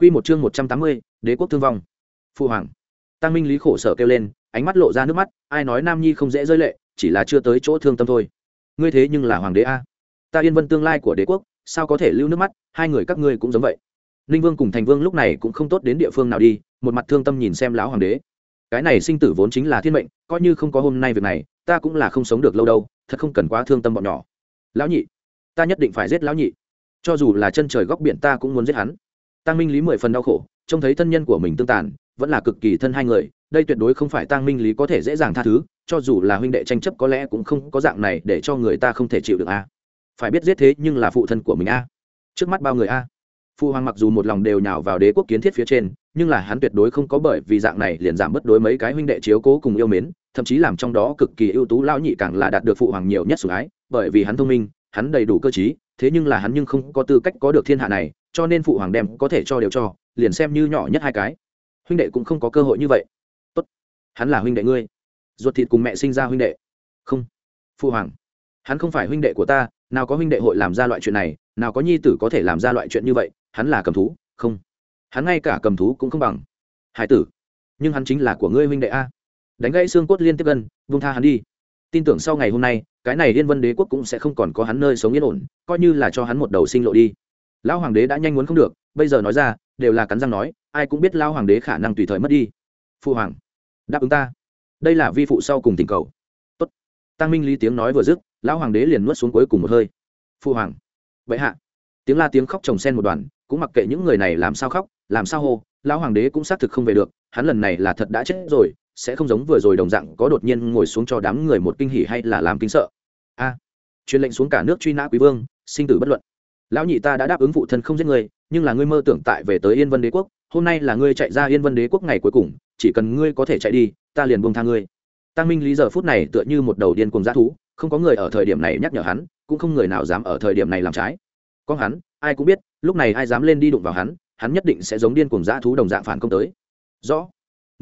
Quy một chương một trăm tám mươi, đế quốc thương vong. Phu hoàng. Tăng Minh Lý khổ sở kêu lên, ánh mắt lộ ra nước mắt, ai nói Nam Nhi không dễ rơi lệ, chỉ là chưa tới chỗ thương tâm thôi. Ngươi thế nhưng là hoàng đế a. Ta Yên Vân tương lai của đế quốc, sao có thể lưu nước mắt, hai người các ngươi cũng giống vậy. Ninh Vương cùng Thành Vương lúc này cũng không tốt đến địa phương nào đi, một mặt thương tâm nhìn xem lão hoàng đế. Cái này sinh tử vốn chính là thiên mệnh, coi như không có hôm nay việc này, ta cũng là không sống được lâu đâu, thật không cần quá thương tâm bọn nhỏ. Lão nhị, ta nhất định phải giết lão nhị. Cho dù là chân trời góc biển ta cũng muốn giết hắn tăng minh lý mười phần đau khổ, trông thấy thân nhân của mình tương tàn, vẫn là cực kỳ thân hai người, đây tuyệt đối không phải tăng minh lý có thể dễ dàng tha thứ, cho dù là huynh đệ tranh chấp có lẽ cũng không có dạng này để cho người ta không thể chịu được a. Phải biết giết thế nhưng là phụ thân của mình a. Trước mắt bao người a. Phụ hoàng mặc dù một lòng đều nhào vào đế quốc kiến thiết phía trên, nhưng là hắn tuyệt đối không có bởi vì dạng này liền giảm bất đối mấy cái huynh đệ chiếu cố cùng yêu mến, thậm chí làm trong đó cực kỳ ưu tú lão nhị càng là đạt được phụ hoàng nhiều nhất sủng ái, bởi vì hắn thông minh, hắn đầy đủ cơ trí, thế nhưng là hắn nhưng không có tư cách có được thiên hạ này cho nên phụ hoàng đem có thể cho đều cho, liền xem như nhỏ nhất hai cái. Huynh đệ cũng không có cơ hội như vậy. Tốt, hắn là huynh đệ ngươi. Ruột thịt cùng mẹ sinh ra huynh đệ. Không, phụ hoàng, hắn không phải huynh đệ của ta, nào có huynh đệ hội làm ra loại chuyện này, nào có nhi tử có thể làm ra loại chuyện như vậy, hắn là cầm thú. Không, hắn ngay cả cầm thú cũng không bằng. Hải tử, nhưng hắn chính là của ngươi huynh đệ a. Đánh gãy xương cốt liên tiếp gân vung tha hắn đi. Tin tưởng sau ngày hôm nay, cái này liên vân đế quốc cũng sẽ không còn có hắn nơi sống yên ổn, coi như là cho hắn một đầu sinh lộ đi lão hoàng đế đã nhanh muốn không được bây giờ nói ra đều là cắn răng nói ai cũng biết lão hoàng đế khả năng tùy thời mất đi. Phụ hoàng đáp ứng ta. Đây là vi phụ sau cùng tình cầu. Tốt. tăng minh lý tiếng nói vừa dứt lão hoàng đế liền nuốt xuống cuối cùng một hơi. Phụ hoàng vậy hạ. Tiếng la tiếng khóc chồng sen một đoàn cũng mặc kệ những người này làm sao khóc làm sao hô lão hoàng đế cũng xác thực không về được hắn lần này là thật đã chết rồi sẽ không giống vừa rồi đồng dạng có đột nhiên ngồi xuống cho đám người một kinh hỉ hay là làm kinh sợ. A. À, truyền lệnh xuống cả nước truy nã quý vương sinh tử bất luận lão nhị ta đã đáp ứng phụ thân không giết ngươi, nhưng là ngươi mơ tưởng tại về tới yên vân đế quốc, hôm nay là ngươi chạy ra yên vân đế quốc ngày cuối cùng, chỉ cần ngươi có thể chạy đi, ta liền buông tha ngươi. Tăng minh lý giờ phút này tựa như một đầu điên cùng g thú, không có người ở thời điểm này nhắc nhở hắn, cũng không người nào dám ở thời điểm này làm trái. Có hắn, ai cũng biết, lúc này ai dám lên đi đụng vào hắn hắn nhất định sẽ giống điên cùng g thú đồng dạng phản công tới. Rõ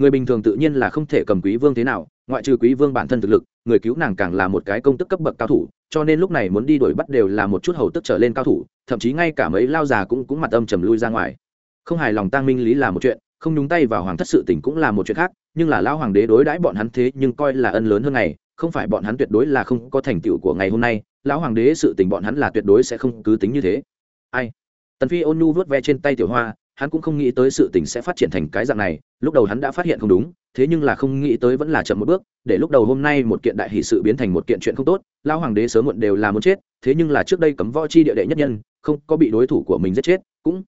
người bình thường tự nhiên là không thể cầm quý vương thế nào, ngoại trừ quý vương bản thân thực lực, người cứu nàng càng là một cái công tức cấp bậc cao thủ, cho nên lúc này muốn đi đuổi bắt đều là một chút hầu tức trở lên cao thủ, thậm chí ngay cả mấy lao già cũng cũng mặt âm trầm lui ra ngoài. Không hài lòng tăng minh lý là một chuyện, không nhúng tay vào hoàng thất sự tỉnh cũng là một chuyện khác, nhưng là lao hoàng đế đối đãi bọn hắn thế nhưng coi là ân lớn hơn ngày, không phải bọn hắn tuyệt đối là không có thành tựu của ngày hôm nay, lão hoàng đế sự tình bọn hắn là tuyệt đối sẽ không cứ tính như thế. Ai? Tần phi ôn nhu vớt ve trên tay tiểu hoa hắn cũng không nghĩ tới sự tình sẽ phát triển thành cái dạng này, lúc đầu hắn đã phát hiện không đúng, thế nhưng là không nghĩ tới vẫn là chậm một bước, để lúc đầu hôm nay một kiện đại hỷ sự biến thành một kiện chuyện không tốt lao hoàng đế sớm muộn đều là muốn chết, thế nhưng là trước đây cấm võ chi địa đệ nhất nhân, không có bị đối thủ của mình giết chết, cũng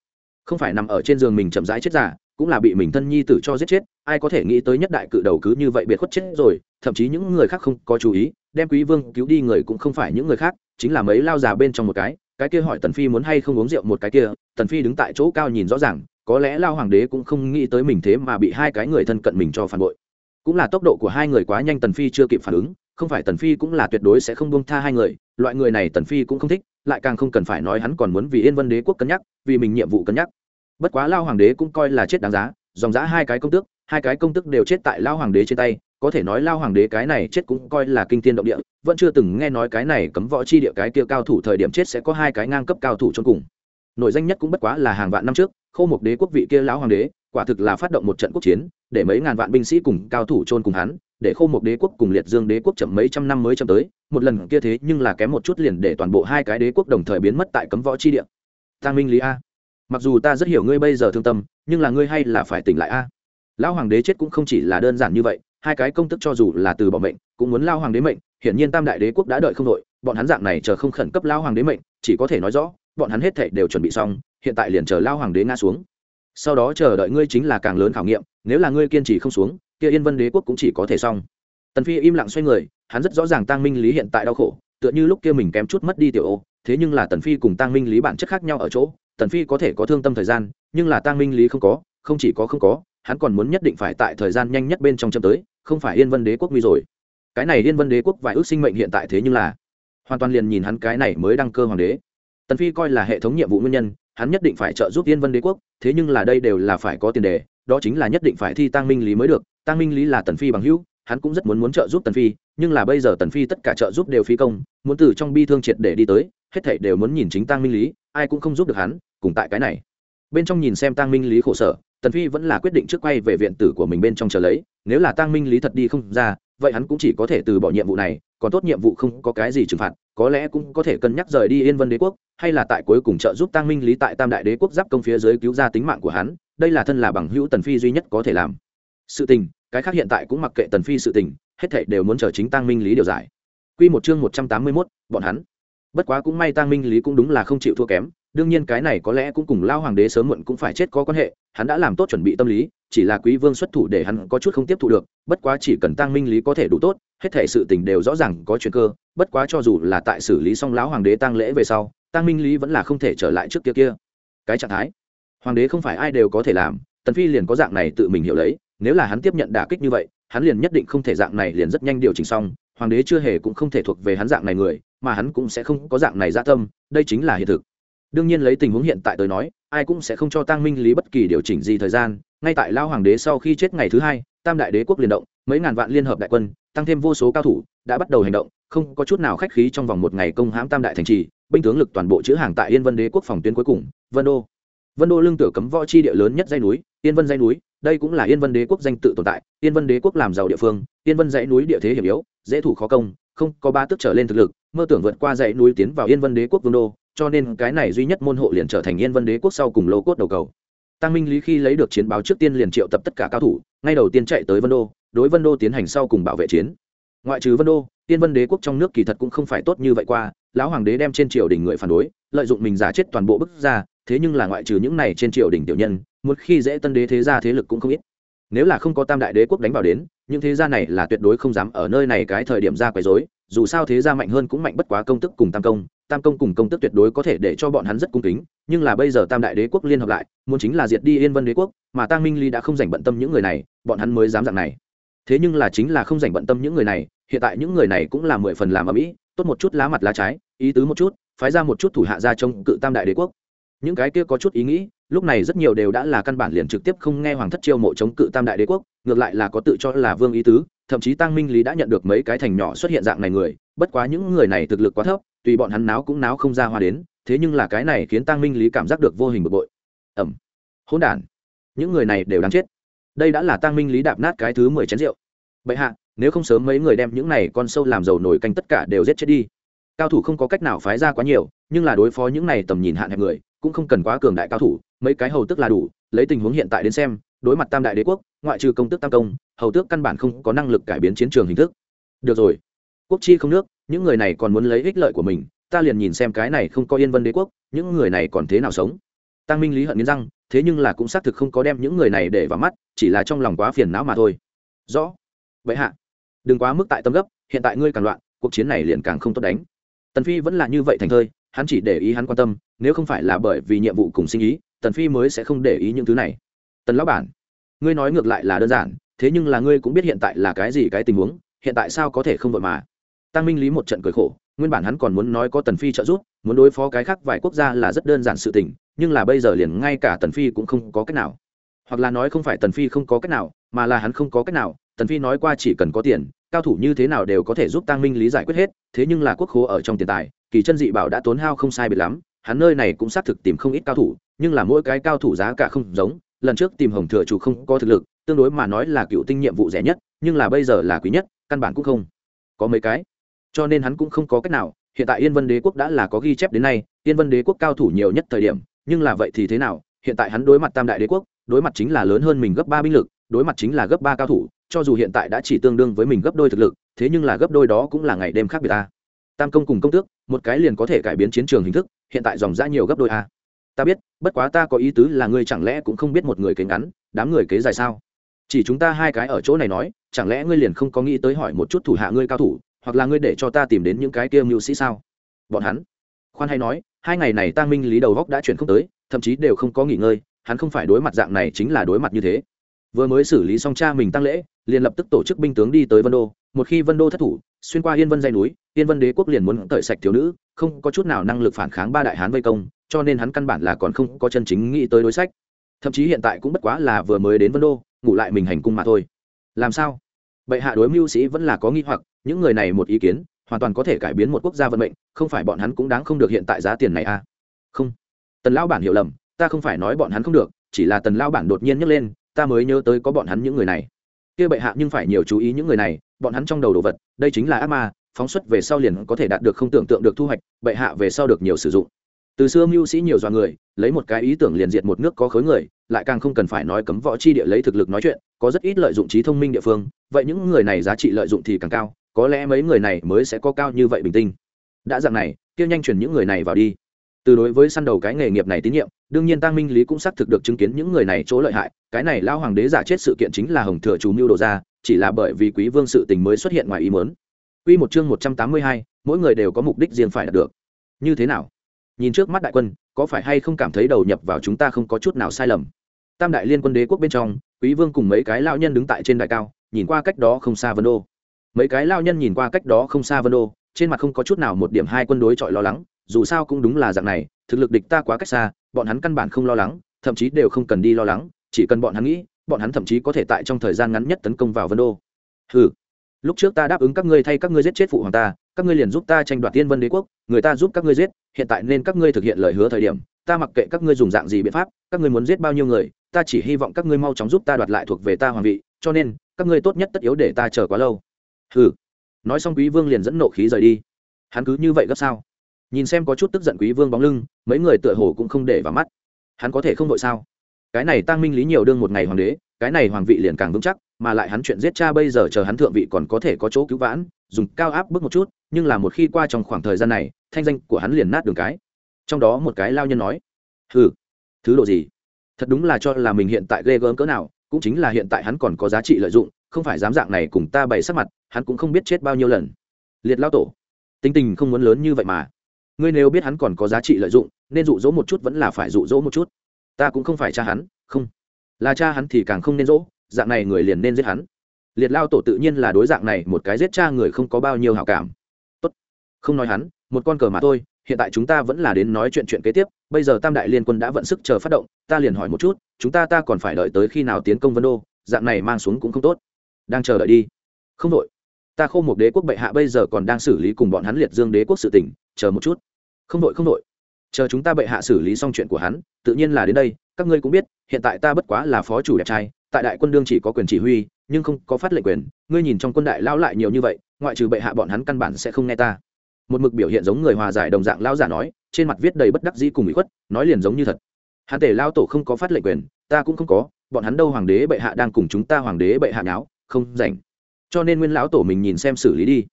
không phải nằm ở trên giường mình chậm rãi chết giả cũng là bị mình thân nhi tử cho giết chết, ai có thể nghĩ tới nhất đại cự đầu cứ như vậy biệt khuất chết rồi, thậm chí những người khác không có chú ý, đem quý vương cứu đi người cũng không phải những người khác, chính là mấy lao già bên trong một cái cái kia hỏi tần phi muốn hay không uống rượu một cái kia, tần phi đứng tại chỗ cao nhìn rõ ràng, có lẽ lao hoàng đế cũng không nghĩ tới mình thế mà bị hai cái người thân cận mình cho phản bội. Cũng là tốc độ của hai người quá nhanh tần phi chưa kịp phản ứng, không phải tần phi cũng là tuyệt đối sẽ không buông tha hai người, loại người này tần phi cũng không thích, lại càng không cần phải nói hắn còn muốn vì yên vân đế quốc cân nhắc, vì mình nhiệm vụ cân nhắc. Bất quá lao hoàng đế cũng coi là chết đáng giá, dòng giá hai cái công tước hai cái công tức đều chết tại lao hoàng đế trên tay, có thể nói lao hoàng đế cái này chết cũng coi là kinh tiên động địa, vẫn chưa từng nghe nói cái này cấm võ chi địa cái kia cao thủ thời điểm chết sẽ có hai cái ngang cấp cao thủ trong cùng. Nội danh nhất cũng bất quá là hàng vạn năm trước khâu một đế quốc vị kia lão hoàng đế, quả thực là phát động một trận quốc chiến, để mấy ngàn vạn binh sĩ cùng cao thủ chôn cùng hắn, để khâu một đế quốc cùng liệt dương đế quốc chậm mấy trăm năm mới chậm tới, một lần kia thế nhưng là kém một chút liền để toàn bộ hai cái đế quốc đồng thời biến mất tại cấm võ chi địa. Tăng minh lý a, mặc dù ta rất hiểu ngươi bây giờ thương tâm, nhưng là ngươi hay là phải tỉnh lại a lão hoàng đế chết cũng không chỉ là đơn giản như vậy, hai cái công tức cho dù là từ bỏ mệnh, cũng muốn lao hoàng đế mệnh, hiển nhiên tam đại đế quốc đã đợi không đội bọn hắn dạng này chờ không khẩn cấp lao hoàng đế mệnh, chỉ có thể nói rõ, bọn hắn hết thể đều chuẩn bị xong, hiện tại liền chờ lao hoàng đế ngã xuống. Sau đó chờ đợi ngươi chính là càng lớn khảo nghiệm, nếu là ngươi kiên trì không xuống, kia yên vân đế quốc cũng chỉ có thể xong. Tần phi im lặng xoay người, hắn rất rõ ràng tăng minh lý hiện tại đau khổ, tựa như lúc kia mình kém chút mất đi tiểu ô, thế nhưng là tần phi cùng tăng minh lý bản chất khác nhau ở chỗ, tần phi có thể có thương tâm thời gian, nhưng là tăng minh lý không có, không chỉ có không có hắn còn muốn nhất định phải tại thời gian nhanh nhất bên trong chậm tới, không phải yên vân đế quốc nguy rồi. Cái này yên vân đế quốc vài ước sinh mệnh hiện tại thế nhưng là hoàn toàn liền nhìn hắn cái này mới đăng cơ hoàng đế. Tần phi coi là hệ thống nhiệm vụ nguyên nhân, hắn nhất định phải trợ giúp yên vân đế quốc, thế nhưng là đây đều là phải có tiền đề, đó chính là nhất định phải thi tăng minh lý mới được. Tăng minh lý là tần phi bằng hữu, hắn cũng rất muốn muốn trợ giúp tần phi, nhưng là bây giờ tần phi tất cả trợ giúp đều phi công, muốn từ trong bi thương triệt để đi tới, hết thảy đều muốn nhìn chính tăng minh lý, ai cũng không giúp được hắn, cùng tại cái này bên trong nhìn xem tăng minh lý khổ sở tần phi vẫn là quyết định trước quay về viện tử của mình bên trong chờ lấy nếu là tăng minh lý thật đi không ra vậy hắn cũng chỉ có thể từ bỏ nhiệm vụ này còn tốt nhiệm vụ không có cái gì trừng phạt có lẽ cũng có thể cân nhắc rời đi yên vân đế quốc hay là tại cuối cùng trợ giúp tăng minh lý tại tam đại đế quốc giáp công phía dưới cứu ra tính mạng của hắn đây là thân là bằng hữu tần phi duy nhất có thể làm. Sự tình cái khác hiện tại cũng mặc kệ tần phi sự tình hết thảy đều muốn chờ chính tăng minh lý điều giải. Quy một chương một trăm tám mươi 181, bọn hắn. Bất quá cũng may tăng minh lý cũng đúng là không chịu thua kém đương nhiên cái này có lẽ cũng cùng lao hoàng đế sớm muộn cũng phải chết có quan hệ, hắn đã làm tốt chuẩn bị tâm lý, chỉ là quý vương xuất thủ để hắn có chút không tiếp thu được, bất quá chỉ cần tăng minh lý có thể đủ tốt, hết thể sự tình đều rõ ràng có chuyện cơ, bất quá cho dù là tại xử lý xong lão hoàng đế tăng lễ về sau, tăng minh lý vẫn là không thể trở lại trước kia kia. Cái trạng thái, hoàng đế không phải ai đều có thể làm, tần phi liền có dạng này tự mình hiểu lấy, nếu là hắn tiếp nhận đả kích như vậy, hắn liền nhất định không thể dạng này liền rất nhanh điều chỉnh xong, hoàng đế chưa hề cũng không thể thuộc về hắn dạng này người, mà hắn cũng sẽ không có dạng này dạ tâm, đây chính là hiện thực đương nhiên lấy tình huống hiện tại tới nói, ai cũng sẽ không cho tăng minh lý bất kỳ điều chỉnh gì thời gian. Ngay tại lao hoàng đế sau khi chết ngày thứ hai, tam đại đế quốc liền động, mấy ngàn vạn liên hợp đại quân, tăng thêm vô số cao thủ, đã bắt đầu hành động. Không có chút nào khách khí trong vòng một ngày công hãm tam đại thành trì, binh tướng lực toàn bộ chữ hàng tại yên vân đế quốc phòng tuyến cuối cùng, vân đô. Vân đô lương tựa cấm võ chi địa lớn nhất dãy núi, yên vân dãy núi, đây cũng là yên vân đế quốc danh tự tồn tại. Yên vân đế quốc làm giàu địa phương, yên vân dãy núi địa thế hiểm yếu, dễ thủ khó công, không có ba tước trở lên thực lực, mơ tưởng vượt qua dãy núi tiến vào yên vân đế quốc vương đô cho nên cái này duy nhất môn hộ liền trở thành yên vân đế quốc sau cùng lô cốt đầu cầu. Tăng minh lý khi lấy được chiến báo trước tiên liền triệu tập tất cả cao thủ, ngay đầu tiên chạy tới vân đô, đối vân đô tiến hành sau cùng bảo vệ chiến. Ngoại trừ vân đô, yên vân đế quốc trong nước kỳ thật cũng không phải tốt như vậy qua, lão hoàng đế đem trên triều đình người phản đối, lợi dụng mình giả chết toàn bộ bức ra, thế nhưng là ngoại trừ những này trên triều đình tiểu nhân, một khi dễ tân đế thế gia thế lực cũng không ít. Nếu là không có tam đại đế quốc đánh vào đến, những thế gia này là tuyệt đối không dám ở nơi này cái thời điểm ra quấy rối, dù sao thế gia mạnh hơn cũng mạnh bất quá công tức cùng tam công tam công cùng công tức tuyệt đối có thể để cho bọn hắn rất cung kính, nhưng là bây giờ tam đại đế quốc liên hợp lại, muốn chính là diệt đi yên vân đế quốc, mà tăng minh ly đã không dành bận tâm những người này, bọn hắn mới dám dạng này. Thế nhưng là chính là không dành bận tâm những người này, hiện tại những người này cũng là mười phần làm ở mỹ tốt một chút lá mặt lá trái, ý tứ một chút, phái ra một chút thủ hạ ra trong cự tam đại đế quốc. Những cái kia có chút ý nghĩ, lúc này rất nhiều đều đã là căn bản liền trực tiếp không nghe hoàng thất chiêu mộ chống cự tam đại đế quốc, ngược lại là có tự cho là vương ý tứ thậm chí tăng minh lý đã nhận được mấy cái thành nhỏ xuất hiện dạng này người, bất quá những người này thực lực quá thấp, tùy bọn hắn náo cũng náo không ra hoa đến, thế nhưng là cái này khiến tăng minh lý cảm giác được vô hình bực bội. Ẩm. Hỗn đản. Những người này đều đáng chết. Đây đã là tăng minh lý đạp nát cái thứ mười chén rượu. Bệ hạ, nếu không sớm mấy người đem những này con sâu làm dầu nổi canh tất cả đều giết chết đi. Cao thủ không có cách nào phái ra quá nhiều, nhưng là đối phó những này tầm nhìn hạn hẹp người, cũng không cần quá cường đại cao thủ, mấy cái hầu tức là đủ, lấy tình huống hiện tại đến xem, đối mặt tam đại đế quốc, ngoại trừ công tức tam công hầu tước căn bản không có năng lực cải biến chiến trường hình thức. Được rồi. Quốc chi không nước, những người này còn muốn lấy ích lợi của mình, ta liền nhìn xem cái này không có yên vân đế quốc, những người này còn thế nào sống. Tăng minh lý hận nghiến răng, thế nhưng là cũng xác thực không có đem những người này để vào mắt, chỉ là trong lòng quá phiền não mà thôi. Rõ. Vậy hạ, đừng quá mức tại tâm gấp, hiện tại ngươi càng loạn, cuộc chiến này liền càng không tốt đánh. Tần phi vẫn là như vậy thành thơi, hắn chỉ để ý hắn quan tâm, nếu không phải là bởi vì nhiệm vụ cùng sinh ý, tần phi mới sẽ không để ý những thứ này. Tần lão bản, ngươi nói ngược lại là đơn giản thế nhưng là ngươi cũng biết hiện tại là cái gì cái tình huống, hiện tại sao có thể không vội mà? Tăng minh lý một trận cười khổ, nguyên bản hắn còn muốn nói có tần phi trợ giúp, muốn đối phó cái khác vài quốc gia là rất đơn giản sự tình, nhưng là bây giờ liền ngay cả tần phi cũng không có cách nào. Hoặc là nói không phải tần phi không có cách nào, mà là hắn không có cách nào, tần phi nói qua chỉ cần có tiền, cao thủ như thế nào đều có thể giúp tăng minh lý giải quyết hết, thế nhưng là quốc khố ở trong tiền tài, kỳ chân dị bảo đã tốn hao không sai biệt lắm, hắn nơi này cũng xác thực tìm không ít cao thủ, nhưng là mỗi cái cao thủ giá cả không giống lần trước tìm hồng thừa chủ không có thực lực, tương đối mà nói là cựu tinh nhiệm vụ rẻ nhất, nhưng là bây giờ là quý nhất, căn bản cũng không có mấy cái. Cho nên hắn cũng không có cách nào, hiện tại yên vân đế quốc đã là có ghi chép đến nay, yên vân đế quốc cao thủ nhiều nhất thời điểm, nhưng là vậy thì thế nào, hiện tại hắn đối mặt tam đại đế quốc, đối mặt chính là lớn hơn mình gấp ba binh lực, đối mặt chính là gấp ba cao thủ, cho dù hiện tại đã chỉ tương đương với mình gấp đôi thực lực, thế nhưng là gấp đôi đó cũng là ngày đêm khác biệt ta tam công cùng công tước, một cái liền có thể cải biến chiến trường hình thức, hiện tại dòng ra nhiều gấp đôi a ta biết, bất quá ta có ý tứ là ngươi chẳng lẽ cũng không biết một người kế ngắn, đám người kế dài sao? Chỉ chúng ta hai cái ở chỗ này nói, chẳng lẽ ngươi liền không có nghĩ tới hỏi một chút thủ hạ ngươi cao thủ, hoặc là ngươi để cho ta tìm đến những cái kia mưu sĩ sao? Bọn hắn, khoan hay nói, hai ngày này ta minh lý đầu góc đã chuyển không tới, thậm chí đều không có nghỉ ngơi, hắn không phải đối mặt dạng này chính là đối mặt như thế. Vừa mới xử lý xong cha mình tăng lễ, liền lập tức tổ chức binh tướng đi tới vân đô, một khi vân đô thất thủ, xuyên qua yên vân dây núi, yên vân đế quốc liền muốn tợi sạch thiếu nữ, không có chút nào năng lực phản kháng ba đại hán vây công cho nên hắn căn bản là còn không có chân chính nghĩ tới đối sách. Thậm chí hiện tại cũng bất quá là vừa mới đến vân đô, ngủ lại mình hành cung mà thôi. Làm sao? Bệ hạ đối mưu sĩ vẫn là có nghi hoặc, những người này một ý kiến, hoàn toàn có thể cải biến một quốc gia vận mệnh, không phải bọn hắn cũng đáng không được hiện tại giá tiền này à? Không. Tần lão bản hiểu lầm, ta không phải nói bọn hắn không được, chỉ là tần lao bản đột nhiên nhấc lên, ta mới nhớ tới có bọn hắn những người này. Kia bệ hạ nhưng phải nhiều chú ý những người này, bọn hắn trong đầu đồ vật, đây chính là ác ma, phóng xuất về sau liền có thể đạt được không tưởng tượng được thu hoạch, bệ hạ về sau được nhiều sử dụng từ xưa mưu sĩ nhiều dọa người lấy một cái ý tưởng liền diệt một nước có khối người lại càng không cần phải nói cấm võ chi địa lấy thực lực nói chuyện có rất ít lợi dụng trí thông minh địa phương vậy những người này giá trị lợi dụng thì càng cao có lẽ mấy người này mới sẽ có cao như vậy bình tinh. Đã dạng này kia nhanh chuyển những người này vào đi. Từ đối với săn đầu cái nghề nghiệp này tín nhiệm đương nhiên tăng minh lý cũng xác thực được chứng kiến những người này chỗ lợi hại cái này lao hoàng đế giả chết sự kiện chính là hồng thừa chủ mưu đồ ra chỉ là bởi vì quý vương sự tình mới xuất hiện ngoài ý mớn Quy một chương một trăm tám mươi hai, mỗi người đều có mục đích riêng phải đạt được. Như thế nào? Nhìn trước mắt đại quân, có phải hay không cảm thấy đầu nhập vào chúng ta không có chút nào sai lầm? Tam đại liên quân đế quốc bên trong, quý vương cùng mấy cái lao nhân đứng tại trên đại cao, nhìn qua cách đó không xa vân đô. Mấy cái lao nhân nhìn qua cách đó không xa vân đô, trên mặt không có chút nào một điểm hai quân đối chọi lo lắng, dù sao cũng đúng là dạng này, thực lực địch ta quá cách xa, bọn hắn căn bản không lo lắng, thậm chí đều không cần đi lo lắng, chỉ cần bọn hắn nghĩ, bọn hắn thậm chí có thể tại trong thời gian ngắn nhất tấn công vào vân đô. Ừ lúc trước ta đáp ứng các ngươi thay các ngươi giết chết phụ hoàng ta các ngươi liền giúp ta tranh đoạt tiên vân đế quốc, người ta giúp các ngươi giết, hiện tại nên các ngươi thực hiện lời hứa thời điểm, ta mặc kệ các ngươi dùng dạng gì biện pháp, các ngươi muốn giết bao nhiêu người, ta chỉ hy vọng các ngươi mau chóng giúp ta đoạt lại thuộc về ta hoàng vị, cho nên, các ngươi tốt nhất tất yếu để ta chờ quá lâu. Hừ. Nói xong quý vương liền dẫn nộ khí rời đi. Hắn cứ như vậy gấp sao? Nhìn xem có chút tức giận quý vương bóng lưng, mấy người tựa hồ cũng không để vào mắt. Hắn có thể không vội sao? Cái này tăng minh lý nhiều đương một ngày hoàng đế, cái này hoàng vị liền càng vững chắc, mà lại hắn chuyện giết cha bây giờ chờ hắn thượng vị còn có thể có chỗ cứu vãn, dùng cao áp bước một chút nhưng là một khi qua trong khoảng thời gian này, thanh danh của hắn liền nát đường cái. Trong đó một cái lao nhân nói, hừ, thứ độ gì? Thật đúng là cho là mình hiện tại ghê gớm cỡ nào, cũng chính là hiện tại hắn còn có giá trị lợi dụng, không phải dám dạng này cùng ta bày sắc mặt, hắn cũng không biết chết bao nhiêu lần. Liệt lao tổ, tính tình không muốn lớn như vậy mà. Ngươi nếu biết hắn còn có giá trị lợi dụng, nên dụ dỗ một chút vẫn là phải dụ dỗ một chút. Ta cũng không phải cha hắn, không. Là cha hắn thì càng không nên dỗ, dạng này người liền nên giết hắn. Liệt lao tổ tự nhiên là đối dạng này một cái giết cha người không có bao nhiêu hảo cảm không nói hắn, một con cờ mà thôi, hiện tại chúng ta vẫn là đến nói chuyện chuyện kế tiếp, bây giờ tam đại liên quân đã vận sức chờ phát động, ta liền hỏi một chút, chúng ta ta còn phải đợi tới khi nào tiến công vân đô, dạng này mang xuống cũng không tốt. Đang chờ đợi đi. Không đội. Ta khô một đế quốc bệ hạ bây giờ còn đang xử lý cùng bọn hắn liệt dương đế quốc sự tỉnh chờ một chút. Không đội không đội. Chờ chúng ta bệ hạ xử lý xong chuyện của hắn, tự nhiên là đến đây, các ngươi cũng biết, hiện tại ta bất quá là phó chủ đẹp trai, tại đại quân đương chỉ có quyền chỉ huy, nhưng không có phát lệnh quyền, ngươi nhìn trong quân đại lao lại nhiều như vậy, ngoại trừ bệ hạ bọn hắn căn bản sẽ không nghe ta một mực biểu hiện giống người hòa giải đồng dạng lao giả nói, trên mặt viết đầy bất đắc dĩ cùng bị khuất, nói liền giống như thật. Hắn tể lao tổ không có phát lệnh quyền, ta cũng không có, bọn hắn đâu hoàng đế bệ hạ đang cùng chúng ta hoàng đế bệ hạ nháo, không rảnh. Cho nên nguyên lão tổ mình nhìn xem xử lý đi.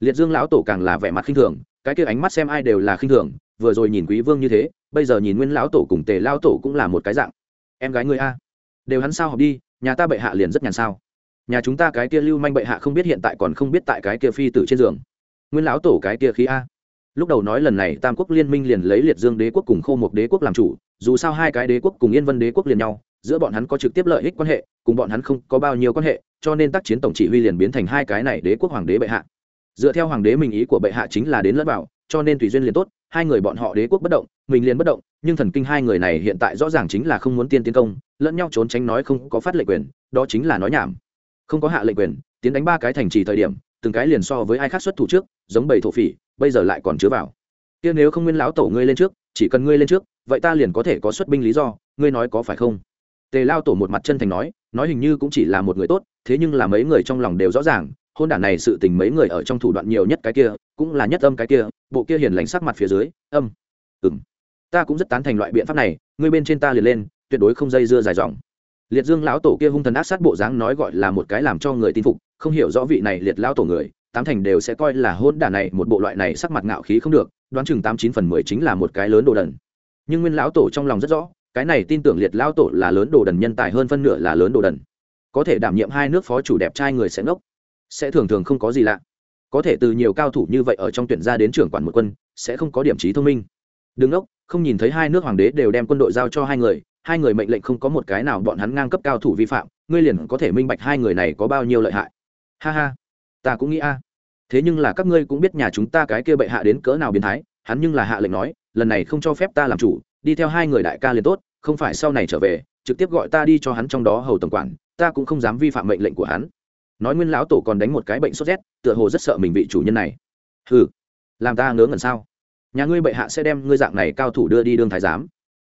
Liệt dương lão tổ càng là vẻ mặt khinh thường, cái kia ánh mắt xem ai đều là khinh thường, vừa rồi nhìn quý vương như thế, bây giờ nhìn nguyên lão tổ cùng tề lao tổ cũng là một cái dạng. Em gái người a. Đều hắn sao học đi, nhà ta bệ hạ liền rất nhàn sao. Nhà chúng ta cái kia lưu manh bệ hạ không biết hiện tại còn không biết tại cái kia phi tử trên giường nguyên lão tổ cái kia khí a. Lúc đầu nói lần này tam quốc liên minh liền lấy liệt dương đế quốc cùng khô một đế quốc làm chủ, dù sao hai cái đế quốc cùng yên vân đế quốc liền nhau, giữa bọn hắn có trực tiếp lợi ích quan hệ, cùng bọn hắn không có bao nhiêu quan hệ, cho nên tác chiến tổng chỉ huy liền biến thành hai cái này đế quốc hoàng đế bệ hạ. Dựa theo hoàng đế mình ý của bệ hạ chính là đến lẫn vào, cho nên tùy duyên liền tốt, hai người bọn họ đế quốc bất động, mình liền bất động, nhưng thần kinh hai người này hiện tại rõ ràng chính là không muốn tiên tiến công, lẫn nhau trốn tránh nói không có phát lệnh quyền, đó chính là nói nhảm. Không có hạ lệnh quyền, tiến đánh ba cái thành trì thời điểm, từng cái liền so với ai khác xuất thủ trước giống bầy thổ phỉ, bây giờ lại còn chứa vào. Kia nếu không nguyên lão tổ ngươi lên trước, chỉ cần ngươi lên trước, vậy ta liền có thể có xuất binh lý do, ngươi nói có phải không? Tề lao tổ một mặt chân thành nói nói hình như cũng chỉ là một người tốt, thế nhưng là mấy người trong lòng đều rõ ràng, hôn đản này sự tình mấy người ở trong thủ đoạn nhiều nhất cái kia, cũng là nhất âm cái kia, bộ kia hiền lành sắc mặt phía dưới, âm. Ừng ta cũng rất tán thành loại biện pháp này, ngươi bên trên ta liền lên, tuyệt đối không dây dưa dài dòng. Liệt dương lão tổ kia hung thần ác sát bộ dáng nói gọi là một cái làm cho người tin phục, không hiểu rõ vị này liệt lão tổ người tám thành đều sẽ coi là hôn đả này, một bộ loại này sắc mặt ngạo khí không được, đoán chừng tám chín phần mười chính là một cái lớn đồ đần. Nhưng nguyên lão tổ trong lòng rất rõ, cái này tin tưởng liệt lão tổ là lớn đồ đần nhân tài hơn phân nửa là lớn đồ đần. Có thể đảm nhiệm hai nước phó chủ đẹp trai người sẽ ngốc, sẽ thường thường không có gì lạ. Có thể từ nhiều cao thủ như vậy ở trong tuyển ra đến trưởng quản một quân, sẽ không có điểm trí thông minh. Đừng ngốc, không nhìn thấy hai nước hoàng đế đều đem quân đội giao cho hai người hai người mệnh lệnh không có một cái nào bọn hắn ngang cấp cao thủ vi phạm, ngươi liền có thể minh bạch hai người này có bao nhiêu lợi hại. Ha ha ta cũng nghĩ a. Thế nhưng là các ngươi cũng biết nhà chúng ta cái kia bệ hạ đến cỡ nào biến thái, hắn nhưng là hạ lệnh nói, lần này không cho phép ta làm chủ, đi theo hai người đại ca liền tốt, không phải sau này trở về, trực tiếp gọi ta đi cho hắn trong đó hầu tổng quản, ta cũng không dám vi phạm mệnh lệnh của hắn. Nói nguyên lão tổ còn đánh một cái bệnh sốt rét, tựa hồ rất sợ mình bị chủ nhân này. Ừ làm ta ngớ ngẩn sao? Nhà ngươi bệ hạ sẽ đem ngươi dạng này cao thủ đưa đi đương thái giám.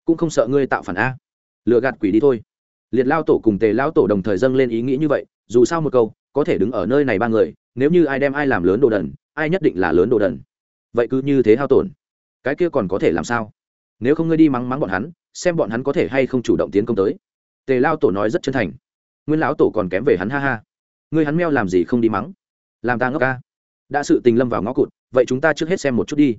Cũng không sợ ngươi tạo phản a. Lựa gạt quỷ đi thôi. Liệt lao tổ cùng tề lao tổ đồng thời dâng lên ý nghĩ như vậy, dù sao một câu có thể đứng ở nơi này ba người, nếu như ai đem ai làm lớn đồ đần, ai nhất định là lớn đồ đần. Vậy cứ như thế hao tổn. Cái kia còn có thể làm sao? Nếu không ngươi đi mắng mắng bọn hắn, xem bọn hắn có thể hay không chủ động tiến công tới. Tề lao tổ nói rất chân thành. Nguyên lão tổ còn kém về hắn, ha ha. Ngươi hắn meo làm gì không đi mắng? Làm ta ngốc ca. Đã sự tình lâm vào ngõ cụt, vậy chúng ta trước hết xem một chút đi.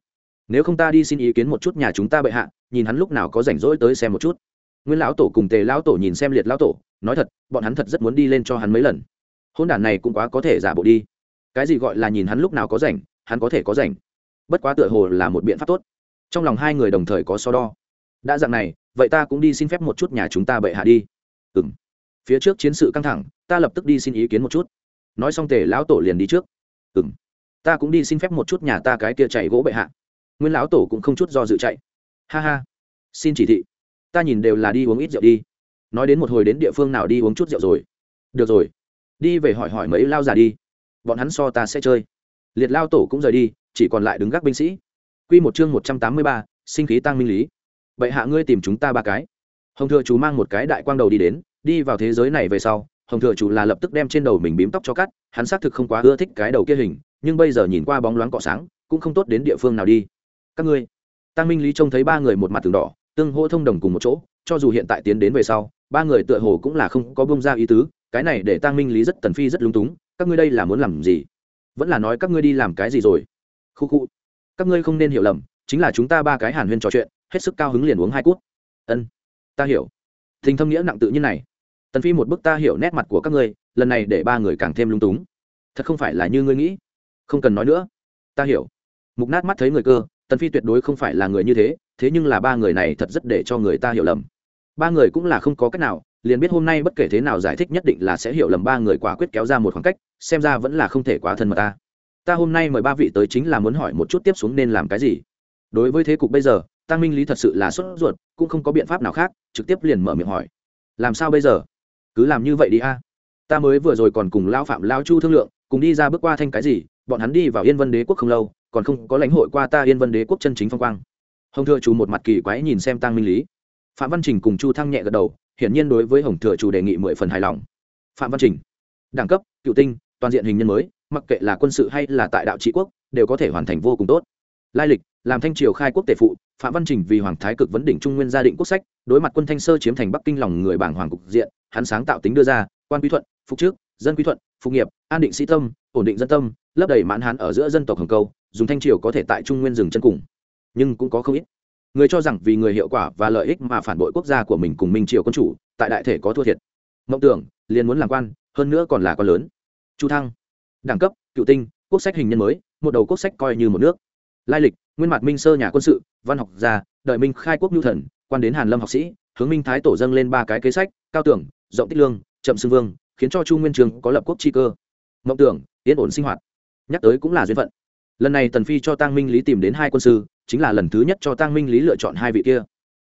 Nếu không ta đi xin ý kiến một chút nhà chúng ta bệ hạ, nhìn hắn lúc nào có rảnh rỗi tới xem một chút. Nguyên lão tổ cùng tề lão tổ nhìn xem liệt lão tổ, nói thật, bọn hắn thật rất muốn đi lên cho hắn mấy lần hôn đản này cũng quá có thể giả bộ đi. Cái gì gọi là nhìn hắn lúc nào có rảnh, hắn có thể có rảnh. Bất quá tựa hồ là một biện pháp tốt. Trong lòng hai người đồng thời có so đo. Đã dạng này, vậy ta cũng đi xin phép một chút nhà chúng ta bệ hạ đi. Ừ m phía trước chiến sự căng thẳng, ta lập tức đi xin ý kiến một chút. Nói xong tề lão tổ liền đi trước. Ừ m ta cũng đi xin phép một chút nhà ta cái kia chạy gỗ bệ hạ. Nguyên lão tổ cũng không chút do dự chạy. Ha ha. Xin chỉ thị. Ta nhìn đều là đi uống ít rượu đi. Nói đến một hồi đến địa phương nào đi uống chút rượu rồi. Được rồi đi về hỏi hỏi mấy lao già đi. Bọn hắn so ta sẽ chơi. Liệt lao tổ cũng rời đi, chỉ còn lại đứng gác binh sĩ. Q một chương một trăm tám mươi ba, sinh khí tăng minh lý. Vậy hạ ngươi tìm chúng ta ba cái. Hồng thừa chú mang một cái đại quang đầu đi đến, đi vào thế giới này về sau, hồng thừa chủ là lập tức đem trên đầu mình bím tóc cho cắt, hắn xác thực không quá ưa thích cái đầu kia hình, nhưng bây giờ nhìn qua bóng loáng cọ sáng, cũng không tốt đến địa phương nào đi. Các ngươi, tăng minh lý trông thấy ba người một mặt tường đỏ, tương hỗ thông đồng cùng một chỗ, cho dù hiện tại tiến đến về sau, ba người tựa hồ cũng là không có bông ra ý tứ cái này để tăng minh lý rất tần phi rất lung túng, các ngươi đây là muốn làm gì? Vẫn là nói các ngươi đi làm cái gì rồi? Khu khu, các ngươi không nên hiểu lầm, chính là chúng ta ba cái hàn huyên trò chuyện, hết sức cao hứng liền uống hai cút. Ân, ta hiểu. Thình thâm nghĩa nặng tự nhiên này. Tần phi một bức ta hiểu nét mặt của các ngươi, lần này để ba người càng thêm lung túng. Thật không phải là như ngươi nghĩ. Không cần nói nữa. Ta hiểu. Mục nát mắt thấy người cơ, tần phi tuyệt đối không phải là người như thế thế nhưng là ba người này thật rất để cho người ta hiểu lầm. Ba người cũng là không có cách nào liền biết hôm nay bất kể thế nào giải thích nhất định là sẽ hiểu lầm ba người quả quyết kéo ra một khoảng cách, xem ra vẫn là không thể quá thân mật ta. Ta hôm nay mời ba vị tới chính là muốn hỏi một chút tiếp xuống nên làm cái gì. Đối với thế cục bây giờ, tăng minh lý thật sự là sốt ruột, cũng không có biện pháp nào khác, trực tiếp liền mở miệng hỏi. Làm sao bây giờ? Cứ làm như vậy đi a. Ta mới vừa rồi còn cùng lao phạm lao chu thương lượng, cùng đi ra bước qua thanh cái gì, bọn hắn đi vào yên vân đế quốc không lâu, còn không có lãnh hội qua ta yên vân đế quốc chân chính phong quang. Hồng thừa chủ một mặt kỳ quái nhìn xem tăng minh lý. Phạm văn trình cùng chu thăng nhẹ gật đầu hiển nhiên đối với hồng thừa chủ đề nghị mười phần hài lòng. Phạm văn trình, đẳng cấp, cựu tinh, toàn diện hình nhân mới, mặc kệ là quân sự hay là tại đạo trị quốc, đều có thể hoàn thành vô cùng tốt. Lai lịch, làm thanh triều khai quốc tể phụ, phạm văn trình vì hoàng thái cực vấn đỉnh trung nguyên gia định quốc sách, đối mặt quân thanh sơ chiếm thành bắc kinh lòng người bảng hoàng cục diện, hắn sáng tạo tính đưa ra, quan quý thuận, phục trước, dân quý thuận, phục nghiệp, an định sĩ tâm, ổn định dân tâm, lấp đầy mãn hán ở giữa dân tộc hồng câu, dùng thanh triều có thể tại trung nguyên dừng chân cùng. Nhưng cũng có không ít người cho rằng vì người hiệu quả và lợi ích mà phản bội quốc gia của mình cùng minh triều quân chủ, tại đại thể có thua thiệt. Mộng tưởng, liền muốn làm quan, hơn nữa còn là con lớn. Chu thăng. Đẳng cấp, cựu tinh, quốc sách hình nhân mới, một đầu quốc sách coi như một nước. Lai lịch, nguyên mặt minh sơ nhà quân sự, văn học gia, đợi minh khai quốc nhu thần, quan đến hàn lâm học sĩ, hướng minh thái tổ dâng lên ba cái kế sách, cao tưởng, rộng tích lương, chậm xưng vương, khiến cho chu nguyên trường có lập quốc chi cơ. Mộng tưởng, yên ổn sinh hoạt. Nhắc tới cũng là duyên phận lần này tần phi cho tăng minh lý tìm đến hai quân sư, chính là lần thứ nhất cho tăng minh lý lựa chọn hai vị kia.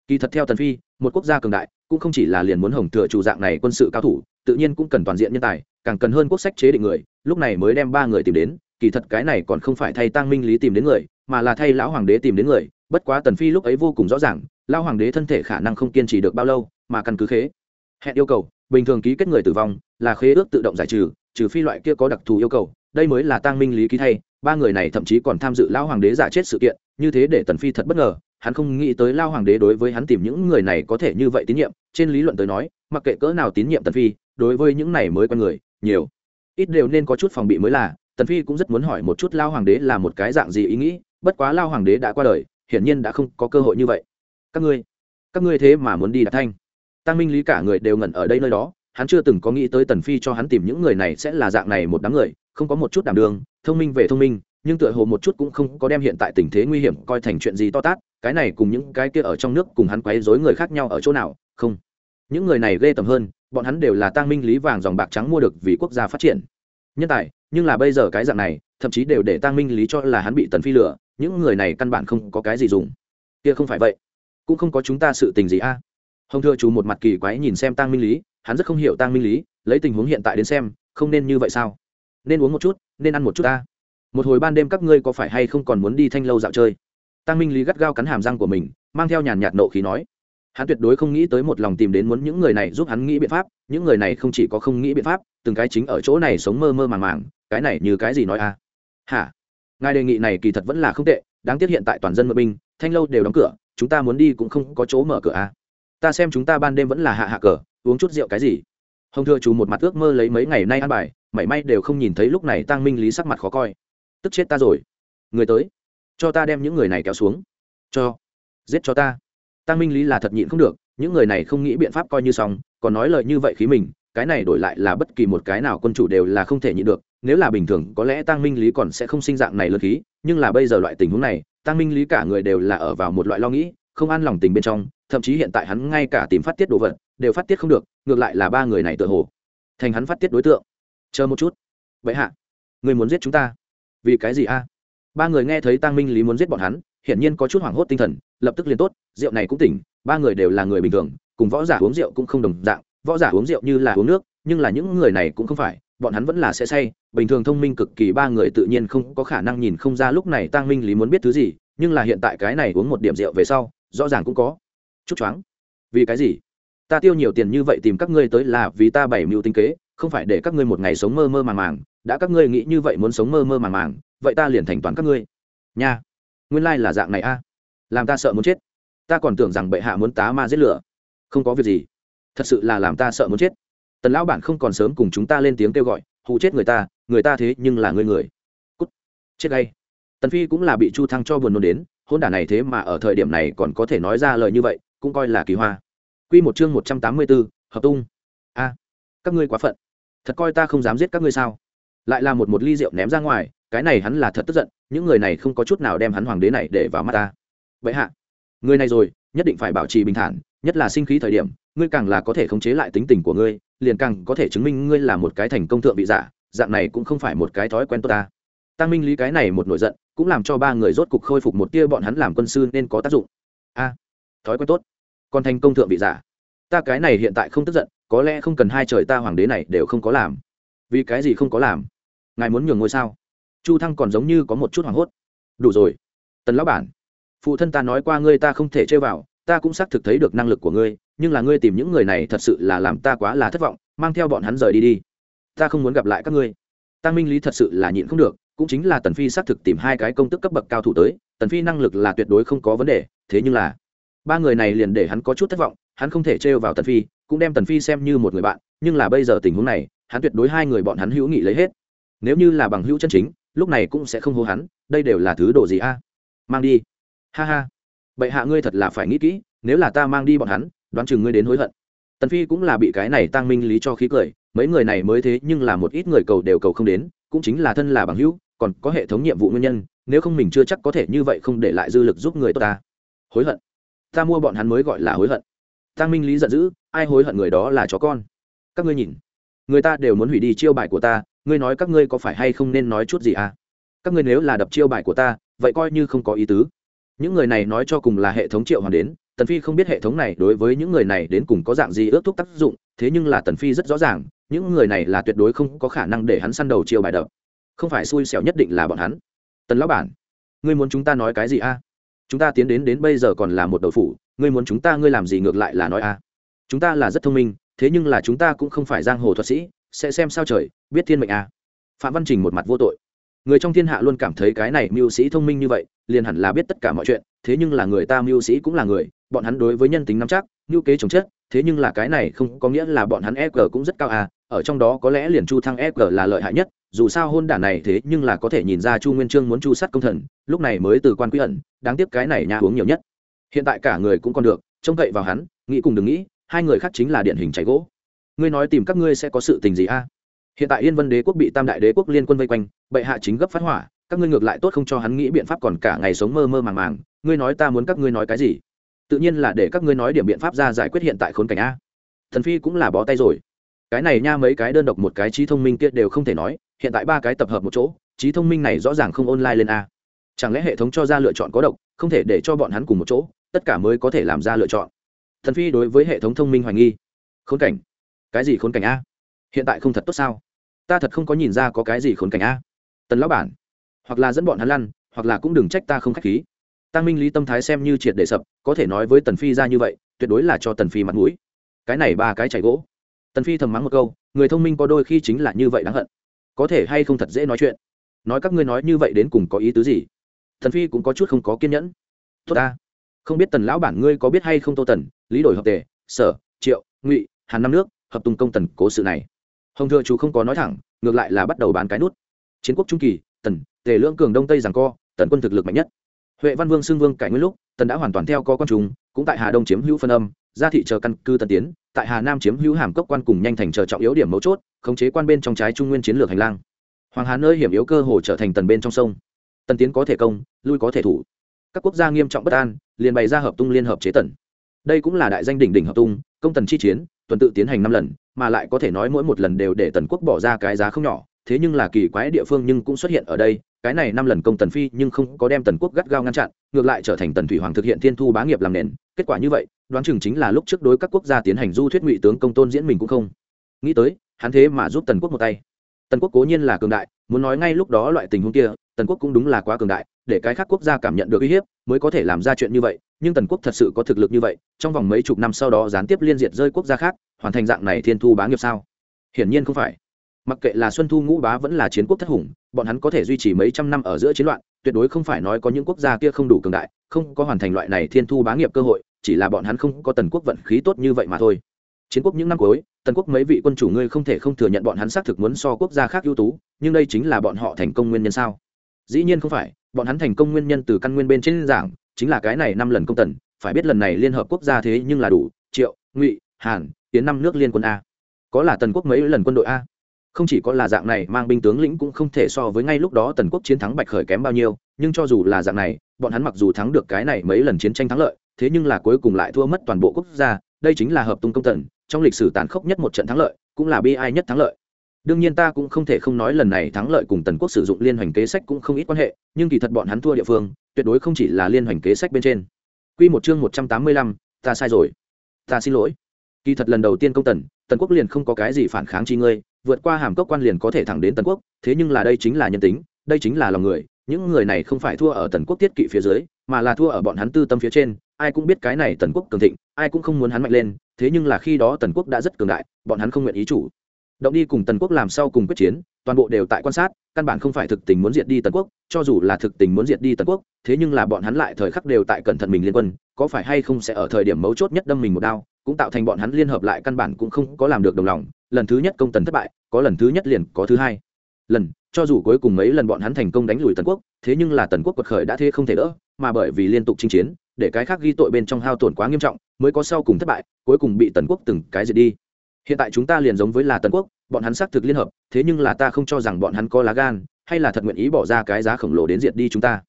Kỳ thật theo tần phi, một quốc gia cường đại, cũng không chỉ là liền muốn hồng thừa chủ dạng này quân sự cao thủ, tự nhiên cũng cần toàn diện nhân tài, càng cần hơn quốc sách chế định người, lúc này mới đem ba người tìm đến. Kỳ thật cái này còn không phải thay tăng minh lý tìm đến người, mà là thay lão hoàng đế tìm đến người, bất quá tần phi lúc ấy vô cùng rõ ràng, lão hoàng đế thân thể khả năng không kiên trì được bao lâu, mà căn cứ khế, hẹn yêu cầu, bình thường ký kết người tử vong là khế ước tự động giải trừ trừ phi loại kia có đặc thù yêu cầu, đây mới là tăng minh lý ký thay ba người này thậm chí còn tham dự lão hoàng đế giả chết sự kiện, như thế để tần phi thật bất ngờ, hắn không nghĩ tới lao hoàng đế đối với hắn tìm những người này có thể như vậy tín nhiệm, trên lý luận tới nói, mặc kệ cỡ nào tín nhiệm tần phi, đối với những này mới con người, nhiều, ít đều nên có chút phòng bị mới là, tần phi cũng rất muốn hỏi một chút lao hoàng đế là một cái dạng gì ý nghĩ, bất quá lao hoàng đế đã qua đời, hiển nhiên đã không có cơ hội như vậy. Các ngươi các ngươi thế mà muốn đi đạt thanh? Tăng minh lý cả người đều ngẩn ở đây nơi đó hắn chưa từng có nghĩ tới tần phi cho hắn tìm những người này sẽ là dạng này một đám người, không có một chút đảm đường, thông minh về thông minh, nhưng tựa hồ một chút cũng không có đem hiện tại tình thế nguy hiểm coi thành chuyện gì to tát, cái này cùng những cái kia ở trong nước cùng hắn quấy rối người khác nhau ở chỗ nào, không. Những người này ghê tầm hơn, bọn hắn đều là tăng minh lý vàng dòng bạc trắng mua được vì quốc gia phát triển. Nhân tài, nhưng là bây giờ cái dạng này, thậm chí đều để tăng minh lý cho là hắn bị tần phi lừa, những người này căn bản không có cái gì dùng. Kia không phải vậy, cũng không có chúng ta sự tình gì a. Hồng thừa chú một mặt kỳ quái nhìn xem tăng minh lý hắn rất không hiểu tăng minh lý, lấy tình huống hiện tại đến xem, không nên như vậy sao? Nên uống một chút, nên ăn một chút ta. Một hồi ban đêm các ngươi có phải hay không còn muốn đi thanh lâu dạo chơi? Tăng minh lý gắt gao cắn hàm răng của mình, mang theo nhàn nhạt nộ khí nói. Hắn tuyệt đối không nghĩ tới một lòng tìm đến muốn những người này giúp hắn nghĩ biện pháp, những người này không chỉ có không nghĩ biện pháp, từng cái chính ở chỗ này sống mơ mơ màng màng, cái này như cái gì nói à? hả? Ngài đề nghị này kỳ thật vẫn là không tệ, đáng tiếc hiện tại toàn dân mượn binh, thanh lâu đều đóng cửa, chúng ta muốn đi cũng không có chỗ mở cửa à? ta xem chúng ta ban đêm vẫn là hạ hạ cờ uống chút rượu cái gì? Hồng thừa chú một mặt ước mơ lấy mấy ngày nay ăn bài, mảy may đều không nhìn thấy lúc này tăng minh lý sắc mặt khó coi. Tức chết ta rồi. Người tới, cho ta đem những người này kéo xuống. Cho, giết cho ta. Tăng minh lý là thật nhịn không được, những người này không nghĩ biện pháp coi như xong, còn nói lời như vậy khí mình, cái này đổi lại là bất kỳ một cái nào quân chủ đều là không thể nhịn được. Nếu là bình thường, có lẽ tăng minh lý còn sẽ không sinh dạng này lượt khí, nhưng là bây giờ loại tình huống này tăng minh lý cả người đều là ở vào một loại lo nghĩ, không an lòng tình bên trong, thậm chí hiện tại hắn ngay cả tìm phát tiết đồ vật đều phát tiết không được, ngược lại là ba người này tự hồ thành hắn phát tiết đối tượng. Chờ một chút. Vậy hạ, người muốn giết chúng ta. Vì cái gì a? Ba người nghe thấy tăng minh lý muốn giết bọn hắn, hiển nhiên có chút hoảng hốt tinh thần, lập tức liền tốt, rượu này cũng tỉnh, ba người đều là người bình thường, cùng võ giả uống rượu cũng không đồng dạng, võ giả uống rượu như là uống nước, nhưng là những người này cũng không phải, bọn hắn vẫn là sẽ say, bình thường thông minh cực kỳ ba người tự nhiên không có khả năng nhìn không ra lúc này tăng minh lý muốn biết thứ gì, nhưng là hiện tại cái này uống một điểm rượu về sau, rõ ràng cũng có chút choáng. Vì cái gì? Ta tiêu nhiều tiền như vậy tìm các ngươi tới là vì ta bảy mưu tinh kế, không phải để các ngươi một ngày sống mơ mơ màng màng. Đã các ngươi nghĩ như vậy muốn sống mơ mơ màng màng, vậy ta liền thành toán các ngươi. Nha, nguyên lai là dạng này a. Làm ta sợ muốn chết. Ta còn tưởng rằng bệ hạ muốn tá ma giết lửa. Không có việc gì. Thật sự là làm ta sợ muốn chết. Tần lão bản không còn sớm cùng chúng ta lên tiếng kêu gọi hụ chết người ta người ta thế nhưng là người người. Cút. Chết ngay. tần phi cũng là bị chu thăng cho buồn nôn đến hôn đả này thế mà ở thời điểm này còn có thể nói ra lời như vậy, cũng coi là kỳ hoa quy một chương một trăm tám mươi 184, hợp tung. A các ngươi quá phận. Thật coi ta không dám giết các ngươi sao? Lại là một một ly rượu ném ra ngoài cái này hắn là thật tức giận những người này không có chút nào đem hắn hoàng đế này để vào mắt ta. Vậy hạ người này rồi nhất định phải bảo trì bình thản nhất là sinh khí thời điểm ngươi càng là có thể khống chế lại tính tình của ngươi liền càng có thể chứng minh ngươi là một cái thành công thượng vị giả dạng này cũng không phải một cái thói quen tốt ta. Tăng minh lý cái này một nổi giận cũng làm cho ba người rốt cục khôi phục một tia bọn hắn làm quân sư nên có tác dụng. A thói quen tốt còn thành công thượng vị giả. Ta cái này hiện tại không tức giận, có lẽ không cần hai trời ta hoàng đế này đều không có làm. Vì cái gì không có làm? Ngài muốn nhường ngôi sao? Chu thăng còn giống như có một chút hoảng hốt. Đủ rồi. Tần lão bản, phụ thân ta nói qua ngươi ta không thể chơi vào, ta cũng xác thực thấy được năng lực của ngươi, nhưng là ngươi tìm những người này thật sự là làm ta quá là thất vọng, mang theo bọn hắn rời đi đi. Ta không muốn gặp lại các ngươi. Tăng minh lý thật sự là nhịn không được, cũng chính là tần phi xác thực tìm hai cái công tức cấp bậc cao thủ tới, tần phi năng lực là tuyệt đối không có vấn đề, thế nhưng là ba người này liền để hắn có chút thất vọng, hắn không thể trêu vào tần phi, cũng đem tần phi xem như một người bạn, nhưng là bây giờ tình huống này, hắn tuyệt đối hai người bọn hắn hữu nghị lấy hết. Nếu như là bằng hữu chân chính, lúc này cũng sẽ không hô hắn, đây đều là thứ đồ gì a? Mang đi. Ha ha. Bệ hạ ngươi thật là phải nghĩ kỹ, nếu là ta mang đi bọn hắn, đoán chừng ngươi đến hối hận. Tần phi cũng là bị cái này tăng minh lý cho khí cười, mấy người này mới thế nhưng là một ít người cầu đều cầu không đến, cũng chính là thân là bằng hữu, còn có hệ thống nhiệm vụ nguyên nhân, nếu không mình chưa chắc có thể như vậy không để lại dư lực giúp người tốt ta. Hối hận ta mua bọn hắn mới gọi là hối hận. Tăng minh lý giận dữ, ai hối hận người đó là chó con? Các ngươi nhìn, người ta đều muốn hủy đi chiêu bài của ta, ngươi nói các ngươi có phải hay không nên nói chút gì à? Các ngươi nếu là đập chiêu bài của ta, vậy coi như không có ý tứ. Những người này nói cho cùng là hệ thống triệu hoàn đến, tần phi không biết hệ thống này đối với những người này đến cùng có dạng gì ước thúc tác dụng, thế nhưng là tần phi rất rõ ràng, những người này là tuyệt đối không có khả năng để hắn săn đầu chiêu bài đập. Không phải xui xẻo nhất định là bọn hắn. Tần lão bản, ngươi muốn chúng ta nói cái gì a chúng ta tiến đến đến bây giờ còn là một đầu phủ, ngươi muốn chúng ta, ngươi làm gì ngược lại là nói a. Chúng ta là rất thông minh, thế nhưng là chúng ta cũng không phải giang hồ thuật sĩ, sẽ xem sao trời, biết thiên mệnh a. Phạm văn trình một mặt vô tội. Người trong thiên hạ luôn cảm thấy cái này mưu sĩ thông minh như vậy, liền hẳn là biết tất cả mọi chuyện, thế nhưng là người ta mưu sĩ cũng là người, bọn hắn đối với nhân tính nắm chắc mưu kế chống chết, thế nhưng là cái này không có nghĩa là bọn hắn e g cũng rất cao à ở trong đó có lẽ liền chu thăng sg là lợi hại nhất, dù sao hôn đản này thế nhưng là có thể nhìn ra chu nguyên trương muốn chu sát công thần, lúc này mới từ quan quy ẩn, đáng tiếc cái này nhà uống nhiều nhất. Hiện tại cả người cũng còn được, trông cậy vào hắn, nghĩ cùng đừng nghĩ, hai người khác chính là điển hình cháy gỗ. Ngươi nói tìm các ngươi sẽ có sự tình gì a? Hiện tại yên vân đế quốc bị tam đại đế quốc liên quân vây quanh, bệ hạ chính gấp phát hỏa, các ngươi ngược lại tốt không cho hắn nghĩ biện pháp còn cả ngày sống mơ mơ màng màng, ngươi nói ta muốn các ngươi nói cái gì? Tự nhiên là để các ngươi nói điểm biện pháp ra giải quyết hiện tại khốn cảnh a. Thần phi cũng là bó tay rồi cái này nha mấy cái đơn độc một cái trí thông minh kia đều không thể nói, hiện tại ba cái tập hợp một chỗ, trí thông minh này rõ ràng không online lên a. Chẳng lẽ hệ thống cho ra lựa chọn có độc, không thể để cho bọn hắn cùng một chỗ, tất cả mới có thể làm ra lựa chọn. Thần phi đối với hệ thống thông minh hoài nghi. Khốn cảnh. Cái gì khốn cảnh a? Hiện tại không thật tốt sao? Ta thật không có nhìn ra có cái gì khốn cảnh a. Tần lão bản, hoặc là dẫn bọn hắn lăn, hoặc là cũng đừng trách ta không k h á c h khí. Tăng minh lý tâm thái xem như triệt để sập, có thể nói với tần phi ra như vậy, tuyệt đối là cho tần phi mặt mũi. Cái này ba cái chảy gỗ tần phi thầm mắng một câu, người thông minh có đôi khi chính là như vậy đáng hận. Có thể hay không thật dễ nói chuyện? Nói các ngươi nói như vậy đến cùng có ý tứ gì? Tần phi cũng có chút không có kiên nhẫn. Tốt ta. Không biết tần lão bản ngươi có biết hay không tô tần, lý đổi hợp tề, sở, triệu, ngụy, hàn năm nước, hợp tung công tần cố sự này. Hồng thừa chú không có nói thẳng, ngược lại là bắt đầu bán cái nút. Chiến quốc trung kỳ, tần, tề lưỡng cường đông tây rằng co, tần quân thực lực mạnh nhất. Huệ văn vương xưng vương cải nguyên lúc, tần đã hoàn toàn theo có con chúng, cũng tại hà đông chiếm hữu phân âm gia thị chờ căn cư tần tiến tại hà nam chiếm hữu hàm cốc quan cùng nhanh thành chờ trọng yếu điểm mấu chốt, khống chế quan bên trong trái trung nguyên chiến lược hành lang. Hoàng hà nơi hiểm yếu cơ hồ trở thành tần bên trong sông. Tần tiến có thể công, lui có thể thủ. Các quốc gia nghiêm trọng bất an, liền bày ra hợp tung liên hợp chế tần. Đây cũng là đại danh đỉnh đỉnh hợp tung, công tần chi chiến, tuần tự tiến hành năm lần, mà lại có thể nói mỗi một lần đều để tần quốc bỏ ra cái giá không nhỏ, thế nhưng là kỳ quái địa phương nhưng cũng xuất hiện ở đây cái này năm lần công tần phi nhưng không có đem tần quốc gắt gao ngăn chặn, ngược lại trở thành tần thủy hoàng thực hiện thiên thu bá nghiệp làm nền. Kết quả như vậy, đoán chừng chính là lúc trước đối các quốc gia tiến hành du thuyết ngụy tướng công tôn diễn mình cũng không. Nghĩ tới, hắn thế mà giúp tần quốc một tay. Tần quốc cố nhiên là cường đại, muốn nói ngay lúc đó loại tình huống kia, tần quốc cũng đúng là quá cường đại, để cái khác quốc gia cảm nhận được uy hiếp mới có thể làm ra chuyện như vậy, nhưng tần quốc thật sự có thực lực như vậy, trong vòng mấy chục năm sau đó gián tiếp liên diệt rơi quốc gia khác, hoàn thành dạng này thiên thu bá nghiệp sao? Hiển nhiên không phải. Mặc kệ là xuân thu ngũ bá vẫn là chiến quốc thất hùng bọn hắn có thể duy trì mấy trăm năm ở giữa chiến loạn, tuyệt đối không phải nói có những quốc gia kia không đủ cường đại, không có hoàn thành loại này thiên thu bá nghiệp cơ hội, chỉ là bọn hắn không có tần quốc vận khí tốt như vậy mà thôi. Chiến quốc những năm cuối, tần quốc mấy vị quân chủ ngươi không thể không thừa nhận bọn hắn xác thực muốn so quốc gia khác ưu tú, nhưng đây chính là bọn họ thành công nguyên nhân sao? Dĩ nhiên không phải, bọn hắn thành công nguyên nhân từ căn nguyên bên trên giảng, chính là cái này năm lần công tần, phải biết lần này liên hợp quốc gia thế nhưng là đủ, triệu, ngụy, hàn, tiến năm nước liên quân a. Có là tần quốc mấy lần quân đội a? Không chỉ có là dạng này, mang binh tướng lĩnh cũng không thể so với ngay lúc đó tần quốc chiến thắng bạch khởi kém bao nhiêu, nhưng cho dù là dạng này, bọn hắn mặc dù thắng được cái này mấy lần chiến tranh thắng lợi, thế nhưng là cuối cùng lại thua mất toàn bộ quốc gia, đây chính là hợp tung công tần, trong lịch sử tàn khốc nhất một trận thắng lợi, cũng là bi ai nhất thắng lợi. Đương nhiên ta cũng không thể không nói lần này thắng lợi cùng tần quốc sử dụng liên hoành kế sách cũng không ít quan hệ, nhưng kỳ thật bọn hắn thua địa phương, tuyệt đối không chỉ là liên hoành kế sách bên trên. Q một chương một trăm tám mươi lăm, ta sai rồi. Ta xin lỗi. Kỳ thật lần đầu tiên công tần tần quốc liền không có cái gì phản kháng chi ngươi vượt qua hàm cốc quan liền có thể thẳng đến tần quốc, thế nhưng là đây chính là nhân tính, đây chính là lòng người, những người này không phải thua ở tần quốc tiết kỵ phía dưới, mà là thua ở bọn hắn tư tâm phía trên, ai cũng biết cái này tần quốc cường thịnh, ai cũng không muốn hắn mạnh lên, thế nhưng là khi đó tần quốc đã rất cường đại, bọn hắn không nguyện ý chủ. Động đi cùng tần quốc làm sau cùng quyết chiến, toàn bộ đều tại quan sát, căn bản không phải thực tình muốn diệt đi tần quốc, cho dù là thực tình muốn diệt đi tần quốc, thế nhưng là bọn hắn lại thời khắc đều tại cẩn thận mình liên quân, có phải hay không sẽ ở thời điểm mấu chốt nhất đâm mình một đao cũng tạo thành bọn hắn liên hợp lại căn bản cũng không có làm được đồng lòng. Lần thứ nhất công tần thất bại, có lần thứ nhất liền có thứ hai. Lần, cho dù cuối cùng mấy lần bọn hắn thành công đánh lùi tần quốc, thế nhưng là tần quốc quật khởi đã thế không thể đỡ, mà bởi vì liên tục chinh chiến, để cái khác ghi tội bên trong hao tổn quá nghiêm trọng, mới có sau cùng thất bại, cuối cùng bị tần quốc từng cái diệt đi. Hiện tại chúng ta liền giống với là tần quốc, bọn hắn xác thực liên hợp, thế nhưng là ta không cho rằng bọn hắn có lá gan, hay là thật nguyện ý bỏ ra cái giá khổng lồ đến diệt đi chúng ta.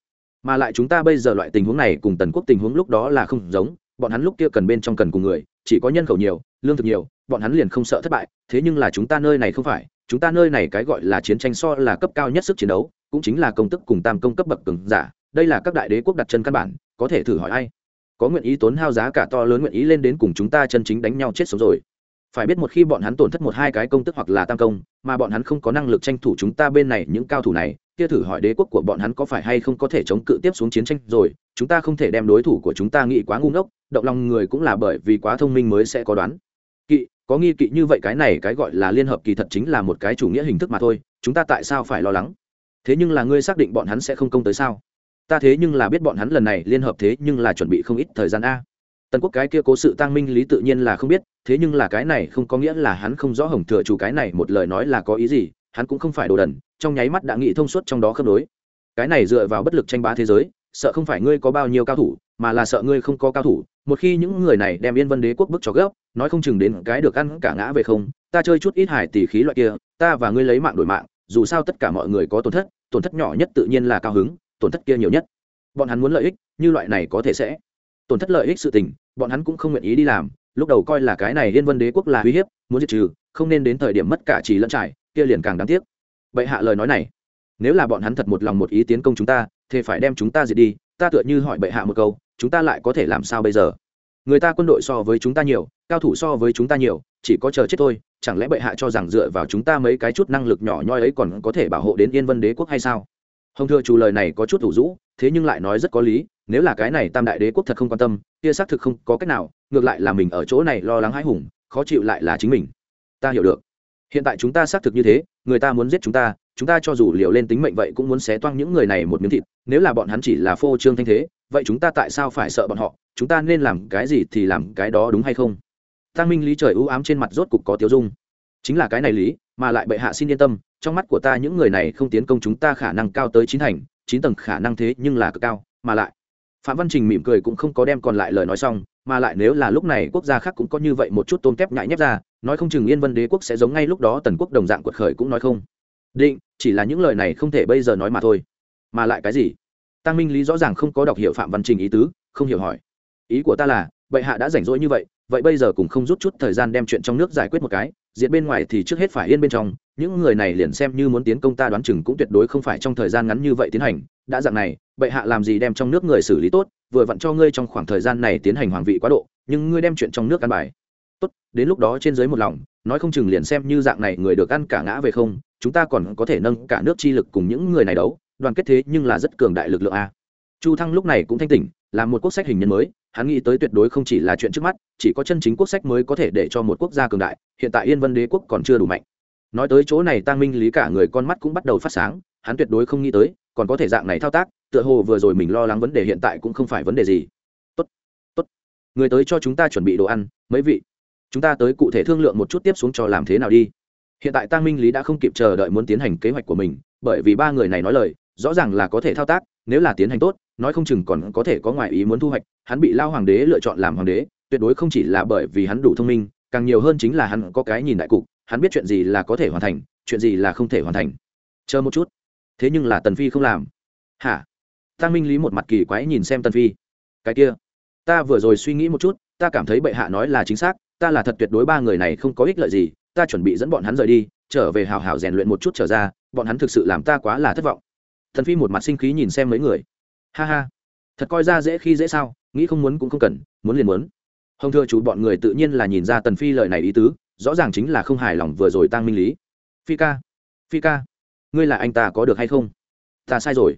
Mà lại chúng ta bây giờ loại tình huống này cùng tần quốc tình huống lúc đó là không giống bọn hắn lúc kia cần bên trong cần cùng người, chỉ có nhân khẩu nhiều, lương thực nhiều, bọn hắn liền không sợ thất bại, thế nhưng là chúng ta nơi này không phải, chúng ta nơi này cái gọi là chiến tranh so là cấp cao nhất sức chiến đấu, cũng chính là công tức cùng tam công cấp bậc cường giả, đây là các đại đế quốc đặt chân căn bản, có thể thử hỏi ai? Có nguyện ý tốn hao giá cả to lớn nguyện ý lên đến cùng chúng ta chân chính đánh nhau chết sống rồi. Phải biết một khi bọn hắn tổn thất một hai cái công tức hoặc là tam công, mà bọn hắn không có năng lực tranh thủ chúng ta bên này những cao thủ này kia thử hỏi đế quốc của bọn hắn có phải hay không có thể chống cự tiếp xuống chiến tranh rồi, chúng ta không thể đem đối thủ của chúng ta nghĩ quá ngu ngốc, động lòng người cũng là bởi vì quá thông minh mới sẽ có đoán. Kỵ, có nghi kỵ như vậy cái này cái gọi là liên hợp kỳ thật chính là một cái chủ nghĩa hình thức mà thôi, chúng ta tại sao phải lo lắng? Thế nhưng là ngươi xác định bọn hắn sẽ không công tới sao? Ta thế nhưng là biết bọn hắn lần này liên hợp thế nhưng là chuẩn bị không ít thời gian a. Tần quốc cái kia cố sự tăng minh lý tự nhiên là không biết, thế nhưng là cái này không có nghĩa là hắn không rõ hồng thừa chủ cái này một lời nói là có ý gì hắn cũng không phải đồ đần, trong nháy mắt đã nghĩ thông suốt trong đó khớp nối. Cái này dựa vào bất lực tranh bá thế giới, sợ không phải ngươi có bao nhiêu cao thủ, mà là sợ ngươi không có cao thủ. Một khi những người này đem yên vân đế quốc bức cho gấp, nói không chừng đến cái được ăn cả ngã về không. Ta chơi chút ít hải tỷ khí loại kia, ta và ngươi lấy mạng đổi mạng, dù sao tất cả mọi người có tổn thất tổn thất nhỏ nhất tự nhiên là cao hứng, tổn thất kia nhiều nhất. Bọn hắn muốn lợi ích, như loại này có thể sẽ. Tổn thất lợi ích sự tình, bọn hắn cũng không nguyện ý đi làm, lúc đầu coi là cái này liên vân đế quốc là uy hiếp, muốn diệt trừ, không nên đến thời điểm mất cả trì lẫn trải kia liền càng đáng tiếc. Bệ hạ lời nói này, nếu là bọn hắn thật một lòng một ý tiến công chúng ta, thì phải đem chúng ta diệt đi, ta tựa như hỏi bệ hạ một câu, chúng ta lại có thể làm sao bây giờ? Người ta quân đội so với chúng ta nhiều, cao thủ so với chúng ta nhiều, chỉ có chờ chết thôi, chẳng lẽ bệ hạ cho rằng dựa vào chúng ta mấy cái chút năng lực nhỏ nhoi ấy còn có thể bảo hộ đến yên vân đế quốc hay sao? Hồng thừa chủ lời này có chút thủ rũ, thế nhưng lại nói rất có lý, nếu là cái này tam đại đế quốc thật không quan tâm, kia xác thực không có cách nào, ngược lại là mình ở chỗ này lo lắng hãi hùng, khó chịu lại là chính mình. Ta hiểu được hiện tại chúng ta xác thực như thế, người ta muốn giết chúng ta chúng ta cho dù liều lên tính mệnh vậy cũng muốn xé toang những người này một miếng thịt. Nếu là bọn hắn chỉ là phô trương thanh thế, vậy chúng ta tại sao phải sợ bọn họ? Chúng ta nên làm cái gì thì làm cái đó đúng hay không? Tăng minh lý trời ưu ám trên mặt rốt cục có tiêu dung. Chính là cái này lý, mà lại bệ hạ xin yên tâm, trong mắt của ta những người này không tiến công chúng ta khả năng cao tới chín thành, chín tầng khả năng thế nhưng là cực cao, mà lại. Phạm văn trình mỉm cười cũng không có đem còn lại lời nói xong mà lại nếu là lúc này quốc gia khác cũng có như vậy một chút tôn kép nhại nhép ra, nói không chừng yên vân đế quốc sẽ giống ngay lúc đó tần quốc đồng dạng quật khởi cũng nói không. Định, chỉ là những lời này không thể bây giờ nói mà thôi. Mà lại cái gì? Tăng minh lý rõ ràng không có đọc hiểu phạm văn trình ý tứ, không hiểu hỏi. Ý của ta là, bệ hạ đã rảnh rỗi như vậy vậy bây giờ cũng không rút chút thời gian đem chuyện trong nước giải quyết một cái diện bên ngoài thì trước hết phải yên bên trong, những người này liền xem như muốn tiến công ta đoán chừng cũng tuyệt đối không phải trong thời gian ngắn như vậy tiến hành. Đã dạng này, bệ hạ làm gì đem trong nước người xử lý tốt, vừa vặn cho ngươi trong khoảng thời gian này tiến hành hoàng vị quá độ, nhưng ngươi đem chuyện trong nước ăn bài. Tốt, đến lúc đó trên dưới một lòng, nói không chừng liền xem như dạng này người được ăn cả ngã về không, chúng ta còn có thể nâng cả nước chi lực cùng những người này đấu, đoàn kết thế nhưng là rất cường đại lực lượng a. Chu thăng lúc này cũng thanh tỉnh, là một quốc sách hình nhân mới hắn nghĩ tới tuyệt đối không chỉ là chuyện trước mắt, chỉ có chân chính quốc sách mới có thể để cho một quốc gia cường đại, hiện tại yên vân đế quốc còn chưa đủ mạnh. Nói tới chỗ này tăng minh lý cả người con mắt cũng bắt đầu phát sáng, hắn tuyệt đối không nghĩ tới, còn có thể dạng này thao tác, tựa hồ vừa rồi mình lo lắng vấn đề hiện tại cũng không phải vấn đề gì. Tốt tốt. Người tới cho chúng ta chuẩn bị đồ ăn, mấy vị? Chúng ta tới cụ thể thương lượng một chút tiếp xuống cho làm thế nào đi. Hiện tại tăng minh lý đã không kịp chờ đợi muốn tiến hành kế hoạch của mình, bởi vì ba người này nói lời, rõ ràng là có thể thao tác, nếu là tiến hành tốt nói không chừng còn có thể có ngoại ý muốn thu hoạch, hắn bị lao hoàng đế lựa chọn làm hoàng đế, tuyệt đối không chỉ là bởi vì hắn đủ thông minh, càng nhiều hơn chính là hắn có cái nhìn đại cục, hắn biết chuyện gì là có thể hoàn thành, chuyện gì là không thể hoàn thành. Chờ một chút. Thế nhưng là tần phi không làm. Hả? Tăng minh lý một mặt kỳ quái nhìn xem tần phi. Cái kia, ta vừa rồi suy nghĩ một chút, ta cảm thấy bệ hạ nói là chính xác, ta là thật tuyệt đối ba người này không có ích lợi gì, ta chuẩn bị dẫn bọn hắn rời đi, trở về hào hào rèn luyện một chút trở ra, bọn hắn thực sự làm ta quá là thất vọng. Thần phi một mặt sinh khí nhìn xem mấy người ha ha. Thật coi ra dễ khi dễ sao nghĩ không muốn cũng không cần muốn liền muốn. Hồng thừa chủ bọn người tự nhiên là nhìn ra tần phi lời này ý tứ rõ ràng chính là không hài lòng vừa rồi tăng minh lý. Phi ca phi ca ngươi là anh ta có được hay không? Ta sai rồi.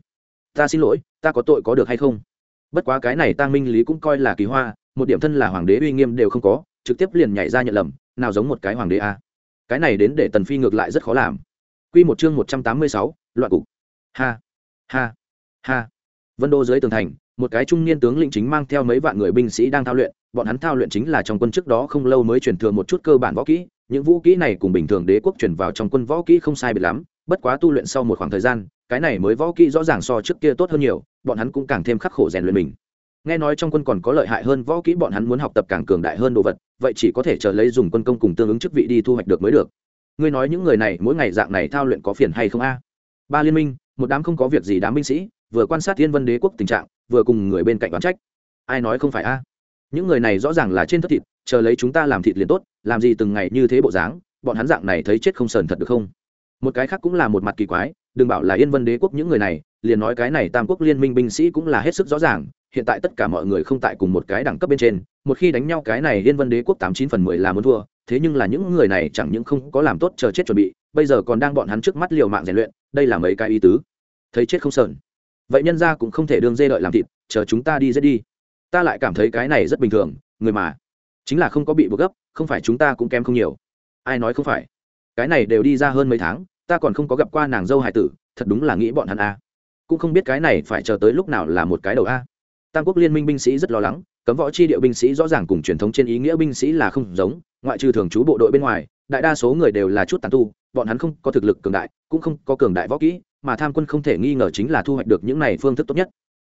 Ta xin lỗi ta có tội có được hay không? Bất quá cái này tăng minh lý cũng coi là kỳ hoa một điểm thân là hoàng đế uy nghiêm đều không có trực tiếp liền nhảy ra nhận lầm nào giống một cái hoàng đế a. Cái này đến để tần phi ngược lại rất khó làm. Quy một chương một trăm tám mươi sáu, loạn cục. Ha ha ha vân đô dưới tường thành, một cái trung niên tướng lĩnh chính mang theo mấy vạn người binh sĩ đang thao luyện, bọn hắn thao luyện chính là trong quân trước đó không lâu mới truyền thừa một chút cơ bản võ kỹ, những vũ kỹ này cùng bình thường đế quốc chuyển vào trong quân võ kỹ không sai biệt lắm, bất quá tu luyện sau một khoảng thời gian, cái này mới võ kỹ rõ ràng so trước kia tốt hơn nhiều, bọn hắn cũng càng thêm khắc khổ rèn luyện mình. Nghe nói trong quân còn có lợi hại hơn võ kỹ, bọn hắn muốn học tập càng cường đại hơn đồ vật, vậy chỉ có thể chờ lấy dùng quân công cùng tương ứng chức vị đi thu hoạch được mới được. Ngươi nói những người này mỗi ngày dạng này thao luyện có phiền hay không a? Ba liên minh, một đám không có việc gì đám binh sĩ vừa quan sát thiên vân đế quốc tình trạng, vừa cùng người bên cạnh đoán trách. Ai nói không phải a? Những người này rõ ràng là trên thất thịt, chờ lấy chúng ta làm thịt liền tốt, làm gì từng ngày như thế bộ dáng, bọn hắn dạng này thấy chết không sờn thật được không? Một cái khác cũng là một mặt kỳ quái, đừng bảo là yên vân đế quốc những người này, liền nói cái này tam quốc liên minh binh sĩ cũng là hết sức rõ ràng, hiện tại tất cả mọi người không tại cùng một cái đẳng cấp bên trên, một khi đánh nhau cái này yên vân đế quốc tám chín phần mười là muốn thua, thế nhưng là những người này chẳng những không có làm tốt chờ chết chuẩn bị, bây giờ còn đang bọn hắn trước mắt liều mạng rèn luyện, đây là mấy cái ý tứ. Thấy chết không sờn vậy nhân ra cũng không thể đương dê đợi làm thịt, chờ chúng ta đi giết đi. Ta lại cảm thấy cái này rất bình thường, người mà. Chính là không có bị buộc gấp, không phải chúng ta cũng kém không nhiều. Ai nói không phải? Cái này đều đi ra hơn mấy tháng, ta còn không có gặp qua nàng dâu hải tử, thật đúng là nghĩ bọn hắn a. Cũng không biết cái này phải chờ tới lúc nào là một cái đầu a. Tam quốc liên minh binh sĩ rất lo lắng, cấm võ chi điệu binh sĩ rõ ràng cùng truyền thống trên ý nghĩa binh sĩ là không giống, ngoại trừ thường trú bộ đội bên ngoài đại đa số người đều là chút tàn tu, bọn hắn không có thực lực cường đại, cũng không có cường đại võ kỹ, mà tham quân không thể nghi ngờ chính là thu hoạch được những này phương thức tốt nhất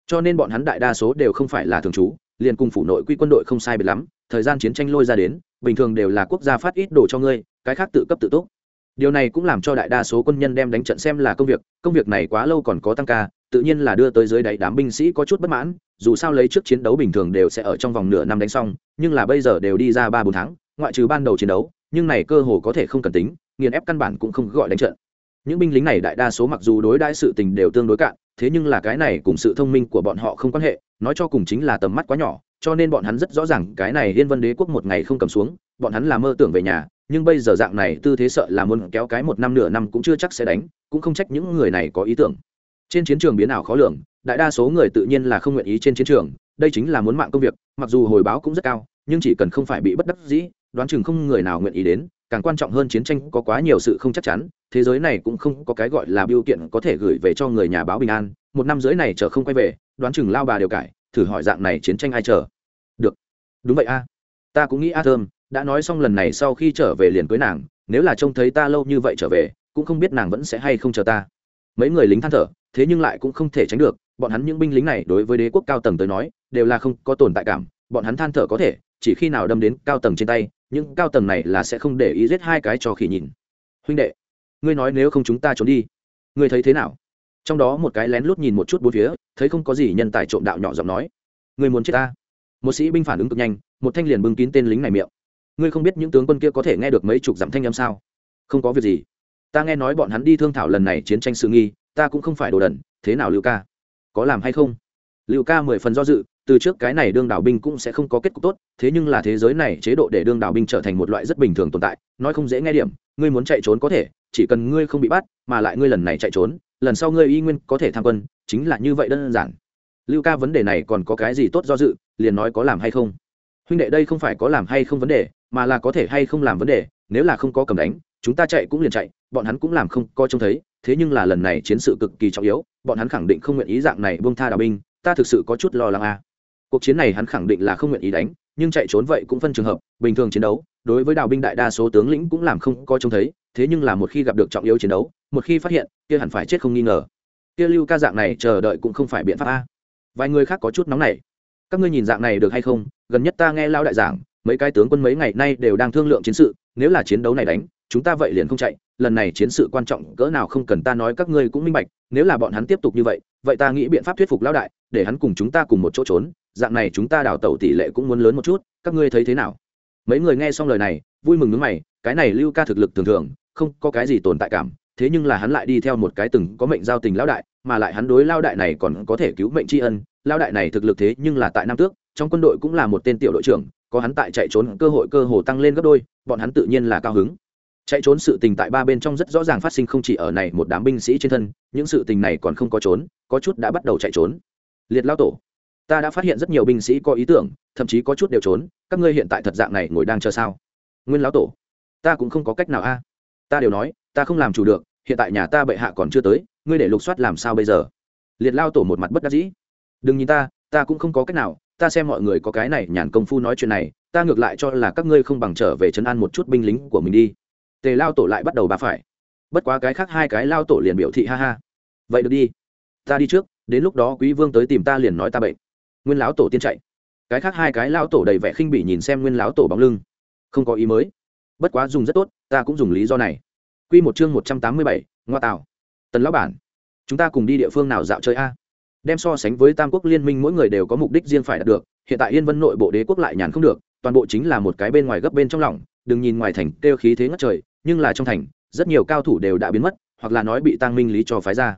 cho nên bọn hắn đại đa số đều không phải là thường trú, liền cùng phủ nội quy quân đội không sai biệt lắm, thời gian chiến tranh lôi ra đến, bình thường đều là quốc gia phát ít đồ cho ngươi, cái khác tự cấp tự tốt. điều này cũng làm cho đại đa số quân nhân đem đánh trận xem là công việc công việc này quá lâu còn có tăng ca, tự nhiên là đưa tới dưới đáy đám binh sĩ có chút bất mãn, dù sao lấy trước chiến đấu bình thường đều sẽ ở trong vòng nửa năm đánh xong, nhưng là bây giờ đều đi ra ba bốn tháng, ngoại trừ ban đầu chiến đấu nhưng này cơ hồ có thể không cần tính, nghiền ép căn bản cũng không gọi đánh trận. Những binh lính này đại đa số mặc dù đối đãi sự tình đều tương đối cạn, thế nhưng là cái này cùng sự thông minh của bọn họ không quan hệ, nói cho cùng chính là tầm mắt quá nhỏ, cho nên bọn hắn rất rõ ràng cái này liên vân đế quốc một ngày không cầm xuống, bọn hắn là mơ tưởng về nhà, nhưng bây giờ dạng này tư thế sợ là muốn kéo cái một năm nửa năm cũng chưa chắc sẽ đánh, cũng không trách những người này có ý tưởng. Trên chiến trường biến ảo khó lường, đại đa số người tự nhiên là không nguyện ý trên chiến trường, đây chính là muốn mạng công việc, mặc dù hồi báo cũng rất cao, nhưng chỉ cần không phải bị bất đắc dĩ đoán chừng không người nào nguyện ý đến, càng quan trọng hơn chiến tranh có quá nhiều sự không chắc chắn, thế giới này cũng không có cái gọi là biêu kiện có thể gửi về cho người nhà báo bình an, một năm dưới này chờ không quay về, đoán chừng lao bà đều cải, thử hỏi dạng này chiến tranh ai chờ? Được. Đúng vậy a. Ta cũng nghĩ a thơm, đã nói xong lần này sau khi trở về liền cưới nàng, nếu là trông thấy ta lâu như vậy trở về, cũng không biết nàng vẫn sẽ hay không chờ ta. Mấy người lính than thở, thế nhưng lại cũng không thể tránh được, bọn hắn những binh lính này đối với đế quốc cao tầng tới nói, đều là không có tồn tại cảm, bọn hắn than thở có thể, chỉ khi nào đâm đến cao tầng trên tay những cao tầng này là sẽ không để ý giết hai cái cho khỉ nhìn. Huynh đệ, ngươi nói nếu không chúng ta trốn đi, ngươi thấy thế nào? Trong đó một cái lén lút nhìn một chút bốn phía, thấy không có gì nhân tài trộm đạo nhỏ giọng nói. Ngươi muốn chết ta? Một sĩ binh phản ứng cực nhanh, một thanh liền bưng kín tên lính này miệng. Ngươi không biết những tướng quân kia có thể nghe được mấy chục dặm thanh âm sao? Không có việc gì. Ta nghe nói bọn hắn đi thương thảo lần này chiến tranh sự nghi, ta cũng không phải đồ đần, thế nào lưu ca? Có làm hay không? Lưu ca mười phần do dự từ trước cái này đương đảo binh cũng sẽ không có kết cục tốt, thế nhưng là thế giới này chế độ để đương đảo binh trở thành một loại rất bình thường tồn tại, nói không dễ nghe điểm, ngươi muốn chạy trốn có thể, chỉ cần ngươi không bị bắt, mà lại ngươi lần này chạy trốn, lần sau ngươi y nguyên có thể tham quân, chính là như vậy đơn giản lưu ca vấn đề này còn có cái gì tốt do dự, liền nói có làm hay không huynh đệ đây không phải có làm hay không vấn đề, mà là có thể hay không làm vấn đề, nếu là không có cầm đánh, chúng ta chạy cũng liền chạy, bọn hắn cũng làm không coi trông thấy, thế nhưng là lần này chiến sự cực kỳ trọng yếu, bọn hắn khẳng định không nguyện ý dạng này buông tha đào binh, ta thực sự có chút lo lắng a à cuộc chiến này hắn khẳng định là không nguyện ý đánh, nhưng chạy trốn vậy cũng phân trường hợp, bình thường chiến đấu, đối với đào binh đại đa số tướng lĩnh cũng làm không coi trông thấy, thế nhưng là một khi gặp được trọng yếu chiến đấu, một khi phát hiện, kia hẳn phải chết không nghi ngờ. Kia lưu ca dạng này chờ đợi cũng không phải biện pháp a. Vài người khác có chút nóng này các ngươi nhìn dạng này được hay không? Gần nhất ta nghe lao đại giảng, mấy cái tướng quân mấy ngày nay đều đang thương lượng chiến sự, nếu là chiến đấu này đánh, chúng ta vậy liền không chạy, lần này chiến sự quan trọng, cỡ nào không cần ta nói các ngươi cũng minh bạch, nếu là bọn hắn tiếp tục như vậy vậy ta nghĩ biện pháp thuyết phục lão đại, để hắn cùng chúng ta cùng một chỗ trốn dạng này chúng ta đào tẩu tỷ lệ cũng muốn lớn một chút, các ngươi thấy thế nào? Mấy người nghe xong lời này, vui mừng nước mày, cái này lưu ca thực lực thường thường, không có cái gì tồn tại cảm, thế nhưng là hắn lại đi theo một cái từng có mệnh giao tình lão đại, mà lại hắn đối lao đại này còn có thể cứu mệnh tri ân lao đại này thực lực thế nhưng là tại nam tước, trong quân đội cũng là một tên tiểu đội trưởng, có hắn tại chạy trốn, cơ hội cơ hồ tăng lên gấp đôi, bọn hắn tự nhiên là cao hứng. Chạy trốn sự tình tại ba bên trong rất rõ ràng phát sinh không chỉ ở này một đám binh sĩ trên thân, những sự tình này còn không có trốn, có chút đã bắt đầu chạy trốn. Liệt lao tổ ta đã phát hiện rất nhiều binh sĩ có ý tưởng, thậm chí có chút đều trốn, các ngươi hiện tại thật dạng này ngồi đang chờ sao? Nguyên lão tổ, ta cũng không có cách nào a. Ta đều nói, ta không làm chủ được, hiện tại nhà ta bệ hạ còn chưa tới, ngươi để lục soát làm sao bây giờ? Liệt lao tổ một mặt bất đắc dĩ. Đừng nhìn ta ta cũng không có cách nào, ta xem mọi người có cái này nhàn công phu nói chuyện này, ta ngược lại cho là các ngươi không bằng trở về trấn an một chút binh lính của mình đi. Tề lao tổ lại bắt đầu bà phải. Bất quá cái khác hai cái lao tổ liền biểu thị ha ha. Vậy được đi, ta đi trước, đến lúc đó quý vương tới tìm ta liền nói ta bệnh nguyên lão tổ tiên chạy. Cái khác hai cái lão tổ đầy vẻ khinh bỉ nhìn xem nguyên lão tổ bóng lưng. Không có ý mới. Bất quá dùng rất tốt, ta cũng dùng lý do này. Q một chương một trăm tám mươi bảy, ngoa tạo tần lão bản, chúng ta cùng đi địa phương nào dạo chơi a? Đem so sánh với tam quốc liên minh mỗi người đều có mục đích riêng phải đạt được, hiện tại yên vân nội bộ đế quốc lại nhàn không được, toàn bộ chính là một cái bên ngoài gấp bên trong lòng, đừng nhìn ngoài thành kêu khí thế ngất trời, nhưng là trong thành, rất nhiều cao thủ đều đã biến mất, hoặc là nói bị tăng minh lý cho phái ra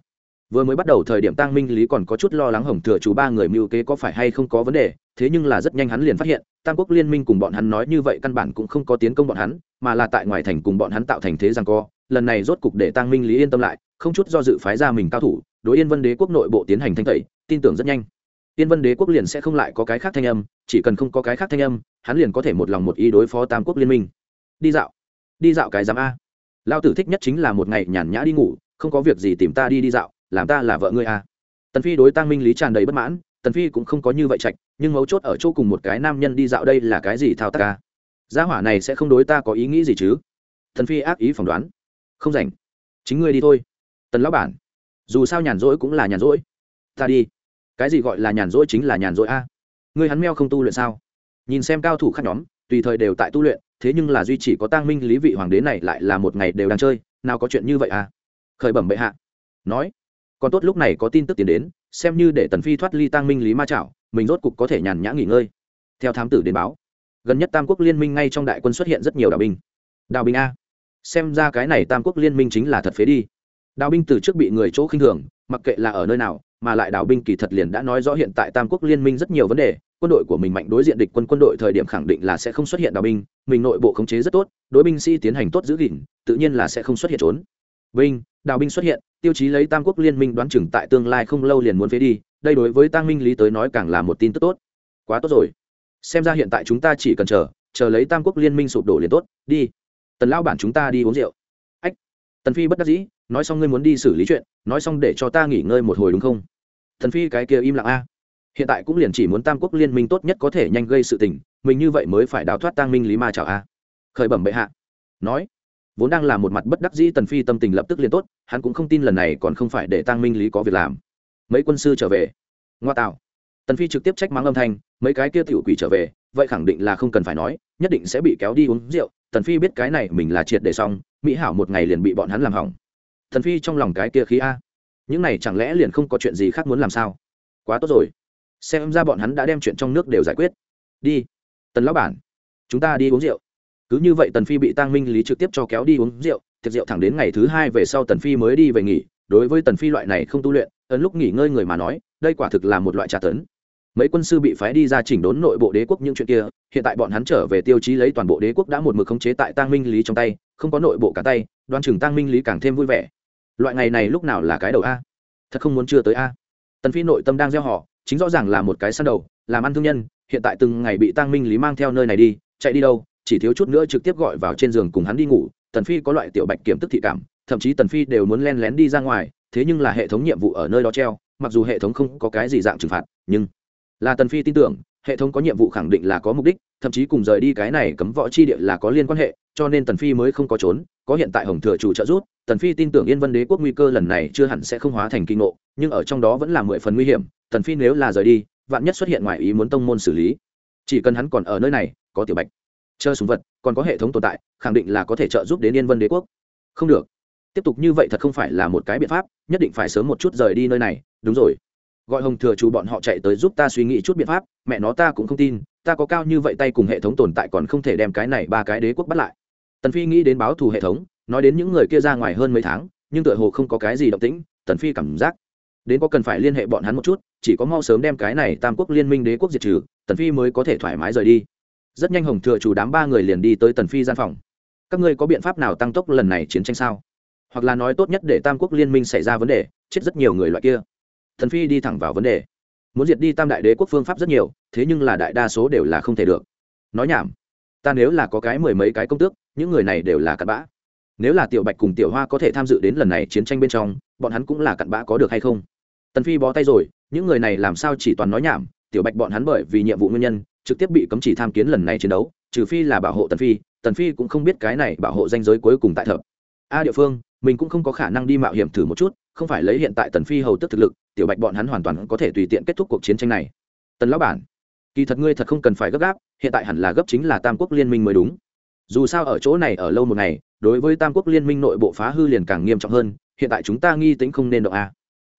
vừa mới bắt đầu thời điểm tăng minh lý còn có chút lo lắng hồng thừa chú ba người mưu kế có phải hay không có vấn đề, thế nhưng là rất nhanh hắn liền phát hiện, tam quốc liên minh cùng bọn hắn nói như vậy căn bản cũng không có tiến công bọn hắn, mà là tại ngoài thành cùng bọn hắn tạo thành thế rằng co. Lần này rốt cục để tăng minh lý yên tâm lại, không chút do dự phái ra mình cao thủ, đối yên vân đế quốc nội bộ tiến hành thanh tẩy, tin tưởng rất nhanh. Yên vân đế quốc liền sẽ không lại có cái khác thanh âm, chỉ cần không có cái khác thanh âm, hắn liền có thể một lòng một ý đối phó tam quốc liên minh. Đi dạo đi dạo cái giám a. Lao tử thích nhất chính là một ngày nhàn nhã đi ngủ, không có việc gì tìm ta đi đi dạo làm ta là vợ ngươi à? tần phi đối tăng minh lý tràn đầy bất mãn, tần phi cũng không có như vậy trạch, nhưng mấu chốt ở chỗ cùng một cái nam nhân đi dạo đây là cái gì thao tác ca gia hỏa này sẽ không đối ta có ý nghĩ gì chứ? Tần phi ác ý phỏng đoán. Không rảnh. Chính ngươi đi thôi. Tần lão bản. Dù sao nhàn rỗi cũng là nhàn rỗi. Ta đi. Cái gì gọi là nhàn rỗi chính là nhàn rỗi a? Ngươi hắn meo không tu luyện sao? Nhìn xem cao thủ khác nhóm, tùy thời đều tại tu luyện, thế nhưng là duy chỉ có tăng minh lý vị hoàng đế này lại là một ngày đều đang chơi, nào có chuyện như vậy à? Khởi bẩm bệ hạ. Nói còn tốt lúc này có tin tức tiến đến, xem như để tần phi thoát ly tăng minh lý ma chảo, mình rốt cục có thể nhàn nhã nghỉ ngơi. Theo thám tử đến báo, gần nhất tam quốc liên minh ngay trong đại quân xuất hiện rất nhiều đào binh. Đào binh a. Xem ra cái này tam quốc liên minh chính là thật phế đi. Đào binh từ trước bị người chỗ khinh thường, mặc kệ là ở nơi nào, mà lại đào binh kỳ thật liền đã nói rõ hiện tại tam quốc liên minh rất nhiều vấn đề, quân đội của mình mạnh đối diện địch quân quân đội thời điểm khẳng định là sẽ không xuất hiện đào binh, mình nội bộ khống chế rất tốt, đối binh sĩ tiến hành tốt giữ gìn, tự nhiên là sẽ không xuất hiện trốn. Binh đào binh xuất hiện, tiêu chí lấy tam quốc liên minh đoán chừng tại tương lai không lâu liền muốn phế đi, đây đối với tăng minh lý tới nói càng là một tin tức tốt. Quá tốt rồi. Xem ra hiện tại chúng ta chỉ cần chờ chờ lấy tam quốc liên minh sụp đổ liền tốt, đi. Tần lao bản chúng ta đi uống rượu. Ách. Tần phi bất đắc dĩ, nói xong ngươi muốn đi xử lý chuyện, nói xong để cho ta nghỉ ngơi một hồi đúng không? Thần phi cái kia im lặng a. Hiện tại cũng liền chỉ muốn tam quốc liên minh tốt nhất có thể nhanh gây sự tình, mình như vậy mới phải đào thoát tăng minh lý ma chào a. Khởi bẩm bệ hạ. Nói vốn đang là một mặt bất đắc dĩ tần phi tâm tình lập tức liền tốt, hắn cũng không tin lần này còn không phải để tăng minh lý có việc làm. Mấy quân sư trở về. Ngoa tạo. Tần phi trực tiếp trách mắng âm thanh, mấy cái kia tiểu quỷ trở về, vậy khẳng định là không cần phải nói, nhất định sẽ bị kéo đi uống rượu. Tần phi biết cái này mình là triệt để xong, mỹ hảo một ngày liền bị bọn hắn làm hỏng. Tần phi trong lòng cái kia khí a. Những này chẳng lẽ liền không có chuyện gì khác muốn làm sao? Quá tốt rồi. Xem ra bọn hắn đã đem chuyện trong nước đều giải quyết. Đi. Tần lão bản, chúng ta đi uống rượu cứ như vậy tần phi bị tăng minh lý trực tiếp cho kéo đi uống rượu, tiệc rượu thẳng đến ngày thứ hai về sau tần phi mới đi về nghỉ. Đối với tần phi loại này không tu luyện, ấn lúc nghỉ ngơi người mà nói, đây quả thực là một loại trà tấn. Mấy quân sư bị phái đi ra chỉnh đốn nội bộ đế quốc những chuyện kia, hiện tại bọn hắn trở về tiêu chí lấy toàn bộ đế quốc đã một mực khống chế tại tăng minh lý trong tay, không có nội bộ cả tay, đoan chừng tăng minh lý càng thêm vui vẻ. Loại ngày này lúc nào là cái đầu a? Thật không muốn chưa tới a? Tần phi nội tâm đang gieo họ, chính rõ ràng là một cái săn đầu, làm ăn thương nhân, hiện tại từng ngày bị tăng minh lý mang theo nơi này đi, chạy đi đâu chỉ thiếu chút nữa trực tiếp gọi vào trên giường cùng hắn đi ngủ, tần phi có loại tiểu bạch kiểm tức thị cảm, thậm chí tần phi đều muốn len lén đi ra ngoài, thế nhưng là hệ thống nhiệm vụ ở nơi đó treo, mặc dù hệ thống không có cái gì dạng trừng phạt, nhưng là tần phi tin tưởng, hệ thống có nhiệm vụ khẳng định là có mục đích, thậm chí cùng rời đi cái này cấm võ chi địa là có liên quan hệ, cho nên tần phi mới không có trốn, có hiện tại hồng thừa chủ trợ rút tần phi tin tưởng yên vân đế quốc nguy cơ lần này chưa hẳn sẽ không hóa thành kinh ngộ, nhưng ở trong đó vẫn là mười phần nguy hiểm, tần phi nếu là rời đi, vạn nhất xuất hiện ngoài ý muốn tông môn xử lý. Chỉ cần hắn còn ở nơi này, có tiểu bạch chờ súng vật, còn có hệ thống tồn tại, khẳng định là có thể trợ giúp đến yên vân đế quốc. Không được. Tiếp tục như vậy thật không phải là một cái biện pháp, nhất định phải sớm một chút rời đi nơi này. Đúng rồi. Gọi hồng thừa chủ bọn họ chạy tới giúp ta suy nghĩ chút biện pháp, mẹ nó ta cũng không tin, ta có cao như vậy tay cùng hệ thống tồn tại còn không thể đem cái này ba cái đế quốc bắt lại. Tần phi nghĩ đến báo thù hệ thống, nói đến những người kia ra ngoài hơn mấy tháng, nhưng tựa hồ không có cái gì động tĩnh, tần phi cảm giác đến có cần phải liên hệ bọn hắn một chút, chỉ có mau sớm đem cái này tam quốc liên minh đế quốc diệt trừ, tần phi mới có thể thoải mái rời đi rất nhanh hồng thừa chủ đám ba người liền đi tới tần phi gian phòng. Các ngươi có biện pháp nào tăng tốc lần này chiến tranh sao? Hoặc là nói tốt nhất để tam quốc liên minh xảy ra vấn đề, chết rất nhiều người loại kia. Thần phi đi thẳng vào vấn đề. Muốn diệt đi tam đại đế quốc phương pháp rất nhiều, thế nhưng là đại đa số đều là không thể được. Nói nhảm. Ta nếu là có cái mười mấy cái công tước, những người này đều là cặn bã. Nếu là tiểu bạch cùng tiểu hoa có thể tham dự đến lần này chiến tranh bên trong, bọn hắn cũng là cặn bã có được hay không? Tần phi bó tay rồi, những người này làm sao chỉ toàn nói nhảm tiểu bạch bọn hắn bởi vì nhiệm vụ nguyên nhân, trực tiếp bị cấm chỉ tham kiến lần này chiến đấu, trừ phi là bảo hộ tần phi tần phi cũng không biết cái này bảo hộ danh giới cuối cùng tại thập. A địa phương, mình cũng không có khả năng đi mạo hiểm thử một chút, không phải lấy hiện tại tần phi hầu tức thực lực, tiểu bạch bọn hắn hoàn toàn có thể tùy tiện kết thúc cuộc chiến tranh này. Tần lão bản, kỳ thật ngươi thật không cần phải gấp gáp, hiện tại hẳn là gấp chính là tam quốc liên minh mới đúng. Dù sao ở chỗ này ở lâu một ngày, đối với tam quốc liên minh nội bộ phá hư liền càng nghiêm trọng hơn, hiện tại chúng ta nghi tính không nên động a.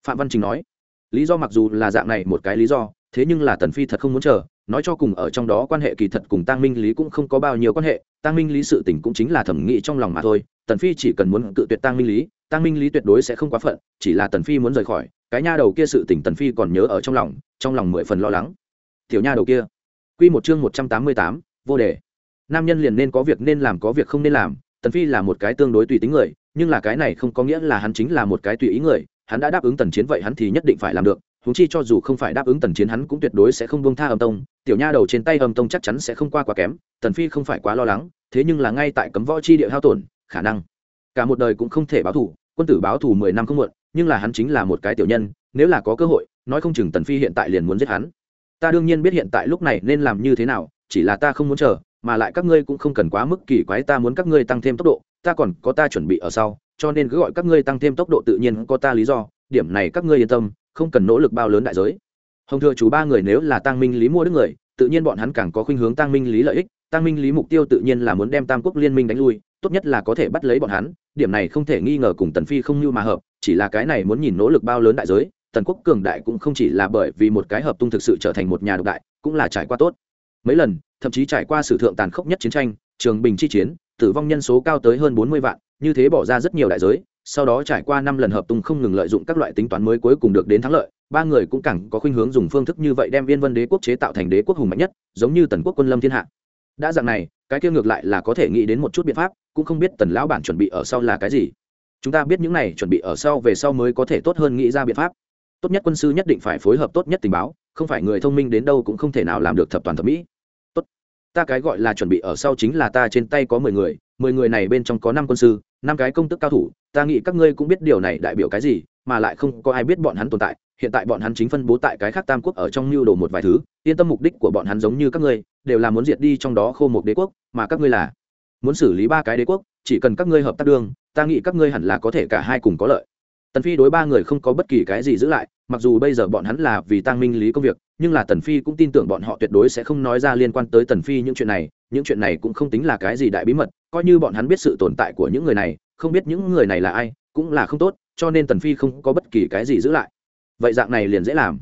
Phạm văn trình nói, lý do mặc dù là dạng này một cái lý do thế nhưng là tần phi thật không muốn chờ nói cho cùng ở trong đó quan hệ kỳ thật cùng tăng minh lý cũng không có bao nhiêu quan hệ tăng minh lý sự tình cũng chính là thẩm nghĩ trong lòng mà thôi tần phi chỉ cần muốn cự tuyệt tăng minh lý tăng minh lý tuyệt đối sẽ không quá phận chỉ là tần phi muốn rời khỏi cái nha đầu kia sự tình tần phi còn nhớ ở trong lòng trong lòng mười phần lo lắng. Tiểu nha đầu kia. Quy một chương một trăm tám mươi tám, vô đề. Nam nhân liền nên có việc nên làm có việc không nên làm tần phi là một cái tương đối tùy tính người nhưng là cái này không có nghĩa là hắn chính là một cái tùy ý người hắn đã đáp ứng tần chiến vậy hắn thì nhất định phải làm được húng chi cho dù không phải đáp ứng tần chiến hắn cũng tuyệt đối sẽ không buông tha âm tông, tiểu nha đầu trên tay âm tông chắc chắn sẽ không qua quá kém, tần phi không phải quá lo lắng, thế nhưng là ngay tại cấm võ chi địa hao tổn, khả năng. Cả một đời cũng không thể báo thù, quân tử báo thù mười năm không muộn, nhưng là hắn chính là một cái tiểu nhân, nếu là có cơ hội, nói không chừng tần phi hiện tại liền muốn giết hắn. Ta đương nhiên biết hiện tại lúc này nên làm như thế nào, chỉ là ta không muốn chờ, mà lại các ngươi cũng không cần quá mức kỳ quái, ta muốn các ngươi tăng thêm tốc độ, ta còn có ta chuẩn bị ở sau, cho nên cứ gọi các ngươi tăng thêm tốc độ tự nhiên có ta lý do, điểm này các ngươi yên tâm không cần nỗ lực bao lớn đại giới. Hồng thừa chú ba người nếu là tăng minh lý mua đức người, tự nhiên bọn hắn càng có khuynh hướng tăng minh lý lợi ích tăng minh lý mục tiêu tự nhiên là muốn đem tam quốc liên minh đánh lui, tốt nhất là có thể bắt lấy bọn hắn, điểm này không thể nghi ngờ cùng tần phi không như mà hợp, chỉ là cái này muốn nhìn nỗ lực bao lớn đại giới, tần quốc cường đại cũng không chỉ là bởi vì một cái hợp tung thực sự trở thành một nhà độc đại, cũng là trải qua tốt. Mấy lần, thậm chí trải qua sử thượng tàn khốc nhất chiến tranh, trường bình chi chiến, tử vong nhân số cao tới hơn bốn mươi vạn, như thế bỏ ra rất nhiều đại giới sau đó trải qua năm lần hợp tung không ngừng lợi dụng các loại tính toán mới cuối cùng được đến thắng lợi, ba người cũng càng có khuynh hướng dùng phương thức như vậy đem viên vân đế quốc chế tạo thành đế quốc hùng mạnh nhất, giống như tần quốc quân lâm thiên hạ. Đã dạng này, cái kia ngược lại là có thể nghĩ đến một chút biện pháp, cũng không biết tần lão bản chuẩn bị ở sau là cái gì. Chúng ta biết những này chuẩn bị ở sau về sau mới có thể tốt hơn nghĩ ra biện pháp. Tốt nhất quân sư nhất định phải phối hợp tốt nhất tình báo, không phải người thông minh đến đâu cũng không thể nào làm được thập toàn thẩm mỹ. Tốt, ta cái gọi là chuẩn bị ở sau chính là ta trên tay có mười người mười người này bên trong có năm quân sư năm cái công tức cao thủ, ta nghĩ các ngươi cũng biết điều này đại biểu cái gì, mà lại không có ai biết bọn hắn tồn tại, hiện tại bọn hắn chính phân bố tại cái khác tam quốc ở trong mưu đồ một vài thứ, yên tâm mục đích của bọn hắn giống như các ngươi, đều là muốn diệt đi trong đó khô một đế quốc, mà các ngươi là muốn xử lý ba cái đế quốc, chỉ cần các ngươi hợp tác đương, ta nghĩ các ngươi hẳn là có thể cả hai cùng có lợi. Tần phi đối ba người không có bất kỳ cái gì giữ lại, mặc dù bây giờ bọn hắn là vì tăng minh lý công việc, nhưng là tần phi cũng tin tưởng bọn họ tuyệt đối sẽ không nói ra liên quan tới tần phi những chuyện này, những chuyện này cũng không tính là cái gì đại bí mật coi như bọn hắn biết sự tồn tại của những người này, không biết những người này là ai, cũng là không tốt, cho nên tần phi không có bất kỳ cái gì giữ lại. Vậy dạng này liền dễ làm.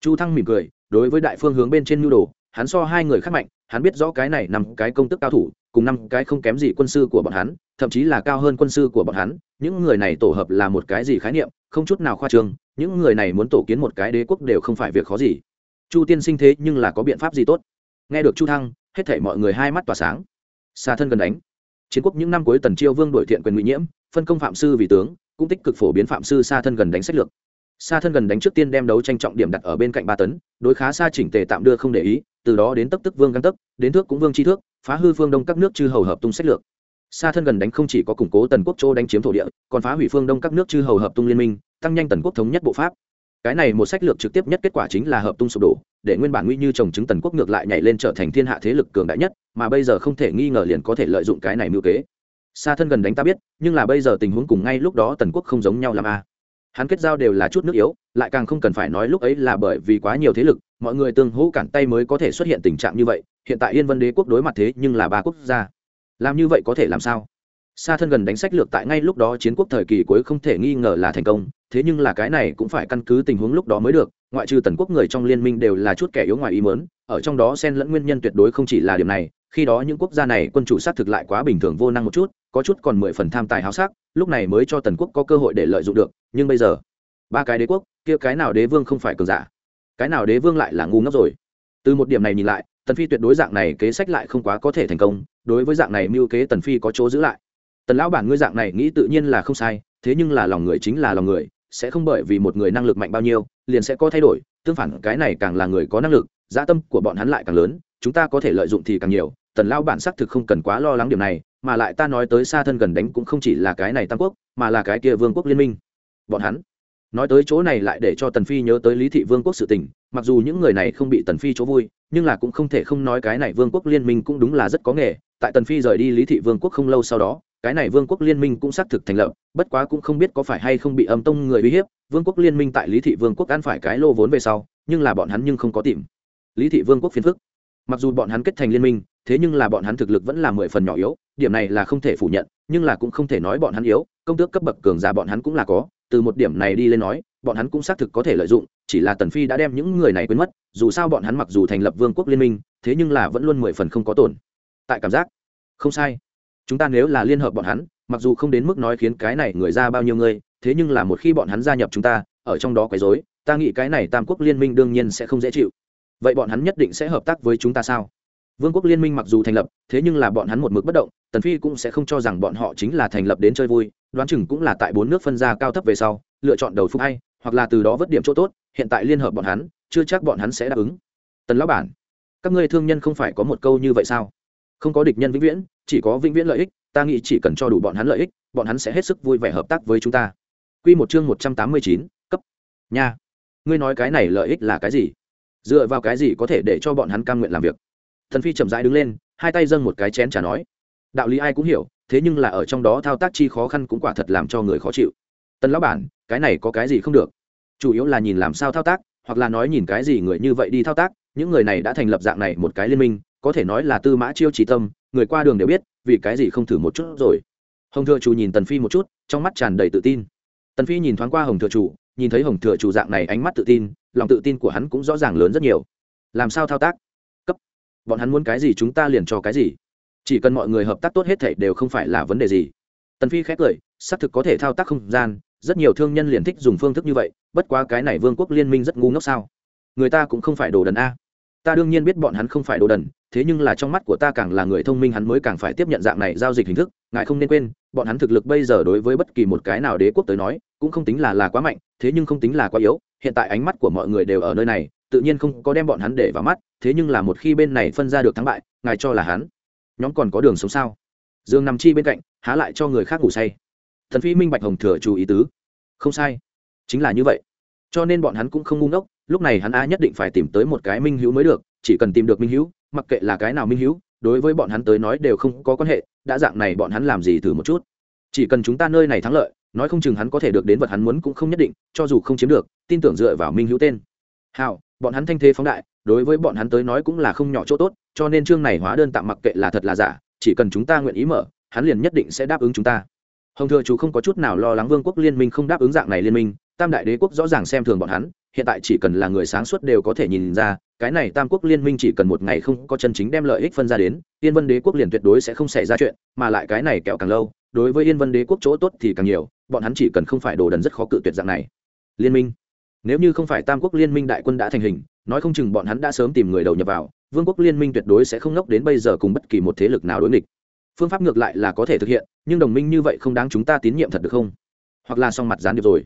Chu thăng mỉm cười, đối với đại phương hướng bên trên nhu đồ, hắn so hai người khác mạnh, hắn biết rõ cái này nằm cái công tức cao thủ, cùng năm cái không kém gì quân sư của bọn hắn, thậm chí là cao hơn quân sư của bọn hắn, những người này tổ hợp là một cái gì khái niệm, không chút nào khoa trương, những người này muốn tổ kiến một cái đế quốc đều không phải việc khó gì. Chu tiên sinh thế nhưng là có biện pháp gì tốt? Nghe được chu thăng, hết thảy mọi người hai mắt tỏa sáng. Xa thân gần đánh chiến quốc những năm cuối tần chiêu vương đổi thiện quyền ngụy nhiễm, phân công phạm sư vì tướng, cũng tích cực phổ biến phạm sư xa thân gần đánh sách lược. Xa thân gần đánh trước tiên đem đấu tranh trọng điểm đặt ở bên cạnh ba tấn, đối khá xa chỉnh tề tạm đưa không để ý, từ đó đến tấp tức vương găng tấp đến thước cũng vương chi thước, phá hư phương đông các nước chư hầu hợp tung sách lược. Xa thân gần đánh không chỉ có củng cố tần quốc châu đánh chiếm thổ địa, còn phá hủy phương đông các nước chư hầu hợp tung liên minh, tăng nhanh tần quốc thống nhất bộ pháp cái này một sách lược trực tiếp nhất kết quả chính là hợp tung sụp đổ, để nguyên bản nguy như trồng chứng tần quốc ngược lại nhảy lên trở thành thiên hạ thế lực cường đại nhất, mà bây giờ không thể nghi ngờ liền có thể lợi dụng cái này mưu kế. Xa thân gần đánh ta biết, nhưng là bây giờ tình huống cùng ngay lúc đó tần quốc không giống nhau làm a à. hắn kết giao đều là chút nước yếu, lại càng không cần phải nói lúc ấy là bởi vì quá nhiều thế lực, mọi người tương hỗ cản tay mới có thể xuất hiện tình trạng như vậy, hiện tại yên vân đế quốc đối mặt thế nhưng là ba quốc gia. Làm như vậy có thể làm sao? Xa thân gần đánh sách lược tại ngay lúc đó chiến quốc thời kỳ cuối không thể nghi ngờ là thành công, thế nhưng là cái này cũng phải căn cứ tình huống lúc đó mới được, ngoại trừ tần quốc người trong liên minh đều là chút kẻ yếu ngoài ý mớn ở trong đó xen lẫn nguyên nhân tuyệt đối không chỉ là điểm này, khi đó những quốc gia này quân chủ sát thực lại quá bình thường vô năng một chút, có chút còn mười phần tham tài háo sắc, lúc này mới cho tần quốc có cơ hội để lợi dụng được, nhưng bây giờ, ba cái đế quốc, kia cái nào đế vương không phải cường giả? Cái nào đế vương lại là ngu ngốc rồi? Từ một điểm này nhìn lại, tần phi tuyệt đối dạng này kế sách lại không quá có thể thành công, đối với dạng này mưu kế tần phi có chỗ giữ lại tần lão bản ngươi dạng này nghĩ tự nhiên là không sai, thế nhưng là lòng người chính là lòng người, sẽ không bởi vì một người năng lực mạnh bao nhiêu, liền sẽ có thay đổi, tương phản cái này càng là người có năng lực gia tâm của bọn hắn lại càng lớn, chúng ta có thể lợi dụng thì càng nhiều, tần Lão bản xác thực không cần quá lo lắng điểm này, mà lại ta nói tới xa thân gần đánh cũng không chỉ là cái này tam quốc, mà là cái kia vương quốc liên minh. Bọn hắn, nói tới chỗ này lại để cho tần phi nhớ tới lý thị vương quốc sự tình, mặc dù những người này không bị tần phi chỗ vui, nhưng là cũng không thể không nói cái này vương quốc liên minh cũng đúng là rất có nghề, tại tần phi rời đi lý thị vương quốc không lâu sau đó cái này vương quốc liên minh cũng xác thực thành lập, bất quá cũng không biết có phải hay không bị âm tông người uy hiếp, vương quốc liên minh tại lý thị vương quốc ăn phải cái lô vốn về sau, nhưng là bọn hắn nhưng không có tìm. Lý thị vương quốc phiền phức. Mặc dù bọn hắn kết thành liên minh, thế nhưng là bọn hắn thực lực vẫn là mười phần nhỏ yếu, điểm này là không thể phủ nhận, nhưng là cũng không thể nói bọn hắn yếu, công tước cấp bậc cường giả bọn hắn cũng là có, từ một điểm này đi lên nói, bọn hắn cũng xác thực có thể lợi dụng, chỉ là tần phi đã đem những người này quên mất, dù sao bọn hắn mặc dù thành lập vương quốc liên minh, thế nhưng là vẫn luôn mười phần không có tổn. Tại cảm giác, không sai chúng ta nếu là liên hợp bọn hắn, mặc dù không đến mức nói khiến cái này người ra bao nhiêu người, thế nhưng là một khi bọn hắn gia nhập chúng ta, ở trong đó quấy rối, ta nghĩ cái này tam quốc liên minh đương nhiên sẽ không dễ chịu. Vậy bọn hắn nhất định sẽ hợp tác với chúng ta sao? Vương quốc liên minh mặc dù thành lập, thế nhưng là bọn hắn một mực bất động, tần phi cũng sẽ không cho rằng bọn họ chính là thành lập đến chơi vui, đoán chừng cũng là tại bốn nước phân ra cao thấp về sau, lựa chọn đầu phục hay hoặc là từ đó vất điểm chỗ tốt, hiện tại liên hợp bọn hắn, chưa chắc bọn hắn sẽ đáp ứng. Tần lão bản, các ngươi thương nhân không phải có một câu như vậy sao? Không có địch nhân vĩnh viễn, chỉ có vĩnh viễn lợi ích, ta nghĩ chỉ cần cho đủ bọn hắn lợi ích, bọn hắn sẽ hết sức vui vẻ hợp tác với chúng ta. Quy một chương một trăm tám mươi chín, cấp. Nha. Ngươi nói cái này lợi ích là cái gì? Dựa vào cái gì có thể để cho bọn hắn cam nguyện làm việc? Thần phi chậm rãi đứng lên, hai tay dâng một cái chén trà nói. Đạo lý ai cũng hiểu, thế nhưng là ở trong đó thao tác chi khó khăn cũng quả thật làm cho người khó chịu. Tân lão bản, cái này có cái gì không được? Chủ yếu là nhìn làm sao thao tác, hoặc là nói nhìn cái gì người như vậy đi thao tác, những người này đã thành lập dạng này một cái liên minh có thể nói là tư mã chiêu trí tâm, người qua đường đều biết, vì cái gì không thử một chút rồi. Hồng thừa chủ nhìn tần phi một chút, trong mắt tràn đầy tự tin. Tần phi nhìn thoáng qua hồng thừa chủ, nhìn thấy hồng thừa chủ dạng này ánh mắt tự tin, lòng tự tin của hắn cũng rõ ràng lớn rất nhiều. Làm sao thao tác? Cấp. Bọn hắn muốn cái gì chúng ta liền cho cái gì. Chỉ cần mọi người hợp tác tốt hết thảy đều không phải là vấn đề gì. Tần phi khét cười, xác thực có thể thao tác không gian, rất nhiều thương nhân liền thích dùng phương thức như vậy, bất quá cái này vương quốc liên minh rất ngu ngốc sao? Người ta cũng không phải đồ đần a. Ta đương nhiên biết bọn hắn không phải đồ đần thế nhưng là trong mắt của ta càng là người thông minh hắn mới càng phải tiếp nhận dạng này giao dịch hình thức, ngài không nên quên, bọn hắn thực lực bây giờ đối với bất kỳ một cái nào đế quốc tới nói, cũng không tính là là quá mạnh, thế nhưng không tính là quá yếu, hiện tại ánh mắt của mọi người đều ở nơi này, tự nhiên không có đem bọn hắn để vào mắt, thế nhưng là một khi bên này phân ra được thắng bại, ngài cho là hắn, nhóm còn có đường sống sao? Dương nằm chi bên cạnh, há lại cho người khác ngủ say. Thần phi minh bạch hồng thừa chú ý tứ. Không sai, chính là như vậy. Cho nên bọn hắn cũng không ngu ngốc, lúc này hắn a nhất định phải tìm tới một cái minh hữu mới được, chỉ cần tìm được minh hữu mặc kệ là cái nào minh hữu, đối với bọn hắn tới nói đều không có quan hệ, đã dạng này bọn hắn làm gì thử một chút. Chỉ cần chúng ta nơi này thắng lợi, nói không chừng hắn có thể được đến vật hắn muốn cũng không nhất định, cho dù không chiếm được, tin tưởng dựa vào minh hữu tên. Hào, bọn hắn thanh thế phóng đại, đối với bọn hắn tới nói cũng là không nhỏ chỗ tốt, cho nên chương này hóa đơn tạm mặc kệ là thật là giả, chỉ cần chúng ta nguyện ý mở, hắn liền nhất định sẽ đáp ứng chúng ta. Hồng thừa chú không có chút nào lo lắng vương quốc liên minh không đáp ứng dạng này liên minh, tam đại đế quốc rõ ràng xem thường bọn hắn, hiện tại chỉ cần là người sáng suốt đều có thể nhìn ra cái này tam quốc liên minh chỉ cần một ngày không có chân chính đem lợi ích phân ra đến, yên vân đế quốc liền tuyệt đối sẽ không xảy ra chuyện, mà lại cái này kéo càng lâu, đối với yên vân đế quốc chỗ tốt thì càng nhiều, bọn hắn chỉ cần không phải đồ đần rất khó cự tuyệt dạng này. Liên minh. Nếu như không phải tam quốc liên minh đại quân đã thành hình, nói không chừng bọn hắn đã sớm tìm người đầu nhập vào, vương quốc liên minh tuyệt đối sẽ không ngốc đến bây giờ cùng bất kỳ một thế lực nào đối nghịch. Phương pháp ngược lại là có thể thực hiện, nhưng đồng minh như vậy không đáng chúng ta tín nhiệm thật được không? Hoặc là song mặt gián điệp rồi.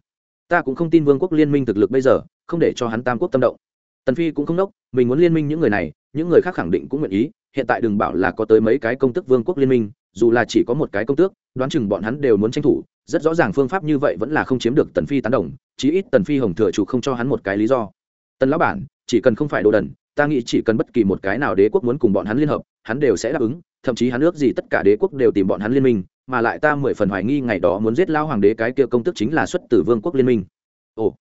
Ta cũng không tin vương quốc liên minh thực lực bây giờ, không để cho hắn tam quốc tâm động tần phi cũng không nốc, mình muốn liên minh những người này, những người khác khẳng định cũng nguyện ý, hiện tại đừng bảo là có tới mấy cái công tức vương quốc liên minh, dù là chỉ có một cái công tước, đoán chừng bọn hắn đều muốn tranh thủ, rất rõ ràng phương pháp như vậy vẫn là không chiếm được tần phi tán đồng, chí ít tần phi hồng thừa chủ không cho hắn một cái lý do. Tần lão bản, chỉ cần không phải đồ đần, ta nghĩ chỉ cần bất kỳ một cái nào đế quốc muốn cùng bọn hắn liên hợp, hắn đều sẽ đáp ứng, thậm chí hắn ước gì tất cả đế quốc đều tìm bọn hắn liên minh, mà lại ta mười phần hoài nghi ngày đó muốn giết lao hoàng đế cái kia công tức chính là xuất từ vương quốc liên minh. Ồ.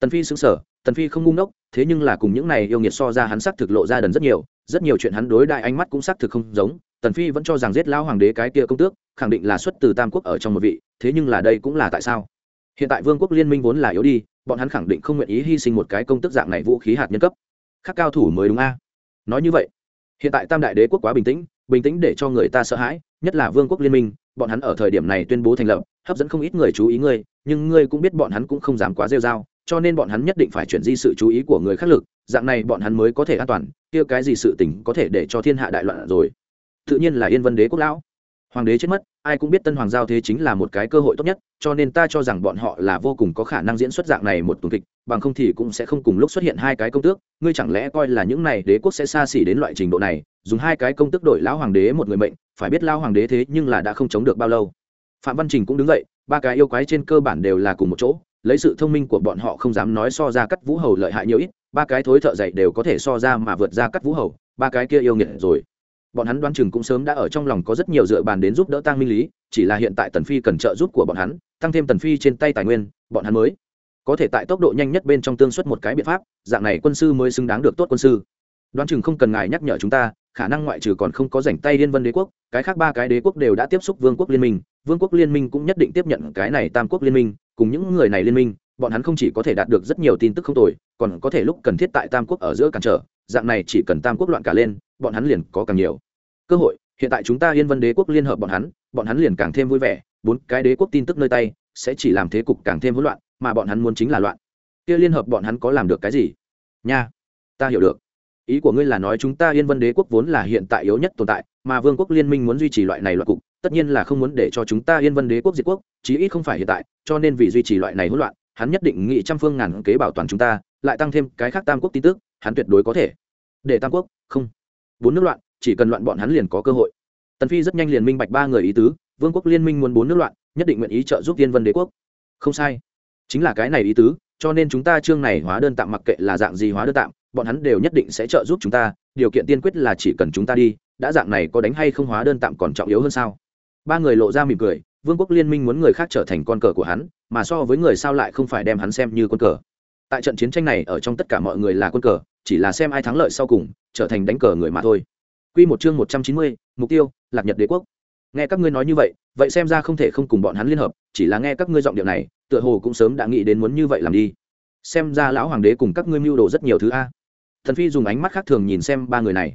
Tần phi xứng sở tần phi không ngu ngốc, thế nhưng là cùng những này yêu nghiệt so ra hắn xác thực lộ ra đần rất nhiều rất nhiều chuyện hắn đối đại ánh mắt cũng xác thực không giống, tần phi vẫn cho rằng giết lao hoàng đế cái kia công tước, khẳng định là xuất từ tam quốc ở trong một vị, thế nhưng là đây cũng là tại sao? Hiện tại vương quốc liên minh vốn là yếu đi, bọn hắn khẳng định không nguyện ý hy sinh một cái công tức dạng này vũ khí hạt nhân cấp. Khác cao thủ mới đúng a. Nói như vậy, hiện tại tam đại đế quốc quá bình tĩnh bình tĩnh để cho người ta sợ hãi, nhất là vương quốc liên minh, bọn hắn ở thời điểm này tuyên bố thành lập, hấp dẫn không ít người chú ý ngươi, nhưng ngươi cũng biết bọn hắn cũng không dám quá rêu r a o cho nên bọn hắn nhất định phải chuyển di sự chú ý của người khác lực, dạng này bọn hắn mới có thể an toàn, kia cái gì sự tình có thể để cho thiên hạ đại loạn rồi. Tự nhiên là yên vân đế quốc lão. Hoàng đế chết mất, ai cũng biết tân hoàng giao thế chính là một cái cơ hội tốt nhất, cho nên ta cho rằng bọn họ là vô cùng có khả năng diễn xuất dạng này một tuần kịch, bằng không thì cũng sẽ không cùng lúc xuất hiện hai cái công tước, ngươi chẳng lẽ coi là những này đế quốc sẽ xa xỉ đến loại trình độ này, dùng hai cái công tước đổi lão hoàng đế một người mệnh, phải biết lao hoàng đế thế nhưng là đã không chống được bao lâu. Phạm văn trình cũng đứng dậy, ba cái yêu quái trên cơ bản đều là cùng một chỗ lấy sự thông minh của bọn họ không dám nói so ra cắt vũ hầu lợi hại nhiều ít, ba cái thối thợ dậy đều có thể so ra mà vượt ra cắt vũ hầu, ba cái kia yêu nghiệt rồi. Bọn hắn đoán chừng cũng sớm đã ở trong lòng có rất nhiều dựa bàn đến giúp đỡ tăng minh lý, chỉ là hiện tại tần phi cần trợ giúp của bọn hắn, tăng thêm tần phi trên tay tài nguyên, bọn hắn mới có thể tại tốc độ nhanh nhất bên trong tương xuất một cái biện pháp, dạng này quân sư mới xứng đáng được tốt quân sư. Đoán chừng không cần ngài nhắc nhở chúng ta, khả năng ngoại trừ còn không có rảnh tay liên vân đế quốc, cái khác ba cái đế quốc đều đã tiếp xúc vương quốc liên minh, vương quốc liên minh cũng nhất định tiếp nhận cái này tam quốc liên minh cùng những người này liên minh, bọn hắn không chỉ có thể đạt được rất nhiều tin tức không tồi, còn có thể lúc cần thiết tại tam quốc ở giữa cản trở, dạng này chỉ cần tam quốc loạn cả lên, bọn hắn liền có càng nhiều. Cơ hội, hiện tại chúng ta yên vân đế quốc liên hợp bọn hắn bọn hắn liền càng thêm vui vẻ, bốn cái đế quốc tin tức nơi tay, sẽ chỉ làm thế cục càng thêm hỗn loạn, mà bọn hắn muốn chính là loạn. Kia liên hợp bọn hắn có làm được cái gì? Nha, ta hiểu được. Ý của ngươi là nói chúng ta yên vân đế quốc vốn là hiện tại yếu nhất tồn tại, mà vương quốc liên minh muốn duy trì loại này loại cục tất nhiên là không muốn để cho chúng ta yên vân đế quốc diệt quốc, chí ít không phải hiện tại, cho nên vì duy trì loại này hỗn loạn, hắn nhất định nghị trăm phương ngàn kế bảo toàn chúng ta, lại tăng thêm cái khác tam quốc tin tức, hắn tuyệt đối có thể. Để tam quốc, không. Bốn nước loạn, chỉ cần loạn bọn hắn liền có cơ hội. Tần phi rất nhanh liền minh bạch ba người ý tứ, vương quốc liên minh muốn bốn nước loạn, nhất định nguyện ý trợ giúp tiên vân đế quốc. Không sai. Chính là cái này ý tứ, cho nên chúng ta chương này hóa đơn tạm mặc kệ là dạng gì hóa đơn tạm, bọn hắn đều nhất định sẽ trợ giúp chúng ta, điều kiện tiên quyết là chỉ cần chúng ta đi, đã dạng này có đánh hay không hóa đơn tạm còn trọng yếu hơn sao? Ba người lộ ra mỉm cười vương quốc liên minh muốn người khác trở thành con cờ của hắn mà so với người sao lại không phải đem hắn xem như con cờ tại trận chiến tranh này ở trong tất cả mọi người là con cờ chỉ là xem ai thắng lợi sau cùng trở thành đánh cờ người mà thôi Quy một chương 190, mục tiêu, Lạc Nhật Đế quốc. Nghe các ngươi nói như vậy, vậy xem ra không thể không cùng bọn hắn liên hợp, chỉ là nghe các ngươi giọng điệu này, tựa hồ cũng sớm đã nghĩ đến muốn như vậy làm đi. Xem ra lão hoàng đế cùng các ngươi mưu đồ rất nhiều thứ a. Thần Phi dùng ánh mắt khác thường nhìn xem ba người này.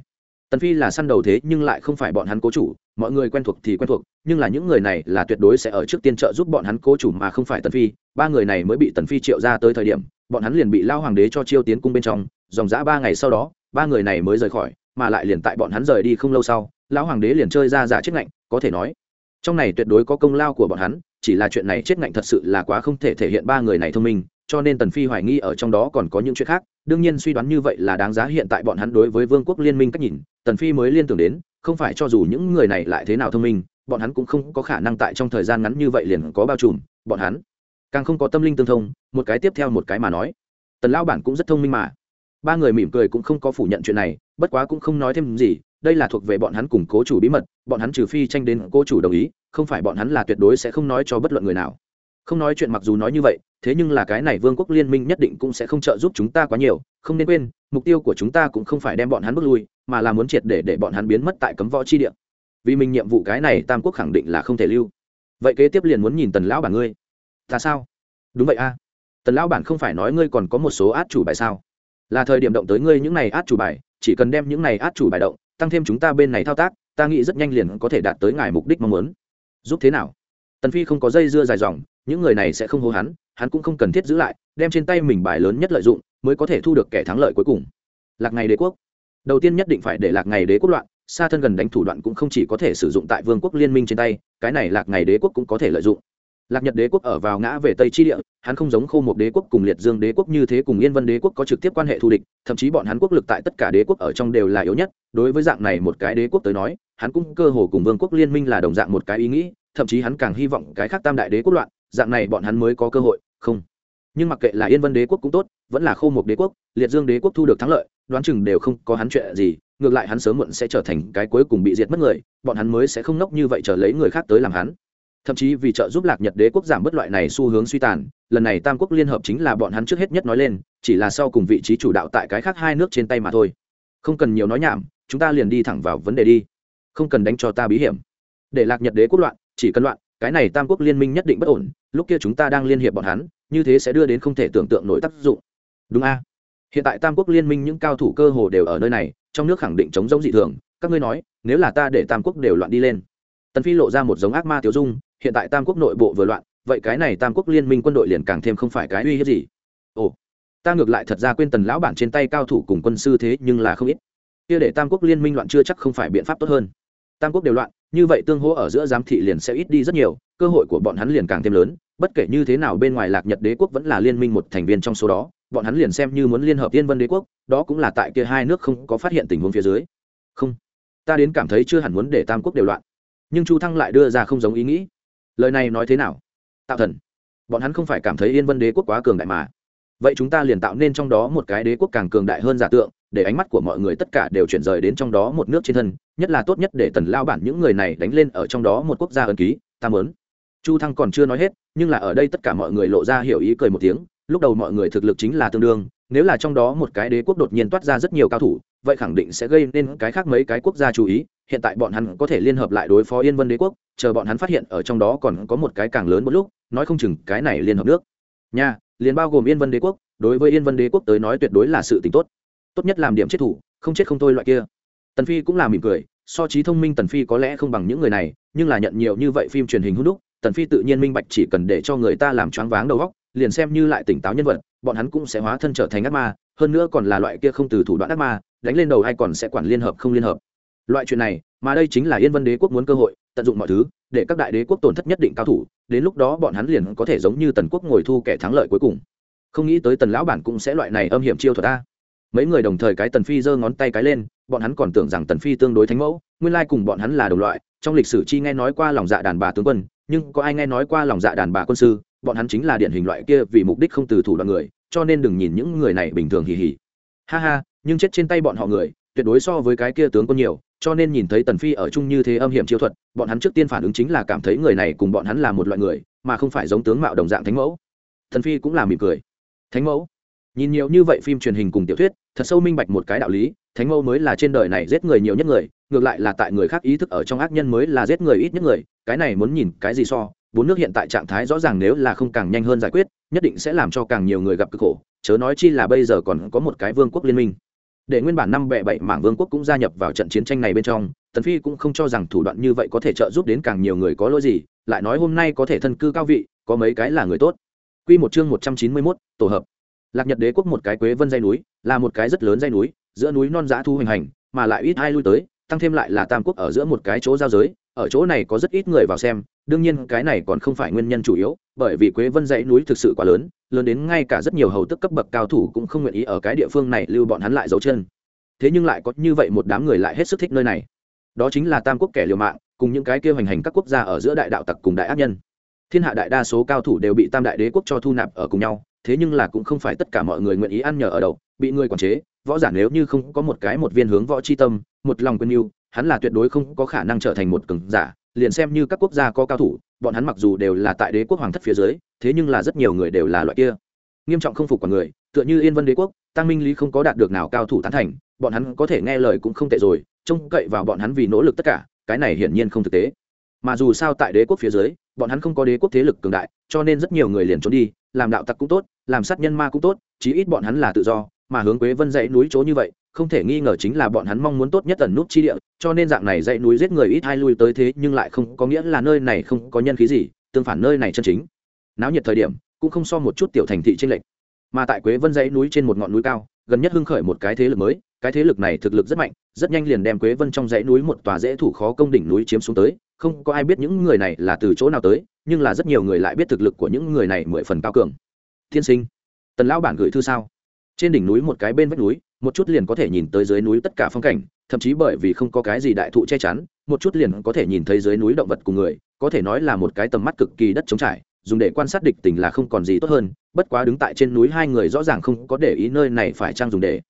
Tần Phi là săn đầu thế nhưng lại không phải bọn hắn cố chủ, mọi người quen thuộc thì quen thuộc, nhưng là những người này là tuyệt đối sẽ ở trước tiên trợ giúp bọn hắn cố chủ mà không phải Tần Phi, ba người này mới bị Tần Phi triệu ra tới thời điểm, bọn hắn liền bị lao hoàng đế cho chiêu tiến cung bên trong, dòng dã ba ngày sau đó, ba người này mới rời khỏi, mà lại liền tại bọn hắn rời đi không lâu sau lão hoàng đế liền chơi ra giả chết ngạnh có thể nói trong này tuyệt đối có công lao của bọn hắn chỉ là chuyện này chết ngạnh thật sự là quá không thể thể hiện ba người này thông minh cho nên tần phi hoài nghi ở trong đó còn có những chuyện khác. Đương nhiên suy đoán như vậy là đáng giá hiện tại bọn hắn đối với vương quốc liên minh cách nhìn tần phi mới liên tưởng đến không phải cho dù những người này lại thế nào thông minh, bọn hắn cũng không có khả năng tại trong thời gian ngắn như vậy liền có bao trùm, bọn hắn càng không có tâm linh tương thông, một cái tiếp theo một cái mà nói. Tần lão bản cũng rất thông minh mà. Ba người mỉm cười cũng không có phủ nhận chuyện này, bất quá cũng không nói thêm gì, đây là thuộc về bọn hắn cùng cố chủ bí mật, bọn hắn trừ phi tranh đến cố chủ đồng ý, không phải bọn hắn là tuyệt đối sẽ không nói cho bất luận người nào. Không nói chuyện mặc dù nói như vậy, thế nhưng là cái này vương quốc liên minh nhất định cũng sẽ không trợ giúp chúng ta quá nhiều, không nên quên mục tiêu của chúng ta cũng không phải đem bọn hắn bước lui, mà là muốn triệt để để bọn hắn biến mất tại cấm võ chi địa. Vì mình nhiệm vụ cái này, tam quốc khẳng định là không thể lưu. Vậy kế tiếp liền muốn nhìn tần lão bản ngươi. Ta sao? Đúng vậy a. Tần lão bản không phải nói ngươi còn có một số át chủ bài sao? Là thời điểm động tới ngươi những này át chủ bài, chỉ cần đem những này át chủ bài động, tăng thêm chúng ta bên này thao tác, ta nghĩ rất nhanh liền có thể đạt tới ngài mục đích mong muốn. Giúp thế nào? Tần phi không có dây dưa dài dòng, những người này sẽ không hô hắn hắn cũng không cần thiết giữ lại, đem trên tay mình bài lớn nhất lợi dụng mới có thể thu được kẻ thắng lợi cuối cùng. Lạc ngày đế quốc. Đầu tiên nhất định phải để lạc ngày đế quốc loạn, xa thân gần đánh thủ đoạn cũng không chỉ có thể sử dụng tại vương quốc liên minh trên tay, cái này lạc ngày đế quốc cũng có thể lợi dụng. Lạc nhật đế quốc ở vào ngã về tây chi địa, hắn không giống khô một đế quốc cùng liệt dương đế quốc như thế cùng yên vân đế quốc có trực tiếp quan hệ thù địch, thậm chí bọn hắn quốc lực tại tất cả đế quốc ở trong đều là yếu nhất. Đối với dạng này một cái đế quốc tới nói, hắn cũng cơ hồ cùng vương quốc liên minh là đồng dạng một cái ý nghĩ, thậm chí hắn càng hy vọng cái khác tam đại đế quốc loạn, dạng này bọn hắn mới có cơ hội, không nhưng mặc kệ là yên vân đế quốc cũng tốt, vẫn là khô một đế quốc, liệt dương đế quốc thu được thắng lợi, đoán chừng đều không có hắn chuyện gì, ngược lại hắn sớm muộn sẽ trở thành cái cuối cùng bị diệt mất người, bọn hắn mới sẽ không nốc như vậy chờ lấy người khác tới làm hắn. Thậm chí vì trợ giúp lạc nhật đế quốc giảm bớt loại này xu hướng suy tàn, lần này tam quốc liên hợp chính là bọn hắn trước hết nhất nói lên, chỉ là sau cùng vị trí chủ đạo tại cái khác hai nước trên tay mà thôi. Không cần nhiều nói nhảm, chúng ta liền đi thẳng vào vấn đề đi. Không cần đánh cho ta bí hiểm. Để lạc nhật đế quốc loạn, chỉ cần loạn, cái này tam quốc liên minh nhất định bất ổn, lúc kia chúng ta đang liên hiệp bọn hắn như thế sẽ đưa đến không thể tưởng tượng nổi tác dụng. Đúng a. Hiện tại tam quốc liên minh những cao thủ cơ hồ đều ở nơi này, trong nước khẳng định chống giống dị thường. Các ngươi nói, nếu là ta để tam quốc đều loạn đi lên, tần phi lộ ra một giống ác ma tiểu dung, hiện tại tam quốc nội bộ vừa loạn, vậy cái này tam quốc liên minh quân đội liền càng thêm không phải cái uy hiếp gì. Ồ, ta ngược lại thật ra quên tần lão bản trên tay cao thủ cùng quân sư thế nhưng là không ít. Kia để tam quốc liên minh loạn chưa chắc không phải biện pháp tốt hơn. Tam quốc đều loạn, như vậy tương hỗ ở giữa giám thị liền sẽ ít đi rất nhiều, cơ hội của bọn hắn liền càng thêm lớn bất kể như thế nào bên ngoài lạc nhật đế quốc vẫn là liên minh một thành viên trong số đó, bọn hắn liền xem như muốn liên hợp tiên vân đế quốc, đó cũng là tại kia hai nước không có phát hiện tình huống phía dưới. Không, ta đến cảm thấy chưa hẳn muốn để tam quốc đều loạn. Nhưng chu thăng lại đưa ra không giống ý nghĩ. Lời này nói thế nào? Tạo thần. Bọn hắn không phải cảm thấy yên vân đế quốc quá cường đại mà. Vậy chúng ta liền tạo nên trong đó một cái đế quốc càng cường đại hơn giả tượng, để ánh mắt của mọi người tất cả đều chuyển rời đến trong đó một nước trên thân, nhất là tốt nhất để tần lao bản những người này đánh lên ở trong đó một quốc gia ân ký, ta mớn chu thăng còn chưa nói hết nhưng là ở đây tất cả mọi người lộ ra hiểu ý cười một tiếng, lúc đầu mọi người thực lực chính là tương đương, nếu là trong đó một cái đế quốc đột nhiên toát ra rất nhiều cao thủ, vậy khẳng định sẽ gây nên cái khác mấy cái quốc gia chú ý, hiện tại bọn hắn có thể liên hợp lại đối phó yên vân đế quốc, chờ bọn hắn phát hiện ở trong đó còn có một cái càng lớn một lúc, nói không chừng cái này liên hợp nước. Nha, liền bao gồm yên vân đế quốc, đối với yên vân đế quốc tới nói tuyệt đối là sự t tốt. Tốt nhất làm điểm chết thủ, không chết không thôi loại kia. Tần phi cũng là mỉm cười, so trí thông minh tần phi có lẽ không bằng những người này, nhưng là nhận nhiều như vậy phim truyền hình hút đúc tần phi tự nhiên minh bạch chỉ cần để cho người ta làm choáng váng đầu óc, liền xem như lại tỉnh táo nhân vật, bọn hắn cũng sẽ hóa thân trở thành ác ma, hơn nữa còn là loại kia không từ thủ đoạn ác ma, đánh lên đầu hay còn sẽ quản liên hợp không liên hợp. Loại chuyện này, mà đây chính là yên vân đế quốc muốn cơ hội, tận dụng mọi thứ, để các đại đế quốc tổn thất nhất định cao thủ, đến lúc đó bọn hắn liền có thể giống như tần quốc ngồi thu kẻ thắng lợi cuối cùng. Không nghĩ tới tần lão bản cũng sẽ loại này âm hiểm chiêu thuật ta mấy người đồng thời cái tần phi giơ ngón tay cái lên, bọn hắn còn tưởng rằng tần phi tương đối thánh mẫu, nguyên lai cùng bọn hắn là đồng loại, trong lịch sử chi nghe nói qua lòng dạ đàn bà tướng quân nhưng có ai nghe nói qua lòng dạ đàn bà quân sư, bọn hắn chính là điển hình loại kia vì mục đích không từ thủ đoạn người, cho nên đừng nhìn những người này bình thường hì hì. Ha ha, nhưng chết trên tay bọn họ người, tuyệt đối so với cái kia tướng quân nhiều, cho nên nhìn thấy tần phi ở chung như thế âm hiểm chiêu thuật, bọn hắn trước tiên phản ứng chính là cảm thấy người này cùng bọn hắn là một loại người, mà không phải giống tướng mạo đồng dạng thánh mẫu. Tần phi cũng là mỉm cười. Thánh mẫu? Nhìn nhiều như vậy phim truyền hình cùng tiểu thuyết thật sâu minh bạch một cái đạo lý thánh mẫu mới là trên đời này giết người nhiều nhất người ngược lại là tại người khác ý thức ở trong ác nhân mới là giết người ít nhất người cái này muốn nhìn cái gì so bốn nước hiện tại trạng thái rõ ràng nếu là không càng nhanh hơn giải quyết nhất định sẽ làm cho càng nhiều người gặp cực khổ chớ nói chi là bây giờ còn có một cái vương quốc liên minh. Để nguyên bản năm bệ bảy mảng vương quốc cũng gia nhập vào trận chiến tranh này bên trong tần phi cũng không cho rằng thủ đoạn như vậy có thể trợ giúp đến càng nhiều người có lỗi gì lại nói hôm nay có thể thân cư cao vị có mấy cái là người tốt. Quy một chương 191, tổ hợp lạc nhật đế quốc một cái quế vân dây núi, là một cái rất lớn dây núi, giữa núi non giã thu hoành hành, mà lại ít ai lui tới, tăng thêm lại là tam quốc ở giữa một cái chỗ giao giới, ở chỗ này có rất ít người vào xem, đương nhiên cái này còn không phải nguyên nhân chủ yếu, bởi vì quế vân dãy núi thực sự quá lớn lớn đến ngay cả rất nhiều hầu tức cấp bậc cao thủ cũng không nguyện ý ở cái địa phương này lưu bọn hắn lại dấu chân. Thế nhưng lại có như vậy một đám người lại hết sức thích nơi này. Đó chính là tam quốc kẻ liều mạng, cùng những cái kêu hành hành các quốc gia ở giữa đại đạo tặc cùng đại ác nhân. Thiên hạ đại đa số cao thủ đều bị tam đại đế quốc cho thu nạp ở cùng nhau thế nhưng là cũng không phải tất cả mọi người nguyện ý ăn nhờ ở đậu bị người quản chế, võ giả nếu như không có một cái một viên hướng võ c h i tâm, một lòng quân yêu, hắn là tuyệt đối không có khả năng trở thành một cường giả, liền xem như các quốc gia có cao thủ, bọn hắn mặc dù đều là tại đế quốc hoàng thất phía dưới, thế nhưng là rất nhiều người đều là loại kia. Nghiêm trọng không phục của người, tựa như yên vân đế quốc, tăng minh lý không có đạt được nào cao thủ tán thành, bọn hắn có thể nghe lời cũng không tệ rồi, trông cậy vào bọn hắn vì nỗ lực tất cả, cái này hiển nhiên không thực tế. Mà dù sao tại đế quốc phía dưới bọn hắn không có đế quốc thế lực cường đại, cho nên rất nhiều người liền trốn đi, làm đạo tặc cũng tốt, làm sát nhân ma cũng tốt, chí ít bọn hắn là tự do, mà hướng quế vân dãy núi chỗ như vậy, không thể nghi ngờ chính là bọn hắn mong muốn tốt nhất ẩn nút chi địa, cho nên dạng này dãy núi giết người ít hai lui tới thế nhưng lại không có nghĩa là nơi này không có nhân khí gì, tương phản nơi này chân chính. Náo nhiệt thời điểm, cũng không so một chút tiểu thành thị trên lệch. Mà tại quế vân dãy núi trên một ngọn núi cao, gần nhất hưng khởi một cái thế lực mới cái thế lực này thực lực rất mạnh, rất nhanh liền đem quế vân trong dãy núi một tòa dễ thủ khó công đỉnh núi chiếm xuống tới, không có ai biết những người này là từ chỗ nào tới, nhưng là rất nhiều người lại biết thực lực của những người này mười phần cao cường. Thiên sinh, tần lão bản gửi thư sao? Trên đỉnh núi một cái bên vách núi, một chút liền có thể nhìn tới dưới núi tất cả phong cảnh, thậm chí bởi vì không có cái gì đại thụ che chắn, một chút liền có thể nhìn thấy dưới núi động vật cùng người, có thể nói là một cái tầm mắt cực kỳ đất trống trải, dùng để quan sát địch tình là không còn gì tốt hơn, bất quá đứng tại trên núi hai người rõ ràng không có để ý nơi này phải trang dùng để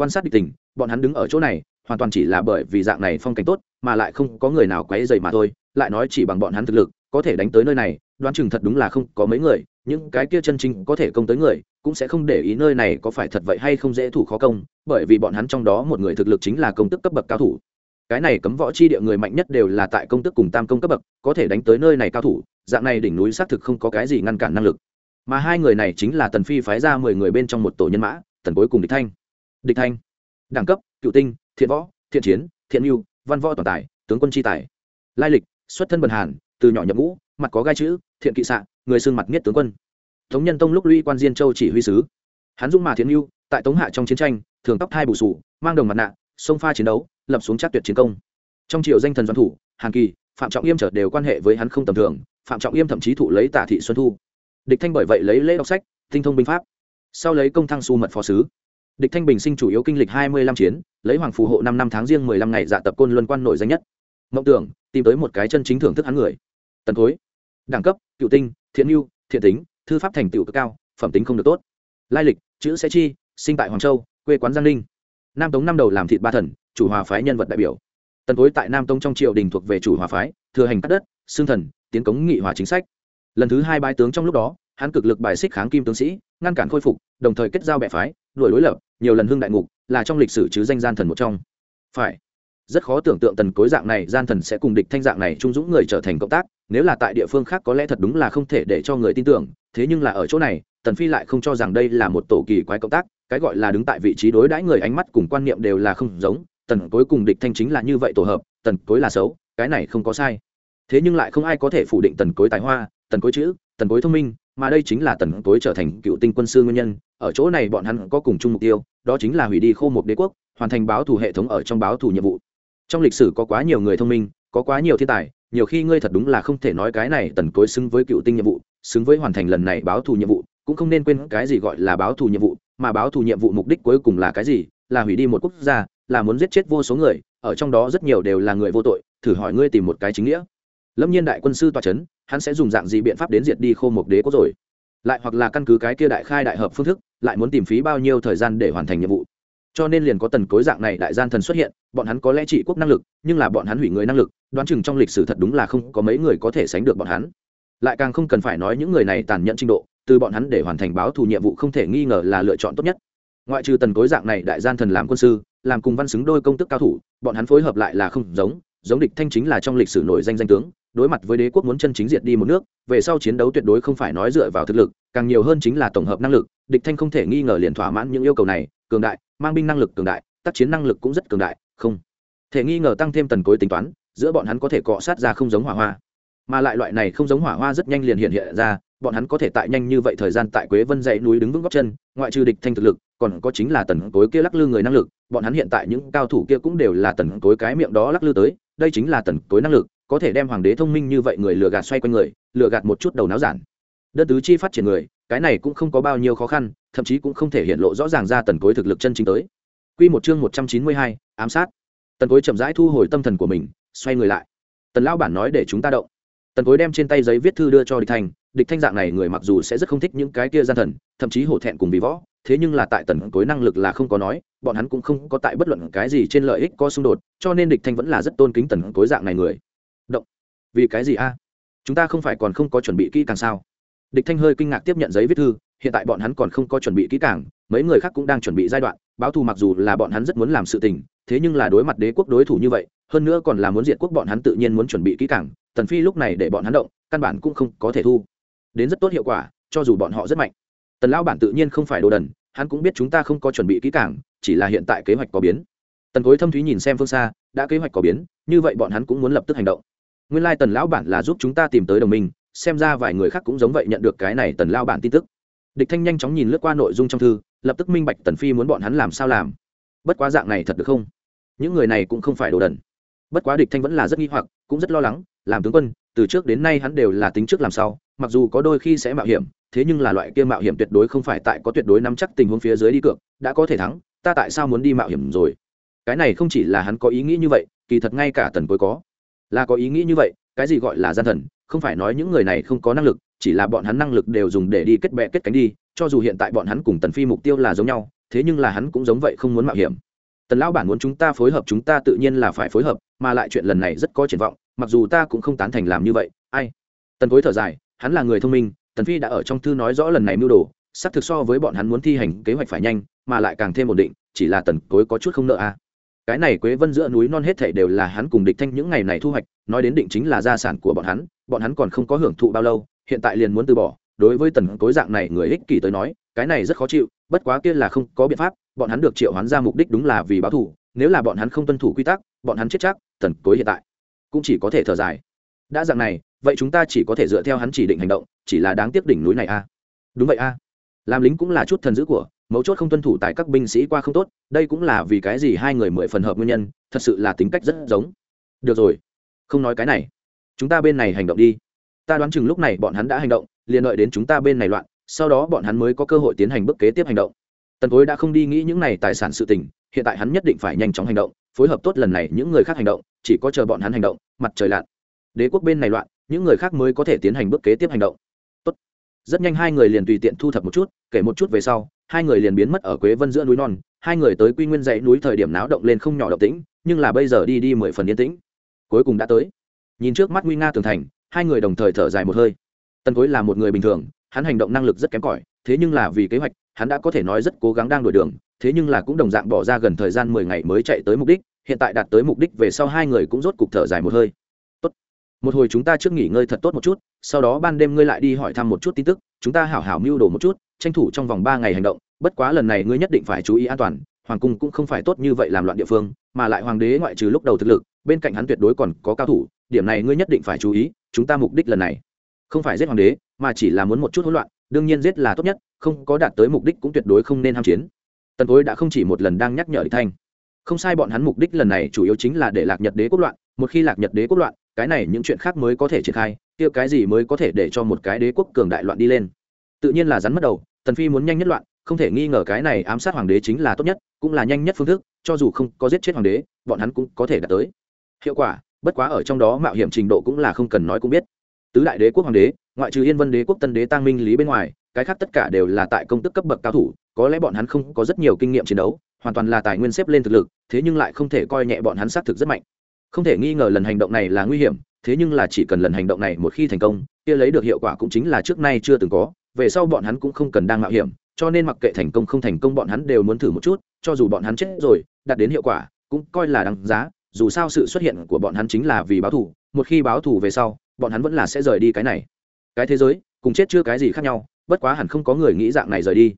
quan sát địch tình, bọn hắn đứng ở chỗ này, hoàn toàn chỉ là bởi vì dạng này phong cảnh tốt, mà lại không có người nào quấy dày mà thôi, lại nói chỉ bằng bọn hắn thực lực, có thể đánh tới nơi này, đoán chừng thật đúng là không có mấy người, những cái kia chân chính có thể công tới người, cũng sẽ không để ý nơi này có phải thật vậy hay không dễ thủ khó công, bởi vì bọn hắn trong đó một người thực lực chính là công tức cấp bậc cao thủ. Cái này cấm võ chi địa người mạnh nhất đều là tại công tức cùng tam công cấp bậc, có thể đánh tới nơi này cao thủ, dạng này đỉnh núi xác thực không có cái gì ngăn cản năng lực. Mà hai người này chính là tần phi phái ra mười người bên trong một tổ nhân mã, tần cuối cùng địch thanh địch thanh. Đẳng cấp cựu tinh thiện võ thiện chiến thiện mưu văn võ toàn tài tướng quân chi tài. Lai lịch xuất thân bần hàn từ nhỏ nhập ngũ mặt có gai chữ thiện kỵ sạ, người xương mặt nghiết tướng quân. Thống nhân tông lúc lũy quan diên châu chỉ huy sứ. Hắn dung mà thiện mưu tại tống hạ trong chiến tranh thường tóc thai bù sù mang đồng mặt nạ sông pha chiến đấu lập xuống chắc tuyệt chiến công. Trong triều danh thần doanh thủ hàn kỳ phạm trọng yêm trở đều quan hệ với hắn không tầm thường phạm trọng yêm thậm chí thụ lấy tả thị xuân thu. Địch thanh bởi vậy lấy lễ đọc sách tinh thông binh pháp. Sau lấy công thăng su mật phó sứ địch thanh bình sinh chủ yếu kinh lịch hai mươi lăm chiến lấy hoàng phù hộ năm năm tháng riêng mười lăm ngày dạ tập côn luân quan nổi danh nhất. Mộng tưởng tìm tới một cái chân chính thưởng thức hắn người. Tần Thối, đẳng cấp cựu tinh thiện mưu thiện tính thư pháp thành tựu cực cao phẩm tính không được tốt. Lai lịch chữ sẽ chi sinh tại hoàng châu quê quán giang ninh. Nam tống năm đầu làm thịt ba thần chủ hòa phái nhân vật đại biểu. Tần Thối tại nam tống trong triều đình thuộc về chủ hòa phái thừa hành cắt đất xương thần tiến cống nghị hòa chính sách. Lần thứ hai bái tướng trong lúc đó hắn cực lực bài xích kháng kim tướng sĩ, ngăn cản khôi phục, đồng thời kết giao bệ phái, đuổi đối lập, nhiều lần hưng đại ngục, là trong lịch sử chứ danh gian thần một trong. Phải. Rất khó tưởng tượng tần cối dạng này, gian thần sẽ cùng địch thanh dạng này trung dũng người trở thành cộng tác, nếu là tại địa phương khác có lẽ thật đúng là không thể để cho người tin tưởng, thế nhưng là ở chỗ này, tần phi lại không cho rằng đây là một tổ kỳ quái cộng tác, cái gọi là đứng tại vị trí đối đãi người ánh mắt cùng quan niệm đều là không giống, tần cối cùng địch thanh chính là như vậy tổ hợp, tần cối là xấu, cái này không có sai. Thế nhưng lại không ai có thể phủ định tần cối tài hoa, tần cối chữ, tần cối thông minh mà đây chính là tần tối trở thành cựu tinh quân sư nguyên nhân, ở chỗ này bọn hắn có cùng chung mục tiêu, đó chính là hủy đi khô một đế quốc, hoàn thành báo thù hệ thống ở trong báo thù nhiệm vụ. Trong lịch sử có quá nhiều người thông minh, có quá nhiều thiên tài, nhiều khi ngươi thật đúng là không thể nói cái này tần cối xứng với cựu tinh nhiệm vụ, xứng với hoàn thành lần này báo thù nhiệm vụ, cũng không nên quên cái gì gọi là báo thù nhiệm vụ, mà báo thù nhiệm vụ mục đích cuối cùng là cái gì? Là hủy đi một quốc gia, là muốn giết chết vô số người, ở trong đó rất nhiều đều là người vô tội, thử hỏi ngươi tìm một cái chính nghĩa. Lâm nhiên đại quân sư toa c h ấ n hắn sẽ dùng dạng gì biện pháp đến diệt đi khô một đế quốc rồi? Lại hoặc là căn cứ cái kia đại khai đại hợp phương thức, lại muốn tìm phí bao nhiêu thời gian để hoàn thành nhiệm vụ? Cho nên liền có tần cối dạng này đại gian thần xuất hiện, bọn hắn có lẽ trị quốc năng lực, nhưng là bọn hắn hủy người năng lực, đoán chừng trong lịch sử thật đúng là không có mấy người có thể sánh được bọn hắn. Lại càng không cần phải nói những người này tàn nhẫn trình độ, từ bọn hắn để hoàn thành báo thù nhiệm vụ không thể nghi ngờ là lựa chọn tốt nhất. Ngoại trừ tần cối dạng này đại gian thần làm quân sư, làm cùng văn xứng đôi công tức cao thủ, bọn hắn phối hợp lại là không giống giống địch thanh chính là trong lịch sử nổi danh danh tướng đối mặt với đế quốc muốn chân chính diệt đi một nước, về sau chiến đấu tuyệt đối không phải nói dựa vào thực lực, càng nhiều hơn chính là tổng hợp năng lực, địch thanh không thể nghi ngờ liền thỏa mãn những yêu cầu này, cường đại, mang binh năng lực cường đại, tác chiến năng lực cũng rất cường đại, không thể nghi ngờ tăng thêm tần cối tính toán, giữa bọn hắn có thể cọ sát ra không giống hỏa hoa. Mà lại loại này không giống hỏa hoa rất nhanh liền hiện hiện ra, bọn hắn có thể tại nhanh như vậy thời gian tại quế vân dãy núi đứng vững góc chân, ngoại trừ địch thanh thực lực, còn có chính là tần cối kia lắc lư người năng lực, bọn hắn hiện tại những cao thủ kia cũng đều là tần cối cái miệng đó lắc lư tới, đây chính là tần cối năng lực có thể đem hoàng đế thông minh như vậy người lừa gạt xoay quanh người lừa gạt một chút đầu náo giản đơn tứ chi phát triển người cái này cũng không có bao nhiêu khó khăn thậm chí cũng không thể hiện lộ rõ ràng ra tần cối thực lực chân chính tới Quy một chương một trăm chín mươi hai, ám sát. Tần Cối chậm rãi thu hồi tâm thần của mình, xoay người lại. Tần lão bản nói để chúng ta động. Tần Cối đem trên tay giấy viết thư đưa cho Địch Thanh, Địch Thanh dạng này người mặc dù sẽ rất không thích những cái kia gian thần, thậm chí hổ thẹn cùng vì võ, thế nhưng là tại Tần Cối năng lực là không có nói, bọn hắn cũng không có tại bất luận cái gì trên lợi ích có xung đột, cho nên Địch Thanh vẫn là rất tôn kính Tần Cối dạng này người. Vì cái gì a? Chúng ta không phải còn không có chuẩn bị kỹ càng sao? Địch Thanh hơi kinh ngạc tiếp nhận giấy viết thư, hiện tại bọn hắn còn không có chuẩn bị kỹ càng, mấy người khác cũng đang chuẩn bị giai đoạn, báo thù mặc dù là bọn hắn rất muốn làm sự tình thế nhưng là đối mặt đế quốc đối thủ như vậy hơn nữa còn là muốn diệt quốc bọn hắn tự nhiên muốn chuẩn bị kỹ càng tần phi lúc này để bọn hắn động căn bản cũng không có thể thu đến rất tốt hiệu quả cho dù bọn họ rất mạnh tần lão bản tự nhiên không phải đồ đần hắn cũng biết chúng ta không có chuẩn bị kỹ càng chỉ là hiện tại kế hoạch có biến tần cối thâm thúy nhìn xem phương xa đã kế hoạch có biến như vậy bọn hắn cũng muốn lập tức hành động nguyên lai tần lão bản là giúp chúng ta tìm tới đồng minh, xem ra vài người khác cũng giống vậy nhận được cái này tần lão bản tin tức. Địch thanh nhanh chóng nhìn lướt qua nội dung trong thư, lập tức minh bạch tần phi muốn bọn hắn làm sao làm. Bất quá dạng này thật được không? Những người này cũng không phải đồ đần. Bất quá địch thanh vẫn là rất nghi hoặc, cũng rất lo lắng, làm tướng quân, từ trước đến nay hắn đều là tính trước làm sao mặc dù có đôi khi sẽ mạo hiểm, thế nhưng là loại kia mạo hiểm tuyệt đối không phải tại có tuyệt đối nắm chắc tình huống phía dưới đi cược, đã có thể thắng, ta tại sao muốn đi mạo hiểm rồi? Cái này không chỉ là hắn có ý nghĩ như vậy, kỳ thật ngay cả tần cuối có là có ý nghĩ như vậy, cái gì gọi là gian thần, không phải nói những người này không có năng lực, chỉ là bọn hắn năng lực đều dùng để đi kết bè kết cánh đi, cho dù hiện tại bọn hắn cùng tần phi mục tiêu là giống nhau, thế nhưng là hắn cũng giống vậy không muốn mạo hiểm tần lão bản muốn chúng ta phối hợp, chúng ta tự nhiên là phải phối hợp, mà lại chuyện lần này rất có triển vọng, mặc dù ta cũng không tán thành làm như vậy, ai tần cối thở dài, hắn là người thông minh, tần phi đã ở trong thư nói rõ lần này mưu đồ, xác thực so với bọn hắn muốn thi hành kế hoạch phải nhanh, mà lại càng thêm ổn định, chỉ là tần cối có chút không nợ a à cái này quế vân giữa núi non hết thảy đều là hắn cùng địch thanh những ngày này thu hoạch, nói đến định chính là gia sản của bọn hắn bọn hắn còn không có hưởng thụ bao lâu, hiện tại liền muốn từ bỏ. Đối với tần cối dạng này người ích kỷ tới nói, cái này rất khó chịu, bất quá kia là không có biện pháp, bọn hắn được triệu hoán ra mục đích đúng là vì báo thù, nếu là bọn hắn không tuân thủ quy tắc, bọn hắn chết chắc, tần cối hiện tại cũng chỉ có thể thở dài. Đã dạng này, vậy chúng ta chỉ có thể dựa theo hắn chỉ định hành động, chỉ là đáng tiếc đỉnh núi này a. Đúng vậy a. Làm lính cũng là chút thần dữ của mấu chốt không tuân thủ tại các binh sĩ qua không tốt, đây cũng là vì cái gì hai người mười phần hợp nguyên nhân, thật sự là tính cách rất giống. Được rồi, không nói cái này. Chúng ta bên này hành động đi. Ta đoán chừng lúc này bọn hắn đã hành động, liền đợi đến chúng ta bên này loạn, sau đó bọn hắn mới có cơ hội tiến hành bước kế tiếp hành động. Tần cối đã không đi nghĩ những này tài sản sự tình, hiện tại hắn nhất định phải nhanh chóng hành động, phối hợp tốt lần này những người khác hành động, chỉ có chờ bọn hắn hành động, mặt trời lặn. Đế quốc bên này loạn, những người khác mới có thể tiến hành bước kế tiếp hành động. Tốt. Rất nhanh hai người liền tùy tiện thu thập một chút, kể một chút về sau hai người liền biến mất ở quế vân giữa núi non, hai người tới quy nguyên dãy núi thời điểm náo động lên không nhỏ động tĩnh, nhưng là bây giờ đi đi mười phần yên tĩnh. Cuối cùng đã tới. Nhìn trước mắt nguy nga tường thành, hai người đồng thời thở dài một hơi. Tần cối là một người bình thường, hắn hành động năng lực rất kém cỏi, thế nhưng là vì kế hoạch, hắn đã có thể nói rất cố gắng đang đổi đường, thế nhưng là cũng đồng dạng bỏ ra gần thời gian mười ngày mới chạy tới mục đích, hiện tại đạt tới mục đích về sau hai người cũng rốt cục thở dài một hơi. Tốt, một hồi chúng ta trước nghỉ ngơi thật tốt một chút, sau đó ban đêm ngươi lại đi hỏi thăm một chút tin tức chúng ta hảo hảo mưu đồ một chút, tranh thủ trong vòng ba ngày hành động, bất quá lần này ngươi nhất định phải chú ý an toàn, hoàng cung cũng không phải tốt như vậy làm loạn địa phương, mà lại hoàng đế ngoại trừ lúc đầu thực lực, bên cạnh hắn tuyệt đối còn có cao thủ, điểm này ngươi nhất định phải chú ý, chúng ta mục đích lần này không phải giết hoàng đế, mà chỉ là muốn một chút hỗn loạn, đương nhiên giết là tốt nhất, không có đạt tới mục đích cũng tuyệt đối không nên ham chiến. Tần tối đã không chỉ một lần đang nhắc nhở địch thanh. Không sai bọn hắn mục đích lần này chủ yếu chính là để lạc nhật đế quốc loạn, một khi lạc nhật đế quốc loạn, cái này những chuyện khác mới có thể triển khai, kia cái gì mới có thể để cho một cái đế quốc cường đại loạn đi lên tự nhiên là rắn mất đầu, tần phi muốn nhanh nhất loạn, không thể nghi ngờ cái này ám sát hoàng đế chính là tốt nhất, cũng là nhanh nhất phương thức, cho dù không có giết chết hoàng đế, bọn hắn cũng có thể đạt tới. Hiệu quả, bất quá ở trong đó mạo hiểm trình độ cũng là không cần nói cũng biết. Tứ đại đế quốc hoàng đế, ngoại trừ yên vân đế quốc tân đế tăng minh lý bên ngoài, cái khác tất cả đều là tại công tức cấp bậc cao thủ, có lẽ bọn hắn không có rất nhiều kinh nghiệm chiến đấu, hoàn toàn là tài nguyên xếp lên thực lực, thế nhưng lại không thể coi nhẹ bọn hắn xác thực rất mạnh. Không thể nghi ngờ lần hành động này là nguy hiểm, thế nhưng là chỉ cần lần hành động này một khi thành công, kia lấy được hiệu quả cũng chính là trước nay chưa từng có về sau bọn hắn cũng không cần đang mạo hiểm, cho nên mặc kệ thành công không thành công bọn hắn đều muốn thử một chút, cho dù bọn hắn chết rồi, đạt đến hiệu quả, cũng coi là đáng giá, dù sao sự xuất hiện của bọn hắn chính là vì báo thù, một khi báo thù về sau, bọn hắn vẫn là sẽ rời đi cái này. Cái thế giới, cùng chết chưa cái gì khác nhau, bất quá hẳn không có người nghĩ dạng này rời đi.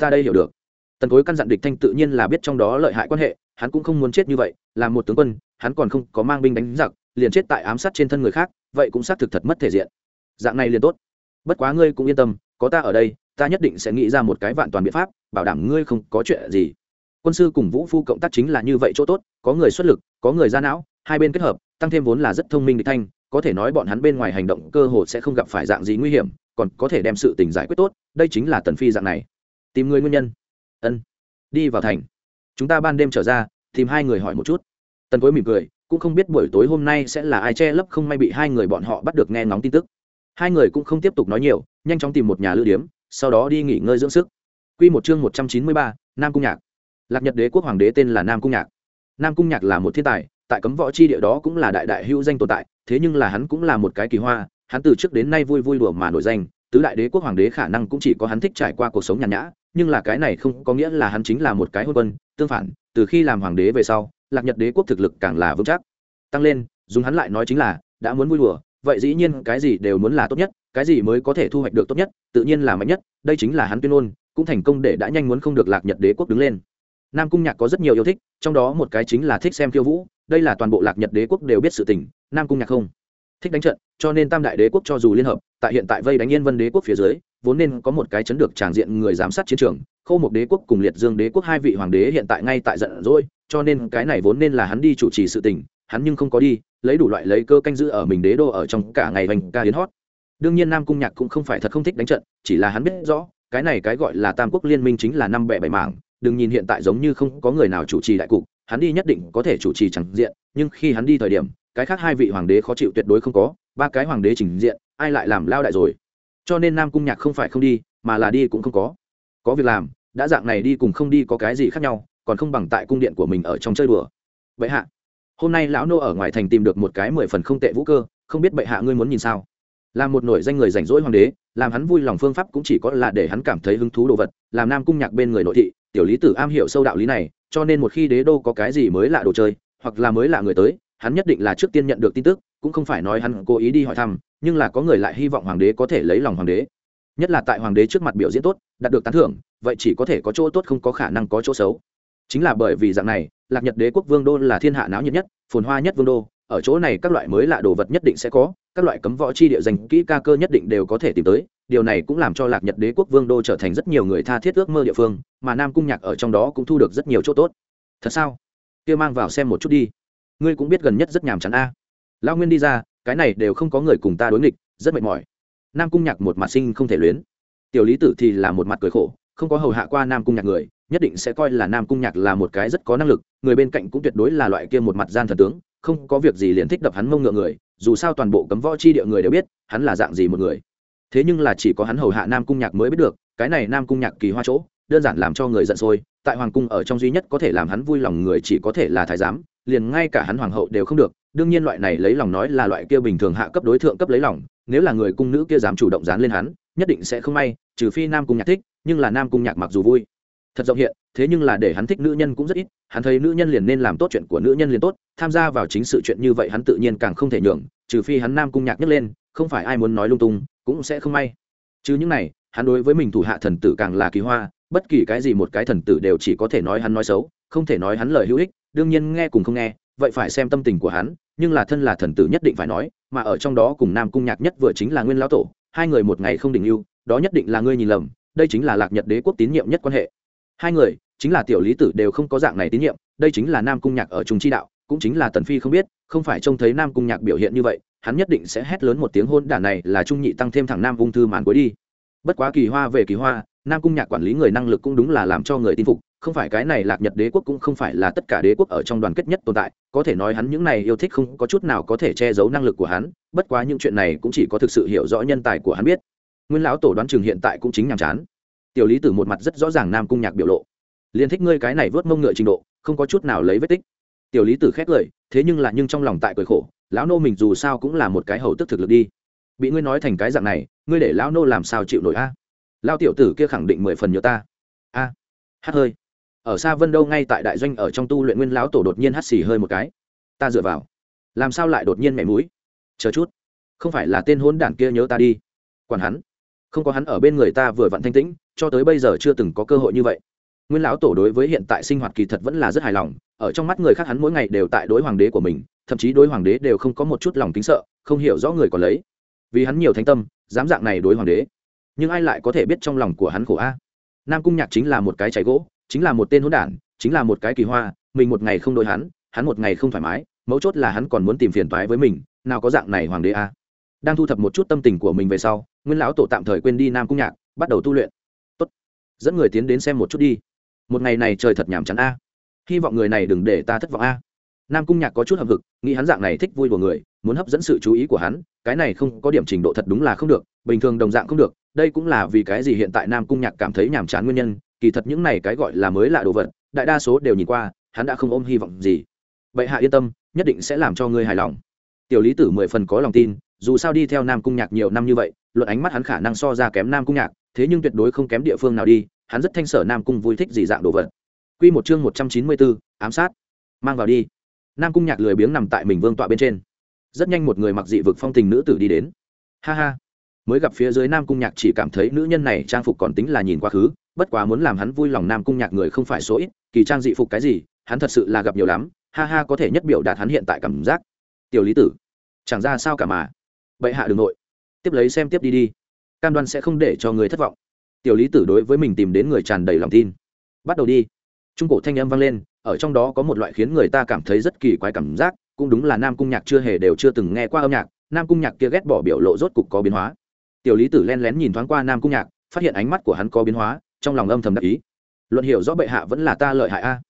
Ta đây hiểu được. Tần cối căn dặn địch thanh tự nhiên là biết trong đó lợi hại quan hệ, hắn cũng không muốn chết như vậy, là một tướng quân, hắn còn không có mang binh đánh giặc, liền chết tại ám sát trên thân người khác, vậy cũng xác thực thật mất thể diện. Dạng này liền tốt. Bất quá ngươi cũng yên tâm có ta ở đây, ta nhất định sẽ nghĩ ra một cái vạn toàn biện pháp, bảo đảm ngươi không có chuyện gì. Quân sư cùng vũ phu cộng tác chính là như vậy chỗ tốt, có người xuất lực, có người ra não, hai bên kết hợp, tăng thêm vốn là rất thông minh địch thanh, có thể nói bọn hắn bên ngoài hành động cơ hội sẽ không gặp phải dạng gì nguy hiểm, còn có thể đem sự tình giải quyết tốt, đây chính là tần phi dạng này. Tìm người nguyên nhân. Ân. Đi vào thành. Chúng ta ban đêm trở ra, tìm hai người hỏi một chút. Tần cối mỉm cười, cũng không biết buổi tối hôm nay sẽ là ai che lấp không may bị hai người bọn họ bắt được nghe ngóng tin tức. Hai người cũng không tiếp tục nói nhiều nhanh chóng tìm một nhà lưu điếm sau đó đi nghỉ ngơi dưỡng sức Quy một chương một trăm chín mươi ba, Nam Cung Nhạc. Lạc Nhật Đế quốc hoàng đế tên là Nam Cung Nhạc. Nam Cung Nhạc là một thiên tài, tại cấm võ chi địa đó cũng là đại đại hữu danh tồn tại, thế nhưng là hắn cũng là một cái kỳ hoa, hắn từ trước đến nay vui vui đùa mà nổi danh, tứ đại đế quốc hoàng đế khả năng cũng chỉ có hắn thích trải qua cuộc sống nhàn nhã, nhưng là cái này không có nghĩa là hắn chính là một cái hôn quân, tương phản, từ khi làm hoàng đế về sau, Lạc Nhật Đế quốc thực lực càng là vững chắc. Tăng lên, dùng hắn lại nói chính là, đã muốn vui đùa, vậy dĩ nhiên cái gì đều muốn là tốt nhất, cái gì mới có thể thu hoạch được tốt nhất, tự nhiên là mạnh nhất, đây chính là hắn tuyên ngôn, cũng thành công để đã nhanh muốn không được Lạc Nhật Đế quốc đứng lên. Nam Cung Nhạc có rất nhiều yêu thích, trong đó một cái chính là thích xem khiêu vũ, đây là toàn bộ Lạc Nhật Đế quốc đều biết sự tình, Nam Cung Nhạc không thích đánh trận, cho nên Tam đại đế quốc cho dù liên hợp, tại hiện tại vây đánh Yên Vân Đế quốc phía dưới, vốn nên có một cái chấn được tràng diện người giám sát chiến trường, Khâu một Đế quốc cùng Liệt Dương Đế quốc hai vị hoàng đế hiện tại ngay tại giận rồi, cho nên cái này vốn nên là hắn đi chủ trì sự tình, hắn nhưng không có đi, lấy đủ loại lấy cơ canh giữ ở mình đế đô ở trong cả ngày hành ca hiến hót. Đương nhiên Nam Cung Nhạc cũng không phải thật không thích đánh trận, chỉ là hắn biết rõ, cái này cái gọi là Tam quốc liên minh chính là năm bẻ bảy mảng, đừng nhìn hiện tại giống như không có người nào chủ trì đại cục, hắn đi nhất định có thể chủ trì chẳng diện, nhưng khi hắn đi thời điểm, cái khác hai vị hoàng đế khó chịu tuyệt đối không có, ba cái hoàng đế trình diện, ai lại làm lao đại rồi. Cho nên Nam Cung Nhạc không phải không đi, mà là đi cũng không có. Có việc làm, đã dạng này đi cùng không đi có cái gì khác nhau, còn không bằng tại cung điện của mình ở trong chơi đùa. Vậy hạ, hôm nay lão nô ở ngoài thành tìm được một cái mười phần không tệ vũ cơ, không biết bệ hạ ngươi muốn nhìn sao? Là một nổi danh người rảnh rỗi hoàng đế, làm hắn vui lòng phương pháp cũng chỉ có là để hắn cảm thấy hứng thú đồ vật, làm Nam Cung Nhạc bên người nội thị, tiểu lý tử am hiểu sâu đạo lý này cho nên một khi đế đô có cái gì mới lạ đồ chơi hoặc là mới lạ người tới hắn nhất định là trước tiên nhận được tin tức cũng không phải nói hắn cố ý đi hỏi thăm nhưng là có người lại hy vọng hoàng đế có thể lấy lòng hoàng đế. Nhất là tại hoàng đế trước mặt biểu diễn tốt đạt được tán thưởng vậy chỉ có thể có chỗ tốt không có khả năng có chỗ xấu. Chính là bởi vì dạng này lạc nhật đế quốc vương đô là thiên hạ náo nhiệt nhất phồn hoa nhất vương đô ở chỗ này các loại mới lạ đồ vật nhất định sẽ có các loại cấm võ chi địa dành kỹ ca cơ nhất định đều có thể tìm tới, điều này cũng làm cho lạc nhật đế quốc vương đô trở thành rất nhiều người tha thiết ước mơ địa phương, mà nam cung nhạc ở trong đó cũng thu được rất nhiều chỗ tốt. Thật sao? Kia mang vào xem một chút đi. Ngươi cũng biết gần nhất rất nhàm chán a. À. lao nguyên đi ra, cái này đều không có người cùng ta đối nghịch, rất mệt mỏi. Nam cung nhạc một mặt sinh không thể luyến. Tiểu lý tử thì là một mặt cười khổ, không có hầu hạ qua nam cung nhạc người, nhất định sẽ coi là nam cung nhạc là một cái rất có năng lực, người bên cạnh cũng tuyệt đối là loại kia một mặt gian thần tướng không có việc gì liền thích đập hắn mông ngựa người, dù sao toàn bộ cấm võ chi địa người đều biết, hắn là dạng gì một người. Thế nhưng là chỉ có hắn hầu hạ nam cung nhạc mới biết được, cái này nam cung nhạc kỳ hoa chỗ, đơn giản làm cho người giận sôi, tại hoàng cung ở trong duy nhất có thể làm hắn vui lòng người chỉ có thể là thái giám, liền ngay cả hắn hoàng hậu đều không được, đương nhiên loại này lấy lòng nói là loại kia bình thường hạ cấp đối tượng cấp lấy lòng, nếu là người cung nữ kia dám chủ động dán lên hắn, nhất định sẽ không may, trừ phi nam cung nhạc thích, nhưng là nam cung nhạc mặc dù vui thật rộng hiện, thế nhưng là để hắn thích nữ nhân cũng rất ít, hắn thấy nữ nhân liền nên làm tốt chuyện của nữ nhân liền tốt, tham gia vào chính sự chuyện như vậy hắn tự nhiên càng không thể nhường, trừ phi hắn nam cung nhạc nhấc lên, không phải ai muốn nói lung tung, cũng sẽ không may. Chứ những này, hắn đối với mình thủ hạ thần tử càng là kỳ hoa, bất kỳ cái gì một cái thần tử đều chỉ có thể nói hắn nói xấu, không thể nói hắn lời hữu ích, đương nhiên nghe cùng không nghe, vậy phải xem tâm tình của hắn, nhưng là thân là thần tử nhất định phải nói, mà ở trong đó cùng nam cung nhạc nhất vừa chính là nguyên lão tổ, hai người một ngày không đình lưu đó nhất định là ngươi nhìn lầm, đây chính là lạc nhật đế quốc tín nhiệm nhất quan hệ hai người, chính là tiểu lý tử đều không có dạng này tín nhiệm, đây chính là nam cung nhạc ở trung chi đạo, cũng chính là tần phi không biết, không phải trông thấy nam cung nhạc biểu hiện như vậy, hắn nhất định sẽ hét lớn một tiếng hôn đản này là trung nhị tăng thêm thẳng nam ung thư màn cuối đi. Bất quá kỳ hoa về kỳ hoa, nam cung nhạc quản lý người năng lực cũng đúng là làm cho người tin phục, không phải cái này lạc nhật đế quốc cũng không phải là tất cả đế quốc ở trong đoàn kết nhất tồn tại, có thể nói hắn những này yêu thích không có chút nào có thể che giấu năng lực của hắn, bất quá những chuyện này cũng chỉ có thực sự hiểu rõ nhân tài của hắn biết. Nguyên lão tổ đoán chừng hiện tại cũng chính nhàm chán tiểu lý tử một mặt rất rõ ràng nam cung nhạc biểu lộ. Liền thích ngươi cái này vớt mông ngựa trình độ không có chút nào lấy vết tích. Tiểu lý tử khét lời thế nhưng là nhưng trong lòng tại cười khổ lão nô mình dù sao cũng là một cái hầu tức thực lực đi. Bị ngươi nói thành cái dạng này ngươi để lão nô làm sao chịu nổi a? À? lao tiểu tử kia khẳng định mười phần nhớ ta. A à, hát hơi. Ở xa vân đâu ngay tại đại doanh ở trong tu luyện nguyên lão tổ đột nhiên hắt xì hơi một cái. Ta dựa vào. Làm sao lại đột nhiên mẹ mũi? Chờ chút. Không phải là tên hôn đản kia nhớ ta đi. Quản hắn không có hắn ở bên người ta vừa vặn thanh tĩnh, cho tới bây giờ chưa từng có cơ hội như vậy. Nguyên lão tổ đối với hiện tại sinh hoạt kỳ thật vẫn là rất hài lòng, ở trong mắt người khác hắn mỗi ngày đều tại đối hoàng đế của mình, thậm chí đối hoàng đế đều không có một chút lòng kính sợ, không hiểu rõ người còn lấy. Vì hắn nhiều thánh tâm, dám dạng này đối hoàng đế. Nhưng ai lại có thể biết trong lòng của hắn khổ a? Nam cung nhạc chính là một cái cháy gỗ, chính là một tên hỗn đản, chính là một cái kỳ hoa, mình một ngày không đội hắn hắn một ngày không thoải mái, mấu chốt là hắn còn muốn tìm phiền toái với mình, nào có dạng này hoàng đế a? Đang thu thập một chút tâm tình của mình về sau nguyên lão tổ tạm thời quên đi nam cung nhạc, bắt đầu tu luyện. Tốt, dẫn người tiến đến xem một chút đi. Một ngày này trời thật nhàm chán a. Hy vọng người này đừng để ta thất vọng a. Nam cung nhạc có chút hậm hực, nghĩ hắn dạng này thích vui của người, muốn hấp dẫn sự chú ý của hắn, cái này không có điểm trình độ thật đúng là không được, bình thường đồng dạng không được, đây cũng là vì cái gì hiện tại nam cung nhạc cảm thấy nhàm chán nguyên nhân, kỳ thật những này cái gọi là mới lạ đồ vật, đại đa số đều nhìn qua, hắn đã không ôm hy vọng gì. Bệ hạ yên tâm, nhất định sẽ làm cho ngươi hài lòng. Tiểu lý tử mười phần có lòng tin, dù sao đi theo nam cung nhạc nhiều năm như vậy luận ánh mắt hắn khả năng so ra kém nam cung nhạc, thế nhưng tuyệt đối không kém địa phương nào đi, hắn rất thanh sở nam cung vui thích gì dạng đồ vật. Q một chương một trăm chín mươi bốn, ám sát. Mang vào đi. Nam cung nhạc lười biếng nằm tại mình vương tọa bên trên. Rất nhanh một người mặc dị vực phong tình nữ tử đi đến. Ha ha. Mới gặp phía dưới nam cung nhạc chỉ cảm thấy nữ nhân này trang phục còn tính là nhìn quá khứ, bất quá muốn làm hắn vui lòng nam cung nhạc người không phải số ít, kỳ trang dị phục cái gì, hắn thật sự là gặp nhiều lắm, ha ha có thể nhất biểu đạt hắn hiện tại cảm giác. Tiểu lý tử, chẳng ra sao cả mà. Bệ hạ đường nội tiếp lấy xem tiếp đi đi. Cam đoan sẽ không để cho người thất vọng. Tiểu lý tử đối với mình tìm đến người tràn đầy lòng tin. Bắt đầu đi. Trung cổ thanh âm vang lên, ở trong đó có một loại khiến người ta cảm thấy rất kỳ quái cảm giác, cũng đúng là nam cung nhạc chưa hề đều chưa từng nghe qua âm nhạc, nam cung nhạc kia ghét bỏ biểu lộ rốt cục có biến hóa. Tiểu lý tử len lén nhìn thoáng qua nam cung nhạc, phát hiện ánh mắt của hắn có biến hóa, trong lòng âm thầm đắc ý. Luận hiểu rõ bệ hạ vẫn là ta lợi hại a.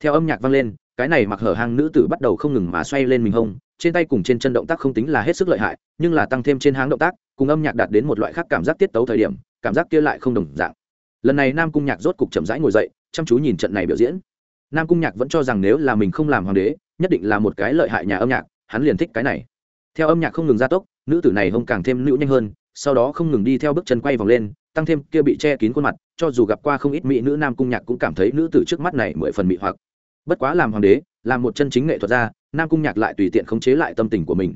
Theo âm nhạc vang lên, cái này mặc hở hang nữ tử bắt đầu không ngừng mà xoay lên mình hông trên tay cùng trên chân động tác không tính là hết sức lợi hại, nhưng là tăng thêm trên háng động tác, cùng âm nhạc đạt đến một loại khác cảm giác tiết tấu thời điểm, cảm giác kia lại không đồng dạng. Lần này nam cung nhạc rốt cục chậm rãi ngồi dậy, chăm chú nhìn trận này biểu diễn. Nam cung nhạc vẫn cho rằng nếu là mình không làm hoàng đế, nhất định là một cái lợi hại nhà âm nhạc, hắn liền thích cái này. Theo âm nhạc không ngừng gia tốc, nữ tử này hông càng thêm nữ nhanh hơn, sau đó không ngừng đi theo bước chân quay vòng lên, tăng thêm kia bị che kín khuôn mặt, cho dù gặp qua không ít mỹ nữ, nam cung nhạc cũng cảm thấy nữ tử trước mắt này mười phần mị hoặc. Bất quá làm hoàng đế làm một chân chính nghệ thuật ra nam cung nhạc lại tùy tiện khống chế lại tâm tình của mình.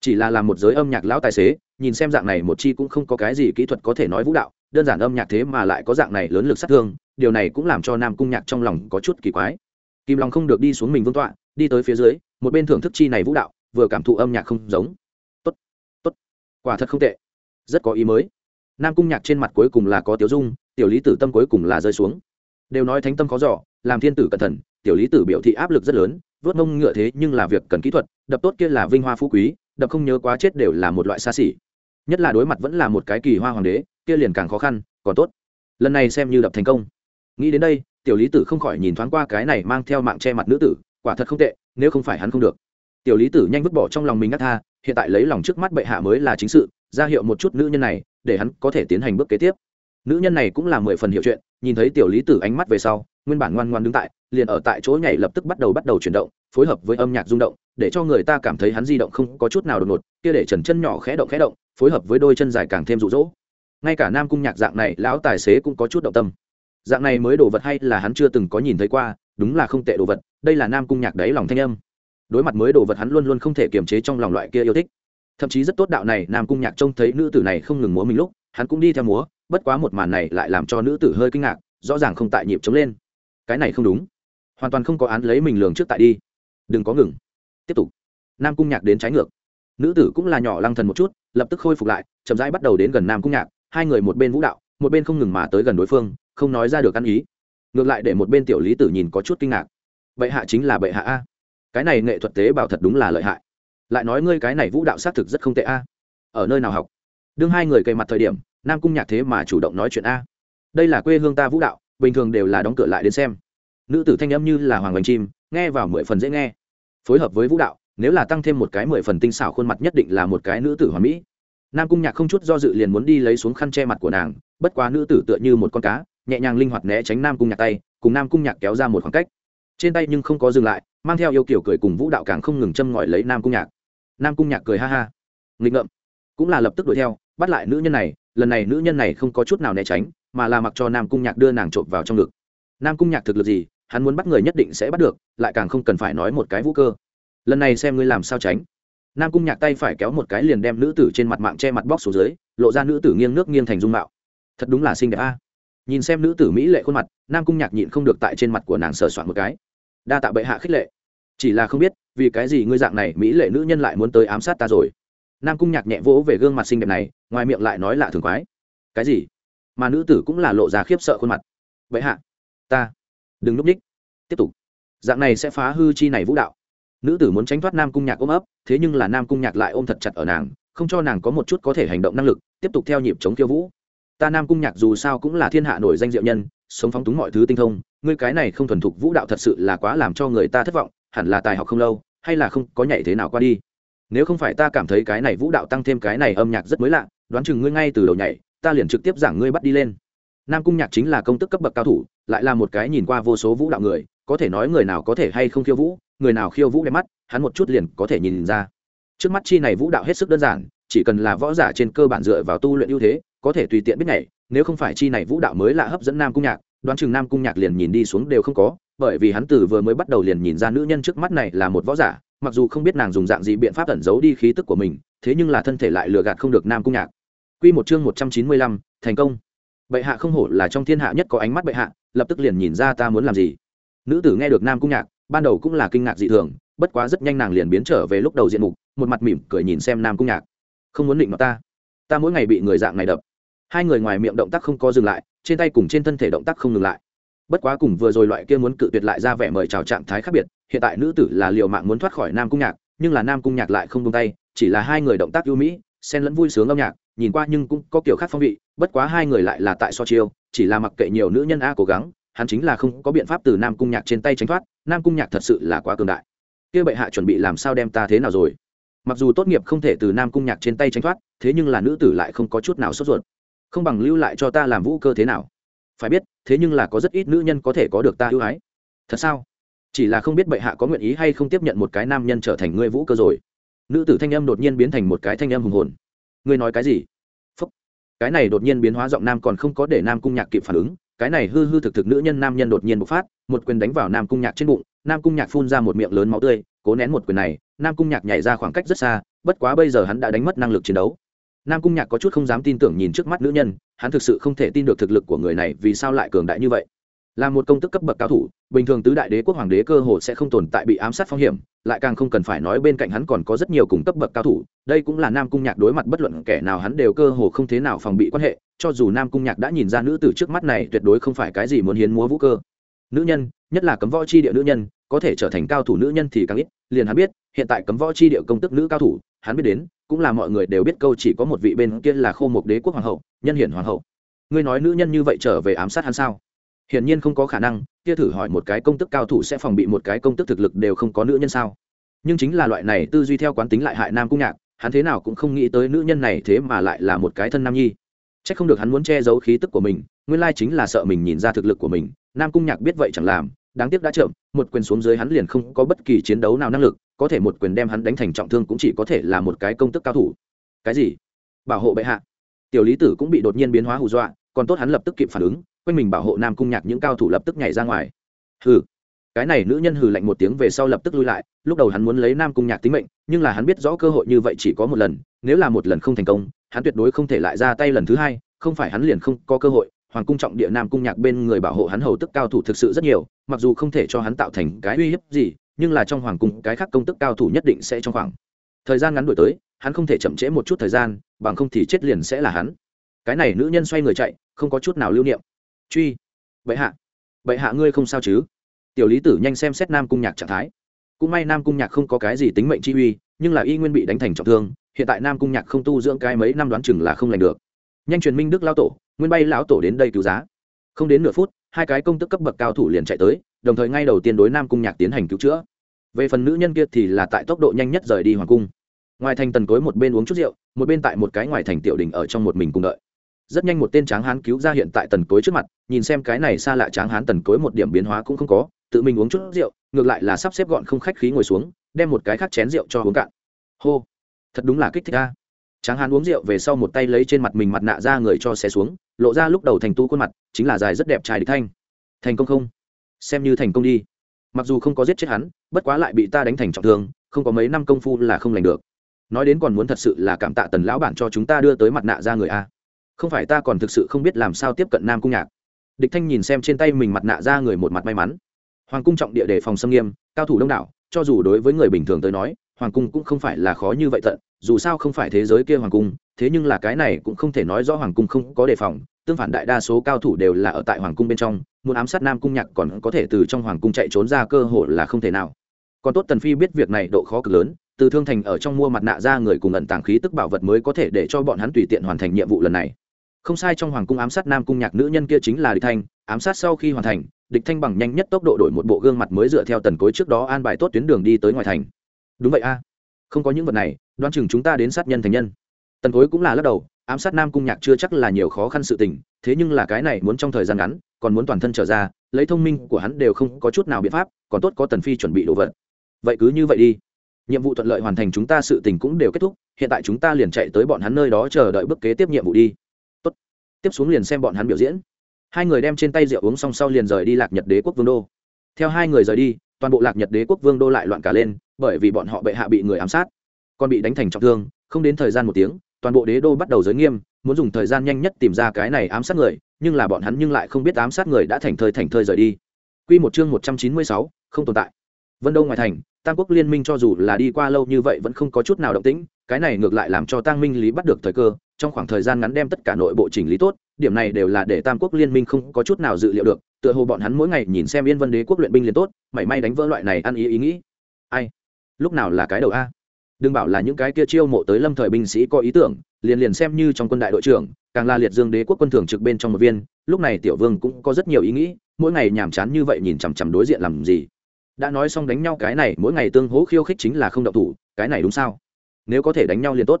Chỉ là làm một giới âm nhạc lão tài xế, nhìn xem dạng này một chi cũng không có cái gì kỹ thuật có thể nói vũ đạo, đơn giản âm nhạc thế mà lại có dạng này lớn lực sát thương, điều này cũng làm cho nam cung nhạc trong lòng có chút kỳ quái. Kim long không được đi xuống mình vương tọa, đi tới phía dưới, một bên thưởng thức chi này vũ đạo, vừa cảm thụ âm nhạc không giống. Tốt tốt, quả thật không tệ. Rất có ý mới. Nam cung nhạc trên mặt cuối cùng là có tiểu dung, tiểu lý tử tâm cuối cùng là rơi xuống. Đều nói thánh tâm khó giỏ làm thiên tử cẩn thận, tiểu lý tử biểu thị áp lực rất lớn vớt mông ngựa thế nhưng là việc cần kỹ thuật, đập tốt kia là vinh hoa phú quý, đập không nhớ quá chết đều là một loại xa xỉ. Nhất là đối mặt vẫn là một cái kỳ hoa hoàng đế, kia liền càng khó khăn, còn tốt. Lần này xem như đập thành công. Nghĩ đến đây, tiểu lý tử không khỏi nhìn thoáng qua cái này mang theo mạng che mặt nữ tử, quả thật không tệ, nếu không phải hắn không được. Tiểu lý tử nhanh vứt bỏ trong lòng mình ngắt tha, hiện tại lấy lòng trước mắt bệ hạ mới là chính sự, ra hiệu một chút nữ nhân này, để hắn có thể tiến hành bước kế tiếp. Nữ nhân này cũng là mười phần hiệu chuyện, nhìn thấy tiểu lý tử ánh mắt về sau nguyên bản ngoan ngoan đứng tại, liền ở tại chỗ nhảy lập tức bắt đầu bắt đầu chuyển động, phối hợp với âm nhạc rung động, để cho người ta cảm thấy hắn di động không có chút nào đột ngột, kia để trần chân nhỏ khẽ động khẽ động, phối hợp với đôi chân dài càng thêm rụ rỗ. Ngay cả nam cung nhạc dạng này, lão tài xế cũng có chút động tâm. Dạng này mới đồ vật hay là hắn chưa từng có nhìn thấy qua, đúng là không tệ đồ vật, đây là nam cung nhạc đáy lòng thanh âm. Đối mặt mới đồ vật hắn luôn luôn không thể kiềm chế trong lòng loại kia yêu thích. Thậm chí rất tốt đạo này, nam cung nhạc trông thấy nữ tử này không ngừng múa mình lúc, hắn cũng đi theo múa, bất quá một màn này lại làm cho nữ tử hơi kinh ngạc, rõ ràng không tại nhịp chống lên cái này không đúng. Hoàn toàn không có án lấy mình lường trước tại đi. Đừng có ngừng. Tiếp tục. Nam cung nhạc đến trái ngược. Nữ tử cũng là nhỏ lăng thần một chút, lập tức khôi phục lại, chậm rãi bắt đầu đến gần nam cung nhạc. Hai người một bên vũ đạo, một bên không ngừng mà tới gần đối phương, không nói ra được ăn ý. Ngược lại để một bên tiểu lý tử nhìn có chút kinh ngạc. Bệ hạ chính là bệ hạ a. Cái này nghệ thuật tế bào thật đúng là lợi hại. Lại nói ngươi cái này vũ đạo xác thực rất không tệ a. Ở nơi nào học? Đương hai người cây mặt thời điểm, nam cung nhạc thế mà chủ động nói chuyện a. Đây là quê hương ta vũ đạo bình thường đều là đóng cửa lại đến xem. Nữ tử thanh âm như là hoàng bánh chim, nghe vào mười phần dễ nghe. Phối hợp với vũ đạo, nếu là tăng thêm một cái mười phần tinh xảo khuôn mặt nhất định là một cái nữ tử hoàn mỹ. Nam cung nhạc không chút do dự liền muốn đi lấy xuống khăn che mặt của nàng, bất quá nữ tử tựa như một con cá, nhẹ nhàng linh hoạt né tránh nam cung nhạc tay, cùng nam cung nhạc kéo ra một khoảng cách. Trên tay nhưng không có dừng lại, mang theo yêu kiểu cười cùng vũ đạo càng không ngừng châm ngòi lấy nam cung nhạc. Nam cung nhạc cười ha ha. Nghịch ngợm. Cũng là lập tức đuổi theo, bắt lại nữ nhân này, lần này nữ nhân này không có chút nào né tránh mà là mặc cho nam cung nhạc đưa nàng trộm vào trong ngực. Nam cung nhạc thực lực gì, hắn muốn bắt người nhất định sẽ bắt được, lại càng không cần phải nói một cái vũ cơ. Lần này xem ngươi làm sao tránh. Nam cung nhạc tay phải kéo một cái liền đem nữ tử trên mặt mạng che mặt bóc xuống dưới, lộ ra nữ tử nghiêng nước nghiêng thành dung mạo. Thật đúng là xinh đẹp a. Nhìn xem nữ tử mỹ lệ khuôn mặt, nam cung nhạc nhịn không được tại trên mặt của nàng sờ soạn một cái. Đa tạ bệ hạ khích lệ. Chỉ là không biết, vì cái gì ngươi dạng này mỹ lệ nữ nhân lại muốn tới ám sát ta rồi? Nam cung nhạc nhẹ vỗ về gương mặt xinh đẹp này, ngoài miệng lại nói lạ thường quái. Cái gì? Mà nữ tử cũng là lộ ra khiếp sợ khuôn mặt. Vậy hạ, ta đừng núp ních tiếp tục. Dạng này sẽ phá hư chi này vũ đạo. Nữ tử muốn tránh thoát nam cung nhạc ôm ấp, thế nhưng là nam cung nhạc lại ôm thật chặt ở nàng, không cho nàng có một chút có thể hành động năng lực, tiếp tục theo nhịp chống khiêu vũ. Ta nam cung nhạc dù sao cũng là thiên hạ nổi danh diệu nhân, sống phóng túng mọi thứ tinh thông, ngươi cái này không thuần thục vũ đạo thật sự là quá làm cho người ta thất vọng, hẳn là tài học không lâu, hay là không, có nhảy thế nào qua đi. Nếu không phải ta cảm thấy cái này vũ đạo tăng thêm cái này âm nhạc rất mới lạ, đoán chừng ngươi ngay từ đầu nhảy ta liền trực tiếp giảng ngươi bắt đi lên. Nam cung nhạc chính là công tức cấp bậc cao thủ, lại là một cái nhìn qua vô số vũ đạo người, có thể nói người nào có thể hay không khiêu vũ, người nào khiêu vũ đẹp mắt, hắn một chút liền có thể nhìn ra. Trước mắt chi này vũ đạo hết sức đơn giản, chỉ cần là võ giả trên cơ bản dựa vào tu luyện ưu thế, có thể tùy tiện biết nhảy, nếu không phải chi này vũ đạo mới là hấp dẫn nam cung nhạc, đoán chừng nam cung nhạc liền nhìn đi xuống đều không có, bởi vì hắn từ vừa mới bắt đầu liền nhìn ra nữ nhân trước mắt này là một võ giả, mặc dù không biết nàng dùng dạng gì biện pháp ẩn giấu đi khí tức của mình, thế nhưng là thân thể lại lừa gạt không được nam cung nhạc. Quy một chương một trăm chín mươi lăm, thành công. Bệ hạ không hổ là trong thiên hạ nhất có ánh mắt bệ hạ, lập tức liền nhìn ra ta muốn làm gì. Nữ tử nghe được Nam cung nhạc, ban đầu cũng là kinh ngạc dị thường, bất quá rất nhanh nàng liền biến trở về lúc đầu diện mục, một mặt mỉm cười nhìn xem Nam cung nhạc. Không muốn định mà ta, ta mỗi ngày bị người dạng này đập. Hai người ngoài miệng động tác không có dừng lại, trên tay cùng trên thân thể động tác không ngừng lại. Bất quá cùng vừa rồi loại kia muốn cự tuyệt lại ra vẻ mời chào trạng thái khác biệt, hiện tại nữ tử là liều mạng muốn thoát khỏi Nam cung nhạc, nhưng là Nam cung nhạc lại không buông tay, chỉ là hai người động tác ưu mỹ, xen lẫn vui sướng âm nhạc, nhìn qua nhưng cũng có kiểu khác phong vị, bất quá hai người lại là tại so chiêu, chỉ là mặc kệ nhiều nữ nhân a cố gắng, hắn chính là không có biện pháp từ nam cung nhạc trên tay tránh thoát, nam cung nhạc thật sự là quá cường đại. Kia bệ hạ chuẩn bị làm sao đem ta thế nào rồi? Mặc dù tốt nghiệp không thể từ nam cung nhạc trên tay tránh thoát, thế nhưng là nữ tử lại không có chút nào sốt ruột. Không bằng lưu lại cho ta làm vũ cơ thế nào? Phải biết, thế nhưng là có rất ít nữ nhân có thể có được ta ưu ái. Thật sao? Chỉ là không biết bệ hạ có nguyện ý hay không tiếp nhận một cái nam nhân trở thành ngươi vũ cơ rồi. Nữ tử thanh âm đột nhiên biến thành một cái thanh âm hùng hồn ngươi nói cái gì? Phúc. cái này đột nhiên biến hóa giọng nam còn không có để nam cung nhạc kịp phản ứng, cái này hư hư thực thực nữ nhân nam nhân đột nhiên bộc phát, một quyền đánh vào nam cung nhạc trên bụng, nam cung nhạc phun ra một miệng lớn máu tươi, cố nén một quyền này, nam cung nhạc nhảy ra khoảng cách rất xa, bất quá bây giờ hắn đã đánh mất năng lực chiến đấu. Nam cung nhạc có chút không dám tin tưởng nhìn trước mắt nữ nhân, hắn thực sự không thể tin được thực lực của người này vì sao lại cường đại như vậy là một công tức cấp bậc cao thủ, bình thường tứ đại đế quốc hoàng đế cơ hồ sẽ không tồn tại bị ám sát phong hiểm, lại càng không cần phải nói bên cạnh hắn còn có rất nhiều cùng cấp bậc cao thủ, đây cũng là nam cung nhạc đối mặt bất luận kẻ nào hắn đều cơ hồ không thế nào phòng bị quan hệ, cho dù nam cung nhạc đã nhìn ra nữ từ trước mắt này tuyệt đối không phải cái gì muốn hiến múa vũ cơ. Nữ nhân, nhất là cấm võ chi địa nữ nhân, có thể trở thành cao thủ nữ nhân thì càng ít, liền hắn biết, hiện tại cấm võ chi địa công tức nữ cao thủ, hắn biết đến, cũng là mọi người đều biết câu chỉ có một vị bên kia là khô một đế quốc hoàng hậu, nhân hiển hoàng hậu. Ngươi nói nữ nhân như vậy trở về ám sát hắn sao? Hiển nhiên không có khả năng, kia thử hỏi một cái công tức cao thủ sẽ phòng bị một cái công tức thực lực đều không có nữ nhân sao? Nhưng chính là loại này tư duy theo quán tính lại hại nam cung nhạc, hắn thế nào cũng không nghĩ tới nữ nhân này thế mà lại là một cái thân nam nhi. C h ắ c không được hắn muốn che giấu khí tức của mình, nguyên lai chính là sợ mình nhìn ra thực lực của mình, nam cung nhạc biết vậy chẳng làm, đáng tiếc đã chậm, một quyền xuống dưới hắn liền không có bất kỳ chiến đấu nào năng lực, có thể một quyền đem hắn đánh thành trọng thương cũng chỉ có thể là một cái công tức cao thủ. Cái gì? Bảo hộ bệ hạ. Tiểu lý tử cũng bị đột nhiên biến hóa hù dọa, còn tốt hắn lập tức kịp phản ứng quanh mình bảo hộ nam cung nhạc những cao thủ lập tức nhảy ra ngoài. Hừ. Cái này nữ nhân hừ lạnh một tiếng về sau lập tức lui lại, lúc đầu hắn muốn lấy nam cung nhạc tính mệnh, nhưng là hắn biết rõ cơ hội như vậy chỉ có một lần, nếu là một lần không thành công, hắn tuyệt đối không thể lại ra tay lần thứ hai, không phải hắn liền không có cơ hội, hoàng cung trọng địa nam cung nhạc bên người bảo hộ hắn hầu tức cao thủ thực sự rất nhiều, mặc dù không thể cho hắn tạo thành cái uy hiếp gì, nhưng là trong hoàng cung cái khác công tức cao thủ nhất định sẽ trong khoảng thời gian ngắn đổi tới, hắn không thể chậm trễ một chút thời gian, bằng không thì chết liền sẽ là hắn. Cái này nữ nhân xoay người chạy, không có chút nào lưu niệm truy. Bệ hạ. Bệ hạ ngươi không sao chứ? Tiểu lý tử nhanh xem xét nam cung nhạc trạng thái. Cũng may nam cung nhạc không có cái gì tính mệnh chi uy, nhưng là y nguyên bị đánh thành trọng thương, hiện tại nam cung nhạc không tu dưỡng cái mấy năm đoán chừng là không lành được. Nhanh truyền minh đức lao tổ, nguyên bay lão tổ đến đây cứu giá. Không đến nửa phút, hai cái công tức cấp bậc cao thủ liền chạy tới, đồng thời ngay đầu tiên đối nam cung nhạc tiến hành cứu chữa. Về phần nữ nhân kia thì là tại tốc độ nhanh nhất rời đi hoàng cung. Ngoài thành tần cối một bên uống chút rượu, một bên tại một cái ngoài thành tiểu đình ở trong một mình cùng đợi rất nhanh một tên tráng hán cứu ra hiện tại tần cối trước mặt, nhìn xem cái này xa lạ tráng hán tần cối một điểm biến hóa cũng không có, tự mình uống chút rượu, ngược lại là sắp xếp gọn không khách khí ngồi xuống, đem một cái khác chén rượu cho uống cạn. Hô, thật đúng là kích thích a. Tráng hán uống rượu về sau một tay lấy trên mặt mình mặt nạ ra người cho xe xuống, lộ ra lúc đầu thành tu khuôn mặt, chính là dài rất đẹp trai địch thanh. Thành công không? Xem như thành công đi. Mặc dù không có giết chết hắn, bất quá lại bị ta đánh thành trọng thương, không có mấy năm công phu là không lành được. Nói đến còn muốn thật sự là cảm tạ tần lão bản cho chúng ta đưa tới mặt nạ ra người a không phải ta còn thực sự không biết làm sao tiếp cận nam cung nhạc. Địch thanh nhìn xem trên tay mình mặt nạ ra người một mặt may mắn. Hoàng cung trọng địa đề phòng xâm nghiêm, cao thủ đông đảo, cho dù đối với người bình thường tới nói, hoàng cung cũng không phải là khó như vậy tận, dù sao không phải thế giới kia hoàng cung, thế nhưng là cái này cũng không thể nói rõ hoàng cung không có đề phòng, tương phản đại đa số cao thủ đều là ở tại hoàng cung bên trong, muốn ám sát nam cung nhạc còn có thể từ trong hoàng cung chạy trốn ra cơ hội là không thể nào. Còn tốt tần phi biết việc này độ khó cực lớn, từ thương thành ở trong mua mặt nạ ra người cùng ẩn tàng khí tức bảo vật mới có thể để cho bọn hắn tùy tiện hoàn thành nhiệm vụ lần này không sai trong hoàng cung ám sát nam cung nhạc nữ nhân kia chính là địch thanh, ám sát sau khi hoàn thành, địch thanh bằng nhanh nhất tốc độ đổi một bộ gương mặt mới dựa theo tần cối trước đó an bài tốt tuyến đường đi tới ngoài thành. Đúng vậy a. Không có những vật này, đoán chừng chúng ta đến sát nhân thành nhân. Tần cối cũng là lắc đầu, ám sát nam cung nhạc chưa chắc là nhiều khó khăn sự tình, thế nhưng là cái này muốn trong thời gian ngắn, còn muốn toàn thân trở ra, lấy thông minh của hắn đều không có chút nào biện pháp, còn tốt có tần phi chuẩn bị đồ vật. Vậy cứ như vậy đi. Nhiệm vụ thuận lợi hoàn thành chúng ta sự tình cũng đều kết thúc, hiện tại chúng ta liền chạy tới bọn hắn nơi đó chờ đợi bước kế tiếp nhiệm vụ đi tiếp xuống liền xem bọn hắn biểu diễn. Hai người đem trên tay rượu uống xong sau liền rời đi lạc nhật đế quốc vương đô. Theo hai người rời đi toàn bộ lạc nhật đế quốc vương đô lại loạn cả lên bởi vì bọn họ bệ hạ bị người ám sát còn bị đánh thành trọng thương không đến thời gian một tiếng toàn bộ đế đô bắt đầu giới nghiêm muốn dùng thời gian nhanh nhất tìm ra cái này ám sát người nhưng là bọn hắn nhưng lại không biết ám sát người đã thành thơi thành thơi rời đi. Quy một chương một trăm chín mươi sáu, không tồn tại. Vân Đông ngoài thành, Tam quốc liên minh cho dù là đi qua lâu như vậy vẫn không có chút nào động tĩnh, cái này ngược lại làm cho Tăng Minh Lý bắt được thời cơ, trong khoảng thời gian ngắn đem tất cả nội bộ chỉnh lý tốt, điểm này đều là để Tam quốc liên minh không có chút nào dự liệu được, tựa hồ bọn hắn mỗi ngày nhìn xem Yên Vân Đế quốc luyện binh liền tốt, mảy may đánh vỡ loại này ăn ý ý nghĩ. Ai? Lúc nào là cái đầu a? đừng bảo là những cái kia chiêu mộ tới lâm thời binh sĩ có ý tưởng liền liền xem như trong quân đại đội trưởng càng là liệt dương đế quốc quân thường trực bên trong một viên lúc này tiểu vương cũng có rất nhiều ý nghĩ mỗi ngày nhàm chán như vậy nhìn chằm chằm đối diện làm gì đã nói xong đánh nhau cái này mỗi ngày tương hỗ khiêu khích chính là không động thủ cái này đúng sao nếu có thể đánh nhau liền tốt.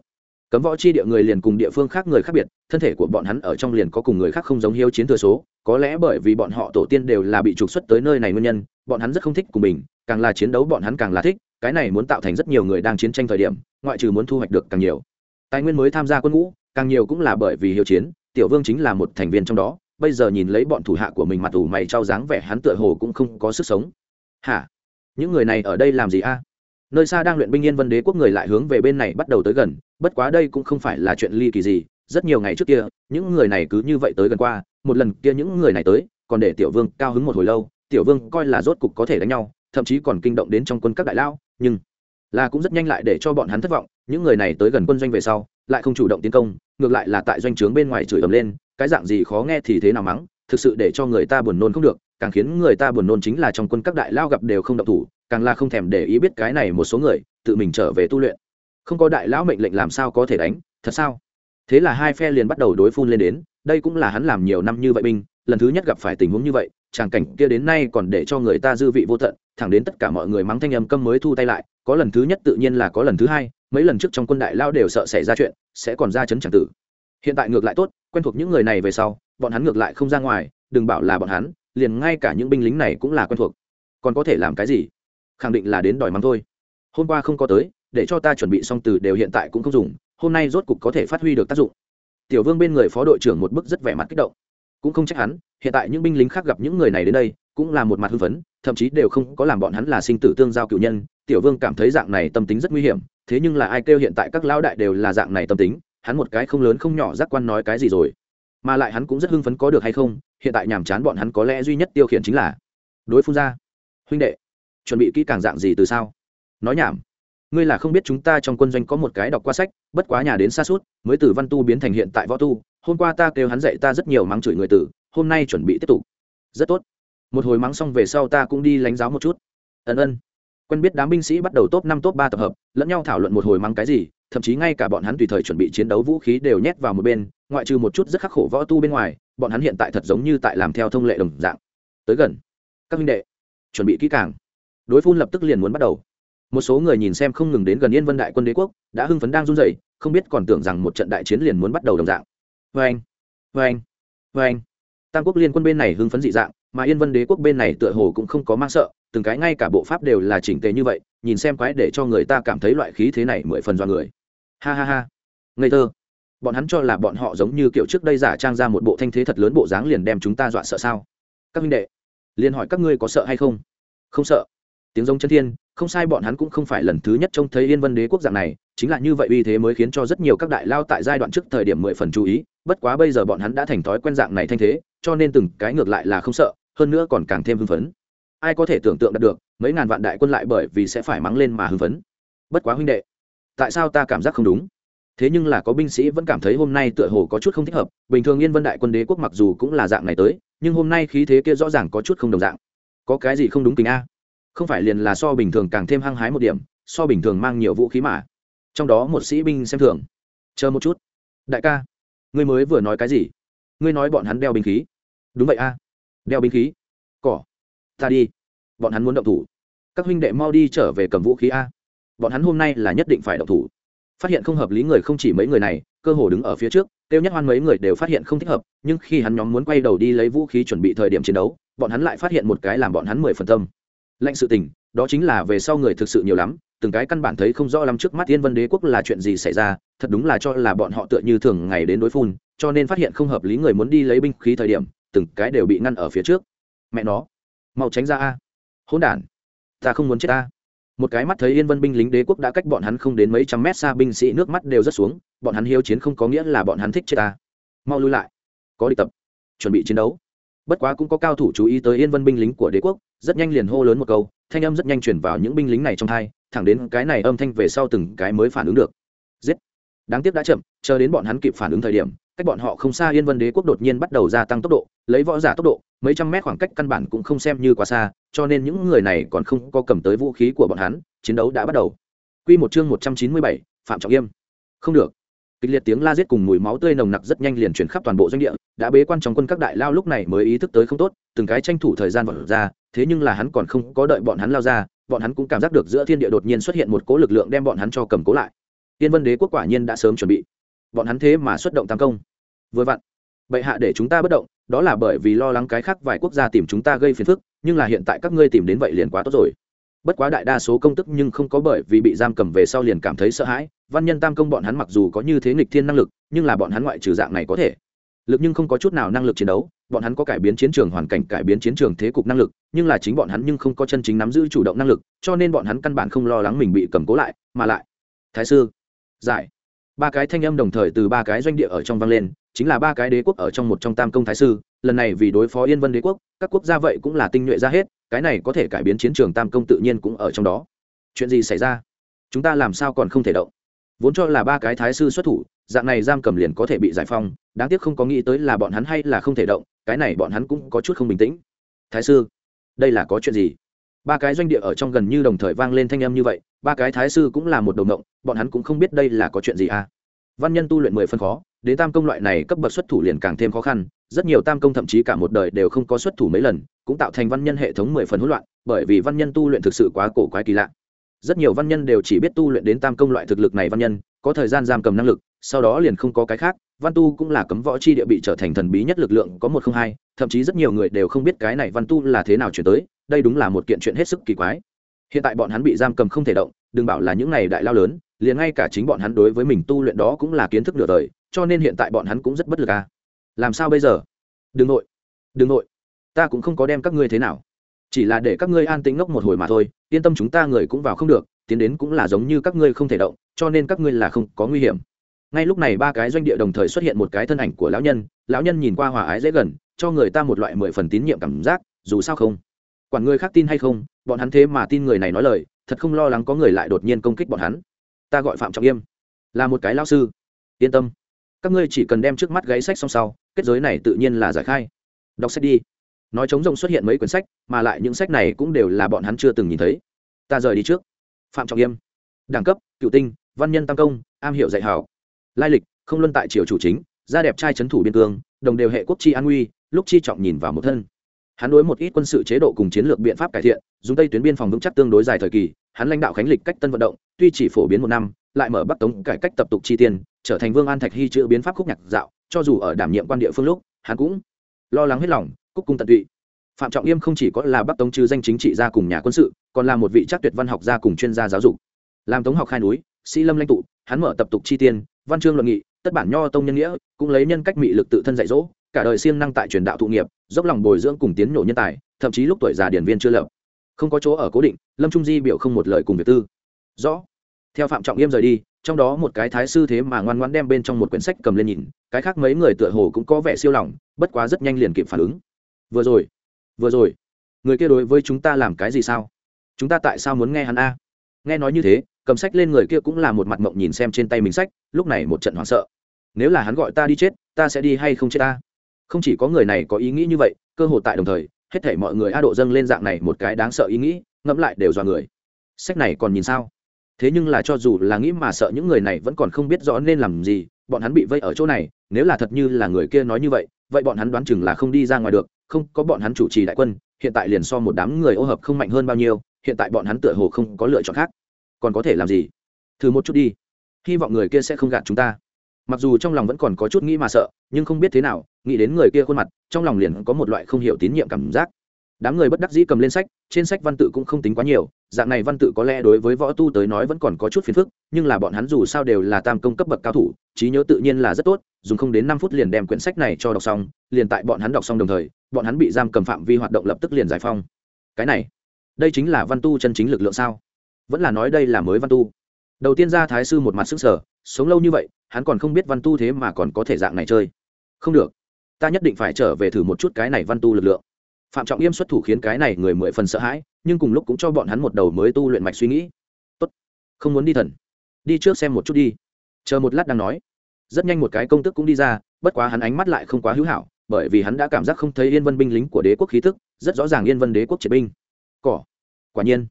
Cấm võ chi địa người liền cùng địa phương khác người khác biệt, thân thể của bọn hắn ở trong liền có cùng người khác không giống hiếu chiến thừa số, có lẽ bởi vì bọn họ tổ tiên đều là bị trục xuất tới nơi này nguyên nhân, bọn hắn rất không thích cùng mình, càng là chiến đấu bọn hắn càng là thích, cái này muốn tạo thành rất nhiều người đang chiến tranh thời điểm, ngoại trừ muốn thu hoạch được càng nhiều. Tài nguyên mới tham gia quân ngũ, càng nhiều cũng là bởi vì hiếu chiến, tiểu vương chính là một thành viên trong đó, bây giờ nhìn lấy bọn thủ hạ của mình mặt ủ mày trao dáng vẻ hắn tựa hồ cũng không có sức sống. Hả? Những người này ở đây làm gì a? Nơi xa đang luyện binh yên vân đế quốc người lại hướng về bên này bắt đầu tới gần, bất quá đây cũng không phải là chuyện ly kỳ gì, rất nhiều ngày trước kia, những người này cứ như vậy tới gần qua, một lần kia những người này tới, còn để tiểu vương cao hứng một hồi lâu, tiểu vương coi là rốt cục có thể đánh nhau, thậm chí còn kinh động đến trong quân các đại lao nhưng là cũng rất nhanh lại để cho bọn hắn thất vọng, những người này tới gần quân doanh về sau, lại không chủ động tiến công, ngược lại là tại doanh trướng bên ngoài chửi ầm lên, cái dạng gì khó nghe thì thế nào mắng thực sự để cho người ta buồn nôn không được, càng khiến người ta buồn nôn chính là trong quân các đại lao gặp đều không động thủ, càng là không thèm để ý biết cái này một số người, tự mình trở về tu luyện. Không có đại lão mệnh lệnh làm sao có thể đánh, thật sao? Thế là hai phe liền bắt đầu đối phun lên đến, đây cũng là hắn làm nhiều năm như vậy binh, lần thứ nhất gặp phải tình huống như vậy, tràng cảnh kia đến nay còn để cho người ta dư vị vô tận, thẳng đến tất cả mọi người mắng thanh âm câm mới thu tay lại, có lần thứ nhất tự nhiên là có lần thứ hai, mấy lần trước trong quân đại lao đều sợ xảy ra chuyện, sẽ còn ra chấn tràng tử. Hiện tại ngược lại tốt, quen thuộc những người này về sau bọn hắn ngược lại không ra ngoài, đừng bảo là bọn hắn, liền ngay cả những binh lính này cũng là quen thuộc. Còn có thể làm cái gì? Khẳng định là đến đòi mắng thôi. Hôm qua không có tới, để cho ta chuẩn bị xong từ đều hiện tại cũng không dùng, hôm nay rốt cục có thể phát huy được tác dụng. Tiểu vương bên người phó đội trưởng một bức rất vẻ mặt kích động. Cũng không trách hắn, hiện tại những binh lính khác gặp những người này đến đây, cũng là một mặt hưng phấn, thậm chí đều không có làm bọn hắn là sinh tử tương giao cựu nhân. Tiểu vương cảm thấy dạng này tâm tính rất nguy hiểm, thế nhưng là ai kêu hiện tại các lão đại đều là dạng này tâm tính, hắn một cái không lớn không nhỏ giác quan nói cái gì rồi mà lại hắn cũng rất hưng phấn có được hay không, hiện tại nhàm chán bọn hắn có lẽ duy nhất tiêu khiển chính là đối phương ra. Huynh đệ, chuẩn bị kỹ càng dạng gì từ sao? Nói nhảm. Ngươi là không biết chúng ta trong quân doanh có một cái đọc qua sách, bất quá nhà đến xa suốt, mới từ văn tu biến thành hiện tại võ tu. Hôm qua ta kêu hắn dạy ta rất nhiều mắng chửi người tử, hôm nay chuẩn bị tiếp tục. Rất tốt. Một hồi mắng xong về sau ta cũng đi lánh giáo một chút. Ân ân. Quen biết đám binh sĩ bắt đầu top năm top ba tập hợp, lẫn nhau thảo luận một hồi mắng cái gì thậm chí ngay cả bọn hắn tùy thời chuẩn bị chiến đấu vũ khí đều nhét vào một bên, ngoại trừ một chút rất khắc khổ võ tu bên ngoài, bọn hắn hiện tại thật giống như tại làm theo thông lệ đồng dạng. Tới gần. Các minh đệ, chuẩn bị kỹ càng. Đối phun lập tức liền muốn bắt đầu. Một số người nhìn xem không ngừng đến gần yên vân đại quân đế quốc, đã hưng phấn đang run rẩy, không biết còn tưởng rằng một trận đại chiến liền muốn bắt đầu đồng dạng. Vê anh vê anh vê anh tam quốc liên quân bên này hưng phấn dị dạng, mà yên vân đế quốc bên này tựa hồ cũng không có mang sợ, từng cái ngay cả bộ pháp đều là chỉnh tề như vậy, nhìn xem quái để cho người ta cảm thấy loại khí thế này mười phần do người ha ha ha. Ngây thơ. Bọn hắn cho là bọn họ giống như kiểu trước đây giả trang ra một bộ thanh thế thật lớn bộ dáng liền đem chúng ta dọa sợ sao? Các minh đệ, liền hỏi các ngươi có sợ hay không? Không sợ. Tiếng giống chân thiên, không sai bọn hắn cũng không phải lần thứ nhất trông thấy yên vân đế quốc dạng này, chính là như vậy uy thế mới khiến cho rất nhiều các đại lao tại giai đoạn trước thời điểm mười phần chú ý, bất quá bây giờ bọn hắn đã thành thói quen dạng này thanh thế, cho nên từng cái ngược lại là không sợ, hơn nữa còn càng thêm hưng phấn. Ai có thể tưởng tượng được, mấy ngàn vạn đại quân lại bởi vì sẽ phải mắng lên mà hưng phấn. Bất quá huynh đệ tại sao ta cảm giác không đúng? Thế nhưng là có binh sĩ vẫn cảm thấy hôm nay tựa hồ có chút không thích hợp, bình thường yên vân đại quân đế quốc mặc dù cũng là dạng này tới, nhưng hôm nay khí thế kia rõ ràng có chút không đồng dạng. Có cái gì không đúng kính a? Không phải liền là so bình thường càng thêm hăng hái một điểm, so bình thường mang nhiều vũ khí mà. Trong đó một sĩ binh xem thường. Chờ một chút. Đại ca, ngươi mới vừa nói cái gì? Ngươi nói bọn hắn đeo binh khí. Đúng vậy a. Đeo binh khí. Cỏ. Ta đi. Bọn hắn muốn động thủ. Các huynh đệ mau đi trở về cầm vũ khí a bọn hắn hôm nay là nhất định phải động thủ. Phát hiện không hợp lý người không chỉ mấy người này, cơ hồ đứng ở phía trước, tiêu nhất hoan mấy người đều phát hiện không thích hợp, nhưng khi hắn nhóm muốn quay đầu đi lấy vũ khí chuẩn bị thời điểm chiến đấu, bọn hắn lại phát hiện một cái làm bọn hắn mười phần tâm. Lệnh sự tình, đó chính là về sau người thực sự nhiều lắm, từng cái căn bản thấy không rõ lắm trước mắt thiên vân đế quốc là chuyện gì xảy ra, thật đúng là cho là bọn họ tựa như thường ngày đến đối phun, cho nên phát hiện không hợp lý người muốn đi lấy binh khí thời điểm, từng cái đều bị ngăn ở phía trước. Mẹ nó, mau tránh ra a. Hỗn đản, ta không muốn chết ta một cái mắt thấy yên vân binh lính đế quốc đã cách bọn hắn không đến mấy trăm mét xa, binh sĩ nước mắt đều rất xuống, bọn hắn hiếu chiến không có nghĩa là bọn hắn thích chết ta. Mau lui lại. Có đi tập. Chuẩn bị chiến đấu. Bất quá cũng có cao thủ chú ý tới yên vân binh lính của đế quốc, rất nhanh liền hô lớn một câu, thanh âm rất nhanh chuyển vào những binh lính này trong thai, thẳng đến cái này âm thanh về sau từng cái mới phản ứng được. Giết. Đáng tiếc đã chậm, chờ đến bọn hắn kịp phản ứng thời điểm cách bọn họ không xa yên vân đế quốc đột nhiên bắt đầu gia tăng tốc độ lấy võ giả tốc độ mấy trăm mét khoảng cách căn bản cũng không xem như quá xa cho nên những người này còn không có cầm tới vũ khí của bọn hắn chiến đấu đã bắt đầu Quy một chương một trăm chín mươi bảy, Phạm Trọng Yêm. Không được. Kịch liệt tiếng la giết cùng mùi máu tươi nồng nặc rất nhanh liền chuyển khắp toàn bộ doanh địa, đã bế quan trong quân các đại lao lúc này mới ý thức tới không tốt, từng cái tranh thủ thời gian vọt ra, thế nhưng là hắn còn không có đợi bọn hắn lao ra, bọn hắn cũng cảm giác được giữa thiên địa đột nhiên xuất hiện một cỗ lực lượng đem bọn hắn cho cầm cố lại. Tiên Vân Đế quốc quả nhiên đã sớm chuẩn bị. Bọn hắn thế mà xuất động tam công. Vừa vặn, bệ hạ để chúng ta bất động, đó là bởi vì lo lắng cái khác vài quốc gia tìm chúng ta gây phiền phức, nhưng là hiện tại các ngươi tìm đến vậy liền quá tốt rồi. Bất quá đại đa số công tức nhưng không có bởi vì bị giam cầm về sau liền cảm thấy sợ hãi văn nhân tam công bọn hắn mặc dù có như thế nghịch thiên năng lực nhưng là bọn hắn ngoại trừ dạng này có thể. Lực nhưng không có chút nào năng lực chiến đấu bọn hắn có cải biến chiến trường hoàn cảnh cải biến chiến trường thế cục năng lực nhưng là chính bọn hắn nhưng không có chân chính nắm giữ chủ động năng lực cho nên bọn hắn căn bản không lo lắng mình bị cầm cố lại mà lại. Thái sư giải ba cái thanh âm đồng thời từ ba cái doanh địa ở trong vang lên, chính là ba cái đế quốc ở trong một trong tam công thái sư. Lần này vì đối phó yên vân đế quốc, các quốc gia vậy cũng là tinh nhuệ ra hết, cái này có thể cải biến chiến trường tam công tự nhiên cũng ở trong đó. Chuyện gì xảy ra? Chúng ta làm sao còn không thể động? Vốn cho là ba cái thái sư xuất thủ, dạng này giam cầm liền có thể bị giải phong đáng tiếc không có nghĩ tới là bọn hắn hay là không thể động, cái này bọn hắn cũng có chút không bình tĩnh. Thái sư, đây là có chuyện gì? Ba cái doanh địa ở trong gần như đồng thời vang lên thanh âm như vậy, ba cái thái sư cũng là một đầu động bọn hắn cũng không biết đây là có chuyện gì à. Văn nhân tu luyện mười phân khó, đến tam công loại này cấp bậc xuất thủ liền càng thêm khó khăn, rất nhiều tam công thậm chí cả một đời đều không có xuất thủ mấy lần, cũng tạo thành văn nhân hệ thống mười phần hỗn loạn, bởi vì văn nhân tu luyện thực sự quá cổ quái kỳ lạ. Rất nhiều văn nhân đều chỉ biết tu luyện đến tam công loại thực lực này văn nhân, có thời gian giam cầm năng lực, sau đó liền không có cái khác văn tu cũng là cấm võ chi địa bị trở thành thần bí nhất lực lượng, có một không hai, thậm chí rất nhiều người đều không biết cái này văn tu là thế nào chuyển tới, đây đúng là một kiện chuyện hết sức kỳ quái. Hiện tại bọn hắn bị giam cầm không thể động, đừng bảo là những này đại lao lớn, liền ngay cả chính bọn hắn đối với mình tu luyện đó cũng là kiến thức nửa đời, cho nên hiện tại bọn hắn cũng rất bất lực à. Làm sao bây giờ? Đừng nội đừng nội, ta cũng không có đem các ngươi thế nào. Chỉ là để các ngươi an tĩnh ngốc một hồi mà thôi, yên tâm chúng ta người cũng vào không được, tiến đến cũng là giống như các ngươi không thể động, cho nên các ngươi là không có nguy hiểm ngay lúc này ba cái doanh địa đồng thời xuất hiện một cái thân ảnh của lão nhân lão nhân nhìn qua hòa ái dễ gần, cho người ta một loại mười phần tín nhiệm cảm giác, dù sao không? Quản người khác tin hay không, bọn hắn thế mà tin người này nói lời, thật không lo lắng có người lại đột nhiên công kích bọn hắn. Ta gọi phạm trọng yêm, là một cái lao sư. Yên tâm, các ngươi chỉ cần đem trước mắt gáy sách xong sau, kết giới này tự nhiên là giải khai. Đọc sách đi. Nói chống rồng xuất hiện mấy quyển sách, mà lại những sách này cũng đều là bọn hắn chưa từng nhìn thấy. Ta rời đi trước. Phạm trọng yêm, đẳng cấp, cựu tinh, văn nhân tam công, am hiểu dạy hảo lai lịch, không luân tại triều chủ chính gia đẹp trai trấn thủ biên cương, đồng đều hệ quốc chi an nguy lúc chi trọng nhìn vào một thân. Hắn đối một ít quân sự chế độ cùng chiến lược biện pháp cải thiện, dùng tây tuyến biên phòng vững chắc tương đối dài thời kỳ, hắn lãnh đạo khánh lịch cách tân vận động, tuy chỉ phổ biến một năm, lại mở bắc tống cải cách tập tục chi tiền, trở thành vương an thạch hy chữ biến pháp khúc nhạc dạo, cho dù ở đảm nhiệm quan địa phương lúc, hắn cũng lo lắng hết lòng, cúc cung tận tụy. Phạm trọng yêm không chỉ có là bắc tống trừ danh chính trị gia cùng nhà quân sự, còn là một vị chắc tuyệt văn học gia cùng chuyên gia giáo dục. Làm tống học khai núi sĩ lâm lãnh tụ, hắn mở tập tục chi tiên, văn chương luận nghị, tất bản nho tông nhân nghĩa, cũng lấy nhân cách mị lực tự thân dạy dỗ, cả đời siêng năng tại truyền đạo thụ nghiệp, dốc lòng bồi dưỡng cùng tiến nhổ nhân tài, thậm chí lúc tuổi già điển viên chưa lập. Không có chỗ ở cố định, lâm trung di biểu không một lời cùng việc tư. Rõ. Theo phạm trọng yêm rời đi, trong đó một cái thái sư thế mà ngoan ngoan đem bên trong một quyển sách cầm lên nhìn, cái khác mấy người tựa hồ cũng có vẻ siêu lòng, bất quá rất nhanh liền kịp phản ứng. Vừa rồi vừa rồi, người kia đối với chúng ta làm cái gì sao? Chúng ta tại sao muốn nghe hắn a? Nghe nói như thế cầm sách lên người kia cũng là một mặt mộng nhìn xem trên tay mình sách, lúc này một trận hoảng sợ. Nếu là hắn gọi ta đi chết, ta sẽ đi hay không chết ta? Không chỉ có người này có ý nghĩ như vậy, cơ hội tại đồng thời, hết thể mọi người a độ dâng lên dạng này một cái đáng sợ ý nghĩ, ngẫm lại đều dọa người. Sách này còn nhìn sao? Thế nhưng là cho dù là nghĩ mà sợ những người này vẫn còn không biết rõ nên làm gì, bọn hắn bị vây ở chỗ này, nếu là thật như là người kia nói như vậy vậy bọn hắn đoán chừng là không đi ra ngoài được, không có bọn hắn chủ trì đại quân, hiện tại liền so một đám người ô hợp không mạnh hơn bao nhiêu, hiện tại bọn hắn tựa hồ không có lựa chọn khác còn có thể làm gì? Thử một chút đi. Hy vọng người kia sẽ không gạt chúng ta. Mặc dù trong lòng vẫn còn có chút nghĩ mà sợ, nhưng không biết thế nào, nghĩ đến người kia khuôn mặt, trong lòng liền có một loại không hiểu tín nhiệm cảm giác. Đám người bất đắc dĩ cầm lên sách, trên sách văn tự cũng không tính quá nhiều, dạng này văn tự có lẽ đối với võ tu tới nói vẫn còn có chút phiền phức, nhưng là bọn hắn dù sao đều là tam công cấp bậc cao thủ, trí nhớ tự nhiên là rất tốt, dùng không đến năm phút liền đem quyển sách này cho đọc xong, liền tại bọn hắn đọc xong đồng thời, bọn hắn bị giam cầm phạm vi hoạt động lập tức liền giải phong. Cái này, đây chính là văn tu chân chính lực lượng sao? Vẫn là nói đây là mới văn tu. Đầu tiên ra thái sư một mặt sức sở, sống lâu như vậy, hắn còn không biết văn tu thế mà còn có thể dạng này chơi. Không được. Ta nhất định phải trở về thử một chút cái này văn tu lực lượng. Phạm trọng yêm xuất thủ khiến cái này người mười phần sợ hãi, nhưng cùng lúc cũng cho bọn hắn một đầu mới tu luyện mạch suy nghĩ. Tốt. Không muốn đi thần. Đi trước xem một chút đi. Chờ một lát đang nói. Rất nhanh một cái công tức cũng đi ra, bất quá hắn ánh mắt lại không quá hữu hảo, bởi vì hắn đã cảm giác không thấy yên vân binh lính của đế quốc khí tức, rất rõ ràng yên vân đế quốc triệt binh. Cỏ. Quả nhiên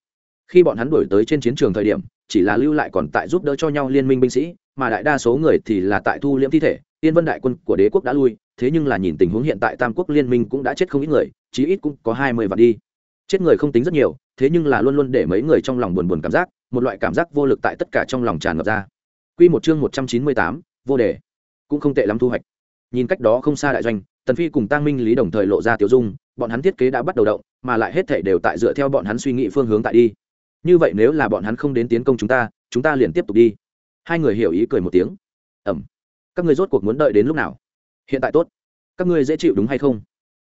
khi bọn hắn đổi tới trên chiến trường thời điểm, chỉ là lưu lại còn tại giúp đỡ cho nhau liên minh binh sĩ, mà đại đa số người thì là tại thu liễm thi thể, yên vân đại quân của đế quốc đã lui, thế nhưng là nhìn tình huống hiện tại tam quốc liên minh cũng đã chết không ít người, chí ít cũng có hai mươi vạn đi. Chết người không tính rất nhiều, thế nhưng là luôn luôn để mấy người trong lòng buồn buồn cảm giác, một loại cảm giác vô lực tại tất cả trong lòng tràn ngập ra. Quy một chương một trăm chín mươi tám, vô đề. Cũng không tệ lắm thu hoạch. Nhìn cách đó không xa đại doanh, tần phi cùng tăng minh lý đồng thời lộ ra tiểu dung, bọn hắn thiết kế đã bắt đầu động, mà lại hết thể đều tại dựa theo bọn hắn suy nghĩ phương hướng tại đi như vậy nếu là bọn hắn không đến tiến công chúng ta chúng ta liền tiếp tục đi. Hai người hiểu ý cười một tiếng. Ẩm. Các người rốt cuộc muốn đợi đến lúc nào? Hiện tại tốt. Các ngươi dễ chịu đúng hay không?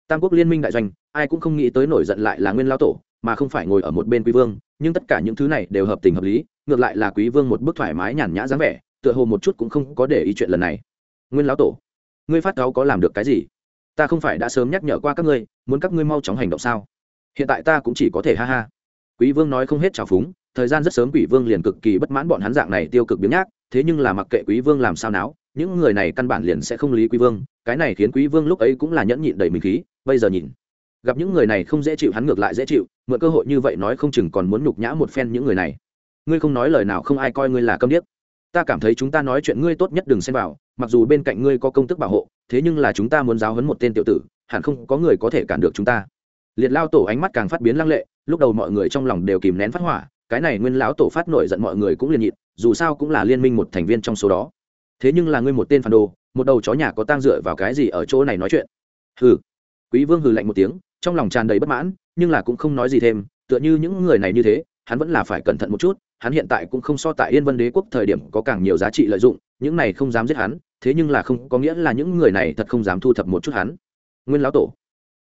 Tam quốc liên minh đại doanh, ai cũng không nghĩ tới nổi giận lại là nguyên lao tổ, mà không phải ngồi ở một bên quý vương, nhưng tất cả những thứ này đều hợp tình hợp lý, ngược lại là quý vương một bức thoải mái nhàn nhã dáng vẻ, tựa hồ một chút cũng không có để ý chuyện lần này. Nguyên lão tổ, ngươi phát cáo có làm được cái gì? Ta không phải đã sớm nhắc nhở qua các ngươi, muốn các ngươi mau chóng hành động sao? Hiện tại ta cũng chỉ có thể ha ha quý vương nói không hết trào phúng, thời gian rất sớm quỷ vương liền cực kỳ bất mãn bọn hắn dạng này tiêu cực biến nhác, thế nhưng là mặc kệ quý vương làm sao náo, những người này căn bản liền sẽ không lý quý vương, cái này khiến quý vương lúc ấy cũng là nhẫn nhịn đầy mình khí, bây giờ nhìn, gặp những người này không dễ chịu hắn ngược lại dễ chịu, mượn cơ hội như vậy nói không chừng còn muốn nhục nhã một phen những người này. Ngươi không nói lời nào không ai coi ngươi là câm điếc. Ta cảm thấy chúng ta nói chuyện ngươi tốt nhất đừng xem vào, mặc dù bên cạnh ngươi có công tức bảo hộ, thế nhưng là chúng ta muốn giáo hấn một tên tiểu tử, hẳn không có người có thể cản được chúng ta. Liệt lao tổ ánh mắt càng phát biến lăng lệ lúc đầu mọi người trong lòng đều kìm nén phát hỏa, cái này nguyên lão tổ phát nổi giận mọi người cũng liền nhịn, dù sao cũng là liên minh một thành viên trong số đó. Thế nhưng là ngươi một tên phản đồ, một đầu chó nhà có tang dựa vào cái gì ở chỗ này nói chuyện? Hừ. Quý vương hừ lạnh một tiếng, trong lòng tràn đầy bất mãn, nhưng là cũng không nói gì thêm, tựa như những người này như thế, hắn vẫn là phải cẩn thận một chút, hắn hiện tại cũng không so tại yên vân đế quốc thời điểm có càng nhiều giá trị lợi dụng, những này không dám giết hắn, thế nhưng là không có nghĩa là những người này thật không dám thu thập một chút hắn. Nguyên lão tổ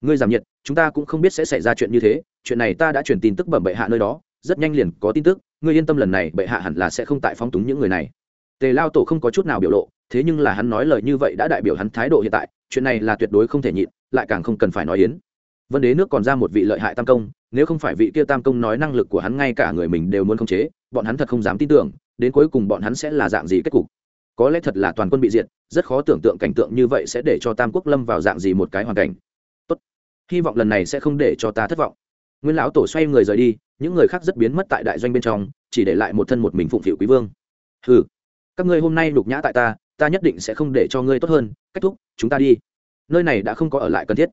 ngươi giảm nhiệt, chúng ta cũng không biết sẽ xảy ra chuyện như thế, chuyện này ta đã truyền tin tức bẩm bệ hạ nơi đó, rất nhanh liền có tin tức, ngươi yên tâm lần này bệ hạ hẳn là sẽ không tại phóng túng những người này. Tề lao tổ không có chút nào biểu lộ, thế nhưng là hắn nói lời như vậy đã đại biểu hắn thái độ hiện tại, chuyện này là tuyệt đối không thể nhịn, lại càng không cần phải nói yến. Vân đế nước còn ra một vị lợi hại tam công, nếu không phải vị kia tam công nói năng lực của hắn ngay cả người mình đều muốn khống chế, bọn hắn thật không dám tin tưởng, đến cuối cùng bọn hắn sẽ là dạng gì kết cục? Có lẽ thật là toàn quân bị diệt, rất khó tưởng tượng cảnh tượng như vậy sẽ để cho tam quốc lâm vào dạng gì một cái hoàn cảnh hy vọng lần này sẽ không để cho ta thất vọng. Nguyên lão tổ xoay người rời đi, những người khác rất biến mất tại đại doanh bên trong, chỉ để lại một thân một mình phụng phịu quý vương. Hừ, các ngươi hôm nay đục nhã tại ta ta nhất định sẽ không để cho ngươi tốt hơn cách thúc, chúng ta đi. Nơi này đã không có ở lại cần thiết.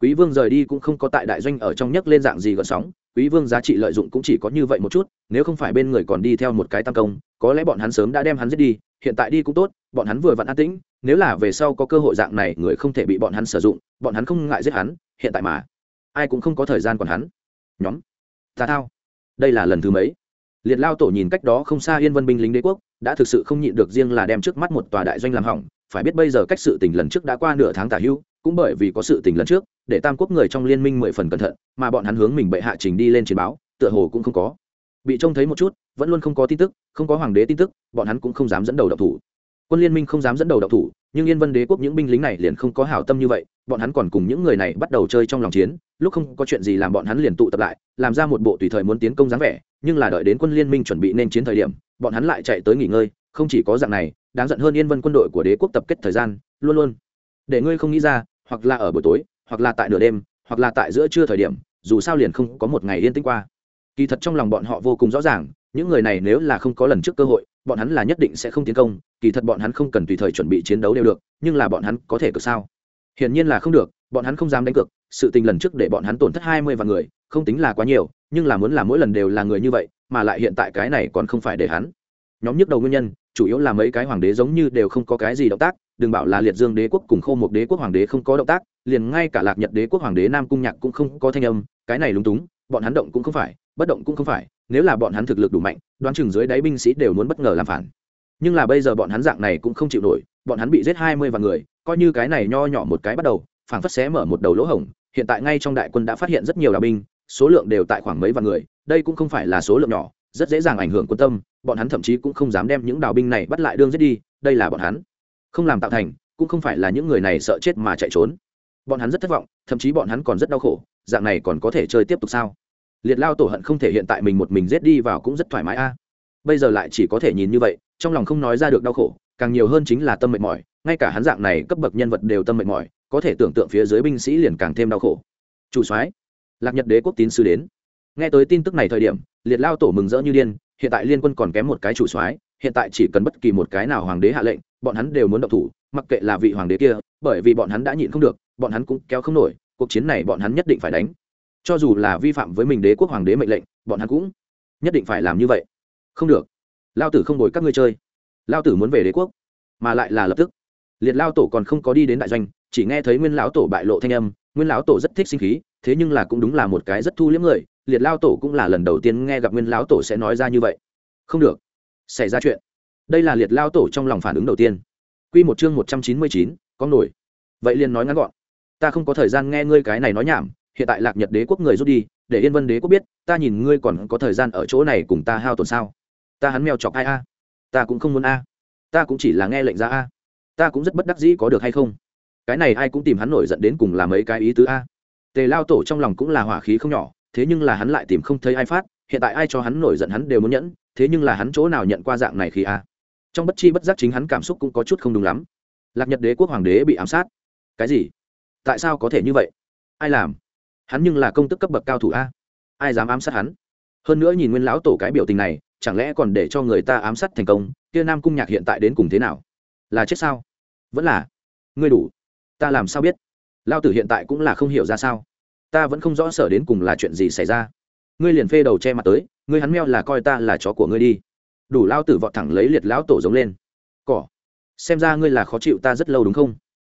Quý vương rời đi cũng không có tại đại doanh ở trong nhấc lên dạng gì gợn sóng, quý vương giá trị lợi dụng cũng chỉ có như vậy một chút, nếu không phải bên người còn đi theo một cái tam công, có lẽ bọn hắn sớm đã đem hắn giết đi hiện tại đi cũng tốt, bọn hắn vừa vặn an tĩnh, nếu là về sau có cơ hội dạng này, người không thể bị bọn hắn sử dụng, bọn hắn không ngại giết hắn, hiện tại mà. Ai cũng không có thời gian còn hắn. Nhóm, ta thao. Đây là lần thứ mấy. Liệt lao tổ nhìn cách đó không xa yên vân binh lính đế quốc, đã thực sự không nhịn được riêng là đem trước mắt một tòa đại doanh làm hỏng. Phải biết bây giờ cách sự tình lần trước đã qua nửa tháng tả hưu, cũng bởi vì có sự tình lần trước, để tam quốc người trong liên minh mười phần cẩn thận, mà bọn hắn hướng mình bệ hạ trình đi lên chiến báo, tựa hồ cũng không có bị trông thấy một chút, vẫn luôn không có tin tức, không có hoàng đế tin tức, bọn hắn cũng không dám dẫn đầu động thủ. Quân liên minh không dám dẫn đầu động thủ, nhưng yên vân đế quốc những binh lính này liền không có hảo tâm như vậy, bọn hắn còn cùng những người này bắt đầu chơi trong lòng chiến, lúc không có chuyện gì làm bọn hắn liền tụ tập lại, làm ra một bộ tùy thời muốn tiến công dáng vẻ, nhưng là đợi đến quân liên minh chuẩn bị nên chiến thời điểm, bọn hắn lại chạy tới nghỉ ngơi, không chỉ có dạng này, đáng giận hơn yên vân quân đội của đế quốc tập kết thời gian, luôn luôn. Để ngươi không nghĩ ra, hoặc là ở buổi tối, hoặc là tại nửa đêm, hoặc là tại giữa trưa thời điểm, dù sao liền không có một ngày yên tĩnh qua kỳ thật trong lòng bọn họ vô cùng rõ ràng, những người này nếu là không có lần trước cơ hội, bọn hắn là nhất định sẽ không tiến công, kỳ thật bọn hắn không cần tùy thời chuẩn bị chiến đấu đều được, nhưng là bọn hắn có thể cực sao? Hiển nhiên là không được, bọn hắn không dám đánh cược, sự tình lần trước để bọn hắn tổn thất hai mươi vạn người, không tính là quá nhiều, nhưng là muốn làm mỗi lần đều là người như vậy, mà lại hiện tại cái này còn không phải để hắn. Nhóm nhức đầu nguyên nhân, chủ yếu là mấy cái hoàng đế giống như đều không có cái gì động tác, đừng bảo là liệt dương đế quốc cùng khô một đế quốc hoàng đế không có động tác, liền ngay cả lạc nhật đế quốc hoàng đế nam cung nhạc cũng không có thanh âm, cái này lúng túng, bọn hắn động cũng không phải bất động cũng không phải, nếu là bọn hắn thực lực đủ mạnh, đoán chừng dưới đáy binh sĩ đều muốn bất ngờ làm phản. Nhưng là bây giờ bọn hắn dạng này cũng không chịu nổi, bọn hắn bị giết hai mươi vạn người, coi như cái này nho nhỏ một cái bắt đầu, phảng phất xé mở một đầu lỗ hổng, hiện tại ngay trong đại quân đã phát hiện rất nhiều đạo binh, số lượng đều tại khoảng mấy vạn người, đây cũng không phải là số lượng nhỏ, rất dễ dàng ảnh hưởng quân tâm, bọn hắn thậm chí cũng không dám đem những đào binh này bắt lại đương giết đi, đây là bọn hắn. Không làm tạo thành, cũng không phải là những người này sợ chết mà chạy trốn. Bọn hắn rất thất vọng, thậm chí bọn hắn còn rất đau khổ, dạng này còn có thể chơi tiếp tục sao? Liệt lao tổ hận không thể hiện tại mình một mình giết đi vào cũng rất thoải mái a. Bây giờ lại chỉ có thể nhìn như vậy, trong lòng không nói ra được đau khổ, càng nhiều hơn chính là tâm mệt mỏi, ngay cả hắn dạng này cấp bậc nhân vật đều tâm mệt mỏi, có thể tưởng tượng phía dưới binh sĩ liền càng thêm đau khổ. Chủ soái, lạc nhật đế quốc tín sư đến. Nghe tới tin tức này thời điểm, liệt lao tổ mừng rỡ như điên, hiện tại liên quân còn kém một cái chủ soái, hiện tại chỉ cần bất kỳ một cái nào hoàng đế hạ lệnh, bọn hắn đều muốn động thủ, mặc kệ là vị hoàng đế kia, bởi vì bọn hắn đã nhịn không được, bọn hắn cũng kéo không nổi, cuộc chiến này bọn hắn nhất định phải đánh cho dù là vi phạm với mình đế quốc hoàng đế mệnh lệnh, bọn hắn cũng nhất định phải làm như vậy. Không được. Lao tử không đổi các ngươi chơi. Lao tử muốn về đế quốc, mà lại là lập tức. Liệt lao tổ còn không có đi đến đại doanh, chỉ nghe thấy nguyên lão tổ bại lộ thanh âm. Nguyên lão tổ rất thích sinh khí, thế nhưng là cũng đúng là một cái rất thu liếm người. Liệt lao tổ cũng là lần đầu tiên nghe gặp nguyên lão tổ sẽ nói ra như vậy. Không được. Xảy ra chuyện. Đây là liệt lao tổ trong lòng phản ứng đầu tiên. Q một chương một trăm chín mươi chín, có nổi. Vậy liền nói ngắn gọn. Ta không có thời gian nghe ngươi cái này nói nhảm hiện tại lạc nhật đế quốc người rút đi, để yên vân đế quốc biết, ta nhìn ngươi còn có thời gian ở chỗ này cùng ta hao tổn sao? Ta hắn mèo chọc ai a? Ta cũng không muốn a. Ta cũng chỉ là nghe lệnh ra a. Ta cũng rất bất đắc dĩ có được hay không? Cái này ai cũng tìm hắn nổi giận đến cùng làm mấy cái ý tứ a. Tề lao tổ trong lòng cũng là hỏa khí không nhỏ, thế nhưng là hắn lại tìm không thấy ai phát, hiện tại ai cho hắn nổi giận hắn đều muốn nhẫn, thế nhưng là hắn chỗ nào nhận qua dạng này khi a? Trong bất chi bất giác chính hắn cảm xúc cũng có chút không đúng lắm. Lạc nhật đế quốc hoàng đế bị ám sát. Cái gì? Tại sao có thể như vậy? Ai làm? Hắn nhưng là công tức cấp bậc cao thủ a. Ai dám ám sát hắn? Hơn nữa nhìn nguyên lão tổ cái biểu tình này, chẳng lẽ còn để cho người ta ám sát thành công, kia nam cung nhạc hiện tại đến cùng thế nào? Là chết sao? Vẫn là. Ngươi đủ. Ta làm sao biết? Lao tử hiện tại cũng là không hiểu ra sao. Ta vẫn không rõ sở đến cùng là chuyện gì xảy ra. Ngươi liền phê đầu che mặt tới, ngươi hắn meo là coi ta là chó của ngươi đi. Đủ lao tử vọt thẳng lấy liệt lão tổ giống lên. Cỏ. Xem ra ngươi là khó chịu ta rất lâu đúng không?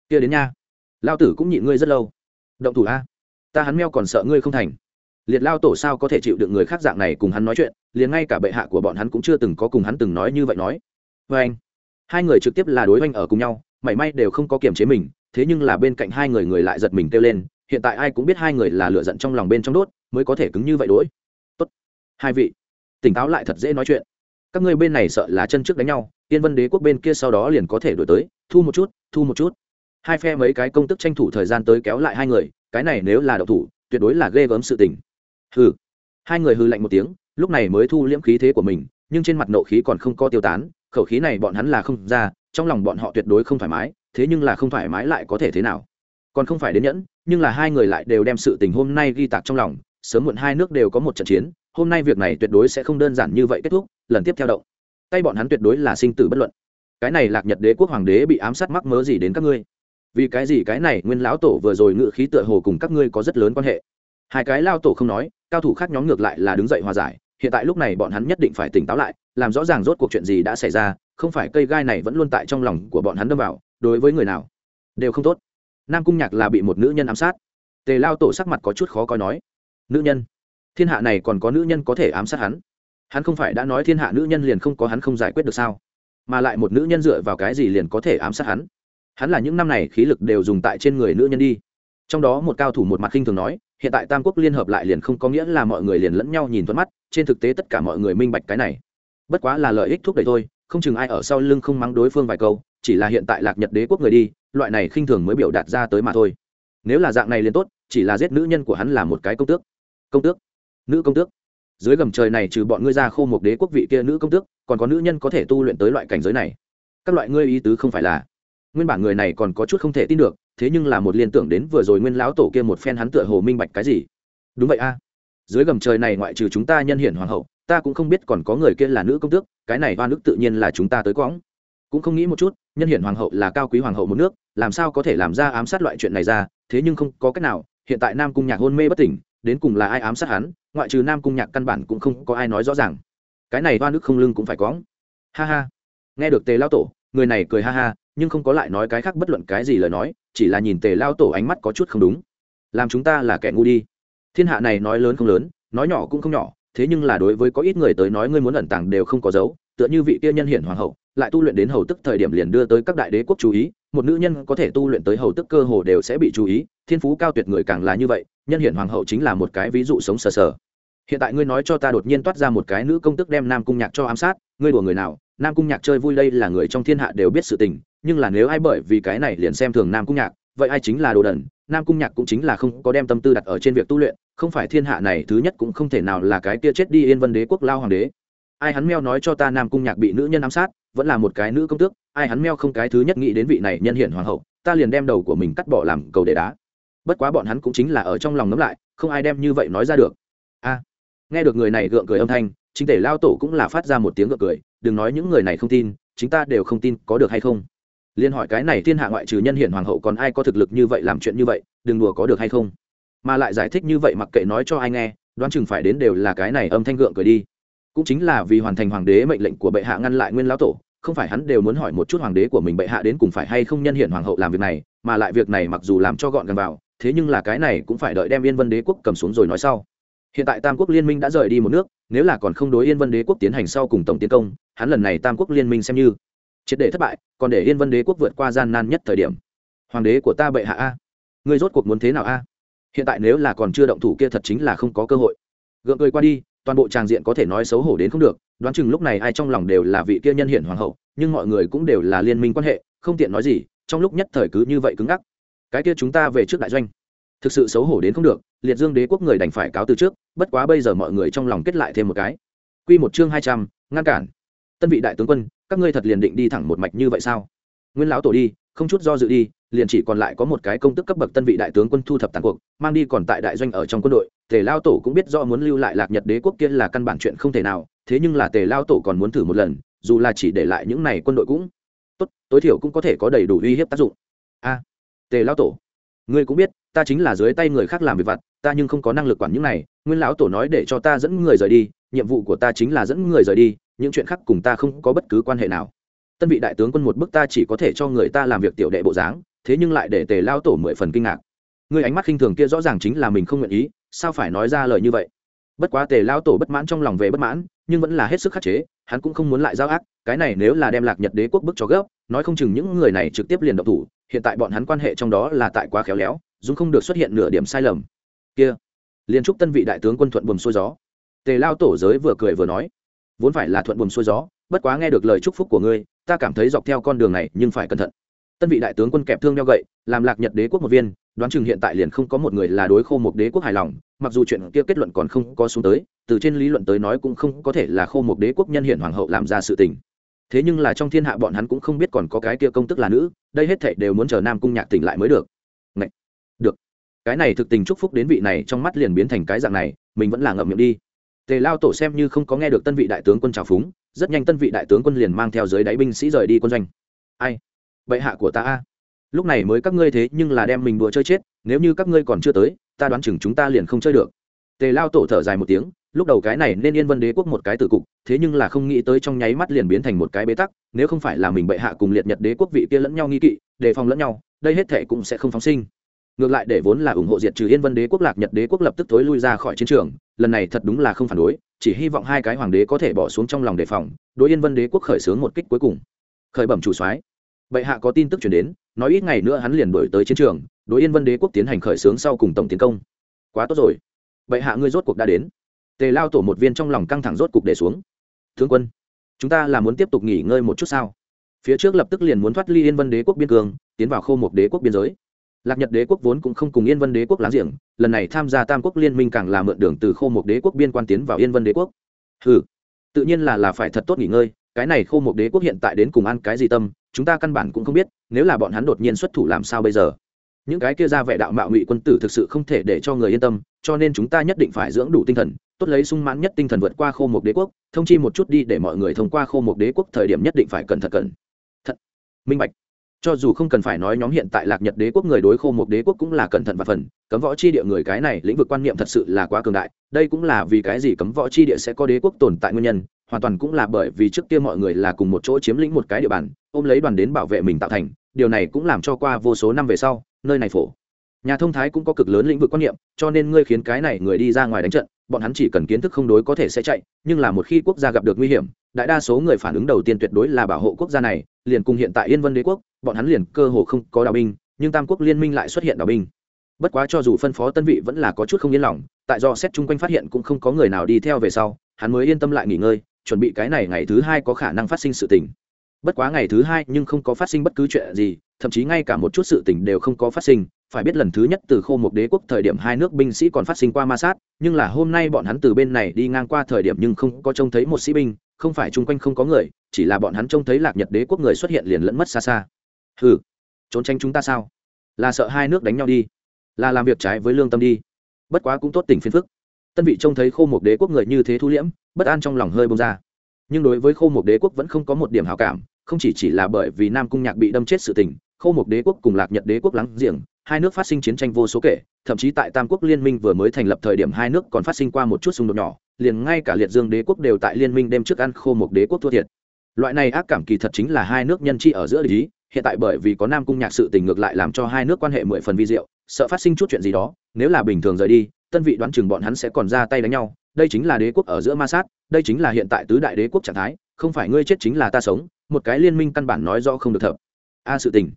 Kia đến nha. Lao tử cũng nhịn ngươi rất lâu. Động thủ a ta hắn meo còn sợ ngươi không thành. Liệt lao tổ sao có thể chịu được người khác dạng này cùng hắn nói chuyện, liền ngay cả bệ hạ của bọn hắn cũng chưa từng có cùng hắn từng nói như vậy nói. Vê anh, hai người trực tiếp là đối oanh ở cùng nhau, mảy may đều không có kiềm chế mình, thế nhưng là bên cạnh hai người người lại giật mình kêu lên, hiện tại ai cũng biết hai người là lựa giận trong lòng bên trong đốt, mới có thể cứng như vậy đỗi tốt. Hai vị, tỉnh táo lại thật dễ nói chuyện. Các ngươi bên này sợ là chân trước đánh nhau, tiên vân đế quốc bên kia sau đó liền có thể đổi tới, thu một chút, thu một chút. Hai phe mấy cái công tức tranh thủ thời gian tới kéo lại hai người cái này nếu là đậu thủ, tuyệt đối là ghê gớm sự tình. Hừ. Hai người hư lạnh một tiếng, lúc này mới thu liễm khí thế của mình, nhưng trên mặt nộ khí còn không có tiêu tán, khẩu khí này bọn hắn là không ra, trong lòng bọn họ tuyệt đối không thoải mái, thế nhưng là không thoải mái lại có thể thế nào? Còn không phải đến nhẫn, nhưng là hai người lại đều đem sự tình hôm nay ghi tạc trong lòng, sớm muộn hai nước đều có một trận chiến, hôm nay việc này tuyệt đối sẽ không đơn giản như vậy kết thúc, lần tiếp theo động. Tay bọn hắn tuyệt đối là sinh tử bất luận. Cái này lạc nhật đế quốc hoàng đế bị ám sát mắc mớ gì đến các ngươi? Vì cái gì cái này nguyên lão tổ vừa rồi ngự khí tựa hồ cùng các ngươi có rất lớn quan hệ? Hai cái lao tổ không nói, cao thủ khác nhóm ngược lại là đứng dậy hòa giải, hiện tại lúc này bọn hắn nhất định phải tỉnh táo lại, làm rõ ràng rốt cuộc chuyện gì đã xảy ra, không phải cây gai này vẫn luôn tại trong lòng của bọn hắn đâm vào, đối với người nào đều không tốt. Nam cung nhạc là bị một nữ nhân ám sát. Tề lao tổ sắc mặt có chút khó coi nói, nữ nhân, thiên hạ này còn có nữ nhân có thể ám sát hắn? Hắn không phải đã nói thiên hạ nữ nhân liền không có hắn không giải quyết được sao? Mà lại một nữ nhân dựa vào cái gì liền có thể ám sát hắn? Hắn là những năm này khí lực đều dùng tại trên người nữ nhân đi. Trong đó một cao thủ một mặt khinh thường nói, hiện tại tam quốc liên hợp lại liền không có nghĩa là mọi người liền lẫn nhau nhìn thuận mắt, trên thực tế tất cả mọi người minh bạch cái này. Bất quá là lợi ích thúc đẩy thôi, không chừng ai ở sau lưng không mắng đối phương vài câu, chỉ là hiện tại lạc nhật đế quốc người đi, loại này khinh thường mới biểu đạt ra tới mà thôi. Nếu là dạng này liền tốt, chỉ là giết nữ nhân của hắn là một cái công tước. Công tước? Nữ công tước? Dưới gầm trời này trừ bọn ngươi ra khô một đế quốc vị kia nữ công tước, còn có nữ nhân có thể tu luyện tới loại cảnh giới này. Các loại ngươi ý tứ không phải là nguyên bản người này còn có chút không thể tin được, thế nhưng là một liên tưởng đến vừa rồi nguyên lão tổ kia một phen hắn tựa hồ minh bạch cái gì. Đúng vậy a. Dưới gầm trời này ngoại trừ chúng ta nhân hiển hoàng hậu, ta cũng không biết còn có người kia là nữ công tước, cái này oan ức tự nhiên là chúng ta tới quõng. Cũng không nghĩ một chút, nhân hiển hoàng hậu là cao quý hoàng hậu một nước, làm sao có thể làm ra ám sát loại chuyện này ra, thế nhưng không có cách nào, hiện tại nam cung nhạc hôn mê bất tỉnh, đến cùng là ai ám sát hắn, ngoại trừ nam cung nhạc căn bản cũng không có ai nói rõ ràng. Cái này oan ức không lưng cũng phải quõng. Ha ha. Nghe được tề lao tổ, người này cười ha ha nhưng không có lại nói cái khác bất luận cái gì lời nói, chỉ là nhìn tề lao tổ ánh mắt có chút không đúng. Làm chúng ta là kẻ ngu đi. Thiên hạ này nói lớn không lớn, nói nhỏ cũng không nhỏ, thế nhưng là đối với có ít người tới nói ngươi muốn ẩn tàng đều không có dấu, tựa như vị kia nhân hiển hoàng hậu, lại tu luyện đến hầu tức thời điểm liền đưa tới các đại đế quốc chú ý, một nữ nhân có thể tu luyện tới hầu tức cơ hồ đều sẽ bị chú ý, thiên phú cao tuyệt người càng là như vậy, nhân hiển hoàng hậu chính là một cái ví dụ sống sờ sờ. Hiện tại ngươi nói cho ta đột nhiên toát ra một cái nữ công tức đem nam cung nhạc cho ám sát, ngươi đùa người nào, nam cung nhạc chơi vui đây là người trong thiên hạ đều biết sự tình nhưng là nếu ai bởi vì cái này liền xem thường nam cung nhạc, vậy ai chính là đồ đần? Nam cung nhạc cũng chính là không có đem tâm tư đặt ở trên việc tu luyện, không phải thiên hạ này thứ nhất cũng không thể nào là cái kia chết đi yên vân đế quốc lao hoàng đế. Ai hắn meo nói cho ta nam cung nhạc bị nữ nhân ám sát, vẫn là một cái nữ công tước, ai hắn meo không cái thứ nhất nghĩ đến vị này nhân hiển hoàng hậu, ta liền đem đầu của mình cắt bỏ làm cầu để đá. Bất quá bọn hắn cũng chính là ở trong lòng ngấm lại, không ai đem như vậy nói ra được. A, nghe được người này gượng cười âm thanh, chính thể lao tổ cũng là phát ra một tiếng gượng cười, đừng nói những người này không tin chúng ta đều không tin có được hay không liên hỏi cái này thiên hạ ngoại trừ nhân hiển hoàng hậu còn ai có thực lực như vậy làm chuyện như vậy, đừng đùa có được hay không? Mà lại giải thích như vậy mặc kệ nói cho ai nghe, đoán chừng phải đến đều là cái này âm thanh gượng cười đi. Cũng chính là vì hoàn thành hoàng đế mệnh lệnh của bệ hạ ngăn lại nguyên lão tổ, không phải hắn đều muốn hỏi một chút hoàng đế của mình bệ hạ đến cùng phải hay không nhân hiển hoàng hậu làm việc này, mà lại việc này mặc dù làm cho gọn gần vào, thế nhưng là cái này cũng phải đợi đem yên vân đế quốc cầm xuống rồi nói sau. Hiện tại tam quốc liên minh đã rời đi một nước, nếu là còn không đối yên vân đế quốc tiến hành sau cùng tổng tiến công, hắn lần này tam quốc liên minh xem như triệt để thất bại, còn để yên vân đế quốc vượt qua gian nan nhất thời điểm. Hoàng đế của ta bệ hạ a người rốt cuộc muốn thế nào a? Hiện tại nếu là còn chưa động thủ kia thật chính là không có cơ hội. Gượng cười qua đi, toàn bộ tràng diện có thể nói xấu hổ đến không được, đoán chừng lúc này ai trong lòng đều là vị kia nhân hiển hoàng hậu, nhưng mọi người cũng đều là liên minh quan hệ, không tiện nói gì, trong lúc nhất thời cứ như vậy cứng ngắc. Cái kia chúng ta về trước đại doanh. Thực sự xấu hổ đến không được, liệt dương đế quốc người đành phải cáo từ trước, bất quá bây giờ mọi người trong lòng kết lại thêm một cái. Q một chương hai trăm, ngăn cản. Tân vị đại tướng quân các ngươi thật liền định đi thẳng một mạch như vậy sao? Nguyên lão tổ đi, không chút do dự đi, liền chỉ còn lại có một cái công tức cấp bậc tân vị đại tướng quân thu thập tàn cuộc, mang đi còn tại đại doanh ở trong quân đội. Tề lao tổ cũng biết do muốn lưu lại lạc nhật đế quốc kia là căn bản chuyện không thể nào, thế nhưng là tề lao tổ còn muốn thử một lần, dù là chỉ để lại những này quân đội cũng tốt, tối thiểu cũng có thể có đầy đủ uy hiếp tác dụng. A, tề lao tổ, ngươi cũng biết, ta chính là dưới tay người khác làm việc vặt, ta nhưng không có năng lực quản những này. Nguyên lão tổ nói để cho ta dẫn người rời đi, nhiệm vụ của ta chính là dẫn người rời đi những chuyện khác cùng ta không có bất cứ quan hệ nào. Tân vị đại tướng quân một bức ta chỉ có thể cho người ta làm việc tiểu đệ bộ dáng, thế nhưng lại để tề lao tổ mười phần kinh ngạc. Người ánh mắt khinh thường kia rõ ràng chính là mình không nguyện ý, sao phải nói ra lời như vậy? Bất quá tề lao tổ bất mãn trong lòng về bất mãn, nhưng vẫn là hết sức khắc chế, hắn cũng không muốn lại giao ác, cái này nếu là đem lạc nhật đế quốc bức cho gấp, nói không chừng những người này trực tiếp liền độc thủ, hiện tại bọn hắn quan hệ trong đó là tại quá khéo léo, dù không được xuất hiện nửa điểm sai lầm. Kia liên trúc tân vị đại tướng quân thuận buồm xuôi gió. Tề lao tổ giới vừa cười vừa nói vốn phải là thuận buồm xuôi gió, bất quá nghe được lời chúc phúc của ngươi, ta cảm thấy dọc theo con đường này nhưng phải cẩn thận. Tân vị đại tướng quân kẹp thương đeo gậy, làm lạc nhật đế quốc một viên, đoán chừng hiện tại liền không có một người là đối khô một đế quốc hài lòng, mặc dù chuyện kia kết luận còn không có xuống tới, từ trên lý luận tới nói cũng không có thể là khô một đế quốc nhân hiện hoàng hậu làm ra sự tình. Thế nhưng là trong thiên hạ bọn hắn cũng không biết còn có cái kia công tức là nữ, đây hết thảy đều muốn chờ nam cung nhạc tỉnh lại mới được. Ngậy! được. Cái này thực tình chúc phúc đến vị này trong mắt liền biến thành cái dạng này, mình vẫn là ngậm miệng đi tề lao tổ xem như không có nghe được tân vị đại tướng quân trào phúng, rất nhanh tân vị đại tướng quân liền mang theo dưới đáy binh sĩ rời đi quân doanh. Ai? Bệ hạ của ta a. Lúc này mới các ngươi thế nhưng là đem mình đùa chơi chết, nếu như các ngươi còn chưa tới, ta đoán chừng chúng ta liền không chơi được. Tề lao tổ thở dài một tiếng, lúc đầu cái này nên yên vân đế quốc một cái tử cục, thế nhưng là không nghĩ tới trong nháy mắt liền biến thành một cái bế tắc, nếu không phải là mình bệ hạ cùng liệt nhật đế quốc vị kia lẫn nhau nghi kỵ, đề phòng lẫn nhau, đây hết thể cũng sẽ không phóng sinh ngược lại để vốn là ủng hộ diệt trừ yên vân đế quốc lạc nhật đế quốc lập tức thối lui ra khỏi chiến trường, lần này thật đúng là không phản đối, chỉ hy vọng hai cái hoàng đế có thể bỏ xuống trong lòng đề phòng, đối yên vân đế quốc khởi xướng một kích cuối cùng. Khởi bẩm chủ soái. Bệ hạ có tin tức chuyển đến, nói ít ngày nữa hắn liền đổi tới chiến trường, đối yên vân đế quốc tiến hành khởi xướng sau cùng tổng tiến công. Quá tốt rồi. Bệ hạ ngươi rốt cuộc đã đến. Tề lao tổ một viên trong lòng căng thẳng rốt cục để xuống. Thương quân, chúng ta là muốn tiếp tục nghỉ ngơi một chút sao? Phía trước lập tức liền muốn thoát ly yên vân đế quốc biên cương, tiến vào khâu một đế quốc biên giới lạc nhật đế quốc vốn cũng không cùng yên vân đế quốc láng giềng, lần này tham gia tam quốc liên minh càng là mượn đường từ khô một đế quốc biên quan tiến vào yên vân đế quốc. Ừ tự nhiên là là phải thật tốt nghỉ ngơi, cái này khô một đế quốc hiện tại đến cùng ăn cái gì tâm, chúng ta căn bản cũng không biết, nếu là bọn hắn đột nhiên xuất thủ làm sao bây giờ? Những cái kia ra vẻ đạo mạo ngụy quân tử thực sự không thể để cho người yên tâm, cho nên chúng ta nhất định phải dưỡng đủ tinh thần, tốt lấy sung mãn nhất tinh thần vượt qua khô một đế quốc, thông chi một chút đi để mọi người thông qua khô một đế quốc thời điểm nhất định phải cẩn thận cẩn thận. Minh bạch cho dù không cần phải nói nhóm hiện tại lạc nhật đế quốc người đối khô một đế quốc cũng là cẩn thận và phần, cấm võ chi địa người cái này lĩnh vực quan niệm thật sự là quá cường đại, đây cũng là vì cái gì cấm võ chi địa sẽ có đế quốc tồn tại nguyên nhân, hoàn toàn cũng là bởi vì trước kia mọi người là cùng một chỗ chiếm lĩnh một cái địa bàn, ôm lấy đoàn đến bảo vệ mình tạo thành, điều này cũng làm cho qua vô số năm về sau, nơi này phổ. Nhà thông thái cũng có cực lớn lĩnh vực quan niệm, cho nên ngươi khiến cái này người đi ra ngoài đánh trận, bọn hắn chỉ cần kiến thức không đối có thể sẽ chạy, nhưng là một khi quốc gia gặp được nguy hiểm, đại đa số người phản ứng đầu tiên tuyệt đối là bảo hộ quốc gia này liền cùng hiện tại yên vân đế quốc, bọn hắn liền cơ hồ không có đào binh, nhưng tam quốc liên minh lại xuất hiện đào binh. Bất quá cho dù phân phó tân vị vẫn là có chút không yên lòng, tại do xét chung quanh phát hiện cũng không có người nào đi theo về sau, hắn mới yên tâm lại nghỉ ngơi, chuẩn bị cái này ngày thứ hai có khả năng phát sinh sự tình. Bất quá ngày thứ hai nhưng không có phát sinh bất cứ chuyện gì, thậm chí ngay cả một chút sự tình đều không có phát sinh. Phải biết lần thứ nhất từ khô một đế quốc thời điểm hai nước binh sĩ còn phát sinh qua ma sát, nhưng là hôm nay bọn hắn từ bên này đi ngang qua thời điểm nhưng không có trông thấy một sĩ binh không phải chung quanh không có người, chỉ là bọn hắn trông thấy lạc nhật đế quốc người xuất hiện liền lẫn mất xa xa. Ừ trốn tránh chúng ta sao? Là sợ hai nước đánh nhau đi, là làm việc trái với lương tâm đi. Bất quá cũng tốt tình phiền phức. Tân vị trông thấy khô một đế quốc người như thế thu liễm, bất an trong lòng hơi bông ra. Nhưng đối với khô một đế quốc vẫn không có một điểm hào cảm, không chỉ chỉ là bởi vì nam cung nhạc bị đâm chết sự tình, khô một đế quốc cùng lạc nhật đế quốc lắng giềng, hai nước phát sinh chiến tranh vô số kể, thậm chí tại tam quốc liên minh vừa mới thành lập thời điểm hai nước còn phát sinh qua một chút xung đột nhỏ liền ngay cả liệt dương đế quốc đều tại liên minh đêm trước ăn khô một đế quốc thua thiệt. Loại này ác cảm kỳ thật chính là hai nước nhân chi ở giữa lý hiện tại bởi vì có nam cung nhạc sự tình ngược lại làm cho hai nước quan hệ mười phần vi diệu, sợ phát sinh chút chuyện gì đó, nếu là bình thường rời đi, tân vị đoán chừng bọn hắn sẽ còn ra tay đánh nhau, đây chính là đế quốc ở giữa ma sát, đây chính là hiện tại tứ đại đế quốc trạng thái, không phải ngươi chết chính là ta sống, một cái liên minh căn bản nói do không được thập a sự tình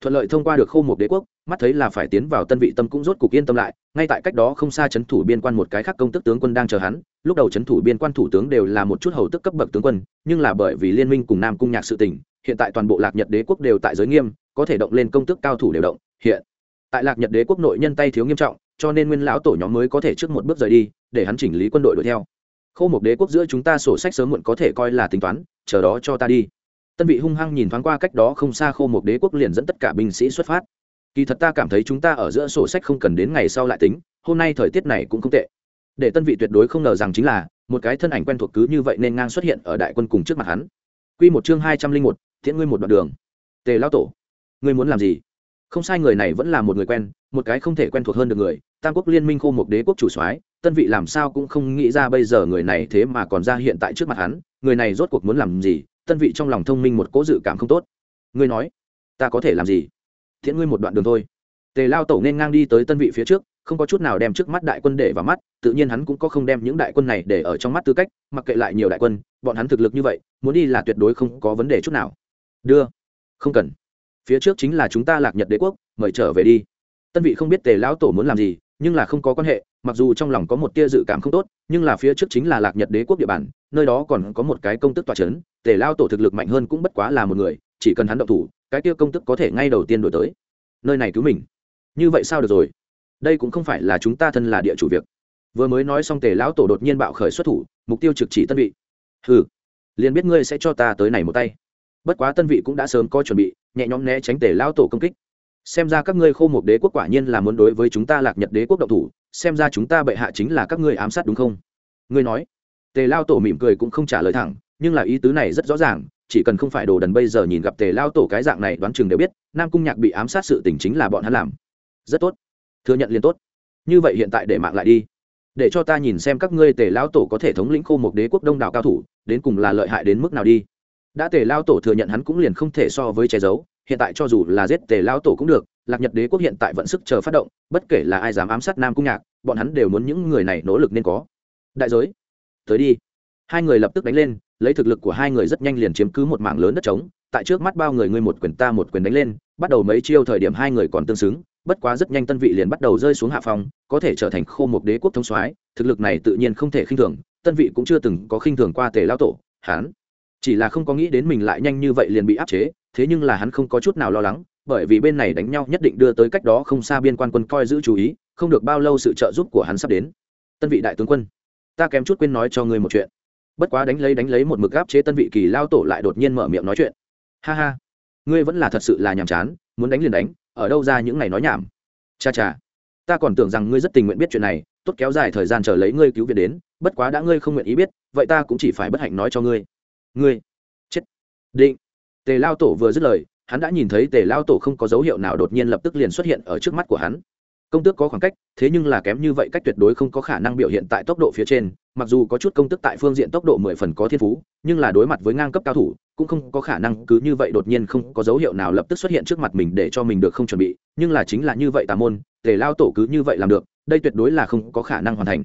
thuận lợi thông qua được khô một đế quốc, mắt thấy là phải tiến vào tân vị tâm cũng rốt cục yên tâm lại, ngay tại cách đó không xa c h ấ n thủ biên quan một cái khác công tức tướng quân đang chờ hắn, lúc đầu c h ấ n thủ biên quan thủ tướng đều là một chút hầu tức cấp bậc tướng quân, nhưng là bởi vì liên minh cùng nam cung nhạc sự tỉnh hiện tại toàn bộ lạc nhật đế quốc đều tại giới nghiêm, có thể động lên công tức cao thủ đều động, hiện tại lạc nhật đế quốc nội nhân tay thiếu nghiêm trọng, cho nên nguyên lão tổ nhóm mới có thể trước một bước rời đi, để hắn chỉnh lý quân đội đuổi theo. Khô một đế quốc giữa chúng ta sổ sách sớm muộn có thể coi là tính toán, chờ đó cho ta đi tân vị hung hăng nhìn thoáng qua cách đó không xa khô một đế quốc liền dẫn tất cả binh sĩ xuất phát. Kỳ thật ta cảm thấy chúng ta ở giữa sổ sách không cần đến ngày sau lại tính, hôm nay thời tiết này cũng không tệ. Để tân vị tuyệt đối không ngờ rằng chính là, một cái thân ảnh quen thuộc cứ như vậy nên ngang xuất hiện ở đại quân cùng trước mặt hắn. Q một chương hai trăm linh một thiện ngươi một đoạn đường. Tề lao tổ, ngươi muốn làm gì? Không sai người này vẫn là một người quen, một cái không thể quen thuộc hơn được người, tam quốc liên minh khô một đế quốc chủ soái, tân vị làm sao cũng không nghĩ ra bây giờ người này thế mà còn ra hiện tại trước mặt hắn, người này rốt cuộc muốn làm gì tân vị trong lòng thông minh một cố dự cảm không tốt. Ngươi nói, ta có thể làm gì? Thiện ngươi một đoạn đường thôi. Tề lao tổ nên ngang đi tới tân vị phía trước, không có chút nào đem trước mắt đại quân để vào mắt, tự nhiên hắn cũng có không đem những đại quân này để ở trong mắt tư cách, mặc kệ lại nhiều đại quân, bọn hắn thực lực như vậy, muốn đi là tuyệt đối không có vấn đề chút nào. Đưa. Không cần. Phía trước chính là chúng ta lạc nhật đế quốc, mời trở về đi. Tân vị không biết tề lão tổ muốn làm gì, nhưng là không có quan hệ mặc dù trong lòng có một tia dự cảm không tốt, nhưng là phía trước chính là lạc nhật đế quốc địa bàn, nơi đó còn có một cái công tức tòa c h ấ n tề lao tổ thực lực mạnh hơn cũng bất quá là một người, chỉ cần hắn động thủ, cái tia công tức có thể ngay đầu tiên đổi tới. Nơi này cứu mình. Như vậy sao được rồi? Đây cũng không phải là chúng ta thân là địa chủ việc. Vừa mới nói xong tề lão tổ đột nhiên bạo khởi xuất thủ, mục tiêu trực chỉ tân vị. Ừ liền biết ngươi sẽ cho ta tới này một tay. Bất quá tân vị cũng đã sớm có chuẩn bị, nhẹ nhõm né tránh tề lao tổ công kích xem ra các ngươi khô một đế quốc quả nhiên là muốn đối với chúng ta lạc nhật đế quốc độc thủ, xem ra chúng ta bệ hạ chính là các ngươi ám sát đúng không? Ngươi nói. Tề lao tổ mỉm cười cũng không trả lời thẳng, nhưng là ý tứ này rất rõ ràng, chỉ cần không phải đồ đần bây giờ nhìn gặp tề lao tổ cái dạng này đoán chừng đều biết, nam cung nhạc bị ám sát sự tình chính là bọn hắn làm. Rất tốt. Thừa nhận liền tốt. Như vậy hiện tại để mạng lại đi. Để cho ta nhìn xem các ngươi tề lao tổ có thể thống lĩnh khô một đế quốc đông đảo cao thủ, đến cùng là lợi hại đến mức nào đi. Đã tề lao tổ thừa nhận hắn cũng liền không thể so với che giấu hiện tại cho dù là giết tề lao tổ cũng được, lạc nhật đế quốc hiện tại vẫn sức chờ phát động, bất kể là ai dám ám sát nam cung nhạc, bọn hắn đều muốn những người này nỗ lực nên có. Đại giới, tới đi. Hai người lập tức đánh lên, lấy thực lực của hai người rất nhanh liền chiếm cứ một mảng lớn đất trống, tại trước mắt bao người ngươi một quyền ta một quyền đánh lên, bắt đầu mấy chiêu thời điểm hai người còn tương xứng, bất quá rất nhanh tân vị liền bắt đầu rơi xuống hạ phòng có thể trở thành khô một đế quốc thống soái, thực lực này tự nhiên không thể khinh thường, tân vị cũng chưa từng có khinh thường qua tề lao tổ hán chỉ là không có nghĩ đến mình lại nhanh như vậy liền bị áp chế thế nhưng là hắn không có chút nào lo lắng, bởi vì bên này đánh nhau nhất định đưa tới cách đó không xa biên quan quân coi giữ chú ý, không được bao lâu sự trợ giúp của hắn sắp đến. Tân vị đại tướng quân, ta kém chút quên nói cho ngươi một chuyện. Bất quá đánh lấy đánh lấy một mực gáp chế tân vị kỳ lao tổ lại đột nhiên mở miệng nói chuyện. Ha ha, ngươi vẫn là thật sự là nhàm chán, muốn đánh liền đánh, ở đâu ra những ngày nói nhảm. Cha cha, ta còn tưởng rằng ngươi rất tình nguyện biết chuyện này, tốt kéo dài thời gian chờ lấy ngươi cứu viện đến, bất quá đã ngươi không nguyện ý biết, vậy ta cũng chỉ phải bất hạnh nói cho ngươi. Ngươi, chết. Định tề lao tổ vừa dứt lời, hắn đã nhìn thấy tề lao tổ không có dấu hiệu nào đột nhiên lập tức liền xuất hiện ở trước mắt của hắn. Công tước có khoảng cách, thế nhưng là kém như vậy cách tuyệt đối không có khả năng biểu hiện tại tốc độ phía trên, mặc dù có chút công tức tại phương diện tốc độ mười phần có thiên phú, nhưng là đối mặt với ngang cấp cao thủ, cũng không có khả năng cứ như vậy đột nhiên không có dấu hiệu nào lập tức xuất hiện trước mặt mình để cho mình được không chuẩn bị, nhưng là chính là như vậy tà môn, tề lao tổ cứ như vậy làm được, đây tuyệt đối là không có khả năng hoàn thành.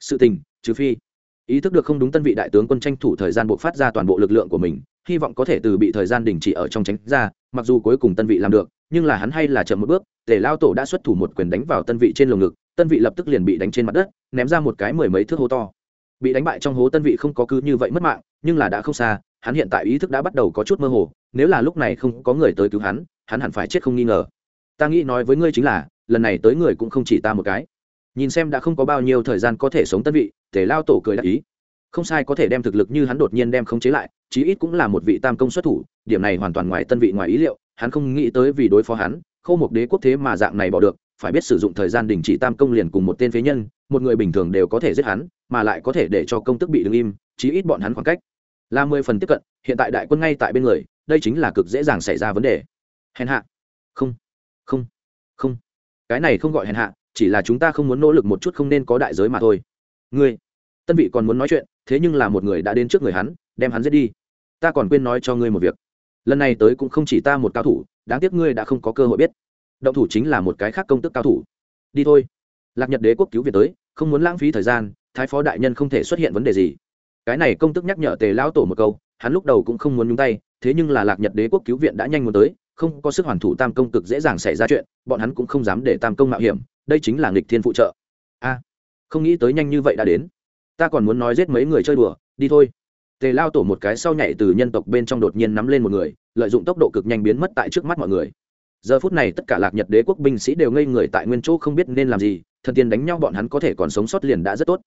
Sự tình, trừ phi, ý thức được không đúng tân vị đại tướng quân tranh thủ thời gian buộc phát ra toàn bộ lực lượng của mình hy vọng có thể từ bị thời gian đình chỉ ở trong tránh ra, mặc dù cuối cùng tân vị làm được, nhưng là hắn hay là chậm một bước, tề lao tổ đã xuất thủ một quyền đánh vào tân vị trên lồng ngực, tân vị lập tức liền bị đánh trên mặt đất, ném ra một cái mười mấy thước hố to. Bị đánh bại trong hố tân vị không có cứ như vậy mất mạng, nhưng là đã không xa, hắn hiện tại ý thức đã bắt đầu có chút mơ hồ, nếu là lúc này không có người tới cứu hắn hắn hẳn phải chết không nghi ngờ. Ta nghĩ nói với ngươi chính là, lần này tới người cũng không chỉ ta một cái. Nhìn xem đã không có bao nhiêu thời gian có thể sống tân vị, tề lao tổ cười đáp ý. Không sai có thể đem thực lực như hắn đột nhiên đem khống chế lại chí ít cũng là một vị tam công xuất thủ, điểm này hoàn toàn ngoài tân vị ngoài ý liệu, hắn không nghĩ tới vì đối phó hắn, khâu một đế quốc thế mà dạng này bỏ được, phải biết sử dụng thời gian đình chỉ tam công liền cùng một tên phế nhân, một người bình thường đều có thể giết hắn, mà lại có thể để cho công tức bị đứng im, chí ít bọn hắn khoảng cách là mười phần tiếp cận, hiện tại đại quân ngay tại bên người, đây chính là cực dễ dàng xảy ra vấn đề. Hèn hạ. Không. Không. Không. Cái này không gọi hèn hạ, chỉ là chúng ta không muốn nỗ lực một chút không nên có đại giới mà thôi. Ngươi tân vị còn muốn nói chuyện, thế nhưng là một người đã đến trước người hắn, đem hắn giết đi. Ta còn quên nói cho ngươi một việc. Lần này tới cũng không chỉ ta một cao thủ, đáng tiếc ngươi đã không có cơ hội biết. Động thủ chính là một cái khác công tức cao thủ. Đi thôi. Lạc nhật đế quốc cứu việt tới, không muốn lãng phí thời gian, thái phó đại nhân không thể xuất hiện vấn đề gì. Cái này công tức nhắc nhở tề lão tổ một câu, hắn lúc đầu cũng không muốn nhúng tay, thế nhưng là lạc nhật đế quốc cứu viện đã nhanh muốn tới, không có sức hoàn thủ tam công cực dễ dàng xảy ra chuyện, bọn hắn cũng không dám để tam công mạo hiểm, đây chính là nghịch thiên phụ trợ. A, không nghĩ tới nhanh như vậy đã đến ta còn muốn nói giết mấy người chơi đùa, đi thôi. Tề lao tổ một cái sau nhảy từ nhân tộc bên trong đột nhiên nắm lên một người, lợi dụng tốc độ cực nhanh biến mất tại trước mắt mọi người. Giờ phút này tất cả lạc nhật đế quốc binh sĩ đều ngây người tại nguyên chỗ không biết nên làm gì, thần tiên đánh nhau bọn hắn có thể còn sống sót liền đã rất tốt.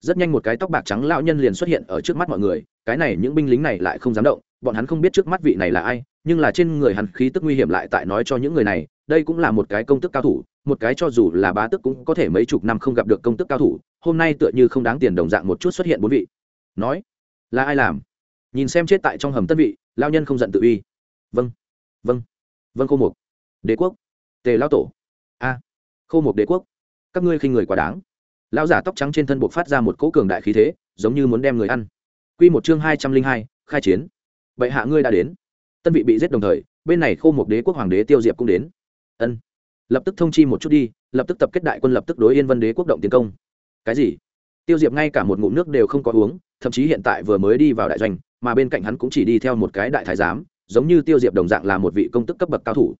Rất nhanh một cái tóc bạc trắng lão nhân liền xuất hiện ở trước mắt mọi người, cái này những binh lính này lại không dám động, bọn hắn không biết trước mắt vị này là ai, nhưng là trên người hắn khí tức nguy hiểm lại tại nói cho những người này đây cũng là một cái công tức cao thủ, một cái cho dù là bá tức cũng có thể mấy chục năm không gặp được công tức cao thủ, hôm nay tựa như không đáng tiền đồng dạng một chút xuất hiện bốn vị. Nói, là ai làm? Nhìn xem chết tại trong hầm tân vị lao nhân không giận tự uy. Vâng vâng vâng khô mục. Đế quốc. Tề lao tổ. A à. khô mục đế quốc. Các ngươi khinh người quá đáng. Lão giả tóc trắng trên thân buộc phát ra một cỗ cường đại khí thế, giống như muốn đem người ăn. Q một chương hai trăm linh hai, khai chiến. Bệ hạ ngươi đã đến. Tân vị bị giết đồng thời, bên này khô một đế quốc hoàng đế tiêu diệp cũng đến ân. Lập tức thông chi một chút đi, lập tức tập kết đại quân lập tức đối yên vân đế quốc động tiến công. Cái gì? Tiêu diệp ngay cả một ngụm nước đều không có uống, thậm chí hiện tại vừa mới đi vào đại doanh, mà bên cạnh hắn cũng chỉ đi theo một cái đại thái giám, giống như tiêu diệp đồng dạng là một vị công tức cấp bậc cao thủ.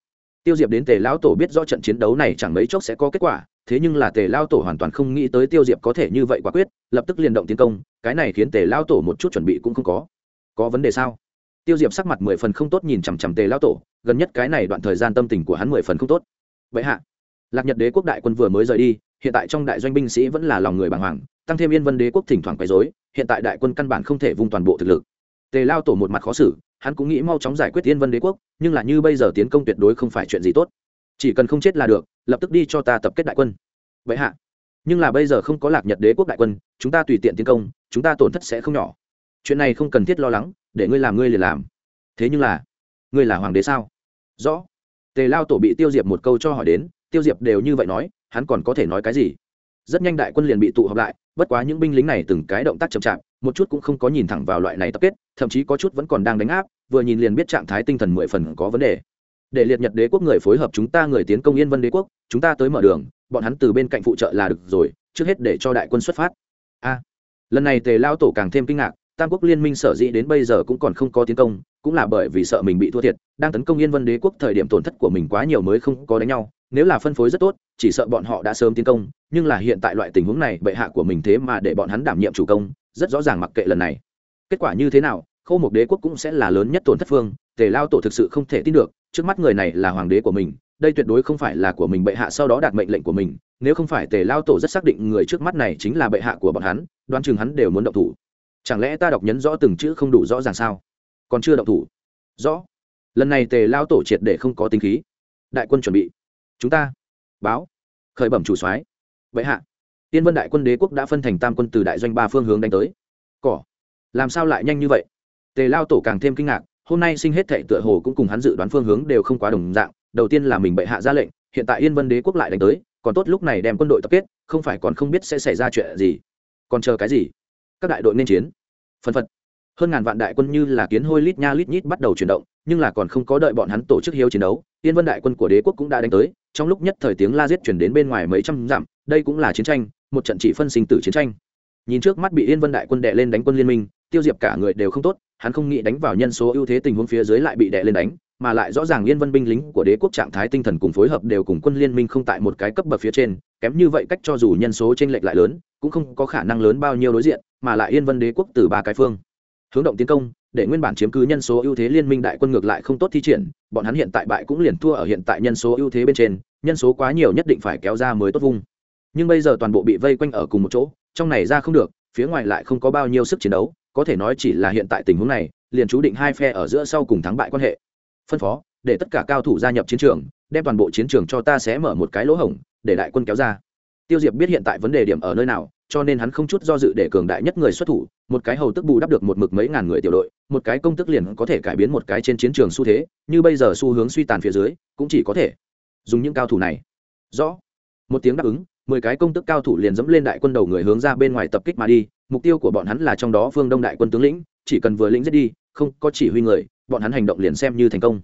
Tiêu diệp đến tề lão tổ biết rõ trận chiến đấu này chẳng mấy chốc sẽ có kết quả, thế nhưng là tề lao tổ hoàn toàn không nghĩ tới tiêu diệp có thể như vậy quả quyết, lập tức liền động tiến công, cái này khiến tề lao tổ một chút chuẩn bị cũng không có. Có vấn đề sao? Tiêu diệp sắc mặt mười phần không tốt nhìn chằm chằm tề lao tổ, gần nhất cái này đoạn thời gian tâm tình của hắn mười phần không tốt. Vậy hạ, lạc nhật đế quốc đại quân vừa mới rời đi, hiện tại trong đại doanh binh sĩ vẫn là lòng người bàng hoàng, tăng thêm yên vân đế quốc thỉnh thoảng quấy dối hiện tại đại quân căn bản không thể vung toàn bộ thực lực. Tề lao tổ một mặt khó xử, hắn cũng nghĩ mau chóng giải quyết yên vân đế quốc, nhưng là như bây giờ tiến công tuyệt đối không phải chuyện gì tốt. Chỉ cần không chết là được, lập tức đi cho ta tập kết đại quân. Vậy hạ, nhưng là bây giờ không có lạc nhật đế quốc đại quân, chúng ta tùy tiện tiến công, chúng ta tổn thất sẽ không nhỏ. Chuyện này không cần thiết lo lắng để ngươi làm ngươi liền làm. Thế nhưng là, ngươi là hoàng đế sao? Rõ. Tề lao tổ bị tiêu diệp một câu cho hỏi đến, tiêu diệp đều như vậy nói, hắn còn có thể nói cái gì? Rất nhanh đại quân liền bị tụ họp lại, bất quá những binh lính này từng cái động tác chậm chạp, một chút cũng không có nhìn thẳng vào loại này tập kết, thậm chí có chút vẫn còn đang đánh áp, vừa nhìn liền biết trạng thái tinh thần mười phần có vấn đề. Để liệt nhật đế quốc người phối hợp chúng ta người tiến công yên vân đế quốc, chúng ta tới mở đường, bọn hắn từ bên cạnh phụ trợ là được rồi, trước hết để cho đại quân xuất phát. A. Lần này tề lao tổ càng thêm kinh ngạc tam quốc liên minh sở dĩ đến bây giờ cũng còn không có tiến công, cũng là bởi vì sợ mình bị thua thiệt. Đang tấn công yên vân đế quốc thời điểm tổn thất của mình quá nhiều mới không có đánh nhau. Nếu là phân phối rất tốt, chỉ sợ bọn họ đã sớm tiến công, nhưng là hiện tại loại tình huống này, bệ hạ của mình thế mà để bọn hắn đảm nhiệm chủ công, rất rõ ràng mặc kệ lần này. Kết quả như thế nào khâu một đế quốc cũng sẽ là lớn nhất tổn thất phương, tề lao tổ thực sự không thể tin được, trước mắt người này là hoàng đế của mình, đây tuyệt đối không phải là của mình bệ hạ sau đó đạt mệnh lệnh của mình, nếu không phải tề lao tổ rất xác định người trước mắt này chính là bệ hạ của bọn hắn, đoán chừng hắn đều muốn động thủ chẳng lẽ ta đọc nhấn rõ từng chữ không đủ rõ ràng sao? Còn chưa động thủ. Rõ. Lần này tề lao tổ triệt để không có tính khí. Đại quân chuẩn bị. Chúng ta. Báo. Khởi bẩm chủ soái. Vậy hạ. Tiên vân đại quân đế quốc đã phân thành tam quân từ đại doanh ba phương hướng đánh tới. Cỏ. Làm sao lại nhanh như vậy? Tề lao tổ càng thêm kinh ngạc. Hôm nay sinh hết thệ tựa hồ cũng cùng hắn dự đoán phương hướng đều không quá đồng dạng. Đầu tiên là mình bệ hạ ra lệnh, hiện tại yên vân đế quốc lại đánh tới, còn tốt lúc này đem quân đội tập kết, không phải còn không biết sẽ xảy ra chuyện gì. Còn chờ cái gì? Các đại đội nên chiến phân phật. Hơn ngàn vạn đại quân như là kiến hôi lít nha lít nhít bắt đầu chuyển động, nhưng là còn không có đợi bọn hắn tổ chức hiếu chiến đấu, yên vân đại quân của đế quốc cũng đã đánh tới, trong lúc nhất thời tiếng la giết chuyển đến bên ngoài mấy trăm dặm, đây cũng là chiến tranh, một trận chỉ phân sinh tử chiến tranh. Nhìn trước mắt bị yên vân đại quân đệ lên đánh quân liên minh, tiêu diệp cả người đều không tốt, hắn không nghĩ đánh vào nhân số ưu thế tình huống phía dưới lại bị đệ lên đánh, mà lại rõ ràng yên vân binh lính của đế quốc trạng thái tinh thần cùng phối hợp đều cùng quân liên minh không tại một cái cấp bậc phía trên, kém như vậy cách cho dù nhân số t r ê n lệch lại lớn cũng không có khả năng lớn bao nhiêu đối diện, mà lại yên vân đế quốc từ ba cái phương. Hướng động tiến công, để nguyên bản chiếm cứ nhân số ưu thế liên minh đại quân ngược lại không tốt thi triển, bọn hắn hiện tại bại cũng liền thua ở hiện tại nhân số ưu thế bên trên, nhân số quá nhiều nhất định phải kéo ra mới tốt vung nhưng bây giờ toàn bộ bị vây quanh ở cùng một chỗ, trong này ra không được, phía ngoài lại không có bao nhiêu sức chiến đấu, có thể nói chỉ là hiện tại tình huống này, liền chú định hai phe ở giữa sau cùng thắng bại quan hệ. Phân phó, để tất cả cao thủ gia nhập chiến trường, đem toàn bộ chiến trường cho ta sẽ mở một cái lỗ hổng, để đại quân kéo ra tiêu diệp biết hiện tại vấn đề điểm ở nơi nào, cho nên hắn không chút do dự để cường đại nhất người xuất thủ, một cái hầu tức bù đắp được một mực mấy ngàn người tiểu đội, một cái công tức liền có thể cải biến một cái trên chiến trường xu thế, như bây giờ xu hướng suy tàn phía dưới, cũng chỉ có thể dùng những cao thủ này. Rõ. Một tiếng đáp ứng, mười cái công tức cao thủ liền dẫm lên đại quân đầu người hướng ra bên ngoài tập kích mà đi, mục tiêu của bọn hắn là trong đó phương đông đại quân tướng lĩnh, chỉ cần vừa lĩnh giết đi, không có chỉ huy người, bọn hắn hành động liền xem như thành công.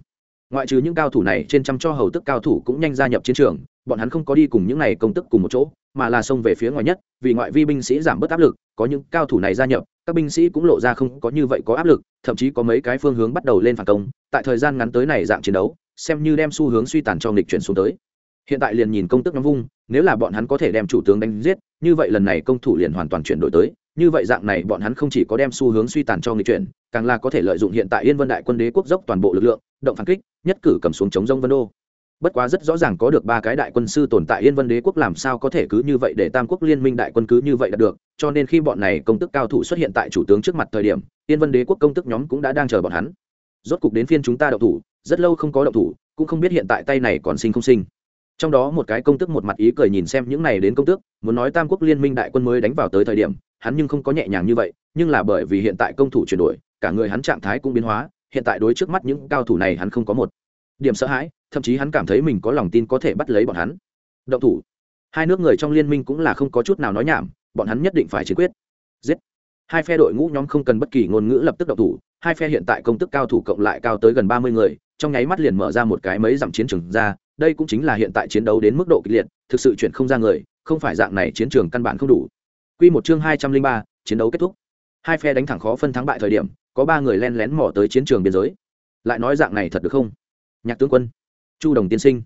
Ngoại trừ những cao thủ này, trên trăm cho hầu tức cao thủ cũng nhanh gia nhập chiến trường bọn hắn không có đi cùng những này công tức cùng một chỗ, mà là xông về phía ngoài nhất, vì ngoại vi binh sĩ giảm bớt áp lực, có những cao thủ này gia nhập, các binh sĩ cũng lộ ra không có như vậy có áp lực, thậm chí có mấy cái phương hướng bắt đầu lên phản công, tại thời gian ngắn tới này dạng chiến đấu, xem như đem xu hướng suy tàn cho nghịch chuyển xuống tới. Hiện tại liền nhìn công tức nhóm vung, nếu là bọn hắn có thể đem chủ tướng đánh giết, như vậy lần này công thủ liền hoàn toàn chuyển đổi tới, như vậy dạng này bọn hắn không chỉ có đem xu hướng suy tàn cho nghịch chuyển, càng là có thể lợi dụng hiện tại yên vân đại quân đế quốc dốc toàn bộ lực lượng, động phản kích, nhất cử cầm xuống chống rông vân đô bất quá rất rõ ràng có được ba cái đại quân sư tồn tại yên vân đế quốc làm sao có thể cứ như vậy để tam quốc liên minh đại quân cứ như vậy đạt được, cho nên khi bọn này công tức cao thủ xuất hiện tại chủ tướng trước mặt thời điểm, yên vân đế quốc công tức nhóm cũng đã đang chờ bọn hắn. Rốt cục đến phiên chúng ta đậu thủ, rất lâu không có đậu thủ, cũng không biết hiện tại tay này còn sinh không sinh. Trong đó một cái công tức một mặt ý cười nhìn xem những này đến công tước, muốn nói tam quốc liên minh đại quân mới đánh vào tới thời điểm, hắn nhưng không có nhẹ nhàng như vậy, nhưng là bởi vì hiện tại công thủ chuyển đổi, cả người hắn trạng thái cũng biến hóa, hiện tại đối trước mắt những cao thủ này hắn không có một điểm sợ hãi, thậm chí hắn cảm thấy mình có lòng tin có thể bắt lấy bọn hắn. Động thủ. Hai nước người trong liên minh cũng là không có chút nào nói nhảm, bọn hắn nhất định phải chiến quyết. Giết. Hai phe đội ngũ nhóm không cần bất kỳ ngôn ngữ lập tức động thủ, hai phe hiện tại công tức cao thủ cộng lại cao tới gần ba mươi người, trong nháy mắt liền mở ra một cái mấy dặm chiến trường ra, đây cũng chính là hiện tại chiến đấu đến mức độ kịch liệt, thực sự chuyển không ra người, không phải dạng này chiến trường căn bản không đủ. Quy một chương hai trăm linh ba, chiến đấu kết thúc. Hai phe đánh thẳng khó phân thắng bại thời điểm, có ba người len lén mò tới chiến trường biên giới. Lại nói dạng này thật được không? Nhạc tướng quân, chu đồng tiên sinh.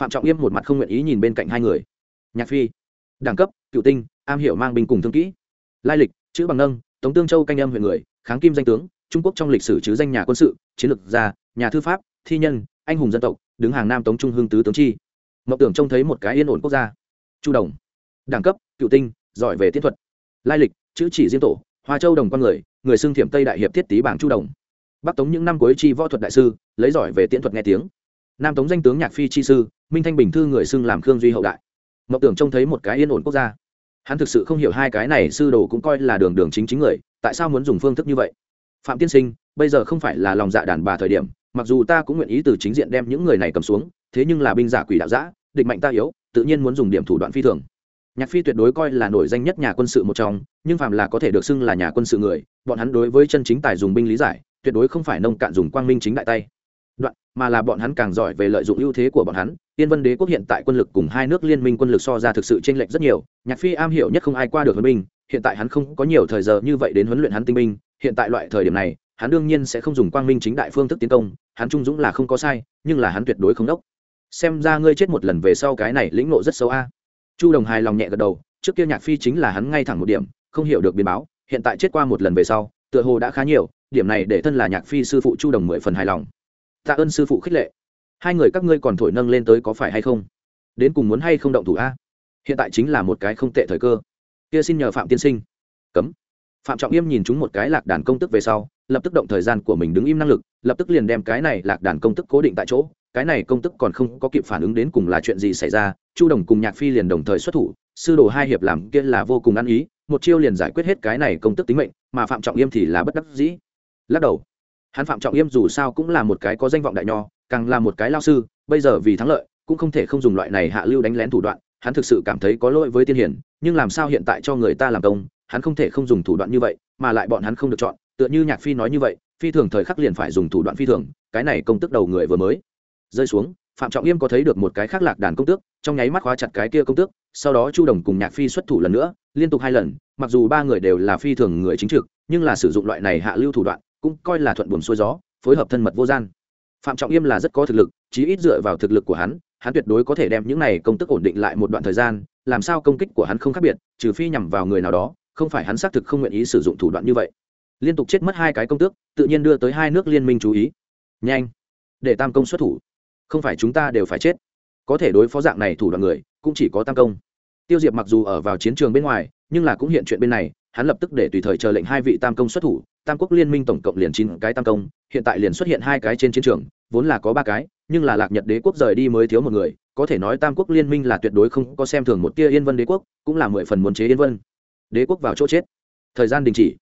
Phạm trọng yêm một mặt không nguyện ý nhìn bên cạnh hai người. Nhạc phi, đẳng cấp, cựu tinh, am hiểu mang binh cùng thương kỹ. Lai lịch, chữ bằng nâng, tống tương châu canh âm huyện người, kháng kim danh tướng, trung quốc trong lịch sử chứ danh nhà quân sự, chiến lược gia, nhà thư pháp, thi nhân, anh hùng dân tộc, đứng hàng nam tống trung hương tứ tướng chi. Mộng tưởng trông thấy một cái yên ổn quốc gia. Chu đồng, đẳng cấp, cựu tinh, giỏi về tiết thuật. Lai lịch, chữ chỉ diên tổ, hoa châu đồng con người người xưng thiểm tây đại hiệp thiết tý bảng chu đồng bắc tống những năm cuối chi võ thuật đại sư, lấy giỏi về tiễn thuật nghe tiếng. Nam tống danh tướng nhạc phi chi sư, minh thanh bình thư người xưng làm khương duy hậu đại. Mộng tưởng trông thấy một cái yên ổn quốc gia. Hắn thực sự không hiểu hai cái này sư đồ cũng coi là đường đường chính chính người, tại sao muốn dùng phương thức như vậy? Phạm tiên sinh, bây giờ không phải là lòng dạ đàn bà thời điểm, mặc dù ta cũng nguyện ý từ chính diện đem những người này cầm xuống, thế nhưng là binh giả quỷ đạo giã, địch mạnh ta yếu, tự nhiên muốn dùng điểm thủ đoạn phi thường. Nhạc phi tuyệt đối coi là nổi danh nhất nhà quân sự một trong, nhưng phạm là có thể được xưng là nhà quân sự người, bọn hắn đối với chân chính tài dùng binh lý giải tuyệt đối không phải nông cạn dùng quang minh chính đại tay. Đoạn, mà là bọn hắn càng giỏi về lợi dụng ưu thế của bọn hắn. Tiên vân đế quốc hiện tại quân lực cùng hai nước liên minh quân lực so ra thực sự chênh lệch rất nhiều. Nhạc phi am hiểu nhất không ai qua được huấn binh. Hiện tại hắn không có nhiều thời giờ như vậy đến huấn luyện hắn tinh binh. Hiện tại loại thời điểm này, hắn đương nhiên sẽ không dùng quang minh chính đại phương thức tiến công. Hắn trung dũng là không có sai, nhưng là hắn tuyệt đối không đốc. Xem ra ngươi chết một lần về sau cái này lĩnh nộ rất xấu a. Chu đồng hài lòng nhẹ gật đầu, trước kia nhạc phi chính là hắn ngay thẳng một điểm, không hiểu được biến báo. Hiện tại chết qua một lần về sau, tựa hồ đã khá nhiều điểm này để thân là nhạc phi sư phụ chu đồng mười phần hài lòng. Tạ ơn sư phụ khích lệ. Hai người các ngươi còn thổi nâng lên tới có phải hay không? Đến cùng muốn hay không động thủ a? Hiện tại chính là một cái không tệ thời cơ. Kia xin nhờ phạm tiên sinh. Cấm. Phạm trọng yêm nhìn chúng một cái lạc đàn công tức về sau, lập tức động thời gian của mình đứng im năng lực, lập tức liền đem cái này lạc đàn công tức cố định tại chỗ. Cái này công tức còn không có kịp phản ứng đến cùng là chuyện gì xảy ra, chu đồng cùng nhạc phi liền đồng thời xuất thủ, sư đồ hai hiệp làm kia là vô cùng ăn ý, một chiêu liền giải quyết hết cái này công tức tính mệnh, mà phạm trọng yêm thì là bất đắc dĩ lắc đầu. Hắn phạm trọng yêm dù sao cũng là một cái có danh vọng đại nho, càng là một cái lao sư, bây giờ vì thắng lợi, cũng không thể không dùng loại này hạ lưu đánh lén thủ đoạn, hắn thực sự cảm thấy có lỗi với tiên hiển, nhưng làm sao hiện tại cho người ta làm công, hắn không thể không dùng thủ đoạn như vậy, mà lại bọn hắn không được chọn, tựa như nhạc phi nói như vậy, phi thường thời khắc liền phải dùng thủ đoạn phi thường, cái này công tức đầu người vừa mới rơi xuống, phạm trọng yêm có thấy được một cái khác lạc đàn công tước, trong nháy mắt khóa chặt cái kia công tước, sau đó chu đồng cùng nhạc phi xuất thủ lần nữa, liên tục hai lần, mặc dù ba người đều là phi thường người chính trực, nhưng là sử dụng loại này hạ lưu thủ đoạn cũng coi là thuận buồm xuôi gió, phối hợp thân mật vô gian. Phạm trọng yêm là rất có thực lực, chí ít dựa vào thực lực của hắn hắn tuyệt đối có thể đem những này công tức ổn định lại một đoạn thời gian, làm sao công kích của hắn không khác biệt, trừ phi nhằm vào người nào đó, không phải hắn xác thực không nguyện ý sử dụng thủ đoạn như vậy. Liên tục chết mất hai cái công tước, tự nhiên đưa tới hai nước liên minh chú ý. Nhanh, để tam công xuất thủ. Không phải chúng ta đều phải chết. Có thể đối phó dạng này thủ đoạn người, cũng chỉ có tam công. Tiêu diệp mặc dù ở vào chiến trường bên ngoài, nhưng là cũng hiện chuyện bên này, hắn lập tức để tùy thời chờ lệnh hai vị tam công xuất thủ tam quốc liên minh tổng cộng liền chín cái tam công, hiện tại liền xuất hiện hai cái trên chiến trường, vốn là có ba cái, nhưng là lạc nhật đế quốc rời đi mới thiếu một người, có thể nói tam quốc liên minh là tuyệt đối không có xem thường một tia yên vân đế quốc, cũng là mười phần muốn chế yên vân đế quốc vào chỗ chết. Thời gian đình chỉ.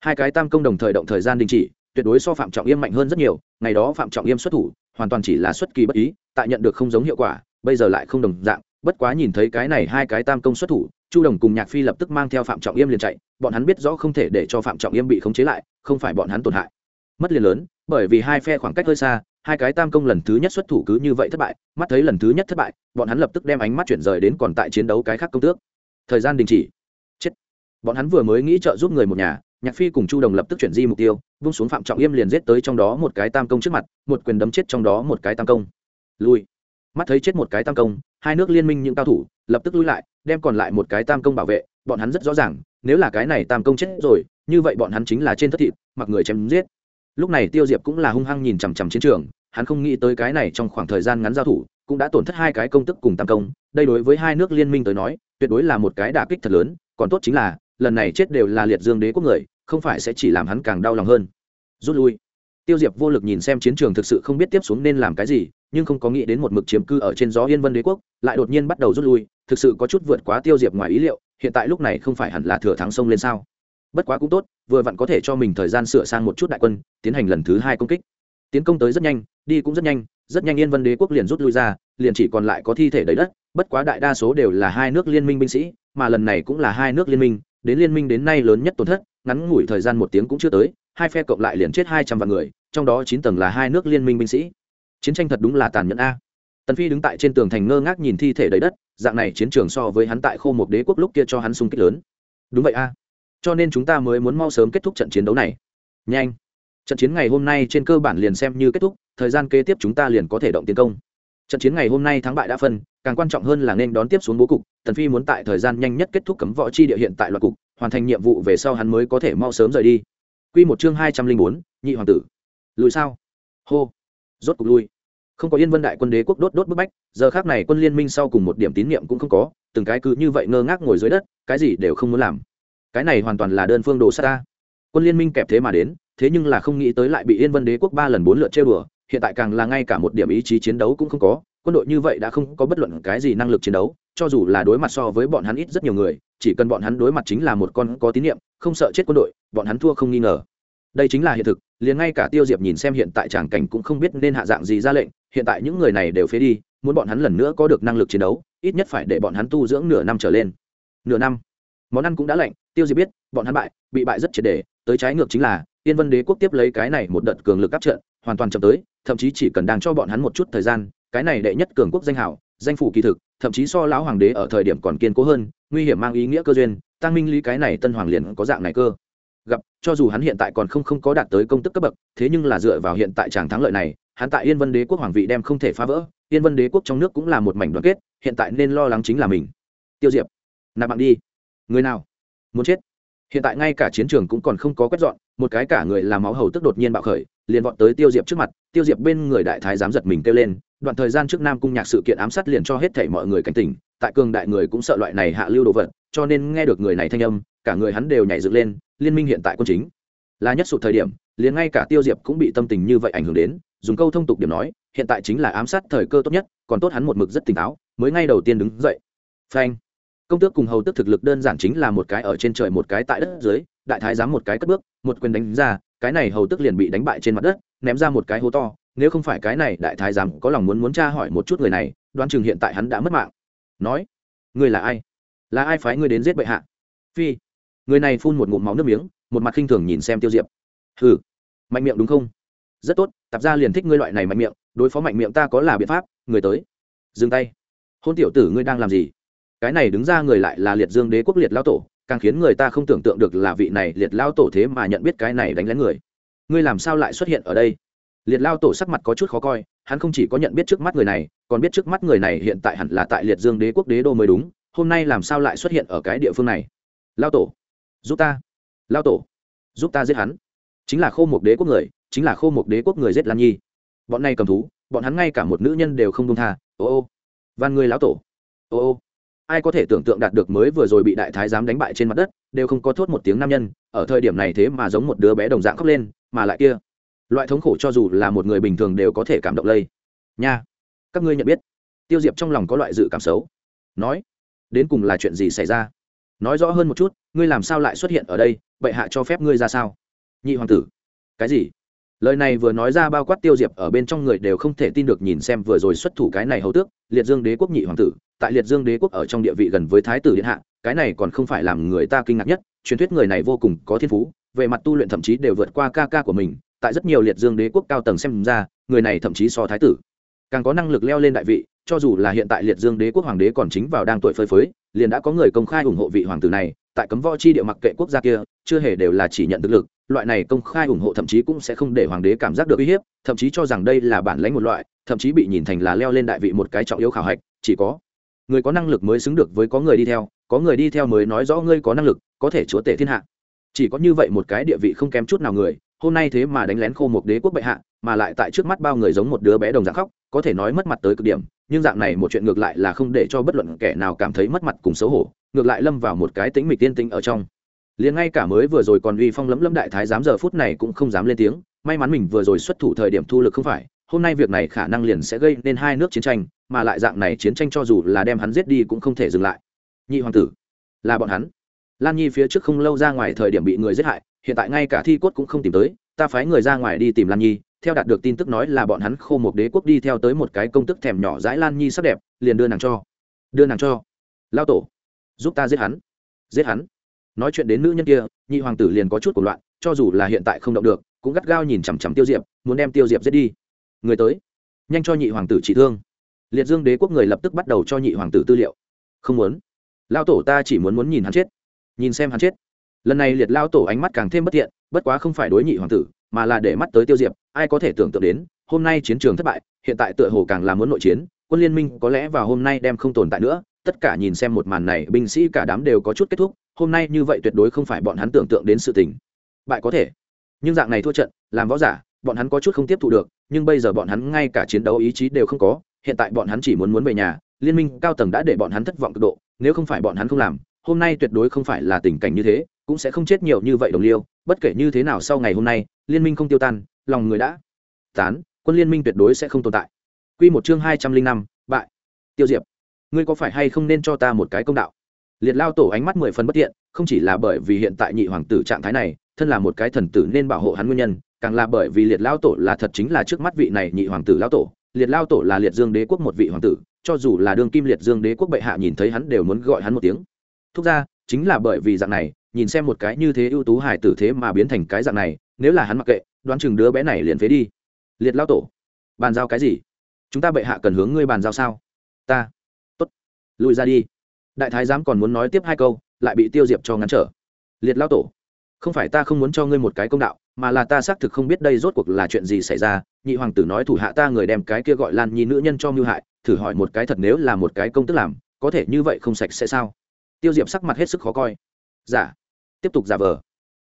Hai cái tam công đồng thời động thời gian đình chỉ, tuyệt đối so phạm trọng yêm mạnh hơn rất nhiều, ngày đó phạm trọng yêm xuất thủ, hoàn toàn chỉ là xuất kỳ bất ý, tại nhận được không giống hiệu quả, bây giờ lại không đồng dạng, bất quá nhìn thấy cái này hai cái tam công xuất thủ chu đồng cùng nhạc phi lập tức mang theo phạm trọng yêm liền chạy, bọn hắn biết rõ không thể để cho phạm trọng yêm bị khống chế lại, không phải bọn hắn tổn hại. Mất liền lớn, bởi vì hai phe khoảng cách hơi xa, hai cái tam công lần thứ nhất xuất thủ cứ như vậy thất bại, mắt thấy lần thứ nhất thất bại, bọn hắn lập tức đem ánh mắt chuyển rời đến còn tại chiến đấu cái khác công tước. Thời gian đình chỉ. Chết. Bọn hắn vừa mới nghĩ trợ giúp người một nhà, nhạc phi cùng chu đồng lập tức chuyển di mục tiêu, vung xuống phạm trọng yêm liền giết tới trong đó một cái tam công trước mặt, một quyền đấm chết trong đó một cái tam công. Lui mắt thấy chết một cái tam công, hai nước liên minh những cao thủ lập tức lui lại, đem còn lại một cái tam công bảo vệ, bọn hắn rất rõ ràng, nếu là cái này tam công chết rồi, như vậy bọn hắn chính là trên thất thịt, mặc người chém giết. Lúc này tiêu diệp cũng là hung hăng nhìn chằm chằm chiến trường, hắn không nghĩ tới cái này trong khoảng thời gian ngắn giao thủ, cũng đã tổn thất hai cái công tức cùng tam công, đây đối với hai nước liên minh tới nói, tuyệt đối là một cái đả kích thật lớn, còn tốt chính là, lần này chết đều là liệt dương đế quốc người, không phải sẽ chỉ làm hắn càng đau lòng hơn. Rút lui tiêu diệp vô lực nhìn xem chiến trường thực sự không biết tiếp xuống nên làm cái gì, nhưng không có nghĩ đến một mực chiếm cư ở trên gió yên vân đế quốc, lại đột nhiên bắt đầu rút lui, thực sự có chút vượt quá tiêu diệp ngoài ý liệu, hiện tại lúc này không phải hẳn là thừa thắng sông lên sao? Bất quá cũng tốt, vừa vặn có thể cho mình thời gian sửa sang một chút đại quân, tiến hành lần thứ hai công kích. Tiến công tới rất nhanh, đi cũng rất nhanh rất nhanh yên vân đế quốc liền rút lui ra, liền chỉ còn lại có thi thể đầy đất, bất quá đại đa số đều là hai nước liên minh binh sĩ, mà lần này cũng là hai nước liên minh, đến liên minh đến nay lớn nhất tổn thất, ngắn ngủi thời gian một tiếng cũng chưa tới, hai phe cộng lại liền chết hai trăm vạn người trong đó chín tầng là hai nước liên minh binh sĩ. Chiến tranh thật đúng là tàn nhẫn a. Tần phi đứng tại trên tường thành ngơ ngác nhìn thi thể đầy đất, dạng này chiến trường so với hắn tại khô một đế quốc lúc kia cho hắn sung kích lớn. Đúng vậy a. Cho nên chúng ta mới muốn mau sớm kết thúc trận chiến đấu này. Nhanh. Trận chiến ngày hôm nay trên cơ bản liền xem như kết thúc, thời gian kế tiếp chúng ta liền có thể động tiến công. Trận chiến ngày hôm nay thắng bại đã phân, càng quan trọng hơn là nên đón tiếp xuống bố cục, tần phi muốn tại thời gian nhanh nhất kết thúc cấm võ chi địa hiện tại loạt cục, hoàn thành nhiệm vụ về sau hắn mới có thể mau sớm rời đi. Quy một chương hai trăm linh bốn, nhị hoàng tử lùi sao? Hô. Rốt cục lui không có yên vân đại quân đế quốc đốt đốt bức bách, giờ khác này quân liên minh sau cùng một điểm tín nhiệm cũng không có, từng cái cứ như vậy ngơ ngác ngồi dưới đất, cái gì đều không muốn làm. Cái này hoàn toàn là đơn phương đồ sát ta. Quân liên minh kẹp thế mà đến, thế nhưng là không nghĩ tới lại bị yên vân đế quốc ba lần bốn lượt chơi bừa hiện tại càng là ngay cả một điểm ý chí chiến đấu cũng không có, quân đội như vậy đã không có bất luận cái gì năng lực chiến đấu, cho dù là đối mặt so với bọn hắn ít rất nhiều người, chỉ cần bọn hắn đối mặt chính là một con có tín nhiệm, không sợ chết quân đội, bọn hắn thua không nghi ngờ đây chính là hiện thực, liền ngay cả tiêu diệp nhìn xem hiện tại tràng cảnh cũng không biết nên hạ dạng gì ra lệnh, hiện tại những người này đều phế đi, muốn bọn hắn lần nữa có được năng lực chiến đấu, ít nhất phải để bọn hắn tu dưỡng nửa năm trở lên. Nửa năm? Món ăn cũng đã lạnh, tiêu diệp biết, bọn hắn bại, bị bại rất triệt đề tới trái ngược chính là tiên vân đế quốc tiếp lấy cái này một đợt cường lực áp trận, hoàn toàn chậm tới, thậm chí chỉ cần đang cho bọn hắn một chút thời gian, cái này đệ nhất cường quốc danh hảo danh phủ kỳ thực, thậm chí so lão hoàng đế ở thời điểm còn kiên cố hơn, nguy hiểm mang ý nghĩa cơ duyên, tăng minh lý cái này tân hoàng liền có dạng này cơ gặp, cho dù hắn hiện tại còn không không có đạt tới công tức cấp bậc, thế nhưng là dựa vào hiện tại tràng thắng lợi này, hắn tại yên vân đế quốc hoàng vị đem không thể phá vỡ, yên vân đế quốc trong nước cũng là một mảnh đoàn kết, hiện tại nên lo lắng chính là mình. Tiêu diệp, nạp bạn đi. Người nào? Muốn chết? Hiện tại ngay cả chiến trường cũng còn không có quét dọn, một cái cả người làm máu hầu tức đột nhiên bạo khởi, liền vọt tới tiêu diệp trước mặt, tiêu diệp bên người đại thái dám giật mình kêu lên, đoạn thời gian trước nam cung nhạc sự kiện ám sát liền cho hết thảy mọi người cảnh tỉnh tại cường đại người cũng sợ loại này hạ lưu đồ vật, cho nên nghe được người này thanh âm, cả người hắn đều nhảy dựng lên, liên minh hiện tại quân chính. Là nhất sụt thời điểm, liền ngay cả tiêu diệp cũng bị tâm tình như vậy ảnh hưởng đến, dùng câu thông tục điểm nói, hiện tại chính là ám sát thời cơ tốt nhất, còn tốt hắn một mực rất tỉnh táo, mới ngay đầu tiên đứng dậy. Phanh. Công tước cùng hầu tước thực lực đơn giản chính là một cái ở trên trời một cái tại đất dưới, đại thái giám một cái cất bước, một quyền đánh ra, cái này hầu tước liền bị đánh bại trên mặt đất, ném ra một cái hố to, nếu không phải cái này đại thái giám có lòng muốn muốn tra hỏi một chút người này, đoán chừng hiện tại hắn đã mất mạng nói người là ai? Là ai phái ngươi đến giết bệ hạ? Phi, người này phun một ngụm máu nước miếng, một mặt khinh thường nhìn xem tiêu diệp. Hừ, mạnh miệng đúng không? Rất tốt, tạp ra liền thích ngươi loại này mạnh miệng, đối phó mạnh miệng ta có là biện pháp, người tới. Dừng tay. Hôn tiểu tử ngươi đang làm gì? Cái này đứng ra người lại là liệt dương đế quốc liệt lao tổ, càng khiến người ta không tưởng tượng được là vị này liệt lao tổ thế mà nhận biết cái này đánh lén người. Ngươi làm sao lại xuất hiện ở đây? Liệt lao tổ sắc mặt có chút khó coi, hắn không chỉ có nhận biết trước mắt người này, còn biết trước mắt người này hiện tại hẳn là tại liệt dương đế quốc đế đô mới đúng, hôm nay làm sao lại xuất hiện ở cái địa phương này? Lao tổ, giúp ta. Lao tổ, giúp ta giết hắn. Chính là khô một đế quốc người, chính là khô một đế quốc người giết lan nhi. Bọn này cầm thú, bọn hắn ngay cả một nữ nhân đều không đông tha. Ô ô. Van người lão tổ. Ô ô. Ai có thể tưởng tượng đạt được mới vừa rồi bị đại thái giám đánh bại trên mặt đất, đều không có thốt một tiếng nam nhân, ở thời điểm này thế mà giống một đứa bé đồng dạng khóc lên, mà lại kia loại thống khổ cho dù là một người bình thường đều có thể cảm động lây. Nha, các ngươi nhận biết, tiêu diệp trong lòng có loại dự cảm xấu. Nói, đến cùng là chuyện gì xảy ra? Nói rõ hơn một chút, ngươi làm sao lại xuất hiện ở đây? Bệ hạ cho phép ngươi ra sao? Nhị hoàng tử, cái gì? Lời này vừa nói ra bao quát tiêu diệp ở bên trong người đều không thể tin được nhìn xem vừa rồi xuất thủ cái này hầu tước, liệt dương đế quốc nhị hoàng tử. Tại liệt dương đế quốc ở trong địa vị gần với thái tử điện hạ, cái này còn không phải làm người ta kinh ngạc nhất, truyền thuyết người này vô cùng có thiên phú, về mặt tu luyện thậm chí đều vượt qua ca ca của mình tại rất nhiều liệt dương đế quốc cao tầng xem ra, người này thậm chí so thái tử. Càng có năng lực leo lên đại vị, cho dù là hiện tại liệt dương đế quốc hoàng đế còn chính vào đang tuổi phơi phới, liền đã có người công khai ủng hộ vị hoàng tử này, tại cấm võ chi địa mặc kệ quốc gia kia, chưa hề đều là chỉ nhận thực lực, loại này công khai ủng hộ thậm chí cũng sẽ không để hoàng đế cảm giác được uy hiếp, thậm chí cho rằng đây là bản lãnh một loại, thậm chí bị nhìn thành là leo lên đại vị một cái trọng yếu khảo hạch, chỉ có người có năng lực mới xứng được với có người đi theo, có người đi theo mới nói rõ ngươi có năng lực, có thể chúa tể thiên hạ. Chỉ có như vậy một cái địa vị không kém chút nào người hôm nay thế mà đánh lén khô một đế quốc bệ hạ, mà lại tại trước mắt bao người giống một đứa bé đồng dạng khóc, có thể nói mất mặt tới cực điểm, nhưng dạng này một chuyện ngược lại là không để cho bất luận kẻ nào cảm thấy mất mặt cùng xấu hổ, ngược lại lâm vào một cái tĩnh mịch tiên tinh ở trong. Liền ngay cả mới vừa rồi còn uy phong lẫm lâm đại thái giám giờ phút này cũng không dám lên tiếng, may mắn mình vừa rồi xuất thủ thời điểm thu lực không phải, hôm nay việc này khả năng liền sẽ gây nên hai nước chiến tranh, mà lại dạng này chiến tranh cho dù là đem hắn giết đi cũng không thể dừng lại. Nhị hoàng tử, là bọn hắn. Lan nhi phía trước không lâu ra ngoài thời điểm bị người giết hại hiện tại ngay cả thi cốt cũng không tìm tới, ta phái người ra ngoài đi tìm lan nhi, theo đạt được tin tức nói là bọn hắn khô một đế quốc đi theo tới một cái công tức thèm nhỏ dãi lan nhi sắc đẹp, liền đưa nàng cho. Đưa nàng cho. Lao tổ, giúp ta giết hắn. Giết hắn. Nói chuyện đến nữ nhân kia, nhị hoàng tử liền có chút cuộc loạn, cho dù là hiện tại không động được, cũng gắt gao nhìn chằm chằm tiêu diệp, muốn đem tiêu diệp giết đi. Người tới. Nhanh cho nhị hoàng tử trị thương. Liệt dương đế quốc người lập tức bắt đầu cho nhị hoàng tử tư liệu. Không muốn. Lao tổ ta chỉ muốn muốn nhìn hắn chết. Nhìn xem hắn chết lần này liệt lao tổ ánh mắt càng thêm bất thiện, bất quá không phải đối nhị hoàng tử, mà là để mắt tới tiêu diệp, ai có thể tưởng tượng đến, hôm nay chiến trường thất bại, hiện tại tựa hồ càng là muốn nội chiến, quân liên minh có lẽ vào hôm nay đem không tồn tại nữa, tất cả nhìn xem một màn này, binh sĩ cả đám đều có chút kết thúc, hôm nay như vậy tuyệt đối không phải bọn hắn tưởng tượng đến sự tình. Bại có thể. Nhưng dạng này thua trận, làm võ giả, bọn hắn có chút không tiếp thu được, nhưng bây giờ bọn hắn ngay cả chiến đấu ý chí đều không có, hiện tại bọn hắn chỉ muốn muốn về nhà, liên minh cao tầng đã để bọn hắn thất vọng cực độ, nếu không phải bọn hắn không làm, hôm nay tuyệt đối không phải là tình cảnh như thế cũng sẽ không chết nhiều như vậy đồng liêu, bất kể như thế nào sau ngày hôm nay, liên minh không tiêu tan, lòng người đã tán, quân liên minh tuyệt đối sẽ không tồn tại. Quy một chương hai trăm linh năm, bại. Tiêu diệp, ngươi có phải hay không nên cho ta một cái công đạo? Liệt lao tổ ánh mắt mười phần bất tiện, không chỉ là bởi vì hiện tại nhị hoàng tử trạng thái này, thân là một cái thần tử nên bảo hộ hắn nguyên nhân, càng là bởi vì liệt lao tổ là thật chính là trước mắt vị này nhị hoàng tử lao tổ. Liệt lao tổ là liệt dương đế quốc một vị hoàng tử, cho dù là đương kim liệt dương đế quốc bệ hạ nhìn thấy hắn đều muốn gọi hắn một tiếng. Thúc ra, chính là bởi vì dạng này nhìn xem một cái như thế ưu tú hải tử thế mà biến thành cái dạng này, nếu là hắn mặc kệ, đoán chừng đứa bé này liền phế đi. Liệt lao tổ, bàn giao cái gì? Chúng ta bệ hạ cần hướng ngươi bàn giao sao? Ta. Tốt. Lùi ra đi. Đại thái giám còn muốn nói tiếp hai câu, lại bị tiêu diệp cho ngắn trở. Liệt lao tổ, không phải ta không muốn cho ngươi một cái công đạo, mà là ta xác thực không biết đây rốt cuộc là chuyện gì xảy ra. Nhị hoàng tử nói thủ hạ ta người đem cái kia gọi lan nhi nữ nhân cho mưu hại, thử hỏi một cái thật nếu là một cái công tức làm, có thể như vậy không sạch sẽ sao? Tiêu diệp sắc mặt hết sức khó coi. Giả dạ tiếp tục giả vờ.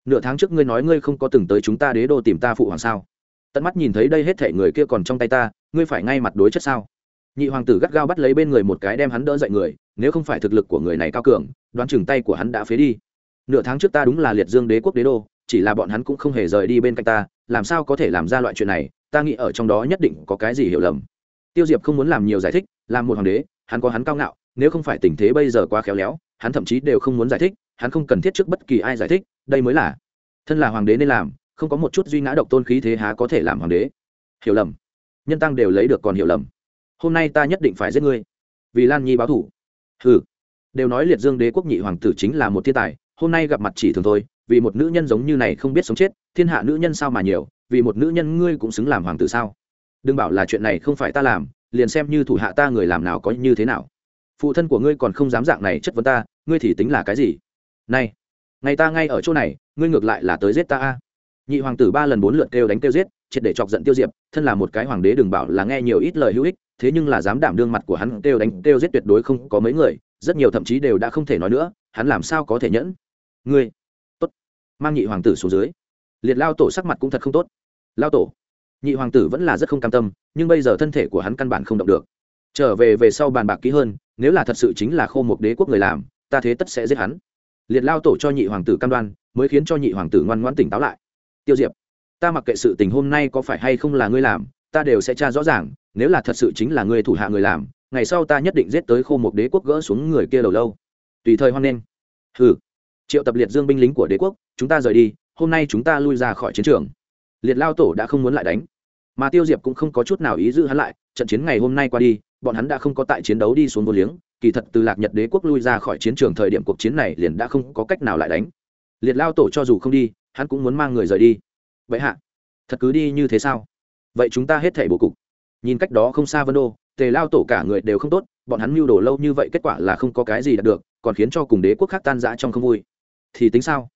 Nửa tháng trước ngươi nói ngươi không có từng tới chúng ta đế đô tìm ta phụ hoàng sao? Tận mắt nhìn thấy đây hết thể người kia còn trong tay ta, ngươi phải ngay mặt đối chất sao? Nhị hoàng tử gắt gao bắt lấy bên người một cái đem hắn đỡ dậy người, nếu không phải thực lực của người này cao cường, đoán chừng tay của hắn đã phế đi. Nửa tháng trước ta đúng là liệt dương đế quốc đế đô, chỉ là bọn hắn cũng không hề rời đi bên cạnh ta, làm sao có thể làm ra loại chuyện này, ta nghĩ ở trong đó nhất định có cái gì hiểu lầm. Tiêu diệp không muốn làm nhiều giải thích, làm một hoàng đế, hắn có hắn cao ngạo, nếu không phải tình thế bây giờ quá khéo léo, hắn thậm chí đều không muốn giải thích hắn không cần thiết trước bất kỳ ai giải thích, đây mới là. Thân là hoàng đế nên làm, không có một chút duy ngã độc tôn khí thế há có thể làm hoàng đế. Hiểu lầm. Nhân tăng đều lấy được còn hiểu lầm. Hôm nay ta nhất định phải giết ngươi. Vì lan nhi báo thủ. Ừ đều nói liệt dương đế quốc nhị hoàng tử chính là một thiên tài, hôm nay gặp mặt chỉ thường thôi, vì một nữ nhân giống như này không biết sống chết, thiên hạ nữ nhân sao mà nhiều, vì một nữ nhân ngươi cũng xứng làm hoàng tử sao? Đừng bảo là chuyện này không phải ta làm, liền xem như thủ hạ ta người làm nào có như thế nào. Phụ thân của ngươi còn không dám dạng này chất vấn ta, ngươi thì tính là cái gì? Này, ngày ta ngay ở chỗ này, ngươi ngược lại là tới giết ta a. Nhị hoàng tử ba lần bốn lượt kêu đánh kêu giết, triệt để chọc giận tiêu diệp, thân là một cái hoàng đế đừng bảo là nghe nhiều ít lời hữu ích, thế nhưng là dám đảm đương mặt của hắn kêu đánh kêu giết tuyệt đối không có mấy người, rất nhiều thậm chí đều đã không thể nói nữa, hắn làm sao có thể nhẫn? Ngươi, tốt. Mang nhị hoàng tử xuống dưới. Liệt lao tổ sắc mặt cũng thật không tốt. Lao tổ, nhị hoàng tử vẫn là rất không cam tâm, nhưng bây giờ thân thể của hắn căn bản không động được. Trở về về sau bàn bạc kỹ hơn, nếu là thật sự chính là khô một đế quốc người làm, ta thế tất sẽ giết hắn liệt lao tổ cho nhị hoàng tử cam đoan, mới khiến cho nhị hoàng tử ngoan ngoãn tỉnh táo lại. Tiêu diệp, ta mặc kệ sự tình hôm nay có phải hay không là ngươi làm, ta đều sẽ tra rõ ràng, nếu là thật sự chính là ngươi thủ hạ người làm, ngày sau ta nhất định giết tới khô một đế quốc gỡ xuống người kia đầu lâu. Tùy thời hoan nghênh. Hừ. Triệu tập liệt dương binh lính của đế quốc, chúng ta rời đi, hôm nay chúng ta lui ra khỏi chiến trường. Liệt lao tổ đã không muốn lại đánh mà tiêu diệp cũng không có chút nào ý giữ hắn lại, trận chiến ngày hôm nay qua đi, bọn hắn đã không có tại chiến đấu đi xuống vô liếng, kỳ thật từ lạc nhật đế quốc lui ra khỏi chiến trường thời điểm cuộc chiến này liền đã không có cách nào lại đánh. Liệt lao tổ cho dù không đi, hắn cũng muốn mang người rời đi. Vậy hạ, thật cứ đi như thế sao? Vậy chúng ta hết thể bố cục. Nhìn cách đó không xa vân đô, tề lao tổ cả người đều không tốt, bọn hắn mưu đồ lâu như vậy kết quả là không có cái gì đạt được, còn khiến cho cùng đế quốc khác tan rã trong không vui. Thì tính sao?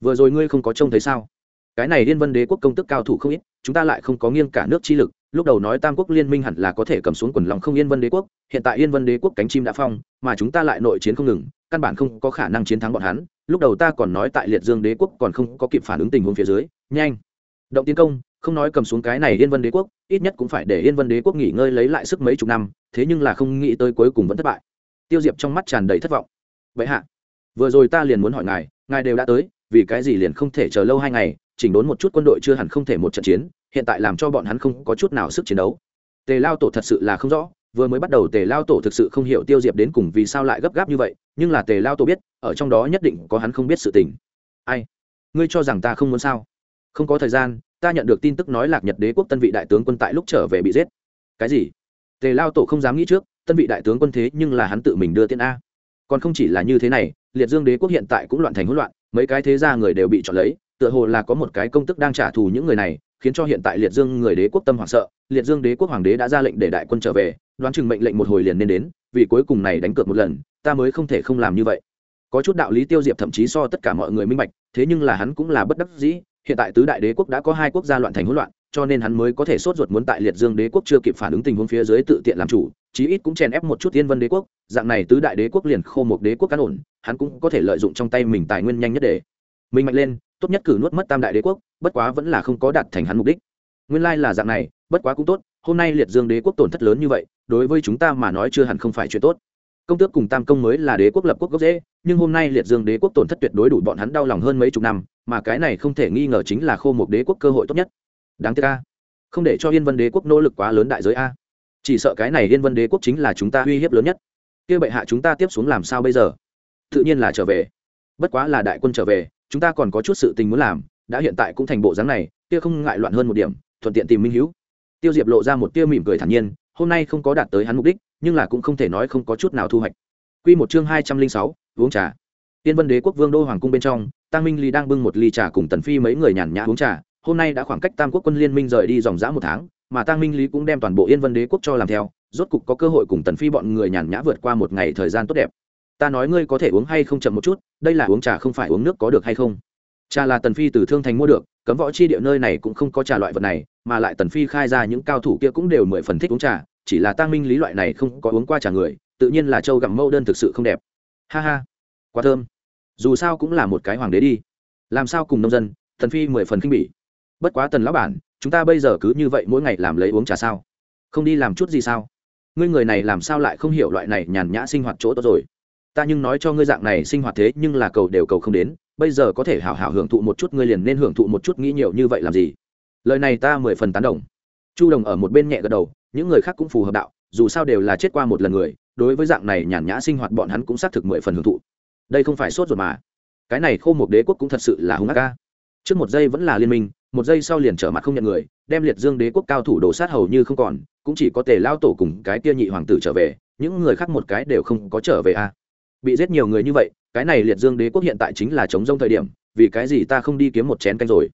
Vừa rồi ngươi không có trông thấy sao? Cái này liên vân đế quốc công tức cao thủ không ít chúng ta lại không có nghiêng cả nước chi lực, lúc đầu nói tam quốc liên minh hẳn là có thể cầm xuống quần lòng không yên vân đế quốc, hiện tại yên vân đế quốc cánh chim đã phong, mà chúng ta lại nội chiến không ngừng, căn bản không có khả năng chiến thắng bọn hắn, lúc đầu ta còn nói tại liệt dương đế quốc còn không có kịp phản ứng tình huống phía dưới, nhanh, động tiến công, không nói cầm xuống cái này yên vân đế quốc, ít nhất cũng phải để yên vân đế quốc nghỉ ngơi lấy lại sức mấy chục năm, thế nhưng là không nghĩ tới cuối cùng vẫn thất bại. Tiêu diệp trong mắt tràn đầy thất vọng. Vậy hạ, vừa rồi ta liền muốn hỏi ngài ngài đều đã tới, vì cái gì liền không thể chờ lâu hai ngày chỉnh đốn một chút quân đội chưa hẳn không thể một trận chiến, hiện tại làm cho bọn hắn không có chút nào sức chiến đấu. Tề lao tổ thật sự là không rõ, vừa mới bắt đầu tề lao tổ thực sự không hiểu tiêu diệp đến cùng vì sao lại gấp gáp như vậy, nhưng là tề lao tổ biết, ở trong đó nhất định có hắn không biết sự tình. Ai? Ngươi cho rằng ta không muốn sao? Không có thời gian, ta nhận được tin tức nói lạc nhật đế quốc tân vị đại tướng quân tại lúc trở về bị giết. Cái gì? Tề lao tổ không dám nghĩ trước, tân vị đại tướng quân thế nhưng là hắn tự mình đưa tiên a. Còn không chỉ là như thế này, liệt dương đế quốc hiện tại cũng loạn thành hỗn loạn, mấy cái thế gia người đều bị chọn lấy tựa hồ là có một cái công tức đang trả thù những người này, khiến cho hiện tại liệt dương người đế quốc tâm hoảng sợ. Liệt dương đế quốc hoàng đế đã ra lệnh để đại quân trở về, đoán chừng mệnh lệnh một hồi liền nên đến, vì cuối cùng này đánh cược một lần, ta mới không thể không làm như vậy. Có chút đạo lý tiêu diệp thậm chí so tất cả mọi người minh bạch, thế nhưng là hắn cũng là bất đắc dĩ, hiện tại tứ đại đế quốc đã có hai quốc gia loạn thành hỗn loạn, cho nên hắn mới có thể sốt ruột muốn tại liệt dương đế quốc chưa kịp phản ứng tình huống phía dưới tự tiện làm chủ, chí ít cũng chèn ép một chút tiên vân đế quốc, dạng này tứ đại đế quốc liền khô một đế quốc cán ổn, hắn cũng có thể lợi dụng trong tay mình tài nguyên nhanh nhất để mình mạnh lên tốt nhất cử nuốt mất tam đại đế quốc, bất quá vẫn là không có đạt thành hắn mục đích. Nguyên lai là dạng này, bất quá cũng tốt, hôm nay liệt dương đế quốc tổn thất lớn như vậy, đối với chúng ta mà nói chưa hẳn không phải chuyện tốt. Công tước cùng tam công mới là đế quốc lập quốc gốc dễ nhưng hôm nay liệt dương đế quốc tổn thất tuyệt đối đủ bọn hắn đau lòng hơn mấy chục năm, mà cái này không thể nghi ngờ chính là khô một đế quốc cơ hội tốt nhất. Đáng tiếc a. Không để cho yên vân đế quốc nỗ lực quá lớn đại giới a. Chỉ sợ cái này yên vân đế quốc chính là chúng ta uy hiếp lớn nhất. Kia bệ hạ chúng ta tiếp xuống làm sao bây giờ? Tự nhiên là trở về. Bất quá là đại quân trở về chúng ta còn có chút sự tình muốn làm, đã hiện tại cũng thành bộ dáng này, kia không ngại loạn hơn một điểm, thuận tiện tìm minh hữu tiêu diệp lộ ra một tia mỉm cười thản nhiên, hôm nay không có đạt tới hắn mục đích, nhưng là cũng không thể nói không có chút nào thu hoạch. Quy một chương hai trăm linh sáu, uống trà. Tiên vân đế quốc vương đô hoàng cung bên trong tăng minh ly đang bưng một ly trà cùng tần phi mấy người nhàn nhã uống trà. Hôm nay đã khoảng cách tam quốc quân liên minh rời đi dòng dã một tháng, mà tăng minh lý cũng đem toàn bộ yên vân đế quốc cho làm theo, rốt cục có cơ hội cùng tần phi bọn người nhàn nhã vượt qua một ngày thời gian tốt đẹp ta nói ngươi có thể uống hay không chậm một chút, đây là uống trà không phải uống nước có được hay không? Trà là tần phi từ thương thành mua được, cấm võ chi địa nơi này cũng không có trà loại vật này, mà lại tần phi khai ra những cao thủ kia cũng đều mười phần thích uống trà, chỉ là tăng minh lý loại này không có uống qua trà người, tự nhiên là châu gặm mâu đơn thực sự không đẹp. Ha ha, quá thơm. Dù sao cũng là một cái hoàng đế đi. Làm sao cùng nông dân, tần phi mười phần kinh bỉ. Bất quá tần lão bản, chúng ta bây giờ cứ như vậy mỗi ngày làm lấy uống trà sao? Không đi làm chút gì sao? Ngươi người này làm sao lại không hiểu loại này nhàn nhã sinh hoạt chỗ tốt rồi? Ta nhưng nói cho ngươi dạng này sinh hoạt thế nhưng là cầu đều cầu không đến, bây giờ có thể hảo hảo hưởng thụ một chút ngươi liền nên hưởng thụ một chút nghĩ nhiều như vậy làm gì? Lời này ta mười phần tán đồng. Chu đồng ở một bên nhẹ gật đầu, những người khác cũng phù hợp đạo, dù sao đều là chết qua một lần người, đối với dạng này nhàn nhã sinh hoạt bọn hắn cũng xác thực mười phần hưởng thụ. Đây không phải sốt ruột mà. Cái này khô một đế quốc cũng thật sự là hung ác ca trước một giây vẫn là liên minh, một giây sau liền trở mặt không nhận người, đem liệt dương đế quốc cao thủ đổ sát hầu như không còn, cũng chỉ có tề lao tổ cùng cái tia nhị hoàng tử trở về, những người khác một cái đều không có trở về a bị giết nhiều người như vậy, cái này liệt dương đế quốc hiện tại chính là chống rông thời điểm, vì cái gì ta không đi kiếm một chén canh rồi?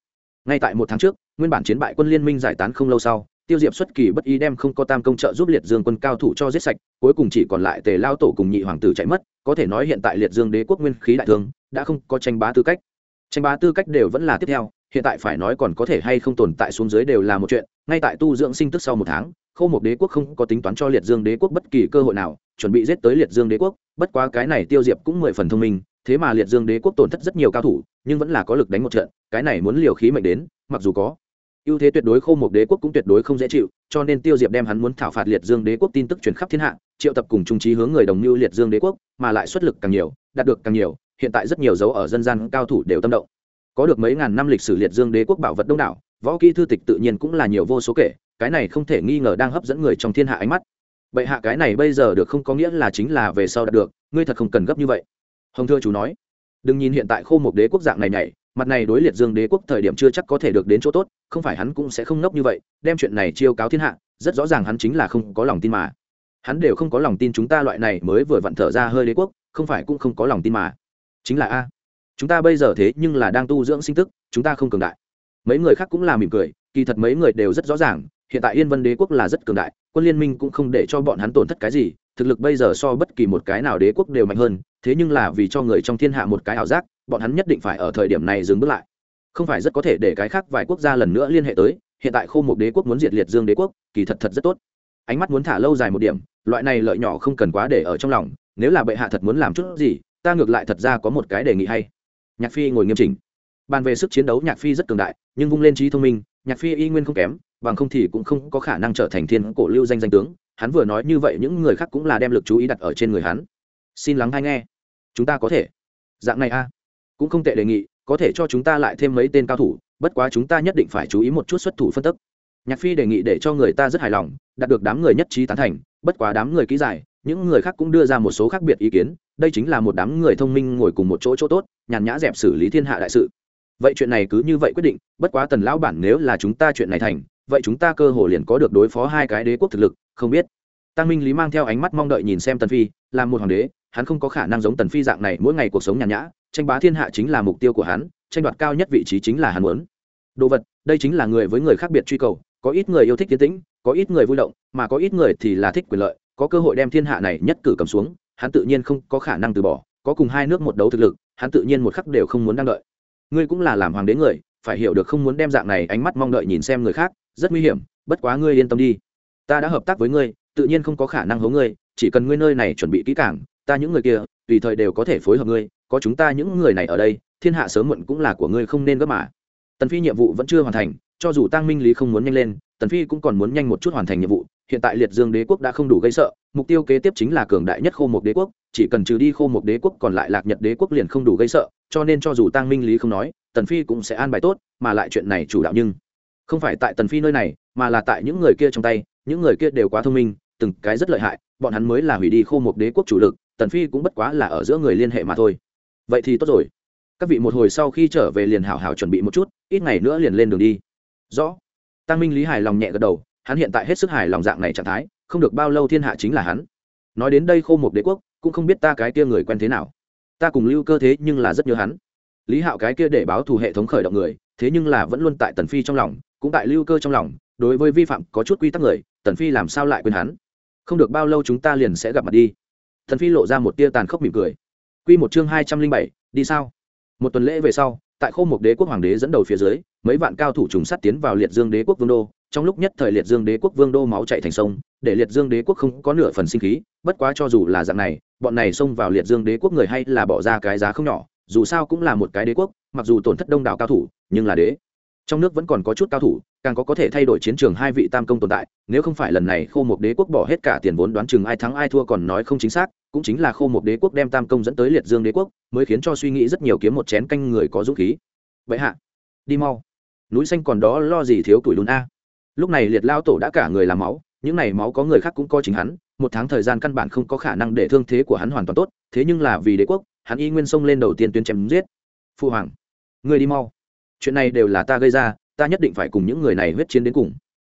Ngay tại một tháng trước, nguyên bản chiến bại quân liên minh giải tán không lâu sau, tiêu diệp xuất kỳ bất ý đem không có tam công trợ giúp liệt dương quân cao thủ cho giết sạch, cuối cùng chỉ còn lại tề lao tổ cùng nhị hoàng tử chạy mất, có thể nói hiện tại liệt dương đế quốc nguyên khí đại thương, đã không có tranh bá tư cách. Tranh bá tư cách đều vẫn là tiếp theo, hiện tại phải nói còn có thể hay không tồn tại xuống dưới đều là một chuyện, ngay tại tu dưỡng sinh tức sau một tháng khâu một đế quốc không có tính toán cho liệt dương đế quốc bất kỳ cơ hội nào, chuẩn bị giết tới liệt dương đế quốc, bất quá cái này tiêu diệp cũng mười phần thông minh, thế mà liệt dương đế quốc tổn thất rất nhiều cao thủ, nhưng vẫn là có lực đánh một trận, cái này muốn liều khí mệnh đến, mặc dù có. Ưu thế tuyệt đối khô một đế quốc cũng tuyệt đối không dễ chịu, cho nên tiêu diệp đem hắn muốn thảo phạt liệt dương đế quốc tin tức truyền khắp thiên hạ, triệu tập cùng trung trí hướng người đồng mưu liệt dương đế quốc, mà lại xuất lực càng nhiều, đạt được càng nhiều, hiện tại rất nhiều dấu ở dân gian cao thủ đều tâm động. Có được mấy ngàn năm lịch sử liệt dương đế quốc bảo vật đông đảo, võ kỹ thư tịch tự nhiên cũng là nhiều vô số kể cái này không thể nghi ngờ đang hấp dẫn người trong thiên hạ ánh mắt. Bệ hạ, cái này bây giờ được không có nghĩa là chính là về sau đạt được, ngươi thật không cần gấp như vậy. Hồng thưa chú nói. Đừng nhìn hiện tại khô một đế quốc dạng này nhảy, mặt này đối liệt dương đế quốc thời điểm chưa chắc có thể được đến chỗ tốt, không phải hắn cũng sẽ không nốc như vậy, đem chuyện này chiêu cáo thiên hạ, rất rõ ràng hắn chính là không có lòng tin mà. Hắn đều không có lòng tin chúng ta loại này mới vừa vặn thở ra hơi đế quốc, không phải cũng không có lòng tin mà. Chính là a, chúng ta bây giờ thế nhưng là đang tu dưỡng sinh tức, chúng ta không cường đại. Mấy người khác cũng là mỉm cười, kỳ thật mấy người đều rất rõ ràng hiện tại yên vân đế quốc là rất cường đại, quân liên minh cũng không để cho bọn hắn tổn thất cái gì, thực lực bây giờ so bất kỳ một cái nào đế quốc đều mạnh hơn, thế nhưng là vì cho người trong thiên hạ một cái ảo giác, bọn hắn nhất định phải ở thời điểm này dừng bước lại. Không phải rất có thể để cái khác vài quốc gia lần nữa liên hệ tới, hiện tại khô một đế quốc muốn diệt liệt dương đế quốc, kỳ thật thật rất tốt. Ánh mắt muốn thả lâu dài một điểm, loại này lợi nhỏ không cần quá để ở trong lòng, nếu là bệ hạ thật muốn làm chút gì, ta ngược lại thật ra có một cái đề nghị hay. Nhạc phi ngồi nghiêm chỉnh. Bàn về sức chiến đấu, nhạc phi rất cường đại, nhưng vung lên trí thông minh, nhạc phi y nguyên không kém bằng không thì cũng không có khả năng trở thành thiên cổ lưu danh danh tướng. Hắn vừa nói như vậy những người khác cũng là đem lực chú ý đặt ở trên người hắn. Xin lắng hay nghe. Chúng ta có thể. Dạng này a. Cũng không tệ đề nghị, có thể cho chúng ta lại thêm mấy tên cao thủ, bất quá chúng ta nhất định phải chú ý một chút xuất thủ phân tức. Nhạc phi đề nghị để cho người ta rất hài lòng, đạt được đám người nhất trí tán thành, bất quá đám người ký giải, những người khác cũng đưa ra một số khác biệt ý kiến, đây chính là một đám người thông minh ngồi cùng một chỗ chỗ tốt, nhàn nhã dẹp xử lý thiên hạ đại sự. Vậy chuyện này cứ như vậy quyết định, bất quá tần lão bản nếu là chúng ta chuyện này thành vậy chúng ta cơ hồ liền có được đối phó hai cái đế quốc thực lực, không biết. Tăng minh lý mang theo ánh mắt mong đợi nhìn xem tần phi, là một hoàng đế, hắn không có khả năng giống tần phi dạng này mỗi ngày cuộc sống nhàn nhã, tranh bá thiên hạ chính là mục tiêu của hắn, tranh đoạt cao nhất vị trí chính là hắn muốn. Đồ vật, đây chính là người với người khác biệt truy cầu, có ít người yêu thích tiến tĩnh, có ít người vui động, mà có ít người thì là thích quyền lợi, có cơ hội đem thiên hạ này nhất cử cầm xuống, hắn tự nhiên không có khả năng từ bỏ, có cùng hai nước một đấu thực lực, hắn tự nhiên một khắc đều không muốn đang đợi. Ngươi cũng là làm hoàng đế người, phải hiểu được không muốn đem dạng này ánh mắt mong đợi nhìn xem người khác rất nguy hiểm, bất quá ngươi yên tâm đi. Ta đã hợp tác với ngươi, tự nhiên không có khả năng hố ngươi, chỉ cần ngươi nơi này chuẩn bị kỹ càng, ta những người kia, tùy thời đều có thể phối hợp ngươi, có chúng ta những người này ở đây, thiên hạ sớm muộn cũng là của ngươi không nên gấp mà. Tần phi nhiệm vụ vẫn chưa hoàn thành, cho dù tăng minh lý không muốn nhanh lên, tần phi cũng còn muốn nhanh một chút hoàn thành nhiệm vụ, hiện tại liệt dương đế quốc đã không đủ gây sợ, mục tiêu kế tiếp chính là cường đại nhất khô một đế quốc, chỉ cần trừ đi khô một đế quốc còn lại lạc nhật đế quốc liền không đủ gây sợ, cho nên cho dù tăng minh lý không nói, tần phi cũng sẽ an bài tốt, mà lại chuyện này chủ đạo nhưng không phải tại tần phi nơi này, mà là tại những người kia trong tay, những người kia đều quá thông minh, từng cái rất lợi hại, bọn hắn mới là hủy đi khô một đế quốc chủ lực, tần phi cũng bất quá là ở giữa người liên hệ mà thôi. Vậy thì tốt rồi. Các vị một hồi sau khi trở về liền hảo hảo chuẩn bị một chút, ít ngày nữa liền lên đường đi. Rõ. Tăng minh lý hài lòng nhẹ gật đầu, hắn hiện tại hết sức hài lòng dạng này trạng thái, không được bao lâu thiên hạ chính là hắn. Nói đến đây khô một đế quốc, cũng không biết ta cái kia người quen thế nào. Ta cùng lưu cơ thế nhưng là rất nhớ hắn. Lý hạo cái kia để báo thù hệ thống khởi động người thế nhưng là vẫn luôn tại tần phi trong lòng, cũng tại lưu cơ trong lòng, đối với vi phạm có chút quy tắc người, tần phi làm sao lại quên hắn? Không được bao lâu chúng ta liền sẽ gặp mặt đi. Tần phi lộ ra một tia tàn khốc mỉm cười. Quy một chương hai trăm linh bảy, đi sao? Một tuần lễ về sau, tại khô một đế quốc hoàng đế dẫn đầu phía dưới, mấy vạn cao thủ trùng sát tiến vào liệt dương đế quốc vương đô. Trong lúc nhất thời liệt dương đế quốc vương đô máu chạy thành sông, để liệt dương đế quốc không có nửa phần sinh khí, bất quá cho dù là dạng này, bọn này xông vào liệt dương đế quốc người hay là bỏ ra cái giá không nhỏ, dù sao cũng là một cái đế quốc, mặc dù tổn thất đông đảo cao thủ nhưng là đế. Trong nước vẫn còn có chút cao thủ, càng có có thể thay đổi chiến trường hai vị tam công tồn tại, nếu không phải lần này khô một đế quốc bỏ hết cả tiền vốn đoán chừng ai thắng ai thua còn nói không chính xác, cũng chính là khô một đế quốc đem tam công dẫn tới liệt dương đế quốc, mới khiến cho suy nghĩ rất nhiều kiếm một chén canh người có dũng khí. Vậy hạ, đi mau. Núi xanh còn đó lo gì thiếu tuổi lùn a. Lúc này liệt lao tổ đã cả người làm máu, những này máu có người khác cũng coi chính hắn, một tháng thời gian căn bản không có khả năng để thương thế của hắn hoàn toàn tốt, thế nhưng là vì đế quốc, hắn y nguyên sông lên đầu tiên tuyến chém giết. Phu hoàng người đi mau chuyện này đều là ta gây ra, ta nhất định phải cùng những người này huyết chiến đến cùng.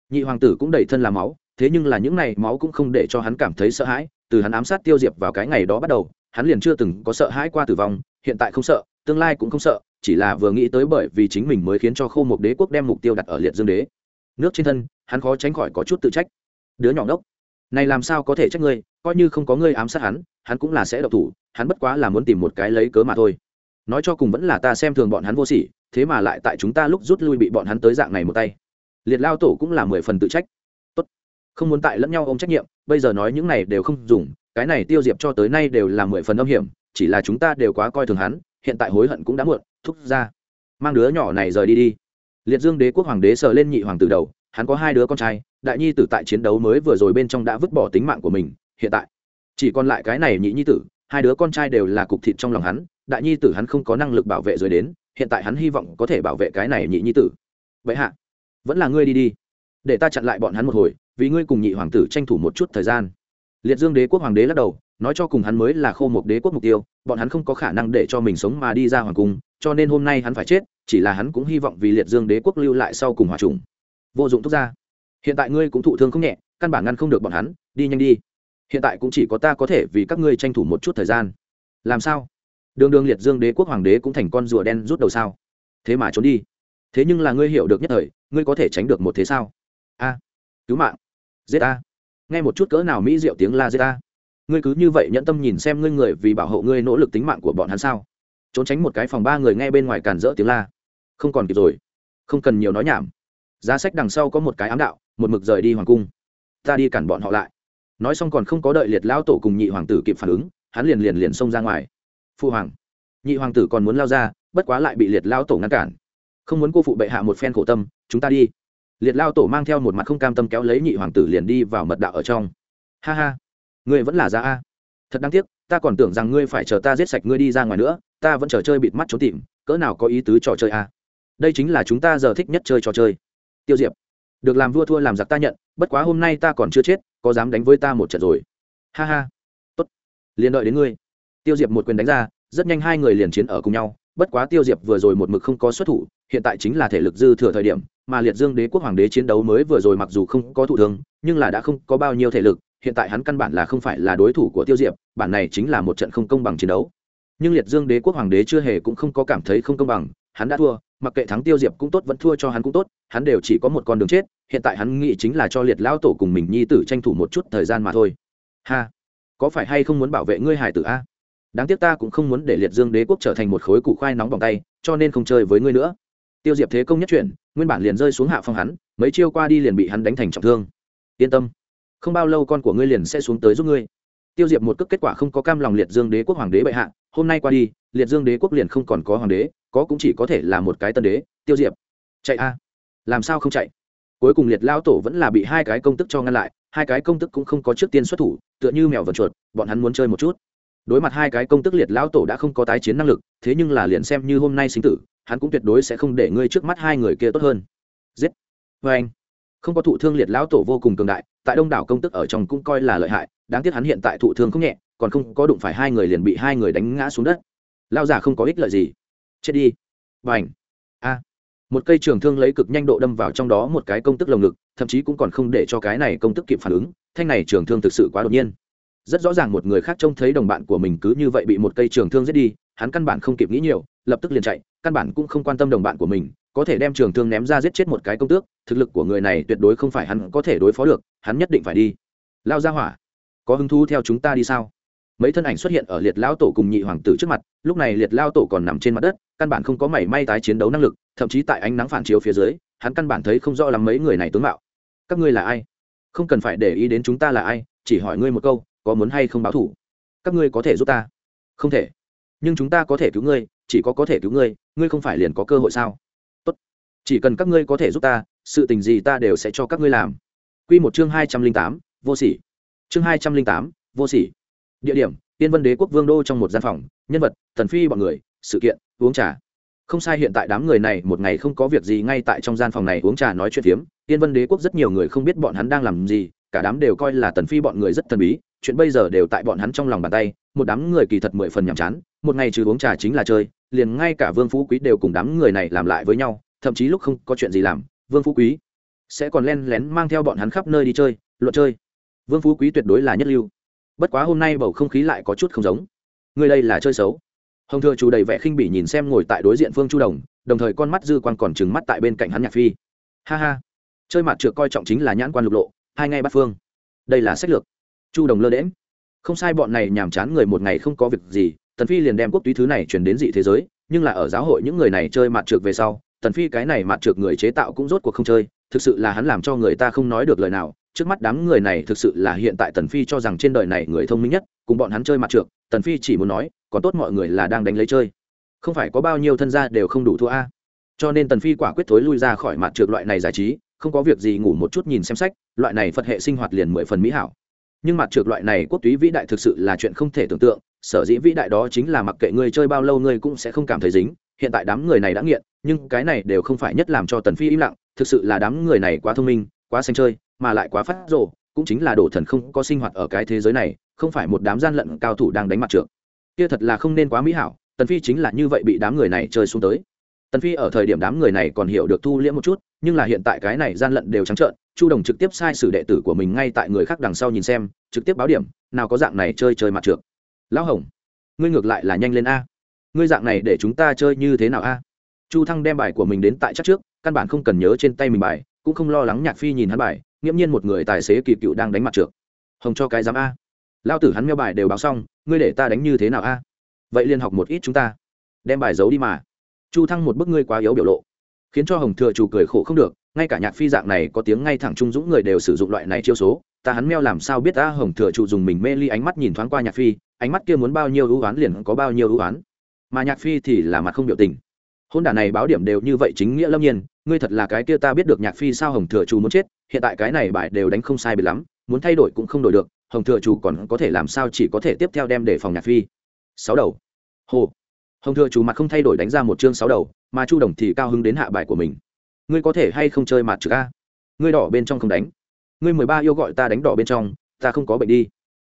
Nhị hoàng tử cũng đầy thân làm máu, thế nhưng là những này máu cũng không để cho hắn cảm thấy sợ hãi, từ hắn ám sát tiêu diệp vào cái ngày đó bắt đầu, hắn liền chưa từng có sợ hãi qua tử vong, hiện tại không sợ, tương lai cũng không sợ, chỉ là vừa nghĩ tới bởi vì chính mình mới khiến cho khô một đế quốc đem mục tiêu đặt ở liệt dương đế. Nước trên thân, hắn khó tránh khỏi có chút tự trách. Đứa nhỏ ngốc, này làm sao có thể trách ngươi, coi như không có ngươi ám sát hắn hắn cũng là sẽ độc thủ, hắn bất quá là muốn tìm một cái lấy cớ mà thôi nói cho cùng vẫn là ta xem thường bọn hắn vô sỉ, thế mà lại tại chúng ta lúc rút lui bị bọn hắn tới dạng này một tay. Liệt lao tổ cũng là mười phần tự trách. Tốt. Không muốn tại lẫn nhau ôm trách nhiệm, bây giờ nói những này đều không dùng, cái này tiêu diệp cho tới nay đều là mười phần âm hiểm, chỉ là chúng ta đều quá coi thường hắn, hiện tại hối hận cũng đã muộn, thúc ra. Mang đứa nhỏ này rời đi đi. Liệt dương đế quốc hoàng đế sờ lên nhị hoàng tử đầu, hắn có hai đứa con trai, đại nhi tử tại chiến đấu mới vừa rồi bên trong đã vứt bỏ tính mạng của mình, hiện tại chỉ còn lại cái này nhị nhi tử hai đứa con trai đều là cục thịt trong lòng hắn, đại nhi tử hắn không có năng lực bảo vệ rồi đến, hiện tại hắn hy vọng có thể bảo vệ cái này nhị nhi tử. Vậy hạ, vẫn là ngươi đi đi, để ta chặn lại bọn hắn một hồi, vì ngươi cùng nhị hoàng tử tranh thủ một chút thời gian. Liệt dương đế quốc hoàng đế lắc đầu, nói cho cùng hắn mới là khô một đế quốc mục tiêu, bọn hắn không có khả năng để cho mình sống mà đi ra hoàng cung, cho nên hôm nay hắn phải chết, chỉ là hắn cũng hy vọng vì liệt dương đế quốc lưu lại sau cùng hòa trùng. Vô dụng thúc ra hiện tại ngươi cũng thụ thương không nhẹ, căn bản ngăn không được bọn hắn, đi nhanh đi hiện tại cũng chỉ có ta có thể vì các ngươi tranh thủ một chút thời gian. Làm sao? Đường đường liệt dương đế quốc hoàng đế cũng thành con rùa đen rút đầu sao? Thế mà trốn đi. Thế nhưng là ngươi hiểu được nhất thời, ngươi có thể tránh được một thế sao? A, cứu mạng. Giết a nghe một chút cỡ nào mỹ diệu tiếng la giết a ngươi cứ như vậy nhẫn tâm nhìn xem ngươi người vì bảo hộ ngươi nỗ lực tính mạng của bọn hắn sao? Trốn tránh một cái phòng ba người nghe bên ngoài càn rỡ tiếng la. Không còn kịp rồi. Không cần nhiều nói nhảm. Giá sách đằng sau có một cái ám đạo, một mực rời đi hoàng cung. Ta đi cản bọn họ lại nói xong còn không có đợi liệt lão tổ cùng nhị hoàng tử kịp phản ứng, hắn liền liền liền xông ra ngoài. Phu hoàng. Nhị hoàng tử còn muốn lao ra, bất quá lại bị liệt lao tổ ngăn cản. Không muốn cô phụ bệ hạ một phen khổ tâm, chúng ta đi. Liệt lao tổ mang theo một mặt không cam tâm kéo lấy nhị hoàng tử liền đi vào mật đạo ở trong. Ha ha. Ngươi vẫn là ra a. Thật đáng tiếc, ta còn tưởng rằng ngươi phải chờ ta giết sạch ngươi đi ra ngoài nữa, ta vẫn chờ chơi bịt mắt trốn tìm, cỡ nào có ý tứ trò chơi a. Đây chính là chúng ta giờ thích nhất chơi trò chơi. Tiêu diệp. Được làm vua thua làm giặc ta nhận, bất quá hôm nay ta còn chưa chết có dám đánh với ta một trận rồi. Ha ha. Tốt. Liền đợi đến ngươi. Tiêu diệp một quyền đánh ra, rất nhanh hai người liền chiến ở cùng nhau. Bất quá tiêu diệp vừa rồi một mực không có xuất thủ, hiện tại chính là thể lực dư thừa thời điểm, mà liệt dương đế quốc hoàng đế chiến đấu mới vừa rồi mặc dù không có thụ thương, nhưng là đã không có bao nhiêu thể lực, hiện tại hắn căn bản là không phải là đối thủ của tiêu diệp, bản này chính là một trận không công bằng chiến đấu. Nhưng liệt dương đế quốc hoàng đế chưa hề cũng không có cảm thấy không công bằng, hắn đã thua mặc kệ thắng tiêu diệp cũng tốt, vẫn thua cho hắn cũng tốt, hắn đều chỉ có một con đường chết, hiện tại hắn nghĩ chính là cho liệt lão tổ cùng mình nhi tử tranh thủ một chút thời gian mà thôi. Ha, có phải hay không muốn bảo vệ ngươi hải tử a? Đáng tiếc ta cũng không muốn để liệt dương đế quốc trở thành một khối củ khoai nóng bằng tay, cho nên không chơi với ngươi nữa. Tiêu diệp thế công nhất chuyển, nguyên bản liền rơi xuống hạ phong hắn, mấy chiêu qua đi liền bị hắn đánh thành trọng thương. Yên tâm, không bao lâu con của ngươi liền sẽ xuống tới giúp ngươi. Tiêu diệp một cước kết quả không có cam lòng liệt dương đế quốc hoàng đế bệ hạ hôm nay qua đi, liệt dương đế quốc liền không còn có hoàng đế, có cũng chỉ có thể là một cái tân đế, tiêu diệp. Chạy a. Làm sao không chạy? Cuối cùng liệt lao tổ vẫn là bị hai cái công tức cho ngăn lại, hai cái công tức cũng không có trước tiên xuất thủ, tựa như mèo vật chuột, bọn hắn muốn chơi một chút. Đối mặt hai cái công tức liệt lão tổ đã không có tái chiến năng lực, thế nhưng là liền xem như hôm nay sinh tử, hắn cũng tuyệt đối sẽ không để ngươi trước mắt hai người kia tốt hơn. Giết. Vê anh. Không có thụ thương liệt lão tổ vô cùng cường đại, tại đông đảo công tức ở trong cũng coi là lợi hại, đáng tiếc hắn hiện tại thụ thương không nhẹ còn không có đụng phải hai người liền bị hai người đánh ngã xuống đất. Lao giả không có ích lợi gì. Chết đi. Và ảnh a. Một cây trường thương lấy cực nhanh độ đâm vào trong đó một cái công tức lồng ngực, thậm chí cũng còn không để cho cái này công tức kịp phản ứng, thanh này trường thương thực sự quá đột nhiên. Rất rõ ràng một người khác trông thấy đồng bạn của mình cứ như vậy bị một cây trường thương giết đi, hắn căn bản không kịp nghĩ nhiều, lập tức liền chạy, căn bản cũng không quan tâm đồng bạn của mình, có thể đem trường thương ném ra giết chết một cái công tước, thực lực của người này tuyệt đối không phải hắn có thể đối phó được, hắn nhất định phải đi. Lao ra hỏa, có hứng thú theo chúng ta đi sao? Mấy thân ảnh xuất hiện ở liệt lao tổ cùng nhị hoàng tử trước mặt, lúc này liệt lao tổ còn nằm trên mặt đất, căn bản không có mảy may tái chiến đấu năng lực, thậm chí tại ánh nắng phản chiếu phía dưới, hắn căn bản thấy không rõ lắm mấy người này tướng mạo. Các ngươi là ai? Không cần phải để ý đến chúng ta là ai, chỉ hỏi ngươi một câu, có muốn hay không báo thủ? Các ngươi có thể giúp ta? Không thể. Nhưng chúng ta có thể cứu ngươi, chỉ có có thể cứu ngươi ngươi không phải liền có cơ hội sao? Tốt. Chỉ cần các ngươi có thể giúp ta, sự tình gì ta đều sẽ cho các ngươi làm. Q một chương hai trăm linh tám, vô sỉ. Chương hai trăm linh tám, vô sỉ địa điểm, tiên vân đế quốc vương đô trong một gian phòng, nhân vật thần phi bọn người, sự kiện, uống trà. Không sai hiện tại đám người này một ngày không có việc gì ngay tại trong gian phòng này uống trà nói chuyện phiếm, tiên vân đế quốc rất nhiều người không biết bọn hắn đang làm gì, cả đám đều coi là tần phi bọn người rất thần bí, chuyện bây giờ đều tại bọn hắn trong lòng bàn tay, một đám người kỳ thật mười phần nhàm chán, một ngày trừ uống trà chính là chơi, liền ngay cả vương phú quý đều cùng đám người này làm lại với nhau, thậm chí lúc không có chuyện gì làm, vương phú quý sẽ còn len lén mang theo bọn hắn khắp nơi đi chơi, luận chơi. Vương phú quý tuyệt đối là nhất lưu bất quá hôm nay bầu không khí lại có chút không giống. Người đây là chơi xấu. Hồng thừa chủ đầy vẻ khinh bỉ nhìn xem ngồi tại đối diện phương chu đồng đồng thời con mắt dư quan còn trừng mắt tại bên cạnh hắn nhạc phi. Ha ha. Chơi mặt trượt coi trọng chính là nhãn quan lục lộ, hai ngay bắt phương. Đây là sách lược. Chu đồng lơ đễm không sai bọn này nhàm chán người một ngày không có việc gì, tần phi liền đem quốc túy thứ này chuyển đến dị thế giới, nhưng là ở giáo hội những người này chơi mặt trượt về sau, tần phi cái này mặt trượt người chế tạo cũng rốt cuộc không chơi, thực sự là hắn làm cho người ta không nói được lời nào trước mắt đám người này thực sự là hiện tại tần phi cho rằng trên đời này người thông minh nhất, cùng bọn hắn chơi mặt trượt tần phi chỉ muốn nói, còn tốt mọi người là đang đánh lấy chơi. Không phải có bao nhiêu thân gia đều không đủ thua a. Cho nên tần phi quả quyết thối lui ra khỏi mặt trượt loại này giải trí, không có việc gì ngủ một chút nhìn xem sách, loại này phật hệ sinh hoạt liền mười phần mỹ hảo. Nhưng mặt trượt loại này quốc túy vĩ đại thực sự là chuyện không thể tưởng tượng, sở dĩ vĩ đại đó chính là mặc kệ ngươi chơi bao lâu ngươi cũng sẽ không cảm thấy dính. Hiện tại đám người này đã nghiện, nhưng cái này đều không phải nhất làm cho tần phi im lặng, thực sự là đám người này quá thông minh, quá xanh chơi mà lại quá phát rồ, cũng chính là đổ thần không có sinh hoạt ở cái thế giới này, không phải một đám gian lận cao thủ đang đánh mặt trượt kia thật là không nên quá mỹ hảo, tần phi chính là như vậy bị đám người này chơi xuống tới. Tần phi ở thời điểm đám người này còn hiểu được thu liễm một chút, nhưng là hiện tại cái này gian lận đều trắng trợn, chu đồng trực tiếp sai sử đệ tử của mình ngay tại người khác đằng sau nhìn xem, trực tiếp báo điểm, nào có dạng này chơi chơi mặt trượt lão hồng, ngươi ngược lại là nhanh lên a. Ngươi dạng này để chúng ta chơi như thế nào a? Chu thăng đem bài của mình đến tại chắc trước, căn bản không cần nhớ trên tay mình bài, cũng không lo lắng nhạc phi nhìn hắn bài nghiễm nhiên một người tài xế kỳ cựu đang đánh mặt trượt. Hồng cho cái dám a. Lao tử hắn meo bài đều báo xong, ngươi để ta đánh như thế nào a? Vậy liên học một ít chúng ta. Đem bài giấu đi mà. Chu thăng một bức ngươi quá yếu biểu lộ. Khiến cho hồng thừa chủ cười khổ không được, ngay cả nhạc phi dạng này có tiếng ngay thẳng trung dũng người đều sử dụng loại này chiêu số. Ta hắn meo làm sao biết ta hồng thừa chủ dùng mình mê ly ánh mắt nhìn thoáng qua nhạc phi, ánh mắt kia muốn bao nhiêu ưu oán liền có bao nhiêu ưu oán mà nhạc phi thì là mặt không biểu tình. Hôn đả này báo điểm đều như vậy chính nghĩa lâm nhiên ngươi thật là cái kia ta biết được nhạc phi sao hồng thừa chủ muốn chết, hiện tại cái này bài đều đánh không sai bị lắm, muốn thay đổi cũng không đổi được, hồng thừa chủ còn có thể làm sao chỉ có thể tiếp theo đem để phòng nhạc phi. Sáu đầu. Hồ. Hồng thừa chủ mặt không thay đổi đánh ra một chương sáu đầu, mà chu đồng thì cao hứng đến hạ bài của mình. Ngươi có thể hay không chơi mặt trực a? Ngươi đỏ bên trong không đánh. Ngươi mười ba yêu gọi ta đánh đỏ bên trong, ta không có bệnh đi.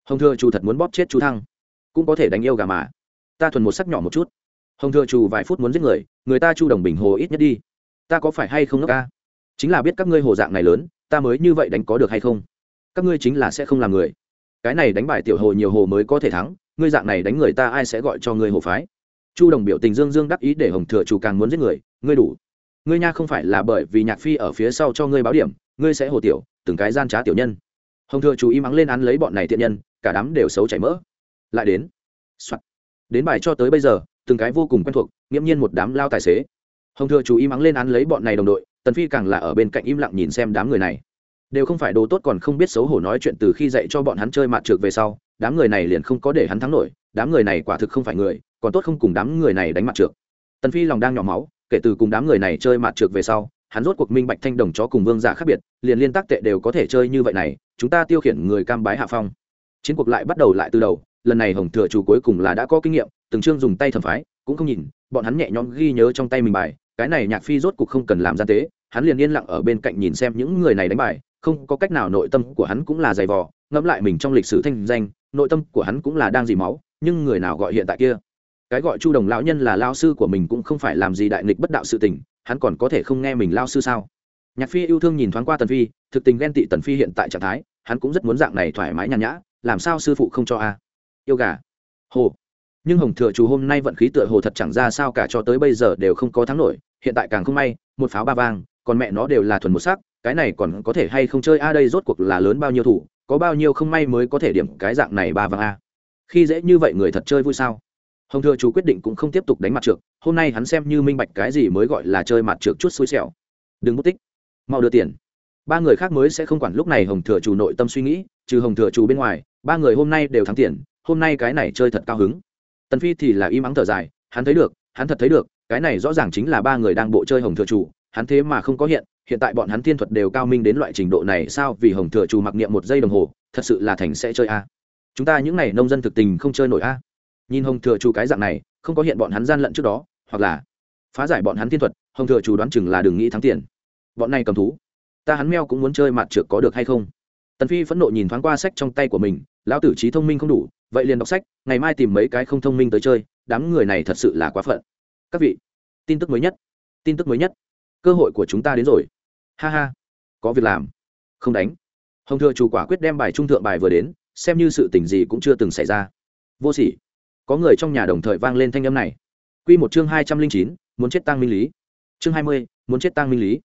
Hồng thừa chủ thật muốn bóp chết chú thăng. Cũng có thể đánh yêu gà mà. Ta thuần một sắc nhỏ một chút. Hồng thừa chủ vài phút muốn giết người người ta chu đồng bình hồ ít nhất đi ta có phải hay không ngốc ca? Chính là biết các ngươi hồ dạng này lớn, ta mới như vậy đánh có được hay không? Các ngươi chính là sẽ không làm người. Cái này đánh bài tiểu hồ nhiều hồ mới có thể thắng, ngươi dạng này đánh người ta ai sẽ gọi cho ngươi hồ phái? Chu đồng biểu tình dương dương đắc ý để hồng thừa chủ càng muốn giết người, ngươi đủ. Ngươi nha không phải là bởi vì nhạc phi ở phía sau cho ngươi báo điểm, ngươi sẽ hồ tiểu, từng cái gian trá tiểu nhân. Hồng thừa chủ im mắng lên án lấy bọn này thiện nhân, cả đám đều xấu chảy mỡ. Lại đến、Soạn. đến bài cho tới bây giờ, từng cái vô cùng quen thuộc, nghiễm nhiên một đám lao tài xế hồng thừa chủ ý mắng lên án lấy bọn này đồng đội, tần phi càng là ở bên cạnh im lặng nhìn xem đám người này. Đều không phải đồ tốt còn không biết xấu hổ nói chuyện từ khi dạy cho bọn hắn chơi mặt trượt về sau, đám người này liền không có để hắn thắng nổi, đám người này quả thực không phải người, còn tốt không cùng đám người này đánh mặt trượt tần phi lòng đang nhỏ máu, kể từ cùng đám người này chơi mặt trượt về sau, hắn rốt cuộc minh bạch thanh đồng chó cùng vương giả khác biệt, liền liên tác tệ đều có thể chơi như vậy này, chúng ta tiêu khiển người cam bái hạ phong. Chiến cuộc lại bắt đầu lại từ đầu, lần này hồng thừa chủ cuối cùng là đã có kinh nghiệm, từng chương dùng tay thẩm phái cũng không nhìn, bọn hắn nhẹ nhõm ghi nhớ trong tay mình bài cái này nhạc phi rốt cuộc không cần làm gian tế, hắn liền yên lặng ở bên cạnh nhìn xem những người này đánh bài, không có cách nào nội tâm của hắn cũng là dày vò, ngẫm lại mình trong lịch sử thanh danh, nội tâm của hắn cũng là đang dì máu, nhưng người nào gọi hiện tại kia? Cái gọi chu đồng lão nhân là lao sư của mình cũng không phải làm gì đại nghịch bất đạo sự tình, hắn còn có thể không nghe mình lao sư sao? Nhạc phi yêu thương nhìn thoáng qua tần phi, thực tình ghen tị tần phi hiện tại trạng thái, hắn cũng rất muốn dạng này thoải mái nhàn nhã, làm sao sư phụ không cho a? Yêu gà. Hồ nhưng hồng thừa chủ hôm nay vận khí tựa hồ thật chẳng ra sao cả cho tới bây giờ đều không có thắng nổi, hiện tại càng không may, một pháo ba vang còn mẹ nó đều là thuần một sắc, cái này còn có thể hay không chơi? A, đây rốt cuộc là lớn bao nhiêu thủ, có bao nhiêu không may mới có thể điểm cái dạng này ba vang a? Khi dễ như vậy người thật chơi vui sao? Hồng thừa chủ quyết định cũng không tiếp tục đánh mặt trượt hôm nay hắn xem như minh bạch cái gì mới gọi là chơi mặt trượt chút xui xẻo. Đừng mất tích. Mau đưa tiền. Ba người khác mới sẽ không quản lúc này hồng thừa chủ nội tâm suy nghĩ, trừ hồng thừa chủ bên ngoài, ba người hôm nay đều thắng tiền, hôm nay cái này chơi thật cao hứng tần phi thì là im ắng thở dài, hắn thấy được, hắn thật thấy được, cái này rõ ràng chính là ba người đang bộ chơi hồng thừa chủ, hắn thế mà không có hiện hiện tại bọn hắn thiên thuật đều cao minh đến loại trình độ này sao vì hồng thừa chủ mặc niệm một giây đồng hồ, thật sự là thành sẽ chơi a. Chúng ta những n à y nông dân thực tình không chơi nổi a. Nhìn hồng thừa chủ cái dạng này, không có hiện bọn hắn gian lận trước đó, hoặc là phá giải bọn hắn thiên thuật, hồng thừa chủ đoán chừng là đừng nghĩ thắng tiền. Bọn này cầm thú, ta hắn meo cũng muốn chơi mặt trượt có được hay không? Tần phi phẫn nộ nhìn thoáng qua sách trong tay của mình, lão tử trí thông minh không đủ vậy liền đọc sách, ngày mai tìm mấy cái không thông minh tới chơi, đám người này thật sự là quá phận. Các vị, tin tức mới nhất, tin tức mới nhất. Cơ hội của chúng ta đến rồi. Ha ha, có việc làm. Không đánh. Hồng thừa chủ quả quyết đem bài trung thượng bài vừa đến, xem như sự tình gì cũng chưa từng xảy ra. Vô sỉ. Có người trong nhà đồng thời vang lên thanh âm này. Q một chương hai trăm linh chín, muốn chết tăng minh lý. Chương hai mươi, muốn chết tăng minh lý.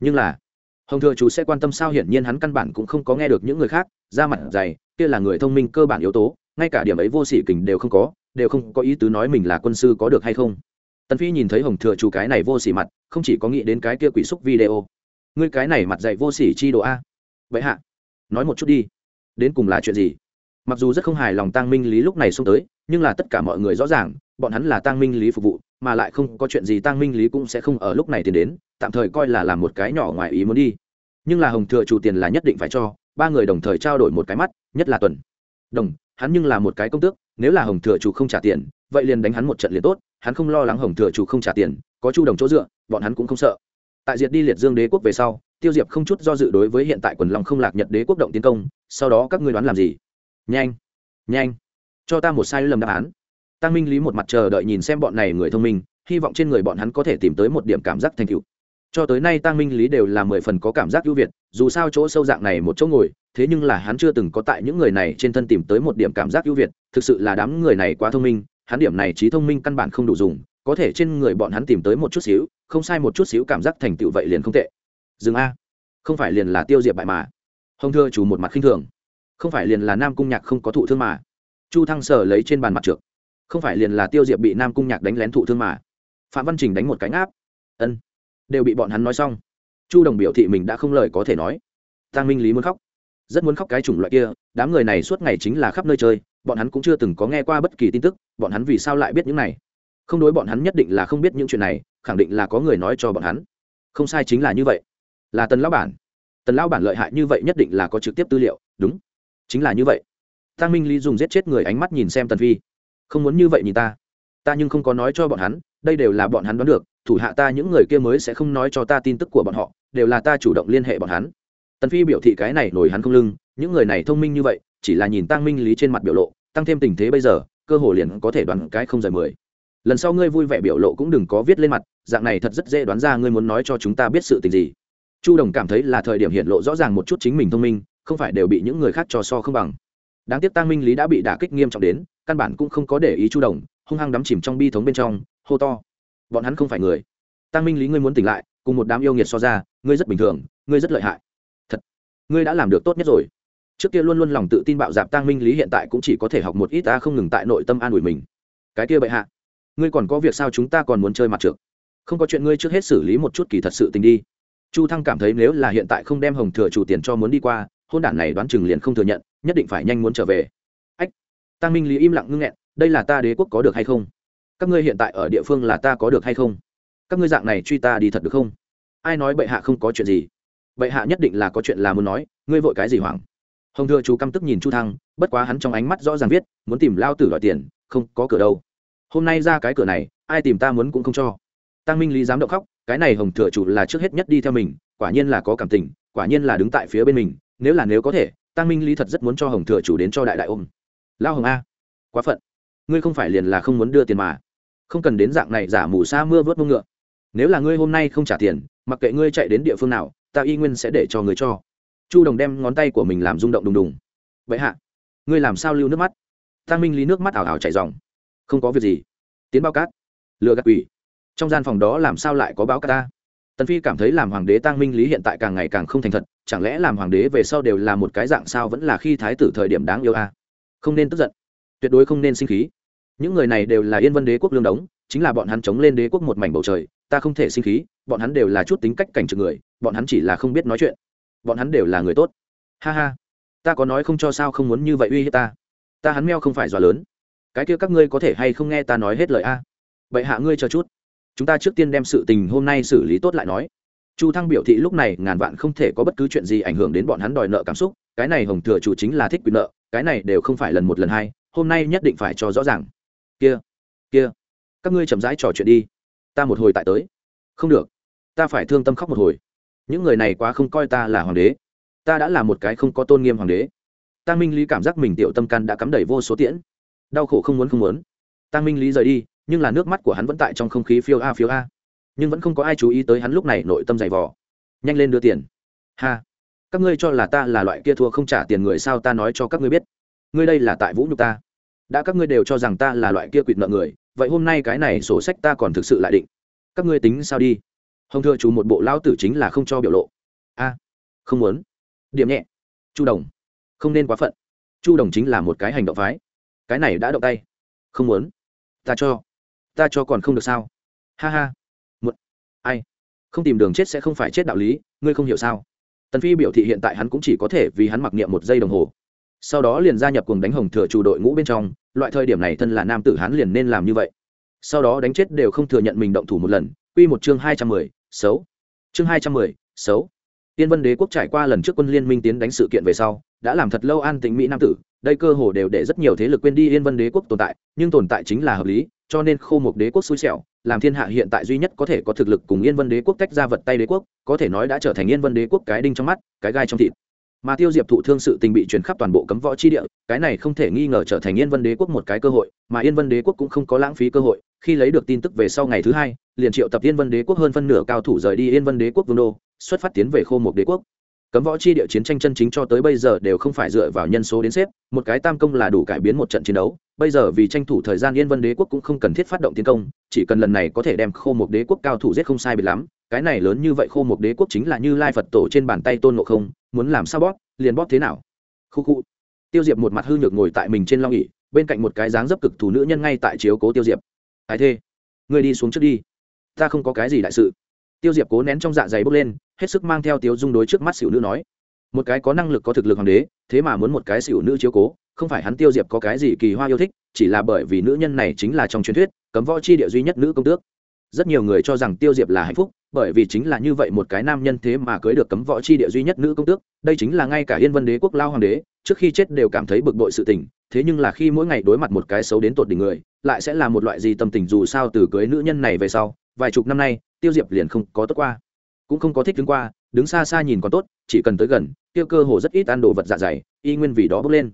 Nhưng là, hồng thừa chủ sẽ quan tâm sao hiển nhiên hắn căn bản cũng không có nghe được những người khác ra mặt dày, kia là người thông minh cơ bản yếu tố ngay cả điểm ấy vô sỉ kình đều không có, đều không có ý tứ nói mình là quân sư có được hay không. Tần phi nhìn thấy hồng thừa chủ cái này vô sỉ mặt, không chỉ có nghĩ đến cái kia quỷ xúc video. Ngươi cái này mặt dạy vô sỉ chi đồ a. Vậy hạ, nói một chút đi. Đến cùng là chuyện gì? Mặc dù rất không hài lòng tăng minh lý lúc này xông tới, nhưng là tất cả mọi người rõ ràng, bọn hắn là tăng minh lý phục vụ, mà lại không có chuyện gì tăng minh lý cũng sẽ không ở lúc này tiến đến, tạm thời coi là làm một cái nhỏ ngoài ý muốn đi. Nhưng là hồng thừa chủ tiền là nhất định phải cho, ba người đồng thời trao đổi một cái mắt, nhất là tuần. Đồng hắn nhưng là một cái công tước, nếu là hồng thừa chủ không trả tiền, vậy liền đánh hắn một trận liền tốt, hắn không lo lắng hồng thừa chủ không trả tiền, có chu đồng chỗ dựa, bọn hắn cũng không sợ. Tại diệt đi liệt dương đế quốc về sau, tiêu diệp không chút do dự đối với hiện tại quần long không lạc nhật đế quốc động tiến công, sau đó các ngươi đoán làm gì? Nhanh nhanh, cho ta một sai lầm đáp án. Tăng minh lý một mặt chờ đợi nhìn xem bọn này người thông minh, hy vọng trên người bọn hắn có thể tìm tới một điểm cảm giác thành tựu. Cho tới nay tăng minh lý đều là mười phần có cảm giác ưu việt, dù sao chỗ sâu dạng này một chỗ ngồi thế nhưng là hắn chưa từng có tại những người này trên thân tìm tới một điểm cảm giác ưu việt, thực sự là đám người này quá thông minh, hắn điểm này trí thông minh căn bản không đủ dùng, có thể trên người bọn hắn tìm tới một chút xíu, không sai một chút xíu cảm giác thành tựu vậy liền không tệ. Dừng a. Không phải liền là tiêu diệp bại mà. Hồng thưa chủ một mặt khinh thường. Không phải liền là nam cung nhạc không có thụ thương mà. Chu thăng sở lấy trên bàn mặt trượt không phải liền là tiêu diệp bị nam cung nhạc đánh lén thụ thương mà. Phạm văn trình đánh một cánh áp ân. Đều bị bọn hắn nói xong. Chu đồng biểu thị mình đã không lời có thể nói. Tăng minh lý muốn khóc rất muốn khóc cái chủng loại kia, đám người này suốt ngày chính là khắp nơi chơi, bọn hắn cũng chưa từng có nghe qua bất kỳ tin tức, bọn hắn vì sao lại biết những này? Không đối bọn hắn nhất định là không biết những chuyện này, khẳng định là có người nói cho bọn hắn. Không sai chính là như vậy. Là tần lão bản. Tần lão bản lợi hại như vậy nhất định là có trực tiếp tư liệu, đúng. Chính là như vậy. Tăng minh lý dùng giết chết người ánh mắt nhìn xem tần phi. Không muốn như vậy nhìn ta. Ta nhưng không có nói cho bọn hắn, đây đều là bọn hắn đoán được, thủ hạ ta những người kia mới sẽ không nói cho ta tin tức của bọn họ, đều là ta chủ động liên hệ bọn hắn tần phi biểu thị cái này nổi hắn không lưng, những người này thông minh như vậy, chỉ là nhìn tăng minh lý trên mặt biểu lộ, tăng thêm tình thế bây giờ, cơ hồ liền có thể đoán cái không rời mười. Lần sau ngươi vui vẻ biểu lộ cũng đừng có viết lên mặt, dạng này thật rất dễ đoán ra ngươi muốn nói cho chúng ta biết sự tình gì. Chu đồng cảm thấy là thời điểm hiện lộ rõ ràng một chút chính mình thông minh, không phải đều bị những người khác cho so không bằng. Đáng tiếc tăng minh lý đã bị đả kích nghiêm trọng đến, căn bản cũng không có để ý chu đồng, hung hăng đắm chìm trong bi thống bên trong, hô to. Bọn hắn không phải người. Tăng minh lý ngươi muốn tỉnh lại, cùng một đám yêu nghiệt so ra, ngươi rất bình thường, ngươi rất lợi hại ngươi đã làm được tốt nhất rồi. Trước kia luôn luôn lòng tự tin bạo dạp tăng minh lý hiện tại cũng chỉ có thể học một ít, ta không ngừng tại nội tâm an ủi mình. Cái kia bệ hạ, ngươi còn có việc sao chúng ta còn muốn chơi mặt trượt không có chuyện ngươi trước hết xử lý một chút kỳ thật sự tình đi. Chu thăng cảm thấy nếu là hiện tại không đem hồng thừa chủ tiền cho muốn đi qua, hôn đản này đoán chừng liền không thừa nhận, nhất định phải nhanh muốn trở về. Ách tăng minh lý im lặng ngưng nghẹn, đây là ta đế quốc có được hay không? Các ngươi hiện tại ở địa phương là ta có được hay không? Các ngươi dạng này truy ta đi thật được không? Ai nói bệ hạ không có chuyện gì? Vậy hạ nhất định là có chuyện là muốn nói, ngươi vội cái gì hoảng? Hồng thừa chú căm tức nhìn chu thăng, bất quá hắn trong ánh mắt rõ ràng viết, muốn tìm lao tử đòi tiền, không có cửa đâu. Hôm nay ra cái cửa này, ai tìm ta muốn cũng không cho. Tăng minh lý dám động khóc, cái này hồng thừa chủ là trước hết nhất đi theo mình, quả nhiên là có cảm tình, quả nhiên là đứng tại phía bên mình, nếu là nếu có thể, tăng minh lý thật rất muốn cho hồng thừa chủ đến cho đại đại ôm. Lao hồng a, quá phận. Ngươi không phải liền là không muốn đưa tiền mà. Không cần đến dạng này giả mù xa mưa vớt mông ngựa. Nếu là ngươi hôm nay không trả tiền, mặc kệ ngươi chạy đến địa phương nào ta y nguyên sẽ để cho người cho. Chu đồng đem ngón tay của mình làm rung động đùng đùng. Vậy hạ, ngươi làm sao lưu nước mắt? Tăng minh lý nước mắt ảo ảo chảy dòng. Không có việc gì. Tiến bao cát. Lừa gạt quỷ. Trong gian phòng đó làm sao lại có báo cát ta? Tần phi cảm thấy làm hoàng đế tăng minh lý hiện tại càng ngày càng không thành thật, chẳng lẽ làm hoàng đế về sau đều là một cái dạng sao vẫn là khi thái tử thời điểm đáng yêu a? À? không nên tức giận. Tuyệt đối không nên sinh khí. Những người này đều là yên vân đế quốc lương đống, chính là bọn hắn chống lên đế quốc một mảnh bầu trời, ta không thể sinh khí bọn hắn đều là chút tính cách cảnh trực người, bọn hắn chỉ là không biết nói chuyện. Bọn hắn đều là người tốt. Ha ha, ta có nói không cho sao không muốn như vậy uy hiếp ta. Ta hắn meo không phải dọa lớn. Cái kia các ngươi có thể hay không nghe ta nói hết lời a? Vậy hạ ngươi chờ chút. Chúng ta trước tiên đem sự tình hôm nay xử lý tốt lại nói. Chu thăng biểu thị lúc này ngàn vạn không thể có bất cứ chuyện gì ảnh hưởng đến bọn hắn đòi nợ cảm xúc, cái này hồng thừa chủ chính là thích quyền nợ, cái này đều không phải lần một lần hai, hôm nay nhất định phải cho rõ ràng. Kia kia, các ngươi chậm rãi trò chuyện đi. Ta một hồi tại tới. Không được ta phải thương tâm khóc một hồi. Những người này quá không coi ta là hoàng đế. Ta đã là một cái không có tôn nghiêm hoàng đế. Tăng minh lý cảm giác mình tiểu tâm căn đã cắm đầy vô số tiễn. Đau khổ không muốn không muốn. Tăng minh lý rời đi, nhưng là nước mắt của hắn vẫn tại trong không khí phiêu a phiêu a. Nhưng vẫn không có ai chú ý tới hắn lúc này nội tâm dày vò. Nhanh lên đưa tiền. Ha. Các ngươi cho là ta là loại kia thua không trả tiền người sao ta nói cho các ngươi biết. Ngươi đây là tại vũ nhục ta. Đã các ngươi đều cho rằng ta là loại kia quỵt nợ người, vậy hôm nay cái này sổ sách ta còn thực sự lại định. Các ngươi tính sao đi? Hồng thừa chủ một bộ lao tử chính là không cho biểu lộ. A, không muốn. Điểm nhẹ. Chu đồng. Không nên quá phận. Chu đồng chính là một cái hành động phái. Cái này đã động tay. Không muốn. Ta cho. Ta cho còn không được sao? Ha ha. Một. Ai? Không tìm đường chết sẽ không phải chết đạo lý, ngươi không hiểu sao? Tần phi biểu thị hiện tại hắn cũng chỉ có thể vì hắn mặc niệm một giây đồng hồ. Sau đó liền gia nhập cùng đánh hồng thừa chủ đội ngũ bên trong, loại thời điểm này thân là nam tử hắn liền nên làm như vậy. Sau đó đánh chết đều không thừa nhận mình động thủ một lần quy một chương hai trăm mười xấu chương hai trăm mười xấu tiên vân đế quốc trải qua lần trước quân liên minh tiến đánh sự kiện về sau, đã làm thật lâu an tĩnh mỹ nam tử, đây cơ hồ đều để rất nhiều thế lực quên đi yên vân đế quốc tồn tại, nhưng tồn tại chính là hợp lý, cho nên khô một đế quốc xui xẻo, làm thiên hạ hiện tại duy nhất có thể có thực lực cùng yên vân đế quốc tách ra vật tay đế quốc, có thể nói đã trở thành yên vân đế quốc cái đinh trong mắt, cái gai trong thịt. Mà tiêu diệp thụ thương sự tình bị truyền khắp toàn bộ cấm võ chi địa, cái này không thể nghi ngờ trở thành yên vân đế quốc một cái cơ hội, mà yên vân đế quốc cũng không có lãng phí cơ hội, khi lấy được tin tức về sau ngày thứ hai liền triệu tập yên vân đế quốc hơn phân nửa cao thủ rời đi yên vân đế quốc vương đô, xuất phát tiến về khô một đế quốc. Cấm võ chi địa chiến tranh chân chính cho tới bây giờ đều không phải dựa vào nhân số đến xếp, một cái tam công là đủ cải biến một trận chiến đấu. Bây giờ vì tranh thủ thời gian yên vân đế quốc cũng không cần thiết phát động tiến công, chỉ cần lần này có thể đem khô một đế quốc cao thủ giết không sai biệt lắm, cái này lớn như vậy khô một đế quốc chính là như lai phật tổ trên bàn tay tôn ngộ không, muốn làm sao bóp, liền bóp thế nào? Khu khu. Tiêu diệp một mặt hư nhược ngồi tại mình trên long ỉ bên cạnh một cái dáng dấp cực thủ nữ nhân ngay tại chiếu cố tiêu diệp. Thái thê người đi xuống trước đi ta không có cái gì đại sự. Tiêu diệp cố nén trong dạ dày bốc lên, hết sức mang theo tiếu dung đối trước mắt xỉu nữ nói. Một cái có năng lực có thực lực hoàng đế, thế mà muốn một cái xỉu nữ chiếu cố, không phải hắn tiêu diệp có cái gì kỳ hoa yêu thích, chỉ là bởi vì nữ nhân này chính là trong truyền thuyết, cấm võ chi địa duy nhất nữ công tước. Rất nhiều người cho rằng tiêu diệp là hạnh phúc, bởi vì chính là như vậy một cái nam nhân thế mà cưới được cấm võ chi địa duy nhất nữ công tước, đây chính là ngay cả yên vân đế quốc lao hoàng đế, trước khi chết đều cảm thấy bực bội sự tình, thế nhưng là khi mỗi ngày đối mặt một cái xấu đến tột đỉnh người, lại sẽ là một loại gì tâm tình dù sao từ cưới nữ nhân này về sau vài chục năm nay, tiêu diệp liền không có tốt qua. Cũng không có thích đứng qua, đứng xa xa nhìn còn tốt, chỉ cần tới gần tiêu cơ hồ rất ít ăn đồ vật dạ dày, y nguyên vì đó bước lên.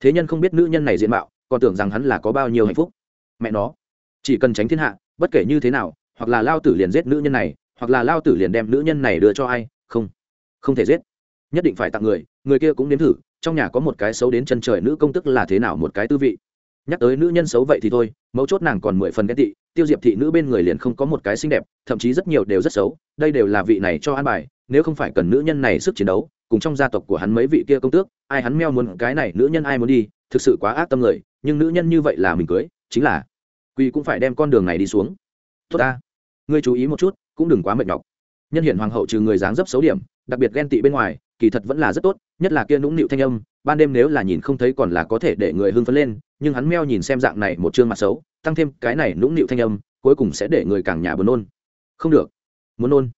Thế nhân không biết nữ nhân này diện mạo, còn tưởng rằng hắn là có bao nhiêu hạnh phúc. Mẹ nó, chỉ cần tránh thiên hạ, bất kể như thế nào, hoặc là lao tử liền giết nữ nhân này, hoặc là lao tử liền đem nữ nhân này đưa cho ai, không không thể giết. Nhất định phải tặng người người kia cũng nếm thử, trong nhà có một cái xấu đến chân trời nữ công tức là thế nào một cái tư vị nhắc tới nữ nhân xấu vậy thì thôi, mấu chốt nàng còn mười phần ghen tị, tiêu diệp thị nữ bên người liền không có một cái xinh đẹp, thậm chí rất nhiều đều rất xấu, đây đều là vị này cho an bài, nếu không phải cần nữ nhân này sức chiến đấu, cùng trong gia tộc của hắn mấy vị kia công tước, ai hắn meo muốn, cái này nữ nhân ai muốn đi, thực sự quá ác tâm người, nhưng nữ nhân như vậy là mình cưới, chính là quy cũng phải đem con đường này đi xuống. Tốt ta, ngươi chú ý một chút, cũng đừng quá mệt nhọc. Nhân hiển hoàng hậu trừ người dáng dấp xấu điểm, đặc biệt ghen tị bên ngoài, kỳ thật vẫn là rất tốt, nhất là kia nũng nịu thanh âm, ban đêm nếu là nhìn không thấy còn là có thể để người hưng phấn lên nhưng hắn meo nhìn xem dạng này một chương mặt xấu, tăng thêm cái này nũng nịu thanh âm, cuối cùng sẽ để người càng nhà buồn nôn. Không được. Muốn nôn.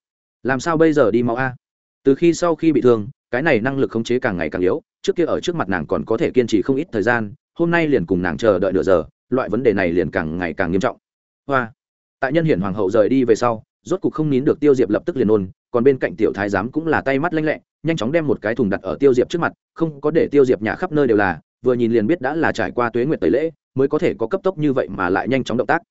Làm sao bây giờ đi máu a? Từ khi sau khi bị thương, cái này năng lực khống chế càng ngày càng yếu, trước kia ở trước mặt nàng còn có thể kiên trì không ít thời gian, hôm nay liền cùng nàng chờ đợi nửa giờ, loại vấn đề này liền càng ngày càng nghiêm trọng. Hoa. Tại nhân hiển hoàng hậu rời đi về sau, rốt cục không nín được tiêu diệp lập tức liền nôn, còn bên cạnh tiểu thái giám cũng là tay mắt lanh lẹ, nhanh chóng đem một cái thùng đặt ở tiêu diệp trước mặt, không có để tiêu diệp nhả khắp nơi đều là vừa nhìn liền biết đã là trải qua tuế nguyệt tẩy lễ, mới có thể có cấp tốc như vậy mà lại nhanh chóng động tác.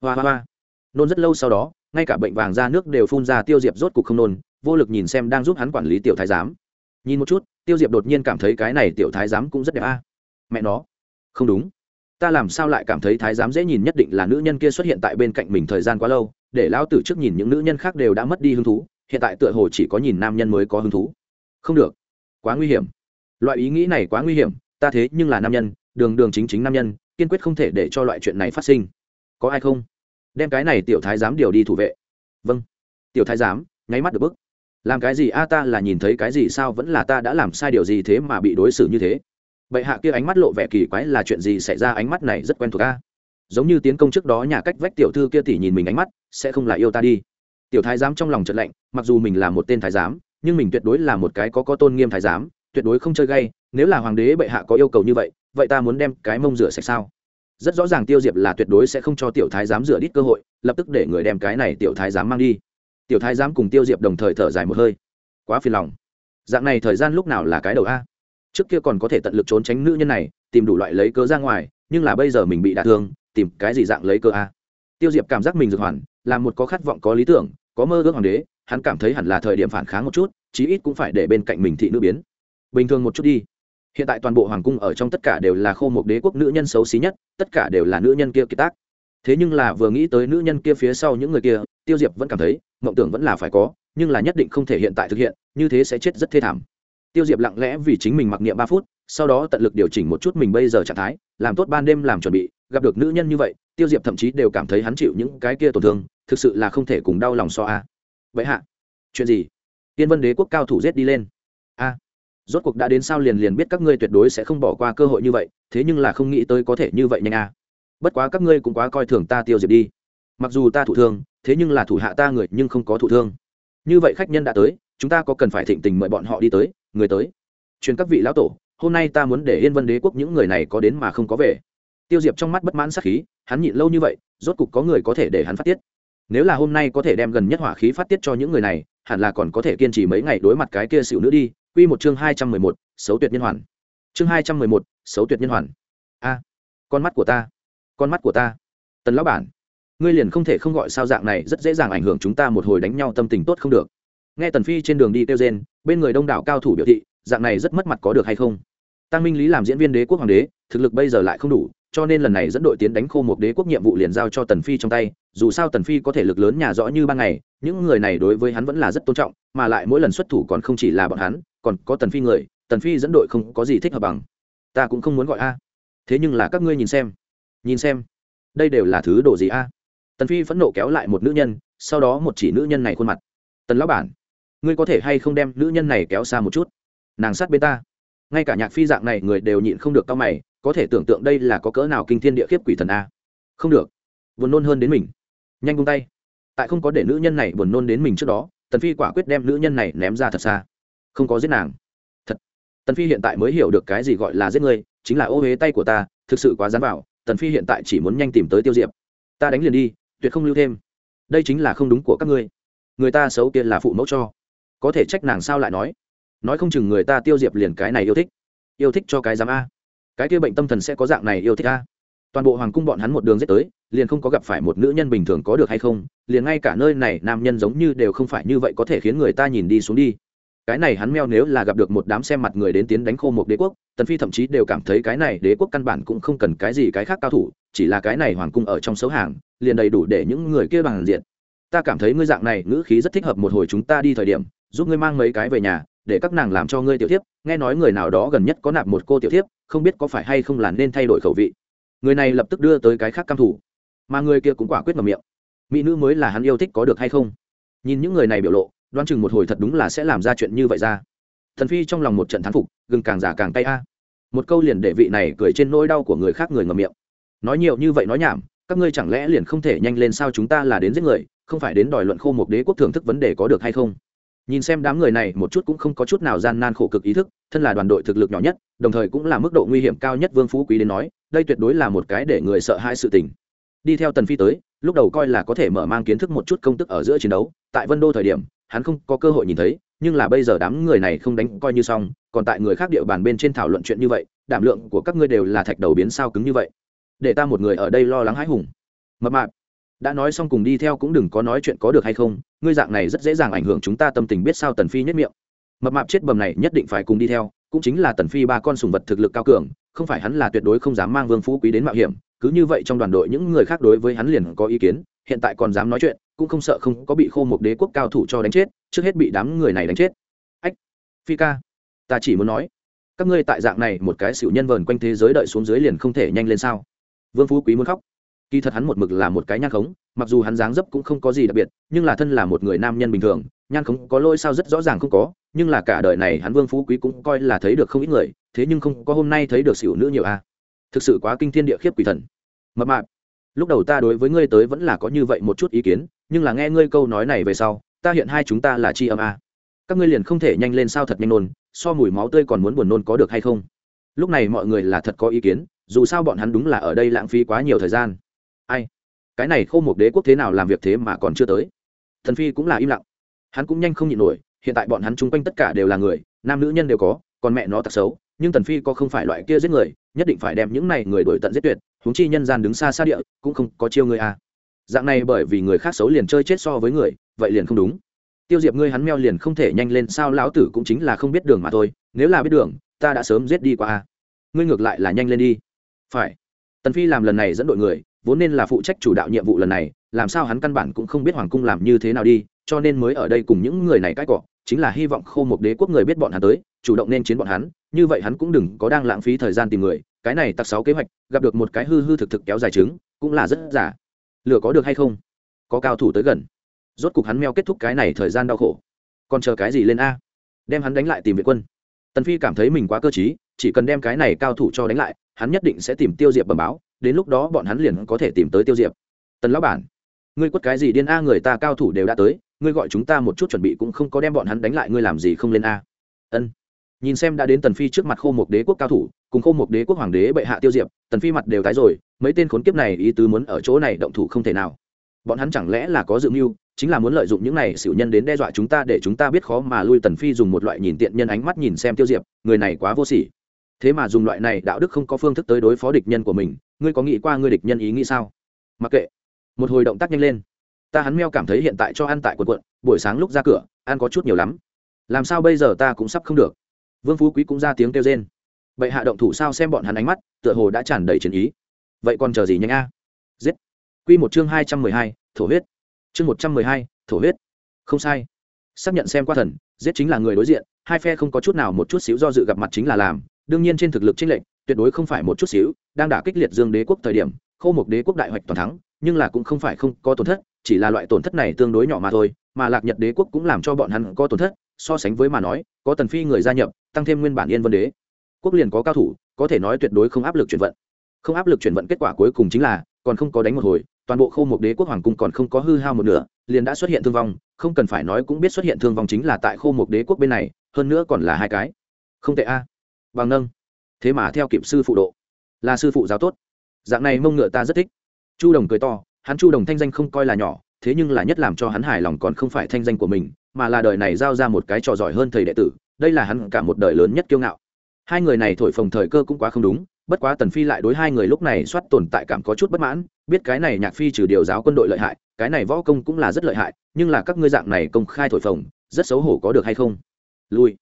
Hoa hoa hoa. Nôn rất lâu sau đó, ngay cả bệnh vàng ra nước đều phun ra tiêu diệp rốt cục không nôn, vô lực nhìn xem đang giúp hắn quản lý tiểu thái giám. Nhìn một chút, tiêu diệp đột nhiên cảm thấy cái này tiểu thái giám cũng rất đẹp a. Mẹ nó. Không đúng. Ta làm sao lại cảm thấy thái giám dễ nhìn nhất định là nữ nhân kia xuất hiện tại bên cạnh mình thời gian quá lâu, để lão tử trước nhìn những nữ nhân khác đều đã mất đi hứng thú, hiện tại tựa hồ chỉ có nhìn nam nhân mới có hứng thú. Không được. Quá nguy hiểm. Loại ý nghĩ này quá nguy hiểm ta thế nhưng là nam nhân, đường đường chính chính nam nhân, kiên quyết không thể để cho loại chuyện này phát sinh. Có ai không? Đem cái này tiểu thái giám điều đi thủ vệ. Vâng. Tiểu thái giám, nháy mắt được bức làm cái gì a, ta là nhìn thấy cái gì sao vẫn là ta đã làm sai điều gì thế mà bị đối xử như thế? Bệ hạ kia ánh mắt lộ vẻ kỳ quái là chuyện gì xảy ra, ánh mắt này rất quen thuộc a. Giống như tiến công trước đó nhà cách vách tiểu thư kia tỉ nhìn mình ánh mắt, sẽ không là yêu ta đi. Tiểu thái giám trong lòng trật lạnh, mặc dù mình là một tên thái giám, nhưng mình tuyệt đối là một cái có có tôn nghiêm thái giám, tuyệt đối không chơi gay nếu là hoàng đế bệ hạ có yêu cầu như vậy vậy ta muốn đem cái mông rửa sạch sao? Rất rõ ràng tiêu diệp là tuyệt đối sẽ không cho tiểu thái giám rửa đít cơ hội, lập tức để người đem cái này tiểu thái giám mang đi. Tiểu thái giám cùng tiêu diệp đồng thời thở dài một hơi. Quá phiền lòng. Dạng này thời gian lúc nào là cái đầu a? Trước kia còn có thể tận lực trốn tránh nữ nhân này, tìm đủ loại lấy cớ ra ngoài, nhưng là bây giờ mình bị đả thương, tìm cái gì dạng lấy cớ a? Tiêu diệp cảm giác mình dược hoàn, là một có khát vọng, có lý tưởng, có mơ ước hoàng đế, hắn cảm thấy hẳn là thời điểm phản kháng một chút, chí ít cũng phải để bên cạnh mình thị nữ biến. Bình thường một chút đi hiện tại toàn bộ hoàng cung ở trong tất cả đều là khô một đế quốc nữ nhân xấu xí nhất, tất cả đều là nữ nhân kia kiệt tác. Thế nhưng là vừa nghĩ tới nữ nhân kia phía sau những người kia, tiêu diệp vẫn cảm thấy, mộng tưởng vẫn là phải có, nhưng là nhất định không thể hiện tại thực hiện, như thế sẽ chết rất thê thảm. Tiêu diệp lặng lẽ vì chính mình mặc niệm ba phút, sau đó tận lực điều chỉnh một chút mình bây giờ trạng thái, làm tốt ban đêm làm chuẩn bị, gặp được nữ nhân như vậy, tiêu diệp thậm chí đều cảm thấy hắn chịu những cái kia tổn thương, thực sự là không thể cùng đau lòng so a. Vậy hạ, chuyện gì? Tiên vân đế quốc cao thủ giết đi lên. A rốt cuộc đã đến sao liền liền biết các ngươi tuyệt đối sẽ không bỏ qua cơ hội như vậy, thế nhưng là không nghĩ tới có thể như vậy nhanh à? bất quá các ngươi cũng quá coi thường ta tiêu diệt đi. Mặc dù ta thụ thương, thế nhưng là thủ hạ ta người nhưng không có thụ thương. Như vậy khách nhân đã tới, chúng ta có cần phải thịnh tình mời bọn họ đi tới, người tới. Truyền các vị lão tổ, hôm nay ta muốn để yên vân đế quốc những người này có đến mà không có về. Tiêu diệp trong mắt bất mãn sắc khí, hắn nhịn lâu như vậy, rốt cục có người có thể để hắn phát tiết. Nếu là hôm nay có thể đem gần nhất hỏa khí phát tiết cho những người này, hẳn là còn có thể kiên trì mấy ngày đối mặt cái kia xịu nữa đi Quy một chương hai trăm mười một, xấu tuyệt nhân hoàn. Chương hai trăm mười một, xấu tuyệt nhân hoàn. A, con mắt của ta, con mắt của ta. Tần lão bản, ngươi liền không thể không gọi sao dạng này rất dễ dàng ảnh hưởng chúng ta một hồi đánh nhau tâm tình tốt không được. Nghe tần phi trên đường đi tiêu rên, bên người đông đảo cao thủ biểu thị, dạng này rất mất mặt có được hay không? Tăng minh lý làm diễn viên đế quốc hoàng đế, thực lực bây giờ lại không đủ, cho nên lần này dẫn đội tiến đánh khô một đế quốc nhiệm vụ liền giao cho tần phi trong tay, dù sao tần phi có thể lực lớn nhà rõ như ban ngày, những người này đối với hắn vẫn là rất tôn trọng, mà lại mỗi lần xuất thủ còn không chỉ là bọn hắn còn có tần phi người, tần phi dẫn đội không có gì thích hợp bằng. Ta cũng không muốn gọi a. Thế nhưng là các ngươi nhìn xem. Nhìn xem. Đây đều là thứ đồ gì a? Tần phi phẫn nộ kéo lại một nữ nhân, sau đó một chỉ nữ nhân này khuôn mặt. Tần lão bản, ngươi có thể hay không đem nữ nhân này kéo xa một chút? Nàng sát bên ta. Ngay cả nhạc phi dạng này người đều nhịn không được tao mày, có thể tưởng tượng đây là có cỡ nào kinh thiên địa khiếp quỷ thần a. Không được. Buồn nôn hơn đến mình. Nhanh buông tay. Tại không có để nữ nhân này buồn nôn đến mình trước đó, tần phi quả quyết đem nữ nhân này ném ra thật xa không có giết nàng. Thật. Tần phi hiện tại mới hiểu được cái gì gọi là giết người, chính là ô huế tay của ta, thực sự quá dán vào, tần phi hiện tại chỉ muốn nhanh tìm tới tiêu diệp. Ta đánh liền đi, tuyệt không lưu thêm. Đây chính là không đúng của các ngươi. Người ta xấu kia là phụ mẫu cho. Có thể trách nàng sao lại nói? Nói không chừng người ta tiêu diệp liền cái này yêu thích. Yêu thích cho cái giám a. Cái kia bệnh tâm thần sẽ có dạng này yêu thích a. Toàn bộ hoàng cung bọn hắn một đường dết tới, liền không có gặp phải một nữ nhân bình thường có được hay không, liền ngay cả nơi này nam nhân giống như đều không phải như vậy có thể khiến người ta nhìn đi xuống đi cái này hắn meo nếu là gặp được một đám xem mặt người đến tiến đánh khô một đế quốc, tần phi thậm chí đều cảm thấy cái này đế quốc căn bản cũng không cần cái gì cái khác cao thủ, chỉ là cái này hoàng cung ở trong xấu hàng, liền đầy đủ để những người kia bằng diện. Ta cảm thấy ngươi dạng này ngữ khí rất thích hợp một hồi chúng ta đi thời điểm, giúp ngươi mang mấy cái về nhà, để các nàng làm cho ngươi tiểu thiếp, nghe nói người nào đó gần nhất có nạp một cô tiểu thiếp, không biết có phải hay không là nên thay đổi khẩu vị. Người này lập tức đưa tới cái khác cam thủ, mà người kia cũng quả quyết mở miệng. Mỹ nữ mới là hắn yêu thích có được hay không? Nhìn những người này biểu lộ đoán chừng một hồi thật đúng là sẽ làm ra chuyện như vậy ra. Thần phi trong lòng một trận thán phục, gừng càng già càng tay a. Một câu liền để vị này cười trên nỗi đau của người khác người ngầm miệng. Nói nhiều như vậy nói nhảm, các ngươi chẳng lẽ liền không thể nhanh lên sao chúng ta là đến giết người, không phải đến đòi luận khô một đế quốc thưởng thức vấn đề có được hay không? Nhìn xem đám người này, một chút cũng không có chút nào gian nan khổ cực ý thức, thân là đoàn đội thực lực nhỏ nhất, đồng thời cũng là mức độ nguy hiểm cao nhất vương phú quý đến nói, đây tuyệt đối là một cái để người sợ hai sự tình. Đi theo tần phi tới, lúc đầu coi là có thể mở mang kiến thức một chút công tức ở giữa chiến đấu, tại vân đô thời điểm hắn không có cơ hội nhìn thấy, nhưng là bây giờ đám người này không đánh coi như xong, còn tại người khác địa bàn bên trên thảo luận chuyện như vậy, đảm lượng của các ngươi đều là thạch đầu biến sao cứng như vậy. Để ta một người ở đây lo lắng hãi hùng. Mập mạp, đã nói xong cùng đi theo cũng đừng có nói chuyện có được hay không, ngươi dạng này rất dễ dàng ảnh hưởng chúng ta tâm tình biết sao tần phi nhất miệng. Mập mạp chết bầm này nhất định phải cùng đi theo, cũng chính là tần phi ba con sùng vật thực lực cao cường, không phải hắn là tuyệt đối không dám mang vương phú quý đến mạo hiểm, cứ như vậy trong đoàn đội những người khác đối với hắn liền có ý kiến, hiện tại còn dám nói chuyện cũng không sợ không có bị khô một đế quốc cao thủ cho đánh chết, trước hết bị đám người này đánh chết. Ách, phi ca, ta chỉ muốn nói, các ngươi tại dạng này một cái xỉu nhân vờn quanh thế giới đợi xuống dưới liền không thể nhanh lên sao? Vương phú quý muốn khóc. Kỳ thật hắn một mực là một cái nhan khống, mặc dù hắn dáng dấp cũng không có gì đặc biệt, nhưng là thân là một người nam nhân bình thường, nhan khống có lỗi sao rất rõ ràng không có, nhưng là cả đời này hắn vương phú quý cũng coi là thấy được không ít người, thế nhưng không có hôm nay thấy được xỉu nữ nhiều a. Thực sự quá kinh thiên địa khiếp quỷ thần. Mập mạp, lúc đầu ta đối với ngươi tới vẫn là có như vậy một chút ý kiến nhưng là nghe ngươi câu nói này về sau, ta hiện hai chúng ta là chi âm a. Các ngươi liền không thể nhanh lên sao thật nhanh nôn so mùi máu tươi còn muốn buồn nôn có được hay không? Lúc này mọi người là thật có ý kiến, dù sao bọn hắn đúng là ở đây lãng phí quá nhiều thời gian. Ai? Cái này khô một đế quốc thế nào làm việc thế mà còn chưa tới? Thần phi cũng là im lặng. Hắn cũng nhanh không nhịn nổi, hiện tại bọn hắn chung quanh tất cả đều là người, nam nữ nhân đều có, còn mẹ nó tật xấu, nhưng tần phi có không phải loại kia giết người, nhất định phải đem những này người đổi tận giết tuyệt, huống chi nhân gian đứng xa xa địa, cũng không có chiêu người à dạng này bởi vì người khác xấu liền chơi chết so với người, vậy liền không đúng. Tiêu diệp ngươi hắn meo liền không thể nhanh lên, sao lão tử cũng chính là không biết đường mà thôi, nếu là biết đường, ta đã sớm giết đi qua a. Ngươi ngược lại là nhanh lên đi. Phải. Tần phi làm lần này dẫn đội người, vốn nên là phụ trách chủ đạo nhiệm vụ lần này, làm sao hắn căn bản cũng không biết hoàng cung làm như thế nào đi, cho nên mới ở đây cùng những người này cãi cọ, chính là hy vọng khô một đế quốc người biết bọn hắn tới, chủ động nên chiến bọn hắn, như vậy hắn cũng đừng có đang lãng phí thời gian tìm người, cái này tặc sáu kế hoạch, gặp được một cái hư hư thực thực kéo dài chứng, cũng là rất giả lửa có được hay không? Có cao thủ tới gần. Rốt cục hắn meo kết thúc cái này thời gian đau khổ. Còn chờ cái gì lên a? Đem hắn đánh lại tìm viện quân. Tần phi cảm thấy mình quá cơ t chỉ cần đem cái này cao thủ cho đánh lại, hắn nhất định sẽ tìm tiêu diệp bẩm báo, đến lúc đó bọn hắn liền có thể tìm tới tiêu diệp. Tần lão bản, ngươi quất cái gì điên a, người ta cao thủ đều đã tới, ngươi gọi chúng ta một chút chuẩn bị cũng không có đem bọn hắn đánh lại, ngươi làm gì không lên a? Ân nhìn xem đã đến tần phi trước mặt khô một đế quốc cao thủ, cùng khô một đế quốc hoàng đế bệ hạ tiêu diệp, tần phi mặt đều tái rồi, mấy tên khốn kiếp này ý tứ muốn ở chỗ này động thủ không thể nào. Bọn hắn chẳng lẽ là có dự mưu, chính là muốn lợi dụng những này xỉu nhân đến đe dọa chúng ta để chúng ta biết khó mà lui. Tần phi dùng một loại nhìn tiện nhân ánh mắt nhìn xem tiêu diệp, người này quá vô sỉ. Thế mà dùng loại này đạo đức không có phương thức tới đối phó địch nhân của mình, ngươi có nghĩ qua ngươi địch nhân ý nghĩ sao? Mặc kệ. Một hồi động tác nhanh lên. Ta hắn meo cảm thấy hiện tại cho ăn tại quần quận, buổi sáng lúc ra cửa, ăn có chút nhiều lắm. Làm sao bây giờ ta cũng sắp không được vương phú quý cũng ra tiếng kêu rên. Bệ hạ động thủ sao xem bọn hắn ánh mắt, tựa hồ đã tràn đầy chiến ý. Vậy còn chờ gì nhanh a? Giết. Q một chương hai trăm mười hai, thổ huyết. Chương một trăm mười hai, thổ huyết. Không sai. Xác nhận xem qua thần, giết chính là người đối diện, hai phe không có chút nào một chút xíu do dự gặp mặt chính là làm. Đương nhiên trên thực lực chênh lệch, tuyệt đối không phải một chút xíu, đang đả kích liệt dương đế quốc thời điểm, Khô một đế quốc đại hoạch toàn thắng, nhưng là cũng không phải không có tổn thất, chỉ là loại tổn thất này tương đối nhỏ mà thôi, mà lạc nhật đế quốc cũng làm cho bọn hắn có tổn thất so sánh với mà nói, có tần phi người gia nhập, tăng thêm nguyên bản yên vân đế. Quốc liền có cao thủ, có thể nói tuyệt đối không áp lực chuyển vận. Không áp lực chuyển vận kết quả cuối cùng chính là, còn không có đánh một hồi, toàn bộ khâu một đế quốc hoàng cung còn không có hư hao một nửa, liền đã xuất hiện thương vong, không cần phải nói cũng biết xuất hiện thương vong chính là tại khâu một đế quốc bên này, hơn nữa còn là hai cái. Không tệ a. Bằng nâng. Thế mà theo kịp sư phụ độ. Là sư phụ giáo tốt. Dạng này mông ngựa ta rất thích. Chu đồng cười to, hắn chu đồng thanh danh không coi là nhỏ thế nhưng là nhất làm cho hắn hài lòng còn không phải thanh danh của mình, mà là đời này giao ra một cái trò giỏi hơn thầy đệ tử, đây là hắn cả một đời lớn nhất kiêu ngạo. Hai người này thổi phồng thời cơ cũng quá không đúng, bất quá tần phi lại đối hai người lúc này soát tồn tại cảm có chút bất mãn, biết cái này nhạc phi trừ điều giáo quân đội lợi hại, cái này võ công cũng là rất lợi hại, nhưng là các ngươi dạng này công khai thổi phồng, rất xấu hổ có được hay không? Lui.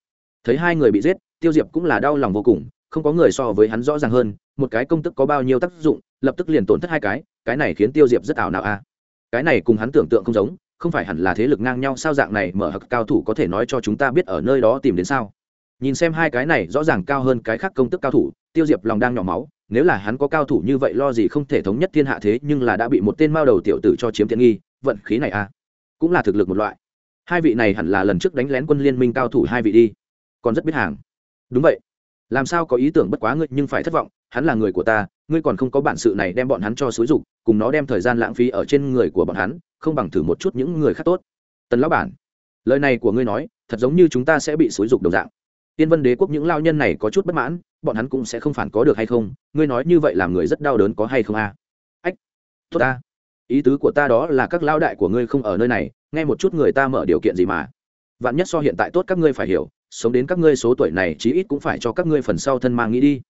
Thấy hai người bị giết, tiêu diệp cũng là đau lòng vô cùng, không có người so với hắn rõ ràng hơn, một cái công tức có bao nhiêu tác dụng, lập tức liền tổn thất hai cái cái này khiến tiêu diệp rất ảo nào a cái này cùng hắn tưởng tượng không giống, không phải hẳn là thế lực ngang nhau sao dạng này mở hặc cao thủ có thể nói cho chúng ta biết ở nơi đó tìm đến sao? Nhìn xem hai cái này rõ ràng cao hơn cái khác công tức cao thủ, tiêu diệp lòng đang nhỏ máu, nếu là hắn có cao thủ như vậy lo gì không thể thống nhất thiên hạ thế, nhưng là đã bị một tên mao đầu tiểu tử cho chiếm tiện nghi, vận khí này à? Cũng là thực lực một loại. Hai vị này hẳn là lần trước đánh lén quân liên minh cao thủ hai vị đi. Còn rất biết hàng. Đúng vậy. Làm sao có ý tưởng bất quá ngươi, nhưng phải thất vọng, hắn là người của ta ngươi còn không có bản sự này đem bọn hắn cho xúi dục, cùng nó đem thời gian lãng phí ở trên người của bọn hắn, không bằng thử một chút những người khác tốt. Tần lão bản, lời này của ngươi nói, thật giống như chúng ta sẽ bị xúi dục đồng dạng. Tiên vân đế quốc những lao nhân này có chút bất mãn, bọn hắn cũng sẽ không phản có được hay không? Ngươi nói như vậy làm người rất đau đớn có hay không a? Ách, tốt ta. Ý tứ của ta đó là các lao đại của ngươi không ở nơi này, nghe một chút người ta mở điều kiện gì mà. Vạn nhất so hiện tại tốt các ngươi phải hiểu, sống đến các ngươi số tuổi này chí ít cũng phải cho các ngươi phần sau thân mang nghĩ đi.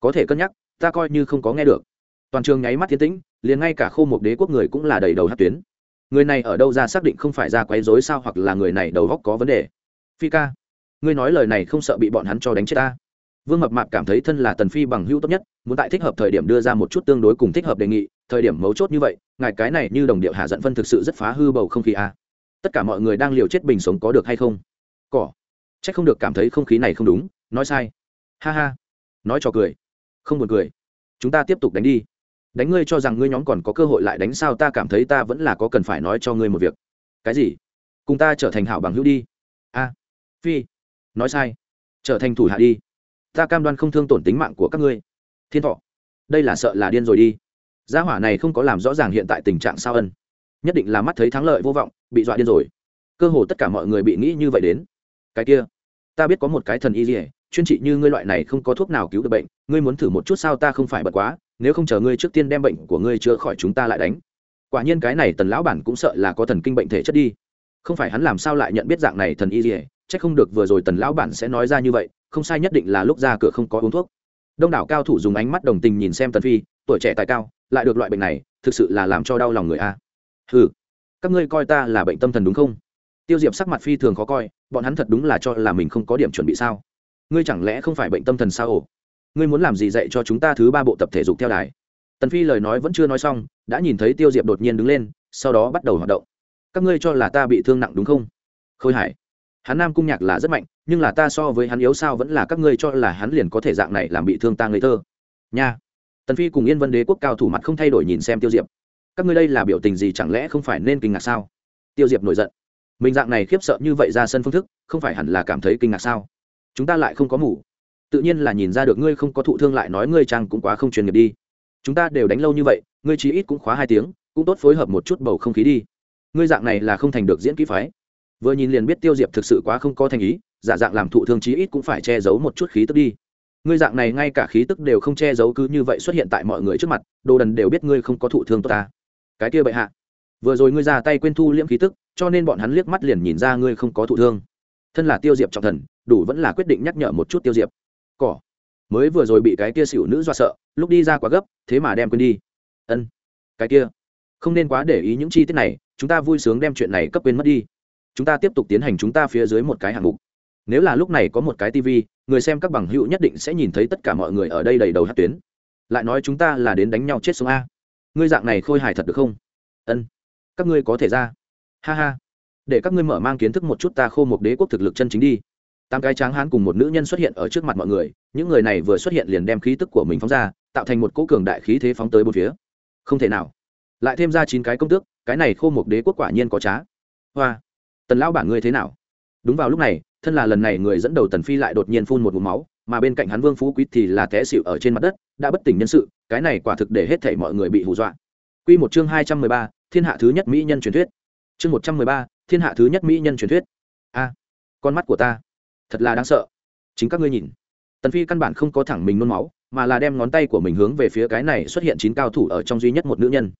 Có thể cân nhắc ta coi như không có nghe được. Toàn trường nháy mắt thiên tĩnh, liền ngay cả khô một đế quốc người cũng là đầy đầu hát tuyến. Người này ở đâu ra xác định không phải ra quấy rối sao hoặc là người này đầu góc có vấn đề? Phi ca, ngươi nói lời này không sợ bị bọn hắn cho đánh chết ta. Vương mập mạp cảm thấy thân là tần phi bằng hữu tốt nhất, muốn tại thích hợp thời điểm đưa ra một chút tương đối cùng thích hợp đề nghị, thời điểm mấu chốt như vậy, ngài cái này như đồng điệu hạ giận phân thực sự rất phá hư bầu không khí a à. tất cả mọi người đang liều chết bình sống có được hay không? Cỏ. Chắc không được cảm thấy không khí này không đúng, nói sai. Ha ha. Nói cho cười không buồn cười. Chúng ta tiếp tục đánh đi. Đánh ngươi cho rằng ngươi nhóm còn có cơ hội lại đánh sao, ta cảm thấy ta vẫn là có cần phải nói cho ngươi một việc. Cái gì? Cùng ta trở thành hảo bằng hữu đi. A. Phi. Nói sai. Trở thành thủ hạ đi. Ta cam đoan không thương tổn tính mạng của các ngươi. Thiên thọ. Đây là sợ là điên rồi đi. Gia hỏa này không có làm rõ ràng hiện tại tình trạng sao ân. Nhất định là mắt thấy thắng lợi vô vọng, bị dọa điên rồi. Cơ hồ tất cả mọi người bị nghĩ như vậy đến. Cái kia. Ta biết có một cái thần y dỉa chuyên trị như ngươi loại này không có thuốc nào cứu được bệnh, ngươi muốn thử một chút sao ta không phải bật quá, nếu không chờ ngươi trước tiên đem bệnh của ngươi chữa khỏi chúng ta lại đánh. Quả nhiên cái này tần lão bản cũng sợ là có thần kinh bệnh thể chất đi. Không phải hắn làm sao lại nhận biết dạng này thần y gì chắc không được vừa rồi tần lão bản sẽ nói ra như vậy, không sai nhất định là lúc ra cửa không có uống thuốc. Đông đảo cao thủ dùng ánh mắt đồng tình nhìn xem tần phi, tuổi trẻ tài cao, lại được loại bệnh này, thực sự là làm cho đau lòng người a. Ừ các ngươi coi ta là bệnh tâm thần đúng không? Tiêu diệp sắc mặt phi thường khó coi, bọn hắn thật đúng là cho là mình không có điểm chuẩn bị sao? Ngươi chẳng lẽ không phải bệnh tâm thần sao? Ổ ngươi muốn làm gì dạy cho chúng ta thứ ba bộ tập thể dục theo đài? Tần phi lời nói vẫn chưa nói xong, đã nhìn thấy tiêu diệp đột nhiên đứng lên, sau đó bắt đầu hoạt động. Các ngươi cho là ta bị thương nặng đúng không? Khôi hải, hắn nam cung nhạc là rất mạnh, nhưng là ta so với hắn yếu sao vẫn là các ngươi cho là hắn liền có thể dạng này làm bị thương ta ngây thơ. Nha. Tần phi cùng yên vân đế quốc cao thủ mặt không thay đổi nhìn xem tiêu diệp. Các ngươi đây là biểu tình gì chẳng lẽ không phải nên kinh ngạc sao? Tiêu diệp nổi giận. Mình dạng này khiếp sợ như vậy ra sân phương thức, không phải hẳn là cảm thấy kinh ngạc sao? Chúng ta lại không có mủ tự nhiên là nhìn ra được ngươi không có thụ thương lại nói ngươi trang cũng quá không chuyên nghiệp đi. Chúng ta đều đánh lâu như vậy, ngươi chí ít cũng khóa hai tiếng, cũng tốt phối hợp một chút bầu không khí đi. Ngươi dạng này là không thành được diễn kỹ phái. Vừa nhìn liền biết tiêu diệp thực sự quá không có thành ý, giả dạng làm thụ thương chí ít cũng phải che giấu một chút khí tức đi. Ngươi dạng này ngay cả khí tức đều không che giấu cứ như vậy xuất hiện tại mọi người trước mặt, đồ đần đều biết ngươi không có thụ thương tốt ta. Cái kia bệ hạ. Vừa rồi ngươi ra tay quên thu liễm khí tức, cho nên bọn hắn liếc mắt liền nhìn ra ngươi không có thụ thương. Thân là tiêu diệp trọng thần đủ vẫn là quyết định nhắc nhở một chút tiêu diệp. Cỏ. Mới vừa rồi bị cái kia xỉu nữ do sợ, lúc đi ra quá gấp, thế mà đem quên đi. Ân. Cái kia. Không nên quá để ý những chi tiết này, chúng ta vui sướng đem chuyện này cấp quên mất đi. Chúng ta tiếp tục tiến hành chúng ta phía dưới một cái hạng mục. Nếu là lúc này có một cái tv người xem các bằng hữu nhất định sẽ nhìn thấy tất cả mọi người ở đây đầy đầu hát tuyến. Lại nói chúng ta là đến đánh nhau chết sống a. Ngươi dạng này khôi hài thật được không? Ân. Các ngươi có thể ra. Ha ha. Để các ngươi mở mang kiến thức một chút ta khô một đế quốc thực lực chân chính đi tám cái tráng hán cùng một nữ nhân xuất hiện ở trước mặt mọi người những người này vừa xuất hiện liền đem khí tức của mình phóng ra tạo thành một cỗ cường đại khí thế phóng tới bốn phía. Không thể nào. Lại thêm ra chín cái công tước cái này khô một đế quốc quả nhiên có trá. Hoa. Tần lão bản ngươi thế nào? Đúng vào lúc này thân là lần này người dẫn đầu tần phi lại đột nhiên phun một vùng máu mà bên cạnh hắn vương phú quý thì là té xịu ở trên mặt đất đã bất tỉnh nhân sự cái này quả thực để hết thảy mọi người bị hù dọa. Quy một chương hai trăm mười ba, thiên hạ thứ nhất mỹ nhân truyền thuyết. Chương một trăm mười ba, thiên hạ thứ nhất mỹ nhân truyền thuyết. A. Con mắt của ta thật là đáng sợ. Chính các ngươi nhìn. Tần phi căn bản không có thẳng mình nôn máu, mà là đem ngón tay của mình hướng về phía cái này xuất hiện chín cao thủ ở trong duy nhất một nữ nhân.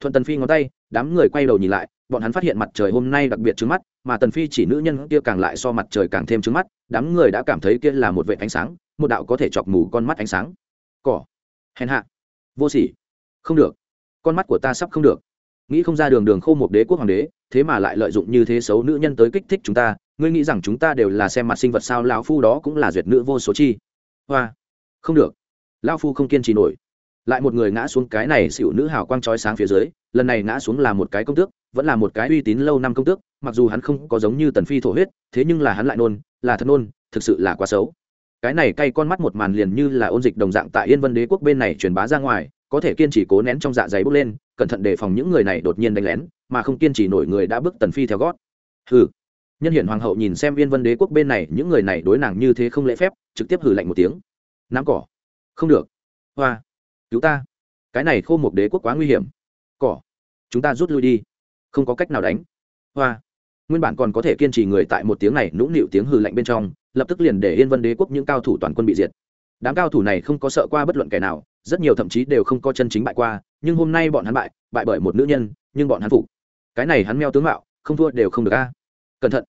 Thuận tần phi ngón tay, đám người quay đầu nhìn lại, bọn hắn phát hiện mặt trời hôm nay đặc biệt trứng mắt, mà tần phi chỉ nữ nhân kia càng lại so mặt trời càng thêm trứng mắt, đám người đã cảm thấy kia là một vệ ánh sáng, một đạo có thể chọc mù con mắt ánh sáng. Cỏ. Hèn hạ. Vô sỉ. Không được. Con mắt của ta sắp không được. Nghĩ không ra đường đường khô một đế quốc hoàng đế thế mà lại lợi dụng như thế xấu nữ nhân tới kích thích chúng ta, ngươi nghĩ rằng chúng ta đều là xem mặt sinh vật sao lão phu đó cũng là duyệt nữ vô số chi? Hoa, không được. Lão phu không kiên trì nổi. Lại một người ngã xuống cái này xịu nữ hào quang trói sáng phía dưới, lần này ngã xuống là một cái công tước, vẫn là một cái uy tín lâu năm công tước, mặc dù hắn không có giống như tần phi thổ huyết, thế nhưng là hắn lại nôn, là thật nôn, thực sự là quá xấu. Cái này cay con mắt một màn liền như là ôn dịch đồng dạng tại yên vân đế quốc bên này truyền bá ra ngoài, có thể kiên trì cố nén trong dạ dày bốc lên, cẩn thận đề phòng những người này đột nhiên đánh lén mà không kiên trì nổi người đã bước tần phi theo gót. Hừ. Nhân hiển hoàng hậu nhìn xem yên vân đế quốc bên này, những người này đối nàng như thế không lễ phép, trực tiếp hừ lạnh một tiếng. Nắm cỏ. Không được. Hoa. Cứu ta. Cái này khô một đế quốc quá nguy hiểm. Cỏ. Chúng ta rút lui đi. Không có cách nào đánh. Hoa. Nguyên bản còn có thể kiên trì người tại một tiếng này, nũng nịu tiếng hừ lạnh bên trong, lập tức liền để yên vân đế quốc những cao thủ toàn quân bị diệt. Đám cao thủ này không có sợ qua bất luận kẻ nào, rất nhiều thậm chí đều không có chân chính bại qua, nhưng hôm nay bọn hắn bại bại bởi một nữ nhân, nhưng bọn hắn phục cái này hắn meo tướng mạo, không thua đều không được a. Cẩn thận.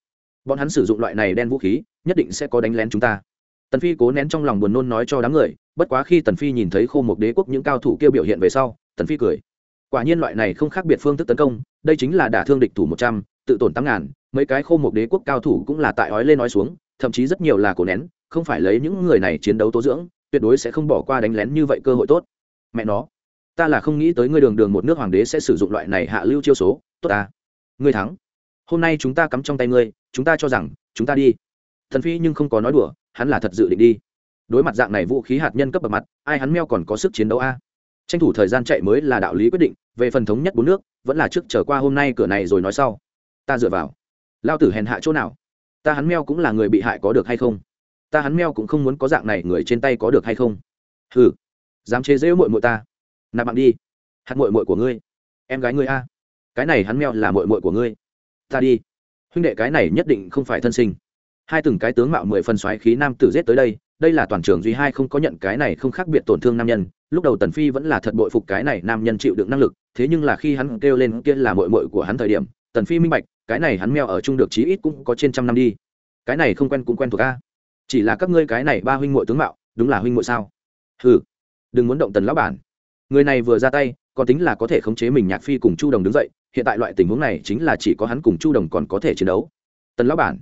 Bọn hắn sử dụng loại này đen vũ khí, nhất định sẽ có đánh lén chúng ta. Tần phi cố nén trong lòng buồn nôn nói cho đám người, bất quá khi tần phi nhìn thấy khô một đế quốc những cao thủ kêu biểu hiện về sau, tần phi cười. Quả nhiên loại này không khác biệt phương thức tấn công, đây chính là đả thương địch thủ một trăm, tự tổn tám ngàn, mấy cái khô một đế quốc cao thủ cũng là tại ói lên nói xuống, thậm chí rất nhiều là cổ nén, không phải lấy những người này chiến đấu tố dưỡng, tuyệt đối sẽ không bỏ qua đánh lén như vậy cơ hội tốt. Mẹ nó, ta là không nghĩ tới ngươi đường đường một nước hoàng đế sẽ sử dụng loại này hạ lưu chiêu số tốt ta. Ngươi thắng. Hôm nay chúng ta cắm trong tay ngươi, chúng ta cho rằng, chúng ta đi. Thần phi nhưng không có nói đùa, hắn là thật dự định đi. Đối mặt dạng này vũ khí hạt nhân cấp bậc mặt, ai hắn meo còn có sức chiến đấu a? Tranh thủ thời gian chạy mới là đạo lý quyết định, về phần thống nhất bốn nước, vẫn là trước trở qua hôm nay cửa này rồi nói sau. Ta dựa vào. Lao tử hèn hạ chỗ nào? Ta hắn meo cũng là người bị hại có được hay không? Ta hắn meo cũng không muốn có dạng này người trên tay có được hay không? Hừ. Dám chế dễ mội mội ta. Nạp bạn đi. Hạt mội mội của ngươi. Em gái ngươi a cái này hắn meo là mội mội của ngươi. Ta đi. Huynh đệ cái này nhất định không phải thân sinh. Hai từng cái tướng mạo mười phần xoáy khí nam tử giết tới đây đây là toàn trường duy hai không có nhận cái này không khác biệt tổn thương nam nhân. Lúc đầu tần phi vẫn là thật bội phục cái này nam nhân chịu đựng năng lực, thế nhưng là khi hắn kêu lên kia là mội mội của hắn thời điểm, tần phi minh bạch, cái này hắn meo ở chung được chí ít cũng có trên trăm năm đi. Cái này không quen cũng quen thuộc a. Chỉ là các ngươi cái này ba huynh muội tướng mạo, đúng là huynh muội sao? Hừ, đừng muốn động tần lão bản. Người này vừa ra tay, còn tính là có thể khống chế mình nhạc phi cùng chu đồng đứng dậy hiện tại loại tình huống này chính là chỉ có hắn cùng chu đồng còn có thể chiến đấu. Tần lão bản,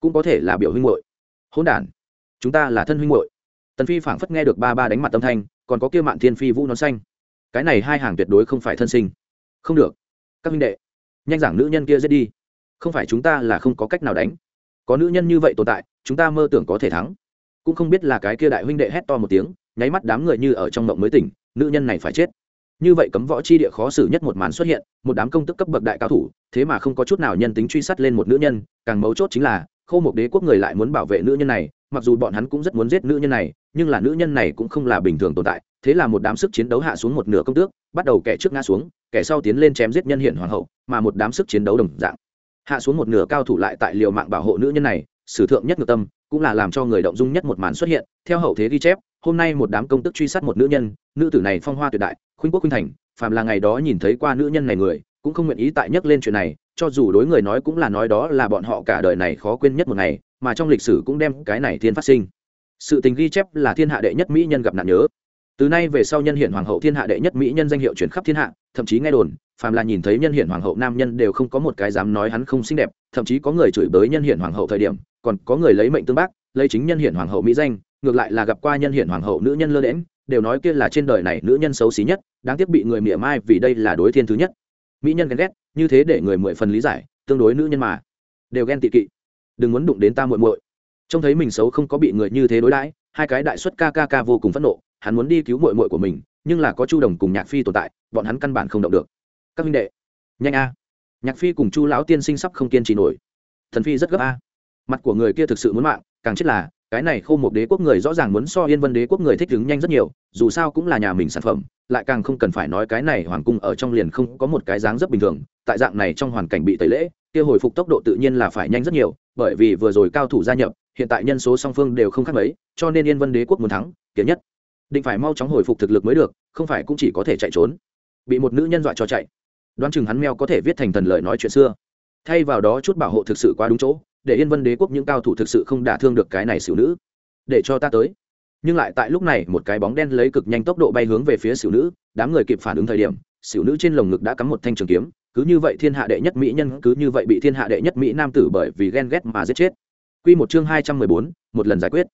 cũng có thể là biểu huynh muội. Hỗn đản, chúng ta là thân huynh muội. Tần phi phảng phất nghe được ba ba đánh mặt tâm thanh, còn có kia mạn thiên phi vũ nón xanh. Cái này hai hàng tuyệt đối không phải thân sinh. Không được. Các huynh đệ, nhanh giảng nữ nhân kia giết đi. Không phải chúng ta là không có cách nào đánh. Có nữ nhân như vậy tồn tại, chúng ta mơ tưởng có thể thắng. Cũng không biết là cái kia đại huynh đệ hét to một tiếng, nháy mắt đám người như ở trong mộng mới tỉnh, nữ nhân này phải chết như vậy cấm võ chi địa khó xử nhất một màn xuất hiện, một đám công tức cấp bậc đại cao thủ, thế mà không có chút nào nhân tính truy sát lên một nữ nhân, càng mấu chốt chính là, khâu một đế quốc người lại muốn bảo vệ nữ nhân này, mặc dù bọn hắn cũng rất muốn giết nữ nhân này, nhưng là nữ nhân này cũng không là bình thường tồn tại, thế là một đám sức chiến đấu hạ xuống một nửa công tước, bắt đầu kẻ trước ngã xuống, kẻ sau tiến lên chém giết nhân hiện hoàng hậu, mà một đám sức chiến đấu đồng dạng. Hạ xuống một nửa cao thủ lại tại liều mạng bảo hộ nữ nhân này, sử thượng nhất ngược tâm cũng là làm cho người động dung nhất một màn xuất hiện. Theo hậu thế ghi chép, hôm nay một đám công tức truy sát một nữ nhân, nữ tử này phong hoa tuyệt đại, khuynh quốc khuynh thành, phàm là ngày đó nhìn thấy qua nữ nhân này người, cũng không nguyện ý tại nhắc lên chuyện này, cho dù đối người nói cũng là nói đó là bọn họ cả đời này khó quên nhất một ngày, mà trong lịch sử cũng đem cái này thiên phát sinh. Sự tình ghi chép là thiên hạ đệ nhất mỹ nhân gặp nạn nhớ. Từ nay về sau nhân hiển hoàng hậu thiên hạ đệ nhất mỹ nhân danh hiệu chuyển khắp thiên hạ, thậm chí nghe đồn, phàm là nhìn thấy nhân hiển hoàng hậu nam nhân đều không có một cái dám nói hắn không xinh đẹp, thậm chí có người chửi bới nhân hiển hoàng hậu thời điểm còn có người lấy mệnh tương bác, lấy chính nhân hiển hoàng hậu mỹ danh, ngược lại là gặp qua nhân hiển hoàng hậu nữ nhân lơ đễm đều nói kia là trên đời này nữ nhân xấu xí nhất, đáng tiếc bị người mỉa mai vì đây là đối thiên thứ nhất. Mỹ nhân ghen ghét, như thế để người mười phần lý giải, tương đối nữ nhân mà. Đều ghen tị kỵ. Đừng muốn đụng đến ta muội muội. Trông thấy mình xấu không có bị người như thế đối đãi, hai cái đại xuất ca ca ca vô cùng phẫn nộ, hắn muốn đi cứu muội muội của mình, nhưng là có chu đồng cùng nhạc phi tồn tại, bọn hắn căn bản không động được. Các minh đệ, nhanh a. Nhạc phi cùng chu lão tiên sinh sắp không kiên trì nổi. Thần phi rất gấp a mặt của người kia thực sự muốn mạng, càng chết là, cái này khô một đế quốc người rõ ràng muốn so yên vân đế quốc người thích ứng nhanh rất nhiều, dù sao cũng là nhà mình sản phẩm, lại càng không cần phải nói cái này hoàng cung ở trong liền không có một cái dáng rất bình thường, tại dạng này trong hoàn cảnh bị tẩy lễ, kia hồi phục tốc độ tự nhiên là phải nhanh rất nhiều, bởi vì vừa rồi cao thủ gia nhập, hiện tại nhân số song phương đều không khác mấy, cho nên yên vân đế quốc muốn thắng kiến nhất. Định phải mau chóng hồi phục thực lực mới được, không phải cũng chỉ có thể chạy trốn. Bị một nữ nhân dọa cho chạy. Đoán chừng hắn meo có thể viết thành thần lời nói chuyện xưa. Thay vào đó chút bảo hộ thực sự quá đúng chỗ để yên vân đế quốc những cao thủ thực sự không đả thương được cái này xỉu nữ, để cho ta tới. Nhưng lại tại lúc này, một cái bóng đen lấy cực nhanh tốc độ bay hướng về phía xỉu nữ, đám người kịp phản ứng thời điểm, xỉu nữ trên lồng ngực đã cắm một thanh trường kiếm, cứ như vậy thiên hạ đệ nhất mỹ nhân, cứ như vậy bị thiên hạ đệ nhất mỹ nam tử bởi vì ghen ghét mà giết chết. Quy một chương hai trăm mười bốn, một lần giải quyết.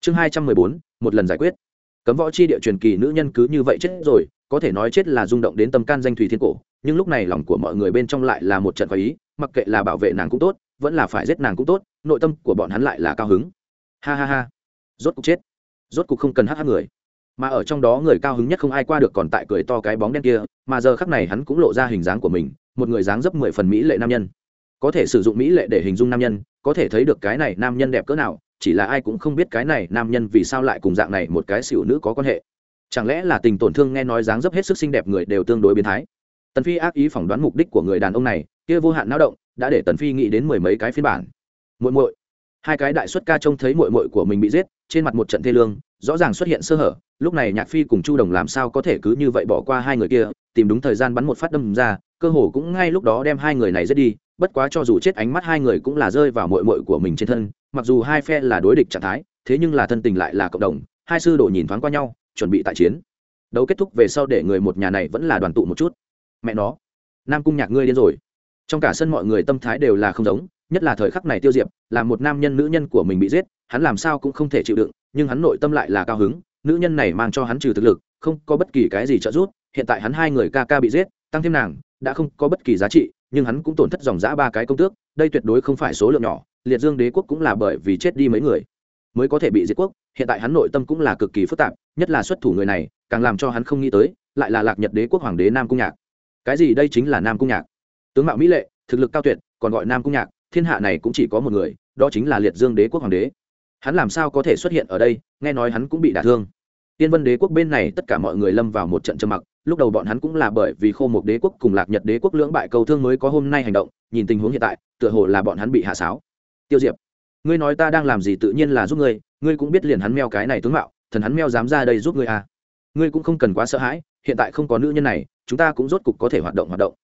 Chương hai trăm mười bốn, một lần giải quyết. Cấm võ chi địa truyền kỳ nữ nhân cứ như vậy chết rồi, có thể nói chết là rung động đến tâm can danh thủy thiên cổ, nhưng lúc này lòng của mọi người bên trong lại là một trận khoái ý, mặc kệ là bảo vệ nàng cũng tốt vẫn là phải giết nàng cũng tốt, nội tâm của bọn hắn lại là cao hứng. Ha ha ha. Rốt cục chết. Rốt cục không cần hát hát người. Mà ở trong đó người cao hứng nhất không ai qua được còn tại cười to cái bóng đen kia, mà giờ khắc này hắn cũng lộ ra hình dáng của mình, một người dáng dấp mười phần mỹ lệ nam nhân. Có thể sử dụng mỹ lệ để hình dung nam nhân, có thể thấy được cái này nam nhân đẹp cỡ nào, chỉ là ai cũng không biết cái này nam nhân vì sao lại cùng dạng này một cái xỉu nữ có quan hệ. Chẳng lẽ là tình tổn thương nghe nói dáng dấp hết sức xinh đẹp người đều tương đối biến thái? Tần phi ác ý phỏng đoán mục đích của người đàn ông này, kia vô hạn lao động đã để tần phi nghĩ đến mười mấy cái phiên bản. Muội muội, hai cái đại xuất ca trông thấy muội muội của mình bị giết, trên mặt một trận thê lương, rõ ràng xuất hiện sơ hở, lúc này nhạc phi cùng chu đồng làm sao có thể cứ như vậy bỏ qua hai người kia, tìm đúng thời gian bắn một phát đâm ra, cơ hồ cũng ngay lúc đó đem hai người này giết đi, bất quá cho dù chết ánh mắt hai người cũng là rơi vào muội muội của mình trên thân, mặc dù hai phe là đối địch trạng thái, thế nhưng là thân tình lại là cộng đồng, hai sư đồ nhìn thoáng qua nhau, chuẩn bị tại chiến. Đấu kết thúc về sau để người một nhà này vẫn là đoàn tụ một chút. Mẹ nó, nam cung nhạc ngươi điên rồi trong cả sân mọi người tâm thái đều là không giống, nhất là thời khắc này tiêu diệp, là một nam nhân nữ nhân của mình bị giết, hắn làm sao cũng không thể chịu đựng, nhưng hắn nội tâm lại là cao hứng, nữ nhân này mang cho hắn trừ thực lực, không có bất kỳ cái gì trợ giúp, hiện tại hắn hai người ca ca bị giết, tăng thêm nàng, đã không có bất kỳ giá trị, nhưng hắn cũng tổn thất dòng giã ba cái công tước, đây tuyệt đối không phải số lượng nhỏ, liệt dương đế quốc cũng là bởi vì chết đi mấy người mới có thể bị diệt quốc, hiện tại hắn nội tâm cũng là cực kỳ phức tạp, nhất là xuất thủ người này, càng làm cho hắn không nghĩ tới, lại là lạc nhật đế quốc hoàng đế nam cung nhạc. Cái gì đây chính là nam cung nhạc? Tướng mạo mỹ lệ, thực lực cao tuyệt, còn gọi nam cung nhạc, thiên hạ này cũng chỉ có một người, đó chính là liệt dương đế quốc hoàng đế. Hắn làm sao có thể xuất hiện ở đây, nghe nói hắn cũng bị đả thương. Tiên vân đế quốc bên này tất cả mọi người lâm vào một trận trầm mặc, lúc đầu bọn hắn cũng là bởi vì khô một đế quốc cùng lạc nhật đế quốc lưỡng bại cầu thương mới có hôm nay hành động, nhìn tình huống hiện tại, tựa hồ là bọn hắn bị hạ sáo. Tiêu diệp, ngươi nói ta đang làm gì tự nhiên là giúp ngươi ngươi cũng biết liền hắn meo cái này tướng mạo, thần hắn meo dám ra đây giúp ngươi à. ngươi cũng không cần quá sợ hãi, hiện tại không có nữ nhân này, chúng ta cũng rốt cục có thể hoạt động hoạt động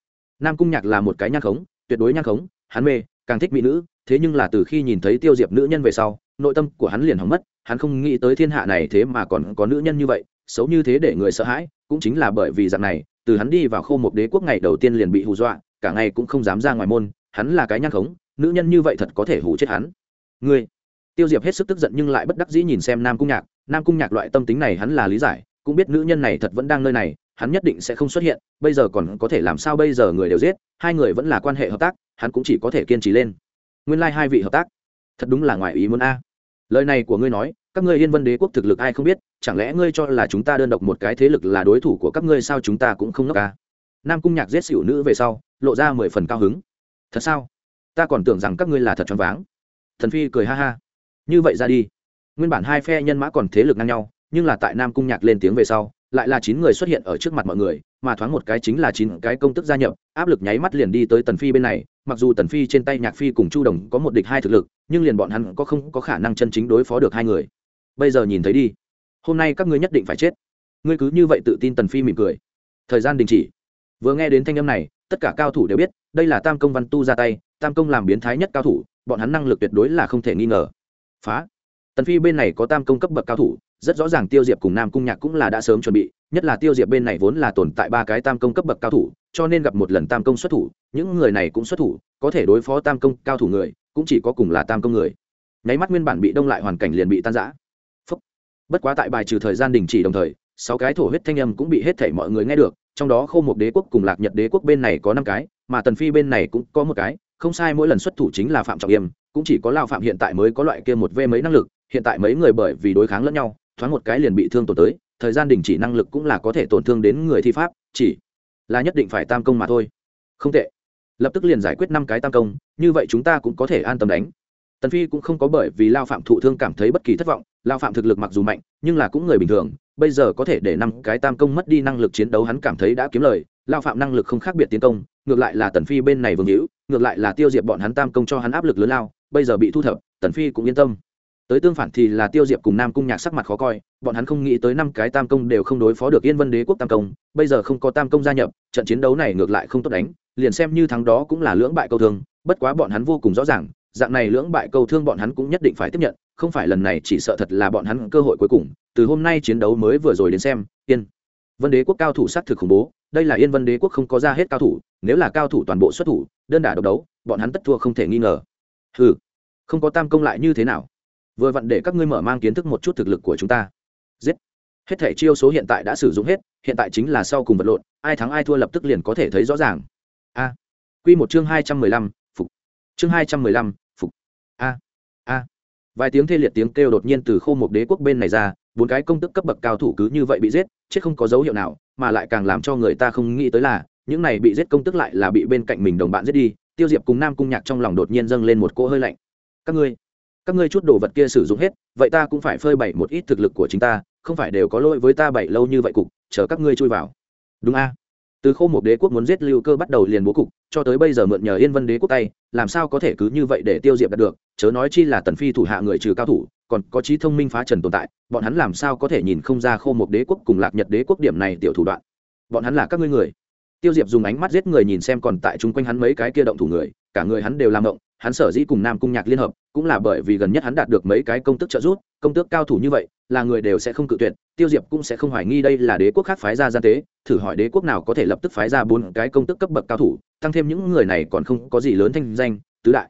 nam cung nhạc là một cái nhan khống, tuyệt đối nhan khống, hắn mê, càng thích mỹ nữ, thế nhưng là từ khi nhìn thấy tiêu diệp nữ nhân về sau, nội tâm của hắn liền hỏng mất, hắn không nghĩ tới thiên hạ này thế mà còn có nữ nhân như vậy, xấu như thế để người sợ hãi, cũng chính là bởi vì dạng này, từ hắn đi vào khô một đế quốc ngày đầu tiên liền bị hù dọa, cả ngày cũng không dám ra ngoài môn, hắn là cái nhan khống, nữ nhân như vậy thật có thể hù chết hắn. Ngươi. Tiêu diệp hết sức tức giận nhưng lại bất đắc dĩ nhìn xem nam cung nhạc. Nam cung nhạc loại tâm tính này hắn là lý giải, cũng biết nữ nhân này thật vẫn đang nơi này hắn nhất định sẽ không xuất hiện, bây giờ còn có thể làm sao bây giờ người đều giết, hai người vẫn là quan hệ hợp tác, hắn cũng chỉ có thể kiên trì lên. Nguyên lai、like、hai vị hợp tác, thật đúng là ngoài ý muốn a. Lời này của ngươi nói, các ngươi yên vân đế quốc thực lực ai không biết, chẳng lẽ ngươi cho là chúng ta đơn độc một cái thế lực là đối thủ của các ngươi sao chúng ta cũng không nốc ca nam cung nhạc giết xỉu nữ về sau, lộ ra mười phần cao hứng. Thật sao? Ta còn tưởng rằng các ngươi là thật choáng váng. Thần phi cười ha ha. Như vậy ra đi. Nguyên bản hai phe nhân mã còn thế lực ngang nhau, nhưng là tại nam cung nhạc lên tiếng về sau lại là chín người xuất hiện ở trước mặt mọi người, mà thoáng một cái chính là chín cái công tức gia nhập, áp lực nháy mắt liền đi tới tần phi bên này. Mặc dù tần phi trên tay nhạc phi cùng chu đồng có một địch hai thực lực, nhưng liền bọn hắn có không có khả năng chân chính đối phó được hai người. Bây giờ nhìn thấy đi. Hôm nay các ngươi nhất định phải chết. Ngươi cứ như vậy tự tin tần phi mỉm cười. Thời gian đình chỉ. Vừa nghe đến thanh âm này, tất cả cao thủ đều biết, đây là tam công văn tu ra tay, tam công làm biến thái nhất cao thủ, bọn hắn năng lực tuyệt đối là không thể nghi ngờ. Phá. Tần phi bên này có tam công cấp bậc cao thủ rất rõ ràng tiêu diệp cùng nam cung nhạc cũng là đã sớm chuẩn bị, nhất là tiêu diệp bên này vốn là tồn tại ba cái tam công cấp bậc cao thủ, cho nên gặp một lần tam công xuất thủ, những người này cũng xuất thủ, có thể đối phó tam công cao thủ người, cũng chỉ có cùng là tam công người. Nháy mắt nguyên bản bị đông lại hoàn cảnh liền bị tan rã. Bất quá tại bài trừ thời gian đình chỉ đồng thời, sáu cái thổ huyết thanh âm cũng bị hết thảy mọi người nghe được, trong đó khô một đế quốc cùng lạc nhật đế quốc bên này có năm cái, mà tần phi bên này cũng có một cái, không sai mỗi lần xuất thủ chính là phạm trọng yêm, cũng chỉ có lao phạm hiện tại mới có loại kia một v mấy năng lực, hiện tại mấy người bởi vì đối kháng lẫn nhau thoáng một cái liền bị thương tổn tới, thời gian đình chỉ năng lực cũng là có thể tổn thương đến người thi pháp, chỉ là nhất định phải tam công mà thôi. Không tệ. Lập tức liền giải quyết năm cái tam công, như vậy chúng ta cũng có thể an tâm đánh. Tần phi cũng không có bởi vì lao phạm thụ thương cảm thấy bất kỳ thất vọng, lao phạm thực lực mặc dù mạnh, nhưng là cũng người bình thường, bây giờ có thể để năm cái tam công mất đi năng lực chiến đấu hắn cảm thấy đã kiếm lời, lao phạm năng lực không khác biệt tiến công, ngược lại là tần phi bên này vương hữu, ngược lại là tiêu diệt bọn hắn tam công cho hắn áp lực lớn lao, bây giờ bị thu thập, tần phi cũng yên tâm tới tương phản thì là tiêu diệp cùng nam cung nhạc sắc mặt khó coi, bọn hắn không nghĩ tới năm cái tam công đều không đối phó được yên vân đế quốc tam công, bây giờ không có tam công gia nhập, trận chiến đấu này ngược lại không tốt đánh, liền xem như thắng đó cũng là lưỡng bại câu thương, bất quá bọn hắn vô cùng rõ ràng, dạng này lưỡng bại câu thương bọn hắn cũng nhất định phải tiếp nhận, không phải lần này chỉ sợ thật là bọn hắn cơ hội cuối cùng, từ hôm nay chiến đấu mới vừa rồi đến xem, yên vân đế quốc cao thủ s á t thực khủng bố, đây là yên vân đế quốc không có ra hết cao thủ, nếu là cao thủ toàn bộ xuất thủ, đơn đả độc đấu, bọn hắn tất thua không thể nghi ngờ. Ừ không có tam công lại như thế nào? Vừa vặn để các ngươi mở mang kiến thức một chút thực lực của chúng ta. Giết. Hết thể chiêu số hiện tại đã sử dụng hết, hiện tại chính là sau cùng vật lộn, ai thắng ai thua lập tức liền có thể thấy rõ ràng. A. Q một chương hai trăm mười lăm, phục. Chương hai trăm mười lăm, phục. A. A. Vài tiếng thê liệt tiếng kêu đột nhiên từ khô một đế quốc bên này ra, bốn cái công tức cấp bậc cao thủ cứ như vậy bị giết, chết không có dấu hiệu nào, mà lại càng làm cho người ta không nghĩ tới là, những này bị giết công tức lại là bị bên cạnh mình đồng bạn giết đi, tiêu diệp cùng nam cung nhạc trong lòng đột nhiên dâng lên một cỗ hơi lạnh. Các ngươi các ngươi chút đồ vật kia sử dụng hết, vậy ta cũng phải phơi bày một ít thực lực của chính ta, không phải đều có lỗi với ta bảy lâu như vậy cục, chờ các ngươi chui vào. Đúng a. Từ khô một đế quốc muốn giết lưu cơ bắt đầu liền bố cục, cho tới bây giờ mượn nhờ yên vân đế quốc tay, làm sao có thể cứ như vậy để tiêu diệp đạt được, chớ nói chi là tần phi thủ hạ người trừ cao thủ, còn có trí thông minh phá trần tồn tại, bọn hắn làm sao có thể nhìn không ra khô một đế quốc cùng lạc nhật đế quốc điểm này tiểu thủ đoạn. Bọn hắn là các ngươi người. Tiêu diệp dùng ánh mắt giết người nhìn xem còn tại chung quanh hắn mấy cái kia động thủ người, cả người hắn đều làm động hắn sở dĩ cùng nam cung nhạc liên hợp, cũng là bởi vì gần nhất hắn đạt được mấy cái công tức trợ giúp, công tước cao thủ như vậy, là người đều sẽ không cự tuyệt, tiêu diệp cũng sẽ không hoài nghi đây là đế quốc khác phái ra gian tế, thử hỏi đế quốc nào có thể lập tức phái ra bốn cái công tức cấp bậc cao thủ, tăng thêm những người này còn không có gì lớn thanh danh, tứ đại.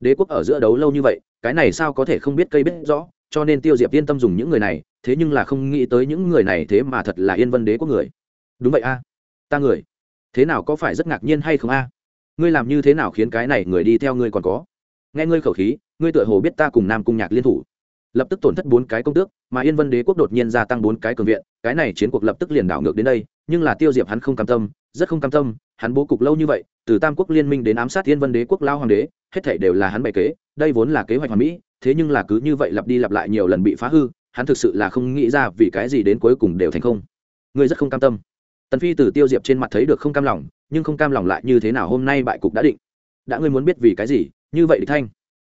Đế quốc ở giữa đấu lâu như vậy, cái này sao có thể không biết cây biết rõ, cho nên tiêu diệp yên tâm dùng những người này, thế nhưng là không nghĩ tới những người này thế mà thật là yên vân đế quốc người. Đúng vậy a, ta người, thế nào có phải rất ngạc nhiên hay không a? Ngươi làm như thế nào khiến cái này người đi theo ngươi còn có? Nghe ngươi khẩu khí, ngươi tựa hồ biết ta cùng nam cung nhạc liên thủ. Lập tức tổn thất bốn cái công tước, mà yên vân đế quốc đột nhiên gia tăng bốn cái cường viện, cái này chiến cuộc lập tức liền đảo ngược đến đây, nhưng là tiêu diệp hắn không cam tâm, rất không cam tâm, hắn bố cục lâu như vậy, từ tam quốc liên minh đến ám sát yên vân đế quốc lao hoàng đế, hết thể đều là hắn bày kế, đây vốn là kế hoạch hoàn mỹ, thế nhưng là cứ như vậy lặp đi lặp lại nhiều lần bị phá hư, hắn thực sự là không nghĩ ra vì cái gì đến cuối cùng đều thành không. Ngươi rất không cam tâm. Tần phi từ tiêu diệp trên mặt thấy được không cam lòng nhưng không cam lòng lại như thế nào hôm nay bại cục đã định. Đã ngươi muốn biết vì cái gì? Như vậy địch thanh,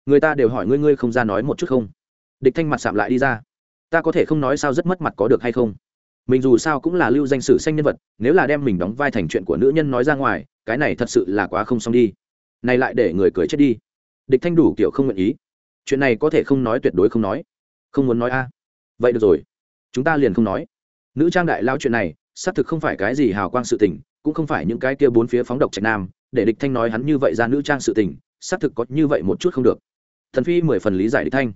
người ta đều hỏi ngươi ngươi không ra nói một chút không? Địch thanh mặt sạm lại đi ra. Ta có thể không nói sao rất mất mặt có được hay không? Mình dù sao cũng là lưu danh sử xanh nhân vật, nếu là đem mình đóng vai thành chuyện của nữ nhân nói ra ngoài, cái này thật sự là quá không xong đi. Này lại để người cười chết đi. Địch thanh đủ kiểu không nguyện ý. Chuyện này có thể không nói tuyệt đối không nói. Không muốn nói a. Vậy được rồi. Chúng ta liền không nói. Nữ trang đại lao chuyện này, xác thực không phải cái gì hào quang sự tình cũng không phải những cái kia bốn phía phóng độc trạch nam, để địch thanh nói hắn như vậy ra nữ trang sự tình, xác thực có như vậy một chút không được. Thần phi mười phần lý giải địch thanh.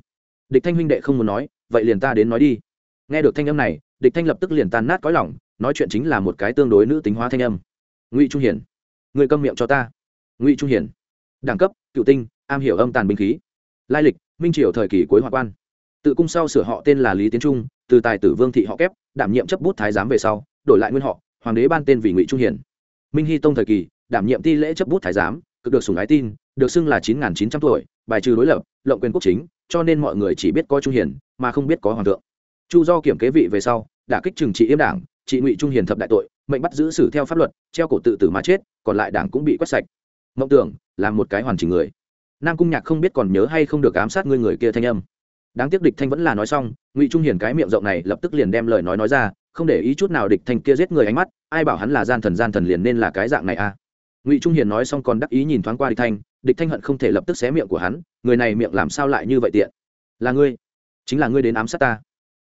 Địch thanh huynh đệ không muốn nói, vậy liền ta đến nói đi. Nghe được thanh âm này, địch thanh lập tức liền tan nát cõi lòng, nói chuyện chính là một cái tương đối nữ tính hóa thanh âm. Ngụy trung hiển, người câm miệng cho ta. Ngụy trung hiển, đẳng cấp, cựu tinh, am hiểu âm tàn binh khí. Lai lịch, minh triều thời kỳ cuối hòa quan. Tự cung sau sửa họ tên là lý tiến trung, từ tài tử vương thị họ kép, đảm nhiệm chấp bút thái giám về sau, đổi lại nguyên họ hoàng đế ban tên vì ngụy trung hiển minh hy tông thời kỳ đảm nhiệm ti lễ chấp bút thái giám cực được sùng ái tin được xưng là chín nghìn chín trăm tuổi bài trừ đối lập lộng quyền quốc chính cho nên mọi người chỉ biết có trung hiển mà không biết có hoàng thượng chu do kiểm kế vị về sau đã kích trừng trị yêm đảng trị ngụy trung hiền thập đại tội mệnh bắt giữ xử theo pháp luật treo cổ tự tử mà chết còn lại đảng cũng bị quét sạch mộng tưởng là một cái hoàn chỉnh người nam cung nhạc không biết còn nhớ hay không được ám sát ngươi người kia thanh âm đáng tiếc địch thanh vẫn là nói xong ngụy trung hiền cái miệng rộng này lập tức liền đem lời nói nói ra không để ý chút nào địch thanh kia giết người ánh mắt, ai bảo hắn là gian thần gian thần liền nên là cái dạng này à? Ngụy trung hiền nói xong còn đắc ý nhìn thoáng qua địch thanh địch thanh hận không thể lập tức xé miệng của hắn, người này miệng làm sao lại như vậy tiện? Là ngươi, chính là ngươi đến ám sát ta.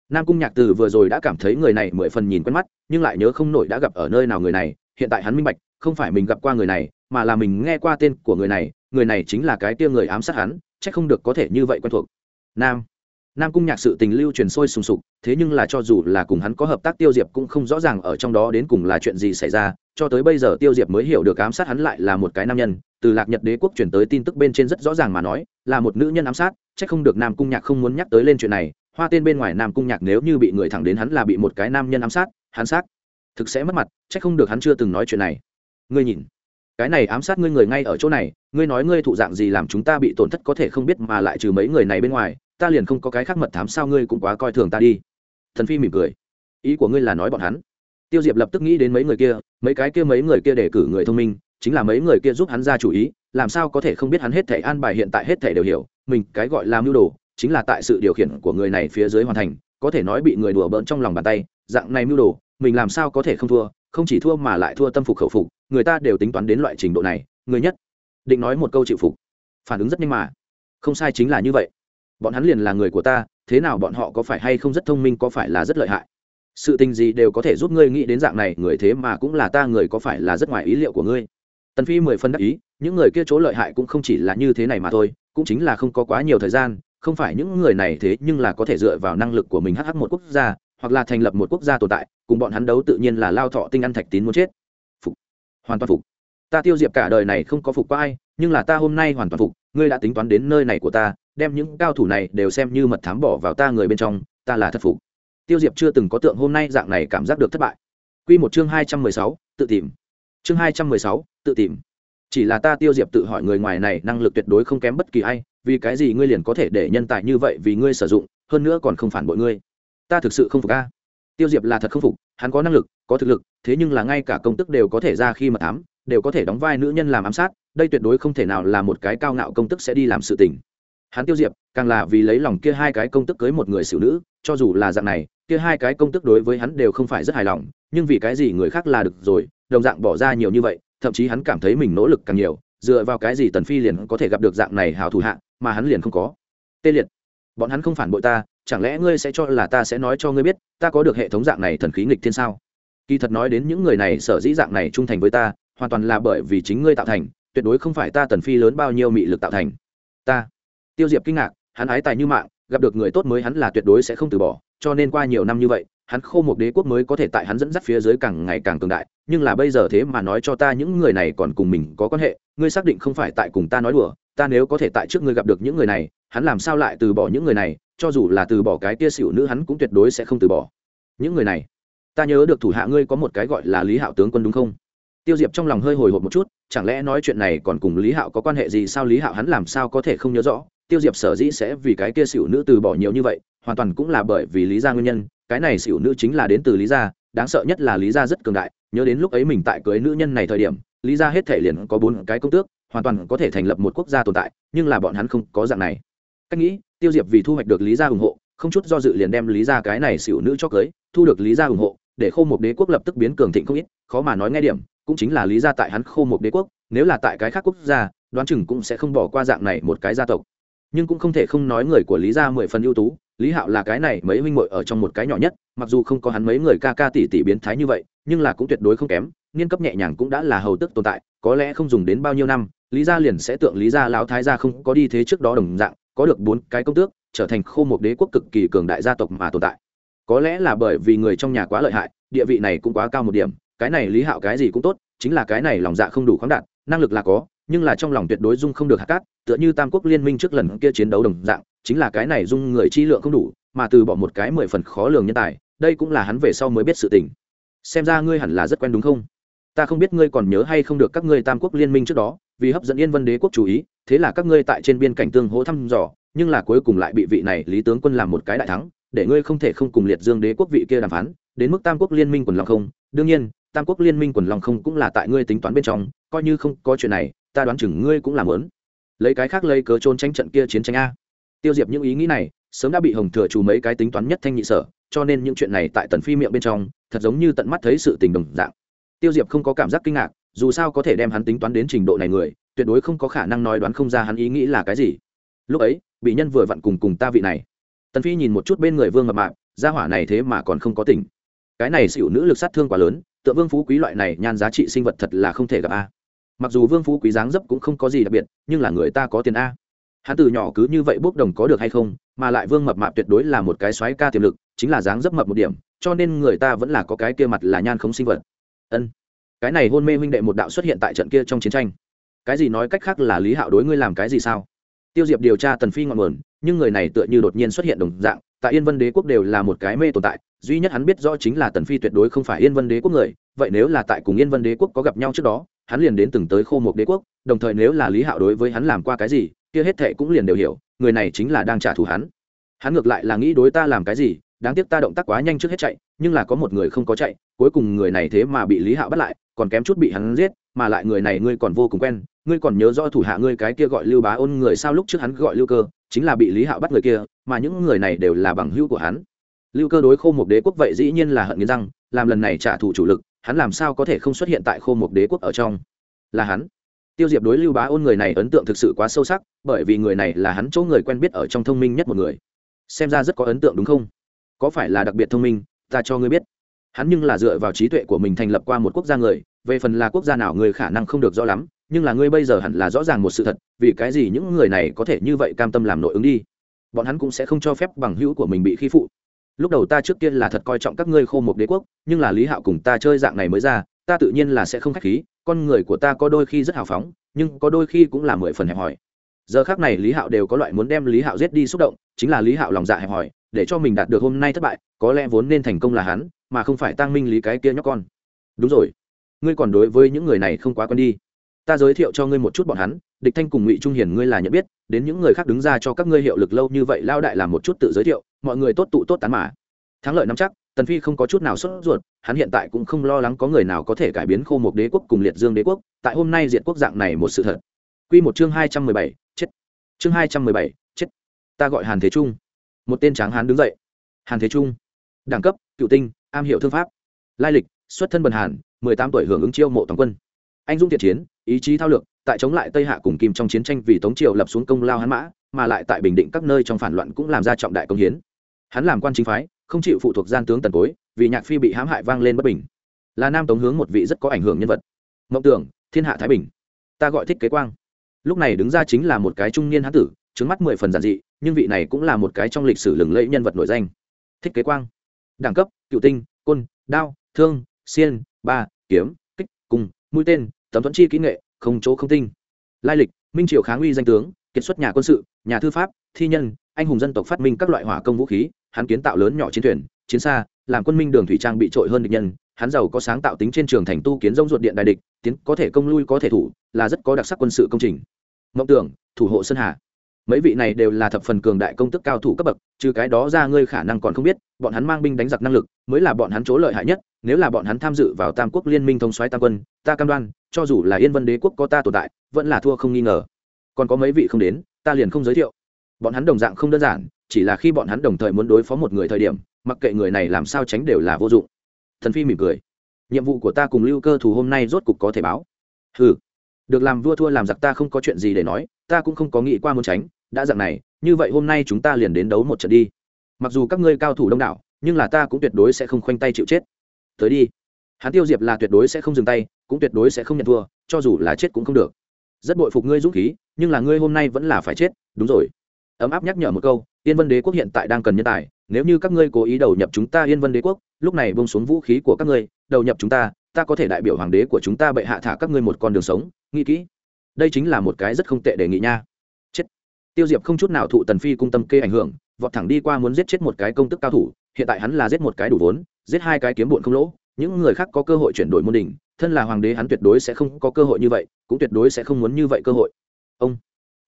Nam cung nhạc từ vừa rồi đã cảm thấy người này mười phần nhìn quen mắt, nhưng lại nhớ không nổi đã gặp ở nơi nào người này, hiện tại hắn minh bạch, không phải mình gặp qua người này, mà là mình nghe qua tên của người này người này chính là cái tia người ám sát hắn c h ắ c không được có thể như vậy quen thuộc. Nam nam cung nhạc sự tình lưu truyền sôi sùng sục, thế nhưng là cho dù là cùng hắn có hợp tác tiêu diệp cũng không rõ ràng ở trong đó đến cùng là chuyện gì xảy ra, cho tới bây giờ tiêu diệp mới hiểu được ám sát hắn lại là một cái nam nhân. Từ lạc nhật đế quốc chuyển tới tin tức bên trên rất rõ ràng mà nói, là một nữ nhân ám sát c h ắ c không được nam cung nhạc không muốn nhắc tới lên chuyện này. Hoa tên bên ngoài nam cung nhạc nếu như bị người thẳng đến hắn là bị một cái nam nhân ám sát, hắn sát. Thực sẽ mất mặt c h ắ c không được hắn chưa từng nói chuyện này. Ngươi nhìn, cái này ám sát ngươi người ngay ở chỗ này, ngươi nói ngươi thụ dạng gì làm chúng ta bị tổn thất có thể không biết mà lại trừ mấy người này bên ngoài ta liền không có cái khác mật thám sao ngươi cũng quá coi thường ta đi. Thần phi mỉm cười. Ý của ngươi là nói bọn hắn. Tiêu diệp lập tức nghĩ đến mấy người kia, mấy cái kia mấy người kia để cử người thông minh, chính là mấy người kia giúp hắn ra chủ ý, làm sao có thể không biết hắn hết thể an bài hiện tại hết thể đều hiểu, mình cái gọi là mưu đồ, chính là tại sự điều khiển của người này phía dưới hoàn thành, có thể nói bị người đùa bỡn trong lòng bàn tay, dạng này mưu đồ, mình làm sao có thể không thua, không chỉ thua mà lại thua tâm phục khẩu phục, người ta đều tính toán đến loại trình độ này, người nhất, định nói một câu chịu phục. Phản ứng rất nhanh mà. Không sai chính là như vậy bọn hắn liền là người của ta, thế nào bọn họ có phải hay không rất thông minh, có phải là rất lợi hại? Sự tình gì đều có thể giúp ngươi nghĩ đến dạng này, người thế mà cũng là ta, người có phải là rất ngoài ý liệu của ngươi? Tần phi mười phân đắc ý, những người kia chỗ lợi hại cũng không chỉ là như thế này mà thôi, cũng chính là không có quá nhiều thời gian, không phải những người này thế nhưng là có thể dựa vào năng lực của mình hh một quốc gia, hoặc là thành lập một quốc gia tồn tại, cùng bọn hắn đấu tự nhiên là lao thọ tinh ăn thạch tín muốn chết. Phục. Hoàn toàn phục. Ta tiêu diệp cả đời này không có phục qua ai, nhưng là ta hôm nay hoàn toàn phục, ngươi đã tính toán đến nơi này của ta đem những cao thủ này đều xem như mật thám bỏ vào ta người bên trong, ta là thất phục. Tiêu diệp chưa từng có tượng hôm nay dạng này cảm giác được thất bại. Q một chương hai trăm mười sáu, tự tìm. Chương hai trăm mười sáu, tự tìm. Chỉ là ta tiêu diệp tự hỏi người ngoài này năng lực tuyệt đối không kém bất kỳ ai, vì cái gì ngươi liền có thể để nhân tài như vậy vì ngươi sử dụng, hơn nữa còn không phản bội ngươi. Ta thực sự không phục a. Tiêu diệp là thật không phục, hắn có năng lực, có thực lực, thế nhưng là ngay cả công tức đều có thể ra khi mà thám, đều có thể đóng vai nữ nhân làm ám sát, đây tuyệt đối không thể nào là một cái cao ngạo công tức sẽ đi làm sự tình hắn tiêu diệp, càng là vì lấy lòng kia hai cái công tức cưới một người xử nữ, cho dù là dạng này, kia hai cái công tức đối với hắn đều không phải rất hài lòng, nhưng vì cái gì người khác là được rồi, đồng dạng bỏ ra nhiều như vậy, thậm chí hắn cảm thấy mình nỗ lực càng nhiều, dựa vào cái gì tần phi liền có thể gặp được dạng này hào thủ hạ, mà hắn liền không có. Tê liệt. Bọn hắn không phản bội ta, chẳng lẽ ngươi sẽ cho là ta sẽ nói cho ngươi biết, ta có được hệ thống dạng này thần khí nghịch thiên sao? Kỳ thật nói đến những người này sở dĩ dạng này trung thành với ta, hoàn toàn là bởi vì chính ngươi tạo thành, tuyệt đối không phải ta tần phi lớn bao nhiêu mị lực tạo thành. Ta tiêu diệp kinh ngạc, hắn ái tài như mạng, gặp được người tốt mới hắn là tuyệt đối sẽ không từ bỏ, cho nên qua nhiều năm như vậy, hắn khô một đế quốc mới có thể tại hắn dẫn dắt phía dưới càng ngày càng cường đại, nhưng là bây giờ thế mà nói cho ta những người này còn cùng mình có quan hệ, ngươi xác định không phải tại cùng ta nói đùa, ta nếu có thể tại trước ngươi gặp được những người này, hắn làm sao lại từ bỏ những người này, cho dù là từ bỏ cái tia xỉu nữ hắn cũng tuyệt đối sẽ không từ bỏ. Những người này, ta nhớ được thủ hạ ngươi có một cái gọi là lý hạo tướng quân đúng không? Tiêu diệp trong lòng hơi hồi hộp một chút, chẳng lẽ nói chuyện này còn cùng lý hạo có quan hệ gì, sao lý hạo hắn làm sao có thể không nhớ rõ? Tiêu diệp sở dĩ sẽ vì cái kia xỉu nữ từ bỏ nhiều như vậy, hoàn toàn cũng là bởi vì lý gia nguyên nhân, cái này xỉu nữ chính là đến từ lý gia, đáng sợ nhất là lý gia rất cường đại, nhớ đến lúc ấy mình tại cưới nữ nhân này thời điểm, lý gia hết thể liền có bốn cái công tước, hoàn toàn có thể thành lập một quốc gia tồn tại, nhưng là bọn hắn không có dạng này. Cách nghĩ, tiêu diệp vì thu hoạch được lý gia ủng hộ, không chút do dự liền đem lý gia cái này xỉu nữ cho cưới, thu được lý gia ủng hộ, để khô một đế quốc lập tức biến cường thịnh không ít, khó mà nói nghe điểm, cũng chính là lý gia tại hắn khô một đế quốc, nếu là tại cái khác quốc gia, đoán chừng cũng sẽ không bỏ qua dạng này một cái gia tộc nhưng cũng không thể không nói người của lý gia mười phần ưu tú, lý hạo là cái này mấy huynh muội ở trong một cái nhỏ nhất, mặc dù không có hắn mấy người ca ca tỷ tỷ biến thái như vậy, nhưng là cũng tuyệt đối không kém, niên cấp nhẹ nhàng cũng đã là hầu tức tồn tại, có lẽ không dùng đến bao nhiêu năm, lý gia liền sẽ tượng lý gia lão thái gia không có đi thế trước đó đồng dạng, có được bốn cái công tước, trở thành khô một đế quốc cực kỳ cường đại gia tộc mà tồn tại. Có lẽ là bởi vì người trong nhà quá lợi hại, địa vị này cũng quá cao một điểm, cái này lý hạo cái gì cũng tốt, chính là cái này lòng dạ không đủ khoáng đạt, năng lực là có nhưng là trong lòng tuyệt đối dung không được hạt cát, tựa như tam quốc liên minh trước lần kia chiến đấu đồng dạng, chính là cái này dung người chi lượng không đủ, mà từ bỏ một cái mười phần khó lường nhân tài, đây cũng là hắn về sau mới biết sự tình. Xem ra ngươi hẳn là rất quen đúng không? Ta không biết ngươi còn nhớ hay không được các ngươi tam quốc liên minh trước đó, vì hấp dẫn yên vân đế quốc chú ý, thế là các ngươi tại trên biên cảnh tương hỗ thăm dò, nhưng là cuối cùng lại bị vị này lý tướng quân làm một cái đại thắng, để ngươi không thể không cùng liệt dương đế quốc vị kia đàm phán, đến mức tam quốc liên minh quần long không? Đương nhiên, tam quốc liên minh quần long không cũng là tại ngươi tính toán bên trong, coi như không có chuyện này ta đoán chừng ngươi cũng làm lớn. Lấy cái khác lấy cớ trôn tranh trận kia chiến tranh a. Tiêu diệp những ý nghĩ này, sớm đã bị hồng thừa chủ mấy cái tính toán nhất thanh nhị sở, cho nên những chuyện này tại tần phi miệng bên trong, thật giống như tận mắt thấy sự tình đồng dạng. Tiêu diệp không có cảm giác kinh ngạc, dù sao có thể đem hắn tính toán đến trình độ này người, tuyệt đối không có khả năng nói đoán không ra hắn ý nghĩ là cái gì. Lúc ấy, bị nhân vừa vặn cùng cùng ta vị này. Tần phi nhìn một chút bên người vương mập mạp, gia hỏa này thế mà còn không có tỉnh. Cái này xỉu nữ lực sát thương quá lớn, tựa vương phú quý loại này nhan giá trị sinh vật thật là không thể gặp a mặc dù vương phú quý dáng dấp cũng không có gì đặc biệt, nhưng là người ta có tiền a. Hắn từ nhỏ cứ như vậy bốc đồng có được hay không, mà lại vương mập mạp tuyệt đối là một cái xoáy ca tiềm lực, chính là dáng dấp mập một điểm, cho nên người ta vẫn là có cái kia mặt là nhan không sinh vật. Ân. Cái này hôn mê huynh đệ một đạo xuất hiện tại trận kia trong chiến tranh. Cái gì nói cách khác là lý hạo đối ngươi làm cái gì sao? Tiêu diệp điều tra tần phi ngọn nguồn, nhưng người này tựa như đột nhiên xuất hiện đồng dạng, tại yên vân đế quốc đều là một cái mê tồn tại, duy nhất hắn biết rõ chính là tần phi tuyệt đối không phải yên vân đế quốc người, vậy nếu là tại cùng yên vân đế quốc có gặp nhau trước đó hắn liền đến từng tới khô một đế quốc, đồng thời nếu là lý hạo đối với hắn làm qua cái gì, kia hết thệ cũng liền đều hiểu, người này chính là đang trả thù hắn. Hắn ngược lại là nghĩ đối ta làm cái gì, đáng tiếc ta động tác quá nhanh trước hết chạy, nhưng là có một người không có chạy, cuối cùng người này thế mà bị lý hạo bắt lại, còn kém chút bị hắn giết, mà lại người này ngươi còn vô cùng quen, ngươi còn nhớ rõ thủ hạ ngươi cái kia gọi lưu bá ôn người sao lúc trước hắn gọi lưu cơ, chính là bị lý hạo bắt người kia, mà những người này đều là bằng hữu của hắn. Lưu cơ đối khô một đế quốc vậy dĩ nhiên là hận nghiến răng, làm lần này trả thù chủ lực hắn làm sao có thể không xuất hiện tại khô một đế quốc ở trong? Là hắn. Tiêu diệp đối lưu bá ôn người này ấn tượng thực sự quá sâu sắc, bởi vì người này là hắn chỗ người quen biết ở trong thông minh nhất một người. Xem ra rất có ấn tượng đúng không? Có phải là đặc biệt thông minh? Ta cho ngươi biết. Hắn nhưng là dựa vào trí tuệ của mình thành lập qua một quốc gia người, về phần là quốc gia nào người khả năng không được rõ lắm, nhưng là ngươi bây giờ hẳn là rõ ràng một sự thật, vì cái gì những người này có thể như vậy cam tâm làm nội ứng đi? Bọn hắn cũng sẽ không cho phép bằng hữu của mình bị khi phụ lúc đầu ta trước kia là thật coi trọng các ngươi khô một đế quốc, nhưng là lý hạo cùng ta chơi dạng này mới ra, ta tự nhiên là sẽ không k h á c h khí, con người của ta có đôi khi rất hào phóng, nhưng có đôi khi cũng là mười phần hẹp hòi. Giờ khác này lý hạo đều có loại muốn đem lý hạo giết đi xúc động, chính là lý hạo lòng dạ hẹp hòi, để cho mình đạt được hôm nay thất bại, có lẽ vốn nên thành công là hắn, mà không phải tăng minh lý cái kia nhóc con. Đúng rồi. Ngươi còn đối với những người này không quá quen đi. Ta giới thiệu cho ngươi một chút bọn hắn, địch thanh cùng ngụy trung hiền ngươi là nhận biết, đến những người khác đứng ra cho các ngươi hiệu lực lâu như vậy lao đại làm một chút tự giới thiệu mọi người tốt tụ tốt tán mà. Thắng lợi nắm chắc, tần phi không có chút nào sốt ruột, hắn hiện tại cũng không lo lắng có người nào có thể cải biến khô một đế quốc cùng liệt dương đế quốc, tại hôm nay diện quốc dạng này một sự thật. Quy một chương hai trăm mười bảy, chết. Chương hai trăm mười bảy, chết. Ta gọi hàn thế trung. Một tên tráng hán đứng dậy. Hàn thế trung. Đẳng cấp, cựu tinh, am hiểu thương pháp. Lai lịch, xuất thân bần hàn, mười tám tuổi hưởng ứng chiêu mộ toàn quân. Anh dũng thiện chiến, ý chí thao lược, tại chống lại tây hạ cùng kim trong chiến tranh vì tống triều lập xuống công lao hắn mã, mà lại tại bình định các nơi trong phản loạn cũng làm ra trọng đại công hiến hắn làm quan chính phái, không chịu phụ thuộc gian tướng tần cối, vì nhạc phi bị hãm hại vang lên bất bình. Là nam tống hướng một vị rất có ảnh hưởng nhân vật. Mộng tưởng, thiên hạ thái bình. Ta gọi thích kế quang. Lúc này đứng ra chính là một cái trung niên hán tử trứng mắt mười phần giản dị, nhưng vị này cũng là một cái trong lịch sử lừng lẫy nhân vật nổi danh. Thích kế quang. Đẳng cấp, cựu tinh, côn, đao, thương, xiên, ba, kiếm, kích cung mũi tên, tấm thuẫn chi kỹ nghệ, không chỗ không tinh. Lai lịch, minh triều kháng uy danh tướng, kiệt xuất nhà quân sự, nhà thư pháp, thi nhân anh hùng dân tộc phát minh các loại hỏa công vũ khí, hắn kiến tạo lớn nhỏ chiến thuyền, chiến xa, làm quân minh đường thủy trang bị trội hơn địch nhân. Hắn giàu có sáng tạo tính trên trường thành tu kiến rông ruột điện đại địch, tiến có thể công lui có thể thủ, là rất có đặc sắc quân sự công trình. Mộng tưởng, thủ hộ sơn hà. Mấy vị này đều là thập phần cường đại công tức cao thủ cấp bậc, trừ cái đó ra ngươi khả năng còn không biết, bọn hắn mang binh đánh giặc năng lực, mới là bọn hắn chỗ lợi hại nhất, nếu là bọn hắn tham dự vào tam quốc liên minh thông xoáy tam quân, ta cam đoan, cho dù là yên vân đế quốc có ta tồn tại, vẫn là thua không nghi ngờ. Còn có mấy vị không đến, ta liền không giới thiệu bọn hắn đồng dạng không đơn giản, chỉ là khi bọn hắn đồng thời muốn đối phó một người thời điểm, mặc kệ người này làm sao tránh đều là vô dụng. Thần phi mỉm cười. Nhiệm vụ của ta cùng lưu cơ thù hôm nay rốt cục có thể báo. Ừ được làm vua thua làm giặc ta không có chuyện gì để nói, ta cũng không có nghĩ qua muốn tránh, đã dặn này, như vậy hôm nay chúng ta liền đến đấu một trận đi. Mặc dù các ngươi cao thủ đông đảo, nhưng là ta cũng tuyệt đối sẽ không khoanh tay chịu chết. Tới đi. Hắn tiêu diệp là tuyệt đối sẽ không dừng tay, cũng tuyệt đối sẽ không nhận thua, cho dù là chết cũng không được. Rất bội phục ngươi dũng khí, nhưng là ngươi hôm nay vẫn là phải chết, đúng rồi ấm áp nhắc nhở một câu, yên vân đế quốc hiện tại đang cần nhân tài, nếu như các ngươi cố ý đầu nhập chúng ta yên vân đế quốc, lúc này bông xuống vũ khí của các ngươi, đầu nhập chúng ta ta có thể đại biểu hoàng đế của chúng ta bệ hạ thả các ngươi một con đường sống, nghĩ kỹ. Đây chính là một cái rất không tệ đề nghị nha. Chết. Tiêu diệp không chút nào thụ tần phi cung tâm kê ảnh hưởng, vọt thẳng đi qua muốn giết chết một cái công tức cao thủ, hiện tại hắn là giết một cái đủ vốn, giết hai cái kiếm bụn không lỗ. Những người khác có cơ hội chuyển đổi môn đình, thân là hoàng đế hắn tuyệt đối sẽ không có cơ hội như vậy, cũng tuyệt đối sẽ không muốn như vậy cơ hội. Ông.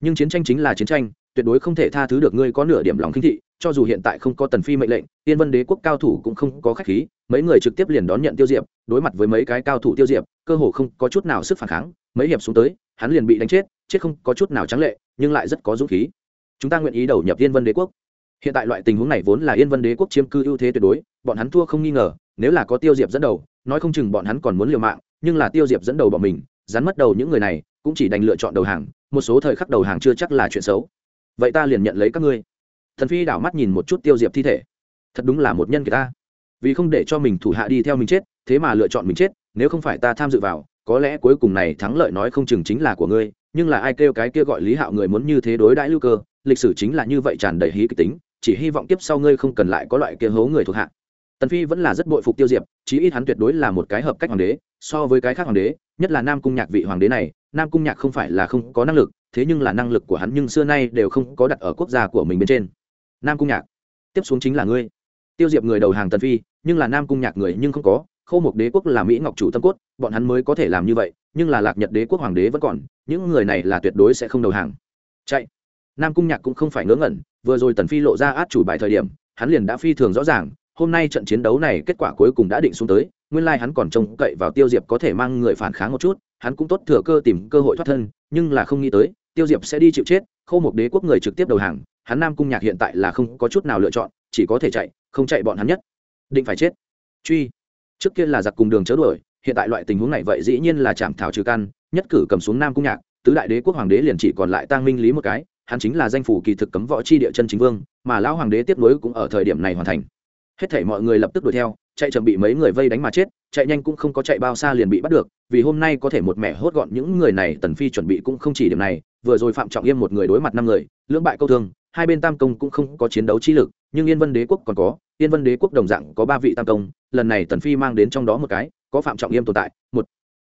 Nhưng chiến tranh chính là chiến tranh tuyệt đối không thể tha thứ được ngươi có nửa điểm lòng khinh thị, cho dù hiện tại không có tần phi mệnh lệnh, tiên vân đế quốc cao thủ cũng không có khách khí, mấy người trực tiếp liền đón nhận tiêu diệp, đối mặt với mấy cái cao thủ tiêu diệp, cơ hồ không có chút nào sức phản kháng, mấy hiệp xuống tới, hắn liền bị đánh chết chết không có chút nào trắng lệ, nhưng lại rất có dũng khí. Chúng ta nguyện ý đầu nhập yên vân đế quốc. Hiện tại loại tình huống này vốn là yên vân đế quốc chiếm cư ưu thế tuyệt đối, bọn hắn thua không nghi ngờ, nếu là có tiêu diệp dẫn đầu, nói không chừng bọn hắn còn muốn liều mạng, nhưng là tiêu diệp dẫn đầu bọn mình, rắn mất đầu những người này, cũng chỉ đành lựa chọn đầu hàng, một số thời khắc đầu hàng chưa chắc là chuyện xấu vậy ta liền nhận lấy các ngươi. Thần phi đảo mắt nhìn một chút tiêu diệp thi thể. Thật đúng là một nhân kỳ ta. Vì không để cho mình thủ hạ đi theo mình chết, thế mà lựa chọn mình chết, nếu không phải ta tham dự vào, có lẽ cuối cùng này thắng lợi nói không chừng chính là của ngươi, nhưng là ai kêu cái kia gọi lý hạo người muốn như thế đối đãi lưu cơ, lịch sử chính là như vậy tràn đầy hí kịch tính, chỉ hy vọng tiếp sau ngươi không cần lại có loại kia hố người thuộc hạ. Tần phi vẫn là rất bội phục tiêu diệp, chí ít hắn tuyệt đối là một cái hợp cách hoàng đế, so với cái khác hoàng đế nhất là nam cung nhạc vị hoàng đế này, nam cung nhạc không phải là không có năng lực, thế nhưng là năng lực của hắn nhưng xưa nay đều không có đặt ở quốc gia của mình bên trên. Nam cung nhạc, tiếp xuống chính là ngươi. Tiêu diệp người đầu hàng tần phi, nhưng là nam cung nhạc người nhưng không có, khâu một đế quốc là mỹ ngọc chủ tâm cốt, bọn hắn mới có thể làm như vậy, nhưng là lạc nhật đế quốc hoàng đế vẫn còn, những người này là tuyệt đối sẽ không đầu hàng. Chạy. Nam cung nhạc cũng không phải ngớ ngẩn, vừa rồi tần phi lộ ra át chủ bài thời điểm, hắn liền đã phi thường rõ ràng, hôm nay trận chiến đấu này kết quả cuối cùng đã định xuống tới nguyên lai hắn còn trông cậy vào tiêu diệp có thể mang người phản kháng một chút, hắn cũng tốt thừa cơ tìm cơ hội thoát thân, nhưng là không nghĩ tới, tiêu diệp sẽ đi chịu chết, khâu một đế quốc người trực tiếp đầu hàng, hắn nam cung nhạc hiện tại là không có chút nào lựa chọn, chỉ có thể chạy, không chạy bọn hắn nhất. Định phải chết. Truy. Trước kia là giặc cùng đường chớ đuổi, hiện tại loại tình huống này vậy dĩ nhiên là chạm thảo trừ căn, nhất cử cầm xuống nam cung nhạc, tứ đại đế quốc hoàng đế liền chỉ còn lại tăng minh lý một cái, hắn chính là danh phủ kỳ thực cấm võ chi địa chân chính vương, mà lão hoàng đế tiếp nối cũng ở thời điểm này hoàn thành hết thảy mọi người lập tức đuổi theo, chạy chậm bị mấy người vây đánh mà chết, chạy nhanh cũng không có chạy bao xa liền bị bắt được, vì hôm nay có thể một mẻ hốt gọn những người này, tần phi chuẩn bị cũng không chỉ điểm này, vừa rồi phạm trọng yêm một người đối mặt năm người, lưỡng bại câu thương, hai bên tam công cũng không có chiến đấu chi lực, nhưng yên vân đế quốc còn có, yên vân đế quốc đồng dạng có ba vị tam công, lần này tần phi mang đến trong đó một cái, có phạm trọng yêm tồn tại, một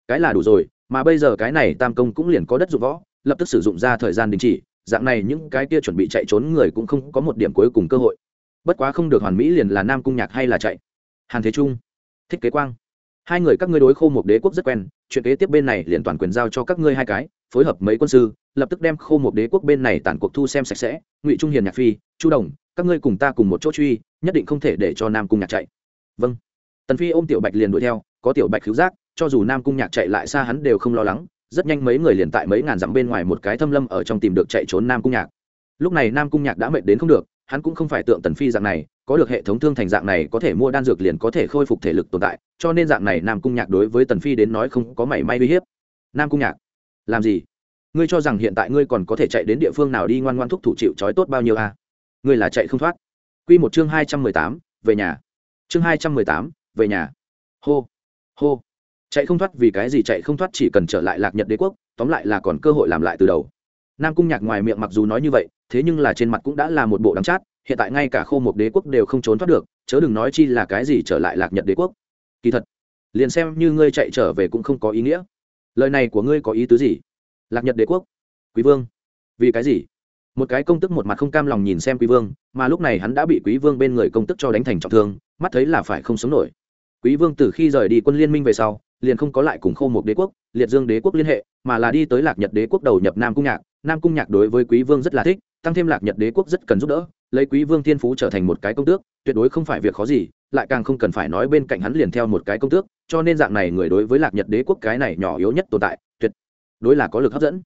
cái là đủ rồi, mà bây giờ cái này tam công cũng liền có đất dụng võ, lập tức sử dụng ra thời gian đình chỉ, dạng này những cái kia chuẩn bị chạy trốn người cũng không có một điểm cuối cùng cơ hội bất quá không được hoàn mỹ liền là nam cung nhạc hay là chạy. Hàn thế trung, thích kế quang. Hai người các ngươi đối khô một đế quốc rất quen, chuyện kế tiếp bên này liền toàn quyền giao cho các ngươi hai cái, phối hợp mấy quân sư, lập tức đem khô một đế quốc bên này tản cuộc thu xem sạch sẽ, ngụy trung hiền nhạc phi, chu đồng, các ngươi cùng ta cùng một chỗ truy, nhất định không thể để cho nam cung nhạc chạy. Vâng. Tần phi ôm tiểu bạch liền đuổi theo, có tiểu bạch cứu giác, cho dù nam cung nhạc chạy lại xa hắn đều không lo lắng, rất nhanh mấy người liền tại mấy ngàn dặm bên ngoài một cái thâm lâm ở trong tìm được chạy trốn nam cung nhạc. Lúc này nam cung nhạc đã mệt đến không được hắn cũng không phải tượng tần phi dạng này, có được hệ thống thương thành dạng này có thể mua đan dược liền có thể khôi phục thể lực tồn tại, cho nên dạng này nam cung nhạc đối với tần phi đến nói không có mảy may uy hiếp. Nam cung nhạc, làm gì? Ngươi cho rằng hiện tại ngươi còn có thể chạy đến địa phương nào đi ngoan ngoan thúc thủ chịu trói tốt bao nhiêu à? ngươi là chạy không thoát. Quy một chương hai trăm mười tám, về nhà. Chương hai trăm mười tám, về nhà. Hô hô. Chạy không thoát vì cái gì chạy không thoát chỉ cần trở lại lạc nhật đế quốc, tóm lại là còn cơ hội làm lại từ đầu. Nam cung nhạc ngoài miệng mặc dù nói như vậy thế nhưng là trên mặt cũng đã là một bộ đắng chát, hiện tại ngay cả khô một đế quốc đều không trốn thoát được, chớ đừng nói chi là cái gì trở lại lạc nhật đế quốc. Kỳ thật, liền xem như ngươi chạy trở về cũng không có ý nghĩa. Lời này của ngươi có ý tứ gì? Lạc nhật đế quốc? Quý vương. Vì cái gì? Một cái công tức một mặt không cam lòng nhìn xem quý vương, mà lúc này hắn đã bị quý vương bên người công tức cho đánh thành trọng thương, mắt thấy là phải không sống nổi. Quý vương từ khi rời đi quân liên minh về sau, liền không có lại cùng khô một đế quốc, liệt dương đế quốc liên hệ, mà là đi tới lạc nhật đế quốc đầu nhập nam cung nhạc. Nam cung nhạc đối với quý vương rất là thích tăng thêm lạc nhật đế quốc rất cần giúp đỡ, lấy quý vương thiên phú trở thành một cái công tước, tuyệt đối không phải việc khó gì, lại càng không cần phải nói bên cạnh hắn liền theo một cái công tước, cho nên dạng này người đối với lạc nhật đế quốc cái này nhỏ yếu nhất tồn tại, tuyệt đối là có lực hấp dẫn.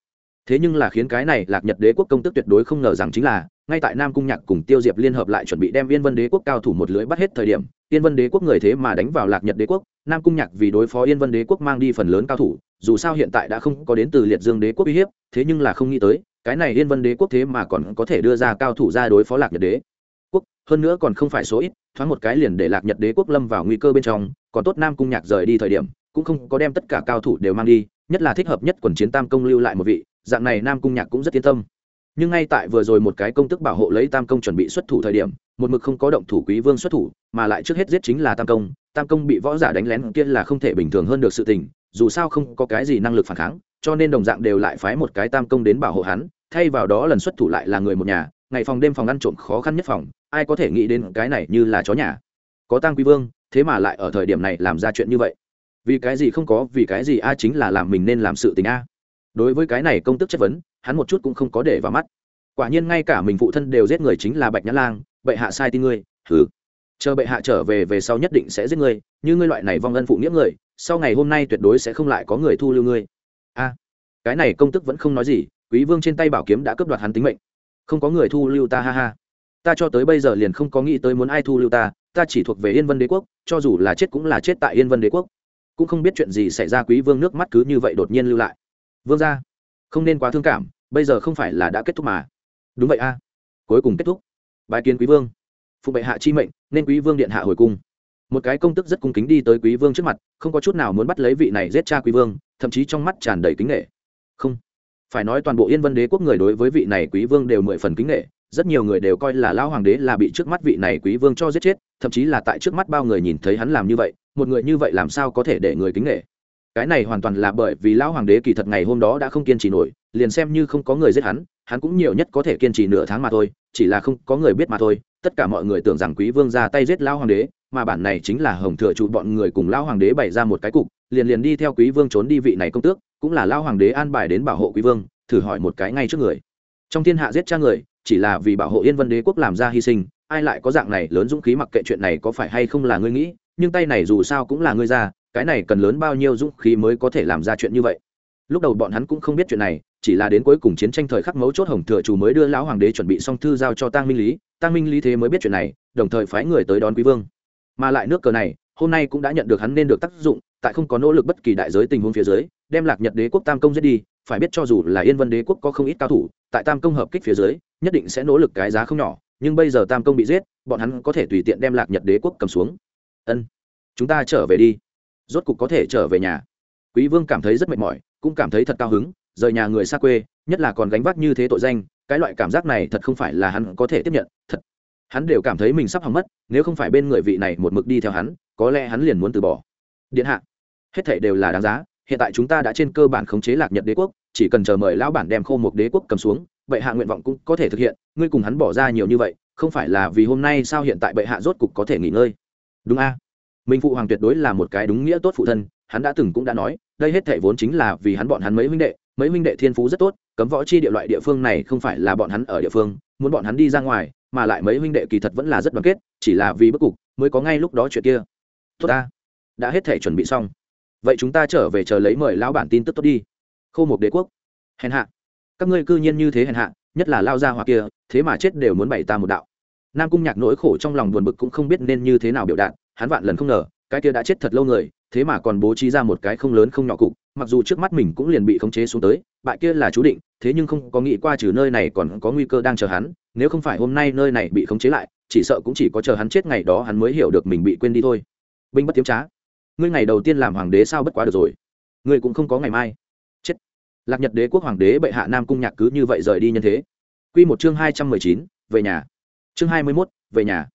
Thế nhưng là khiến cái này lạc nhật đế quốc công tước tuyệt đối không ngờ rằng chính là, ngay tại nam cung nhạc cùng tiêu diệp liên hợp lại chuẩn bị đem yên vân đế quốc cao thủ một lưới bắt hết thời điểm, yên vân đế quốc người thế mà đánh vào lạc nhật đế quốc, nam cung nhạc vì đối phó yên vân đế quốc mang đi phần lớn cao thủ, dù sao hiện tại đã không có đến từ liệt dương đế quốc uy hiếp, thế nhưng là không nghĩ tới cái này yên vân đế quốc thế mà còn có thể đưa ra cao thủ ra đối phó lạc nhật đế. Quốc, hơn nữa còn không phải số ít, thoáng một cái liền để lạc nhật đế quốc lâm vào nguy cơ bên trong, còn tốt nam cung nhạc rời đi thời điểm, cũng không có đem tất cả cao thủ đều mang đi, nhất là thích hợp nhất quần chiến tam công lưu lại một vị, dạng này nam cung nhạc cũng rất yên tâm. Nhưng ngay tại vừa rồi một cái công tức bảo hộ lấy tam công chuẩn bị xuất thủ thời điểm, một mực không có động thủ quý vương xuất thủ, mà lại trước hết giết chính là tam công tam công bị võ giả đánh lén kia là không thể bình thường hơn được sự tình, dù sao không có cái gì năng lực phản kháng cho nên đồng dạng đều lại phái một cái tam công đến bảo hộ hắn, thay vào đó lần xuất thủ lại là người một nhà, ngày phòng đêm phòng ăn trộm khó khăn nhất phòng, ai có thể nghĩ đến cái này như là chó nhà. Có tăng quý vương, thế mà lại ở thời điểm này làm ra chuyện như vậy. Vì cái gì không có, vì cái gì a chính là làm mình nên làm sự tình a. Đối với cái này công tức chất vấn, hắn một chút cũng không có để vào mắt. Quả nhiên ngay cả mình phụ thân đều giết người chính là bạch nhã lang, bệ hạ sai tin ngươi thử chờ bệ hạ trở về về sau nhất định sẽ giết ngươi, như ngươi loại này vong ân phụ nghĩa người, sau ngày hôm nay tuyệt đối sẽ không lại có người thu lưu ngươi a, cái này công tức vẫn không nói gì, quý vương trên tay bảo kiếm đã cướp đoạt hắn tính mệnh. Không có người thu lưu ta, ha ha. Ta cho tới bây giờ liền không có nghĩ tới muốn ai thu lưu ta ta chỉ thuộc về yên vân đế quốc, cho dù là chết cũng là chết tại yên vân đế quốc. Cũng không biết chuyện gì xảy ra, quý vương nước mắt cứ như vậy đột nhiên lưu lại. Vương ra không nên quá thương cảm, bây giờ không phải là đã kết thúc mà. Đúng vậy, a. Cuối cùng kết thúc. Bài kiến quý vương. Phụ bệ hạ chi mệnh, nên quý vương điện hạ hồi cung một cái công tức rất cung kính đi tới quý vương trước mặt, không có chút nào muốn bắt lấy vị này giết cha quý vương, thậm chí trong mắt tràn đầy kính nghệ. Không. Phải nói toàn bộ yên vân đế quốc người đối với vị này quý vương đều mười phần kính nghệ, rất nhiều người đều coi là lão hoàng đế là bị trước mắt vị này quý vương cho giết chết, thậm chí là tại trước mắt bao người nhìn thấy hắn làm như vậy, một người như vậy làm sao có thể để người kính nghệ? Cái này hoàn toàn là bởi vì lão hoàng đế kỳ thật ngày hôm đó đã không kiên trì nổi, liền xem như không có người giết hắn hắn cũng nhiều nhất có thể kiên trì nửa tháng mà thôi, chỉ là không có người biết mà thôi, tất cả mọi người tưởng rằng quý vương ra tay giết lão hoàng đế mà bản này chính là hồng thừa trụ bọn người cùng lão hoàng đế bày ra một cái cục, liền liền đi theo quý vương trốn đi vị này công tước, cũng là lão hoàng đế an bài đến bảo hộ quý vương, thử hỏi một cái ngay trước người. Trong thiên hạ giết cha người, chỉ là vì bảo hộ yên vân đế quốc làm ra hy sinh, ai lại có dạng này lớn dũng khí mặc kệ chuyện này có phải hay không là ngươi nghĩ, nhưng tay này dù sao cũng là ngươi ra, cái này cần lớn bao nhiêu dũng khí mới có thể làm ra chuyện như vậy. Lúc đầu bọn hắn cũng không biết chuyện này, chỉ là đến cuối cùng chiến tranh thời khắc mấu chốt hồng thừa chủ mới đưa lão hoàng đế chuẩn bị xong thư giao cho Tang minh lý, Tang minh lý thế mới biết chuyện này, đồng thời phái người tới đón quý vương mà lại nước cờ này, hôm nay cũng đã nhận được hắn nên được tác dụng, tại không có nỗ lực bất kỳ đại giới tình huống phía dưới, đem lạc nhật đế quốc tam công giết đi, phải biết cho dù là yên vân đế quốc có không ít cao thủ, tại tam công hợp kích phía dưới, nhất định sẽ nỗ lực cái giá không nhỏ, nhưng bây giờ tam công bị giết, bọn hắn có thể tùy tiện đem lạc nhật đế quốc cầm xuống. Ân, chúng ta trở về đi. Rốt cục có thể trở về nhà. Quý vương cảm thấy rất mệt mỏi, cũng cảm thấy thật cao hứng, rời nhà người xa quê, nhất là còn gánh vác như thế tội danh, cái loại cảm giác này thật không phải là hắn có thể tiếp nhận, thật hắn đều cảm thấy mình sắp hỏng mất, nếu không phải bên người vị này một mực đi theo hắn, có lẽ hắn liền muốn từ bỏ. Điện hạ, hết thảy đều là đáng giá, hiện tại chúng ta đã trên cơ bản khống chế lạc nhật đế quốc, chỉ cần chờ mời lão bản đem khô một đế quốc cầm xuống, bệ hạ nguyện vọng cũng có thể thực hiện, ngươi cùng hắn bỏ ra nhiều như vậy, không phải là vì hôm nay sao hiện tại bệ hạ rốt cục có thể nghỉ ngơi? Đúng a. Minh phụ hoàng tuyệt đối là một cái đúng nghĩa tốt phụ thân, hắn đã từng cũng đã nói, đây hết thảy vốn chính là vì hắn bọn hắn mấy huynh đệ, mấy huynh đệ thiên phú rất tốt, cấm võ chi địa loại địa phương này không phải là bọn hắn ở địa phương, muốn bọn hắn đi ra ngoài mà lại mấy huynh đệ kỳ thật vẫn là rất đoàn kết, chỉ là vì bất cục mới có ngay lúc đó chuyện kia. Tốt ta, đã hết thể chuẩn bị xong. Vậy chúng ta trở về chờ lấy mời lão bản tin tức tốt đi. Khô một đế quốc. Hèn hạ. Các ngươi cư nhiên như thế hèn hạ, nhất là lao ra hoặc kia, thế mà chết đều muốn bày ta một đạo. Nam cung nhạc nỗi khổ trong lòng buồn bực cũng không biết nên như thế nào biểu đạt, hắn vạn lần không ngờ, cái kia đã chết thật lâu người, thế mà còn bố trí ra một cái không lớn không nhỏ cục, mặc dù trước mắt mình cũng liền bị khống chế xuống tới, bại kia là chú định, thế nhưng không có nghĩ qua trừ nơi này còn có nguy cơ đang chờ hắn nếu không phải hôm nay nơi này bị khống chế lại, chỉ sợ cũng chỉ có chờ hắn chết ngày đó hắn mới hiểu được mình bị quên đi thôi. Binh bất tiếm trá. Ngươi ngày đầu tiên làm hoàng đế sao bất quá được rồi? Ngươi cũng không có ngày mai. Chết. Lạc nhật đế quốc hoàng đế bệ hạ nam cung nhạc cứ như vậy rời đi nhân thế. Q một chương hai trăm mười chín, về nhà. Chương hai mươi mốt, về nhà.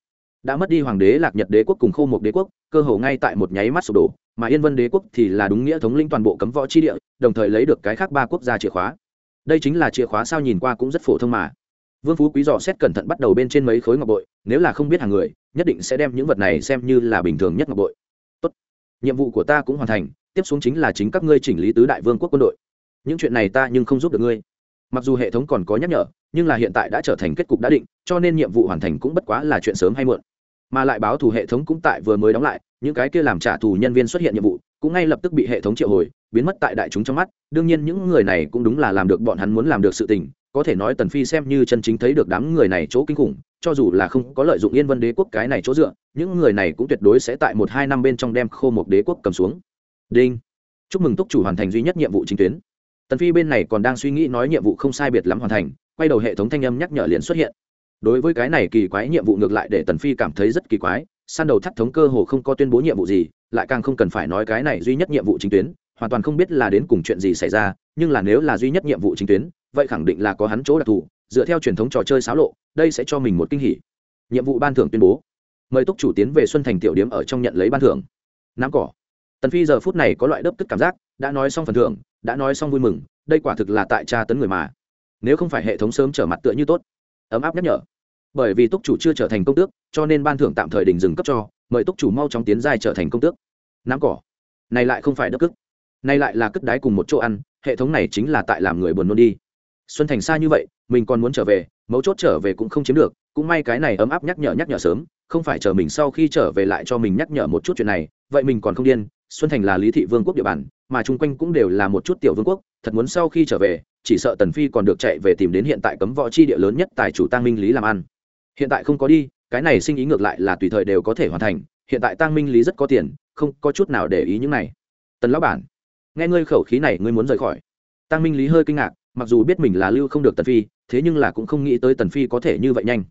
Đã mất đi hoàng đế lạc nhật đế quốc cùng khô một đế quốc, cơ hồ ngay tại một nháy mắt sụp đổ, mà yên vân đế quốc thì là đúng nghĩa thống lĩnh toàn bộ cấm võ chi địa, đồng thời lấy được cái khác ba quốc gia chìa khóa. Đây chính là chìa khóa sao nhìn qua cũng rất phổ thông mà vương phú quý dò xét cẩn thận bắt đầu bên trên mấy khối ngọc bội, nếu là không biết hàng người, nhất định sẽ đem những vật này xem như là bình thường nhất ngọc bội. Tốt. nhiệm vụ của ta cũng hoàn thành, tiếp xuống chính là chính các ngươi chỉnh lý tứ đại vương quốc quân đội. Những chuyện này ta nhưng không giúp được ngươi. Mặc dù hệ thống còn có nhắc nhở, nhưng là hiện tại đã trở thành kết cục đã định, cho nên nhiệm vụ hoàn thành cũng bất quá là chuyện sớm hay muộn. Mà lại báo thù hệ thống cũng tại vừa mới đóng lại, những cái kia làm trả thù nhân viên xuất hiện nhiệm vụ, cũng ngay lập tức bị hệ thống triệu hồi, biến mất tại đại chúng trong mắt. Đương nhiên những người này cũng đúng là làm được bọn hắn muốn làm được sự tình có thể nói tần phi xem như chân chính thấy được đám người này chỗ kinh khủng, cho dù là không có lợi dụng yên vân đế quốc cái này chỗ dựa, những người này cũng tuyệt đối sẽ tại một hai năm bên trong đem khô một đế quốc cầm xuống. Đinh. Chúc mừng túc chủ hoàn thành duy nhất nhiệm vụ chính tuyến. Tần phi bên này còn đang suy nghĩ nói nhiệm vụ không sai biệt lắm hoàn thành, quay đầu hệ thống thanh âm nhắc nhở liền xuất hiện. Đối với cái này kỳ quái nhiệm vụ ngược lại để tần phi cảm thấy rất kỳ quái, san đầu thắt thống cơ hồ không có tuyên bố nhiệm vụ gì, lại càng không cần phải nói cái này duy nhất nhiệm vụ chính tuyến, hoàn toàn không biết là đến cùng chuyện gì xảy ra, nhưng là nếu là duy nhất nhiệm vụ chính tuyến vậy khẳng định là có hắn chỗ đặc thù, dựa theo truyền thống trò chơi xáo lộ, đây sẽ cho mình một kinh hỉ. Nhiệm vụ ban thưởng tuyên bố. Mời túc chủ tiến về xuân thành tiểu điếm ở trong nhận lấy ban thưởng. Nắm cỏ. Tần phi giờ phút này có loại đớp tức cảm giác, đã nói xong phần thưởng, đã nói xong vui mừng, đây quả thực là tại tra tấn người mà. Nếu không phải hệ thống sớm trở mặt tựa như tốt. Ấm áp nhắc nhở. Bởi vì túc chủ chưa trở thành công tước, cho nên ban thưởng tạm thời đình dừng cấp cho, mời túc chủ mau chóng tiến giai trở thành công tước. Nắm cỏ. Này lại không phải đất cức này lại là cất đái cùng một chỗ ăn, hệ thống này chính là tại làm người buồn nôn đi xuân thành xa như vậy, mình còn muốn trở về, mấu chốt trở về cũng không chiếm được, cũng may cái này ấm áp nhắc nhở nhắc nhở sớm, không phải chờ mình sau khi trở về lại cho mình nhắc nhở một chút chuyện này, vậy mình còn không điên, xuân thành là lý thị vương quốc địa bàn, mà chung quanh cũng đều là một chút tiểu vương quốc, thật muốn sau khi trở về, chỉ sợ tần phi còn được chạy về tìm đến hiện tại cấm võ chi địa lớn nhất tài chủ tăng minh lý làm ăn. Hiện tại không có đi, cái này sinh ý ngược lại là tùy thời đều có thể hoàn thành, hiện tại tăng minh lý rất có tiền, không có chút nào để ý những này. Tần lão bản, nghe ngươi khẩu khí này ngươi muốn rời khỏi. Tăng minh lý hơi kinh ngạc mặc dù biết mình là lưu không được tần phi, thế nhưng là cũng không nghĩ tới tần phi có thể như vậy nhanh.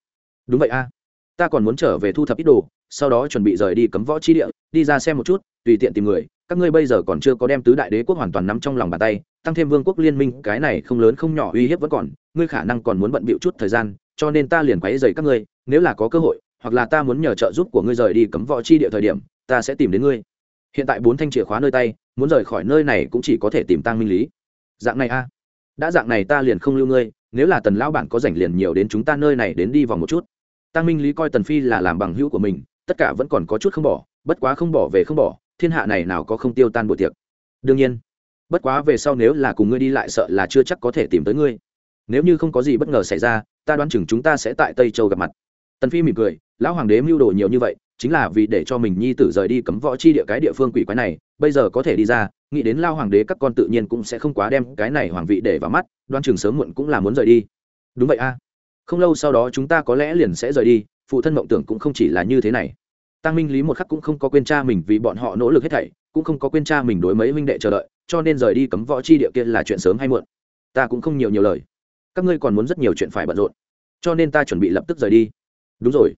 Đúng vậy a. Ta còn muốn trở về thu thập ít đồ, sau đó chuẩn bị rời đi cấm võ chi địa, đi ra xem một chút, tùy tiện tìm người. Các ngươi bây giờ còn chưa có đem tứ đại đế quốc hoàn toàn nắm trong lòng bàn tay, tăng thêm vương quốc liên minh, cái này không lớn không nhỏ, uy hiếp vẫn còn, ngươi khả năng còn muốn bận bịu chút thời gian, cho nên ta liền quấy dày các ngươi, nếu là có cơ hội, hoặc là ta muốn nhờ trợ giúp của ngươi rời đi cấm võ chi địa thời điểm, ta sẽ tìm đến ngươi. Hiện tại bốn thanh chìa khóa nơi tay, muốn rời khỏi nơi này cũng chỉ có thể tìm tăng minh lý. Dạng này a đã dạng này ta liền không lưu ngươi, nếu là tần lão bản có rảnh liền nhiều đến chúng ta nơi này đến đi vòng một chút. Tăng minh lý coi tần phi là làm bằng hữu của mình, tất cả vẫn còn có chút không bỏ, bất quá không bỏ về không bỏ, thiên hạ này nào có không tiêu tan buổi tiệc. Đương nhiên, bất quá về sau nếu là cùng ngươi đi lại sợ là chưa chắc có thể tìm tới ngươi. Nếu như không có gì bất ngờ xảy ra, ta đoán chừng chúng ta sẽ tại tây châu gặp mặt. Tần phi mỉm cười, lão hoàng đế mưu đồ nhiều như vậy chính là vì để cho mình nhi tử rời đi cấm võ chi địa cái địa phương quỷ quái này, bây giờ có thể đi ra, nghĩ đến lao hoàng đế các con tự nhiên cũng sẽ không quá đem cái này hoàng vị để vào mắt, đoan chừng sớm muộn cũng là muốn rời đi. Đúng vậy a. Không lâu sau đó chúng ta có lẽ liền sẽ rời đi, phụ thân mộng tưởng cũng không chỉ là như thế này. Tăng minh lý một khắc cũng không có quên cha mình vì bọn họ nỗ lực hết thảy, cũng không có quên cha mình đối mấy huynh đệ chờ đợi, cho nên rời đi cấm võ chi địa kia là chuyện sớm hay muộn. Ta cũng không nhiều nhiều lời. Các ngươi còn muốn rất nhiều chuyện phải bận rộn. Cho nên ta chuẩn bị lập tức rời đi. Đúng rồi.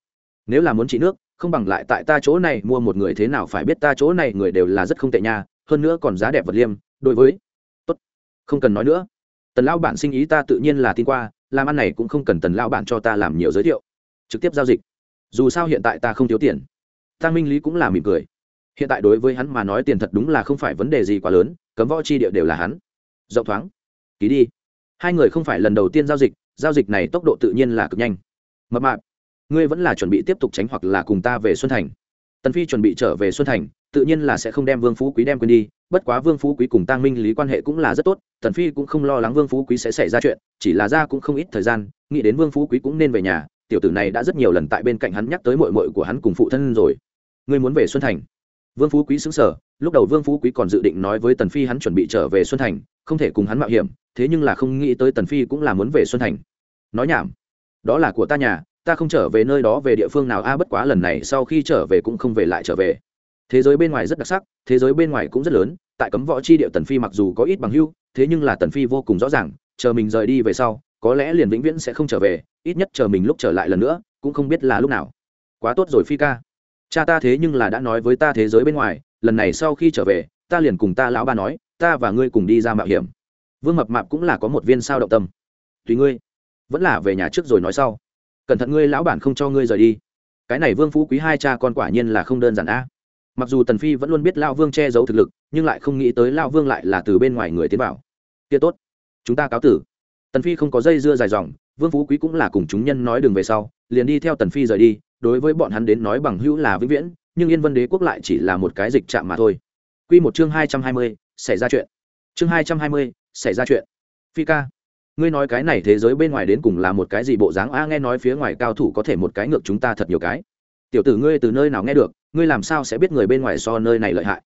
Nếu là muốn trị nước không bằng lại tại ta chỗ này mua một người thế nào phải biết ta chỗ này người đều là rất không tệ nha, hơn nữa còn giá đẹp vật liêm, đối với, tốt, không cần nói nữa. Tần lão bản sinh ý ta tự nhiên là tin qua, làm ăn này cũng không cần tần lão bản cho ta làm nhiều giới thiệu. Trực tiếp giao dịch. Dù sao hiện tại ta không thiếu tiền. Tăng minh lý cũng là mỉm cười. Hiện tại đối với hắn mà nói tiền thật đúng là không phải vấn đề gì quá lớn, cấm võ chi địa đều là hắn. Rộng thoáng. Ký đi. Hai người không phải lần đầu tiên giao dịch giao dịch này tốc độ tự nhiên là cực nhanh. Mập mạp ngươi vẫn là chuẩn bị tiếp tục tránh hoặc là cùng ta về xuân thành. Tần phi chuẩn bị trở về xuân thành, tự nhiên là sẽ không đem vương phú quý đem quên đi, bất quá vương phú quý cùng tăng minh lý quan hệ cũng là rất tốt, tần phi cũng không lo lắng vương phú quý sẽ xảy ra chuyện, chỉ là ra cũng không ít thời gian, nghĩ đến vương phú quý cũng nên về nhà, tiểu tử này đã rất nhiều lần tại bên cạnh hắn nhắc tới mội mội của hắn cùng phụ thân rồi. Ngươi muốn về xuân thành? Vương phú quý xứng sở lúc đầu vương phú quý còn dự định nói với tần phi hắn chuẩn bị trở về xuân thành, không thể cùng hắn mạo hiểm, thế nhưng là không nghĩ tới tần phi cũng là muốn về xuân thành. Nói nhảm, đó là của ta nhà ta không trở về nơi đó về địa phương nào, a, bất quá lần này sau khi trở về cũng không về lại trở về. Thế giới bên ngoài rất đặc sắc, thế giới bên ngoài cũng rất lớn, tại cấm võ chi địa tần phi mặc dù có ít bằng hưu, thế nhưng là tần phi vô cùng rõ ràng, chờ mình rời đi về sau, có lẽ liền vĩnh viễn sẽ không trở về, ít nhất chờ mình lúc trở lại lần nữa, cũng không biết là lúc nào. Quá tốt rồi phi ca. Cha ta thế nhưng là đã nói với ta thế giới bên ngoài, lần này sau khi trở về, ta liền cùng ta lão ba nói, ta và ngươi cùng đi ra mạo hiểm. Vương mập mạp cũng là có một viên sao động tâm. Tùy ngươi. Vẫn là về nhà trước rồi nói sau cẩn thận ngươi lão bản không cho ngươi rời đi. Cái này vương phú quý hai cha con quả nhiên là không đơn giản a. Mặc dù tần phi vẫn luôn biết lao vương che giấu thực lực nhưng lại không nghĩ tới lao vương lại là từ bên ngoài người tiến vào. Kia tốt chúng ta cáo tử. Tần phi không có dây dưa dài dòng vương phú quý cũng là cùng chúng nhân nói đường về sau liền đi theo tần phi rời đi đối với bọn hắn đến nói bằng hữu là vĩnh viễn nhưng yên vân đế quốc lại chỉ là một cái dịch chạm mà thôi. Quy một chương hai trăm hai mươi, xảy ra chuyện. Chương hai trăm hai mươi, xảy ra chuyện. Phi ca ngươi nói cái này thế giới bên ngoài đến cùng là một cái gì bộ dáng? A, nghe nói phía ngoài cao thủ có thể một cái ngược chúng ta thật nhiều cái. Tiểu tử ngươi từ nơi nào nghe được? Ngươi làm sao sẽ biết người bên ngoài so nơi này lợi hại?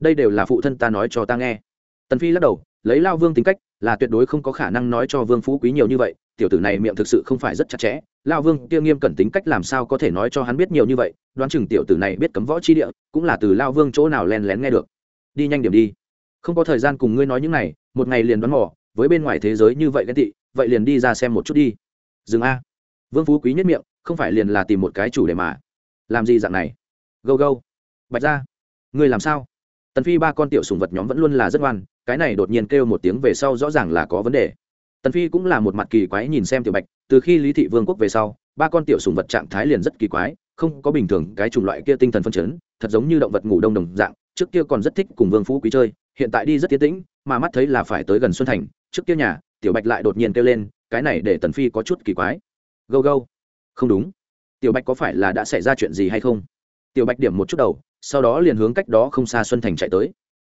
Đây đều là phụ thân ta nói cho ta nghe. Tần phi lắc đầu, lấy lao vương tính cách, là tuyệt đối không có khả năng nói cho vương phú quý nhiều như vậy, tiểu tử này miệng thực sự không phải rất chặt chẽ. Lao vương kia nghiêm cẩn tính cách làm sao có thể nói cho hắn biết nhiều như vậy? Đoán chừng tiểu tử này biết cấm võ chi địa, cũng là từ lao vương chỗ nào len lén nghe được. Đi nhanh điểm đi. Không có thời gian cùng ngươi nói những này, một ngày liền đoán mò với bên ngoài thế giới như vậy ghen tị, vậy liền đi ra xem một chút đi. Dừng a. Vương phú quý nhất miệng, không phải liền là tìm một cái chủ đề mà. Làm gì dạng này? Gâu gâu. Bạch ra. Ngươi làm sao? Tần phi ba con tiểu sùng vật nhóm vẫn luôn là rất ngoan, cái này đột nhiên kêu một tiếng về sau rõ ràng là có vấn đề. Tần phi cũng là một mặt kỳ quái nhìn xem tiểu bạch, từ khi lý thị vương quốc về sau, ba con tiểu sùng vật trạng thái liền rất kỳ quái, không có bình thường cái chủng loại kia tinh thần phân chấn, thật giống như động vật ngủ đông đồng dạng, trước kia còn rất thích cùng vương phú quý chơi, hiện tại đi rất tiến tĩnh, mà mắt thấy là phải tới gần xuân thành trước kia nhà, tiểu bạch lại đột nhiên kêu lên, cái này để tần phi có chút kỳ quái. Gâu gâu. Không đúng. Tiểu bạch có phải là đã xảy ra chuyện gì hay không? Tiểu bạch điểm một chút đầu, sau đó liền hướng cách đó không xa xuân thành chạy tới.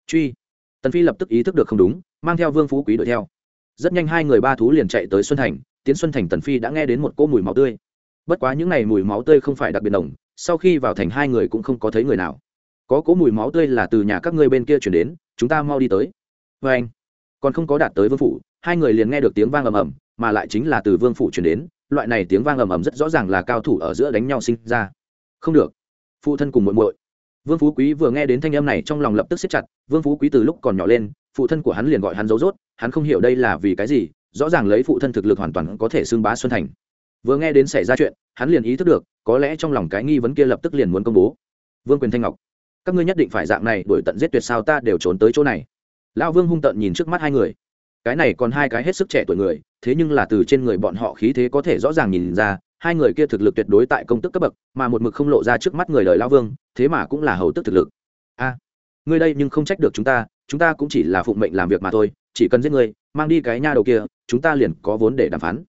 Truy. Tần phi lập tức ý thức được không đúng, mang theo vương phú quý đuổi theo. Rất nhanh hai người ba thú liền chạy tới xuân thành, tiến xuân thành tần phi đã nghe đến một cỗ mùi máu tươi. Bất quá những n à y mùi máu tươi không phải đặc biệt đồng sau khi vào thành hai người cũng không có thấy người nào. Có cỗ mùi máu tươi là từ nhà các ngươi bên kia chuyển đến, chúng ta mau đi tới. Vê anh còn không có đạt tới vương phủ, hai người liền nghe được tiếng vang ầm ầm, mà lại chính là từ vương phủ chuyển đến, loại này tiếng vang ầm ầm rất rõ ràng là cao thủ ở giữa đánh nhau sinh ra. Không được. Phụ thân cùng muội muội. Vương phú quý vừa nghe đến thanh âm này trong lòng lập tức siết chặt, vương phú quý từ lúc còn nhỏ lên, phụ thân của hắn liền gọi hắn dấu dốt hắn không hiểu đây là vì cái gì, rõ ràng lấy phụ thân thực lực hoàn toàn có thể xưng bá xuân thành. Vừa nghe đến xảy ra chuyện, hắn liền ý thức được, có lẽ trong lòng cái nghi vấn kia lập tức liền muốn công bố. Vương quyền thanh ngọc, các ngươi nhất định phải dạng này đuổi tận giết tuyệt sao ta đều trốn tới chỗ này lão vương hung tợn nhìn trước mắt hai người. Cái này còn hai cái hết sức trẻ tuổi người thế nhưng là từ trên người bọn họ khí thế có thể rõ ràng nhìn ra hai người kia thực lực tuyệt đối tại công tức cấp bậc mà một mực không lộ ra trước mắt người đời lao vương thế mà cũng là hầu tức thực lực. A à, ngươi đây nhưng không trách được chúng ta chúng ta cũng chỉ là phụng mệnh làm việc mà thôi chỉ cần giết ngươi mang đi cái nha đầu kia chúng ta liền có vốn để đàm phán.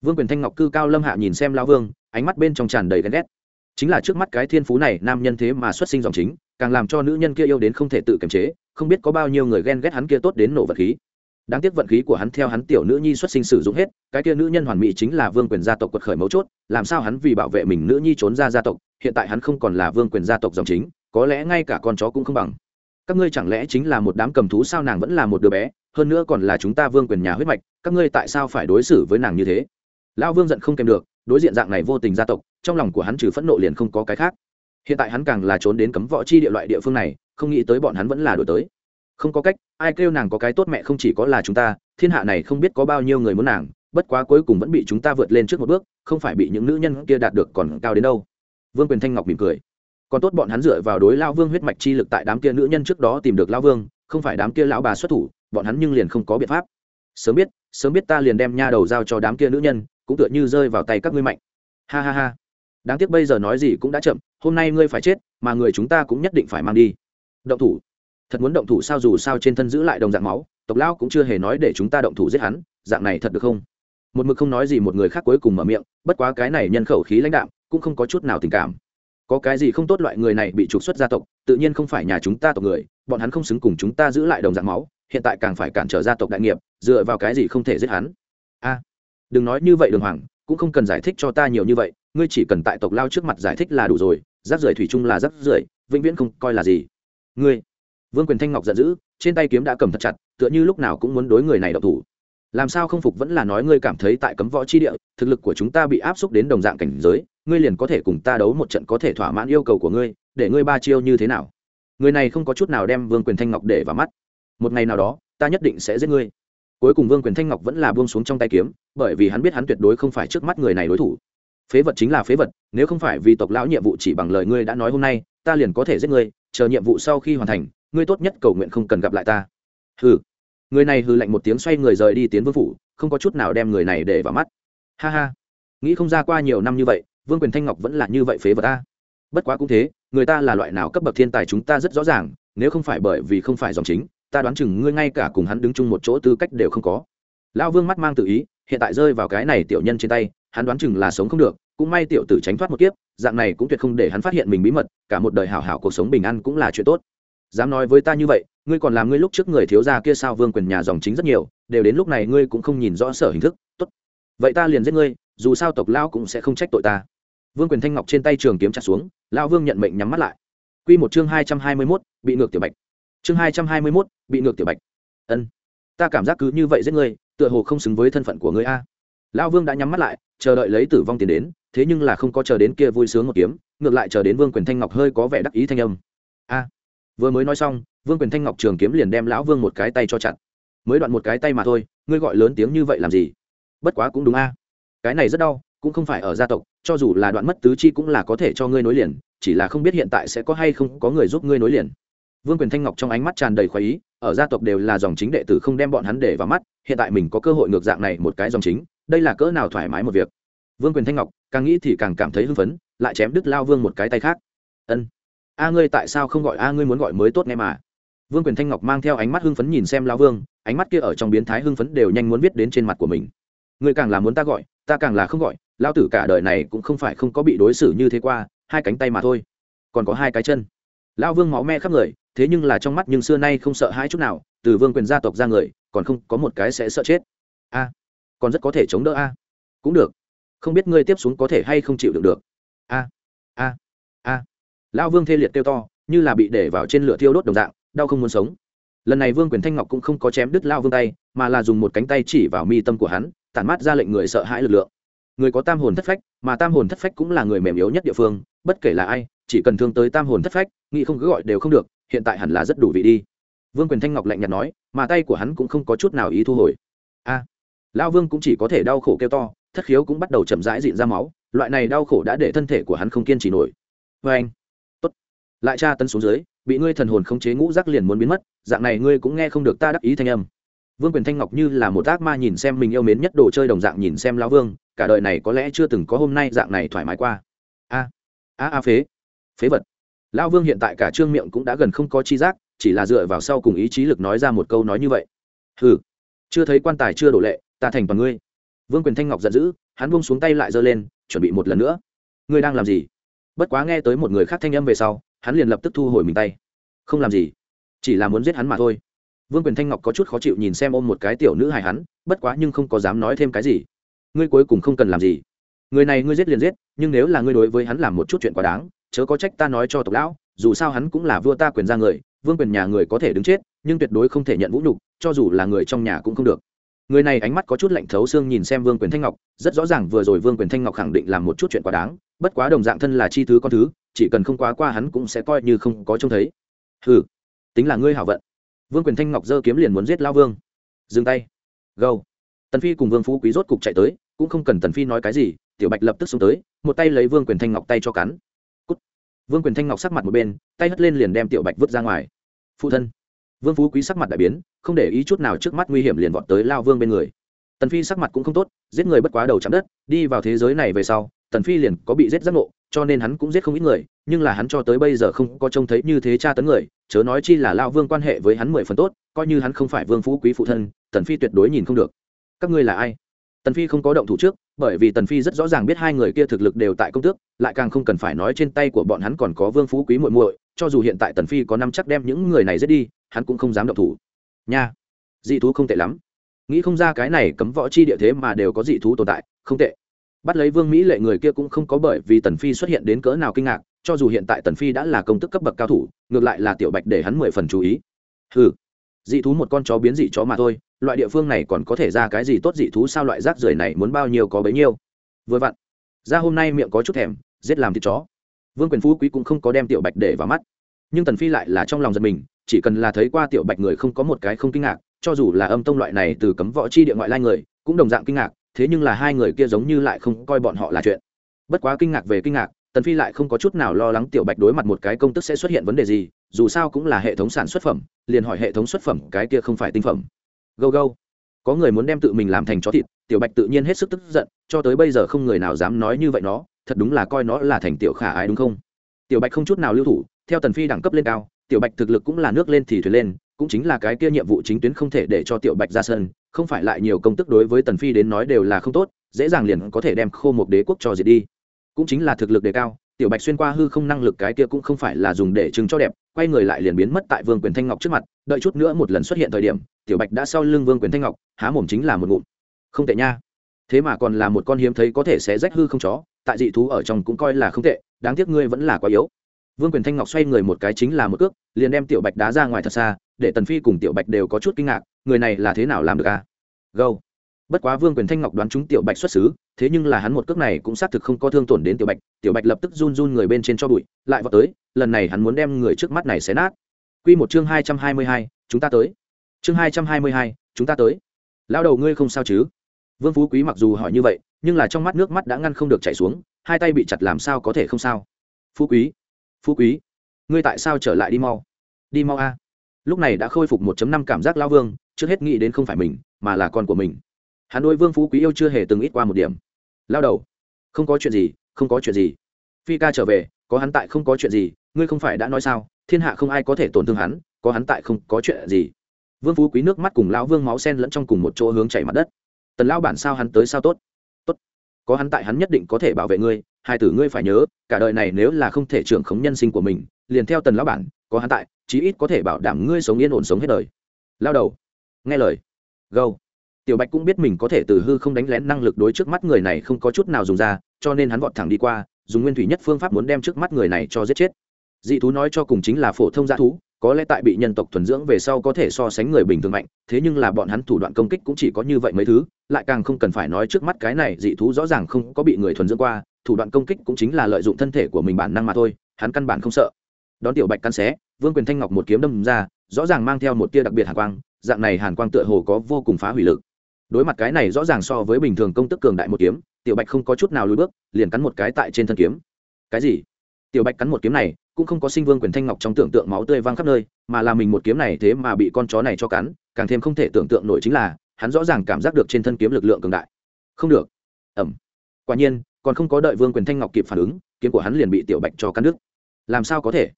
Vương quyền thanh ngọc cư cao lâm hạ nhìn xem lao vương ánh mắt bên trong tràn đầy ghen ghét. Chính là trước mắt cái thiên phú này nam nhân thế mà xuất sinh dòng chính càng làm cho nữ nhân kia yêu đến không thể tự kiềm chế không biết có bao nhiêu người ghen ghét hắn kia tốt đến nổ vật khí. Đáng tiếc vận khí của hắn theo hắn tiểu nữ nhi xuất sinh sử dụng hết, cái kia nữ nhân hoàn mỹ chính là vương quyền gia tộc quật khởi mấu chốt, làm sao hắn vì bảo vệ mình nữ nhi trốn ra gia tộc, hiện tại hắn không còn là vương quyền gia tộc dòng chính, có lẽ ngay cả con chó cũng không bằng. Các ngươi chẳng lẽ chính là một đám cầm thú sao nàng vẫn là một đứa bé, hơn nữa còn là chúng ta vương quyền nhà huyết mạch, các ngươi tại sao phải đối xử với nàng như thế? Lão vương giận không kèm được, đối diện dạng này vô tình gia tộc, trong lòng của hắn trừ phẫn nộ liền không có cái khác. Hiện tại hắn càng là trốn đến cấm võ chi địa loại địa phương này không nghĩ tới bọn hắn vẫn là đổi tới. Không có cách, ai kêu nàng có cái tốt mẹ không chỉ có là chúng ta, thiên hạ này không biết có bao nhiêu người muốn nàng, bất quá cuối cùng vẫn bị chúng ta vượt lên trước một bước, không phải bị những nữ nhân kia đạt được còn cao đến đâu. Vương quyền thanh ngọc mỉm cười. Còn tốt bọn hắn dựa vào đối lao vương huyết mạch chi lực tại đám kia nữ nhân trước đó tìm được lao vương, không phải đám kia lão bà xuất thủ, bọn hắn nhưng liền không có biện pháp. Sớm biết sớm biết ta liền đem nha đầu giao cho đám kia nữ nhân, cũng tựa như rơi vào tay các ngươi mạnh. Ha ha ha. Đáng tiếc bây giờ nói gì cũng đã chậm, hôm nay ngươi phải chết, mà người chúng ta cũng nhất định phải mang đi động thủ. Thật muốn động thủ sao dù sao trên thân giữ lại đồng dạng máu, tộc lão cũng chưa hề nói để chúng ta động thủ giết hắn, dạng này thật được không? Một mực không nói gì một người khác cuối cùng mở miệng, bất quá cái này nhân khẩu khí lãnh đạm, cũng không có chút nào tình cảm. Có cái gì không tốt loại người này bị trục xuất gia tộc, tự nhiên không phải nhà chúng ta tộc người, bọn hắn không xứng cùng chúng ta giữ lại đồng dạng máu, hiện tại càng phải cản trở gia tộc đại nghiệp, dựa vào cái gì không thể giết hắn? A, đừng nói như vậy đường hoàng, cũng không cần giải thích cho ta nhiều như vậy, ngươi chỉ cần tại tộc lao trước mặt giải thích là đủ rồi rác rưởi thủy chung là rác rưởi, vĩnh viễn không coi là gì ngươi. Vương quyền thanh ngọc giận dữ, trên tay kiếm đã cầm thật chặt, tựa như lúc nào cũng muốn đối người này độc thủ. Làm sao không phục vẫn là nói ngươi cảm thấy tại cấm võ chi địa, thực lực của chúng ta bị áp xúc đến đồng dạng cảnh giới, ngươi liền có thể cùng ta đấu một trận có thể thỏa mãn yêu cầu của ngươi, để ngươi ba chiêu như thế nào? Người này không có chút nào đem vương quyền thanh ngọc để vào mắt. Một ngày nào đó, ta nhất định sẽ giết ngươi. Cuối cùng vương quyền thanh ngọc vẫn là buông xuống trong tay kiếm, bởi vì hắn biết hắn tuyệt đối không phải trước mắt người này đối thủ. Phế vật chính là phế vật, nếu không phải vì tộc lão nhiệm vụ chỉ bằng lời ngươi đã nói hôm nay, ta liền có thể giết ngươi chờ nhiệm vụ sau khi hoàn thành, ngươi tốt nhất cầu nguyện không cần gặp lại ta. Hừ. Người này hừ lạnh một tiếng xoay người rời đi tiến vương phủ, không có chút nào đem người này để vào mắt. Ha ha, nghĩ không ra qua nhiều năm như vậy, vương quyền thanh ngọc vẫn là như vậy phế vật ta. Bất quá cũng thế, người ta là loại nào cấp bậc thiên tài chúng ta rất rõ ràng, nếu không phải bởi vì không phải dòng chính, ta đoán chừng ngươi ngay cả cùng hắn đứng chung một chỗ tư cách đều không có. Lão vương mắt mang tự ý, hiện tại rơi vào cái này tiểu nhân trên tay, hắn đoán chừng là sống không được, cũng may tiểu tử tránh thoát một kiếp dạng này cũng tuyệt không để hắn phát hiện mình bí mật cả một đời hảo hảo cuộc sống bình an cũng là chuyện tốt. Dám nói với ta như vậy ngươi còn làm ngươi lúc trước người thiếu gia kia sao vương quyền nhà dòng chính rất nhiều đều đến lúc này ngươi cũng không nhìn rõ sở hình thức tốt. Vậy ta liền giết ngươi dù sao tộc lão cũng sẽ không trách tội ta. Vương quyền thanh ngọc trên tay trường kiếm chặt xuống lão vương nhận mệnh nhắm mắt lại. Quy một chương hai trăm hai mươi 221, bị ngược tiểu bạch. Chương hai trăm hai mươi 221, bị ngược tiểu bạch. Ân ta cảm giác cứ như vậy giết ngươi tựa hồ không xứng với thân phận của ngươi a lão vương đã nhắm mắt lại, chờ đợi lấy tử vong tiền đến, thế nhưng là không có chờ đến kia vui sướng một kiếm, ngược lại chờ đến vương quyền thanh ngọc hơi có vẻ đắc ý thanh âm. A, vừa mới nói xong, vương quyền thanh ngọc trường kiếm liền đem lão vương một cái tay cho chặt. Mới đoạn một cái tay mà thôi, ngươi gọi lớn tiếng như vậy làm gì? Bất quá cũng đúng a. Cái này rất đau, cũng không phải ở gia tộc, cho dù là đoạn mất tứ chi cũng là có thể cho ngươi nối liền, chỉ là không biết hiện tại sẽ có hay không có người giúp ngươi nối liền. Vương quyền thanh ngọc trong ánh mắt tràn đầy khoái ý, ở gia tộc đều là dòng chính đệ tử không đem bọn hắn để vào mắt, hiện tại mình có cơ hội ngược dạng này một cái dòng chính đây là cỡ nào thoải mái một việc? Vương quyền thanh ngọc, càng nghĩ thì càng cảm thấy hưng phấn, lại chém đứt lao vương một cái tay khác. Ân. A ngươi tại sao không gọi a ngươi muốn gọi mới tốt nghe mà? Vương quyền thanh ngọc mang theo ánh mắt hưng phấn nhìn xem lao vương, ánh mắt kia ở trong biến thái hưng phấn đều nhanh muốn viết đến trên mặt của mình. Ngươi càng là muốn ta gọi, ta càng là không gọi, lao tử cả đời này cũng không phải không có bị đối xử như thế qua, hai cánh tay mà thôi. Còn có hai cái chân. Lao vương máu me khắp người, thế nhưng là trong mắt nhưng xưa nay không sợ hai chút nào, từ vương quyền gia tộc ra người, còn không có một cái sẽ sợ chết. A còn rất có thể chống đỡ a. Cũng được. Không biết ngươi tiếp xuống có thể hay không chịu được được. A a a. Lão vương thê liệt kêu to như là bị để vào trên lửa thiêu đốt đồng dạng đau không muốn sống. Lần này vương quyền thanh ngọc cũng không có chém đứt lao vương tay mà là dùng một cánh tay chỉ vào mi tâm của hắn tản mát ra lệnh người sợ hãi lực lượng. Người có tam hồn thất phách mà tam hồn thất phách cũng là người mềm yếu nhất địa phương bất kể là ai chỉ cần thương tới tam hồn thất phách nghĩ không cứ gọi đều không được hiện tại hẳn là rất đủ vị đi. Vương quyền thanh ngọc lạnh nhạt nói mà tay của hắn cũng không có chút nào ý thu hồi. A à, lao vương cũng chỉ có thể đau khổ kêu to, thất khiếu cũng bắt đầu chậm rãi dịn ra máu, loại này đau khổ đã để thân thể của hắn không kiên trì nổi. Vê anh, tốt. Lại tra tấn xuống dưới, bị ngươi thần hồn không chế ngũ rắc liền muốn biến mất, dạng này ngươi cũng nghe không được ta đắc ý thanh âm. Vương quyền thanh ngọc như là một ác ma nhìn xem mình yêu mến nhất đồ chơi đồng dạng nhìn xem lão vương, cả đời này có lẽ chưa từng có hôm nay dạng này thoải mái qua. A a a phế phế vật. Lão vương hiện tại cả trương miệng cũng đã gần không có chi giác, chỉ là dựa vào sau cùng ý chí lực nói ra một câu nói như vậy. Hừ chưa thấy quan tài chưa đổ lệ, ta thành toàn ngươi. Vương quyền thanh ngọc giận dữ, hắn buông xuống tay lại giơ lên, chuẩn bị một lần nữa. Ngươi đang làm gì? Bất quá nghe tới một người khác thanh âm về sau, hắn liền lập tức thu hồi mình tay. Không làm gì, chỉ là muốn giết hắn mà thôi. Vương quyền thanh ngọc có chút khó chịu nhìn xem ôm một cái tiểu nữ hài hắn, bất quá nhưng không có dám nói thêm cái gì. Ngươi cuối cùng không cần làm gì. Người này ngươi giết liền giết, nhưng nếu là ngươi đối với hắn làm một chút chuyện quá đáng, chớ có trách ta nói cho tộc lão, dù sao hắn cũng là vua ta quyền ra người, vương quyền nhà người có thể đứng chết nhưng tuyệt đối không thể nhận vũ nhục, cho dù là người trong nhà cũng không được. Người này ánh mắt có chút lạnh thấu xương nhìn xem vương quyền thanh ngọc, rất rõ ràng vừa rồi vương quyền thanh ngọc khẳng định làm một chút chuyện quá đáng, bất quá đồng dạng thân là chi thứ con thứ, chỉ cần không quá qua hắn cũng sẽ coi như không có trông thấy. Hừ, tính là ngươi hảo vận. Vương quyền thanh ngọc giơ kiếm liền muốn giết lao vương. Dừng tay. Gâu. Tần phi cùng vương phú quý rốt cục chạy tới, cũng không cần tần phi nói cái gì, tiểu bạch lập tức xuống tới, một tay lấy vương quyền thanh ngọc tay cho cắn. Cút. vương quyền thanh ngọc sắc mặt một bên, tay hất lên liền đem tiểu bạch vứt ra ngoài. Phụ thân vương phú quý sắc mặt đại biến, không để ý chút nào trước mắt nguy hiểm liền vọt tới lao vương bên người. Tần phi sắc mặt cũng không tốt, giết người bất quá đầu chạm đất, đi vào thế giới này về sau, tần phi liền có bị giết giác ngộ, cho nên hắn cũng giết không ít người, nhưng là hắn cho tới bây giờ không có trông thấy như thế tra tấn người, chớ nói chi là lao vương quan hệ với hắn mười phần tốt, coi như hắn không phải vương phú quý phụ thân, tần phi tuyệt đối nhìn không được. Các ngươi là ai? Tần phi không có động thủ trước, bởi vì tần phi rất rõ ràng biết hai người kia thực lực đều tại công tước, lại càng không cần phải nói trên tay của bọn hắn còn có vương phú quý muội muội cho dù hiện tại tần phi có năm chắc đem những người này giết đi, hắn cũng không dám động thủ. Nha, dị thú không tệ lắm. Nghĩ không ra cái này cấm võ chi địa thế mà đều có dị thú tồn tại, không tệ. Bắt lấy vương mỹ lệ người kia cũng không có bởi vì tần phi xuất hiện đến cỡ nào kinh ngạc, cho dù hiện tại tần phi đã là công tức cấp bậc cao thủ, ngược lại là tiểu bạch để hắn mười phần chú ý. Hừ, dị thú một con chó biến dị chó mà thôi, loại địa phương này còn có thể ra cái gì tốt dị thú sao, loại rác rưởi này muốn bao nhiêu có bấy nhiêu. Vừa vặn, ra hôm nay miệng có chút thèm, giết làm thịt chó vương quyền phú quý cũng không có đem tiểu bạch để vào mắt. Nhưng tần phi lại là trong lòng giật mình, chỉ cần là thấy qua tiểu bạch người không có một cái không kinh ngạc, cho dù là âm tông loại này từ cấm võ chi địa ngoại lai người, cũng đồng dạng kinh ngạc, thế nhưng là hai người kia giống như lại không coi bọn họ là chuyện. Bất quá kinh ngạc về kinh ngạc, tần phi lại không có chút nào lo lắng tiểu bạch đối mặt một cái công tức sẽ xuất hiện vấn đề gì, dù sao cũng là hệ thống sản xuất phẩm, liền hỏi hệ thống xuất phẩm cái kia không phải tinh phẩm. Go go có người muốn đem tự mình làm thành chó thịt, tiểu bạch tự nhiên hết sức tức giận, cho tới bây giờ không người nào dám nói như vậy nó thật đúng là coi nó là thành tiểu khả ái đúng không? Tiểu bạch không chút nào lưu thủ, theo tần phi đẳng cấp lên cao, tiểu bạch thực lực cũng là nước lên thì thuyền lên, cũng chính là cái kia nhiệm vụ chính tuyến không thể để cho tiểu bạch ra sân, không phải lại nhiều công tức đối với tần phi đến nói đều là không tốt, dễ dàng liền có thể đem khô một đế quốc cho diệt đi. Cũng chính là thực lực đề cao, tiểu bạch xuyên qua hư không năng lực cái kia cũng không phải là dùng để chứng cho đẹp, quay người lại liền biến mất tại vương quyền thanh ngọc trước mặt, đợi chút nữa một lần xuất hiện thời điểm, tiểu bạch đã sau lưng vương quyền thanh ngọc, há mồm chính là một ngụm. Không tệ nha. Thế mà còn là một con hiếm thấy có thể xé rách hư không chó tại dị thú ở trong cũng coi là không tệ, đáng tiếc ngươi vẫn là quá yếu. Vương quyền thanh ngọc xoay người một cái chính là một cước, liền đem tiểu bạch đá ra ngoài thật xa, để tần phi cùng tiểu bạch đều có chút kinh ngạc, người này là thế nào làm được à? Gâu bất quá vương quyền thanh ngọc đoán chúng tiểu bạch xuất xứ, thế nhưng là hắn một cước này cũng xác thực không có thương tổn đến tiểu bạch tiểu bạch lập tức run run người bên trên cho bụi, lại vào tới, lần này hắn muốn đem người trước mắt này xé nát. Q một chương hai trăm hai mươi hai, chúng ta tới. Chương hai trăm hai mươi hai, chúng ta tới. Lao đầu ngươi không sao chứ? Vương phú quý mặc dù hỏi như vậy nhưng là trong mắt nước mắt đã ngăn không được chảy xuống, hai tay bị chặt làm sao có thể không sao? Phú quý phú quý, ngươi tại sao trở lại đi mau? Đi mau a. Lúc này đã khôi phục 1 năm cảm giác lao vương, trước hết nghĩ đến không phải mình, mà là con của mình. Hắn đôi vương phú quý yêu chưa hề từng ít qua một điểm. Lao đầu, không có chuyện gì, không có chuyện gì. Phi ca trở về, có hắn tại không có chuyện gì, ngươi không phải đã nói sao, thiên hạ không ai có thể tổn thương hắn, có hắn tại không có chuyện gì. Vương phú quý nước mắt cùng lão vương máu sen lẫn trong cùng một chỗ hướng chảy mặt đất. Tần Lão bản sao hắn tới sao tốt? Có hắn tại hắn nhất định có thể bảo vệ ngươi, hai tử ngươi phải nhớ, cả đời này nếu là không thể trưởng khống nhân sinh của mình, liền theo tần lão bản, có hắn tại, chí ít có thể bảo đảm ngươi sống yên ổn sống hết đời. Lao đầu, nghe lời. Gâu. Tiểu bạch cũng biết mình có thể từ hư không đánh lén năng lực đối trước mắt người này không có chút nào dùng ra, cho nên hắn vọt thẳng đi qua, dùng nguyên thủy nhất phương pháp muốn đem trước mắt người này cho giết chết. Dị thú nói cho cùng chính là phổ thông g thú có lẽ tại bị nhân tộc thuần dưỡng về sau có thể so sánh người bình thường mạnh, thế nhưng là bọn hắn thủ đoạn công kích cũng chỉ có như vậy mấy thứ, lại càng không cần phải nói trước mắt cái này dị thú rõ ràng không có bị người thuần dưỡng qua, thủ đoạn công kích cũng chính là lợi dụng thân thể của mình bản năng mà thôi, hắn căn bản không sợ. Đón tiểu bạch căn xé, vương quyền thanh ngọc một kiếm đâm ra, rõ ràng mang theo một tia đặc biệt hàn quang, dạng này hàn quang tựa hồ có vô cùng phá hủy lực. Đối mặt cái này rõ ràng so với bình thường công tức cường đại một kiếm, tiểu bạch không có chút nào lùi bước, liền cắn một cái tại trên thân kiếm. Cái gì? Tiểu bạch cắn một kiếm này, cũng không có sinh vương quyền thanh ngọc trong tưởng tượng máu tươi văng khắp nơi, mà là mình một kiếm này thế mà bị con chó này cho cắn, càng thêm không thể tưởng tượng nổi chính là, hắn rõ ràng cảm giác được trên thân kiếm lực lượng cường đại. Không được. Ẩm quả nhiên, còn không có đợi vương quyền thanh ngọc kịp phản ứng, kiếm của hắn liền bị tiểu bạch cho cắn đứt. Làm sao có thể?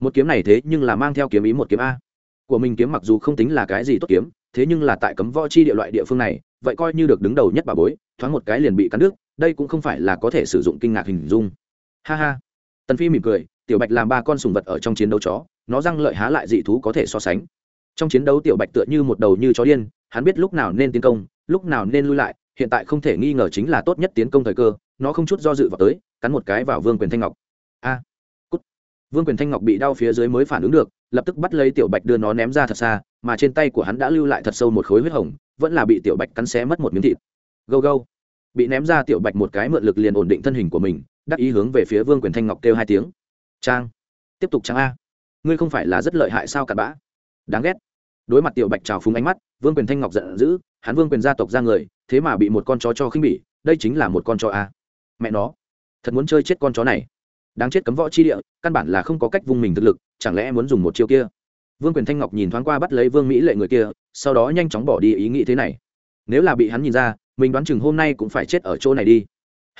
Một kiếm này thế nhưng là mang theo kiếm ý một kiếm a. Của mình kiếm mặc dù không tính là cái gì tốt kiếm, thế nhưng là tại cấm võ chi địa loại địa phương này, vậy coi như được đứng đầu nhất bà bối, thoáng một cái liền bị cắn đứt, đây cũng không phải là có thể sử dụng kinh ngạc hình dung. Ha ha tần phi mỉm cười, tiểu bạch làm ba con sùng vật ở trong chiến đấu chó, nó răng lợi há lại dị thú có thể so sánh. Trong chiến đấu tiểu bạch tựa như một đầu như chó điên, hắn biết lúc nào nên tiến công, lúc nào nên lui lại, hiện tại không thể nghi ngờ chính là tốt nhất tiến công thời cơ, nó không chút do dự vào tới, cắn một cái vào vương quyền thanh ngọc. A, cút. Vương quyền thanh ngọc bị đau phía dưới mới phản ứng được, lập tức bắt lấy tiểu bạch đưa nó ném ra thật xa, mà trên tay của hắn đã lưu lại thật sâu một khối huyết hồng, vẫn là bị tiểu bạch cắn xé mất một miếng thịt. Gâu gâu bị ném ra tiểu bạch một cái mượn lực liền ổn định thân hình của mình, đắc ý hướng về phía vương quyền thanh ngọc kêu hai tiếng. Trang, tiếp tục trang a. Ngươi không phải là rất lợi hại sao cặn bã? Đáng ghét. Đối mặt tiểu bạch trào phúng ánh mắt, vương quyền thanh ngọc giận dữ, hắn vương quyền gia tộc ra người, thế mà bị một con chó cho khinh bỉ, đây chính là một con chó a. Mẹ nó, thật muốn chơi chết con chó này. Đáng chết cấm võ chi địa, căn bản là không có cách vung mình thực lực, chẳng lẽ muốn dùng một chiêu kia? Vương quyền thanh ngọc nhìn thoáng qua bắt lấy vương mỹ lệ người kia, sau đó nhanh chóng bỏ đi ý nghĩ thế này nếu là bị hắn nhìn ra, mình đoán chừng hôm nay cũng phải chết ở chỗ này đi.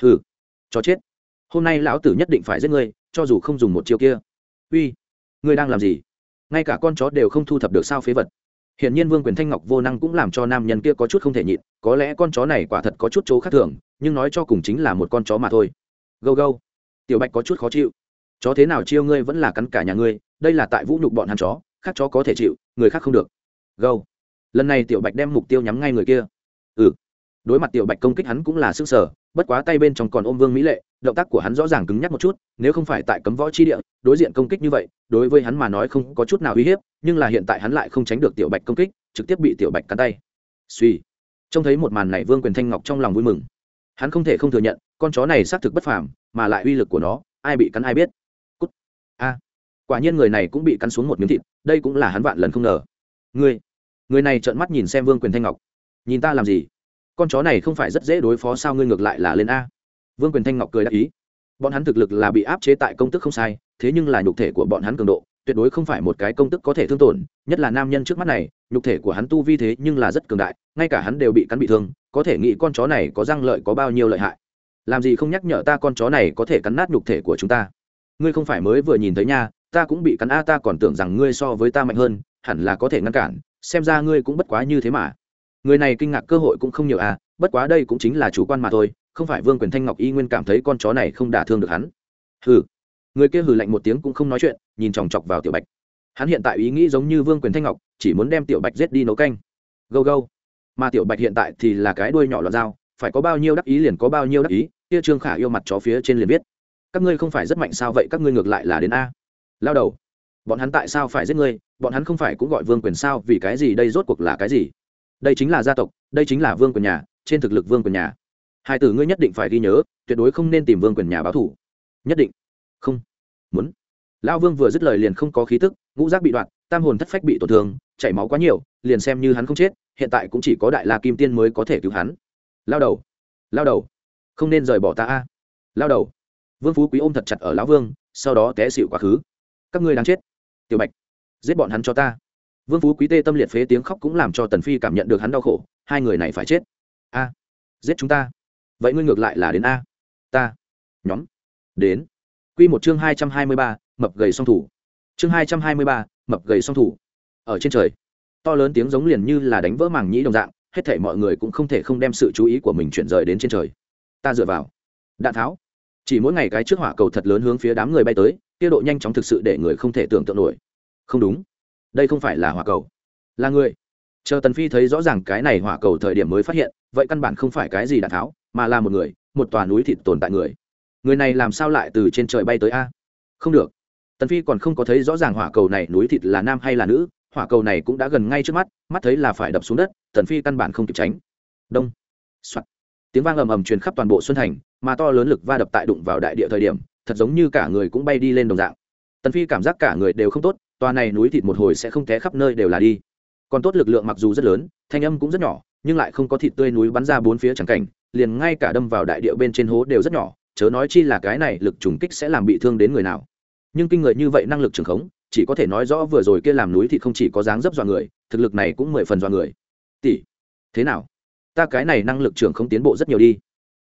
Hừ cho chết. Hôm nay lão tử nhất định phải giết ngươi, cho dù không dùng một chiêu kia. Uy, ngươi đang làm gì? Ngay cả con chó đều không thu thập được sao phế vật. Hiện nhiên vương quyền thanh ngọc vô năng cũng làm cho nam nhân kia có chút không thể nhịn, có lẽ con chó này quả thật có chút chỗ khác thường, nhưng nói cho cùng chính là một con chó mà thôi. Gâu gâu, tiểu bạch có chút khó chịu. Chó thế nào chiêu ngươi vẫn là cắn cả nhà ngươi, đây là tại vũ nhục bọn hắn chó, khác chó có thể chịu, người khác không được. Gâu, lần này tiểu bạch đem mục tiêu nhắm ngay người kia ừ. Đối mặt tiểu bạch công kích hắn cũng là sức sở bất quá tay bên trong còn ôm vương mỹ lệ, động tác của hắn rõ ràng cứng nhắc một chút, nếu không phải tại cấm võ chi địa, đối diện công kích như vậy, đối với hắn mà nói không có chút nào uy hiếp, nhưng là hiện tại hắn lại không tránh được tiểu bạch công kích, trực tiếp bị tiểu bạch cắn tay. Suy. Trông thấy một màn này vương quyền thanh ngọc trong lòng vui mừng. Hắn không thể không thừa nhận, con chó này xác thực bất phàm, mà lại uy lực của nó, ai bị cắn ai biết. Cút. A. Quả nhiên người này cũng bị cắn xuống một miếng thịt, đây cũng là hắn vạn lần không ngờ. Người người này trợn mắt nhìn xem vương quyền thanh ngọc nhìn ta làm gì? Con chó này không phải rất dễ đối phó sao ngươi ngược lại là lên a. Vương quyền thanh ngọc cười đáp ý. Bọn hắn thực lực là bị áp chế tại công tức không sai, thế nhưng là nhục thể của bọn hắn cường độ, tuyệt đối không phải một cái công tức có thể thương tổn, nhất là nam nhân trước mắt này, nhục thể của hắn tu vi thế nhưng là rất cường đại, ngay cả hắn đều bị cắn bị thương, có thể nghĩ con chó này có răng lợi, có bao nhiêu lợi hại. Làm gì không nhắc nhở ta con chó này có thể cắn nát nhục thể của chúng ta? Ngươi không phải mới vừa nhìn thấy nha, ta cũng bị cắn a, ta còn tưởng rằng ngươi so với ta mạnh hơn, hẳn là có thể ngăn cản, xem ra ngươi cũng bất quá như thế mà người này kinh ngạc cơ hội cũng không nhiều à bất quá đây cũng chính là chủ quan mà thôi, không phải vương quyền thanh ngọc y nguyên cảm thấy con chó này không đả thương được hắn. Hừ. Người kia hừ lạnh một tiếng cũng không nói chuyện, nhìn chòng chọc vào tiểu bạch. Hắn hiện tại ý nghĩ giống như vương quyền thanh ngọc, chỉ muốn đem tiểu bạch giết đi nấu canh. Gâu gâu. Mà tiểu bạch hiện tại thì là cái đuôi nhỏ lọt dao, phải có bao nhiêu đắc ý liền có bao nhiêu đắc ý, kia trương khả yêu mặt chó phía trên liền viết các ngươi không phải rất mạnh sao vậy, các ngươi ngược lại là đến a. Lao đầu. Bọn hắn tại sao phải giết ngươi? Bọn hắn không phải cũng gọi vương quyền sao? Vì cái gì đây rốt cuộc là cái gì? Đây chính là gia tộc, đây chính là vương quyền nhà, trên thực lực vương quyền nhà. Hai tử ngươi nhất định phải ghi nhớ, tuyệt đối không nên tìm vương quyền nhà báo thủ nhất định. Không. Muốn. Lão vương vừa dứt lời liền không có khí tức, ngũ giác bị đoạn, tam hồn thất phách bị tổn thương, chảy máu quá nhiều, liền xem như hắn không chết, hiện tại cũng chỉ có đại la kim tiên mới có thể cứu hắn. Lao đầu. Lao đầu. Không nên rời bỏ ta a. Lao đầu. Vương phú quý ôm thật chặt ở lão vương, sau đó té xịu quá khứ. Các ngươi đang chết. Tiểu bạch. Giết bọn hắn cho ta vương phú quý tê tâm liệt phế tiếng khóc cũng làm cho tần phi cảm nhận được hắn đau khổ, hai người này phải chết. A, giết chúng ta. Vậy ngươi ngược lại là đến a. Ta, nhóm, đến. Quy một chương hai trăm hai mươi ba, mập gầy song thủ. Chương hai trăm hai mươi ba, mập gầy song thủ. Ở trên trời, to lớn tiếng giống liền như là đánh vỡ màng nhĩ đồng dạng, hết thể mọi người cũng không thể không đem sự chú ý của mình chuyển rời đến trên trời. Ta dựa vào. Đạn tháo. Chỉ mỗi ngày cái trước hỏa cầu thật lớn hướng phía đám người bay tới tiêu độ nhanh chóng thực sự để người không thể tưởng tượng nổi. Không đúng đây không phải là hỏa cầu. Là người. Chờ tần phi thấy rõ ràng cái này hỏa cầu thời điểm mới phát hiện, vậy căn bản không phải cái gì đạn tháo, mà là một người, một tòa núi thịt tồn tại người. Người này làm sao lại từ trên trời bay tới a? Không được. Tần phi còn không có thấy rõ ràng hỏa cầu này núi thịt là nam hay là nữ, hỏa cầu này cũng đã gần ngay trước mắt mắt thấy là phải đập xuống đất, tần phi căn bản không kịp tránh. Đông. Soạn. tiếng vang ầm ầm truyền khắp toàn bộ xuân thành, mà to lớn lực va đập tại đụng vào đại địa thời điểm, thật giống như cả người cũng bay đi lên đồng dạng. Tần phi cảm giác cả người đều không tốt tòa này núi thịt một hồi sẽ không té khắp nơi đều là đi. Còn tốt lực lượng mặc dù rất lớn, thanh âm cũng rất nhỏ, nhưng lại không có thịt tươi núi bắn ra bốn phía chẳng cảnh, liền ngay cả đâm vào đại địa bên trên hố đều rất nhỏ, chớ nói chi là cái này lực trùng kích sẽ làm bị thương đến người nào. Nhưng kinh người như vậy năng lực trường khống, chỉ có thể nói rõ vừa rồi kia làm núi thì không chỉ có dáng dấp dọa người, thực lực này cũng mười phần dọa người. Tỷ, thế nào? Ta cái này năng lực trưởng không tiến bộ rất nhiều đi.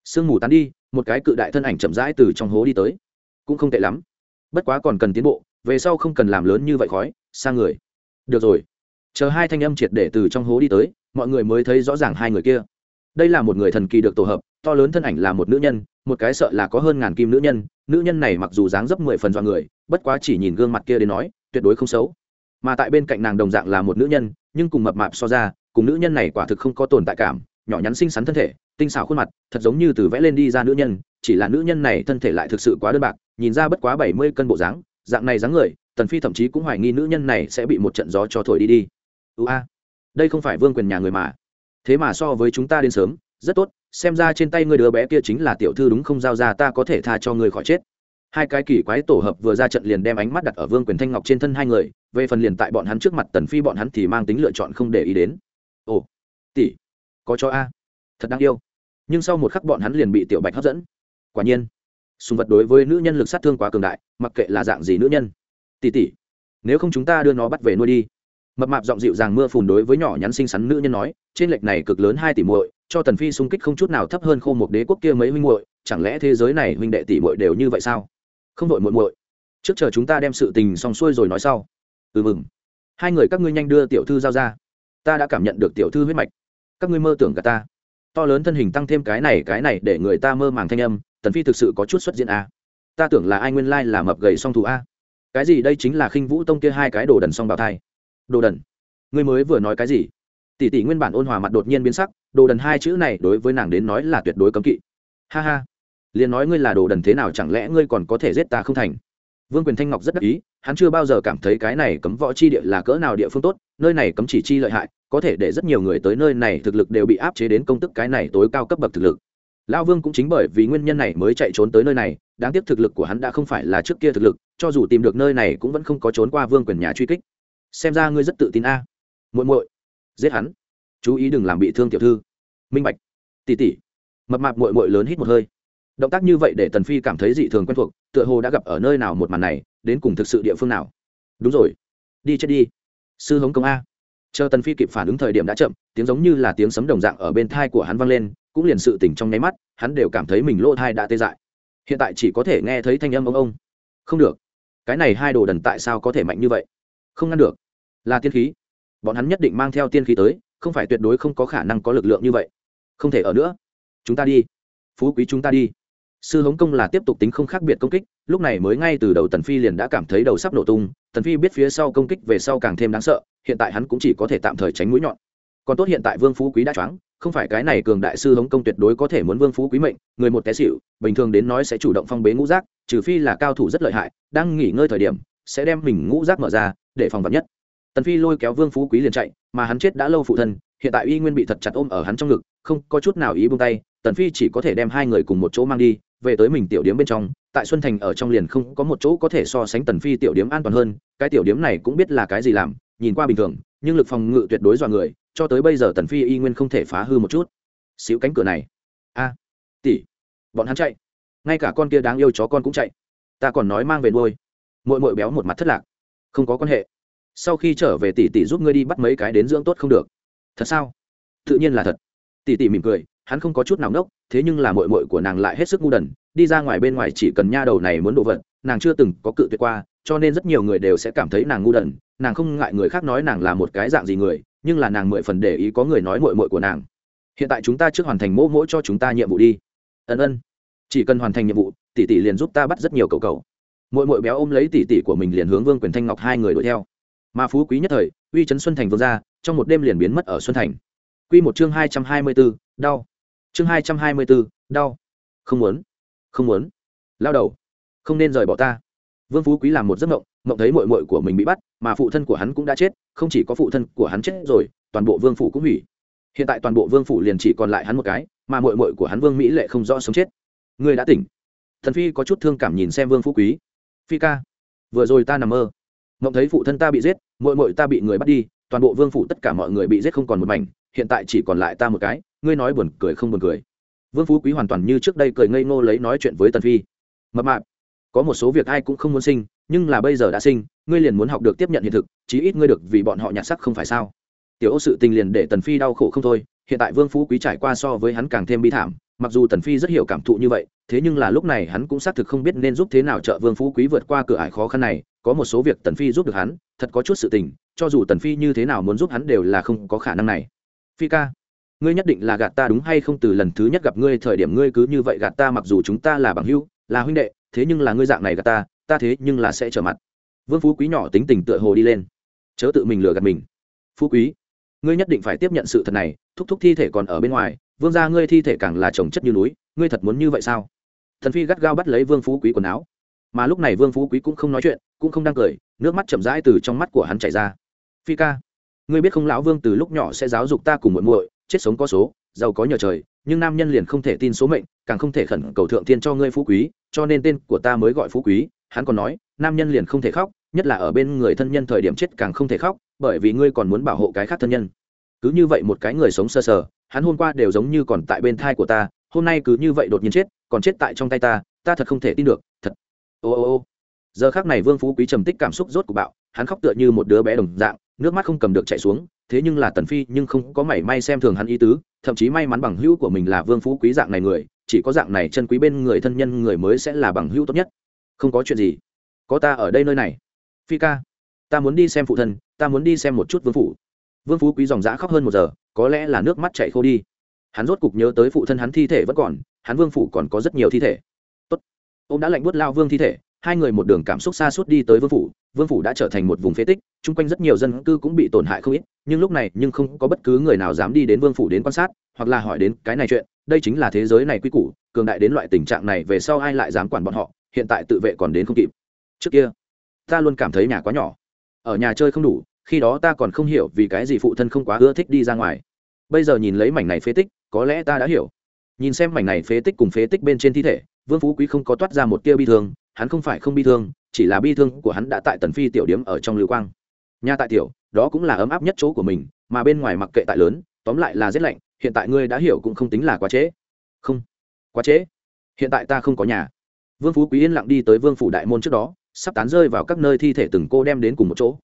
Sương mù tán đi, một cái cự đại thân ảnh chậm rãi từ trong hố đi tới. Cũng không tệ lắm. Bất quá còn cần tiến bộ về sau không cần làm lớn như vậy khói, xa người. Được rồi. Chờ hai thanh âm triệt để từ trong hố đi tới, mọi người mới thấy rõ ràng hai người kia. Đây là một người thần kỳ được tổ hợp, to lớn thân ảnh là một nữ nhân, một cái sợ là có hơn ngàn kim nữ nhân. Nữ nhân này mặc dù dáng dấp mười phần do người, bất quá chỉ nhìn gương mặt kia đến nói, tuyệt đối không xấu. Mà tại bên cạnh nàng đồng dạng là một nữ nhân, nhưng cùng mập mạp so ra, cùng nữ nhân này quả thực không có tồn tại cảm, nhỏ nhắn xinh xắn thân thể, tinh xảo khuôn mặt, thật giống như từ vẽ lên đi ra nữ nhân, chỉ là nữ nhân này thân thể lại thực sự quá đơn bạc, nhìn ra bất quá bảy mươi cân bộ dáng dạng này dáng người, tần phi thậm chí cũng hoài nghi nữ nhân này sẽ bị một trận gió cho thổi đi đi. Ưu a, đây không phải vương quyền nhà người mà. Thế mà so với chúng ta đến sớm, rất tốt, xem ra trên tay ngươi đứa bé kia chính là tiểu thư đúng không? Giao ra ta có thể tha cho ngươi khỏi chết. Hai cái kỳ quái tổ hợp vừa ra trận liền đem ánh mắt đặt ở vương quyền thanh ngọc trên thân hai người, về phần liền tại bọn hắn trước mặt tần phi bọn hắn thì mang tính lựa chọn không để ý đến. Ồ, tỷ, có cho a, thật đáng yêu. Nhưng sau một khắc bọn hắn liền bị tiểu bạch hấp dẫn. Quả nhiên sùng vật đối với nữ nhân lực sát thương quá cường đại, mặc kệ là dạng gì nữ nhân. Tỷ tỷ, nếu không chúng ta đưa nó bắt về nuôi đi. Mập mạp giọng dịu dàng mưa phùn đối với nhỏ nhắn xinh xắn nữ nhân nói, trên lệch này cực lớn hai tỷ muội, cho tần phi xung kích không chút nào thấp hơn khô một đế quốc kia mấy huynh muội, chẳng lẽ thế giới này huynh đệ tỷ muội đều như vậy sao? Không vội muội muội. Trước chờ chúng ta đem sự tình xong xuôi rồi nói sau. Ừ mừng. Hai người các ngươi nhanh đưa tiểu thư giao ra. Ta đã cảm nhận được tiểu thư huyết mạch. Các ngươi mơ tưởng cả ta. To lớn thân hình tăng thêm cái này cái này để người ta mơ màng thanh âm tần phi thực sự có chút xuất diễn a. Ta tưởng là ai nguyên lai là mập gầy song thù a. Cái gì đây chính là khinh vũ tông kia hai cái đồ đần song bào thai. Đồ đần? Ngươi mới vừa nói cái gì? Tỷ tỷ nguyên bản ôn hòa mặt đột nhiên biến sắc, đồ đần hai chữ này đối với nàng đến nói là tuyệt đối cấm kỵ. Ha ha. Liền nói ngươi là đồ đần thế nào chẳng lẽ ngươi còn có thể giết ta không thành? Vương quyền thanh ngọc rất đắc ý, hắn chưa bao giờ cảm thấy cái này cấm võ chi địa là cỡ nào địa phương tốt, nơi này cấm chỉ chi lợi hại, có thể để rất nhiều người tới nơi này thực lực đều bị áp chế đến công tức cái này tối cao cấp bậc thực lực lao vương cũng chính bởi vì nguyên nhân này mới chạy trốn tới nơi này, đáng tiếc thực lực của hắn đã không phải là trước kia thực lực, cho dù tìm được nơi này cũng vẫn không có trốn qua vương quyền nhà truy kích. Xem ra ngươi rất tự tin a. À. muội muội, giết hắn. Chú ý đừng làm bị thương tiểu thư. Minh bạch tỉ tỉ mập mạp muội muội lớn hít một hơi. Động tác như vậy để tần phi cảm thấy dị thường quen thuộc, tựa hồ đã gặp ở nơi nào một màn này, đến cùng thực sự địa phương nào? Đúng rồi. Đi chết đi. Sư hống công a. Chờ tần phi kịp phản ứng thời điểm đã chậm, tiếng giống như là tiếng sấm đồng dạng ở bên thai của hắn vang lên cũng liền sự tỉnh trong nháy mắt, hắn đều cảm thấy mình lỗ thai đã tê dại. Hiện tại chỉ có thể nghe thấy thanh âm ông ông. Không được. Cái này hai đồ đần tại sao có thể mạnh như vậy? Không ngăn được. Là tiên khí. Bọn hắn nhất định mang theo tiên khí tới, không phải tuyệt đối không có khả năng có lực lượng như vậy. Không thể ở nữa. Chúng ta đi. Phú quý chúng ta đi. Sư hống công là tiếp tục tính không khác biệt công kích, lúc này mới ngay từ đầu tần phi liền đã cảm thấy đầu sắp nổ tung, tần phi biết phía sau công kích về sau càng thêm đáng sợ, hiện tại hắn cũng chỉ có thể tạm thời tránh mũi nhọn còn tốt hiện tại vương phú quý đã choáng, không phải cái này cường đại sư hống công tuyệt đối có thể muốn vương phú quý mệnh, người một té xỉu, bình thường đến nói sẽ chủ động phong bế ngũ giác, trừ phi là cao thủ rất lợi hại, đang nghỉ ngơi thời điểm, sẽ đem mình ngũ giác mở ra, để phòng vật nhất. Tần phi lôi kéo vương phú quý liền chạy, mà hắn chết đã lâu phụ thân, hiện tại y nguyên bị thật chặt ôm ở hắn trong ngực, không có chút nào ý buông tay, tần phi chỉ có thể đem hai người cùng một chỗ mang đi, về tới mình tiểu điếm bên trong, tại xuân thành ở trong liền không có một chỗ có thể so sánh tần phi tiểu điếm an toàn hơn, cái tiểu điếm này cũng biết là cái gì làm, nhìn qua bình thường, nhưng lực phòng ngự tuyệt đối dọa người cho tới bây giờ tần phi y nguyên không thể phá hư một chút. Xíu cánh cửa này. A, tỷ, bọn hắn chạy. Ngay cả con kia đáng yêu chó con cũng chạy. Ta còn nói mang về nuôi. Mội mội béo một mặt thất lạc. Không có quan hệ. Sau khi trở về tỷ tỷ giúp ngươi đi bắt mấy cái đến dưỡng tốt không được. Thật sao? Tự nhiên là thật. Tỷ tỷ mỉm cười, hắn không có chút nào nốc, thế nhưng là mội mội của nàng lại hết sức ngu đần, đi ra ngoài bên ngoài chỉ cần nha đầu này muốn đồ vật, nàng chưa từng có cự tuyệt qua, cho nên rất nhiều người đều sẽ cảm thấy nàng ngu đần, nàng không ngại người khác nói nàng là một cái dạng gì người nhưng là nàng mười phần để ý có người nói mội mội của nàng. Hiện tại chúng ta trước hoàn thành mỗ mỗi cho chúng ta nhiệm vụ đi. Ân ân. Chỉ cần hoàn thành nhiệm vụ, tỷ tỷ liền giúp ta bắt rất nhiều cầu cầu mỗi mỗi béo ôm lấy tỷ tỷ của mình liền hướng vương quyền thanh ngọc hai người đuổi theo. Mà phú quý nhất thời, uy trấn xuân thành vương ra trong một đêm liền biến mất ở xuân thành. Q một chương hai trăm hai mươi b ố đau. Chương hai trăm hai mươi b ố đau. Không muốn. Không muốn. Lao đầu. Không nên rời bỏ ta. Vương phú quý làm một giấc mộng mộng thấy mội mội của mình bị bắt, mà phụ thân của hắn cũng đã chết, không chỉ có phụ thân của hắn chết rồi, toàn bộ vương phủ cũng hủy. Hiện tại toàn bộ vương phủ liền chỉ còn lại hắn một cái, mà mội mội của hắn vương mỹ lệ không rõ sống chết. Người đã tỉnh. Thần phi có chút thương cảm nhìn xem vương phú quý. Phi ca, vừa rồi ta nằm mơ. Mộng thấy phụ thân ta bị giết mội mội ta bị người bắt đi, toàn bộ vương phủ tất cả mọi người bị giết không còn một mảnh, hiện tại chỉ còn lại ta một cái, ngươi nói buồn cười không buồn cười. Vương phú quý hoàn toàn như trước đây cười ngây ngô lấy nói chuyện với tần phi. Mập mạp có một số việc ai cũng không muốn sinh, nhưng là bây giờ đã sinh, ngươi liền muốn học được tiếp nhận hiện thực, chí ít ngươi được vì bọn họ nhặt sắc không phải sao? Tiểu ô sự tình liền để tần phi đau khổ không thôi, hiện tại vương phú quý trải qua so với hắn càng thêm bi thảm, mặc dù tần phi rất hiểu cảm thụ như vậy, thế nhưng là lúc này hắn cũng xác thực không biết nên giúp thế nào trợ vương phú quý vượt qua cửa ải khó khăn này, có một số việc tần phi giúp được hắn, thật có chút sự tình, cho dù tần phi như thế nào muốn giúp hắn đều là không có khả năng này. Phi ca ngươi nhất định là gạt ta đúng hay không từ lần thứ nhất gặp ngươi thời điểm ngươi cứ như vậy gạt ta mặc dù chúng ta là bằng hữu, là huynh đệ, thế nhưng là ngươi dạng này gạt ta ta thế nhưng là sẽ trở mặt. Vương phú quý nhỏ tính tình tựa hồ đi lên. Chớ tự mình lừa gạt mình. Phú quý, ngươi nhất định phải tiếp nhận sự thật này, thúc thúc thi thể còn ở bên ngoài, vương gia ngươi thi thể càng là trồng chất như núi, ngươi thật muốn như vậy sao? Thần phi gắt gao bắt lấy vương phú quý quần áo. Mà lúc này vương phú quý cũng không nói chuyện, cũng không đang cười, nước mắt chậm rãi từ trong mắt của hắn chảy ra. Phi ca, ngươi biết không lão vương từ lúc nhỏ sẽ giáo dục ta cùng muội muội chết sống có số giàu có nhờ trời nhưng nam nhân liền không thể tin số mệnh càng không thể khẩn cầu thượng thiên cho ngươi phú quý cho nên tên của ta mới gọi phú quý. Hắn còn nói nam nhân liền không thể khóc nhất là ở bên người thân nhân thời điểm chết càng không thể khóc bởi vì ngươi còn muốn bảo hộ cái khác thân nhân. Cứ như vậy một cái người sống sơ sờ, sờ hắn hôm qua đều giống như còn tại bên thai của ta hôm nay cứ như vậy đột nhiên chết còn chết tại trong tay ta ta thật không thể tin được thật. Ô ô ô. Giờ khác này vương phú quý trầm tích cảm xúc rốt của bạo hắn khóc tựa như một đứa bé đồng dạng nước mắt không cầm được chạy xuống thế nhưng là tần phi nhưng không có mảy may xem thường hắn ý tứ, thậm chí may mắn bằng hữu của mình là vương phú quý dạng này người, chỉ có dạng này chân quý bên người thân nhân người mới sẽ là bằng hữu tốt nhất. Không có chuyện gì. Có ta ở đây nơi này. Phi ca, ta muốn đi xem phụ thân, ta muốn đi xem một chút vương phủ. Vương phú quý dòng dã khóc hơn một giờ, có lẽ là nước mắt chạy khô đi. Hắn rốt cục nhớ tới phụ thân hắn thi thể vẫn còn, hắn vương phủ còn có rất nhiều thi thể. Tốt. Ông đã lạnh buốt lao vương thi thể hai người một đường cảm xúc xa suốt đi tới vương phủ vương phủ đã trở thành một vùng phế tích, chung quanh rất nhiều dân cư cũng bị tổn hại không ít, nhưng lúc này nhưng không có bất cứ người nào dám đi đến vương phủ đến quan sát, hoặc là hỏi đến cái này chuyện, đây chính là thế giới này quy củ, cường đại đến loại tình trạng này về sau ai lại dám quản bọn họ, hiện tại tự vệ còn đến không kịp. Trước kia, ta luôn cảm thấy nhà quá nhỏ, ở nhà chơi không đủ, khi đó ta còn không hiểu vì cái gì phụ thân không quá ưa thích đi ra ngoài. Bây giờ nhìn lấy mảnh này phế tích, có lẽ ta đã hiểu. Nhìn xem mảnh này phế tích cùng phế tích bên trên thi thể, vương phú quý không có toát ra một tia bi thương hắn không phải không bi thương, chỉ là bi thương của hắn đã tại tần phi tiểu điếm ở trong lưu quang. Nhà tại tiểu, đó cũng là ấm áp nhất chỗ của mình, mà bên ngoài mặc kệ tại lớn, tóm lại là rét lạnh, hiện tại ngươi đã hiểu cũng không tính là quá trễ. Không, quá trễ. Hiện tại ta không có nhà. Vương phú quý yên lặng đi tới vương phủ đại môn trước đó, sắp tán rơi vào các nơi thi thể từng cô đem đến cùng một chỗ.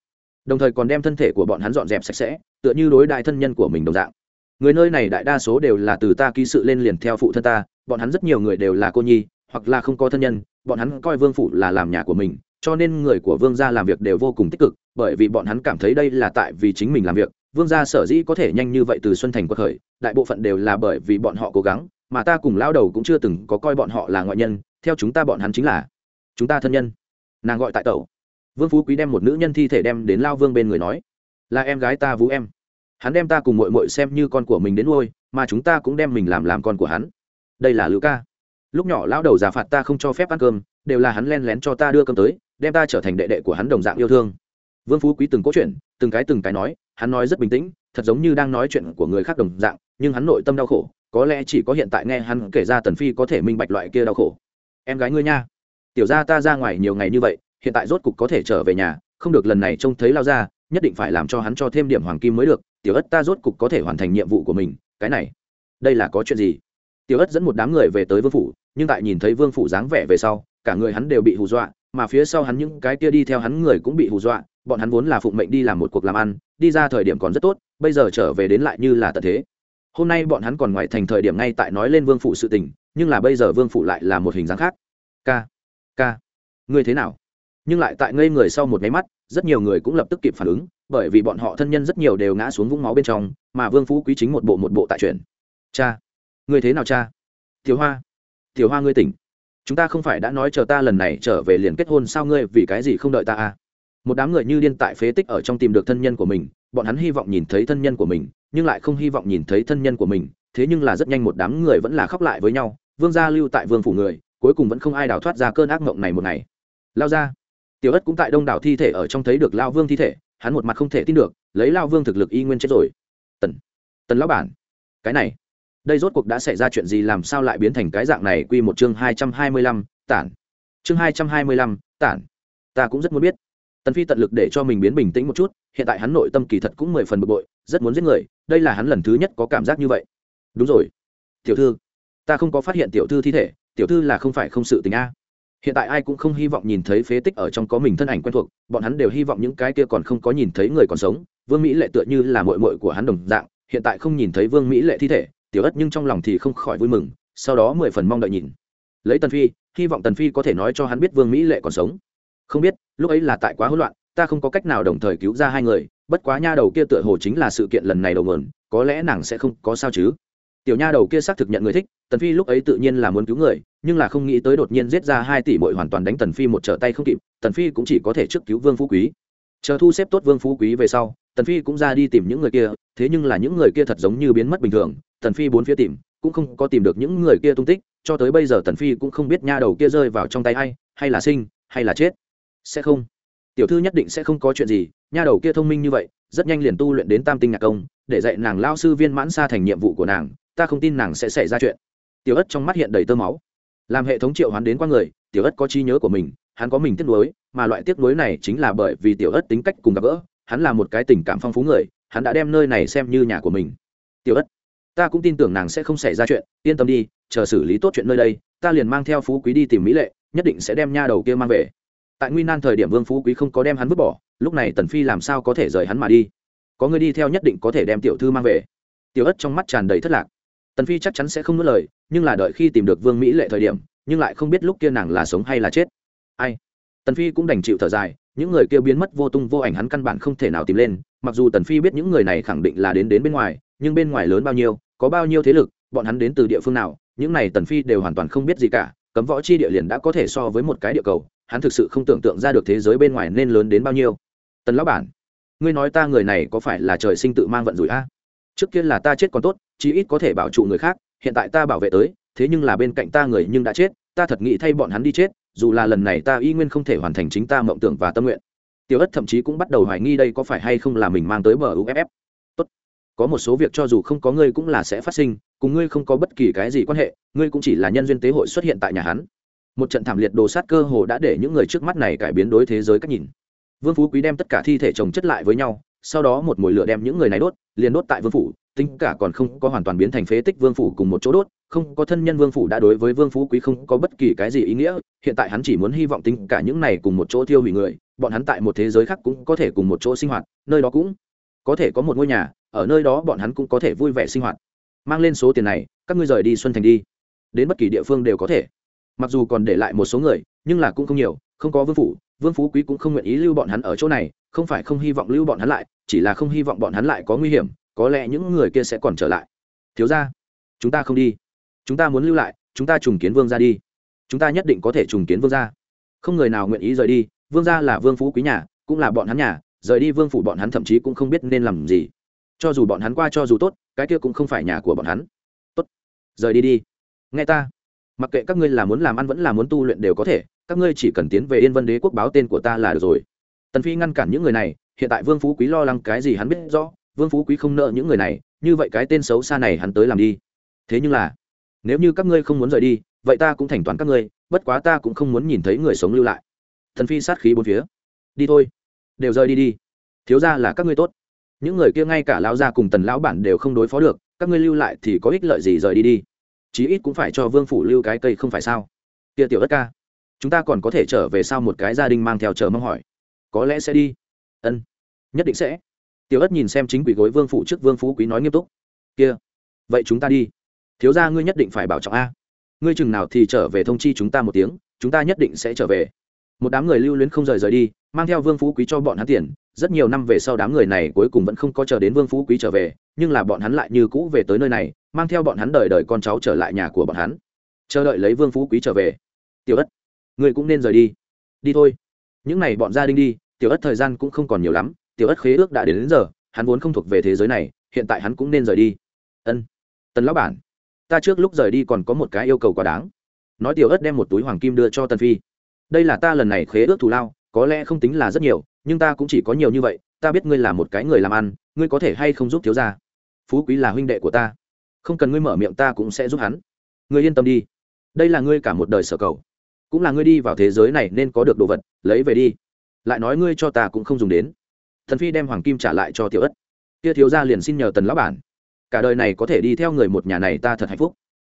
Đồng thời còn đem thân thể của bọn hắn dọn dẹp sạch sẽ, tựa như đối đại thân nhân của mình đồng dạng. Người nơi này đại đa số đều là từ ta ký sự lên liền theo phụ thân ta, bọn hắn rất nhiều người đều là cô nhi, hoặc là không có thân nhân bọn hắn coi vương phủ là làm nhà của mình, cho nên người của vương gia làm việc đều vô cùng tích cực, bởi vì bọn hắn cảm thấy đây là tại vì chính mình làm việc. Vương gia sở dĩ có thể nhanh như vậy từ xuân thành quật khởi, đại bộ phận đều là bởi vì bọn họ cố gắng, mà ta cùng lao đầu cũng chưa từng có coi bọn họ là ngoại nhân, theo chúng ta bọn hắn chính là chúng ta thân nhân. Nàng gọi tại tẩu. Vương phú quý đem một nữ nhân thi thể đem đến lao vương bên người nói, là em gái ta vũ em. Hắn đem ta cùng mội mội xem như con của mình đến nuôi, mà chúng ta cũng đem mình làm làm con của hắn. Đây là lữ ca lúc nhỏ lão đầu già phạt ta không cho phép ăn cơm, đều là hắn len lén cho ta đưa cơm tới, đem ta trở thành đệ đệ của hắn đồng dạng yêu thương. Vương phú quý từng cốt chuyện, từng cái từng cái nói, hắn nói rất bình tĩnh, thật giống như đang nói chuyện của người khác đồng dạng, nhưng hắn nội tâm đau khổ, có lẽ chỉ có hiện tại nghe hắn kể ra tần phi có thể minh bạch loại kia đau khổ. Em gái ngươi nha, tiểu ra ta ra ngoài nhiều ngày như vậy, hiện tại rốt cục có thể trở về nhà, không được lần này trông thấy lao ra nhất định phải làm cho hắn cho thêm điểm hoàng kim mới được, tiểu ất ta rốt cục có thể hoàn thành nhiệm vụ của mình, cái này, đây là có chuyện gì? Tiểu ất dẫn một đám người về tới vương phủ nhưng tại nhìn thấy vương phủ dáng vẻ về sau, cả người hắn đều bị hù dọa, mà phía sau hắn những cái kia đi theo hắn người cũng bị hù dọa, bọn hắn vốn là phụng mệnh đi làm một cuộc làm ăn, đi ra thời điểm còn rất tốt, bây giờ trở về đến lại như là tận thế. Hôm nay bọn hắn còn ngoài thành thời điểm ngay tại nói lên vương phủ sự tình, nhưng là bây giờ vương phủ lại là một hình dáng khác. K k ngươi thế nào? Nhưng lại tại ngây người sau một máy mắt, rất nhiều người cũng lập tức kịp phản ứng, bởi vì bọn họ thân nhân rất nhiều đều ngã xuống vũng máu bên trong, mà vương phú quý chính một bộ một bộ tại chuyện. Cha, ngươi thế nào cha? Thiếu hoa Tiểu hoa ngươi tỉnh. Chúng ta không phải đã nói chờ ta lần này trở về liền kết hôn sao ngươi vì cái gì không đợi ta à? Một đám người như điên tại phế tích ở trong tìm được thân nhân của mình, bọn hắn hy vọng nhìn thấy thân nhân của mình, nhưng lại không hy vọng nhìn thấy thân nhân của mình, thế nhưng là rất nhanh một đám người vẫn là khóc lại với nhau, vương gia lưu tại vương phủ người, cuối cùng vẫn không ai đào thoát ra cơn ác mộng này một ngày. Lao ra. Tiểu ất cũng tại đông đảo thi thể ở trong thấy được lao vương thi thể, hắn một mặt không thể tin được, lấy lao vương thực lực y nguyên chết rồi. Tần. Tần lão bản. Cái này đây rốt cuộc đã xảy ra chuyện gì, làm sao lại biến thành cái dạng này? Quy một chương hai trăm hai mươi lăm, tản. Chương hai trăm hai mươi lăm, tản. Ta cũng rất muốn biết. Tần phi tận lực để cho mình biến bình tĩnh một chút, hiện tại hắn nội tâm kỳ thật cũng mười phần bực bội, rất muốn giết người, đây là hắn lần thứ nhất có cảm giác như vậy. Đúng rồi. Tiểu thư, ta không có phát hiện tiểu thư thi thể, tiểu thư là không phải không sự tình a. Hiện tại ai cũng không hy vọng nhìn thấy phế tích ở trong có mình thân ảnh quen thuộc, bọn hắn đều hy vọng những cái kia còn không có nhìn thấy người còn sống. Vương mỹ lệ tựa như là mội mội của hắn đồng dạng, hiện tại không nhìn thấy vương mỹ lệ thi thể tiểu ất nhưng trong lòng thì không khỏi vui mừng, sau đó mười phần mong đợi nhìn. Lấy tần phi, hy vọng tần phi có thể nói cho hắn biết vương mỹ lệ còn sống. Không biết, lúc ấy là tại quá hỗn loạn, ta không có cách nào đồng thời cứu ra hai người, bất quá nha đầu kia tựa hồ chính là sự kiện lần này đầu nguồn, có lẽ nàng sẽ không có sao chứ. Tiểu nha đầu kia xác thực nhận người thích, tần phi lúc ấy tự nhiên là muốn cứu người, nhưng là không nghĩ tới đột nhiên giết ra hai tỷ muội hoàn toàn đánh tần phi một trở tay không kịp, tần phi cũng chỉ có thể trước cứu vương phú quý chờ thu xếp tốt vương phú quý về sau, tần phi cũng ra đi tìm những người kia, thế nhưng là những người kia thật giống như biến mất bình thường, tần phi bốn phía tìm, cũng không có tìm được những người kia tung tích, cho tới bây giờ tần phi cũng không biết nha đầu kia rơi vào trong tay ai, hay là sinh, hay là chết. Sẽ không. Tiểu thư nhất định sẽ không có chuyện gì, nha đầu kia thông minh như vậy, rất nhanh liền tu luyện đến tam tinh nhạc công, để dạy nàng lao sư viên mãn xa thành nhiệm vụ của nàng, ta không tin nàng sẽ xảy ra chuyện. Tiểu ất trong mắt hiện đầy tơ máu. Làm hệ thống triệu hoán đến qua người, tiểu ất có trí nhớ của mình hắn có mình tiếc nuối, mà loại tiếc nuối này chính là bởi vì tiểu ất tính cách cùng gặp gỡ, hắn là một cái tình cảm phong phú người, hắn đã đem nơi này xem như nhà của mình. Tiểu ất, ta cũng tin tưởng nàng sẽ không xảy ra chuyện, yên tâm đi, chờ xử lý tốt chuyện nơi đây, ta liền mang theo phú quý đi tìm mỹ lệ, nhất định sẽ đem nha đầu kia mang về. Tại nguy nan thời điểm vương phú quý không có đem hắn vứt bỏ, lúc này tần phi làm sao có thể rời hắn mà đi? Có người đi theo nhất định có thể đem tiểu thư mang về. Tiểu ất trong mắt tràn đầy thất lạc. Tần phi chắc chắn sẽ không nuốt lời, nhưng là đợi khi tìm được vương mỹ lệ thời điểm, nhưng lại không biết lúc kia nàng là sống hay là chết ai? Tần phi cũng đành chịu thở dài, những người kia biến mất vô tung vô ảnh hắn căn bản không thể nào tìm lên, mặc dù tần phi biết những người này khẳng định là đến đến bên ngoài, nhưng bên ngoài lớn bao nhiêu, có bao nhiêu thế lực, bọn hắn đến từ địa phương nào, những này tần phi đều hoàn toàn không biết gì cả, cấm võ chi địa liền đã có thể so với một cái địa cầu, hắn thực sự không tưởng tượng ra được thế giới bên ngoài nên lớn đến bao nhiêu. Tần lão bản, ngươi nói ta người này có phải là trời sinh tự mang vận rủi a? Trước kia là ta chết còn tốt, chí ít có thể bảo trụ người khác, hiện tại ta bảo vệ tới, thế nhưng là bên cạnh ta người nhưng đã chết, ta thật nghĩ thay bọn hắn đi chết dù là lần này ta y nguyên không thể hoàn thành chính ta mộng tưởng và tâm nguyện. Tiểu ất thậm chí cũng bắt đầu hoài nghi đây có phải hay không là mình mang tới bờ uff tốt. Có một số việc cho dù không có ngươi cũng là sẽ phát sinh, cùng ngươi không có bất kỳ cái gì quan hệ, ngươi cũng chỉ là nhân duyên tế hội xuất hiện tại nhà hắn. Một trận thảm liệt đồ sát cơ hồ đã để những người trước mắt này cải biến đối thế giới cách nhìn. Vương phú quý đem tất cả thi thể chồng chất lại với nhau, sau đó một mồi lửa đem những người này đốt, liền đốt tại vương phủ tính cả còn không có hoàn toàn biến thành phế tích vương phủ cùng một chỗ đốt, không có thân nhân vương phủ đã đối với vương phú quý không có bất kỳ cái gì ý nghĩa, hiện tại hắn chỉ muốn hy vọng tính cả những này cùng một chỗ thiêu hủy người, bọn hắn tại một thế giới khác cũng có thể cùng một chỗ sinh hoạt, nơi đó cũng có thể có một ngôi nhà, ở nơi đó bọn hắn cũng có thể vui vẻ sinh hoạt. Mang lên số tiền này, các ngươi rời đi xuân thành đi. Đến bất kỳ địa phương đều có thể. Mặc dù còn để lại một số người, nhưng là cũng không nhiều, không có vương phủ, vương phú quý cũng không nguyện ý lưu bọn hắn ở chỗ này, không phải không hy vọng lưu bọn hắn lại, chỉ là không hy vọng bọn hắn lại có nguy hiểm có lẽ những người kia sẽ còn trở lại. Thiếu ra chúng ta không đi. Chúng ta muốn lưu lại, chúng ta trùng kiến vương ra đi. Chúng ta nhất định có thể trùng kiến vương ra không người nào nguyện ý rời đi, vương ra là vương phú quý nhà, cũng là bọn hắn nhà, rời đi vương phủ bọn hắn thậm chí cũng không biết nên làm gì. Cho dù bọn hắn qua cho dù tốt, cái kia cũng không phải nhà của bọn hắn. Tốt, rời đi đi. Nghe ta. Mặc kệ các ngươi là muốn làm ăn vẫn là muốn tu luyện đều có thể, các ngươi chỉ cần tiến về yên vân đế quốc báo tên của ta là được rồi. Tần phi ngăn cản những người này, hiện tại vương phú quý lo lắng cái gì hắn biết rõ vương phú quý không nợ những người này, như vậy cái tên xấu xa này hắn tới làm đi. Thế nhưng là, nếu như các ngươi không muốn rời đi, vậy ta cũng thành toán các ngươi, bất quá ta cũng không muốn nhìn thấy người sống lưu lại. Thần phi sát khí bốn phía. Đi thôi. Đều rời đi đi. Thiếu ra là các ngươi tốt. Những người kia ngay cả lão gia cùng tần lão bản đều không đối phó được, các ngươi lưu lại thì có ích lợi gì rời đi đi. Chí ít cũng phải cho vương phủ lưu cái cây không phải sao? Kia tiểu đất ca, chúng ta còn có thể trở về sau một cái gia đình mang theo chờ mong hỏi. Có lẽ sẽ đi. Ân, nhất định sẽ tiểu ất nhìn xem chính quỷ gối vương phủ trước vương phú quý nói nghiêm túc. Kia, vậy chúng ta đi. Thiếu ra ngươi nhất định phải bảo trọng a. Ngươi chừng nào thì trở về thông chi chúng ta một tiếng, chúng ta nhất định sẽ trở về. Một đám người lưu luyến không rời rời đi, mang theo vương phú quý cho bọn hắn tiền. Rất nhiều năm về sau đám người này cuối cùng vẫn không có chờ đến vương phú quý trở về, nhưng là bọn hắn lại như cũ về tới nơi này, mang theo bọn hắn đời đời con cháu trở lại nhà của bọn hắn. Chờ đợi lấy vương phú quý trở về. Tiểu ất, ngươi cũng nên rời đi. Đi thôi. Những n à y bọn gia đình đi, tiểu ất thời gian cũng không còn nhiều lắm tiểu ất khế ước đã đến, đến giờ hắn vốn không thuộc về thế giới này hiện tại hắn cũng nên rời đi. Ân tần lão bản ta trước lúc rời đi còn có một cái yêu cầu quá đáng. Nói tiểu ất đem một túi hoàng kim đưa cho tần phi. Đây là ta lần này khế ước thù lao có lẽ không tính là rất nhiều nhưng ta cũng chỉ có nhiều như vậy ta biết ngươi là một cái người làm ăn ngươi có thể hay không giúp thiếu gia? Phú quý là huynh đệ của ta. Không cần ngươi mở miệng ta cũng sẽ giúp hắn. Ngươi yên tâm đi. Đây là ngươi cả một đời sở cầu. Cũng là ngươi đi vào thế giới này nên có được đồ vật lấy về đi. Lại nói ngươi cho ta cũng không dùng đến thần phi đem hoàng kim trả lại cho tiểu ất. Kia thiếu gia liền xin nhờ tần lão bản. Cả đời này có thể đi theo người một nhà này ta thật hạnh phúc.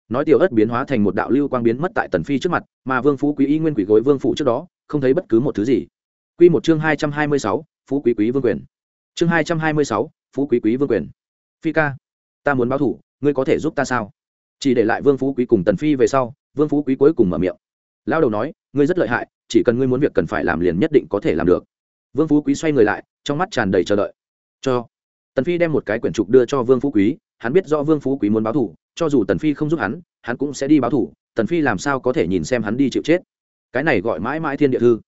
Nói tiểu ất biến hóa thành một đạo lưu quang biến mất tại tần phi trước mặt, mà vương phú quý y nguyên quỷ gối vương phụ trước đó, không thấy bất cứ một thứ gì. Quy một chương hai trăm hai mươi sáu, phú quý quý vương quyền. Chương hai trăm hai mươi sáu, phú quý quý vương quyền. Phi ca, ta muốn báo thủ, ngươi có thể giúp ta sao? Chỉ để lại vương phú quý cùng tần phi về sau, vương phú quý cuối cùng mở miệng. Lao đầu nói, ngươi rất lợi hại, chỉ cần ngươi muốn việc cần phải làm liền nhất định có thể làm được. Vương phú quý xoay người lại trong mắt tràn đầy chờ đợi. Cho, tần phi đem một cái quyển trục đưa cho vương phú quý, hắn biết do vương phú quý muốn báo thủ cho dù tần phi không giúp hắn hắn cũng sẽ đi báo thủ tần phi làm sao có thể nhìn xem hắn đi chịu chết. Cái này gọi mãi mãi thiên địa thư.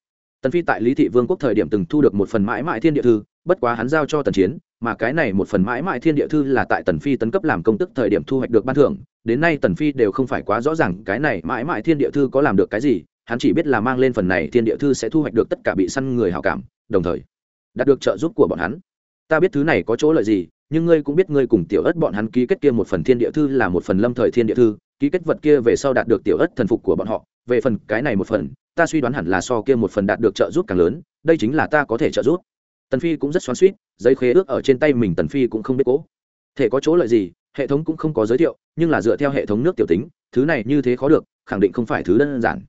Tần phi tại lý thị vương quốc thời điểm từng thu được một phần mãi mãi thiên địa thư, bất quá hắn giao cho tần chiến, mà cái này một phần mãi mãi thiên địa thư là tại tần phi tấn cấp làm công tức thời điểm thu hoạch được ban thưởng, đến nay tần phi đều không phải quá rõ ràng cái này mãi mãi thiên địa thư có làm được cái gì, hắn chỉ biết là mang lên phần này thiên địa thư sẽ thu hoạch được tất cả bị săn người hảo cảm, đồng thời đạt được trợ giúp của bọn hắn. Ta biết thứ này có chỗ lợi gì, nhưng ngươi cũng biết ngươi cùng tiểu ất bọn hắn ký kết kia một phần thiên địa thư là một phần lâm thời thiên địa thư, ký kết vật kia về sau đạt được tiểu ất thần phục của bọn họ. Về phần cái này một phần, ta suy đoán hẳn là so kia một phần đạt được trợ giúp càng lớn, đây chính là ta có thể trợ giúp. Tần phi cũng rất xoắn suýt giấy khế ước ở trên tay mình tần phi cũng không biết cố. Thể có chỗ lợi gì, hệ thống cũng không có giới thiệu, nhưng là dựa theo hệ thống nước tiểu tính, thứ này như thế khó được, khẳng định không phải thứ đơn giản.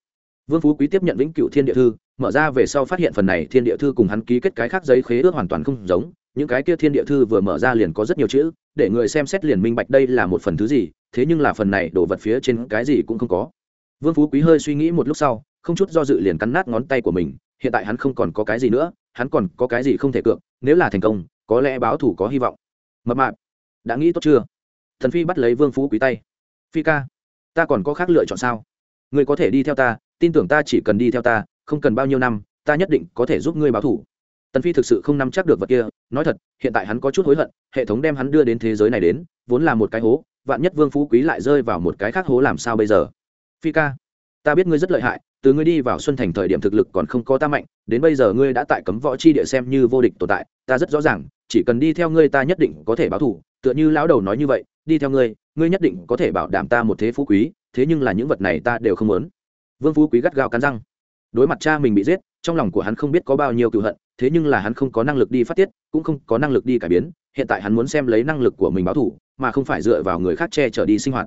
Vương phú quý tiếp nhận vĩnh cửu thiên địa thư mở ra về sau phát hiện phần này thiên địa thư cùng hắn ký kết cái khác giấy khế ước hoàn toàn không giống, những cái kia thiên địa thư vừa mở ra liền có rất nhiều chữ, để người xem xét liền minh bạch đây là một phần thứ gì, thế nhưng là phần này đổ vật phía trên cái gì cũng không có. Vương phú quý hơi suy nghĩ một lúc sau, không chút do dự liền cắn nát ngón tay của mình, hiện tại hắn không còn có cái gì nữa, hắn còn có cái gì không thể cược, nếu là thành công, có lẽ báo thủ có hy vọng. Mập mạp, đã nghĩ tốt chưa? Thần phi bắt lấy vương phú quý tay. Phi ca, ta còn có khác lựa chọn sao? Người có thể đi theo ta, tin tưởng ta chỉ cần đi theo ta không cần bao nhiêu năm, ta nhất định có thể giúp ngươi báo thủ. Tần phi thực sự không nắm chắc được vật kia, nói thật, hiện tại hắn có chút hối hận, hệ thống đem hắn đưa đến thế giới này đến, vốn là một cái hố, vạn nhất vương phú quý lại rơi vào một cái khác hố làm sao bây giờ? Phi ca, ta biết ngươi rất lợi hại, từ ngươi đi vào xuân thành thời điểm thực lực còn không có ta mạnh, đến bây giờ ngươi đã tại cấm võ chi địa xem như vô địch tồn tại, ta rất rõ ràng, chỉ cần đi theo ngươi ta nhất định có thể báo thủ, tựa như lão đầu nói như vậy, đi theo ngươi ngươi nhất định có thể bảo đảm ta một thế phú quý, thế nhưng là những vật này ta đều không muốn. Vương phú quý gắt gao cắn răng đối mặt cha mình bị giết, trong lòng của hắn không biết có bao nhiêu cựu hận, thế nhưng là hắn không có năng lực đi phát tiết, cũng không có năng lực đi cải biến, hiện tại hắn muốn xem lấy năng lực của mình báo thủ mà không phải dựa vào người khác che chở đi sinh hoạt.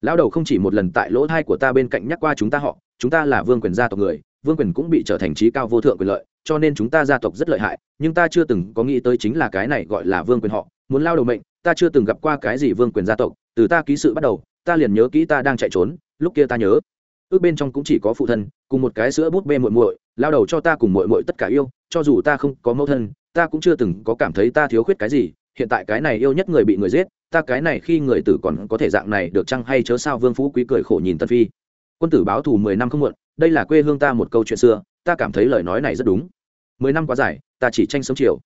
Lão đầu không chỉ một lần tại lỗ thai của ta bên cạnh nhắc qua chúng ta họ, chúng ta là vương quyền gia tộc người, vương quyền cũng bị trở thành trí cao vô thượng quyền lợi, cho nên chúng ta gia tộc rất lợi hại, nhưng ta chưa từng có nghĩ tới chính là cái này gọi là vương quyền họ. Muốn lao đầu mệnh, ta chưa từng gặp qua cái gì vương quyền gia tộc, từ ta ký sự bắt đầu, ta liền nhớ kỹ ta đang chạy trốn, lúc kia ta nhớ ước bên trong cũng chỉ có phụ thân, cùng một cái sữa bút bê muội muội, lao đầu cho ta cùng muội muội tất cả yêu, cho dù ta không có mẫu thân, ta cũng chưa từng có cảm thấy ta thiếu khuyết cái gì, hiện tại cái này yêu nhất người bị người giết, ta cái này khi người tử còn có thể dạng này được chăng hay chớ sao vương phú quý cười khổ nhìn tân phi. Quân tử báo thù mười năm không muộn, đây là quê hương ta một câu chuyện xưa, ta cảm thấy lời nói này rất đúng. Mười năm quá dài, ta chỉ tranh sống chiều.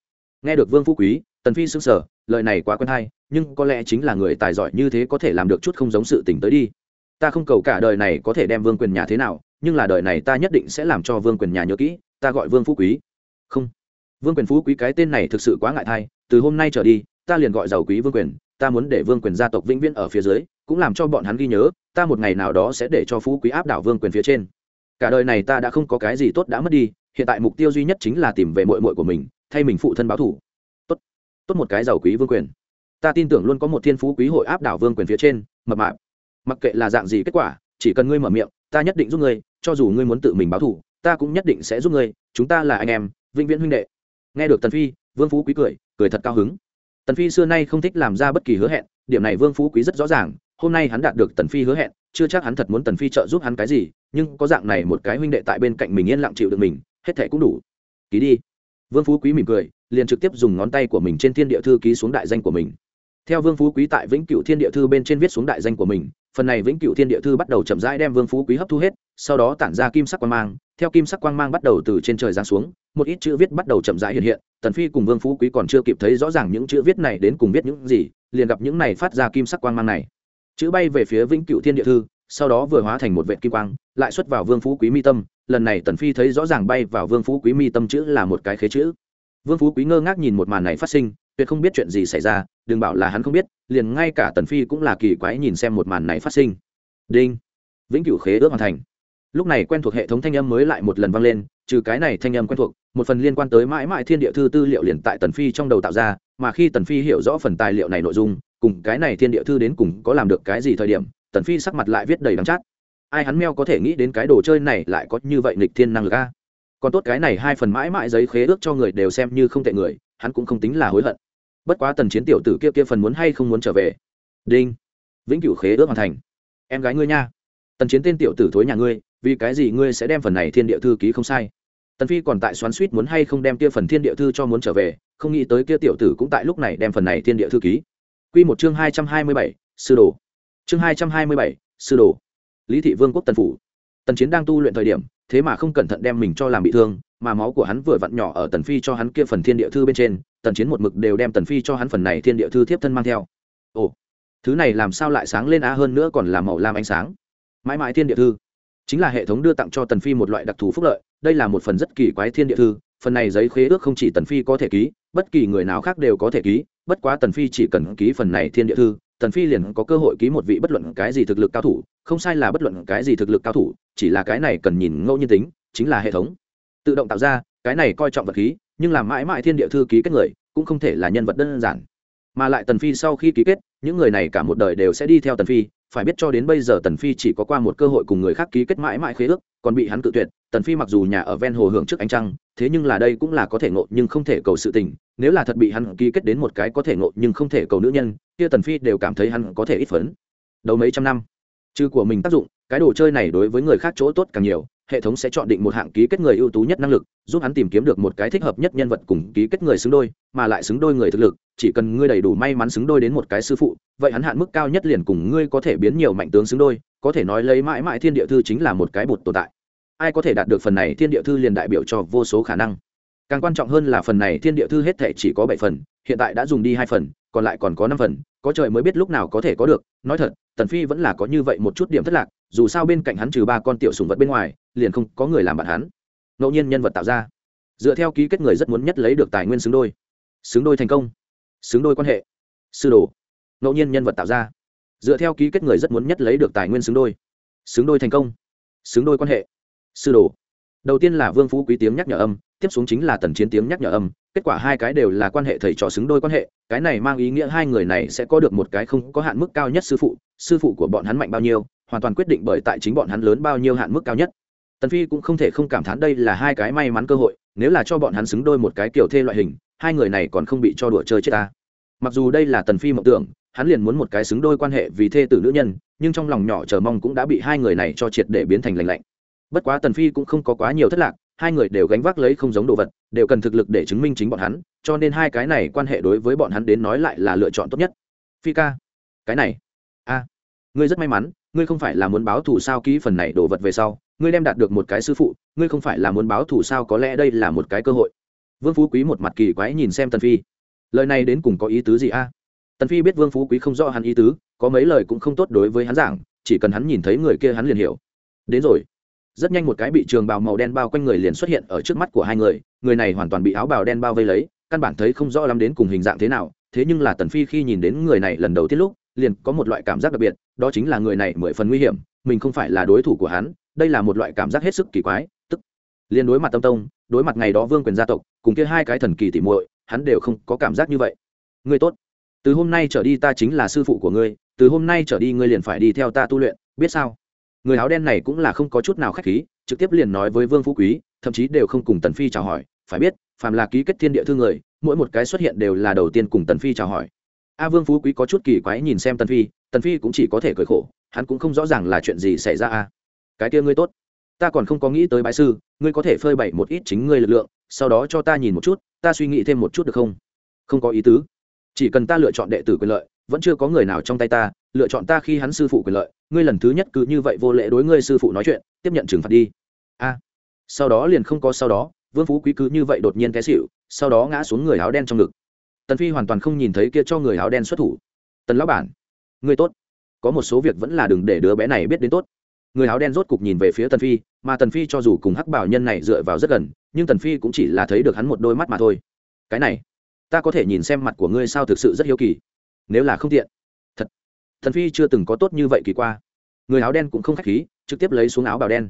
Nghe được vương phú quý, tần phi sững sờ, lời này quá quen hay, nhưng có lẽ chính là người tài giỏi như thế có thể làm được chút không giống sự tình tới đi ta không cầu cả đời này có thể đem vương quyền nhà thế nào, nhưng là đời này ta nhất định sẽ làm cho vương quyền nhà nhớ kỹ, ta gọi vương phú quý. Không. Vương quyền phú quý cái tên này thực sự quá ngại thai, từ hôm nay trở đi, ta liền gọi giàu quý vương quyền, ta muốn để vương quyền gia tộc vĩnh viễn ở phía dưới, cũng làm cho bọn hắn ghi nhớ, ta một ngày nào đó sẽ để cho phú quý áp đảo vương quyền phía trên. Cả đời này ta đã không có cái gì tốt đã mất đi, hiện tại mục tiêu duy nhất chính là tìm về mội mội của mình, thay mình phụ thân báo thủ. Tốt. Tốt một cái giàu quý vương quyền. Ta tin tưởng luôn có một thiên phú quý hội áp đảo vương quyền phía trên, mập mạp mặc kệ là dạng gì kết quả, chỉ cần ngươi mở miệng, ta nhất định giúp ngươi, cho dù ngươi muốn tự mình báo thù, ta cũng nhất định sẽ giúp ngươi, chúng ta là anh em, vĩnh viễn huynh đệ. Nghe được tần phi, vương phú quý cười cười thật cao hứng. Tần phi xưa nay không thích làm ra bất kỳ hứa hẹn, điểm này vương phú quý rất rõ ràng, hôm nay hắn đạt được tần phi hứa hẹn, chưa chắc hắn thật muốn tần phi trợ giúp hắn cái gì, nhưng có dạng này một cái huynh đệ tại bên cạnh mình yên lặng chịu được mình, hết thảy cũng đủ. Ký đi. Vương phú quý mỉm cười, liền trực tiếp dùng ngón tay của mình trên thiên địa thư ký xuống đại danh của mình. Theo vương phú quý tại vĩnh cửu thiên địa thư bên trên viết xuống đại danh của mình phần này vĩnh cửu thiên địa thư bắt đầu chậm rãi đem vương phú quý hấp thu hết, sau đó tản ra kim sắc quang mang, theo kim sắc quang mang bắt đầu từ trên trời giáng xuống, một ít chữ viết bắt đầu chậm rãi hiện hiện, tần phi cùng vương phú quý còn chưa kịp thấy rõ ràng những chữ viết này đến cùng viết những gì, liền gặp những này phát ra kim sắc quang mang này. Chữ bay về phía vĩnh cửu thiên địa thư, sau đó vừa hóa thành một vệ kim quang, lại xuất vào vương phú quý mi tâm, lần này tần phi thấy rõ ràng bay vào vương phú quý mi tâm chữ là một cái khế chữ. Vương phú quý ngơ ngác nhìn một màn này phát sinh, tuyệt không biết chuyện gì xảy ra đừng bảo là hắn không biết, liền ngay cả tần phi cũng là kỳ quái nhìn xem một màn này phát sinh. Đinh. Vĩnh cửu khế ước hoàn thành. Lúc này quen thuộc hệ thống thanh âm mới lại một lần vang lên, trừ cái này thanh âm quen thuộc, một phần liên quan tới mãi mãi thiên địa thư tư liệu liền tại tần phi trong đầu tạo ra, mà khi tần phi hiểu rõ phần tài liệu này nội dung, cùng cái này thiên địa thư đến cùng có làm được cái gì thời điểm, tần phi sắc mặt lại viết đầy đắng chát. Ai hắn meo có thể nghĩ đến cái đồ chơi này lại có như vậy nghịch thiên năng lực a? Còn tốt cái này hai phần mãi mãi giấy khế ước cho người đều xem như không tệ người, hắn cũng không tính là hối hận bất quá tần chiến tiểu tử kia kia phần muốn hay không muốn trở về. Đinh. Vĩnh cửu khế ước hoàn thành. Em gái ngươi nha. Tần chiến tên tiểu tử thối nhà ngươi, vì cái gì ngươi sẽ đem phần này thiên địa thư ký không sai? Tần phi còn tại xoắn suýt muốn hay không đem kia phần thiên địa thư cho muốn trở về, không nghĩ tới kia tiểu tử cũng tại lúc này đem phần này thiên địa thư ký. Quy một chương hai trăm hai mươi bảy, sư đồ. Chương hai trăm hai mươi bảy, sư đồ. Lý thị vương quốc tần phủ. Tần chiến đang tu luyện thời điểm thế mà không cẩn thận đem mình cho làm bị thương, mà máu của hắn vừa vặn nhỏ ở tần phi cho hắn kia phần thiên địa thư bên trên, tần chiến một mực đều đem tần phi cho hắn phần này thiên địa thư tiếp thân mang theo. Ồ, thứ này làm sao lại sáng lên á hơn nữa còn là màu lam ánh sáng. Mãi mãi thiên địa thư, chính là hệ thống đưa tặng cho tần phi một loại đặc thù phúc lợi, đây là một phần rất kỳ quái thiên địa thư, phần này giấy khế ước không chỉ tần phi có thể ký, bất kỳ người nào khác đều có thể ký, bất quá tần phi chỉ cần ký phần này thiên địa thư, tần phi liền có cơ hội ký một vị bất luận cái gì thực lực cao thủ không sai là bất luận cái gì thực lực cao thủ, chỉ là cái này cần nhìn ngẫu nhiên tính, chính là hệ thống. Tự động tạo ra, cái này coi trọng vật khí, nhưng làm mãi mãi thiên địa thư ký kết người, cũng không thể là nhân vật đơn giản. Mà lại tần phi sau khi ký kết, những người này cả một đời đều sẽ đi theo tần phi, phải biết cho đến bây giờ tần phi chỉ có qua một cơ hội cùng người khác ký kết mãi mãi khế ước, còn bị hắn cự tuyệt, tần phi mặc dù nhà ở ven hồ hưởng trước ánh trăng, thế nhưng là đây cũng là có thể ngộ nhưng không thể cầu sự tình, nếu là thật bị hắn ký kết đến một cái có thể ngộ nhưng không thể cầu nữ nhân, kia tần phi đều cảm thấy hắn có thể ít phấn. Đầu mấy trăm năm trừ của mình tác dụng, cái đồ chơi này đối với người khác chỗ tốt càng nhiều, hệ thống sẽ chọn định một hạng ký kết người ưu tú nhất năng lực, giúp hắn tìm kiếm được một cái thích hợp nhất nhân vật cùng ký kết người xứng đôi, mà lại xứng đôi người thực lực, chỉ cần ngươi đầy đủ may mắn xứng đôi đến một cái sư phụ, vậy hắn hạn mức cao nhất liền cùng ngươi có thể biến nhiều mạnh tướng xứng đôi, có thể nói lấy mãi mãi thiên địa thư chính là một cái bột tồn tại. Ai có thể đạt được phần này thiên địa thư liền đại biểu cho vô số khả năng. Càng quan trọng hơn là phần này thiên địa thư hết thể chỉ có bảy phần, hiện tại đã dùng đi hai phần còn lại còn có năm phần, có trời mới biết lúc nào có thể có được. Nói thật, tần phi vẫn là có như vậy một chút điểm thất lạc, dù sao bên cạnh hắn trừ ba con tiểu sùng vật bên ngoài, liền không có người làm bạn hắn. Ngẫu nhiên nhân vật tạo ra, dựa theo ký kết người rất muốn nhất lấy được tài nguyên xứng đôi. Xứng đôi thành công, xứng đôi quan hệ, sư đồ. Ngẫu nhiên nhân vật tạo ra, dựa theo ký kết người rất muốn nhất lấy được tài nguyên xứng đôi. Xứng đôi thành công, xứng đôi quan hệ, sư đồ. Đầu tiên là vương phú quý tiếng nhắc nhở âm, tiếp xuống chính là tần chiến tiếng nhắc nhở âm kết quả hai cái đều là quan hệ thầy trò xứng đôi quan hệ, cái này mang ý nghĩa hai người này sẽ có được một cái không có hạn mức cao nhất sư phụ sư phụ của bọn hắn mạnh bao nhiêu, hoàn toàn quyết định bởi tại chính bọn hắn lớn bao nhiêu hạn mức cao nhất. Tần phi cũng không thể không cảm thán đây là hai cái may mắn cơ hội, nếu là cho bọn hắn xứng đôi một cái kiểu thê loại hình, hai người này còn không bị cho đùa chơi chết ta. Mặc dù đây là tần phi mộng tưởng, hắn liền muốn một cái xứng đôi quan hệ vì thê tử nữ nhân, nhưng trong lòng nhỏ chờ mong cũng đã bị hai người này cho triệt để biến thành lành lạnh. Bất quá tần phi cũng không có quá nhiều thất lạc hai người đều gánh vác lấy không giống đồ vật, đều cần thực lực để chứng minh chính bọn hắn, cho nên hai cái này quan hệ đối với bọn hắn đến nói lại là lựa chọn tốt nhất. Phi ca, cái này, a, ngươi rất may mắn, ngươi không phải là muốn báo thù sao ký phần này đồ vật về sau, ngươi đem đạt được một cái sư phụ, ngươi không phải là muốn báo thù sao có lẽ đây là một cái cơ hội. Vương phú quý một mặt kỳ quái nhìn xem tần phi. Lời này đến cùng có ý tứ gì a? Tần phi biết vương phú quý không rõ hắn ý tứ, có mấy lời cũng không tốt đối với hắn giảng, chỉ cần hắn nhìn thấy người kia hắn liền hiểu. Đến rồi rất nhanh một cái bị trường bào màu đen bao quanh người liền xuất hiện ở trước mắt của hai người người này hoàn toàn bị áo bào đen bao vây lấy, căn bản thấy không rõ lắm đến cùng hình dạng thế nào, thế nhưng là tần phi khi nhìn đến người này lần đầu tiên lúc, liền có một loại cảm giác đặc biệt, đó chính là người này mười phần nguy hiểm, mình không phải là đối thủ của hắn, đây là một loại cảm giác hết sức kỳ quái, tức liền đối mặt tâm tông, đối mặt ngày đó vương quyền gia tộc, cùng kia hai cái thần kỳ tỉ muội, hắn đều không có cảm giác như vậy. Ngươi tốt, từ hôm nay trở đi ta chính là sư phụ của ngươi, từ hôm nay trở đi ngươi liền phải đi theo ta tu luyện, biết sao? Người áo đen này cũng là không có chút nào khách khí, trực tiếp liền nói với vương phú quý, thậm chí đều không cùng tần phi chào hỏi. Phải biết, phàm là ký kết thiên địa thư người, mỗi một cái xuất hiện đều là đầu tiên cùng tần phi chào hỏi. A vương phú quý có chút kỳ quái nhìn xem tần phi tần phi cũng chỉ có thể cười khổ, hắn cũng không rõ ràng là chuyện gì xảy ra a. Cái kia ngươi tốt. Ta còn không có nghĩ tới bái sư, ngươi có thể phơi bày một ít chính ngươi lực lượng, sau đó cho ta nhìn một chút, ta suy nghĩ thêm một chút được không? Không có ý tứ. Chỉ cần ta lựa chọn đệ tử quyền lợi, vẫn chưa có người nào trong tay ta, lựa chọn ta khi hắn sư phụ quyền lợi ngươi lần thứ nhất cứ như vậy vô lễ đối ngươi sư phụ nói chuyện, tiếp nhận trừng phạt đi. A. Sau đó liền không có sau đó, vương phú quý cứ như vậy đột nhiên té xịu sau đó ngã xuống người áo đen trong ngực. Tần phi hoàn toàn không nhìn thấy kia cho người áo đen xuất thủ. Tần lão bản, ngươi tốt. Có một số việc vẫn là đừng để đứa bé này biết đến tốt. Người áo đen rốt cục nhìn về phía tần phi, mà tần phi cho dù cùng hắc bảo nhân này dựa vào rất gần, nhưng tần phi cũng chỉ là thấy được hắn một đôi mắt mà thôi. Cái này, ta có thể nhìn xem mặt của ngươi sao thực sự rất hiếu kỳ. Nếu là không tiện thần tần phi chưa từng có tốt như vậy kỳ qua. Người áo đen cũng không khách khí trực tiếp lấy xuống áo bào đen.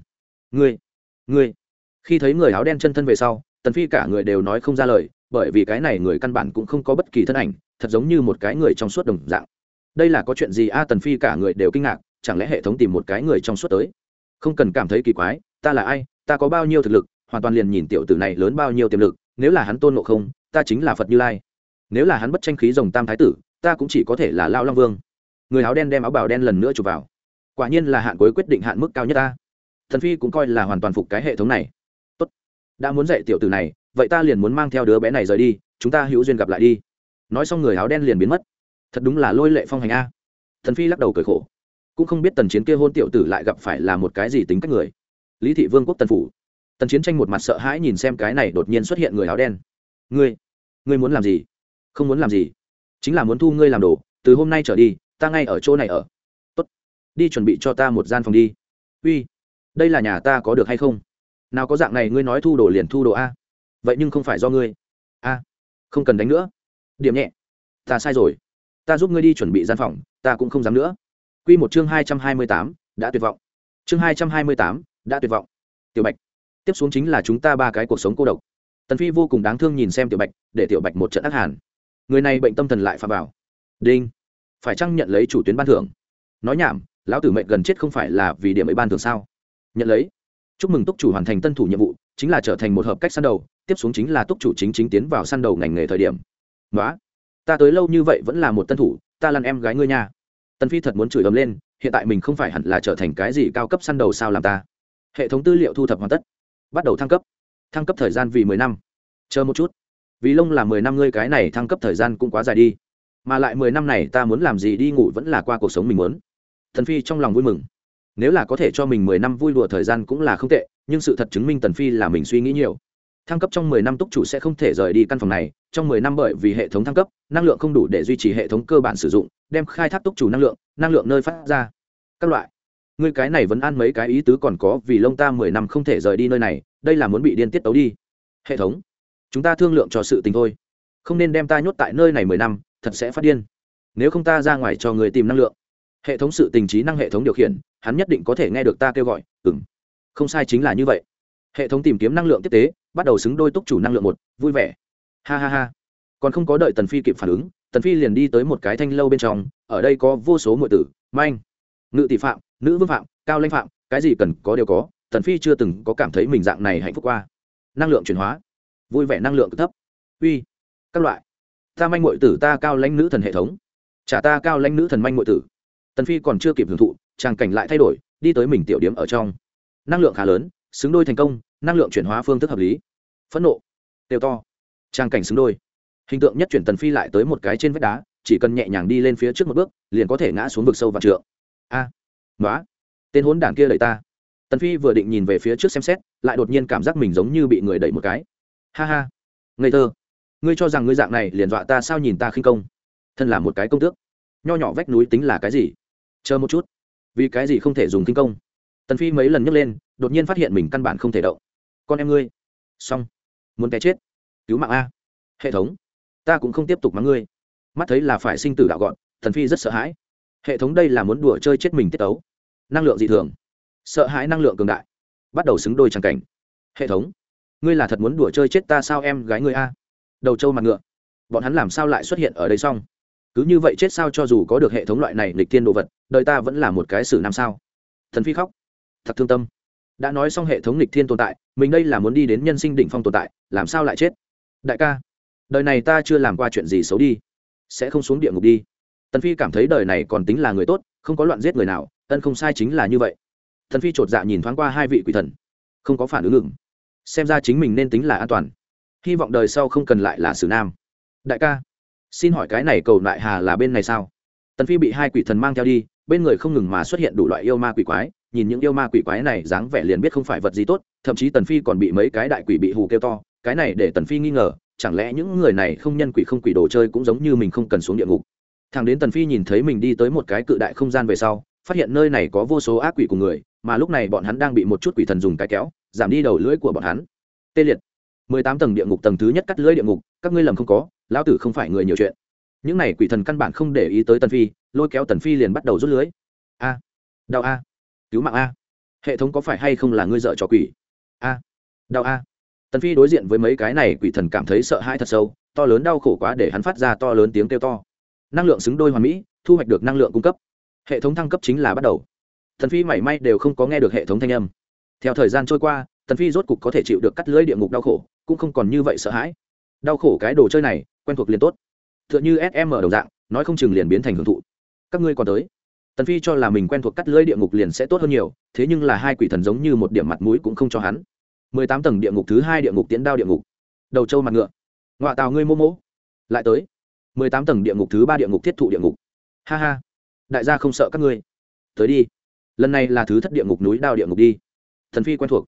Người, người, khi thấy người áo đen chân thân về sau tần phi cả người đều nói không ra lời bởi vì cái này người căn bản cũng không có bất kỳ thân ảnh thật giống như một cái người trong suốt đồng dạng. Đây là có chuyện gì a? Tần phi cả người đều kinh ngạc chẳng lẽ hệ thống tìm một cái người trong suốt tới? Không cần cảm thấy kỳ quái ta là ai? Ta có bao nhiêu thực lực? Hoàn toàn liền nhìn tiểu tử này lớn bao nhiêu tiềm lực nếu là hắn tôn ngộ không ta chính là phật như lai. Nếu là hắn bất tranh khí rồng tam thái tử ta cũng chỉ có thể là lao long vương người áo đen đem áo bào đen lần nữa chụp vào. Quả nhiên là hạn cuối quyết định hạn mức cao nhất ta. Thần phi cũng coi là hoàn toàn phục cái hệ thống này. Tốt. Đã muốn dạy tiểu tử này, vậy ta liền muốn mang theo đứa bé này rời đi, chúng ta hữu duyên gặp lại đi. Nói xong người áo đen liền biến mất. Thật đúng là lôi lệ phong hành a. Thần phi lắc đầu cười khổ. Cũng không biết tần chiến kia hôn tiểu tử lại gặp phải là một cái gì tính cách người. Lý thị vương quốc tần phủ. Tần chiến tranh một mặt sợ hãi nhìn xem cái này đột nhiên xuất hiện người áo đen. Ngươi ngươi muốn làm gì? Không muốn làm gì. Chính là muốn thu ngươi làm đồ, từ hôm nay trở đi ta ngay ở chỗ này ở. Tốt. Đi chuẩn bị cho ta một gian phòng đi. Uy, đây là nhà ta có được hay không? Nào có dạng này ngươi nói thu đồ liền thu đồ a. Vậy nhưng không phải do ngươi. A, không cần đánh nữa. Điểm nhẹ. Ta sai rồi. Ta giúp ngươi đi chuẩn bị gian phòng, ta cũng không dám nữa. Quy một chương hai trăm hai mươi tám, đã tuyệt vọng. Chương hai trăm hai mươi tám, đã tuyệt vọng. Tiểu bạch. Tiếp xuống chính là chúng ta ba cái cuộc sống cô độc. Tần phi vô cùng đáng thương nhìn xem tiểu bạch, để tiểu bạch một trận ác hàn. Người này bệnh tâm thần lại phạm bảo đinh phải chăng nhận lấy chủ tuyến ban thưởng? Nói nhảm, lão tử mệnh gần chết không phải là vì điểm ấy ban thưởng sao? Nhận lấy. Chúc mừng túc chủ hoàn thành tân thủ nhiệm vụ, chính là trở thành một hợp cách săn đầu, tiếp xuống chính là túc chủ chính chính tiến vào săn đầu ngành nghề thời điểm. Nói ta tới lâu như vậy vẫn là một tân thủ, ta lăn em gái ngươi nha. Tân phi thật muốn chửi ấm lên, hiện tại mình không phải hẳn là trở thành cái gì cao cấp săn đầu sao làm ta? Hệ thống tư liệu thu thập hoàn tất. Bắt đầu thăng cấp. Thăng cấp thời gian vì mười năm. Chờ một chút. Vì lông là mười năm, ngươi cái này thăng cấp thời gian cũng quá dài đi mà lại mười năm này ta muốn làm gì đi ngủ vẫn là qua cuộc sống mình muốn. Thần phi trong lòng vui mừng. Nếu là có thể cho mình mười năm vui đùa thời gian cũng là không tệ, nhưng sự thật chứng minh tần phi là mình suy nghĩ nhiều. Thăng cấp trong mười năm túc chủ sẽ không thể rời đi căn phòng này, trong mười năm bởi vì hệ thống thăng cấp, năng lượng không đủ để duy trì hệ thống cơ bản sử dụng, đem khai thác túc chủ năng lượng năng lượng nơi phát ra. Các loại. Ngươi cái này vẫn ăn mấy cái ý tứ còn có vì lông ta mười năm không thể rời đi nơi này, đây là muốn bị điên tiết tấu đi. Hệ thống. Chúng ta thương lượng cho sự tình thôi. Không nên đem ta nhốt tại nơi này mười năm thật sẽ phát điên. Nếu không ta ra ngoài cho người tìm năng lượng. Hệ thống sự tình trí năng hệ thống điều khiển, hắn nhất định có thể nghe được ta kêu gọi ừng không sai chính là như vậy. Hệ thống tìm kiếm năng lượng tiếp tế, bắt đầu xứng đôi túc chủ năng lượng một, vui vẻ. Ha ha ha. Còn không có đợi tần phi kịp phản ứng, tần phi liền đi tới một cái thanh lâu bên trong, ở đây có vô số mọi tử, manh. Ngự tỷ phạm, nữ vương phạm, cao lãnh phạm, cái gì cần có đều có, tần phi chưa từng có cảm thấy mình dạng này hạnh phúc qua. Năng lượng chuyển hóa. Vui vẻ năng lượng thấp. Uy. Các loại ta manh mội tử ta cao lãnh nữ thần hệ thống. Trả ta cao lãnh nữ thần manh mội tử. Tần phi còn chưa kịp hưởng thụ trang cảnh lại thay đổi đi tới mình tiểu điểm ở trong. Năng lượng khá lớn xứng đôi thành công năng lượng chuyển hóa phương thức hợp lý. Phẫn nộ đều to. Trang cảnh xứng đôi. Hình tượng nhất chuyển tần phi lại tới một cái trên vách đá chỉ cần nhẹ nhàng đi lên phía trước một bước liền có thể ngã xuống vực sâu và trượng. A à, nói tên hốn đảng kia đẩy ta. Tần phi vừa định nhìn về phía trước xem xét lại đột nhiên cảm giác mình giống như bị người đẩy một cái. Ha ha. Ngây thơ ngươi cho rằng ngươi dạng này liền dọa ta sao nhìn ta khinh công? Thân là một cái công tước nho nhỏ vách núi tính là cái gì? Chờ một chút. Vì cái gì không thể dùng kinh công? Tần phi mấy lần nhấc lên đột nhiên phát hiện mình căn bản không thể động. Con em ngươi. Xong. Muốn cái chết. Cứu mạng a. Hệ thống. Ta cũng không tiếp tục mắng ngươi. Mắt thấy là phải sinh tử đạo gọn Tần phi rất sợ hãi. Hệ thống đây là muốn đùa chơi chết mình tiết tấu, năng lượng dị thường. Sợ hãi năng lượng cường đại. Bắt đầu xứng đôi tràng cảnh. Hệ thống. Ngươi là thật muốn đùa chơi chết ta sao em gái ngươi a? Đầu trâu mặt ngựa. Bọn hắn làm sao lại xuất hiện ở đây xong? Cứ như vậy chết sao cho dù có được hệ thống loại này lịch thiên đồ vật, đời ta vẫn là một cái xử nam sao? Thần phi khóc. Thật thương tâm. Đã nói xong hệ thống lịch thiên tồn tại, mình đây là muốn đi đến nhân sinh đỉnh phong tồn tại, làm sao lại chết? Đại ca, đời này ta chưa làm qua chuyện gì xấu đi. Sẽ không xuống địa ngục đi. Tần phi cảm thấy đời này còn tính là người tốt, không có loạn giết người nào tân không sai chính là như vậy. Tần phi chột dạ nhìn thoáng qua hai vị quỷ thần. Không có phản ứng ngừng. Xem ra chính mình nên tính là an toàn hy vọng đời sau không cần lại là sử nam. Đại ca, xin hỏi cái này cầu đại hà là bên này sao? Tần phi bị hai quỷ thần mang theo đi, bên người không ngừng mà xuất hiện đủ loại yêu ma quỷ quái, nhìn những yêu ma quỷ quái này dáng vẻ liền biết không phải vật gì tốt, thậm chí tần phi còn bị mấy cái đại quỷ bị hù kêu to, cái này để tần phi nghi ngờ, chẳng lẽ những người này không nhân quỷ không quỷ đồ chơi cũng giống như mình không cần xuống địa ngục? Thằng đến tần phi nhìn thấy mình đi tới một cái cự đại không gian về sau, phát hiện nơi này có vô số ác quỷ của người, mà lúc này bọn hắn đang bị một chút quỷ thần dùng cái kéo, giảm đi đầu lưỡi của bọn hắn. Tê liệt mười tám tầng địa ngục tầng thứ nhất cắt lưỡi địa ngục, các ngươi lầm không có, lão tử không phải người nhiều chuyện. Những này quỷ thần căn bản không để ý tới tần phi, lôi kéo tần phi liền bắt đầu rút lưới. A, đau a, cứu mạng a. Hệ thống có phải hay không là ngươi dợ cho quỷ? A, đau a. Tần phi đối diện với mấy cái này quỷ thần cảm thấy sợ hãi thật sâu, to lớn đau khổ quá để hắn phát ra to lớn tiếng kêu to. Năng lượng xứng đôi hoàn mỹ, thu hoạch được năng lượng cung cấp. Hệ thống thăng cấp chính là bắt đầu. Tần phi mảy may đều không có nghe được hệ thống thanh âm. Theo thời gian trôi qua, tần phi rốt cục có thể chịu được cắt lưỡi địa ngục đau khổ cũng không còn như vậy sợ hãi. Đau khổ cái đồ chơi này, quen thuộc liền tốt. Tựa như sm đồng dạng, nói không chừng liền biến thành hưởng thụ. Các ngươi còn tới. Tần phi cho là mình quen thuộc cắt lưỡi địa ngục liền sẽ tốt hơn nhiều, thế nhưng là hai quỷ thần giống như một điểm mặt mũi cũng không cho hắn. Mười tám tầng địa ngục thứ hai địa ngục tiến đao địa ngục. Đầu trâu mặt ngựa. Ngoại tàu ngươi mô mỗ lại tới. Mười tám tầng địa ngục thứ ba địa ngục thiết thụ địa ngục. Ha ha. Đại gia không sợ các ngươi. Tới đi. Lần này là thứ thất địa ngục núi đao địa ngục đi. Thần phi quen thuộc.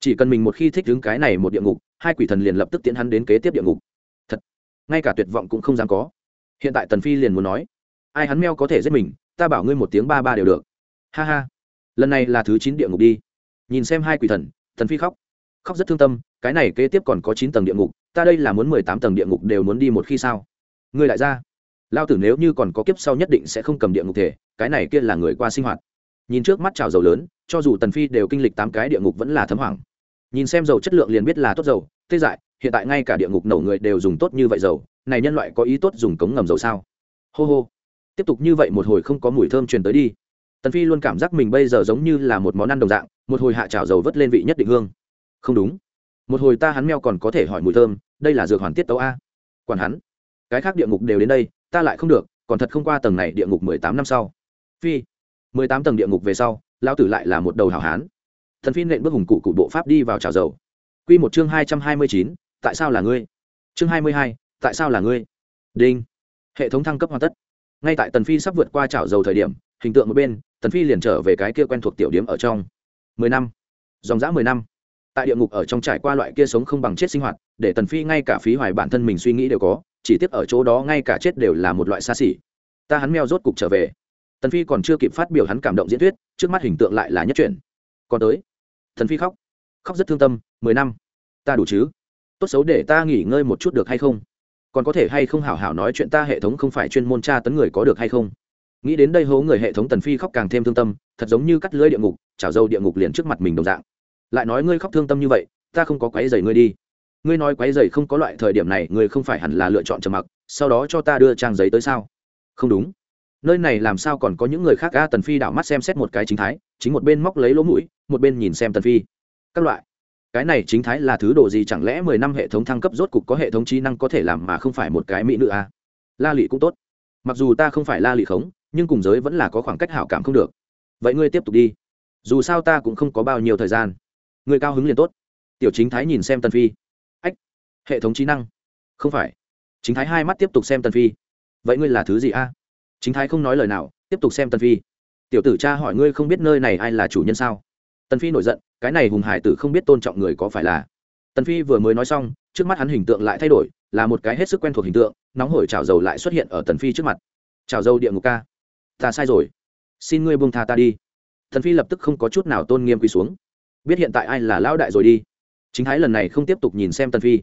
Chỉ cần mình một khi thích đứng cái này một địa ngục hai quỷ thần liền lập tức tiến hắn đến kế tiếp địa ngục. Thật, ngay cả tuyệt vọng cũng không dám có. Hiện tại tần phi liền muốn nói, ai hắn meo có thể giết mình, ta bảo ngươi một tiếng ba ba đều được. Ha ha. Lần này là thứ chín địa ngục đi. Nhìn xem hai quỷ thần, tần phi khóc. Khóc rất thương tâm, cái này kế tiếp còn có chín tầng địa ngục, ta đây là muốn mười tám tầng địa ngục đều muốn đi một khi sao? Ngươi lại ra. Lao tử nếu như còn có kiếp sau nhất định sẽ không cầm địa ngục thể, cái này kia là người qua sinh hoạt. Nhìn trước mắt trào dầu lớn, cho dù tần phi đều kinh lịch tám cái địa ngục vẫn là thấm hoảng. Nhìn xem dầu chất lượng liền biết là tốt dầu tê dại, hiện tại ngay cả địa ngục nổ người đều dùng tốt như vậy dầu, này nhân loại có ý tốt dùng cống ngầm dầu sao? Hô hô. Tiếp tục như vậy một hồi không có mùi thơm truyền tới đi. Tần phi luôn cảm giác mình bây giờ giống như là một món ăn đồng dạng, một hồi hạ trào dầu vớt lên vị nhất định hương. Không đúng. Một hồi ta hắn meo còn có thể hỏi mùi thơm, đây là dược hoàn tiết tấu a. Quản hắn. Cái khác địa ngục đều đến đây, ta lại không được, còn thật không qua tầng này địa ngục mười tám năm sau. Phi, mười tám tầng địa ngục về sau lao tử lại là một đầu hảo hán. Thần phi nện bước hùng cụ cụ bộ pháp đi vào trào dầu. Quy một chương hai trăm hai mươi chín, tại sao là ngươi? Chương hai mươi hai, tại sao là ngươi? Đinh. Hệ thống thăng cấp hoàn tất. Ngay tại tần phi sắp vượt qua chảo dầu thời điểm, hình tượng một bên, tần phi liền trở về cái kia quen thuộc tiểu điểm ở trong. Mười năm. Dòng dã mười năm. Tại địa ngục ở trong trải qua loại kia sống không bằng chết sinh hoạt, để tần phi ngay cả phí hoài bản thân mình suy nghĩ đều có, chỉ tiếc ở chỗ đó ngay cả chết đều là một loại xa xỉ. Ta hắn meo rốt cục trở về. Tần phi còn chưa kịp phát biểu hắn cảm động diễn thuyết, trước mắt hình tượng lại là nhất chuyển. Còn tới. Tần phi khóc. Khóc rất thương tâm mười năm. Ta đủ chứ? Tốt xấu để ta nghỉ ngơi một chút được hay không? Còn có thể hay không hảo hảo nói chuyện ta hệ thống không phải chuyên môn tra tấn người có được hay không? Nghĩ đến đây hố người hệ thống tần phi khóc càng thêm thương tâm, thật giống như cắt lưỡi địa ngục, chảo dâu địa ngục liền trước mặt mình đồng dạng. Lại nói ngươi khóc thương tâm như vậy, ta không có quấy giày ngươi đi. Ngươi nói quấy giày không có loại thời điểm này, ngươi không phải hẳn là lựa chọn trầm mặc, sau đó cho ta đưa trang giấy tới sao? Không đúng. Nơi này làm sao còn có những người khác? A, tần phi đảo mắt xem xét một cái chính thái, chính một bên móc lấy lỗ mũi, một bên nhìn xem tần phi. Các loại cái này chính thái là thứ đồ gì chẳng lẽ mười năm hệ thống thăng cấp rốt cục có hệ thống trí năng có thể làm mà không phải một cái mỹ nữ à? la lị cũng tốt. Mặc dù ta không phải la lị khống, nhưng cùng giới vẫn là có khoảng cách hảo cảm không được. Vậy ngươi tiếp tục đi. Dù sao ta cũng không có bao nhiêu thời gian. Ngươi cao hứng liền tốt. Tiểu chính thái nhìn xem tần phi. Ách, hệ thống trí năng. Không phải. Chính thái hai mắt tiếp tục xem tần phi. Vậy ngươi là thứ gì a? Chính thái không nói lời nào, tiếp tục xem tần phi. Tiểu tử cha hỏi ngươi không biết nơi này ai là chủ nhân sao? Tần phi nổi giận, cái này hùng hải tử không biết tôn trọng người có phải là. Tần phi vừa mới nói xong, trước mắt hắn hình tượng lại thay đổi, là một cái hết sức quen thuộc hình tượng, nóng hổi chảo dầu lại xuất hiện ở tần phi trước mặt. Chảo dầu địa ngục ca. Ta sai rồi. Xin ngươi buông tha ta đi. Tần phi lập tức không có chút nào tôn nghiêm quỳ xuống. Biết hiện tại ai là lão đại rồi đi. Chính thái lần này không tiếp tục nhìn xem tần phi.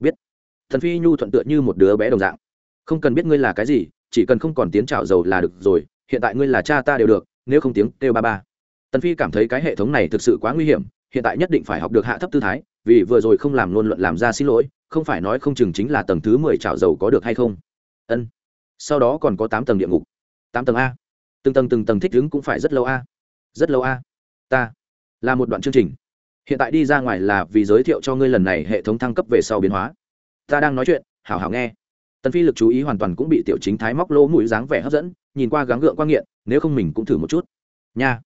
Biết. Tần phi nhu thuận tựa như một đứa bé đồng dạng. Không cần biết ngươi là cái gì, chỉ cần không còn tiếng trào dầu là được rồi, hiện tại ngươi là cha ta đều được, nếu không tiếng kêu ba ba tần phi cảm thấy cái hệ thống này thực sự quá nguy hiểm, hiện tại nhất định phải học được hạ thấp tư thái, vì vừa rồi không làm luôn luận làm ra xin lỗi, không phải nói không chừng chính là tầng thứ mười trào dầu có được hay không. Ân. Sau đó còn có tám tầng địa ngục. Tám tầng a. Từng tầng từng tầng thích đứng cũng phải rất lâu a. Rất lâu a. Ta. Là một đoạn chương trình. Hiện tại đi ra ngoài là vì giới thiệu cho ngươi lần này hệ thống thăng cấp về sau biến hóa. Ta đang nói chuyện, hảo hảo nghe. Tần phi lực chú ý hoàn toàn cũng bị tiểu chính thái móc lỗ mũi dáng vẻ hấp dẫn, nhìn qua gắng gượng quan nghiện, nếu không mình cũng thử một chút. Nha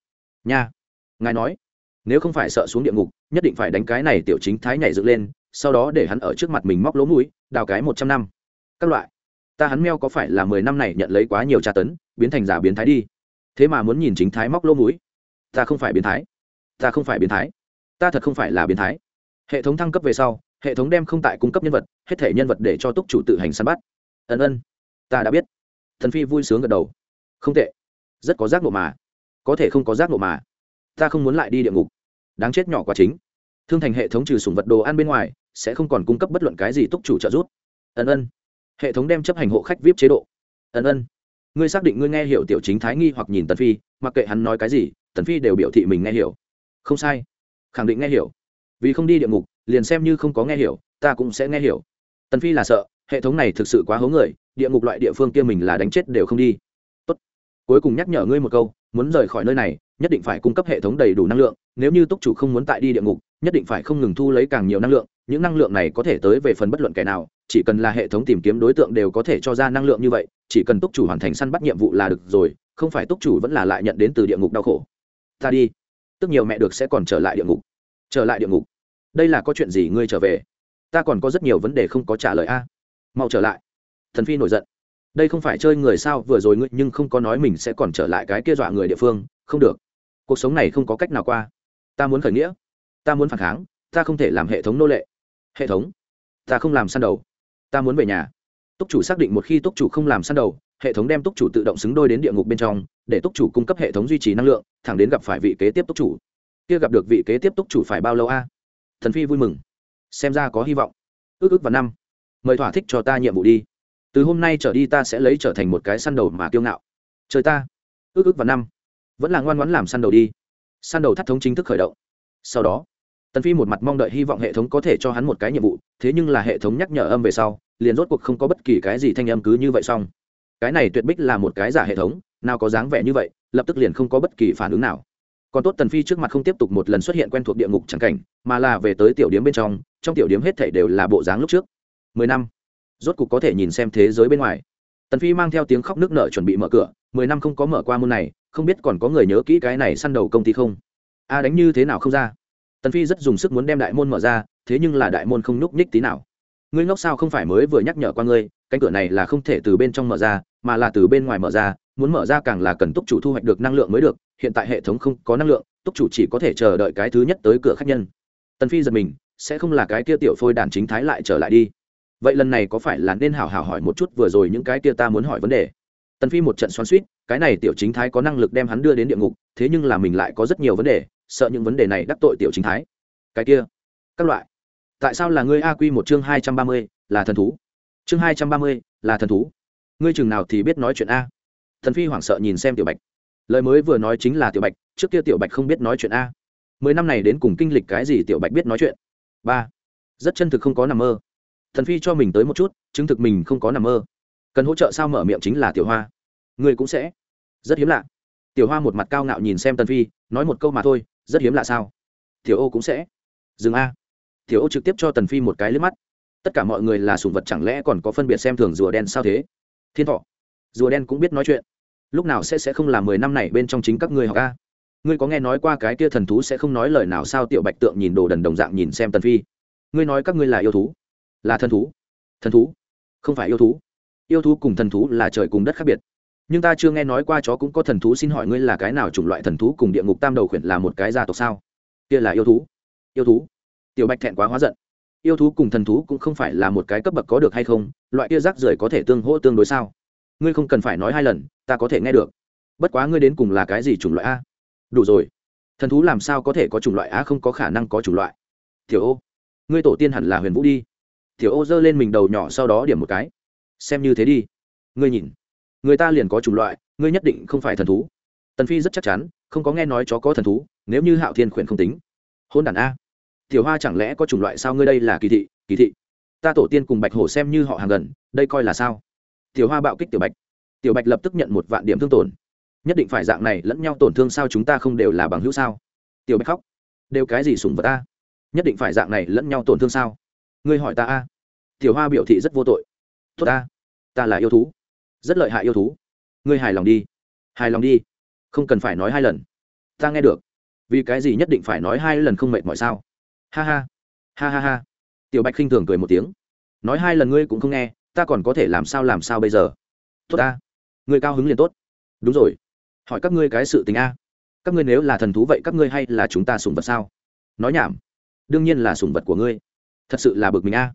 nha, ngài nói, nếu không phải sợ xuống địa ngục, nhất định phải đánh cái này tiểu chính thái nhảy dựng lên, sau đó để hắn ở trước mặt mình móc lỗ mũi, đào cái một trăm năm. Các loại, ta hắn meo có phải là mười năm này nhận lấy quá nhiều tra tấn, biến thành giả biến thái đi. Thế mà muốn nhìn chính thái móc lỗ mũi, ta không phải biến thái, ta không phải biến thái, ta thật không phải là biến thái. Hệ thống thăng cấp về sau, hệ thống đem không tại cung cấp nhân vật, hết thể nhân vật để cho túc chủ tự hành săn bắt. Ân ân, ta đã biết. Thần phi vui sướng gật đầu. Không tệ, rất có giác ngộ mà có thể không có giác ngộ mà. Ta không muốn lại đi địa ngục. Đáng chết nhỏ quá chính. Thương thành hệ thống trừ sùng vật đồ ăn bên ngoài, sẽ không còn cung cấp bất luận cái gì túc chủ trợ giúp. Ân ân. Hệ thống đem chấp hành hộ khách vip chế độ. Ân ân. Ngươi xác định ngươi nghe hiểu tiểu chính thái nghi hoặc nhìn tần phi, mặc kệ hắn nói cái gì, tần phi đều biểu thị mình nghe hiểu. Không sai. Khẳng định nghe hiểu. Vì không đi địa ngục, liền xem như không có nghe hiểu, ta cũng sẽ nghe hiểu. Tần phi là sợ, hệ thống này thực sự quá hố người, địa ngục loại địa phương kia mình là đánh chết đều không đi. Tốt. cuối cùng nhắc nhở ngươi một câu muốn rời khỏi nơi này, nhất định phải cung cấp hệ thống đầy đủ năng lượng, nếu như túc chủ không muốn tại đi địa ngục, nhất định phải không ngừng thu lấy càng nhiều năng lượng, những năng lượng này có thể tới về phần bất luận kẻ nào, chỉ cần là hệ thống tìm kiếm đối tượng đều có thể cho ra năng lượng như vậy, chỉ cần túc chủ hoàn thành săn bắt nhiệm vụ là được rồi, không phải túc chủ vẫn là lại nhận đến từ địa ngục đau khổ. Ta đi. Tức nhiều mẹ được sẽ còn trở lại địa ngục. Trở lại địa ngục. Đây là có chuyện gì ngươi trở về? Ta còn có rất nhiều vấn đề không có trả lời a. Mau trở lại. Thần phi nổi giận đây không phải chơi người sao, vừa rồi ngươi nhưng không có nói mình sẽ còn trở lại cái kia dọa người địa phương, không được. Cuộc sống này không có cách nào qua. Ta muốn khởi nghĩa. Ta muốn phản kháng. Ta không thể làm hệ thống nô lệ. Hệ thống? Ta không làm săn đầu. Ta muốn về nhà. Túc chủ xác định một khi túc chủ không làm săn đầu, hệ thống đem túc chủ tự động xứng đôi đến địa ngục bên trong, để túc chủ cung cấp hệ thống duy trì năng lượng, thẳng đến gặp phải vị kế tiếp túc chủ. Kia gặp được vị kế tiếp túc chủ phải bao lâu a? Thần phi vui mừng. Xem ra có hy vọng. Ước ước vào năm. Mời thỏa thích cho ta nhiệm vụ đi từ hôm nay trở đi ta sẽ lấy trở thành một cái săn đầu mà kiêu ngạo. Trời ta, ước ước và năm, vẫn là ngoan ngoãn làm săn đầu đi. Săn đầu thắt thống chính thức khởi động. Sau đó, tần phi một mặt mong đợi hy vọng hệ thống có thể cho hắn một cái nhiệm vụ, thế nhưng là hệ thống nhắc nhở âm về sau, liền rốt cuộc không có bất kỳ cái gì thanh âm cứ như vậy xong. Cái này tuyệt bích là một cái giả hệ thống, nào có dáng vẻ như vậy, lập tức liền không có bất kỳ phản ứng nào. Còn tốt tần phi trước mặt không tiếp tục một lần xuất hiện quen thuộc địa ngục chẳng cảnh, mà là về tới tiểu điếm bên trong trong tiểu điếm hết thảy đều là bộ dáng lúc trước. Mười năm rốt cục có thể nhìn xem thế giới bên ngoài. Tần phi mang theo tiếng khóc nước nở chuẩn bị mở cửa, mười năm không có mở qua môn này, không biết còn có người nhớ kỹ cái này săn đầu công ty không? A à, đánh như thế nào không ra? Tần phi rất dùng sức muốn đem đại môn mở ra, thế nhưng là đại môn không nhúc nhích tí nào. Ngươi ngốc sao không phải mới vừa nhắc nhở qua ngươi, cánh cửa này là không thể từ bên trong mở ra, mà là từ bên ngoài mở ra, muốn mở ra càng là cần túc chủ thu hoạch được năng lượng mới được, hiện tại hệ thống không có năng lượng, túc chủ chỉ có thể chờ đợi cái thứ nhất tới cửa khách nhân. Tần phi giật mình, sẽ không là cái kia tiểu phôi đàn chính thái lại trở lại đi vậy lần này có phải là nên hảo hảo hỏi một chút vừa rồi những cái kia ta muốn hỏi vấn đề? Tần phi một trận xoắn suýt cái này tiểu chính thái có năng lực đem hắn đưa đến địa ngục, thế nhưng là mình lại có rất nhiều vấn đề, sợ những vấn đề này đắc tội tiểu chính thái. Cái kia, các loại. Tại sao là ngươi a quy một chương hai trăm ba mươi, là thần thú? Chương hai trăm ba mươi, là thần thú. Ngươi chừng nào thì biết nói chuyện a. Thần phi hoảng sợ nhìn xem tiểu bạch. Lời mới vừa nói chính là tiểu bạch, trước kia tiểu bạch không biết nói chuyện a. Mười năm này đến cùng kinh lịch cái gì tiểu bạch biết nói chuyện? Ba. Rất chân thực không có nằm mơ thần phi cho mình tới một chút, chứng thực mình không có nằm mơ. Cần hỗ trợ sao mở miệng chính là tiểu hoa. Người cũng sẽ. Rất hiếm lạ. Tiểu hoa một mặt cao ngạo nhìn xem tần phi, nói một câu mà thôi, rất hiếm lạ sao? Tiểu ô cũng sẽ. Dừng a. Tiểu ô trực tiếp cho tần phi một cái lướt mắt. Tất cả mọi người là sùng vật chẳng lẽ còn có phân biệt xem thường rùa đen sao thế? Thiên thọ. Rùa đen cũng biết nói chuyện. Lúc nào sẽ sẽ không làm mười năm này bên trong chính các ngươi học a? Ngươi có nghe nói qua cái kia thần thú sẽ không nói lời nào sao tiểu bạch tượng nhìn đồ đần đồng dạng nhìn xem tần phi? Ngươi nói các ngươi là yêu thú là thần thú. Thần thú? Không phải yêu thú. Yêu thú cùng thần thú là trời cùng đất khác biệt. Nhưng ta chưa nghe nói qua chó cũng có thần thú. Xin hỏi ngươi là cái nào chủng loại thần thú cùng địa ngục tam đầu khuyển là một cái gia tộc sao? Kia là yêu thú. Yêu thú. Tiểu bạch thẹn quá hóa giận. Yêu thú cùng thần thú cũng không phải là một cái cấp bậc có được hay không? Loại kia rác rưởi có thể tương hỗ tương đối sao? Ngươi không cần phải nói hai lần, ta có thể nghe được. Bất quá ngươi đến cùng là cái gì chủng loại a? Đủ rồi. Thần thú làm sao có thể có chủng loại a không có khả năng có chủng loại. Tiểu ô, ngươi tổ tiên hẳn là huyền vũ đi tiểu ô giơ lên mình đầu nhỏ sau đó điểm một cái. Xem như thế đi. Ngươi nhìn. Người ta liền có chủng loại, ngươi nhất định không phải thần thú. Tần phi rất chắc chắn, không có nghe nói chó có thần thú, nếu như hạo thiên khuyển không tính. Hôn đản a. Tiểu hoa chẳng lẽ có chủng loại sao ngươi đây là kỳ thị kỳ thị. Ta tổ tiên cùng bạch hổ xem như họ hàng gần, đây coi là sao? Tiểu hoa bạo kích tiểu bạch. Tiểu bạch lập tức nhận một vạn điểm thương tổn. Nhất định phải dạng này lẫn nhau tổn thương sao chúng ta không đều là bằng hữu sao? Tiểu bạch khóc. Đều cái gì sủng vật ta nhất định phải dạng này lẫn nhau tổn thương sao? Ngươi hỏi ta a. Tiểu hoa biểu thị rất vô tội. Tốt ta ta là yêu thú. Rất lợi hại yêu thú. Ngươi hài lòng đi. Hài lòng đi. Không cần phải nói hai lần. Ta nghe được. Vì cái gì nhất định phải nói hai lần không mệt mỏi sao? Ha ha. Ha ha ha. Tiểu bạch khinh thường cười một tiếng. Nói hai lần ngươi cũng không nghe, ta còn có thể làm sao làm sao bây giờ? Tốt ta. Ngươi cao hứng liền tốt. Đúng rồi. Hỏi các ngươi cái sự tình a. Các ngươi nếu là thần thú vậy các ngươi hay là chúng ta sùng vật sao? Nói nhảm. Đương nhiên là sùng vật của ngươi thật sự là bực mình a.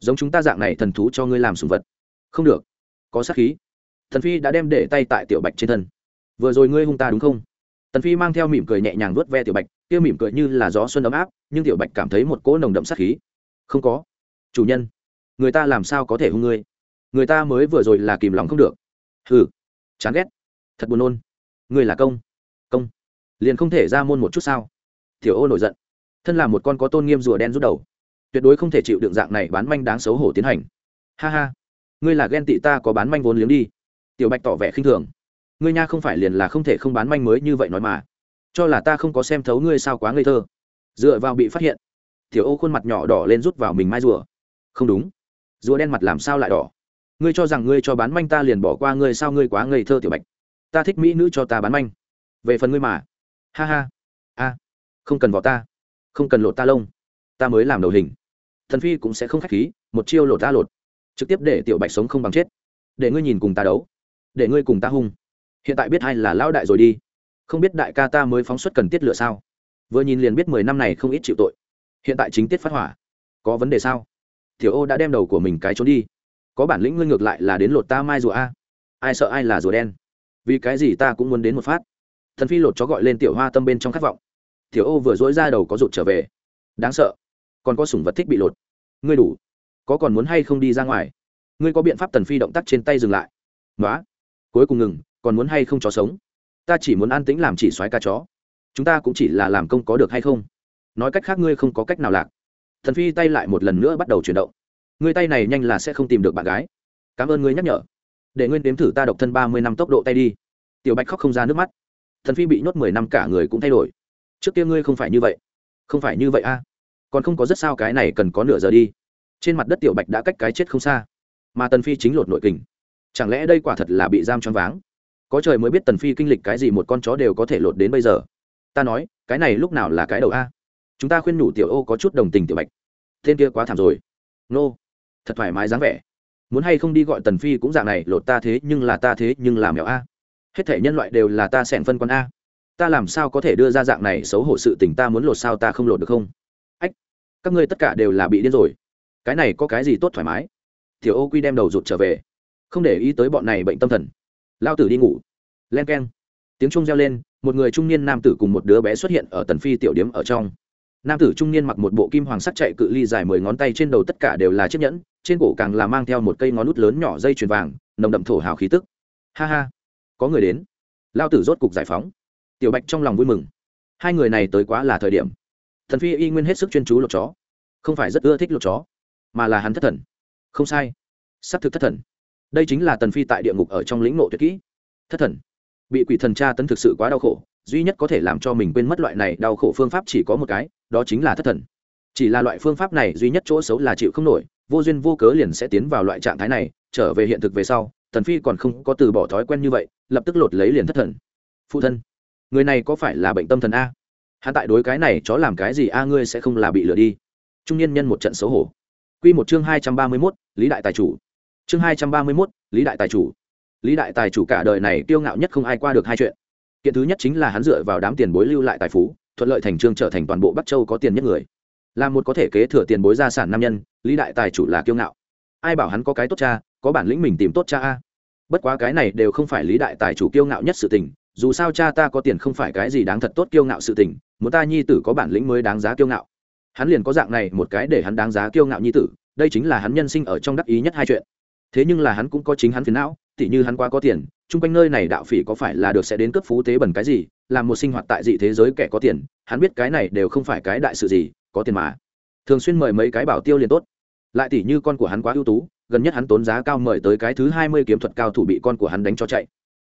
Giống chúng ta dạng này thần thú cho ngươi làm sùng vật. Không được. Có sát khí. Thần phi đã đem để tay tại tiểu bạch trên thân. Vừa rồi ngươi hung ta đúng không? Tần phi mang theo mỉm cười nhẹ nhàng vuốt ve tiểu bạch, kia mỉm cười như là gió xuân ấm áp, nhưng tiểu bạch cảm thấy một cỗ nồng đậm sát khí. Không có. Chủ nhân, người ta làm sao có thể hung ngươi? Người ta mới vừa rồi là kìm lòng không được. Hừ. Chán ghét. Thật buồn nôn. Ngươi là công. Công. Liền không thể ra môn một chút sao? Tiểu ô nổi giận. Thân là một con có tôn nghiêm rùa đen rút đầu tuyệt đối không thể chịu đựng dạng này bán manh đáng xấu hổ tiến hành. Ha ha, ngươi là ghen tị ta có bán manh vốn liếng đi. Tiểu bạch tỏ vẻ khinh thường. Ngươi nha không phải liền là không thể không bán manh mới như vậy nói mà. Cho là ta không có xem thấu ngươi sao quá ngây thơ. Dựa vào bị phát hiện, tiểu ô khuôn mặt nhỏ đỏ lên rút vào mình mai rùa. Không đúng. Rùa đen mặt làm sao lại đỏ? Ngươi cho rằng ngươi cho bán manh ta liền bỏ qua ngươi sao ngươi quá ngây thơ tiểu bạch? Ta thích mỹ nữ cho ta bán manh. Về phần ngươi mà. Ha ha. A không cần vỏ ta. Không cần lột ta lông. Ta mới làm đầu hình thần phi cũng sẽ không k h á c h khí, một chiêu lột ta lột. Trực tiếp để tiểu bạch sống không bằng chết. Để ngươi nhìn cùng ta đấu. Để ngươi cùng ta hung. Hiện tại biết ai là lão đại rồi đi. Không biết đại ca ta mới phóng xuất cần tiết lựa sao? Vừa nhìn liền biết mười năm này không ít chịu tội. Hiện tại chính tiết phát hỏa. Có vấn đề sao? Tiểu ô đã đem đầu của mình cái trốn đi. Có bản lĩnh ngươi ngược lại là đến lột ta mai rùa a. Ai sợ ai là rùa đen? Vì cái gì ta cũng muốn đến một phát. Thần phi lột chó gọi lên tiểu hoa tâm bên trong khát vọng. Tiểu ô vừa dối ra đầu có rụt trở về. Đáng sợ còn có sủng vật thích bị lột. Ngươi đủ. Có còn muốn hay không đi ra ngoài? Ngươi có biện pháp tần phi động tác trên tay dừng lại. Nói cuối cùng ngừng, còn muốn hay không chó sống? Ta chỉ muốn an tĩnh làm chỉ xoáy ca chó. Chúng ta cũng chỉ là làm công có được hay không? Nói cách khác ngươi không có cách nào lạc. Thần phi tay lại một lần nữa bắt đầu chuyển động. Ngươi tay này nhanh là sẽ không tìm được bạn gái. Cảm ơn ngươi nhắc nhở. Để nguyên đếm thử ta độc thân ba mươi năm tốc độ tay đi. Tiểu bạch khóc không ra nước mắt. Thần phi bị nhốt mười năm cả người cũng thay đổi. Trước kia ngươi không phải như vậy. Không phải như vậy a còn không có rất sao cái này cần có nửa giờ đi. Trên mặt đất tiểu bạch đã cách cái chết không xa. Mà tần phi chính lột nội kình. Chẳng lẽ đây quả thật là bị giam choáng váng? Có trời mới biết tần phi kinh lịch cái gì một con chó đều có thể lột đến bây giờ. Ta nói, cái này lúc nào là cái đầu a? Chúng ta khuyên nhủ tiểu ô có chút đồng tình tiểu bạch. Tên kia quá thảm rồi. Nô. Thật thoải mái dáng vẻ. Muốn hay không đi gọi tần phi cũng dạng này, lột ta thế nhưng là ta thế nhưng là mèo a. Hết thể nhân loại đều là ta xẻn phân con a. Ta làm sao có thể đưa ra dạng này xấu hổ sự tình ta muốn lột sao ta không lột được không? Các ngươi tất cả đều là bị điên rồi. Cái này có cái gì tốt thoải mái? Tiểu ô quy đem đầu rụt trở về. Không để ý tới bọn này bệnh tâm thần. Lao tử đi ngủ. Len k e n tiếng trung reo lên, một người trung niên nam tử cùng một đứa bé xuất hiện ở tần phi tiểu điếm ở trong. Nam tử trung niên mặc một bộ kim hoàng sắt chạy cự ly dài mười ngón tay trên đầu tất cả đều là chiếc nhẫn, trên cổ càng là mang theo một cây ngón nút lớn nhỏ dây chuyền vàng, nồng đậm thổ hào khí tức. Ha ha. Có người đến. Lao tử rốt cục giải phóng. Tiểu bạch trong lòng vui mừng. Hai người này tới quá là thời điểm thần phi y nguyên hết sức chuyên chú lột chó. Không phải rất ưa thích lột chó, mà là hắn thất thần. Không sai s ắ c thực thất thần. Đây chính là tần phi tại địa ngục ở trong lĩnh nộ tuyệt kỹ. Thất thần. Bị quỷ thần tra tấn thực sự quá đau khổ, duy nhất có thể làm cho mình quên mất loại này đau khổ phương pháp chỉ có một cái, đó chính là thất thần. Chỉ là loại phương pháp này duy nhất chỗ xấu là chịu không nổi, vô duyên vô cớ liền sẽ tiến vào loại trạng thái này, trở về hiện thực về sau thần phi còn không có từ bỏ thói quen như vậy, lập tức lột lấy liền thất thần. Phụ thân, người này có phải là bệnh tâm thần a? Hắn tại đối cái này chó làm cái gì a ngươi sẽ không là bị lừa đi. Trung niên nhân một trận xấu hổ. Quy một chương hai trăm ba mươi 231, lý đại tài chủ. Chương hai trăm ba mươi 231, lý đại tài chủ. Lý đại tài chủ cả đời này kiêu ngạo nhất không ai qua được hai chuyện. Kiện thứ nhất chính là hắn dựa vào đám tiền bối lưu lại tài phú thuận lợi thành trương trở thành toàn bộ bắc châu có tiền nhất người. Là một có thể kế thừa tiền bối gia sản nam nhân lý đại tài chủ là kiêu ngạo. Ai bảo hắn có cái tốt cha có bản lĩnh mình tìm tốt cha a? Bất quá cái này đều không phải lý đại tài chủ kiêu ngạo nhất sự tình dù sao cha ta có tiền không phải cái gì đáng thật tốt kiêu ngạo sự tình muốn ta nhi tử có bản lĩnh mới đáng giá kiêu ngạo. Hắn liền có dạng này một cái để hắn đáng giá kiêu ngạo nhi tử, đây chính là hắn nhân sinh ở trong đắc ý nhất hai chuyện. Thế nhưng là hắn cũng có chính hắn phiền não, tỉ như hắn quá có tiền, chung quanh nơi này đạo phỉ có phải là được sẽ đến cấp phú tế bẩn cái gì, làm một sinh hoạt tại dị thế giới kẻ có tiền, hắn biết cái này đều không phải cái đại sự gì, có tiền mà. Thường xuyên mời mấy cái bảo tiêu liền tốt. Lại tỉ như con của hắn quá ưu tú, gần nhất hắn tốn giá cao mời tới cái thứ hai mươi kiếm thuật cao thủ bị con của hắn đánh cho chạy.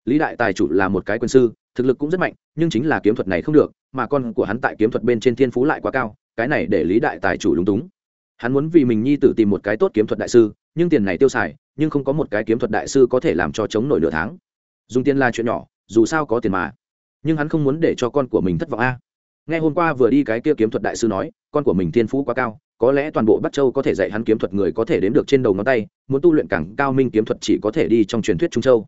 Lý đại tài chủ là một cái quân sư, thực lực cũng rất mạnh, nhưng chính là kiếm thuật này không được mà con của hắn tại kiếm thuật bên trên thiên phú lại quá cao, cái này để lý đại tài chủ lúng túng. Hắn muốn vì mình nhi tử tìm một cái tốt kiếm thuật đại sư, nhưng tiền này tiêu xài, nhưng không có một cái kiếm thuật đại sư có thể làm cho chống nổi nửa tháng. Dùng tiền là chuyện nhỏ, dù sao có tiền mà. Nhưng hắn không muốn để cho con của mình thất vọng a. Ngay hôm qua vừa đi cái kia kiếm thuật đại sư nói, con của mình thiên phú quá cao, có lẽ toàn bộ bắc châu có thể dạy hắn kiếm thuật người có thể đếm được trên đầu ngón tay, muốn tu luyện càng cao minh kiếm thuật chỉ có thể đi trong truyền thuyết trung châu.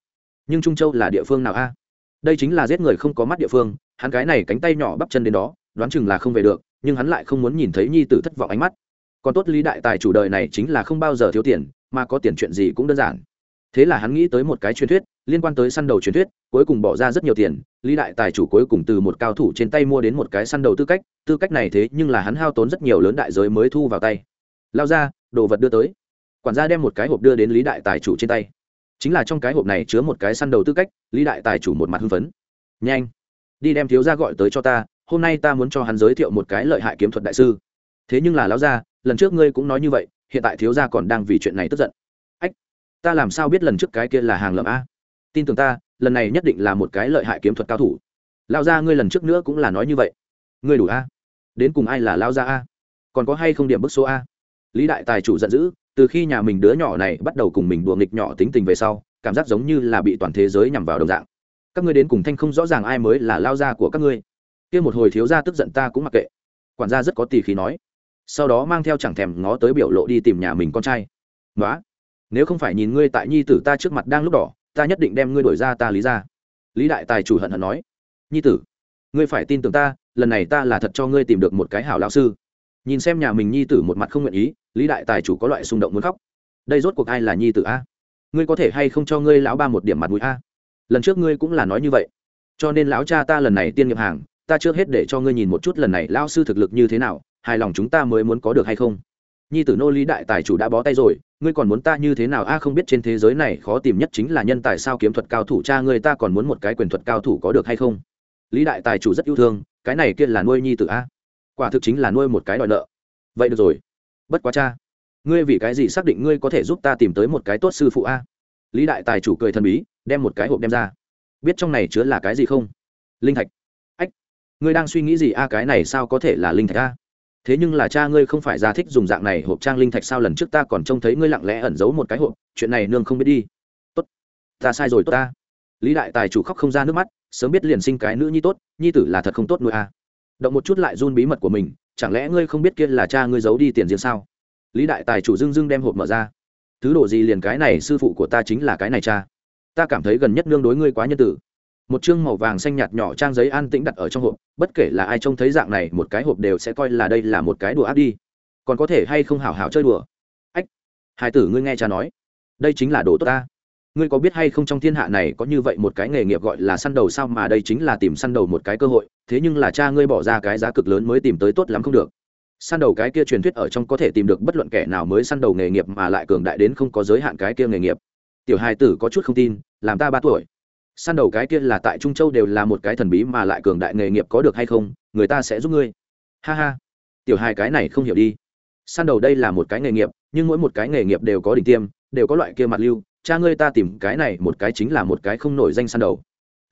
Nhưng trung châu là địa phương nào a? Đây chính là giết người không có mắt địa phương hắn cái này cánh tay nhỏ bắp chân đến đó, đoán chừng là không về được, nhưng hắn lại không muốn nhìn thấy nhi tử thất vọng ánh mắt. Còn tốt lý đại tài chủ đời này chính là không bao giờ thiếu tiền, mà có tiền chuyện gì cũng đơn giản. Thế là hắn nghĩ tới một cái truyền thuyết, liên quan tới săn đầu truyền thuyết, cuối cùng bỏ ra rất nhiều tiền, lý đại tài chủ cuối cùng từ một cao thủ trên tay mua đến một cái săn đầu tư cách tư cách này thế nhưng là hắn hao tốn rất nhiều lớn đại giới mới thu vào tay. Lao ra, đồ vật đưa tới. Quản gia đem một cái hộp đưa đến lý đại tài chủ trên tay. Chính là trong cái hộp này chứa một cái săn đầu tư cách, lý đại tài chủ một mặt hưng phấn. Nhanh đi đem thiếu gia gọi tới cho ta, hôm nay ta muốn cho hắn giới thiệu một cái lợi hại kiếm thuật đại sư. Thế nhưng là lão gia, lần trước ngươi cũng nói như vậy, hiện tại thiếu gia còn đang vì chuyện này tức giận. Ách, ta làm sao biết lần trước cái kia là hàng lợm a? Tin tưởng ta, lần này nhất định là một cái lợi hại kiếm thuật cao thủ. Lão gia ngươi lần trước nữa cũng là nói như vậy. Ngươi đủ a? Đến cùng ai là lão gia a? Còn có hay không điểm bức số a? Lý đại tài chủ giận dữ, từ khi nhà mình đứa nhỏ này bắt đầu cùng mình đùa nghịch nhỏ tính tình về sau, cảm giác giống như là bị toàn thế giới nhằm vào đồng dạng các ngươi đến cùng thanh không rõ ràng ai mới là lao gia của các ngươi. Kia một hồi thiếu gia tức giận ta cũng mặc kệ. Quản gia rất có tỳ khí nói. Sau đó mang theo chẳng thèm ngó tới biểu lộ đi tìm nhà mình con trai. Nói nếu không phải nhìn ngươi tại nhi tử ta trước mặt đang lúc đỏ, ta nhất định đem ngươi đổi ra ta lý ra lý đại tài chủ hận hận nói. Nhi tử, ngươi phải tin tưởng ta, lần này ta là thật cho ngươi tìm được một cái hảo lão sư. Nhìn xem nhà mình nhi tử một mặt không nguyện ý, lý đại tài chủ có loại xung động muốn khóc. Đây rốt cuộc ai là nhi tử a? Ngươi có thể hay không cho ngươi lão ba một điểm mặt mũi a? Lần trước ngươi cũng là nói như vậy. Cho nên lão cha ta lần này tiên nghiệp hàng, ta trước hết để cho ngươi nhìn một chút lần này lao sư thực lực như thế nào, hài lòng chúng ta mới muốn có được hay không? Nhi tử nô lý đại tài chủ đã bó tay rồi, ngươi còn muốn ta như thế nào? A, không biết trên thế giới này khó tìm nhất chính là nhân tài sao kiếm thuật cao thủ, cha ngươi ta còn muốn một cái quyền thuật cao thủ có được hay không? Lý đại tài chủ rất yêu thương, cái này kia là nuôi nhi tử a. Quả thực chính là nuôi một cái đòi nợ. Vậy được rồi. Bất quá cha, ngươi vì cái gì xác định ngươi có thể giúp ta tìm tới một cái tốt sư phụ a? Lý đại tài chủ cười thần bí đem một cái hộp đem ra. Biết trong này chứa là cái gì không? Linh thạch. Ách, ngươi đang suy nghĩ gì? A, cái này sao có thể là linh thạch a? Thế nhưng là cha ngươi không phải ra thích dùng dạng này hộp trang linh thạch sao? Lần trước ta còn trông thấy ngươi lặng lẽ ẩn giấu một cái hộp, chuyện này nương không biết đi. Tốt, ta sai rồi, tốt ta. Lý đại tài chủ khóc không ra nước mắt, sớm biết liền sinh cái nữ nhi tốt, nhi tử là thật không tốt nuôi a. Động một chút lại run bí mật của mình, chẳng lẽ ngươi không biết kia là cha ngươi giấu đi tiền riêng sao? Lý đại tài chủ dưng dưng đem hộp mở ra. Thứ đồ gì liền cái này, sư phụ của ta chính là cái này cha ta cảm thấy gần nhất nương đối ngươi quá nhân tử một chương màu vàng xanh nhạt nhỏ trang giấy an tĩnh đặt ở trong hộp, bất kể là ai trông thấy dạng này, một cái hộp đều sẽ coi là đây là một cái đùa ác đi. Còn có thể hay không hảo hảo chơi đùa? Ách, hai tử ngươi nghe cha nói, đây chính là đồ tốt ta. Ngươi có biết hay không trong thiên hạ này có như vậy một cái nghề nghiệp gọi là săn đầu sao mà đây chính là tìm săn đầu một cái cơ hội, thế nhưng là cha ngươi bỏ ra cái giá cực lớn mới tìm tới tốt lắm không được. Săn đầu cái kia truyền thuyết ở trong có thể tìm được bất luận kẻ nào mới săn đầu nghề nghiệp mà lại cường đại đến không có giới hạn cái kia nghề nghiệp tiểu hài tử có chút không tin, làm ta ba tuổi. Săn đầu cái kia là tại trung châu đều là một cái thần bí mà lại cường đại nghề nghiệp có được hay không, người ta sẽ giúp ngươi. Ha ha. Tiểu hài cái này không hiểu đi. Săn đầu đây là một cái nghề nghiệp, nhưng mỗi một cái nghề nghiệp đều có đỉnh tiêm, đều có loại kia mặt lưu, cha ngươi ta tìm cái này một cái chính là một cái không nổi danh săn đầu.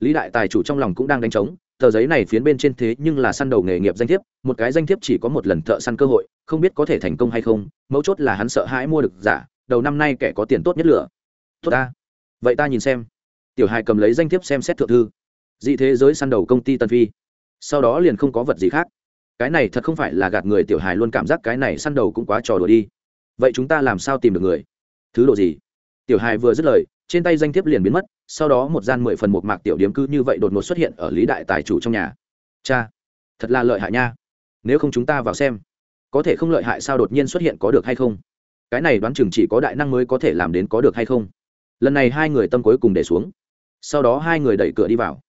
Lý đại tài chủ trong lòng cũng đang đánh trống, tờ giấy này phiến bên trên thế nhưng là săn đầu nghề nghiệp danh thiếp, một cái danh thiếp chỉ có một lần thợ săn cơ hội, không biết có thể thành công hay không, mấu chốt là hắn sợ hãi mua được giả, đầu năm nay kẻ có tiền tốt nhất lửa tốt ta. Vậy ta nhìn xem. Tiểu hài cầm lấy danh thiếp xem xét thượng thư. Dị thế giới săn đầu công ty tân phi. Sau đó liền không có vật gì khác. Cái này thật không phải là gạt người tiểu hài luôn cảm giác cái này săn đầu cũng quá trò đùa đi. Vậy chúng ta làm sao tìm được người? Thứ độ gì? Tiểu hài vừa dứt lời, trên tay danh thiếp liền biến mất, sau đó một gian mười phần một mạc tiểu điếm cứ như vậy đột ngột xuất hiện ở lý đại tài chủ trong nhà. Cha, thật là lợi hại nha. Nếu không chúng ta vào xem, có thể không lợi hại sao đột nhiên xuất hiện có được hay không? Cái này đoán chừng chỉ có đại năng mới có thể làm đến có được hay không? Lần này hai người tâm cuối cùng để xuống. Sau đó hai người đẩy cửa đi vào.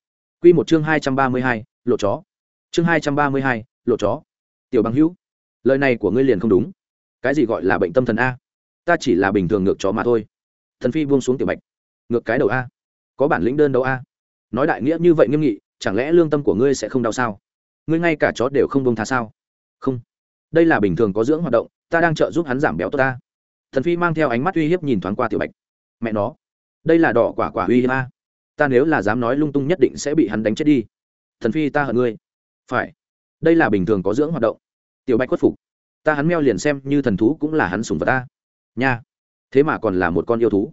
Q một chương hai trăm ba mươi hai, lộ chó. Chương hai trăm ba mươi hai, lộ chó. Tiểu bằng hữu, lời này của ngươi liền không đúng. Cái gì gọi là bệnh tâm thần a? Ta chỉ là bình thường ngược chó mà thôi. Thần phi buông xuống tiểu bạch. Ngược cái đầu a. Có bản lĩnh đơn đấu a. Nói đại nghĩa như vậy nghiêm nghị, chẳng lẽ lương tâm của ngươi sẽ không đau sao? Ngươi ngay cả chó đều không buông tha sao? Không. Đây là bình thường có dưỡng hoạt động, ta đang trợ giúp hắn giảm béo tốt ta thần phi mang theo ánh mắt uy hiếp nhìn thoáng qua tiểu bạch mẹ nó. Đây là đỏ quả quả uy hiếp a. Ta nếu là dám nói lung tung nhất định sẽ bị hắn đánh chết đi. Thần phi ta hận ngươi. Phải. Đây là bình thường có dưỡng hoạt động. Tiểu bạch khuất phục. Ta hắn meo liền xem như thần thú cũng là hắn sùng vật ta. Nha. Thế mà còn là một con yêu thú.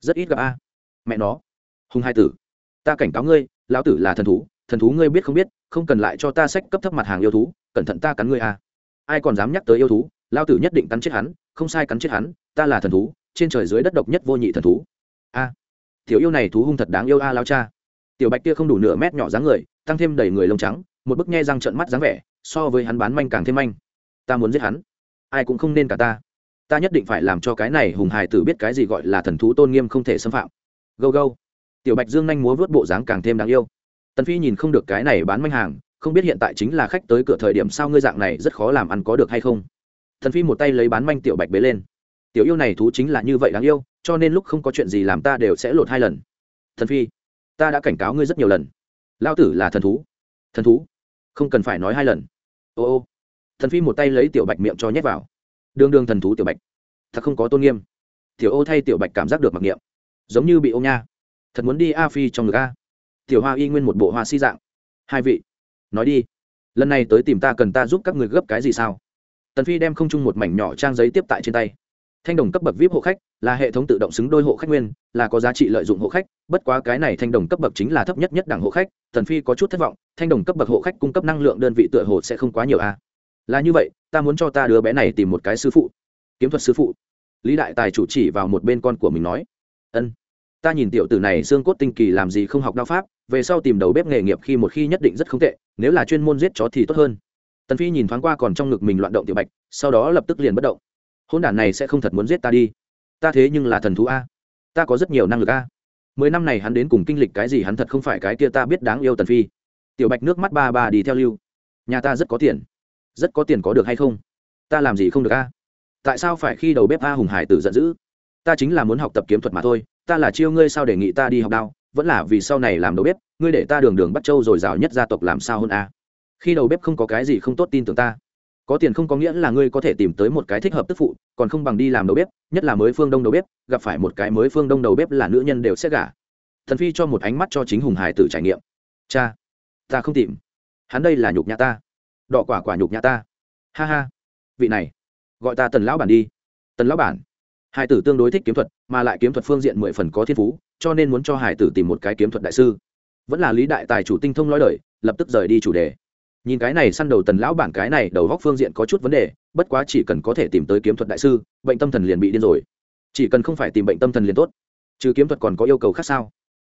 Rất ít gặp a. Mẹ nó. Hùng hai tử. Ta cảnh cáo ngươi, lão tử là thần thú. Thần thú ngươi biết không biết, không cần lại cho ta sách cấp thấp mặt hàng yêu thú, cẩn thận ta cắn ngươi a. Ai còn dám nhắc tới yêu thú, lão tử nhất định cắn chết hắn, không sai cắn chết hắn, ta là thần thú trên trời dưới đất độc nhất vô nhị thần thú. A, tiểu yêu này thú hung thật đáng yêu a lao cha. Tiểu bạch kia không đủ nửa mét nhỏ dáng người, tăng thêm đầy người lông trắng, một bức nghe răng trợn mắt dáng vẻ, so với hắn bán manh càng thêm manh. Ta muốn giết hắn. Ai cũng không nên cả ta. Ta nhất định phải làm cho cái này hùng hài tử biết cái gì gọi là thần thú tôn nghiêm không thể xâm phạm. Gâu gâu. Tiểu bạch dương nhanh múa vớt bộ dáng càng thêm đáng yêu. Tần phi nhìn không được cái này bán manh hàng, không biết hiện tại chính là khách tới cửa thời điểm sao ngươi dạng này rất khó làm ăn có được hay không. Thần phi một tay lấy bán manh tiểu bạch bế lên tiểu yêu này thú chính là như vậy đáng yêu, cho nên lúc không có chuyện gì làm ta đều sẽ lột hai lần. Thần phi, ta đã cảnh cáo ngươi rất nhiều lần. Lao tử là thần thú. Thần thú? Không cần phải nói hai lần. Ô ô. Thần phi một tay lấy tiểu bạch miệng cho nhét vào. Đương đương thần thú tiểu bạch. Thật không có tôn nghiêm. Tiểu ô thay tiểu bạch cảm giác được mặc niệm. Giống như bị ô nha. Thật muốn đi a phi trong ngực a. Tiểu hoa y nguyên một bộ hoa si dạng. Hai vị. Nói đi. Lần này tới tìm ta cần ta giúp các người gấp cái gì sao? Tần phi đem không chung một mảnh nhỏ trang giấy tiếp tại trên tay thanh đồng cấp bậc vip hộ khách là hệ thống tự động xứng đôi hộ khách nguyên, là có giá trị lợi dụng hộ khách, bất quá cái này thanh đồng cấp bậc chính là thấp nhất nhất đẳng hộ khách, tần phi có chút thất vọng, thanh đồng cấp bậc hộ khách cung cấp năng lượng đơn vị tựa hồ sẽ không quá nhiều a là như vậy, ta muốn cho ta đứa bé này tìm một cái sư phụ. Kiếm thuật sư phụ. Lý đại tài chủ chỉ vào một bên con của mình nói. Ân. Ta nhìn tiểu tử này xương cốt tinh kỳ làm gì không học đao pháp, về sau tìm đầu bếp nghề nghiệp khi một khi nhất định rất không tệ, nếu là chuyên môn giết chó thì tốt hơn. Tần phi nhìn thoáng qua còn trong ngực mình loạn động tiểu bạch, sau đó lập tức liền bất động hôn đản này sẽ không thật muốn giết ta đi. Ta thế nhưng là thần thú a. Ta có rất nhiều năng lực a. Mười năm này hắn đến cùng kinh lịch cái gì hắn thật không phải cái kia ta biết đáng yêu tần phi. Tiểu bạch nước mắt ba ba đi theo lưu. Nhà ta rất có tiền. Rất có tiền có được hay không? Ta làm gì không được a? Tại sao phải khi đầu bếp a hùng hải tử giận dữ? Ta chính là muốn học tập kiếm thuật mà thôi, ta là chiêu ngươi sao đề nghị ta đi học đao, vẫn là vì sau này làm đầu bếp, ngươi để ta đường đường bắt châu rồi rào nhất gia tộc làm sao hơn a? Khi đầu bếp không có cái gì không tốt tin tưởng ta có tiền không có nghĩa là ngươi có thể tìm tới một cái thích hợp tức phụ, còn không bằng đi làm đầu bếp, nhất là mới phương đông đầu bếp, gặp phải một cái mới phương đông đầu bếp là nữ nhân đều sẽ gả. Thần phi cho một ánh mắt cho chính hùng hải tử trải nghiệm. Cha, ta không tìm. Hắn đây là nhục nhà ta. Đọ quả quả nhục nhà ta. Ha ha. Vị này, gọi ta tần lão bản đi. Tần lão bản. Hải tử tương đối thích kiếm thuật, mà lại kiếm thuật phương diện mười phần có thiên phú, cho nên muốn cho hải tử tìm một cái kiếm thuật đại sư. Vẫn là lý đại tài chủ tinh thông nói đời, lập tức rời đi chủ đề nhìn cái này săn đầu tần lão bản cái này đầu góc phương diện có chút vấn đề, bất quá chỉ cần có thể tìm tới kiếm thuật đại sư, bệnh tâm thần liền bị điên rồi. Chỉ cần không phải tìm bệnh tâm thần liền tốt. Chứ kiếm thuật còn có yêu cầu khác sao?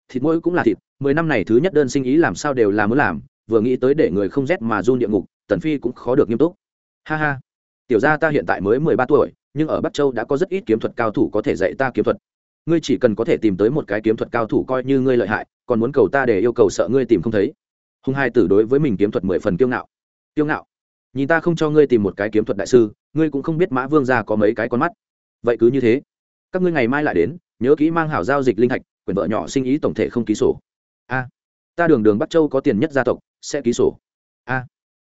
Thịt mỗi cũng là thịt, mười năm này thứ nhất đơn sinh ý làm sao đều là muốn làm, vừa nghĩ tới để người không rét mà run địa ngục, tần phi cũng khó được nghiêm túc. Ha ha. Tiểu gia ta hiện tại mới mười ba tuổi, nhưng ở bắc châu đã có rất ít kiếm thuật cao thủ có thể dạy ta kiếm thuật. Ngươi chỉ cần có thể tìm tới một cái kiếm thuật cao thủ coi như ngươi lợi hại, còn muốn cầu ta để yêu cầu sợ ngươi tìm không thấy hùng hai tử đối với mình kiếm thuật mười phần kiêu ngạo. Kiêu ngạo? Nhìn ta không cho ngươi tìm một cái kiếm thuật đại sư, ngươi cũng không biết mã vương gia có mấy cái con mắt. Vậy cứ như thế, các ngươi ngày mai lại đến, nhớ kỹ mang hảo giao dịch linh thạch, quyền vợ nhỏ sinh ý tổng thể không ký sổ. A, ta đường đường bắc châu có tiền nhất gia tộc, sẽ ký sổ. A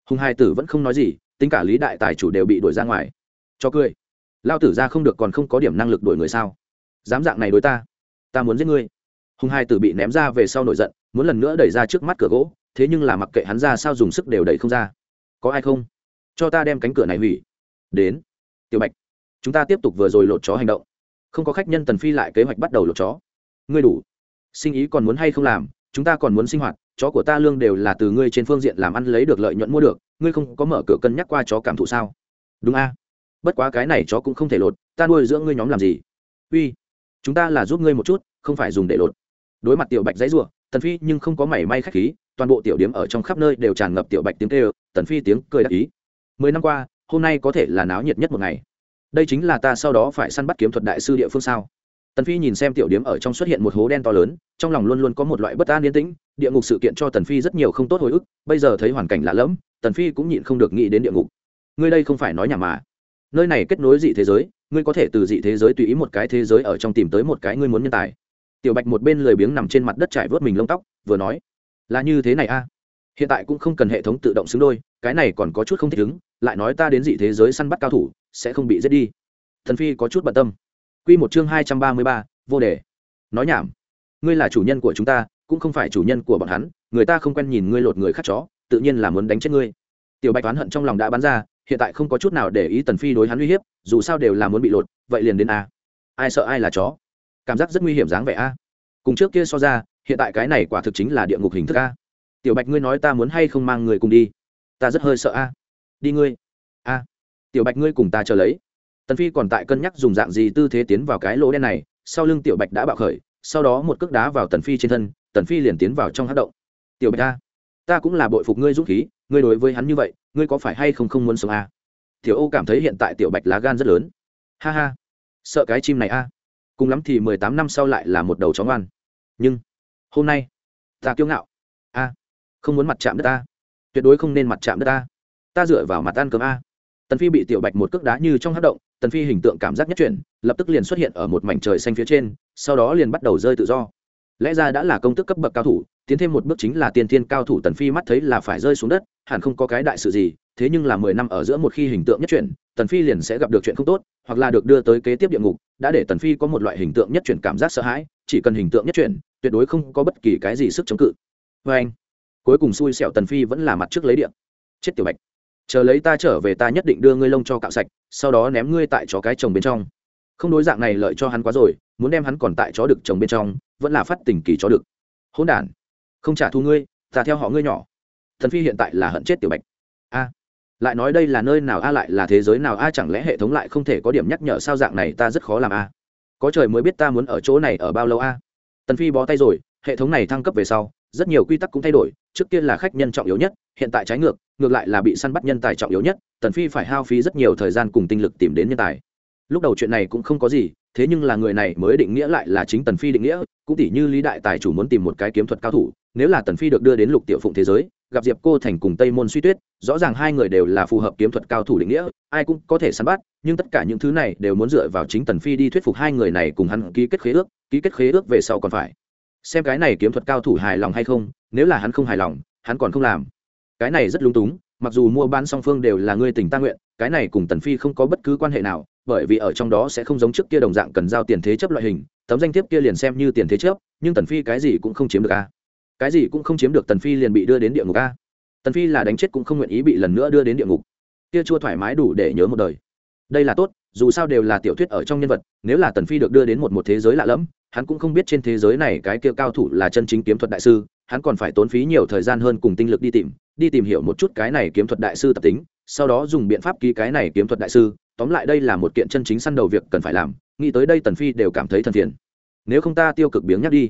hùng hai tử vẫn không nói gì, tính cả lý đại tài chủ đều bị đuổi ra ngoài. Cho cười. Lao tử ra không được còn không có điểm năng lực đuổi người sao? Dám dạng này đối ta ta muốn giết ngươi. Hùng hai tử bị ném ra về sau nổi giận, muốn lần nữa đẩy ra trước mắt cửa gỗ thế nhưng là mặc kệ hắn ra sao dùng sức đều đẩy không ra. Có ai không? Cho ta đem cánh cửa này hủy. Đến. Tiểu bạch, chúng ta tiếp tục vừa rồi lột chó hành động. Không có khách nhân tần phi lại kế hoạch bắt đầu lột chó. Ngươi đủ. Sinh ý còn muốn hay không làm, chúng ta còn muốn sinh hoạt, chó của ta lương đều là từ ngươi trên phương diện làm ăn lấy được lợi nhuận mua được, ngươi không có mở cửa cân nhắc qua chó cảm thụ sao? Đúng a. Bất quá cái này chó cũng không thể lột, ta nuôi dưỡng ngươi nhóm làm gì? Uy, chúng ta là giúp ngươi một chút, không phải dùng để lột. Đối mặt tiểu bạch dãy rủa, tần phi nhưng không có mảy may khách khí toàn bộ tiểu điểm ở trong khắp nơi đều tràn ngập tiểu bạch tiếng kêu, tần phi tiếng cười đắc ý. Mười năm qua, hôm nay có thể là náo nhiệt nhất một ngày. Đây chính là ta sau đó phải săn bắt kiếm thuật đại sư địa phương sao? Tần phi nhìn xem tiểu điểm ở trong xuất hiện một hố đen to lớn, trong lòng luôn luôn có một loại bất an yên tĩnh, địa ngục sự kiện cho tần phi rất nhiều không tốt hồi ức, bây giờ thấy hoàn cảnh lạ lẫm, tần phi cũng nhịn không được nghĩ đến địa ngục. Ngươi đây không phải nói nhà mà. Nơi này kết nối dị thế giới, ngươi có thể từ dị thế giới tùy ý một cái thế giới ở trong tìm tới một cái ngươi muốn nhân tài. Tiểu bạch một bên lười biếng nằm trên mặt đất trải vớt mình lông tóc, vừa nói là như thế này a. Hiện tại cũng không cần hệ thống tự động xứng đôi, cái này còn có chút không thích ứng, lại nói ta đến dị thế giới săn bắt cao thủ, sẽ không bị giết đi. Thần phi có chút bận tâm. Q một chương hai trăm ba mươi ba, vô đề. Nói nhảm. Ngươi là chủ nhân của chúng ta, cũng không phải chủ nhân của bọn hắn, người ta không quen nhìn ngươi lột người khác chó, tự nhiên là muốn đánh chết ngươi. Tiểu bạch oán hận trong lòng đã bắn ra, hiện tại không có chút nào để ý tần phi đối hắn uy hiếp, dù sao đều là muốn bị lột, vậy liền đến a. Ai sợ ai là chó? Cảm giác rất nguy hiểm dáng vẻ a. Cùng trước kia so ra hiện tại cái này quả thực chính là địa ngục hình thức a. Tiểu bạch, ngươi nói ta muốn hay không mang người cùng đi? Ta rất hơi sợ a. Đi ngươi. A. Tiểu bạch, ngươi cùng ta chờ lấy. Tần phi còn tại cân nhắc dùng dạng gì tư thế tiến vào cái lỗ đen này, sau lưng tiểu bạch đã bạo khởi, sau đó một cước đá vào tần phi trên thân, tần phi liền tiến vào trong hát động. Tiểu bạch ta ta cũng là bội phục ngươi dũng khí, ngươi đối với hắn như vậy, ngươi có phải hay không không muốn sống a? Tiểu ô cảm thấy hiện tại tiểu bạch lá gan rất lớn. Ha ha, sợ cái chim này a. Cùng lắm thì mười tám năm sau lại là một đầu chó ngoan. Nhưng hôm nay ta kiêu ngạo. A, không muốn mặt chạm đất ta. Tuyệt đối không nên mặt chạm đất ta. Ta dựa vào mặt ăn cơm a. Tần phi bị tiểu bạch một cước đá như trong hát động, tần phi hình tượng cảm giác nhất chuyển, lập tức liền xuất hiện ở một mảnh trời xanh phía trên, sau đó liền bắt đầu rơi tự do. Lẽ ra đã là công tức cấp bậc cao thủ, tiến thêm một bước chính là tiên thiên cao thủ tần phi mắt thấy là phải rơi xuống đất, hẳn không có cái đại sự gì, thế nhưng là mười năm ở giữa một khi hình tượng nhất chuyển, tần phi liền sẽ gặp được chuyện không tốt, hoặc là được đưa tới kế tiếp địa ngục, đã để tần phi có một loại hình tượng nhất chuyển cảm giác sợ hãi, chỉ cần hình tượng nhất chuyển tuyệt đối không có bất kỳ cái gì sức chống cự. Với anh, cuối cùng xui xẹo tần phi vẫn là mặt trước lấy điện. Chết tiểu bạch, chờ lấy ta trở về ta nhất định đưa ngươi lông cho cạo sạch, sau đó ném ngươi tại chó cái chồng bên trong. Không đối dạng này lợi cho hắn quá rồi, muốn đem hắn còn tại chó được chồng bên trong, vẫn là phát tình kỳ chó được hỗn đản, không trả thu ngươi, ta theo họ ngươi nhỏ. Thần phi hiện tại là hận chết tiểu bạch. A, lại nói đây là nơi nào a, lại là thế giới nào a, chẳng lẽ hệ thống lại không thể có điểm nhắc nhở sao dạng này ta rất khó làm a. Có trời mới biết ta muốn ở chỗ này ở bao lâu a tần phi bó tay rồi, hệ thống này thăng cấp về sau, rất nhiều quy tắc cũng thay đổi, trước kia là khách nhân trọng yếu nhất, hiện tại trái ngược ngược lại là bị săn bắt nhân tài trọng yếu nhất, tần phi phải hao phí rất nhiều thời gian cùng tinh lực tìm đến nhân tài. Lúc đầu chuyện này cũng không có gì thế nhưng là người này mới định nghĩa lại là chính tần phi định nghĩa, cũng tỷ như lý đại tài chủ muốn tìm một cái kiếm thuật cao thủ, nếu là tần phi được đưa đến lục tiểu phụng thế giới, gặp diệp cô thành cùng tây môn suy tuyết, rõ ràng hai người đều là phù hợp kiếm thuật cao thủ định nghĩa, ai cũng có thể săn bắt, nhưng tất cả những thứ này đều muốn dựa vào chính tần phi đi thuyết phục hai người này cùng hắn ký kết khế ước, ký kết khế ước về sau còn phải. Xem cái này kiếm thuật cao thủ hài lòng hay không, nếu là hắn không hài lòng, hắn còn không làm. Cái này rất lung túng, mặc dù mua bán song phương đều là người tình ta nguyện, cái này cùng tần phi không có bất cứ quan hệ nào bởi vì ở trong đó sẽ không giống trước kia đồng dạng cần giao tiền thế chấp loại hình, tấm danh thiếp kia liền xem như tiền thế chấp, nhưng tần phi cái gì cũng không chiếm được a. Cái gì cũng không chiếm được tần phi liền bị đưa đến địa ngục a. Tần phi là đánh chết cũng không nguyện ý bị lần nữa đưa đến địa ngục. Kia chua thoải mái đủ để nhớ một đời. Đây là tốt, dù sao đều là tiểu thuyết ở trong nhân vật, nếu là tần phi được đưa đến một một thế giới lạ lẫm, hắn cũng không biết trên thế giới này cái kia cao thủ là chân chính kiếm thuật đại sư, hắn còn phải tốn phí nhiều thời gian hơn cùng tinh lực đi tìm đi tìm hiểu một chút cái này kiếm thuật đại sư tập tính, sau đó dùng biện pháp ký cái này kiếm thuật đại sư tóm lại đây là một kiện chân chính săn đầu việc cần phải làm, nghĩ tới đây tần phi đều cảm thấy thần thiện nếu không ta tiêu cực biếng nhắc đi.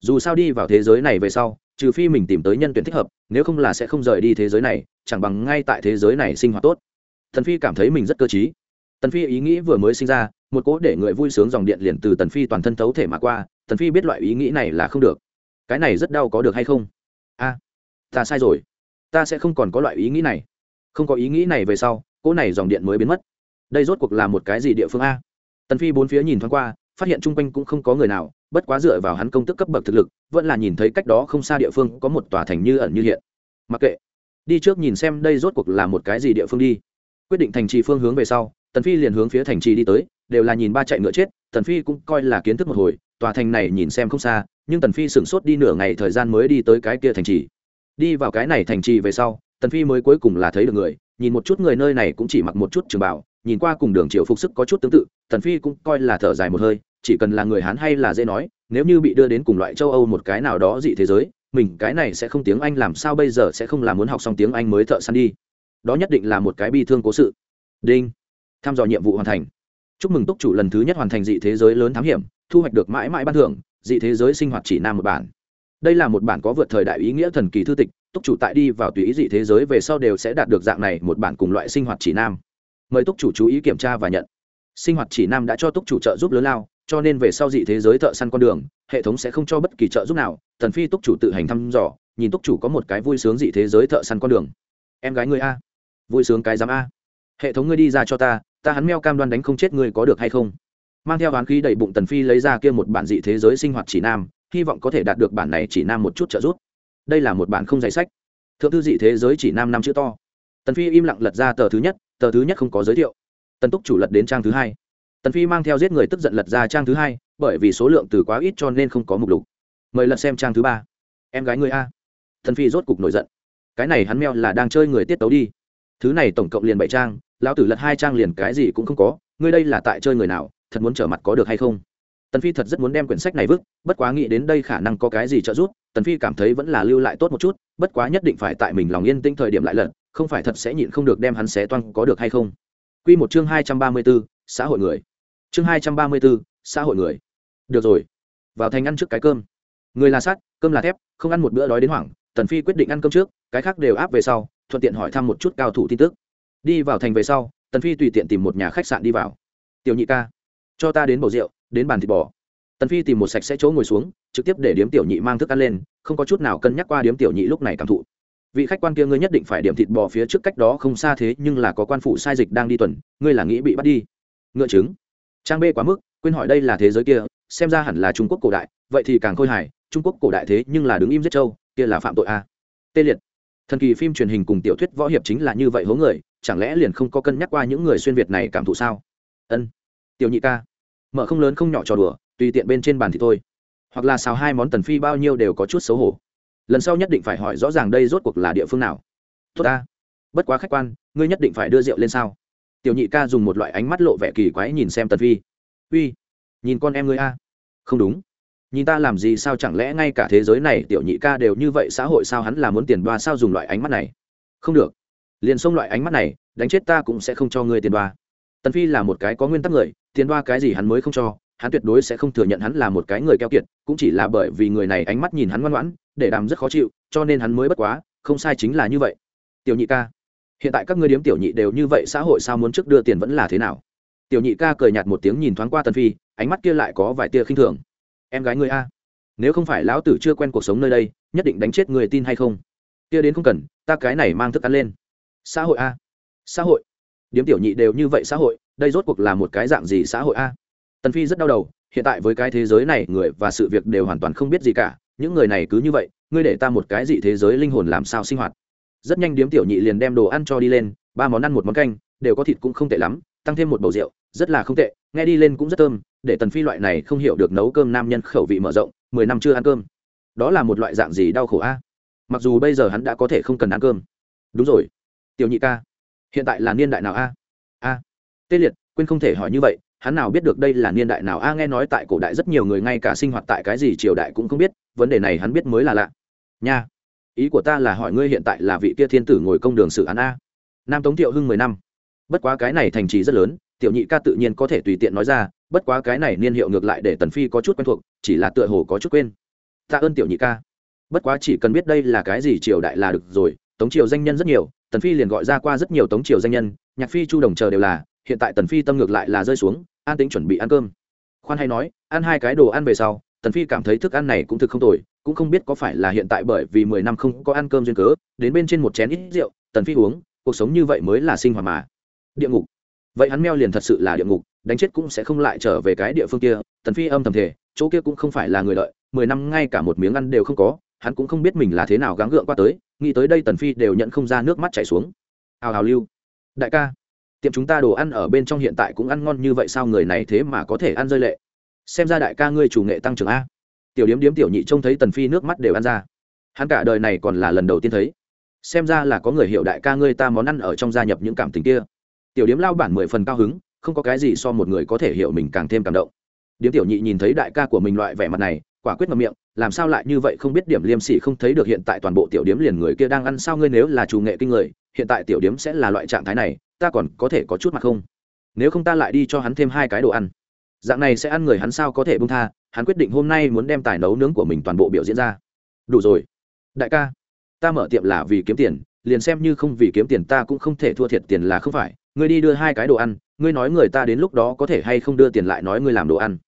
Dù sao đi vào thế giới này về sau, trừ phi mình tìm tới nhân tuyển thích hợp, nếu không là sẽ không rời đi thế giới này, chẳng bằng ngay tại thế giới này sinh hoạt tốt. Tần phi cảm thấy mình rất cơ t tần phi ý nghĩ vừa mới sinh ra, một cỗ để người vui sướng dòng điện liền từ tần phi toàn thân thấu thể mà qua, tần phi biết loại ý nghĩ này là không được. Cái này rất đau có được hay không? A, ta sai rồi. Ta sẽ không còn có loại ý nghĩ này. Không có ý nghĩ này về sau cỗ này dòng điện mới biến mất đây rốt cuộc là một cái gì địa phương a? Tần phi bốn phía nhìn thoáng qua, phát hiện chung quanh cũng không có người nào, bất quá dựa vào hắn công tức cấp bậc thực lực, vẫn là nhìn thấy cách đó không xa địa phương có một tòa thành như ẩn như hiện. Mặc kệ, đi trước nhìn xem đây rốt cuộc là một cái gì địa phương đi. Quyết định thành trì phương hướng về sau, tần phi liền hướng phía thành trì đi tới, đều là nhìn ba chạy ngựa chết, tần phi cũng coi là kiến thức một hồi, tòa thành này nhìn xem không xa, nhưng tần phi sửng sốt đi nửa ngày thời gian mới đi tới cái kia thành trì. Đi vào cái này thành trì về sau, tần phi mới cuối cùng là thấy được người, nhìn một chút người nơi này cũng chỉ mặc một chút trường bảo nhìn qua cùng đường triều phục sức có chút tương tự, tần phi cũng coi là thở dài một hơi, chỉ cần là người hán hay là dễ nói, nếu như bị đưa đến cùng loại châu âu một cái nào đó dị thế giới, mình cái này sẽ không tiếng anh làm sao bây giờ sẽ không làm muốn học xong tiếng anh mới thợ săn đi. Đó nhất định là một cái bi thương cố sự. Đinh. Tham dò nhiệm vụ hoàn thành. Chúc mừng túc chủ lần thứ nhất hoàn thành dị thế giới lớn thám hiểm, thu hoạch được mãi mãi ban thưởng, dị thế giới sinh hoạt chỉ nam một bản. Đây là một bản có vượt thời đại ý nghĩa thần kỳ thư tịch, túc chủ tại đi vào tùy ý dị thế giới về sau đều sẽ đạt được dạng này một bản cùng loại sinh hoạt chỉ nam mời túc chủ chú ý kiểm tra và nhận. Sinh hoạt chỉ nam đã cho túc chủ trợ giúp lớn lao, cho nên về sau dị thế giới thợ săn con đường, hệ thống sẽ không cho bất kỳ trợ giúp nào. Thần phi túc chủ tự hành thăm dò, nhìn túc chủ có một cái vui sướng dị thế giới thợ săn con đường. Em gái người a. Vui sướng cái giám a. Hệ thống ngươi đi ra cho ta ta hắn meo cam đoan đánh không chết ngươi có được hay không? Mang theo oán khí đầy bụng tần phi lấy ra kia một bản dị thế giới sinh hoạt chỉ nam, hy vọng có thể đạt được bản này chỉ nam một chút trợ giúp. Đây là một bản không dạy sách. Thượng thư dị thế giới chỉ nam năm chữ to. Tần phi im lặng lật ra tờ thứ nhất tờ thứ nhất không có giới thiệu. Tần túc chủ lật đến trang thứ hai. Tần phi mang theo giết người tức giận lật ra trang thứ hai, bởi vì số lượng từ quá ít cho nên không có mục lục. Mời lật xem trang thứ ba. Em gái người a. Tần phi rốt cục nổi giận. Cái này hắn meo là đang chơi người tiết tấu đi. Thứ này tổng cộng liền bảy trang, lão tử lật hai trang liền cái gì cũng không có, ngươi đây là tại chơi người nào, thật muốn trở mặt có được hay không? Tần phi thật rất muốn đem quyển sách này vứt, bất quá nghĩ đến đây khả năng có cái gì trợ giúp, tần phi cảm thấy vẫn là lưu lại tốt một chút, bất quá nhất định phải tại mình lòng yên tĩnh thời điểm lại lật không phải thật sẽ nhịn không được đem hắn xé toan có được hay không? Quy một chương hai trăm ba mươi 234, xã hội người. Chương hai trăm ba mươi 234, xã hội người. Được rồi. Vào thành ăn trước cái cơm. Người là sắt cơm là thép không ăn một bữa đói đến hoảng tần phi quyết định ăn cơm trước cái khác đều áp về sau thuận tiện hỏi thăm một chút cao thủ tin tức. Đi vào thành về sau tần phi tùy tiện tìm một nhà khách sạn đi vào. Tiểu nhị ca cho ta đến bầu rượu đến bàn thịt bò. Tần phi tìm một sạch sẽ chỗ ngồi xuống trực tiếp để điếm tiểu nhị mang thức ăn lên không có chút nào cân nhắc qua điếm tiểu nhị lúc này cảm thụ vị khách quan kia ngươi nhất định phải điểm thịt bò phía trước cách đó không xa thế, nhưng là có quan phụ sai dịch đang đi tuần, ngươi là nghĩ bị bắt đi. Ngựa chứng trang b quá mức, quên hỏi đây là thế giới kia, xem ra hẳn là trung quốc cổ đại, vậy thì càng khôi hài, trung quốc cổ đại thế nhưng là đứng im giết châu kia là phạm tội a. Tê liệt. Thần kỳ phim truyền hình cùng tiểu thuyết võ hiệp chính là như vậy hố người, chẳng lẽ liền không có cân nhắc qua những người xuyên việt này cảm thụ sao? Ân. Tiểu nhị ca. Mở không lớn không nhỏ trò đùa, tùy tiện bên trên bàn thì thôi. Hoặc là xào hai món tần phi bao nhiêu đều có chút xấu hổ lần sau nhất định phải hỏi rõ ràng đây rốt cuộc là địa phương nào. Tốt ta. Bất quá khách quan, ngươi nhất định phải đưa rượu lên sao? Tiểu nhị ca dùng một loại ánh mắt lộ vẻ kỳ quái nhìn xem tần phi. Uy, nhìn con em ngươi a. Không đúng. Nhìn ta làm gì sao chẳng lẽ ngay cả thế giới này tiểu nhị ca đều như vậy, xã hội sao hắn là muốn tiền đoa sao dùng loại ánh mắt này? Không được. Liền xông loại ánh mắt này, đánh chết ta cũng sẽ không cho ngươi tiền đoa. Tần phi là một cái có nguyên tắc người, tiền đoa cái gì hắn mới không cho, hắn tuyệt đối sẽ không thừa nhận hắn là một cái người keo kiệt, cũng chỉ là bởi vì người này ánh mắt nhìn hắn ngoan ngoãn để đàm rất khó chịu, cho nên hắn mới bất quá, không sai chính là như vậy. Tiểu nhị ca, hiện tại các ngươi điếm tiểu nhị đều như vậy, xã hội sao muốn trước đưa tiền vẫn là thế nào? Tiểu nhị ca cười nhạt một tiếng nhìn thoáng qua tần phi, ánh mắt kia lại có vài tia khinh thường. Em gái ngươi a, nếu không phải lão tử chưa quen cuộc sống nơi đây, nhất định đánh chết người tin hay không? Kia đến không cần, ta cái này mang thức ăn lên. Xã hội a, xã hội. Điếm tiểu nhị đều như vậy xã hội, đây rốt cuộc là một cái dạng gì xã hội a? Tần phi rất đau đầu, hiện tại với cái thế giới này, người và sự việc đều hoàn toàn không biết gì cả những người này cứ như vậy, ngươi để ta một cái dị thế giới linh hồn làm sao sinh hoạt. Rất nhanh điếm tiểu nhị liền đem đồ ăn cho đi lên, ba món ăn một món canh, đều có thịt cũng không tệ lắm, tăng thêm một bầu rượu, rất là không tệ, nghe đi lên cũng rất thơm, để tần phi loại này không hiểu được nấu cơm nam nhân khẩu vị mở rộng, mười năm chưa ăn cơm. Đó là một loại dạng gì đau khổ a? Mặc dù bây giờ hắn đã có thể không cần ăn cơm. Đúng rồi. Tiểu nhị ca, hiện tại là niên đại nào a? A. Tê liệt, quên không thể hỏi như vậy hắn nào biết được đây là niên đại nào? A, nghe nói tại cổ đại rất nhiều người ngay cả sinh hoạt tại cái gì triều đại cũng không biết, vấn đề này hắn biết mới là lạ. Nha, ý của ta là hỏi ngươi hiện tại là vị kia thiên tử ngồi công đường xử án a. Nam tống thiệu hưng mười năm. Bất quá cái này thành trì rất lớn, tiểu nhị ca tự nhiên có thể tùy tiện nói ra, bất quá cái này niên hiệu ngược lại để tần phi có chút quen thuộc, chỉ là tựa hồ có chút quên. Tạ ơn tiểu nhị ca. Bất quá chỉ cần biết đây là cái gì triều đại là được rồi, tống triều danh nhân rất nhiều, tần phi liền gọi ra qua rất nhiều tống triều danh nhân, nhạc phi, chu đồng chờ đều là, hiện tại tần phi tâm ngược lại là rơi xuống an tính chuẩn bị ăn cơm. Khoan hay nói, ăn hai cái đồ ăn về sau, tần phi cảm thấy thức ăn này cũng thực không tồi, cũng không biết có phải là hiện tại bởi vì mười năm không có ăn cơm duyên cớ, đến bên trên một chén ít rượu, tần phi uống, cuộc sống như vậy mới là sinh hoạt mà. Địa ngục. Vậy hắn meo liền thật sự là địa ngục, đánh chết cũng sẽ không lại trở về cái địa phương kia, tần phi âm thầm thể chỗ kia cũng không phải là người lợi, mười năm ngay cả một miếng ăn đều không có, hắn cũng không biết mình là thế nào gắng gượng qua tới, nghĩ tới đây tần phi đều nhận không ra nước mắt chảy xuống. Hào hào lưu. Đại ca tiệm chúng ta đồ ăn ở bên trong hiện tại cũng ăn ngon như vậy sao người này thế mà có thể ăn rơi lệ? Xem ra đại ca ngươi chủ nghệ tăng trưởng a. Tiểu điếm điếm tiểu nhị trông thấy tần phi nước mắt đều ăn ra. Hắn cả đời này còn là lần đầu tiên thấy. Xem ra là có người hiểu đại ca ngươi ta món ăn ở trong gia nhập những cảm tình kia. Tiểu điếm lao bản mười phần cao hứng, không có cái gì so một người có thể hiểu mình càng thêm cảm động. Điếm tiểu nhị nhìn thấy đại ca của mình loại vẻ mặt này quả quyết ngậm miệng, làm sao lại như vậy không biết điểm liêm sỉ không thấy được hiện tại toàn bộ tiểu điếm liền người kia đang ăn sao ngươi nếu là chủ nghệ kinh người, hiện tại tiểu điếm sẽ là loại trạng thái này, ta còn có thể có chút mặt không? Nếu không ta lại đi cho hắn thêm hai cái đồ ăn. Dạng này sẽ ăn người hắn sao có thể bung tha, hắn quyết định hôm nay muốn đem tài nấu nướng của mình toàn bộ biểu diễn ra. Đủ rồi. Đại ca, ta mở tiệm là vì kiếm tiền, liền xem như không vì kiếm tiền ta cũng không thể thua thiệt tiền là không phải. Ngươi đi đưa hai cái đồ ăn, ngươi nói người ta đến lúc đó có thể hay không đưa tiền lại nói ngươi làm đồ ăn.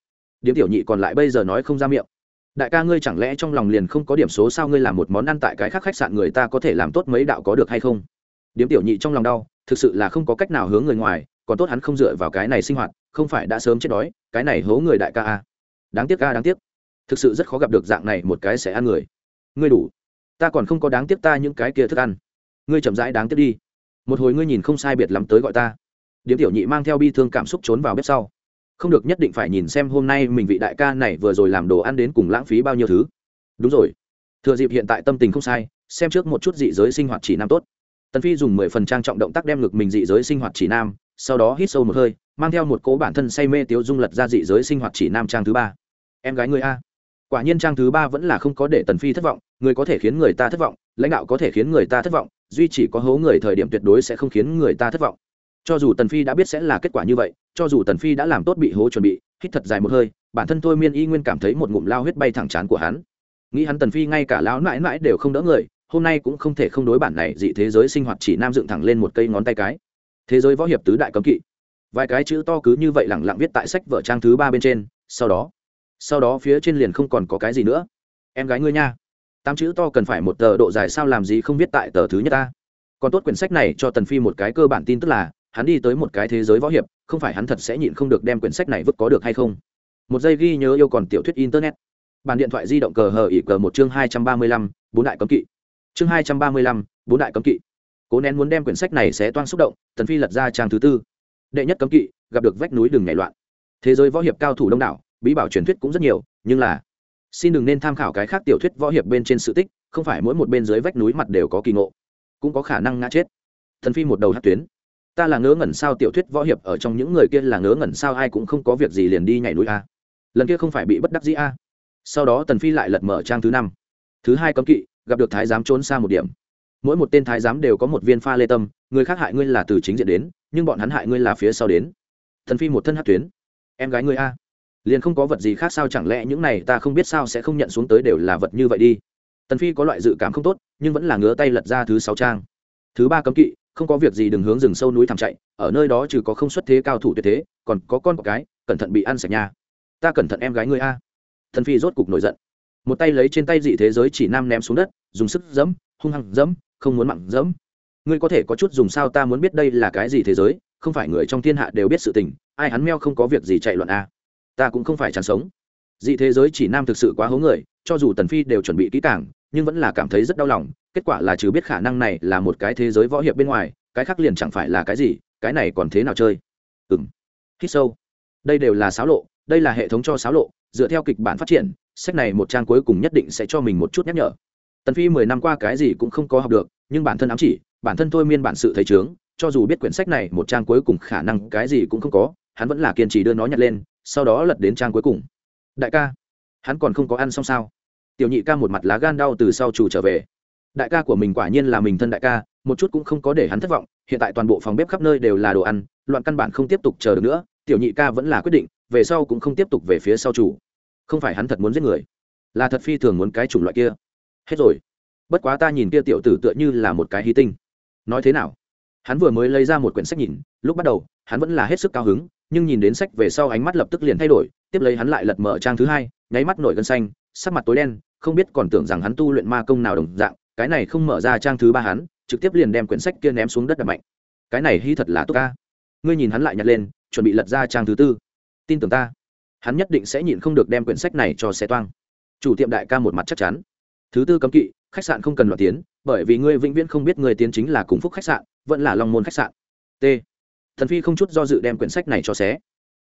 Điếm tiểu nhị còn lại bây giờ nói không ra miệng đại ca ngươi chẳng lẽ trong lòng liền không có điểm số sao? Ngươi làm một món ăn tại cái khác khách sạn người ta có thể làm tốt mấy đạo có được hay không? Điếm tiểu nhị trong lòng đau, thực sự là không có cách nào hướng người ngoài, còn tốt hắn không dựa vào cái này sinh hoạt, không phải đã sớm chết đói, cái này hố người đại ca a. Đáng tiếc ca đáng tiếc. Thực sự rất khó gặp được dạng này một cái sẽ ăn người. Ngươi đủ. Ta còn không có đáng tiếc ta những cái kia thức ăn. Ngươi chậm rãi đáng tiếc đi. Một hồi ngươi nhìn không sai biệt lắm tới gọi ta. Điếm tiểu nhị mang theo bi thương cảm xúc trốn vào bếp sau không được nhất định phải nhìn xem hôm nay mình vị đại ca này vừa rồi làm đồ ăn đến cùng lãng phí bao nhiêu thứ. Đúng rồi. Thừa dịp hiện tại tâm tình không sai, xem trước một chút dị giới sinh hoạt chỉ nam tốt. Tần phi dùng mười phần trang trọng động tác đem ngực mình dị giới sinh hoạt chỉ nam, sau đó hít sâu một hơi, mang theo một cố bản thân say mê tiếu dung lật ra dị giới sinh hoạt chỉ nam trang thứ ba. Em gái người a. Quả nhiên trang thứ ba vẫn là không có để tần phi thất vọng, người có thể khiến người ta thất vọng, lãnh đạo có thể khiến người ta thất vọng, duy chỉ có hố người thời điểm tuyệt đối sẽ không khiến người ta thất vọng cho dù tần phi đã biết sẽ là kết quả như vậy, cho dù tần phi đã làm tốt bị hố chuẩn bị, hít thật dài một hơi, bản thân thôi miên y nguyên cảm thấy một ngụm lao huyết bay thẳng chán của hắn. Nghĩ hắn tần phi ngay cả lão mãi mãi đều không đỡ người, hôm nay cũng không thể không đối bản này dị thế giới sinh hoạt chỉ nam dựng thẳng lên một cây ngón tay cái. Thế giới võ hiệp tứ đại cấm kỵ. Vài cái chữ to cứ như vậy lẳng lặng viết tại sách vở trang thứ ba bên trên, sau đó sau đó phía trên liền không còn có cái gì nữa. Em gái ngươi nha. Tám chữ to cần phải một tờ độ dài sao làm gì không viết tại tờ thứ nhất ta. Còn tốt quyển sách này cho tần phi một cái cơ bản tin tức là hắn đi tới một cái thế giới võ hiệp, không phải hắn thật sẽ nhịn không được đem quyển sách này vứt có được hay không? Một giây ghi nhớ yêu còn tiểu thuyết internet. Bàn điện thoại di động cờ hờ ỉ cờ một chương hai trăm ba mươi lăm, bốn đại cấm kỵ. Chương hai trăm ba mươi lăm, bốn đại cấm kỵ. Cố nén muốn đem quyển sách này sẽ toan xúc động, tần phi lật ra trang thứ tư. Đệ nhất cấm kỵ, gặp được vách núi đường nhảy loạn. Thế giới võ hiệp cao thủ đông đảo, bí bảo truyền thuyết cũng rất nhiều, nhưng là, xin đừng nên tham khảo cái khác tiểu thuyết võ hiệp bên trên sự tích, không phải mỗi một bên dưới vách núi mặt đều có kỳ ngộ, cũng có khả năng ngã chết. Thần phi một đầu hát tuyến ta là ngớ ngẩn sao tiểu thuyết võ hiệp ở trong những người kia là ngớ ngẩn sao ai cũng không có việc gì liền đi nhảy núi a. Lần kia không phải bị bất đắc dĩ a. Sau đó tần phi lại lật mở trang thứ năm. Thứ hai cấm kỵ, gặp được thái giám trốn xa một điểm. Mỗi một tên thái giám đều có một viên pha lê tâm, người khác hại ngươi là từ chính diện đến, nhưng bọn hắn hại ngươi là phía sau đến. Thần phi một thân hát tuyến. Em gái ngươi a. Liền không có vật gì khác sao chẳng lẽ những này ta không biết sao sẽ không nhận xuống tới đều là vật như vậy đi. Tần phi có loại dự cảm không tốt, nhưng vẫn là ngứa tay lật ra thứ sáu trang. Thứ ba cấm kỵ không có việc gì đừng hướng rừng sâu núi thẳm chạy, ở nơi đó trừ có không xuất thế cao thủ tuyệt thế, còn có con cái, cẩn thận bị ăn sạch nha ta cẩn thận em gái ngươi a. Thần phi rốt cục nổi giận. Một tay lấy trên tay dị thế giới chỉ nam ném xuống đất, dùng sức dẫm hung hăng dẫm không muốn mặn dẫm ngươi có thể có chút dùng sao ta muốn biết đây là cái gì thế giới, không phải người trong thiên hạ đều biết sự tình, ai hắn meo không có việc gì chạy loạn a. Ta cũng không phải chẳng sống. Dị thế giới chỉ nam thực sự quá hố người, cho dù tần phi đều chuẩn bị kỹ càng nhưng vẫn là cảm thấy rất đau lòng, kết quả là trừ biết khả năng này là một cái thế giới võ hiệp bên ngoài, cái khác liền chẳng phải là cái gì, cái này còn thế nào chơi? Ừ m hít sâu. Đây đều là xáo lộ, đây là hệ thống cho xáo lộ, dựa theo kịch bản phát triển, sách này một trang cuối cùng nhất định sẽ cho mình một chút nhắc nhở. Tần phi mười năm qua cái gì cũng không có học được, nhưng bản thân ám chỉ, bản thân thôi miên bản sự thấy chướng, cho dù biết quyển sách này một trang cuối cùng khả năng cái gì cũng không có, hắn vẫn là kiên trì đưa nó nhặt lên, sau đó lật đến trang cuối cùng. Đại ca, hắn còn không có ăn xong sao? Tiểu nhị ca một mặt lá gan đau từ sau chủ trở về. Đại ca của mình quả nhiên là mình thân đại ca, một chút cũng không có để hắn thất vọng, hiện tại toàn bộ phòng bếp khắp nơi đều là đồ ăn, loạn căn bản không tiếp tục chờ được nữa, tiểu nhị ca vẫn là quyết định, về sau cũng không tiếp tục về phía sau chủ. Không phải hắn thật muốn giết người, là thật phi thường muốn cái chủng loại kia. Hết rồi. Bất quá ta nhìn kia tiểu tử tựa như là một cái hy tinh. Nói thế nào? Hắn vừa mới lấy ra một quyển sách nhìn, lúc bắt đầu, hắn vẫn là hết sức cao hứng, nhưng nhìn đến sách về sau ánh mắt lập tức liền thay đổi, tiếp lấy hắn lại lật mở trang thứ hai, nháy mắt nổi gân xanh, sắc mặt tối đen không biết còn tưởng rằng hắn tu luyện ma công nào đồng dạng, cái này không mở ra trang thứ ba hắn, trực tiếp liền đem quyển sách kia ném xuống đất đập mạnh. Cái này hy thật là tốt ca. Ngươi nhìn hắn lại nhặt lên, chuẩn bị lật ra trang thứ tư. Tin tưởng ta. Hắn nhất định sẽ nhịn không được đem quyển sách này cho xe toang. Chủ tiệm đại ca một mặt chắc chắn. Thứ tư cấm kỵ, khách sạn không cần loạt tiến, bởi vì ngươi vĩnh viễn không biết người tiến chính là cùng phúc khách sạn, vẫn là long môn khách sạn. T. Thần phi không chút do dự đem quyển sách này cho xé.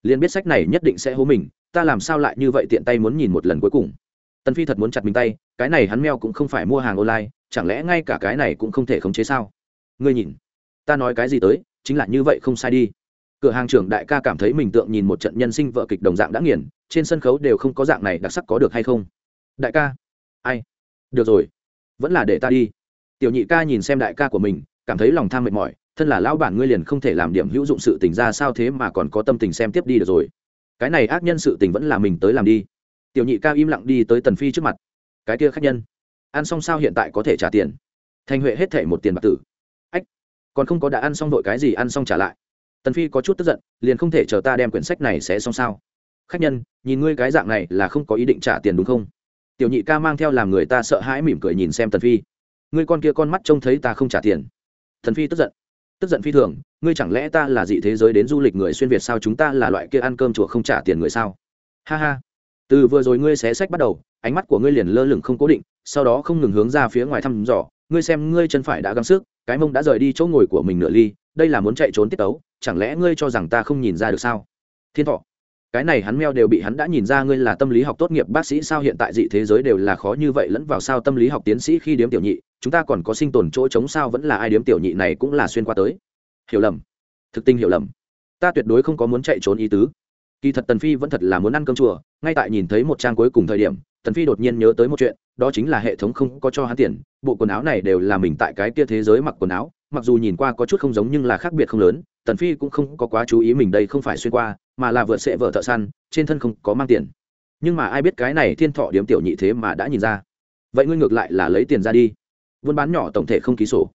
Liền biết sách này nhất định sẽ hố mình, ta làm sao lại như vậy tiện tay muốn nhìn một lần cuối cùng tần phi thật muốn chặt mình tay, cái này hắn meo cũng không phải mua hàng online, chẳng lẽ ngay cả cái này cũng không thể khống chế sao? Ngươi nhìn, ta nói cái gì tới, chính là như vậy không sai đi. Cửa hàng trưởng đại ca cảm thấy mình tượng nhìn một trận nhân sinh vợ kịch đồng dạng đã nghiền, trên sân khấu đều không có dạng này đặc sắc có được hay không? Đại ca, ai? Được rồi, vẫn là để ta đi. Tiểu nhị ca nhìn xem đại ca của mình, cảm thấy lòng tham mệt mỏi, thân là lão bản ngươi liền không thể làm điểm hữu dụng sự tình ra sao thế mà còn có tâm tình xem tiếp đi được rồi. Cái này ác nhân sự tình vẫn là mình tới làm đi tiểu nhị ca im lặng đi tới tần phi trước mặt. Cái kia khách nhân, ăn xong sao hiện tại có thể trả tiền? Thanh huệ hết thể một tiền bạc tử. Ách, còn không có đã ăn xong đội cái gì ăn xong trả lại. Tần phi có chút tức giận, liền không thể chờ ta đem quyển sách này sẽ xong sao? Khách nhân, nhìn ngươi cái dạng này là không có ý định trả tiền đúng không? Tiểu nhị ca mang theo làm người ta sợ hãi mỉm cười nhìn xem tần phi. Ngươi con kia con mắt trông thấy ta không trả tiền. Thần phi tức giận. Tức giận phi thường, ngươi chẳng lẽ ta là dị thế giới đến du lịch người xuyên việt sao? Chúng ta là loại kia ăn cơm chùa không trả tiền người sao? Ha ha từ vừa rồi ngươi xé sách bắt đầu, ánh mắt của ngươi liền lơ lửng không cố định, sau đó không ngừng hướng ra phía ngoài thăm dò. Ngươi xem, ngươi chân phải đã gắng sức, cái mông đã rời đi chỗ ngồi của mình nửa ly, đây là muốn chạy trốn tiết tấu, chẳng lẽ ngươi cho rằng ta không nhìn ra được sao? Thiên thọ, cái này hắn meo đều bị hắn đã nhìn ra ngươi là tâm lý học tốt nghiệp bác sĩ sao hiện tại dị thế giới đều là khó như vậy lẫn vào sao tâm lý học tiến sĩ khi điếm tiểu nhị, chúng ta còn có sinh tồn chỗ trống sao vẫn là ai điếm tiểu nhị này cũng là xuyên qua tới. Hiểu lầm, thực tình hiểu lầm. Ta tuyệt đối không có muốn chạy trốn ý tứ kỳ thật tần phi vẫn thật là muốn ăn cơm chùa, ngay tại nhìn thấy một trang cuối cùng thời điểm, tần phi đột nhiên nhớ tới một chuyện, đó chính là hệ thống không có cho hắn tiền, bộ quần áo này đều là mình tại cái kia thế giới mặc quần áo, mặc dù nhìn qua có chút không giống nhưng là khác biệt không lớn, tần phi cũng không có quá chú ý mình đây không phải xuyên qua, mà là vượt sẽ vợ thợ săn, trên thân không có mang tiền. Nhưng mà ai biết cái này thiên thọ điếm tiểu nhị thế mà đã nhìn ra. Vậy ngươi ngược lại là lấy tiền ra đi. Buôn bán nhỏ tổng thể không ký sổ.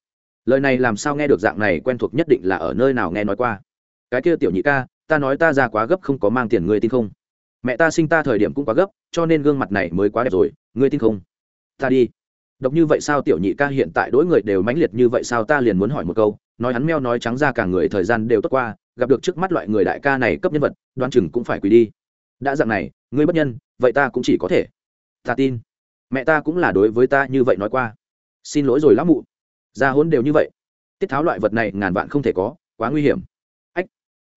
Lời này làm sao nghe được dạng này quen thuộc nhất định là ở nơi nào nghe nói qua. Cái kia tiểu nhị ca ta nói ta ra quá gấp không có mang tiền ngươi tin không? Mẹ ta sinh ta thời điểm cũng quá gấp, cho nên gương mặt này mới quá đẹp rồi, ngươi tin không? Ta đi. Độc như vậy sao tiểu nhị ca hiện tại đối người đều mãnh liệt như vậy sao ta liền muốn hỏi một câu, nói hắn meo nói trắng ra cả người thời gian đều tốt qua, gặp được trước mắt loại người đại ca này cấp nhân vật đoan chừng cũng phải quỳ đi. Đã dạng này, ngươi bất nhân, vậy ta cũng chỉ có thể. Ta tin. Mẹ ta cũng là đối với ta như vậy nói qua. Xin lỗi rồi lão mụ. Ra hôn đều như vậy. Tiết tháo loại vật này ngàn vạn không thể có, quá nguy hiểm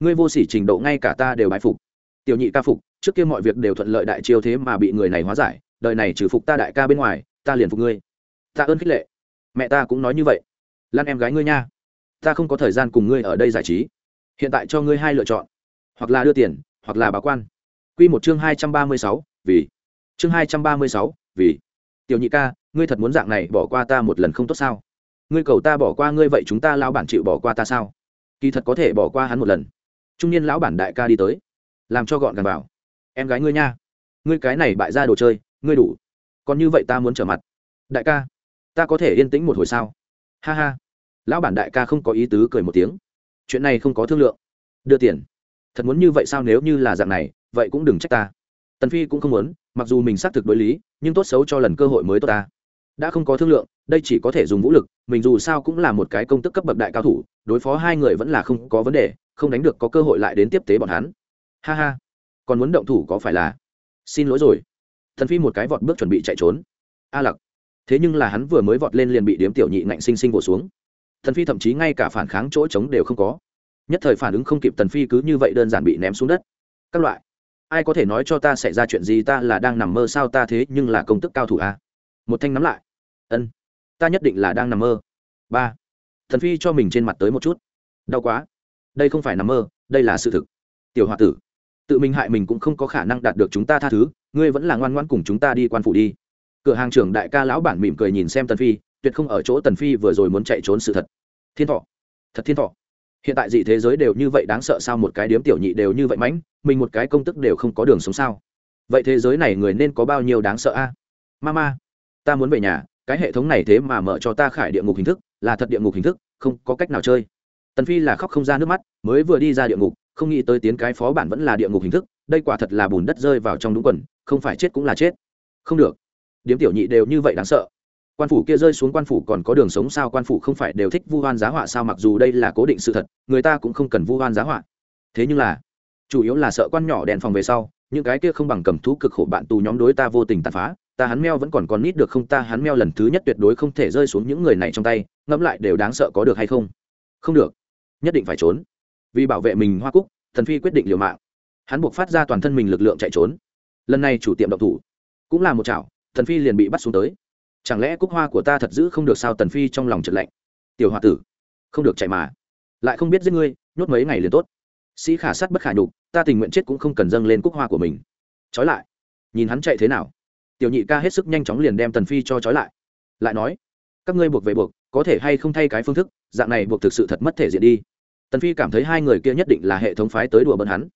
ngươi vô sỉ trình độ ngay cả ta đều bái phục. Tiểu nhị ca phục, trước kia mọi việc đều thuận lợi đại chiêu thế mà bị người này hóa giải, đời này trừ phục ta đại ca bên ngoài, ta liền phục ngươi. Ta ơn khích lệ. Mẹ ta cũng nói như vậy. Lan em gái ngươi nha. Ta không có thời gian cùng ngươi ở đây giải trí. Hiện tại cho ngươi hai lựa chọn. Hoặc là đưa tiền, hoặc là báo quan. Q một chương hai trăm ba mươi sáu, vì. Chương hai trăm ba mươi sáu, vì. Tiểu nhị ca, ngươi thật muốn dạng này bỏ qua ta một lần không tốt sao? Ngươi cầu ta bỏ qua ngươi vậy chúng ta lao bản chịu bỏ qua ta sao? Kỳ thật có thể bỏ qua hắn một lần trung niên lão bản đại ca đi tới. Làm cho gọn gàng vào. Em gái ngươi nha. Ngươi cái này bại ra đồ chơi, ngươi đủ. Còn như vậy ta muốn trở mặt. Đại ca, ta có thể yên tĩnh một hồi sao? Ha ha. Lão bản đại ca không có ý tứ cười một tiếng. Chuyện này không có thương lượng. Đưa tiền. Thật muốn như vậy sao nếu như là dạng này, vậy cũng đừng trách ta. Tần phi cũng không muốn, mặc dù mình xác thực đối lý, nhưng tốt xấu cho lần cơ hội mới tốt ta đã không có thương lượng, đây chỉ có thể dùng vũ lực, mình dù sao cũng là một cái công tức cấp bậc đại cao thủ, đối phó hai người vẫn là không có vấn đề, không đánh được có cơ hội lại đến tiếp tế bọn hắn. Ha ha. Còn muốn động thủ có phải là? Xin lỗi rồi. Thần phi một cái vọt bước chuẩn bị chạy trốn. A lặc. Thế nhưng là hắn vừa mới vọt lên liền bị điếm tiểu nhị ngạnh sinh sinh vỗ xuống. Thần phi thậm chí ngay cả phản kháng chỗ trống đều không có. Nhất thời phản ứng không kịp tần phi cứ như vậy đơn giản bị ném xuống đất. Các loại. Ai có thể nói cho ta xảy ra chuyện gì, ta là đang nằm mơ sao ta thế nhưng là công tức cao thủ a một thanh nắm lại ân, ta nhất định là đang nằm mơ. Ba, thần phi cho mình trên mặt tới một chút. Đau quá. Đây không phải nằm mơ, đây là sự thực. Tiểu h o a tử, tự mình hại mình cũng không có khả năng đạt được chúng ta tha thứ, ngươi vẫn là ngoan ngoan cùng chúng ta đi quan phủ đi. Cửa hàng trưởng đại ca lão bản mỉm cười nhìn xem tần phi, tuyệt không ở chỗ tần phi vừa rồi muốn chạy trốn sự thật. Thiên thọ, thật thiên thọ. Hiện tại dị thế giới đều như vậy đáng sợ sao một cái điếm tiểu nhị đều như vậy mãnh, mình một cái công tức đều không có đường sống sao? Vậy thế giới này người nên có bao nhiêu đáng sợ a? Mama, ta muốn về nhà cái hệ thống này thế mà mở cho ta khải địa ngục hình thức, là thật địa ngục hình thức, không có cách nào chơi. Tần phi là khóc không ra nước mắt, mới vừa đi ra địa ngục, không nghĩ tới tiến cái phó bản vẫn là địa ngục hình thức, đây quả thật là bùn đất rơi vào trong đúng quần, không phải chết cũng là chết. Không được. Điếm tiểu nhị đều như vậy đáng sợ. Quan phủ kia rơi xuống quan phủ còn có đường sống sao, quan phủ không phải đều thích vu hoan giá họa sao, mặc dù đây là cố định sự thật, người ta cũng không cần vu hoan giá họa. Thế nhưng là, chủ yếu là sợ quan nhỏ đèn phòng về sau, những cái kia không bằng cầm thú cực khổ bạn tù nhóm đối ta vô tình tàn phá ta hắn meo vẫn còn còn nít được không? Ta hắn meo lần thứ nhất tuyệt đối không thể rơi xuống những người này trong tay, ngẫm lại đều đáng sợ có được hay không? Không được. Nhất định phải trốn. Vì bảo vệ mình hoa cúc, thần phi quyết định liều mạng. Hắn buộc phát ra toàn thân mình lực lượng chạy trốn. Lần này chủ tiệm độc thủ. Cũng là một chảo, thần phi liền bị bắt xuống tới. Chẳng lẽ cúc hoa của ta thật giữ không được sao? Tần phi trong lòng trật lạnh. Tiểu h o a tử, không được chạy mà. Lại không biết giết ngươi, nhốt mấy ngày liền tốt. Sĩ khả sát bất khả nhục, ta tình nguyện chết cũng không cần dâng lên cúc hoa của mình. Trói lại. Nhìn hắn chạy thế nào? Tiểu nhị ca hết sức nhanh chóng liền đem tần phi cho trói lại. Lại nói, các ngươi buộc về buộc, có thể hay không thay cái phương thức, dạng này buộc thực sự thật mất thể diện đi. Tần phi cảm thấy hai người kia nhất định là hệ thống phái tới đùa bận hắn.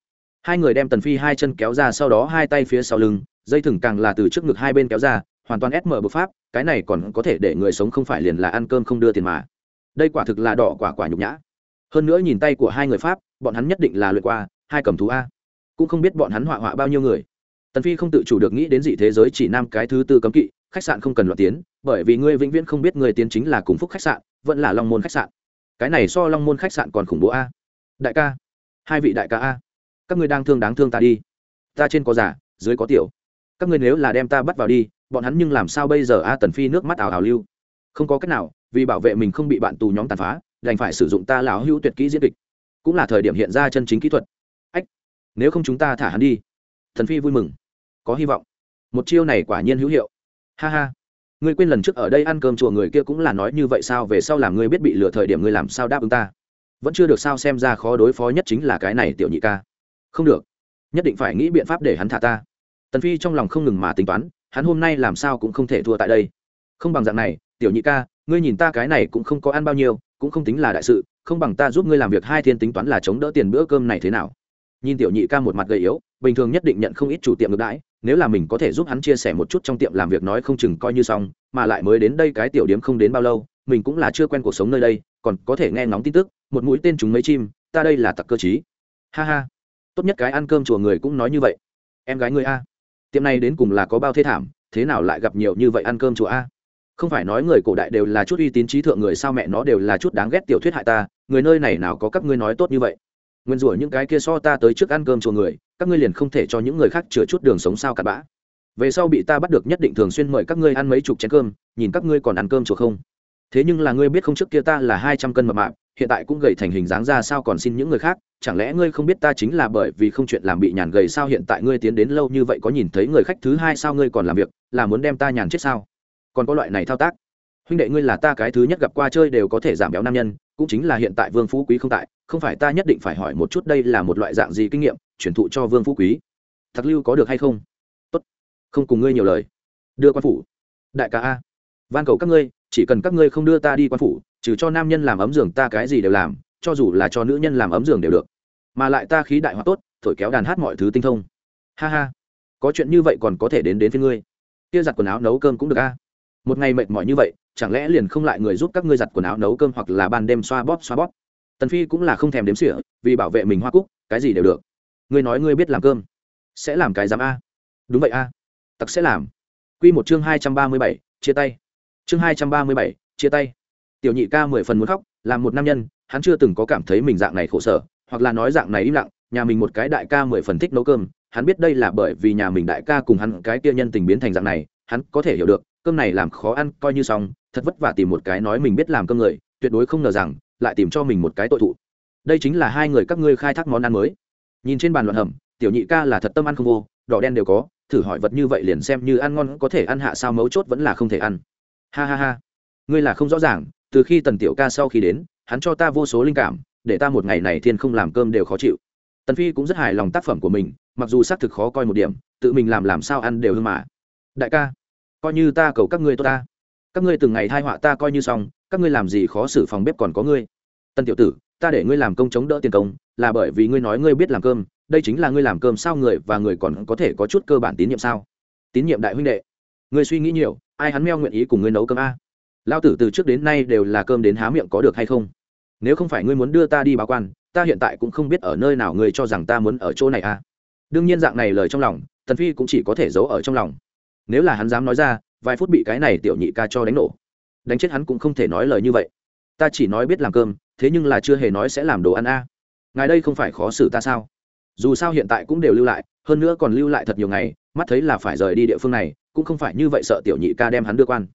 Hai người đem tần phi hai chân kéo ra sau đó hai tay phía sau lưng, dây thừng càng là từ trước ngực hai bên kéo ra, hoàn toàn ép mở bộc pháp, cái này còn có thể để người sống không phải liền là ăn cơm không đưa tiền mà. Đây quả thực là đỏ quả quả nhục nhã. Hơn nữa nhìn tay của hai người pháp, bọn hắn nhất định là luyện qua, hai cầm thú a. Cũng không biết bọn hắn họa họa bao nhiêu người tần phi không tự chủ được nghĩ đến dị thế giới chỉ nam cái thứ tư cấm kỵ khách sạn không cần loạn tiến bởi vì ngươi vĩnh viễn không biết người tiến chính là cùng phúc khách sạn vẫn là long môn khách sạn. Cái này so long môn khách sạn còn khủng bố a. Đại ca hai vị đại ca a. Các ngươi đang thương đáng thương ta đi. Ta trên có giả, dưới có tiểu. Các ngươi nếu là đem ta bắt vào đi bọn hắn nhưng làm sao bây giờ a? Tần phi nước mắt ảo ảo lưu. Không có cách nào vì bảo vệ mình không bị bạn tù nhóm tàn phá đành phải sử dụng ta lão hữu tuyệt kỹ diễn kịch. Cũng là thời điểm hiện ra chân chính kỹ thuật. Ách nếu không chúng ta thả hắn đi. Thần phi vui mừng có hy vọng. Một chiêu này quả nhiên hữu hiệu. Ha ha. Ngươi quên lần trước ở đây ăn cơm chùa người kia cũng là nói như vậy sao? Về sau làm ngươi biết bị lừa thời điểm ngươi làm sao đáp ứng ta? Vẫn chưa được sao xem ra khó đối phó nhất chính là cái này tiểu nhị ca. Không được. Nhất định phải nghĩ biện pháp để hắn thả ta. Tần phi trong lòng không ngừng mà tính toán, hắn hôm nay làm sao cũng không thể thua tại đây. Không bằng dạng này, tiểu nhị ca, ngươi nhìn ta cái này cũng không có ăn bao nhiêu, cũng không tính là đại sự, không bằng ta giúp ngươi làm việc hai thiên tính toán là chống đỡ tiền bữa cơm này thế nào? Nhìn tiểu nhị ca một mặt gầy yếu, bình thường nhất định nhận không ít chủ tiệm ngược đãi nếu là mình có thể giúp hắn chia sẻ một chút trong tiệm làm việc nói không chừng coi như xong, mà lại mới đến đây cái tiểu điếm không đến bao lâu, mình cũng là chưa quen cuộc sống nơi đây, còn có thể nghe ngóng tin tức, một mũi tên chúng mấy chim, ta đây là tặc cơ chí ha ha. Tốt nhất cái ăn cơm chùa người cũng nói như vậy. Em gái người a. Tiệm này đến cùng là có bao thế thảm, thế nào lại gặp nhiều như vậy ăn cơm chùa a? Không phải nói người cổ đại đều là chút uy tín trí thượng người sao mẹ nó đều là chút đáng ghét tiểu thuyết hại ta, người nơi này nào có các ngươi nói tốt như vậy. Nguyên rủa những cái kia so ta tới trước ăn cơm chùa người các ngươi liền không thể cho những người khác chừa chút đường sống sao cặn bã. Về sau bị ta bắt được nhất định thường xuyên mời các ngươi ăn mấy chục chén cơm, nhìn các ngươi còn ăn cơm chùa không? Thế nhưng là ngươi biết không trước kia ta là hai trăm cân mập mạp, hiện tại cũng gầy thành hình dáng ra sao còn xin những người khác? Chẳng lẽ ngươi không biết ta chính là bởi vì không chuyện làm bị nhàn gầy sao hiện tại ngươi tiến đến lâu như vậy có nhìn thấy người khách thứ hai sao ngươi còn làm việc, là muốn đem ta nhàn chết sao? Còn có loại này thao tác huynh đệ ngươi là ta cái thứ nhất gặp qua chơi đều có thể giảm béo nam nhân, cũng chính là hiện tại vương phú quý không tại, không phải ta nhất định phải hỏi một chút đây là một loại dạng gì kinh nghiệm, truyền thụ cho vương phú quý. Thật lưu có được hay không? Tốt. Không cùng ngươi nhiều lời. Đưa quan phủ. Đại ca a. Van cầu các ngươi, chỉ cần các ngươi không đưa ta đi quan phủ, trừ cho nam nhân làm ấm giường ta cái gì đều làm, cho dù là cho nữ nhân làm ấm giường đều được. Mà lại ta khí đại hóa tốt, thổi kéo đàn hát mọi thứ tinh thông. Ha ha. Có chuyện như vậy còn có thể đến đến với ngươi. Kia giặt quần áo nấu cơm cũng được a một ngày mệt mỏi như vậy chẳng lẽ liền không lại người giúp các ngươi giặt quần áo nấu cơm hoặc là ban đêm xoa bóp xoa bóp? Tần phi cũng là không thèm đếm sỉa vì bảo vệ mình hoa cúc cái gì đều được. Ngươi nói ngươi biết làm cơm sẽ làm cái dám a. Đúng vậy a. Tặc sẽ làm. Q một chương hai trăm ba mươi bảy, chia tay. Chương hai trăm ba mươi bảy, chia tay. Tiểu nhị ca mười phần muốn khóc làm một nam nhân hắn chưa từng có cảm thấy mình dạng này khổ sở hoặc là nói dạng này im lặng nhà mình một cái đại ca mười phần thích nấu cơm hắn biết đây là bởi vì nhà mình đại ca cùng hắn cái kia nhân tình biến thành dạng này hắn có thể hiểu được cơm này làm khó ăn coi như xong, thật vất vả tìm một cái nói mình biết làm cơm người, tuyệt đối không ngờ rằng, lại tìm cho mình một cái tội thụ. Đây chính là hai người các ngươi khai thác món ăn mới. Nhìn trên bàn loạn hầm, tiểu nhị ca là thật tâm ăn không vô, đỏ đen đều có, thử hỏi vật như vậy liền xem như ăn ngon có thể ăn hạ sao mấu chốt vẫn là không thể ăn. Ha ha ha. Ngươi là không rõ ràng, từ khi tần tiểu ca sau khi đến, hắn cho ta vô số linh cảm, để ta một ngày này thiên không làm cơm đều khó chịu. Tần phi cũng rất hài lòng tác phẩm của mình, mặc dù xác thực khó coi một điểm, tự mình làm làm sao ăn đều hư mà. Đại ca coi như ta cầu các ngươi tốt ta. Các ngươi từng ngày thai họa ta coi như xong, các ngươi làm gì khó xử phòng bếp còn có ngươi. Tân tiểu tử, ta để ngươi làm công chống đỡ tiền công, là bởi vì ngươi nói ngươi biết làm cơm, đây chính là ngươi làm cơm sao người và người còn có thể có chút cơ bản tín nhiệm sao? Tín nhiệm đại huynh đệ. Ngươi suy nghĩ nhiều, ai hắn meo nguyện ý cùng ngươi nấu cơm a? Lao tử từ trước đến nay đều là cơm đến há miệng có được hay không? Nếu không phải ngươi muốn đưa ta đi báo quan, ta hiện tại cũng không biết ở nơi nào ngươi cho rằng ta muốn ở chỗ này a. Đương nhiên dạng này lời trong lòng, tần phi cũng chỉ có thể giấu ở trong lòng nếu là hắn dám nói ra, vài phút bị cái này tiểu nhị ca cho đánh nổ. Đánh chết hắn cũng không thể nói lời như vậy. Ta chỉ nói biết làm cơm, thế nhưng là chưa hề nói sẽ làm đồ ăn a. Ngài đây không phải khó xử ta sao? Dù sao hiện tại cũng đều lưu lại, hơn nữa còn lưu lại thật nhiều ngày, mắt thấy là phải rời đi địa phương này, cũng không phải như vậy sợ tiểu nhị ca đem hắn đưa quan.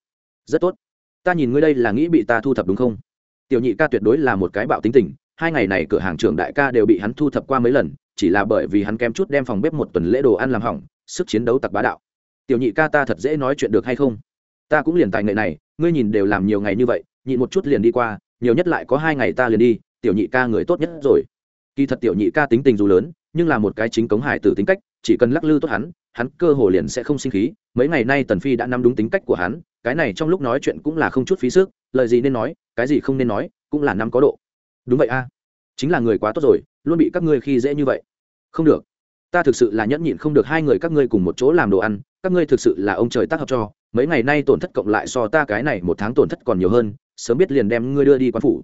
Rất tốt. Ta nhìn ngươi đây là nghĩ bị ta thu thập đúng không? Tiểu nhị ca tuyệt đối là một cái bạo tính tình, hai ngày này cửa hàng trưởng đại ca đều bị hắn thu thập qua mấy lần, chỉ là bởi vì hắn kém chút đem phòng bếp một tuần lễ đồ ăn làm hỏng, sức chiến đấu tặc bá đạo tiểu nhị ca ta thật dễ nói chuyện được hay không? Ta cũng liền tài nghệ này, ngươi nhìn đều làm nhiều ngày như vậy, nhịn một chút liền đi qua, nhiều nhất lại có hai ngày ta liền đi, tiểu nhị ca người tốt nhất rồi. Kỳ thật tiểu nhị ca tính tình dù lớn, nhưng là một cái chính cống hải tử tính cách, chỉ cần lắc lư tốt hắn hắn cơ hồ liền sẽ không sinh khí. Mấy ngày nay tần phi đã nắm đúng tính cách của hắn, cái này trong lúc nói chuyện cũng là không chút phí sức, lời gì nên nói, cái gì không nên nói, cũng là năm có độ. Đúng vậy a, chính là người quá tốt rồi, luôn bị các ngươi khi dễ như vậy. Không được ta thực sự là nhẫn nhịn không được hai người các ngươi cùng một chỗ làm đồ ăn, các ngươi thực sự là ông trời tác hợp cho, mấy ngày nay tổn thất cộng lại so ta cái này một tháng tổn thất còn nhiều hơn, sớm biết liền đem ngươi đưa đi quan phủ.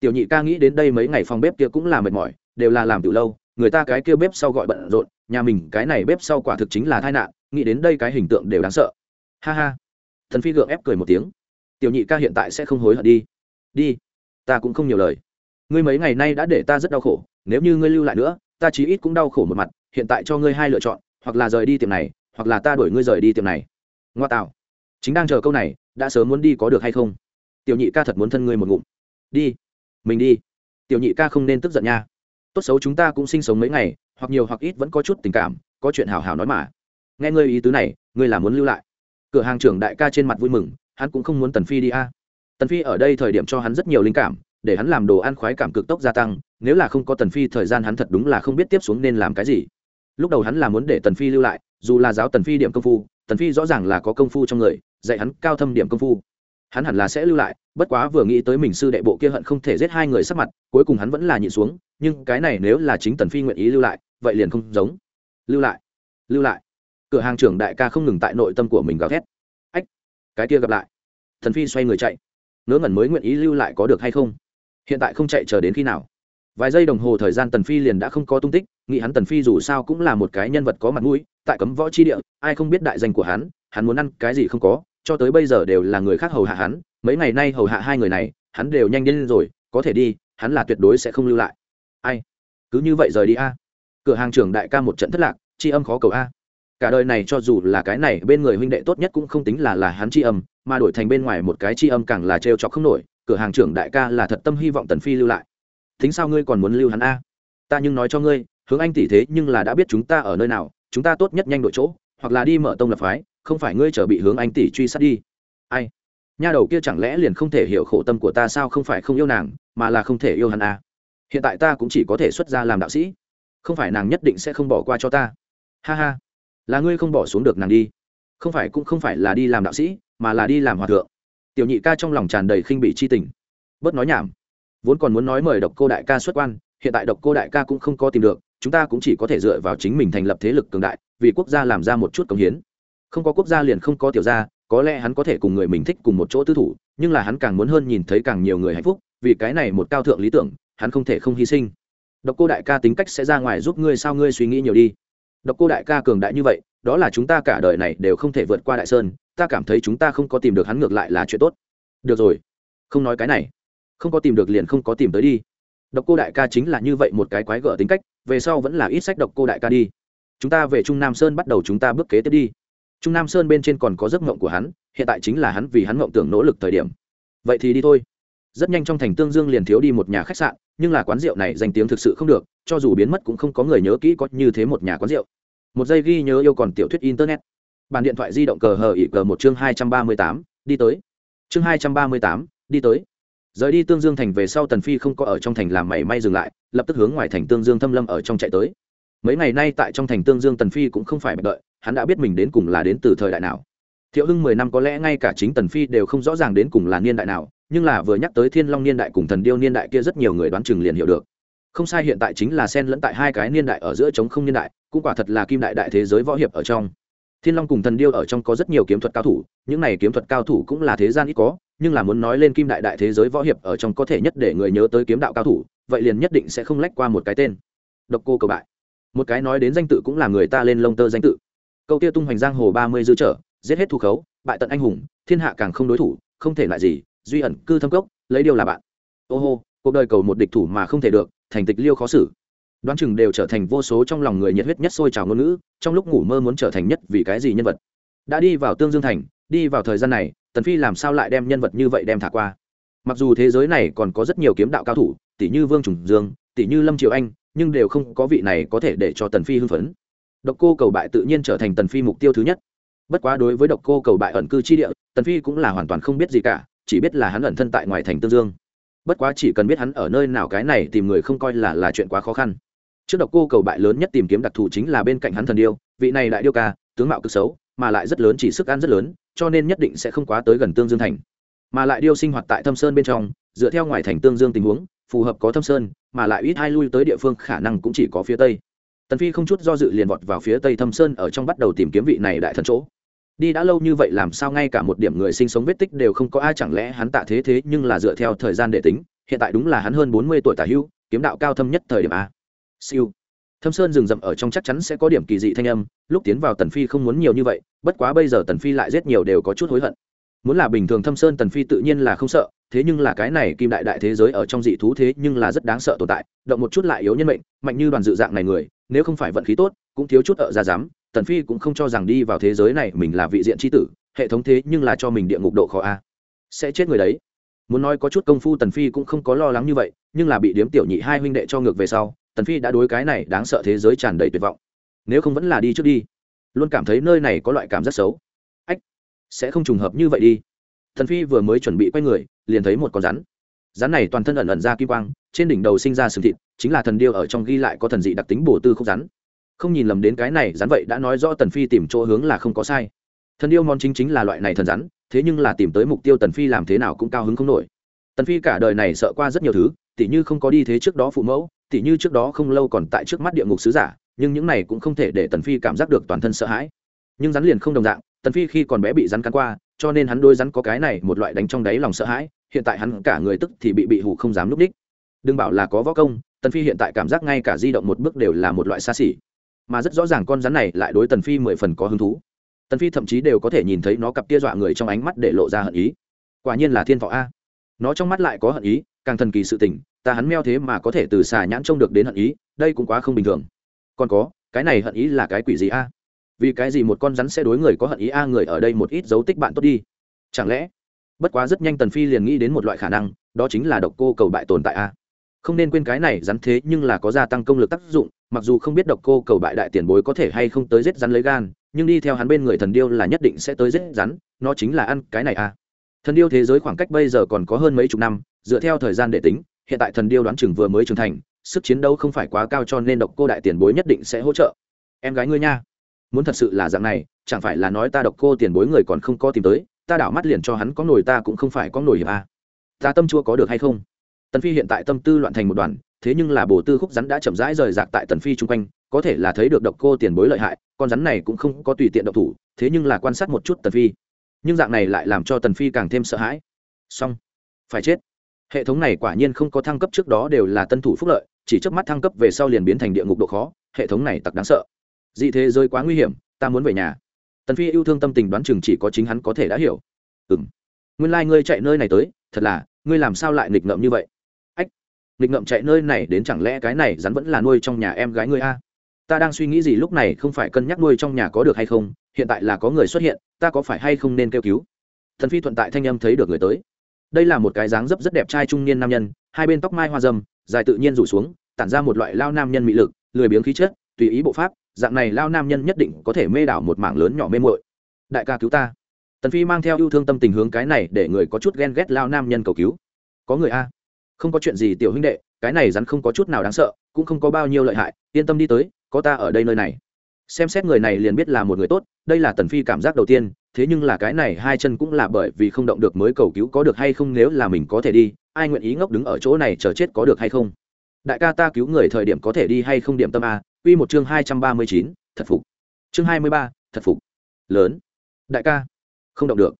Tiểu nhị ca nghĩ đến đây mấy ngày phòng bếp kia cũng là mệt mỏi, đều là làm từ lâu, người ta cái kia bếp sau gọi bận rộn, nhà mình cái này bếp sau quả thực chính là tai nạn, nghĩ đến đây cái hình tượng đều đáng sợ. Ha ha. Thần phi gượng ép cười một tiếng. Tiểu nhị ca hiện tại sẽ không hối hận đi. Đi. Ta cũng không nhiều lời. Ngươi mấy ngày nay đã để ta rất đau khổ, nếu như ngươi lưu lại nữa, ta chí ít cũng đau khổ một mặt hiện tại cho ngươi hai lựa chọn, hoặc là rời đi tiệm này, hoặc là ta đuổi ngươi rời đi tiệm này. Ngoa tạo. Chính đang chờ câu này, đã sớm muốn đi có được hay không? Tiểu nhị ca thật muốn thân ngươi một ngụm. Đi. Mình đi. Tiểu nhị ca không nên tức giận nha. Tốt xấu chúng ta cũng sinh sống mấy ngày, hoặc nhiều hoặc ít vẫn có chút tình cảm, có chuyện hào hào nói mà. Nghe ngươi ý tứ này, ngươi là muốn lưu lại. Cửa hàng trưởng đại ca trên mặt vui mừng, hắn cũng không muốn tần phi đi a. Tần phi ở đây thời điểm cho hắn rất nhiều linh cảm, để hắn làm đồ ăn khoái cảm cực tốc gia tăng, nếu là không có tần phi thời gian hắn thật đúng là không biết tiếp xuống nên làm cái gì lúc đầu hắn là muốn để tần phi lưu lại, dù là giáo tần phi điểm công phu, tần phi rõ ràng là có công phu trong người, dạy hắn cao thâm điểm công phu. Hắn hẳn là sẽ lưu lại, bất quá vừa nghĩ tới mình sư đệ bộ kia hận không thể giết hai người sắc mặt, cuối cùng hắn vẫn là nhịn xuống, nhưng cái này nếu là chính tần phi nguyện ý lưu lại, vậy liền không giống. Lưu lại lưu lại. Cửa hàng trưởng đại ca không ngừng tại nội tâm của mình gào thét. Ách, cái kia gặp lại. Thần phi xoay người chạy. Ngớ ngẩn mới nguyện ý lưu lại có được hay không? Hiện tại không chạy chờ đến khi nào? Vài giây đồng hồ thời gian tần phi liền đã không có tung tích, nghĩ hắn tần phi dù sao cũng là một cái nhân vật có mặt mũi, tại cấm võ chi địa, ai không biết đại danh của hắn hắn muốn ăn cái gì không có, cho tới bây giờ đều là người khác hầu hạ hắn, mấy ngày nay hầu hạ hai người này, hắn đều nhanh đến rồi, có thể đi, hắn là tuyệt đối sẽ không lưu lại. Ai? Cứ như vậy rời đi a. Cửa hàng trưởng đại ca một trận thất lạc, tri âm khó cầu a. Cả đời này cho dù là cái này, bên người huynh đệ tốt nhất cũng không tính là là hắn tri âm, mà đổi thành bên ngoài một cái tri âm càng là trêu chọc không nổi, cửa hàng trưởng đại ca là thật tâm hy vọng tần phi lưu lại thính sao ngươi còn muốn lưu hắn a? Ta nhưng nói cho ngươi, hướng anh tỷ thế nhưng là đã biết chúng ta ở nơi nào, chúng ta tốt nhất nhanh đội chỗ, hoặc là đi mở tông lập phái, không phải ngươi trở bị hướng anh tỷ truy sát đi. Ai? Nha đầu kia chẳng lẽ liền không thể hiểu khổ tâm của ta sao không phải không yêu nàng, mà là không thể yêu hắn à. hiện tại ta cũng chỉ có thể xuất ra làm đạo sĩ. Không phải nàng nhất định sẽ không bỏ qua cho ta. Ha ha. Là ngươi không bỏ xuống được nàng đi. Không phải cũng không phải là đi làm đạo sĩ, mà là đi làm hòa thượng. Tiểu nhị ca trong lòng tràn đầy khinh bị chi tình. Bớt nói nhảm vốn còn muốn nói mời độc cô đại ca xuất quan, hiện tại độc cô đại ca cũng không có tìm được, chúng ta cũng chỉ có thể dựa vào chính mình thành lập thế lực cường đại, vì quốc gia làm ra một chút công hiến. Không có quốc gia liền không có tiểu gia, có lẽ hắn có thể cùng người mình thích cùng một chỗ tư thủ, nhưng là hắn càng muốn hơn nhìn thấy càng nhiều người hạnh phúc, vì cái này một cao thượng lý tưởng, hắn không thể không hy sinh. Độc cô đại ca tính cách sẽ ra ngoài giúp ngươi sao ngươi suy nghĩ nhiều đi. Độc cô đại ca cường đại như vậy, đó là chúng ta cả đời này đều không thể vượt qua đại sơn, ta cảm thấy chúng ta không có tìm được hắn ngược lại là chuyện tốt. Được rồi, không nói cái này không có tìm được liền không có tìm tới đi. Độc cô đại ca chính là như vậy một cái quái gở tính cách, về sau vẫn là ít sách độc cô đại ca đi. Chúng ta về trung nam sơn bắt đầu chúng ta bước kế tiếp đi. Trung nam sơn bên trên còn có giấc mộng của hắn, hiện tại chính là hắn vì hắn mộng tưởng nỗ lực thời điểm. Vậy thì đi thôi. Rất nhanh trong thành tương dương liền thiếu đi một nhà khách sạn, nhưng là quán rượu này danh tiếng thực sự không được, cho dù biến mất cũng không có người nhớ kỹ có như thế một nhà quán rượu. Một giây ghi nhớ yêu còn tiểu thuyết internet. Bàn điện thoại di động cờ hờ ỉ cờ một chương hai trăm ba mươi tám, đi tới. Chương hai trăm ba mươi tám, đi tới rời đi tương dương thành về sau tần phi không có ở trong thành làm mảy may dừng lại, lập tức hướng ngoài thành tương dương thâm lâm ở trong chạy tới. Mấy ngày nay tại trong thành tương dương tần phi cũng không phải đợi, hắn đã biết mình đến cùng là đến từ thời đại nào. Thiệu hưng mười năm có lẽ ngay cả chính tần phi đều không rõ ràng đến cùng là niên đại nào, nhưng là vừa nhắc tới thiên long niên đại cùng thần điêu niên đại kia rất nhiều người đoán chừng liền hiểu được. Không sai hiện tại chính là xen lẫn tại hai cái niên đại ở giữa chống không niên đại, cũng quả thật là kim đại đại thế giới võ hiệp ở trong thiên long cùng thần điêu ở trong có rất nhiều kiếm thuật cao thủ, những này kiếm thuật cao thủ cũng là thế gian ít có, nhưng là muốn nói lên kim đại đại thế giới võ hiệp ở trong có thể nhất để người nhớ tới kiếm đạo cao thủ, vậy liền nhất định sẽ không lách qua một cái tên. Độc cô cầu bại. Một cái nói đến danh tự cũng là người ta lên lông tơ danh tự. Câu kia tung hoành giang hồ ba mươi dư trở, giết hết thu khấu, bại tận anh hùng, thiên hạ càng không đối thủ, không thể lại gì, duy ẩn cư thâm cốc, lấy điều là bạn. Ô hô, cuộc đời cầu một địch thủ mà không thể được, thành tịch liêu khó xử đoán chừng đều trở thành vô số trong lòng người nhiệt huyết nhất sôi trào ngôn ngữ, trong lúc ngủ mơ muốn trở thành nhất vì cái gì nhân vật. Đã đi vào tương dương thành, đi vào thời gian này, tần phi làm sao lại đem nhân vật như vậy đem thả qua? Mặc dù thế giới này còn có rất nhiều kiếm đạo cao thủ, tỷ như vương trùng dương, tỷ như lâm triều anh, nhưng đều không có vị này có thể để cho tần phi hưng phấn. Độc cô cầu bại tự nhiên trở thành tần phi mục tiêu thứ nhất. Bất quá đối với độc cô cầu bại ẩn cư chi địa, tần phi cũng là hoàn toàn không biết gì cả, chỉ biết là hắn ẩn thân tại ngoài thành tương dương. Bất quá chỉ cần biết hắn ở nơi nào cái này tìm người không coi là là chuyện quá khó khăn trước độc cô cầu bại lớn nhất tìm kiếm đặc thù chính là bên cạnh hắn thần điêu, vị này đại điêu ca, tướng mạo cực xấu, mà lại rất lớn chỉ sức ăn rất lớn, cho nên nhất định sẽ không quá tới gần tương dương thành. Mà lại điêu sinh hoạt tại thâm sơn bên trong, dựa theo ngoài thành tương dương tình huống, phù hợp có thâm sơn, mà lại ít hai lui tới địa phương, khả năng cũng chỉ có phía tây. Tần phi không chút do dự liền vọt vào phía tây thâm sơn ở trong bắt đầu tìm kiếm vị này đại thần chỗ. Đi đã lâu như vậy làm sao ngay cả một điểm người sinh sống vết tích đều không có, ai chẳng lẽ hắn tạ thế thế nhưng là dựa theo thời gian để tính, hiện tại đúng là hắn hơn bốn mươi tuổi tả hưu, kiếm đạo cao thâm nhất thời điểm a siêu. Thâm sơn rừng rậm ở trong chắc chắn sẽ có điểm kỳ dị thanh âm, lúc tiến vào tần phi không muốn nhiều như vậy, bất quá bây giờ tần phi lại rất nhiều đều có chút hối hận. Muốn là bình thường thâm sơn tần phi tự nhiên là không sợ, thế nhưng là cái này kim đại đại thế giới ở trong dị thú thế nhưng là rất đáng sợ tồn tại, động một chút lại yếu nhân mệnh, mạnh như đoàn dự dạng này người, nếu không phải vận khí tốt, cũng thiếu chút ở ra dám, tần phi cũng không cho rằng đi vào thế giới này mình là vị diện tri tử, hệ thống thế nhưng là cho mình địa ngục độ khó a. Sẽ chết người đấy. Muốn nói có chút công phu tần phi cũng không có lo lắng như vậy, nhưng là bị điếm tiểu nhị hai huynh đệ cho ngược về sau tần phi đã đối cái này đáng sợ thế giới tràn đầy tuyệt vọng. Nếu không vẫn là đi trước đi. Luôn cảm thấy nơi này có loại cảm giác xấu. Ách, sẽ không trùng hợp như vậy đi. Tần phi vừa mới chuẩn bị quay người, liền thấy một con rắn. Rắn này toàn thân ẩn ẩn ra kim quang, trên đỉnh đầu sinh ra sừng thịt, chính là thần điêu ở trong ghi lại có thần dị đặc tính bổ tư khúc rắn. Không nhìn lầm đến cái này, rắn vậy đã nói rõ tần phi tìm chỗ hướng là không có sai. Thần điêu món chính chính là loại này thần rắn, thế nhưng là tìm tới mục tiêu tần phi làm thế nào cũng cao hứng không nổi. Tần phi cả đời này sợ qua rất nhiều thứ, tỉ như không có đi thế trước đó phụ mẫu tỉ như trước đó không lâu còn tại trước mắt địa ngục sứ giả, nhưng những này cũng không thể để tần phi cảm giác được toàn thân sợ hãi. Nhưng rắn liền không đồng dạng, tần phi khi còn bé bị rắn cắn qua, cho nên hắn đôi rắn có cái này một loại đánh trong đáy lòng sợ hãi, hiện tại hắn cả người tức thì bị bị hủ không dám núp đích. Đừng bảo là có võ công, tần phi hiện tại cảm giác ngay cả di động một bước đều là một loại xa xỉ. Mà rất rõ ràng con rắn này lại đối tần phi mười phần có hứng thú. Tần phi thậm chí đều có thể nhìn thấy nó cặp kia dọa người trong ánh mắt để lộ ra hận ý. Quả nhiên là thiên võ a nó trong mắt lại có hận ý, càng thần kỳ sự tình, ta hắn meo thế mà có thể từ xà nhãn trông được đến hận ý, đây cũng quá không bình thường. Còn có, cái này hận ý là cái quỷ gì a? Vì cái gì một con rắn sẽ đối người có hận ý a? Người ở đây một ít dấu tích bạn tốt đi. Chẳng lẽ, bất quá rất nhanh tần phi liền nghĩ đến một loại khả năng, đó chính là độc cô cầu bại tồn tại a. Không nên quên cái này rắn thế nhưng là có gia tăng công lực tác dụng, mặc dù không biết độc cô cầu bại đại tiền bối có thể hay không tới giết rắn lấy gan, nhưng đi theo hắn bên người thần điêu là nhất định sẽ tới giết rắn, nó chính là ăn cái này a thần điêu thế giới khoảng cách bây giờ còn có hơn mấy chục năm, dựa theo thời gian để tính, hiện tại thần điêu đoán chừng vừa mới trưởng thành, sức chiến đấu không phải quá cao cho nên độc cô đại tiền bối nhất định sẽ hỗ trợ. Em gái ngươi nha. Muốn thật sự là dạng này, chẳng phải là nói ta độc cô tiền bối người còn không có tìm tới, ta đảo mắt liền cho hắn có nổi ta cũng không phải có nổi hiệp a ta tâm chua có được hay không? Tần phi hiện tại tâm tư loạn thành một đoàn, thế nhưng là bồ tư khúc rắn đã chậm rãi rời rạc tại tần phi chung quanh, có thể là thấy được độc cô tiền bối lợi hại, con rắn này cũng không có tùy tiện độc thủ, thế nhưng là quan sát một chút tần phi nhưng dạng này lại làm cho tần phi càng thêm sợ hãi. Xong. Phải chết. Hệ thống này quả nhiên không có thăng cấp trước đó đều là tân thủ phúc lợi, chỉ trước mắt thăng cấp về sau liền biến thành địa ngục độ khó, hệ thống này tặc đáng sợ. Dị thế rơi quá nguy hiểm, ta muốn về nhà. Tần phi yêu thương tâm tình đoán chừng chỉ có chính hắn có thể đã hiểu. Ừ m nguyên lai、like、ngươi chạy nơi này tới, thật là, ngươi làm sao lại nghịch ngợm như vậy? Ách. Nghịch ngợm chạy nơi này đến chẳng lẽ cái này rắn vẫn là nuôi trong nhà em gái ngươi a? Ta đang suy nghĩ gì lúc này không phải cân nhắc nuôi trong nhà có được hay không, hiện tại là có người xuất hiện, ta có phải hay không nên kêu cứu? Thần phi thuận tại thanh âm thấy được người tới. Đây là một cái dáng dấp rất đẹp trai trung niên nam nhân, hai bên tóc mai hoa dâm dài tự nhiên rủ xuống, tản ra một loại lao nam nhân mỹ lực, lười biếng khí chất, tùy ý bộ pháp, dạng này lao nam nhân nhất định có thể mê đảo một mảng lớn nhỏ mê muội. Đại ca cứu ta. Tần phi mang theo yêu thương tâm tình hướng cái này để người có chút ghen ghét lao nam nhân cầu cứu. Có người a? Không có chuyện gì tiểu huynh đệ, cái này rắn không có chút nào đáng sợ, cũng không có bao nhiêu lợi hại, yên tâm đi tới có ta ở đây nơi này xem xét người này liền biết là một người tốt đây là tần phi cảm giác đầu tiên thế nhưng là cái này hai chân cũng là bởi vì không động được mới cầu cứu có được hay không nếu là mình có thể đi ai nguyện ý ngốc đứng ở chỗ này chờ chết có được hay không đại ca ta cứu người thời điểm có thể đi hay không điểm tâm a Quy một chương 239, thật phục. Chương 23, thật phục. Lớn. Đại ca, không động được.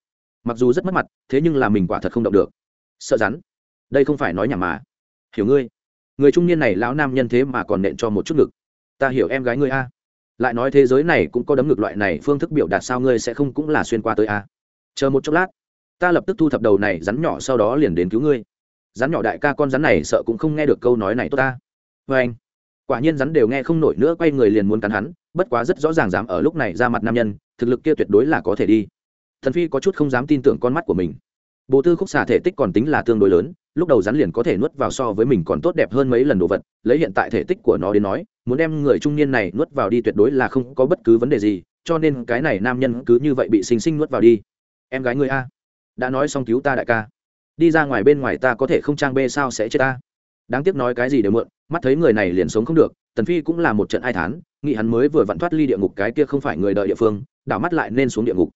Mặc dù rất mất mặt, thế nhưng là mình quả thật không động được. Sợ rắn. Đây không phải nói nhảm mà. Hiểu ngươi. Người trung niên này lão nam nhân thế mà còn nện cho một chút ngực. Ta hiểu em gái ngươi a. Lại nói thế giới này cũng có đấm ngược loại này, phương thức biểu đạt sao ngươi sẽ không cũng là xuyên qua tới a. Chờ một chốc lát, ta lập tức thu thập đầu này rắn nhỏ sau đó liền đến cứu ngươi. Rắn nhỏ đại ca con rắn này sợ cũng không nghe được câu nói này tốt ta. vê anh quả nhiên rắn đều nghe không nổi nữa quay người liền muốn cắn hắn bất quá rất rõ ràng dám ở lúc này ra mặt nam nhân thực lực kia tuyệt đối là có thể đi thần phi có chút không dám tin tưởng con mắt của mình bộ tư khúc xà thể tích còn tính là tương đối lớn lúc đầu rắn liền có thể nuốt vào so với mình còn tốt đẹp hơn mấy lần đồ vật, lấy hiện tại thể tích của nó đến nói, muốn đem người trung niên này nuốt vào đi tuyệt đối là không có bất cứ vấn đề gì, cho nên cái này nam nhân cứ như vậy bị xinh xinh nuốt vào đi. Em gái người a. Đã nói xong cứu ta đại ca. Đi ra ngoài bên ngoài ta có thể không trang bê sao sẽ chết ta. Đáng tiếc nói cái gì đều mượn mắt thấy người này liền sống không được, tần phi cũng là một trận ai thán, nghĩ hắn mới vừa vặn thoát ly địa ngục cái kia không phải người đợi địa phương, đảo mắt lại nên xuống địa ngục.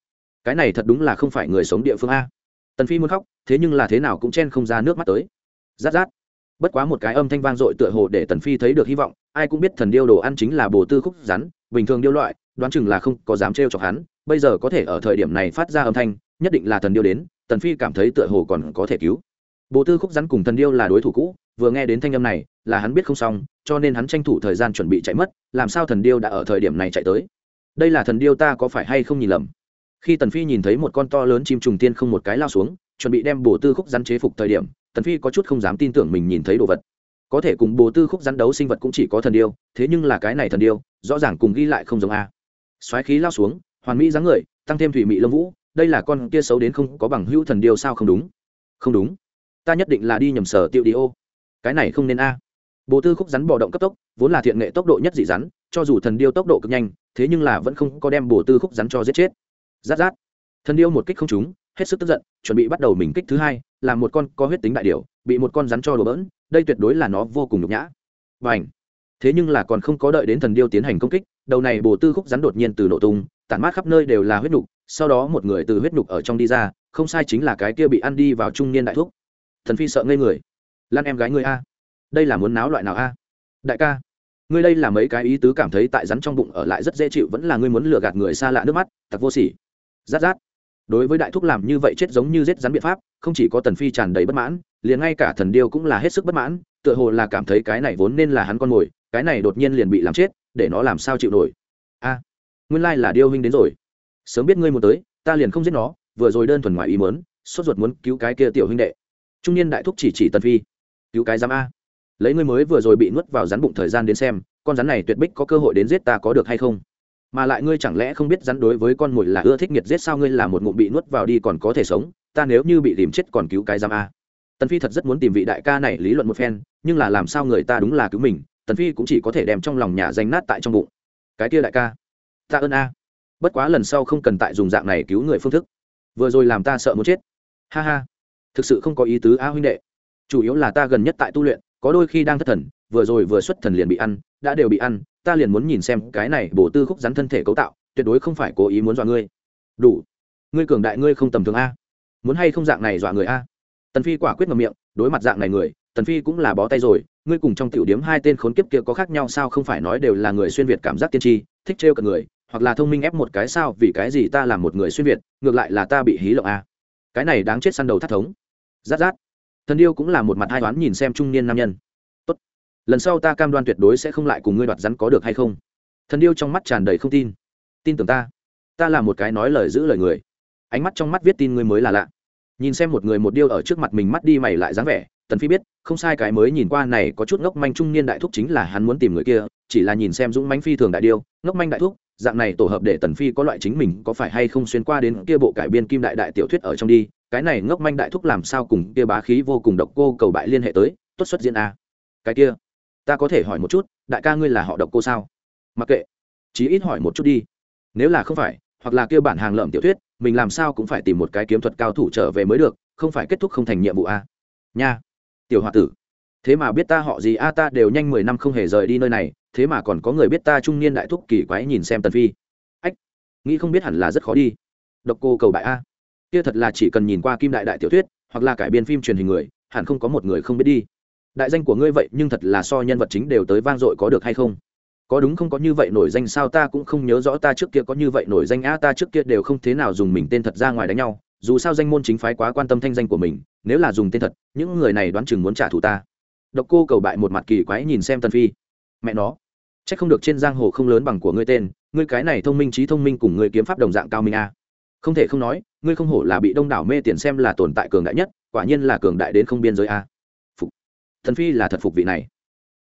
Cái này thật đúng là không phải người sống địa phương a tần phi muốn khóc, thế nhưng là thế nào cũng chen không ra nước mắt tới. Rát rát. Bất quá một cái âm thanh vang dội tựa hồ để tần phi thấy được hy vọng, ai cũng biết thần điêu đồ ăn chính là bồ tư khúc rắn, bình thường điêu loại, đoán chừng là không có dám trêu chọc hắn, bây giờ có thể ở thời điểm này phát ra âm thanh, nhất định là thần điêu đến, tần phi cảm thấy tựa hồ còn có thể cứu. Bồ tư khúc rắn cùng thần điêu là đối thủ cũ, vừa nghe đến thanh âm này, là hắn biết không xong, cho nên hắn tranh thủ thời gian chuẩn bị chạy mất, làm sao thần điêu đã ở thời điểm này chạy tới. Đây là thần điêu ta có phải hay không nhìn lầm? Khi tần phi nhìn thấy một con to lớn chim trùng tiên không một cái lao xuống, chuẩn bị đem bồ tư khúc rắn chế phục thời điểm, tần phi có chút không dám tin tưởng mình nhìn thấy đồ vật. Có thể cùng bồ tư khúc rắn đấu sinh vật cũng chỉ có thần điêu, thế nhưng là cái này thần điêu, rõ ràng cùng ghi lại không giống a. Xoáy khí lao xuống, hoàn mỹ dáng người, tăng thêm thủy mỹ lâm vũ, đây là con kia xấu đến không có bằng hữu thần điêu sao không đúng? Không đúng. Ta nhất định là đi nhầm sở tiêu đi ô. Cái này không nên a. Bồ tư khúc rắn bò động cấp tốc, vốn là thiện nghệ tốc độ nhất dị rắn, cho dù thần điêu tốc độ cực nhanh, thế nhưng là vẫn không có đem bồ tư khúc rắn cho giết chết rát rát. Thần điêu một kích không trúng, hết sức tức giận, chuẩn bị bắt đầu mình kích thứ hai, là một con có huyết tính đại điểu, bị một con rắn cho đổ bỡn, đây tuyệt đối là nó vô cùng nhục nhã. Và ảnh thế nhưng là còn không có đợi đến thần điêu tiến hành công kích, đầu này bồ tư khúc rắn đột nhiên từ nổ tung, tản mát khắp nơi đều là huyết nhục, sau đó một người từ huyết nhục ở trong đi ra, không sai chính là cái kia bị ăn đi vào trung niên đại thuốc thần phi sợ ngây người. Lan em gái người a. Đây là muốn náo loại nào a? Đại ca, ngươi đây là mấy cái ý tứ cảm thấy tại rắn trong bụng ở lại rất dễ chịu, vẫn là ngươi muốn lừa gạt người xa lạ nước mắt, thật vô sỉ rát rát. Đối với đại thúc làm như vậy chết giống như giết rắn biện pháp, không chỉ có tần phi tràn đầy bất mãn, liền ngay cả thần điêu cũng là hết sức bất mãn, tựa hồ là cảm thấy cái này vốn nên là hắn con mồi, cái này đột nhiên liền bị làm chết, để nó làm sao chịu nổi. A, nguyên lai là điêu huynh đến rồi. Sớm biết ngươi muốn tới, ta liền không giết nó, vừa rồi đơn thuần ngoài ý mớn sốt ruột muốn cứu cái kia tiểu huynh đệ. Trung niên đại thúc chỉ chỉ tần phi. Cứu cái giám a. Lấy ngươi mới vừa rồi bị nuốt vào rắn bụng thời gian đến xem, con rắn này tuyệt bích có cơ hội đến giết ta có được hay không? Mà lại ngươi chẳng lẽ không biết rắn đối với con mồi là ưa thích nghiệt giết sao ngươi là một ngụm bị nuốt vào đi còn có thể sống, ta nếu như bị tìm chết còn cứu cái giam a. Tần phi thật rất muốn tìm vị đại ca này lý luận một phen, nhưng là làm sao người ta đúng là cứu mình, tần phi cũng chỉ có thể đem trong lòng nhà danh nát tại trong bụng. Cái kia đại ca ta ơn a. Bất quá lần sau không cần tại dùng dạng này cứu người phương thức. Vừa rồi làm ta sợ muốn chết. Ha ha. Thực sự không có ý tứ a huynh đệ. Chủ yếu là ta gần nhất tại tu luyện, có đôi khi đang thất thần, vừa rồi vừa xuất thần liền bị ăn, đã đều bị ăn ta liền muốn nhìn xem cái này bổ tư khúc rắn thân thể cấu tạo, tuyệt đối không phải cố ý muốn dọa ngươi. Đủ. Ngươi cường đại ngươi không tầm thường a. Muốn hay không dạng này dọa người a? Tần phi quả quyết ngầm miệng, đối mặt dạng này người, tần phi cũng là bó tay rồi, ngươi cùng trong tiểu điếm hai tên khốn kiếp kia có khác nhau sao không phải nói đều là người xuyên việt cảm giác tiên tri, thích trêu cả người, hoặc là thông minh ép một cái sao vì cái gì ta làm một người xuyên việt, ngược lại là ta bị hí lộng a. Cái này đáng chết săn đầu thắt thống. Rát rát. Thần điêu cũng là một mặt hai toán nhìn xem trung niên nam nhân lần sau ta cam đoan tuyệt đối sẽ không lại cùng ngươi đoạt rắn có được hay không? Thần điêu trong mắt tràn đầy không tin. Tin tưởng ta. Ta là một cái nói lời giữ lời người. Ánh mắt trong mắt viết tin ngươi mới là lạ. Nhìn xem một người một điêu ở trước mặt mình mắt đi mày lại dáng vẻ, tần phi biết, không sai cái mới nhìn qua này có chút ngốc manh trung niên đại thúc chính là hắn muốn tìm người kia, chỉ là nhìn xem dũng mánh phi thường đại điêu, ngốc manh đại thúc, dạng này tổ hợp để tần phi có loại chính mình có phải hay không xuyên qua đến kia bộ cải biên kim đại đại tiểu thuyết ở trong đi, cái này ngốc manh đại thúc làm sao cùng kia bá khí vô cùng độc cô cầu bại liên hệ tới, tốt xuất diễn a. Cái kia ta có thể hỏi một chút, đại ca ngươi là họ độc cô sao? Mặc kệ, chí ít hỏi một chút đi. Nếu là không phải, hoặc là kia bản hàng lợm tiểu thuyết, mình làm sao cũng phải tìm một cái kiếm thuật cao thủ trở về mới được, không phải kết thúc không thành nhiệm vụ a nha, tiểu h tử. Thế mà biết ta họ gì a ta đều nhanh mười năm không hề rời đi nơi này, thế mà còn có người biết ta trung niên đại thúc kỳ quái nhìn xem tần phi. Ách, nghĩ không biết hẳn là rất khó đi. Độc cô cầu bại a kia thật là chỉ cần nhìn qua kim đại đại tiểu thuyết, hoặc là cải biên phim truyền hình người, hẳn không có một người không biết đi đại danh của ngươi vậy nhưng thật là so nhân vật chính đều tới vang dội có được hay không? Có đúng không có như vậy nổi danh sao? Ta cũng không nhớ rõ ta trước kia có như vậy nổi danh a ta trước kia đều không thế nào dùng mình tên thật ra ngoài đánh nhau. Dù sao danh môn chính phái quá quan tâm thanh danh của mình, nếu là dùng tên thật, những người này đoán chừng muốn trả thù ta. Độc cô cầu bại một mặt kỳ quái nhìn xem tân phi. Mẹ nó c h ắ c không được trên giang hồ không lớn bằng của ngươi tên. Ngươi cái này thông minh trí thông minh cùng ngươi kiếm pháp đồng dạng cao minh a. Không thể không nói, ngươi không hổ là bị đông đảo mê tiền xem là tồn tại cường đại nhất, quả nhiên là cường đại đến không biên giới a thần phi là thật phục vị này.